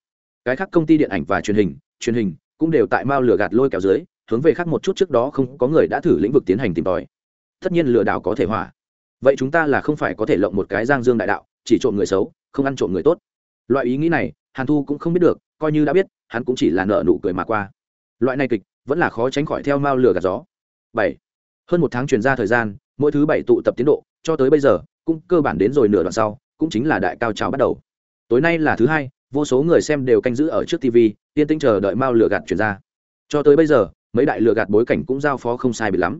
Cái khác công ty điện ảnh và truyền hình truyền hình cũng đều tại mao Lửa gạt lôi kéo dưới, hướng về khác một chút trước đó không có người đã thử lĩnh vực tiến hành tìm tòi. Tất nhiên lừa đảo có thể hỏa. Vậy chúng ta là không phải có thể lộng một cái giang dương đại đạo, chỉ trộm người xấu, không ăn trộm người tốt. Loại ý nghĩ này, hàn thu cũng không biết được, coi như đã biết, hắn cũng chỉ là nợ nụ cười mà qua. Loại này kịch, vẫn là khó tránh khỏi theo mao Lửa gạt gió. Bảy. Hơn một tháng truyền ra thời gian, mỗi thứ bảy tụ tập tiến độ, cho tới bây giờ, cũng cơ bản đến rồi nửa đoạn sau, cũng chính là đại cao trào bắt đầu. Tối nay là thứ hai vô số người xem đều canh giữ ở trước tv yên tinh chờ đợi mao lừa gạt chuyển ra. Cho tới bây giờ, mấy đại lừa gạt bối cảnh cũng giao phó không sai bị lắm.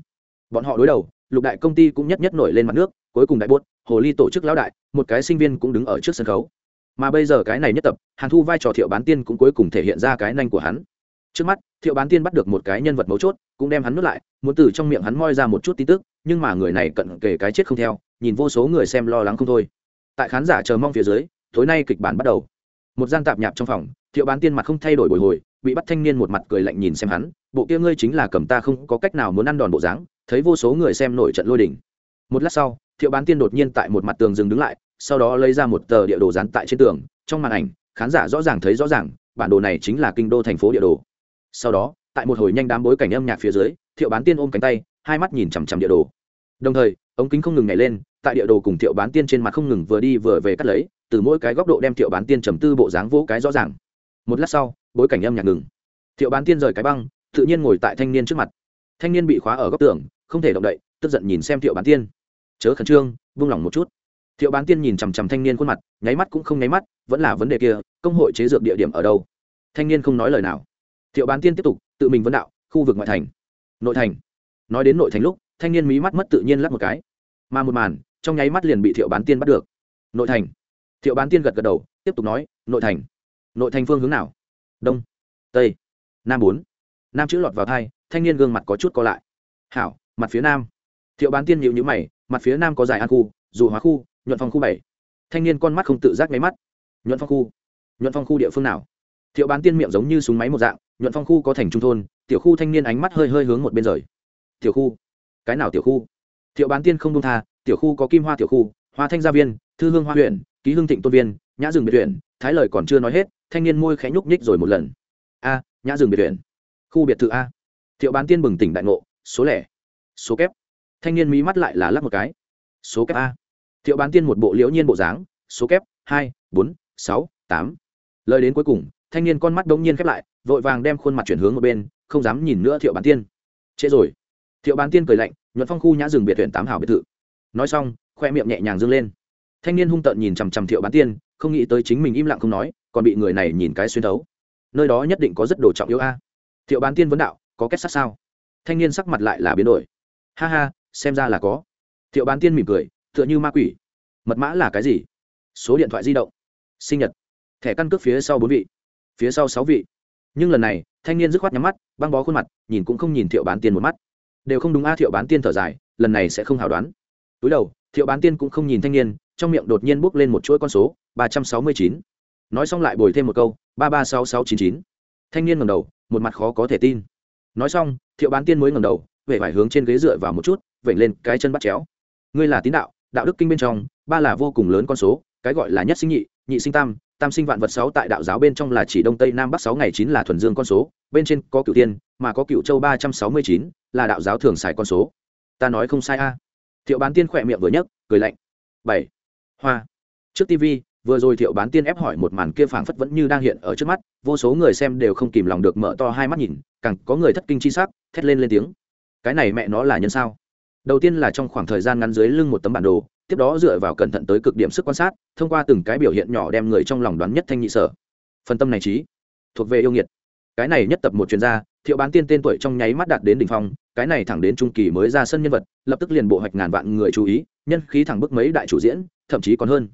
Bọn họ đối đầu, lục đại công ty cũng nhất nhất nổi lên mặt nước, cuối cùng đại buốt hồ ly tổ chức lão đại, một cái sinh viên cũng đứng ở trước sân khấu. Mà bây giờ cái này nhất tập, hàn thu vai trò thiệu bán tiên cũng cuối cùng thể hiện ra cái nanh của hắn. Trước mắt, thiệu bán tiên bắt được một cái nhân vật mấu chốt, cũng đem hắn nuốt lại, muốn từ trong miệng hắn moi ra một chút tin tức, nhưng mà người này cận kề cái chết không theo, nhìn vô số người xem lo lắng không thôi. Tại khán giả chờ mong phía dưới, tối nay kịch bản bắt đầu một gian tạp nhạp trong phòng, thiệu bán tiên mặt không thay đổi bồi hồi, bị bắt thanh niên một mặt cười lạnh nhìn xem hắn, bộ kia ngươi chính là cầm ta không có cách nào muốn ăn đòn bộ dáng, thấy vô số người xem nổi trận lôi đỉnh một lát sau, thiệu bán tiên đột nhiên tại một mặt tường dừng đứng lại, sau đó lấy ra một tờ địa đồ dán tại trên tường, trong màn ảnh, khán giả rõ ràng thấy rõ ràng, bản đồ này chính là kinh đô thành phố địa đồ. Sau đó, tại một hồi nhanh đám bối cảnh âm nhạc phía dưới, thiệu bán tiên ôm cánh tay, hai mắt nhìn chằm chằm địa đồ. Đồng thời, ống kính không ngừng nhảy lên, tại địa đồ cùng thiệu bán tiên trên mặt không ngừng vừa đi vừa về cắt lấy từ mỗi cái góc độ đem thiệu bán tiên trầm tư bộ dáng vỗ cái rõ ràng. Một lát sau, bối cảnh âm nhạc ngừng. Thiệu bán tiên rời cái băng, tự nhiên ngồi tại thanh niên trước mặt. Thanh niên bị khóa ở góc tường, không thể động đậy, tức giận nhìn xem thiệu bán tiên. Chớ khẩn trương, vung lòng một chút. Thiệu bán tiên nhìn chằm chằm thanh niên khuôn mặt, nháy mắt cũng không nháy mắt, vẫn là vấn đề kia, công hội chế dược địa điểm ở đâu? Thanh niên không nói lời nào. Thiệu bán tiên tiếp tục, tự mình vấn đạo, khu vực ngoại thành. Nội thành. Nói đến nội thành lúc, thanh niên mí mắt mất tự nhiên lắp một cái. Mà một màn, trong nháy mắt liền bị thiệu bán tiên bắt được. Nội thành thiệu bán tiên gật gật đầu, tiếp tục nói, nội thành. Nội thành phương hướng nào? Đông, tây, nam bốn. Nam chữ lọt vào thai, thanh niên gương mặt có chút co lại. Hảo, mặt phía nam. Thiệu bán tiên nhịu nhữ mày, mặt phía nam có dài an khu, dù hóa khu, nhuận phong khu bảy. Thanh niên con mắt không tự giác máy mắt. Nhuận phong khu, nhuận phong khu địa phương nào? Thiệu bán tiên miệng giống như súng máy một dạng, nhuận phong khu có thành trung thôn, tiểu khu thanh niên ánh mắt hơi hơi hướng một bên rời. Tiểu khu? Cái nào tiểu khu? Thiệu bán tiên không đông tha, tiểu khu có kim hoa tiểu khu, hoa thanh gia viên, thư hương hoa huyện ký hương thịnh tôn viên, nhã rừng biệt tuyển thái lời còn chưa nói hết, thanh niên môi khẽ nhúc nhích rồi một lần. A, nhã rừng biệt tuyển khu biệt thự a. Thiệu bán tiên bừng tỉnh đại ngộ, số lẻ, số kép. Thanh niên mí mắt lại là lắp một cái. Số kép a. Thiệu bán tiên một bộ liễu nhiên bộ dáng, số kép, hai, bốn, sáu, tám. Lời đến cuối cùng, thanh niên con mắt đ ỗ n g nhiên khép lại, vội vàng đem khuôn mặt chuyển hướng một bên, không dám nhìn nữa thiệu bán tiên. Trễ rồi. Thiệu bán tiên cười lạnh, nhuận phong khu nhã rừng biệt huyện tám hào biệt thự. Nói xong, khoe miệng nhẹ nhàng dâng lên thanh niên hung tợn nhìn chằm chằm thiệu bán tiên, không nghĩ tới chính mình im lặng không nói, còn bị người này nhìn cái xuyên thấu. Nơi đó nhất định có rất đồ trọng yếu a. Thiệu bán tiên vấn đạo, có kết sát sao? Thanh niên sắc mặt lại là biến đổi. Ha ha, xem ra là có. Thiệu bán tiên mỉm cười, tựa như ma quỷ. Mật mã là cái gì? Số điện thoại di động. Sinh nhật. Thẻ căn cước phía sau bốn vị. Phía sau sáu vị. Nhưng lần này, thanh niên dứt khoát nhắm mắt, băng bó khuôn mặt, nhìn cũng không nhìn thiệu bán tiên một mắt. Đều không đúng a, thiệu bán tiên thở dài, lần này sẽ không hào đoán. Túi đầu, thiệu bán tiên cũng không nhìn thanh niên trong miệng đột nhiên bốc lên một chuỗi con số, ba trăm sáu mươi chín. Nói xong lại bồi thêm một câu, ba ba sáu sáu chín chín. Thanh niên ngầm đầu, một mặt khó có thể tin. Nói xong, thiệu bán tiên mới ngầm đầu về phải hướng trên ghế dựa vào một chút, vểnh lên cái chân bắt chéo. Ngươi là tín đạo đạo đức kinh bên trong, ba là vô cùng lớn con số, cái gọi là nhất sinh nhị nhị sinh tam tam sinh vạn vật sáu tại đạo giáo bên trong là chỉ đông tây nam bắc sáu ngày chín là thuần dương con số, bên trên có cựu tiên, mà có cựu châu ba trăm sáu mươi chín là đạo giáo thường xài con số. Ta nói không sai a. Thiệu bán tiên khỏe miệng vừa nhấc, cười lạnh. Bảy hoa. Trước tv vừa rồi thiệu bán tiên ép hỏi một màn kia phảng phất vẫn như đang hiện ở trước mắt, vô số người xem đều không kìm lòng được mở to hai mắt nhìn, càng có người thất kinh chi sắc, thét lên lên tiếng. Cái này mẹ nó là nhân sao? Đầu tiên là trong khoảng thời gian ngắn dưới lưng một tấm bản đồ, tiếp đó dựa vào cẩn thận tới cực điểm sức quan sát, thông qua từng cái biểu hiện nhỏ đem người trong lòng đoán nhất thanh nhị sở. Phần tâm này trí, thuộc về yêu nghiệt. Cái này nhất tập một chuyên gia, thiệu bán tiên tên tuổi trong nháy mắt đạt đến đỉnh phong, cái này thẳng đến trung kỳ mới ra sân nhân vật, lập tức liền bộ hoạch ngàn vạn người chú ý, nhân khí thẳng bức mấy đại chủ diễn thậm chí còn hơn.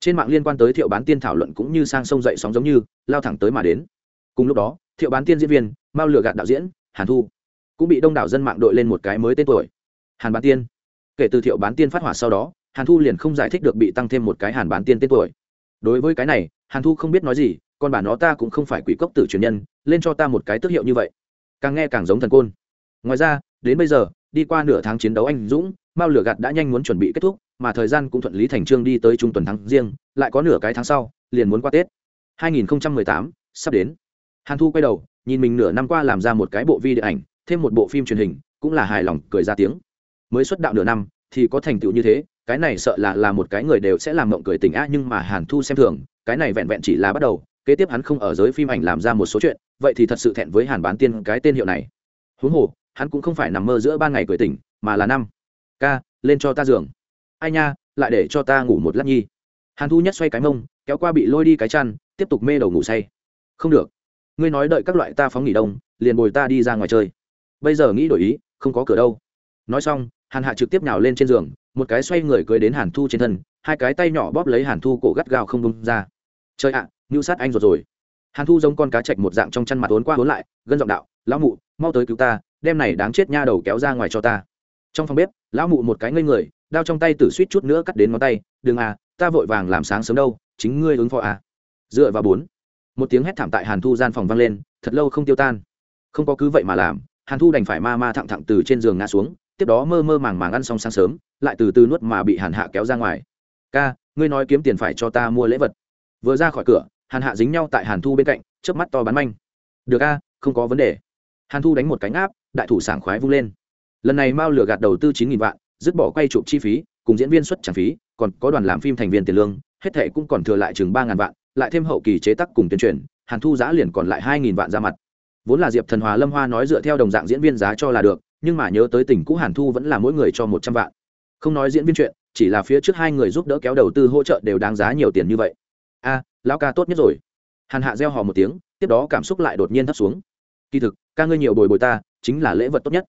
Trên mạng liên quan tới thiệu bán tiên thảo luận cũng như sang sông dậy sóng giống như, lao thẳng tới mà đến. Cùng lúc đó, thiệu bán tiên diễn viên, mao lừa gạt đạo diễn, hàn thu, cũng bị đông đảo dân mạng đội lên một cái mới tên tuổi, hàn bán tiên. Kể từ thiệu bán tiên phát hỏa sau đó, hàn thu liền không giải thích được bị tăng thêm một cái hàn bán tiên tên tuổi. Đối với cái này, hàn thu không biết nói gì còn bản nó ta cũng không phải quỷ cốc tử truyền nhân, lên cho ta một cái tước hiệu như vậy. Càng nghe càng giống thần côn. Ngoài ra, đến bây giờ, đi qua nửa tháng chiến đấu anh dũng, mao lửa gạt đã nhanh muốn chuẩn bị kết thúc mà thời gian cũng thuận lý thành trương đi tới trung tuần tháng riêng lại có nửa cái tháng sau liền muốn qua tết. 2018, sắp đến. Hàn thu quay đầu nhìn mình nửa năm qua làm ra một cái bộ vi điện ảnh thêm một bộ phim truyền hình cũng là hài lòng cười ra tiếng. Mới xuất đạo nửa năm thì có thành tựu như thế cái này sợ là là một cái người đều sẽ làm mộng cười tình á nhưng mà hàn thu xem thường cái này vẹn vẹn chỉ là bắt đầu kế tiếp hắn không ở giới phim ảnh làm ra một số chuyện vậy thì thật sự thẹn với hàn bán tiên cái tên hiệu này. Huống hồ hắn cũng không phải nằm mơ giữa ban ngày cười tỉnh mà là năm. Ca lên cho ta giường ai nha lại để cho ta ngủ một lát nhi. Hàn thu nhất xoay cái mông kéo qua bị lôi đi cái chăn tiếp tục mê đầu ngủ say. Không được. Ngươi nói đợi các loại ta phóng nghỉ đông liền bồi ta đi ra ngoài chơi. Bây giờ nghĩ đổi ý không có cửa đâu. Nói xong hàn hạ trực tiếp nhào lên trên giường một cái xoay người cưới đến hàn thu trên thân hai cái tay nhỏ bóp lấy hàn thu cổ gắt gao không bông ra. Chơi ạ à, ngưu sát anh rồi rồi. Hàn thu giống con cá chạch một dạng trong chăn mặt ốn qua ốn lại gân giọng đạo lão mụ mau tới cứu ta đem này đáng chết nha đầu kéo ra ngoài cho ta trong phòng bếp, lão mụ một cái ngây người, đao trong tay tử suýt chút nữa cắt đến ngón tay, đừng à ta vội vàng làm sáng sớm đâu, chính ngươi ứng phó à. Dựa vào bốn, một tiếng hét thảm tại hàn thu gian phòng vang lên, thật lâu không tiêu tan. Không có cứ vậy mà làm, hàn thu đành phải ma ma thẳng thẳng từ trên giường ngã xuống, tiếp đó mơ mơ màng màng ăn xong sáng sớm, lại từ từ nuốt mà bị hàn hạ kéo ra ngoài. Ca, ngươi nói kiếm tiền phải cho ta mua lễ vật. Vừa ra khỏi cửa, hàn hạ dính nhau tại hàn thu bên cạnh, chớp mắt to bắn manh. Được ca không có vấn đề. Hàn thu đánh một cánh áp đại thủ sảng khoái vung lên lần này mao lừa gạt đầu tư chín nghìn vạn, dứt bỏ quay chụp chi phí, cùng diễn viên xuất trả phí, còn có đoàn làm phim thành viên tiền lương, hết thệ cũng còn thừa lại chừng ba ngàn vạn, lại thêm hậu kỳ chế tác cùng tuyên truyền, hàn thu giá liền còn lại hai nghìn vạn ra mặt. Vốn là diệp thần hòa, lâm hoa nói dựa theo đồng dạng diễn viên giá cho là được, nhưng mà nhớ tới tình cũ hàn thu vẫn là mỗi người cho một trăm vạn. Không nói diễn viên chuyện, chỉ là phía trước hai người giúp đỡ kéo đầu tư hỗ trợ đều đáng giá nhiều tiền như vậy. A, lão ca tốt nhất rồi. Hàn hạ gieo hò một tiếng, tiếp đó cảm xúc lại đột nhiên thấp xuống. Kỳ thực, ca ngươi nhiều bồi bồi ta, chính là lễ vật tốt nhất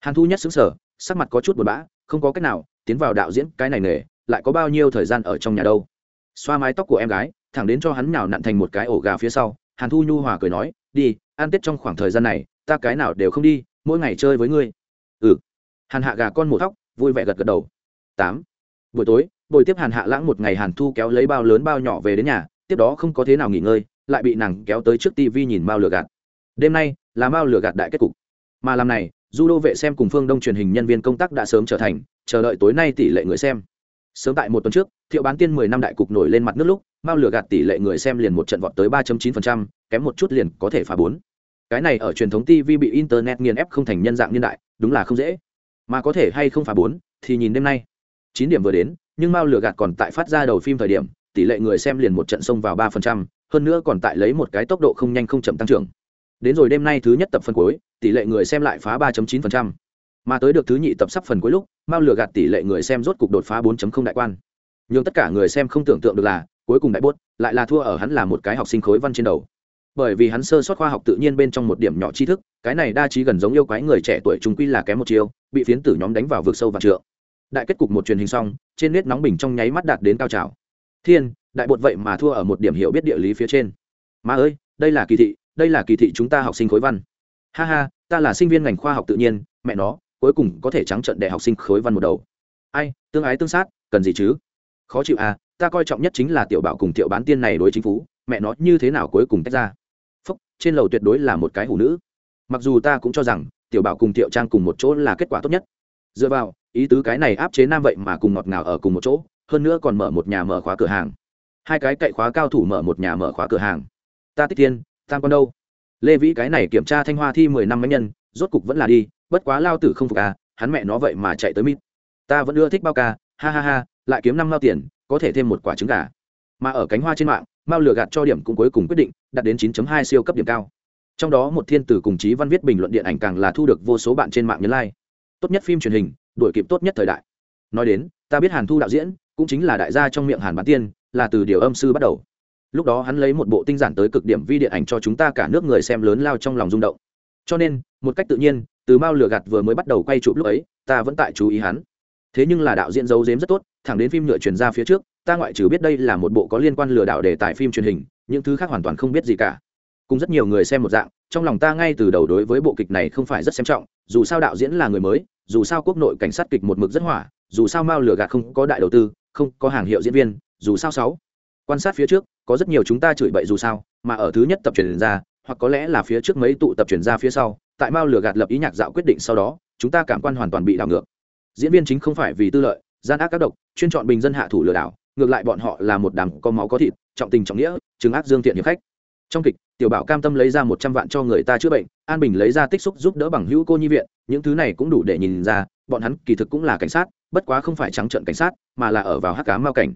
hàn thu nhất xứng sở sắc mặt có chút buồn bã không có cách nào tiến vào đạo diễn cái này nghề lại có bao nhiêu thời gian ở trong nhà đâu. Xoa mái tóc của em gái thẳng đến cho hắn nào nặn thành một cái ổ gà phía sau hàn thu nhu hòa cười nói đi ăn tết trong khoảng thời gian này ta cái nào đều không đi mỗi ngày chơi với ngươi. Ừ. Hàn hạ gà con một tóc, vui vẻ gật gật đầu. Tám. Buổi tối buổi tiếp hàn hạ lãng một ngày hàn thu kéo lấy bao lớn bao nhỏ về đến nhà tiếp đó không có thế nào nghỉ ngơi lại bị nàng kéo tới trước tivi nhìn mao lửa gạt. Đêm nay là mao lửa gạt đại kết cục. Mà làm này du đô vệ xem cùng phương đông truyền hình nhân viên công tác đã sớm trở thành chờ đợi tối nay tỷ lệ người xem. Sớm tại một tuần trước thiệu bán tiên mười năm đại cục nổi lên mặt nước lúc mao lửa gạt tỷ lệ người xem liền một trận vọt tới ba chín phần trăm, kém một chút liền có thể phá bốn. Cái này ở truyền thống tv bị internet nghiền ép không thành nhân dạng niên đại đúng là không dễ. Mà có thể hay không phá bốn thì nhìn đêm nay. Chín điểm vừa đến nhưng mao lửa gạt còn tại phát ra đầu phim thời điểm tỷ lệ người xem liền một trận xông vào ba phần trăm hơn nữa còn tại lấy một cái tốc độ không nhanh không chậm tăng trưởng đến rồi đêm nay thứ nhất tập phần cuối, tỷ lệ người xem lại phá ba chín phần trăm. Mà tới được thứ nhị tập sắp phần cuối lúc, mao lửa gạt tỷ lệ người xem rốt cục đột phá 4 đại quan. Nhưng tất cả người xem không tưởng tượng được là, cuối cùng đại bốt, lại là thua ở hắn là một cái học sinh khối văn trên đầu. Bởi vì hắn sơ sót khoa học tự nhiên bên trong một điểm nhỏ tri thức, cái này đa trí gần giống yêu quái người trẻ tuổi trung quy là kém một chiều bị phiến tử nhóm đánh vào vực sâu và trượng. Đại kết cục một truyền hình xong, trên nét nóng bình trong nháy mắt đạt đến cao trào. Thiên, đại bột vậy mà thua ở một điểm hiểu biết địa lý phía trên. Mà ơi, đây là kỳ thị đây là kỳ thị chúng ta học sinh khối văn. Ha ha, ta là sinh viên ngành khoa học tự nhiên, mẹ nó, cuối cùng có thể trắng trận để học sinh khối văn một đầu. Ai, tương ái tương sát, cần gì chứ? Khó chịu à ta coi trọng nhất chính là tiểu bảo cùng tiểu bán tiên này đối chính phủ, mẹ nó, như thế nào cuối cùng tách ra? Phúc, trên lầu tuyệt đối là một cái hủ nữ. Mặc dù ta cũng cho rằng, tiểu bảo cùng tiểu trang cùng một chỗ là kết quả tốt nhất. Dựa vào, ý tứ cái này áp chế nam vậy mà cùng ngọt ngào ở cùng một chỗ, hơn nữa còn mở một nhà mở khóa cửa hàng. Hai cái cậy khóa cao thủ mở một nhà mở khóa cửa hàng. Ta tích tiên tam quan đâu? Lê vĩ cái này kiểm tra thanh hoa thi mười năm mấy nhân, rốt cục vẫn là đi, bất quá lao tử không phục à hắn mẹ nó vậy mà chạy tới mít ta vẫn ưa thích bao ca, ha ha ha, lại kiếm năm mao tiền, có thể thêm một quả trứng gà. Mà ở cánh hoa trên mạng, mao lừa gạt cho điểm cũng cuối cùng quyết định, đạt đến 9.2 siêu cấp điểm cao. Trong đó một thiên tử cùng chí văn viết bình luận điện ảnh càng là thu được vô số bạn trên mạng nhấn like. Tốt nhất phim truyền hình, đuổi kịp tốt nhất thời đại. Nói đến, ta biết hàn thu đạo diễn, cũng chính là đại gia trong miệng hàn bán tiên, là từ điều âm sư bắt đầu lúc đó hắn lấy một bộ tinh giản tới cực điểm vi điện ảnh cho chúng ta cả nước người xem lớn lao trong lòng rung động. Cho nên, một cách tự nhiên, từ mao Lửa gạt vừa mới bắt đầu quay chụp lúc ấy, ta vẫn tại chú ý hắn. Thế nhưng là đạo diễn giấu giếm rất tốt, thẳng đến phim nhựa truyền ra phía trước, ta ngoại trừ biết đây là một bộ có liên quan lừa đảo đề tài phim truyền hình, những thứ khác hoàn toàn không biết gì cả. Cùng rất nhiều người xem một dạng, trong lòng ta ngay từ đầu đối với bộ kịch này không phải rất xem trọng, dù sao đạo diễn là người mới, dù sao quốc nội cảnh sát kịch một mực rất hỏa, dù sao mao Lửa gạt không có đại đầu tư, không có hàng hiệu diễn viên, dù sao sáu. Quan sát phía trước có rất nhiều chúng ta chửi bậy dù sao, mà ở thứ nhất tập truyền ra, hoặc có lẽ là phía trước mấy tụ tập truyền ra phía sau, tại mao lừa gạt lập ý nhạc dạo quyết định sau đó, chúng ta cảm quan hoàn toàn bị đảo ngược. Diễn viên chính không phải vì tư lợi, gian ác các độc, chuyên chọn bình dân hạ thủ lừa đảo, ngược lại bọn họ là một đám có máu có thịt, trọng tình trọng nghĩa chứng ác dương thiện hiệp khách. Trong kịch, tiểu bảo cam tâm lấy ra một trăm vạn cho người ta chữa bệnh, an bình lấy ra tích xúc giúp đỡ bằng hữu cô nhi viện, những thứ này cũng đủ để nhìn ra, bọn hắn kỳ thực cũng là cảnh sát, bất quá không phải trắng trợn cảnh sát, mà là ở vào hắc cá mao cảnh.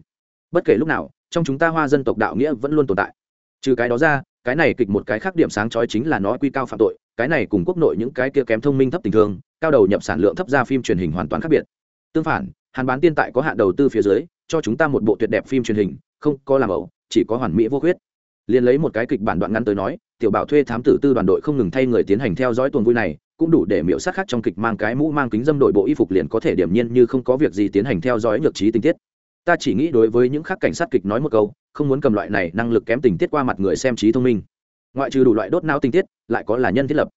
Bất kể lúc nào trong chúng ta hoa dân tộc đạo nghĩa vẫn luôn tồn tại. Trừ cái đó ra, cái này kịch một cái khác điểm sáng chói chính là nó quy cao phạm tội, cái này cùng quốc nội những cái kia kém thông minh thấp tình thương, cao đầu nhập sản lượng thấp ra phim truyền hình hoàn toàn khác biệt. Tương phản, hàn bán tiên tại có hạn đầu tư phía dưới, cho chúng ta một bộ tuyệt đẹp phim truyền hình, không có làm ẩu, chỉ có hoàn mỹ vô khuyết. Liền lấy một cái kịch bản đoạn ngắn tới nói, tiểu bảo thuê thám tử tư đoàn đội không ngừng thay người tiến hành theo dõi tuần vui này, cũng đủ để miễu sát khác trong kịch mang cái mũ mang kính dâm đội bộ y phục liền có thể điểm nhiên như không có việc gì tiến hành theo dõi nhược trí tình tiết ta chỉ nghĩ đối với những khác cảnh sát kịch nói một câu, không muốn cầm loại này năng lực kém tình tiết qua mặt người xem trí thông minh. Ngoại trừ đủ loại đốt não tình tiết, lại có là nhân thiết lập.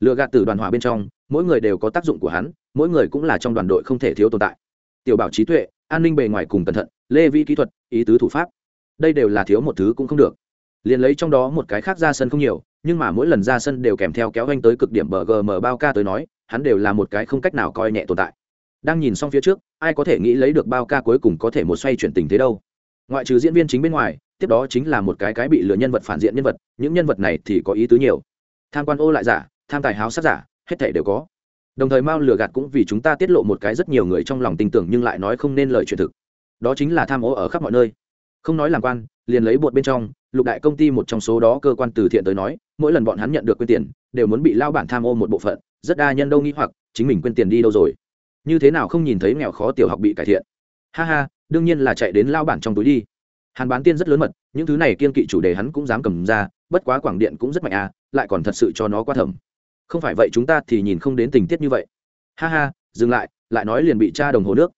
Lựa gạt từ đoàn hòa bên trong, mỗi người đều có tác dụng của hắn, mỗi người cũng là trong đoàn đội không thể thiếu tồn tại. Tiểu bảo trí tuệ, an ninh bề ngoài cùng cẩn thận, lê vi kỹ thuật, ý tứ thủ pháp. Đây đều là thiếu một thứ cũng không được. Liền lấy trong đó một cái khác ra sân không nhiều, nhưng mà mỗi lần ra sân đều kèm theo kéo anh tới cực điểm bờ gm bao ca tới nói, hắn đều là một cái không cách nào coi nhẹ tồn tại đang nhìn xong phía trước, ai có thể nghĩ lấy được bao ca cuối cùng có thể một xoay chuyển tình thế đâu. Ngoại trừ diễn viên chính bên ngoài, tiếp đó chính là một cái cái bị lừa nhân vật phản diện nhân vật, những nhân vật này thì có ý tứ nhiều. Tham quan ô lại giả, tham tài háo sát giả, hết thể đều có. Đồng thời mao lừa gạt cũng vì chúng ta tiết lộ một cái rất nhiều người trong lòng tin tưởng nhưng lại nói không nên lời chuyện thực. Đó chính là tham ô ở khắp mọi nơi. Không nói làm quan, liền lấy bột bên trong, lục đại công ty một trong số đó cơ quan từ thiện tới nói, mỗi lần bọn hắn nhận được quyên tiền, đều muốn bị lao bản tham ô một bộ phận, rất đa nhân đâu nghĩ hoặc, chính mình quyên tiền đi đâu rồi như thế nào không nhìn thấy nghèo khó tiểu học bị cải thiện? Ha ha, đương nhiên là chạy đến lao bản trong túi đi. Hàn bán tiên rất lớn mật, những thứ này kiên kỵ chủ đề hắn cũng dám cầm ra, bất quá quảng điện cũng rất mạnh à lại còn thật sự cho nó qua thẩm không phải vậy chúng ta thì nhìn không đến tình tiết như vậy. Ha ha, dừng lại lại nói liền bị tra đồng hồ nước.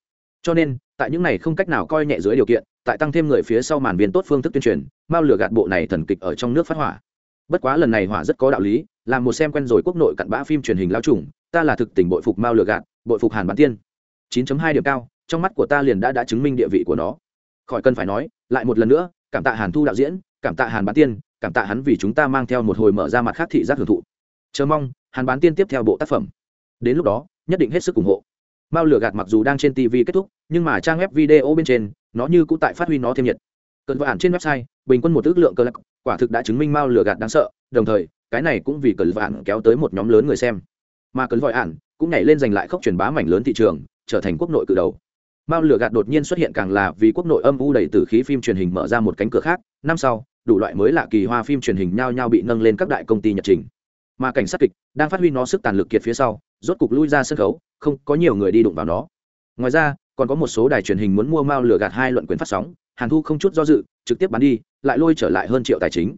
Cho nên, tại những này không cách nào coi nhẹ dưới điều kiện, tại tăng thêm người phía sau màn viên tốt phương thức tuyên truyền mao lửa gạt bộ này thần kịch ở trong nước phát hỏa. Bất quá lần này hỏa rất có đạo lý, làm một xem quen rồi quốc nội cặn bã phim truyền hình lao trùng, ta là thực tình bội phục mao lửa gạt bội phục hàn bán tiên. 9.2 điểm cao, trong mắt của ta liền đã đã chứng minh địa vị của nó. Khỏi cần phải nói, lại một lần nữa, cảm tạ hàn thu đạo diễn, cảm tạ hàn bán tiên, cảm tạ hắn vì chúng ta mang theo một hồi mở ra mặt khác thị giác hưởng thụ. Chờ mong, hàn bán tiên tiếp theo bộ tác phẩm. Đến lúc đó, nhất định hết sức ủng hộ. Mao lửa gạt mặc dù đang trên tv kết thúc, nhưng mà trang web video bên trên, nó như cũng tại phát huy nó thêm nhiệt. Cơn vạn trên website, bình quân một ước lượng cơ lạc, quả thực đã chứng minh mao lửa gạt đáng sợ, đồng thời, cái này cũng vì cơn vạn kéo tới một nhóm lớn người xem. Mà cơn vội ản cũng nhảy lên giành lại khốc truyền bá mảnh lớn thị trường, trở thành quốc nội cự đầu. Mao lửa gạt đột nhiên xuất hiện càng là vì quốc nội âm u đầy tử khí phim truyền hình mở ra một cánh cửa khác, năm sau, đủ loại mới lạ kỳ hoa phim truyền hình nhao nhao bị nâng lên các đại công ty nhật trình. Mà cảnh sát kịch đang phát huy nó sức tàn lực kiệt phía sau, rốt cục lui ra sân khấu, không có nhiều người đi đụng vào nó. Ngoài ra, còn có một số đài truyền hình muốn mua mao lửa gạt hai luận quyền phát sóng, hàn thu không chút do dự, trực tiếp bán đi, lại lôi trở lại hơn triệu tài chính.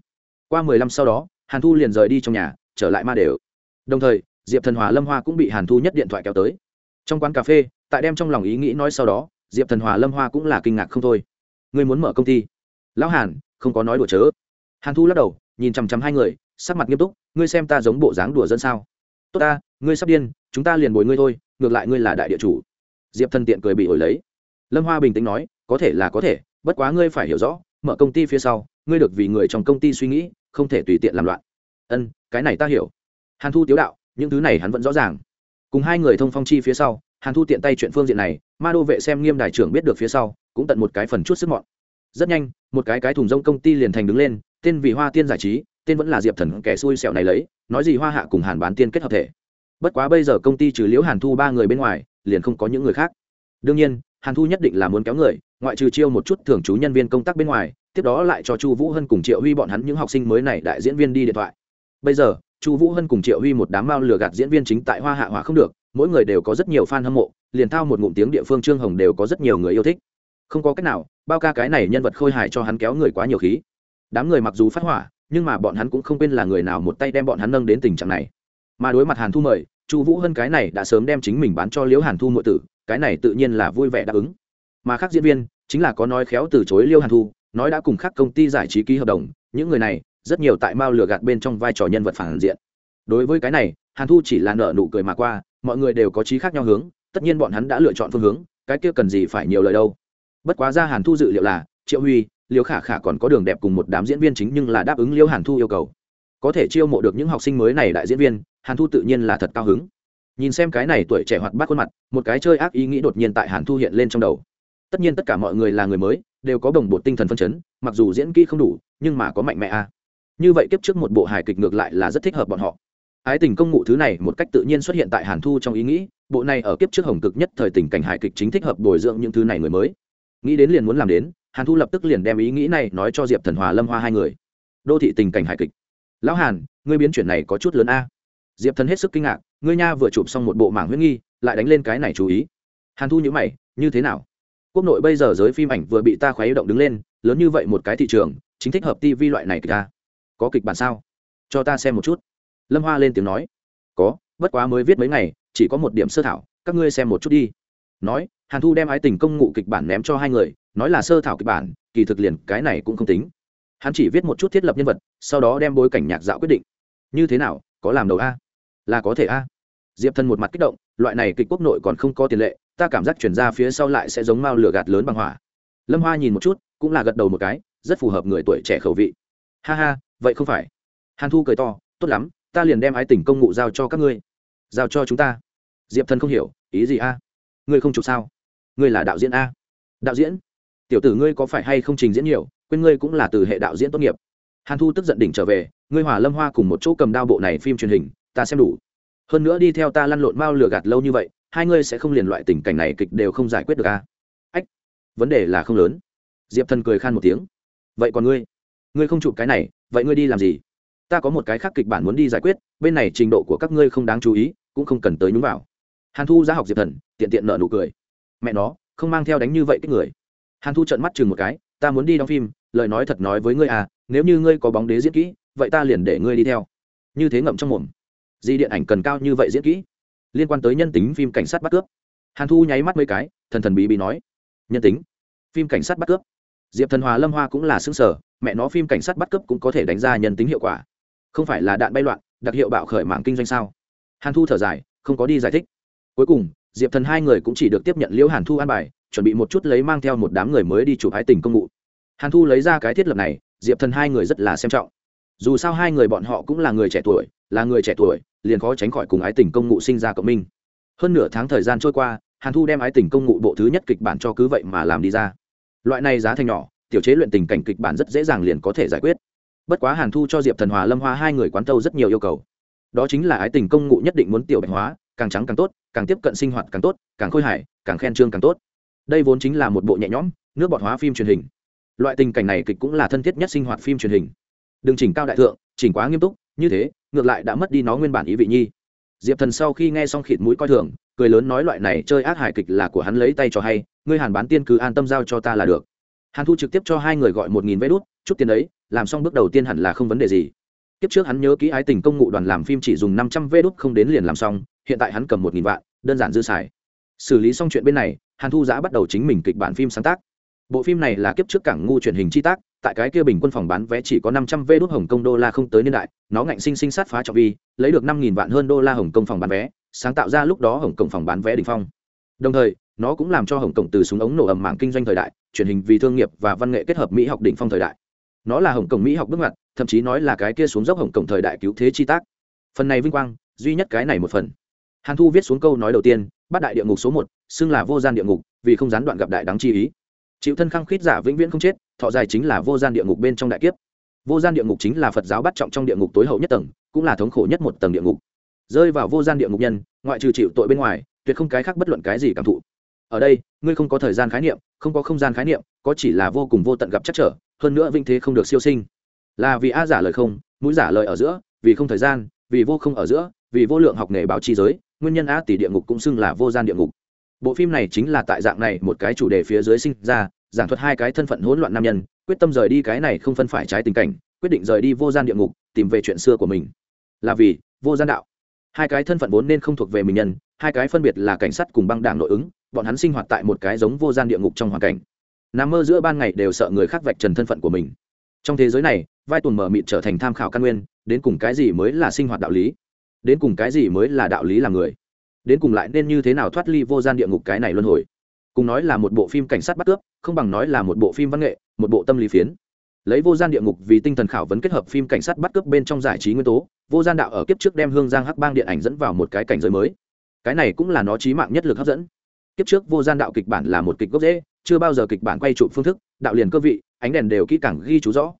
Qua mười năm sau đó, hàn thu liền rời đi trong nhà, trở lại ma đều. Đồng thời diệp thần hòa lâm hoa cũng bị hàn thu nhất điện thoại kéo tới. Trong quán cà phê, tại đem trong lòng ý nghĩ nói sau đó, diệp thần hòa lâm hoa cũng là kinh ngạc không thôi. Ngươi muốn mở công ty? Lão hàn, không có nói đùa chớ. Hàn thu lắc đầu, nhìn chằm chằm hai người, sắc mặt nghiêm túc, ngươi xem ta giống bộ dáng đùa dân sao? Tốt ta, ngươi sắp điên, chúng ta liền bồi ngươi thôi, ngược lại ngươi là đại địa chủ. Diệp thần tiện cười bị ổi lấy. Lâm hoa bình tĩnh nói, có thể là có thể, bất quá ngươi phải hiểu rõ, mở công ty phía sau, ngươi được vì người trong công ty suy nghĩ, không thể tùy tiện làm loạn. Ân, cái này ta hiểu. Hàn thu tiếu đạo những thứ này hắn vẫn rõ ràng. Cùng hai người thông phong chi phía sau, hàn thu tiện tay chuyện phương diện này, ma đô vệ xem nghiêm đại trưởng biết được phía sau, cũng tận một cái phần chút sức mọn. Rất nhanh, một cái cái thùng rông công ty liền thành đứng lên, tên vì hoa tiên giải trí, tên vẫn là diệp thần kẻ xui xẻo này lấy, nói gì hoa hạ cùng hàn bán tiên kết hợp thể. Bất quá bây giờ công ty trừ liễu hàn thu ba người bên ngoài, liền không có những người khác. Đương nhiên, hàn thu nhất định là muốn kéo người, ngoại trừ chiêu một chút thường trú nhân viên công tác bên ngoài, tiếp đó lại cho chu vũ hân cùng triệu huy bọn hắn những học sinh mới này đại diễn viên đi điện thoại. Bây giờ chu vũ hân cùng triệu huy một đám mao lừa gạt diễn viên chính tại hoa hạ hỏa không được, mỗi người đều có rất nhiều fan hâm mộ, liền thao một ngụm tiếng địa phương trương hồng đều có rất nhiều người yêu thích. Không có cách nào, bao ca cái này nhân vật khôi hài cho hắn kéo người quá nhiều khí. Đám người mặc dù phát hỏa, nhưng mà bọn hắn cũng không quên là người nào một tay đem bọn hắn nâng đến tình trạng này. Mà đối mặt hàn thu mời, chu vũ hân cái này đã sớm đem chính mình bán cho liễu hàn thu mượn tử, cái này tự nhiên là vui vẻ đáp ứng. Mà khác diễn viên, chính là có nói khéo từ chối liêu hàn thu, nói đã cùng khác công ty giải trí ký hợp đồng, những người này rất nhiều tại mao lừa gạt bên trong vai trò nhân vật phản diện. Đối với cái này, hàn thu chỉ là nợ nụ cười mà qua, mọi người đều có trí khác nhau hướng, tất nhiên bọn hắn đã lựa chọn phương hướng, cái kia cần gì phải nhiều lời đâu. Bất quá ra hàn thu dự liệu là, triệu huy, liêu khả khả còn có đường đẹp cùng một đám diễn viên chính nhưng là đáp ứng liêu hàn thu yêu cầu. Có thể chiêu mộ được những học sinh mới này đại diễn viên, hàn thu tự nhiên là thật cao hứng. Nhìn xem cái này tuổi trẻ hoạt bát khuôn mặt, một cái chơi ác ý nghĩ đột nhiên tại hàn thu hiện lên trong đầu. Tất nhiên tất cả mọi người là người mới, đều có đồng bộ tinh thần phân chấn, mặc dù diễn kỹ không đủ, nhưng mà có mạnh mẽ a. à như vậy kiếp trước một bộ hài kịch ngược lại là rất thích hợp bọn họ. Ái tình công ngụ thứ này một cách tự nhiên xuất hiện tại hàn thu trong ý nghĩ, bộ này ở kiếp trước hồng cực nhất thời tình cảnh hài kịch chính thích hợp bồi dưỡng những thứ này người mới. Nghĩ đến liền muốn làm đến, hàn thu lập tức liền đem ý nghĩ này nói cho diệp thần hòa lâm hoa hai người. Đô thị tình cảnh hài kịch. Lão hàn, ngươi biến chuyển này có chút lớn a. Diệp thần hết sức kinh ngạc, ngươi nha vừa chụp xong một bộ mảng huyết nghi, lại đánh lên cái này chú ý. Hàn thu nhữ mày, như thế nào? Quốc nội bây giờ giới phim ảnh vừa bị ta khoái động đứng lên, lớn như vậy một cái thị trường, chính thích hợp tv loại này kịch ta có kịch bản sao? Cho ta xem một chút. Lâm hoa lên tiếng nói. Có, bất quá mới viết mấy ngày, chỉ có một điểm sơ thảo, các ngươi xem một chút đi. Nói, hàn thu đem ái tình công ngụ kịch bản ném cho hai người, nói là sơ thảo kịch bản, kỳ thực liền cái này cũng không tính. Hắn chỉ viết một chút thiết lập nhân vật, sau đó đem bối cảnh nhạc dạo quyết định. Như thế nào, có làm đầu a? Là có thể a. Diệp Thân một mặt kích động, loại này kịch quốc nội còn không có tiền lệ, ta cảm giác chuyển ra phía sau lại sẽ giống mao lửa gạt lớn bằng hỏa. Lâm hoa nhìn một chút, cũng là gật đầu một cái, rất phù hợp người tuổi trẻ khẩu vị ha ha, vậy không phải. Hàn thu cười to, tốt lắm, ta liền đem ái tình công ngụ giao cho các ngươi. Giao cho chúng ta. Diệp thần không hiểu, ý gì a? Ngươi không chụp sao? Ngươi là đạo diễn a? Đạo diễn? Tiểu tử ngươi có phải hay không trình diễn nhiều, quên ngươi cũng là từ hệ đạo diễn tốt nghiệp. Hàn thu tức giận đỉnh trở về, ngươi hòa lâm hoa cùng một chỗ cầm đao bộ này phim truyền hình, ta xem đủ. Hơn nữa đi theo ta lăn lộn bao lừa gạt lâu như vậy, hai ngươi sẽ không liền loại tình cảnh này kịch đều không giải quyết được à? ách, vấn đề là không lớn. Diệp thần cười khan một tiếng. Vậy còn ngươi? Ngươi không chụp cái này, vậy ngươi đi làm gì? Ta có một cái khác kịch bản muốn đi giải quyết, bên này trình độ của các ngươi không đáng chú ý, cũng không cần tới nhúng vào. Hàn thu ra học diệp thần, tiện tiện nợ nụ cười. Mẹ nó, không mang theo đánh như vậy cái người. Hàn thu trận mắt chừng một cái, ta muốn đi đóng phim, lời nói thật nói với ngươi à nếu như ngươi có bóng đế diễn kỹ, vậy ta liền để ngươi đi theo. Như thế ngậm trong mồm. Di điện ảnh cần cao như vậy diễn kỹ? Liên quan tới nhân tính phim cảnh sát bắt cướp. Hàn thu nháy mắt mấy cái, thần thần bí bí nói. Nhân tính. Phim cảnh sát bắt cướp diệp thần hòa lâm hoa cũng là xứng sở, mẹ nó phim cảnh sát bắt cướp cũng có thể đánh ra nhân tính hiệu quả. Không phải là đạn bay loạn, đặc hiệu bạo khởi mạng kinh doanh sao? Hàn thu thở dài, không có đi giải thích. Cuối cùng, diệp thần hai người cũng chỉ được tiếp nhận liễu hàn thu an bài, chuẩn bị một chút lấy mang theo một đám người mới đi chụp ái tình công ngụ hàn thu lấy ra cái thiết lập này, diệp thần hai người rất là xem trọng. Dù sao hai người bọn họ cũng là người trẻ tuổi, là người trẻ tuổi, liền khó tránh khỏi cùng ái tình công ngụ sinh ra cộng minh. Hơn nửa tháng thời gian trôi qua, hàn thu đem ái tình công ngụ bộ thứ nhất kịch bản cho cứ vậy mà làm đi ra loại này giá thành nhỏ, tiểu chế luyện tình cảnh kịch bản rất dễ dàng liền có thể giải quyết. Bất quá hàn thu cho diệp thần hòa lâm hoa hai người quán tâu rất nhiều yêu cầu. Đó chính là ái tình công ngụ nhất định muốn tiểu bạch hóa, càng trắng càng tốt, càng tiếp cận sinh hoạt càng tốt, càng khôi hài, càng khen trương càng tốt. Đây vốn chính là một bộ nhẹ nhõm, nước bọt hóa phim truyền hình. Loại tình cảnh này kịch cũng là thân thiết nhất sinh hoạt phim truyền hình. Đừng chỉnh cao đại thượng, chỉnh quá nghiêm túc, như thế, ngược lại đã mất đi nó nguyên bản ý vị nhi. Diệp thần sau khi nghe xong khịt mũi coi thường cười lớn nói loại này chơi ác hài kịch là của hắn lấy tay cho hay, ngươi hàn bán tiên cứ an tâm giao cho ta là được. Hàn thu trực tiếp cho hai người gọi một nghìn vé đút, chút tiền ấy làm xong bước đầu tiên hẳn là không vấn đề gì. Kiếp trước hắn nhớ kỹ ái tình công ngụ đoàn làm phim chỉ dùng năm trăm vé đút không đến liền làm xong, hiện tại hắn cầm một nghìn vạn, đơn giản dư xài. Xử lý xong chuyện bên này, hàn thu giã bắt đầu chính mình kịch bản phim sáng tác. Bộ phim này là kiếp trước cảng ngu truyền hình chi tác, tại cái kia bình quân phòng bán vé chỉ có năm trăm vé đút hồng kông đô la không tới niên đại, nó ngạnh sinh sinh sát phá trọng vi, lấy được năm nghìn vạn hơn đô la hồng kông phòng bán vé sáng tạo ra lúc đó hồng cổng phòng bán vé đ ỉ n h phong. Đồng thời, nó cũng làm cho hồng cổng từ súng ống nổ ầm mảng kinh doanh thời đại, truyền hình vì thương nghiệp và văn nghệ kết hợp mỹ học đỉnh phong thời đại. Nó là hồng cổng mỹ học bước ngoặt, thậm chí nói là cái kia xuống dốc hồng cổng thời đại cứu thế chi tác. Phần này vinh quang, duy nhất cái này một phần. Hàn thu viết xuống câu nói đầu tiên, bắt đại địa ngục số một, xưng là vô gian địa ngục, vì không gián đoạn gặp đại đáng chi ý. Chịu thân khăng khít giả vĩnh viễn không chết, thọ dài chính là vô gian địa ngục bên trong đại kiếp. Vô gian địa ngục chính là phật giáo bắt trọng trong địa ngục tối hậu nhất tầng, cũng là thống khổ nhất một tầng địa ngục rơi vào vô gian địa ngục nhân, ngoại trừ chịu tội bên ngoài, tuyệt không cái khác bất luận cái gì cảm thụ. Ở đây, ngươi không có thời gian khái niệm, không có không gian khái niệm, có chỉ là vô cùng vô tận gặp chắc trở, hơn nữa vinh thế không được siêu sinh. Là vì a giả lời không, mũi giả lời ở giữa, vì không thời gian, vì vô không ở giữa, vì vô lượng học nghề báo chi giới, nguyên nhân a tỷ địa ngục cũng xưng là vô gian địa ngục. Bộ phim này chính là tại dạng này một cái chủ đề phía dưới sinh ra, giảng thuật hai cái thân phận hỗn loạn nam nhân, quyết tâm rời đi cái này không phân phải trái tình cảnh, quyết định rời đi vô gian địa ngục, tìm về chuyện xưa của mình. Là vì vô gian đạo hai cái thân phận vốn nên không thuộc về mình nhân, hai cái phân biệt là cảnh sát cùng băng đảng nội ứng, bọn hắn sinh hoạt tại một cái giống vô gian địa ngục trong hoàn cảnh. Nằm mơ giữa ban ngày đều sợ người khác vạch trần thân phận của mình. Trong thế giới này, vai tuần mở mịt trở thành tham khảo căn nguyên, đến cùng cái gì mới là sinh hoạt đạo lý? Đến cùng cái gì mới là đạo lý làm người? Đến cùng lại nên như thế nào thoát ly vô gian địa ngục cái này luân hồi? Cùng nói là một bộ phim cảnh sát bắt cướp, không bằng nói là một bộ phim văn nghệ, một bộ tâm lý phiến lấy vô gian địa ngục vì tinh thần khảo vấn kết hợp phim cảnh sát bắt cướp bên trong giải trí nguyên tố, vô gian đạo ở kiếp trước đem hương giang hắc bang điện ảnh dẫn vào một cái cảnh giới mới. Cái này cũng là nó trí mạng nhất lực hấp dẫn. Kiếp trước vô gian đạo kịch bản là một kịch gốc dễ, chưa bao giờ kịch bản quay trụ phương thức, đạo liền cơ vị, ánh đèn đều kỹ càng ghi chú rõ.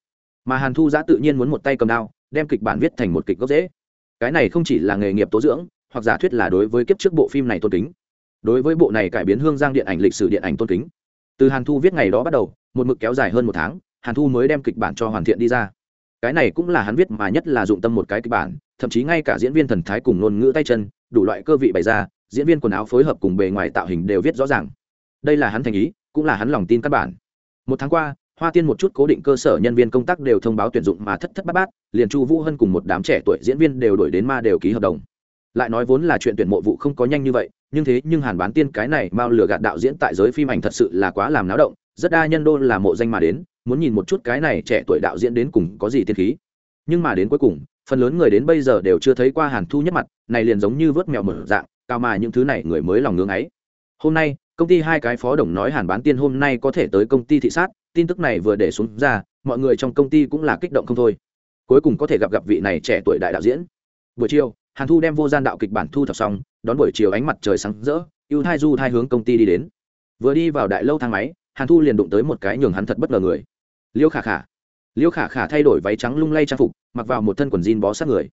Mà hàn thu giã tự nhiên muốn một tay cầm đao, đem kịch bản viết thành một kịch gốc dễ. Cái này không chỉ là nghề nghiệp tố dưỡng, hoặc giả thuyết là đối với kiếp trước bộ phim này tôn kính. Đối với bộ này cải biến hương giang điện ảnh lịch sử điện ảnh tôn kính. Từ hàn thu viết ngày đó bắt đầu, một mực kéo dài hơn một tháng hàn thu mới đem kịch bản cho hoàn thiện đi ra. Cái này cũng là hắn viết mà nhất là dụng tâm một cái kịch bản, thậm chí ngay cả diễn viên thần thái cùng ngôn ngữ tay chân, đủ loại cơ vị bày ra, diễn viên quần áo phối hợp cùng bề ngoài tạo hình đều viết rõ ràng. Đây là hắn thành ý, cũng là hắn lòng tin căn bản. Một tháng qua, hoa tiên một chút cố định cơ sở nhân viên công tác đều thông báo tuyển dụng mà thất thất bát bát, liền chu vũ hân cùng một đám trẻ tuổi diễn viên đều đổi đến ma đều ký hợp đồng. Lại nói vốn là chuyện tuyển mộ vụ không có nhanh như vậy, nhưng thế nhưng hàn bán tiên cái này mao lừa gạt đạo diễn tại giới phim ảnh thật sự là quá làm náo động rất đa nhân đô là mộ danh mà đến, muốn nhìn một chút cái này trẻ tuổi đạo diễn đến cùng có gì tiên khí. Nhưng mà đến cuối cùng, phần lớn người đến bây giờ đều chưa thấy qua hàn thu nhất mặt, này liền giống như vớt mèo mở dạng, cao mà những thứ này người mới lòng ngưỡng ấy. Hôm nay, công ty hai cái phó đồng nói hàn bán tiên hôm nay có thể tới công ty thị sát, tin tức này vừa để xuống ra, mọi người trong công ty cũng là kích động không thôi. Cuối cùng có thể gặp gặp vị này trẻ tuổi đại đạo diễn. Buổi chiều, hàn thu đem vô gian đạo kịch bản thu thập xong, đón buổi chiều ánh mặt trời sáng rỡ, ưu thai du thai hướng công ty đi đến. Vừa đi vào đại lâu thang máy hàn thu liền đụng tới một cái nhường hắn thật bất ngờ người. Liêu khả khả. Liêu khả khả thay đổi váy trắng lung lay trang phục, mặc vào một thân quần jean bó sát người.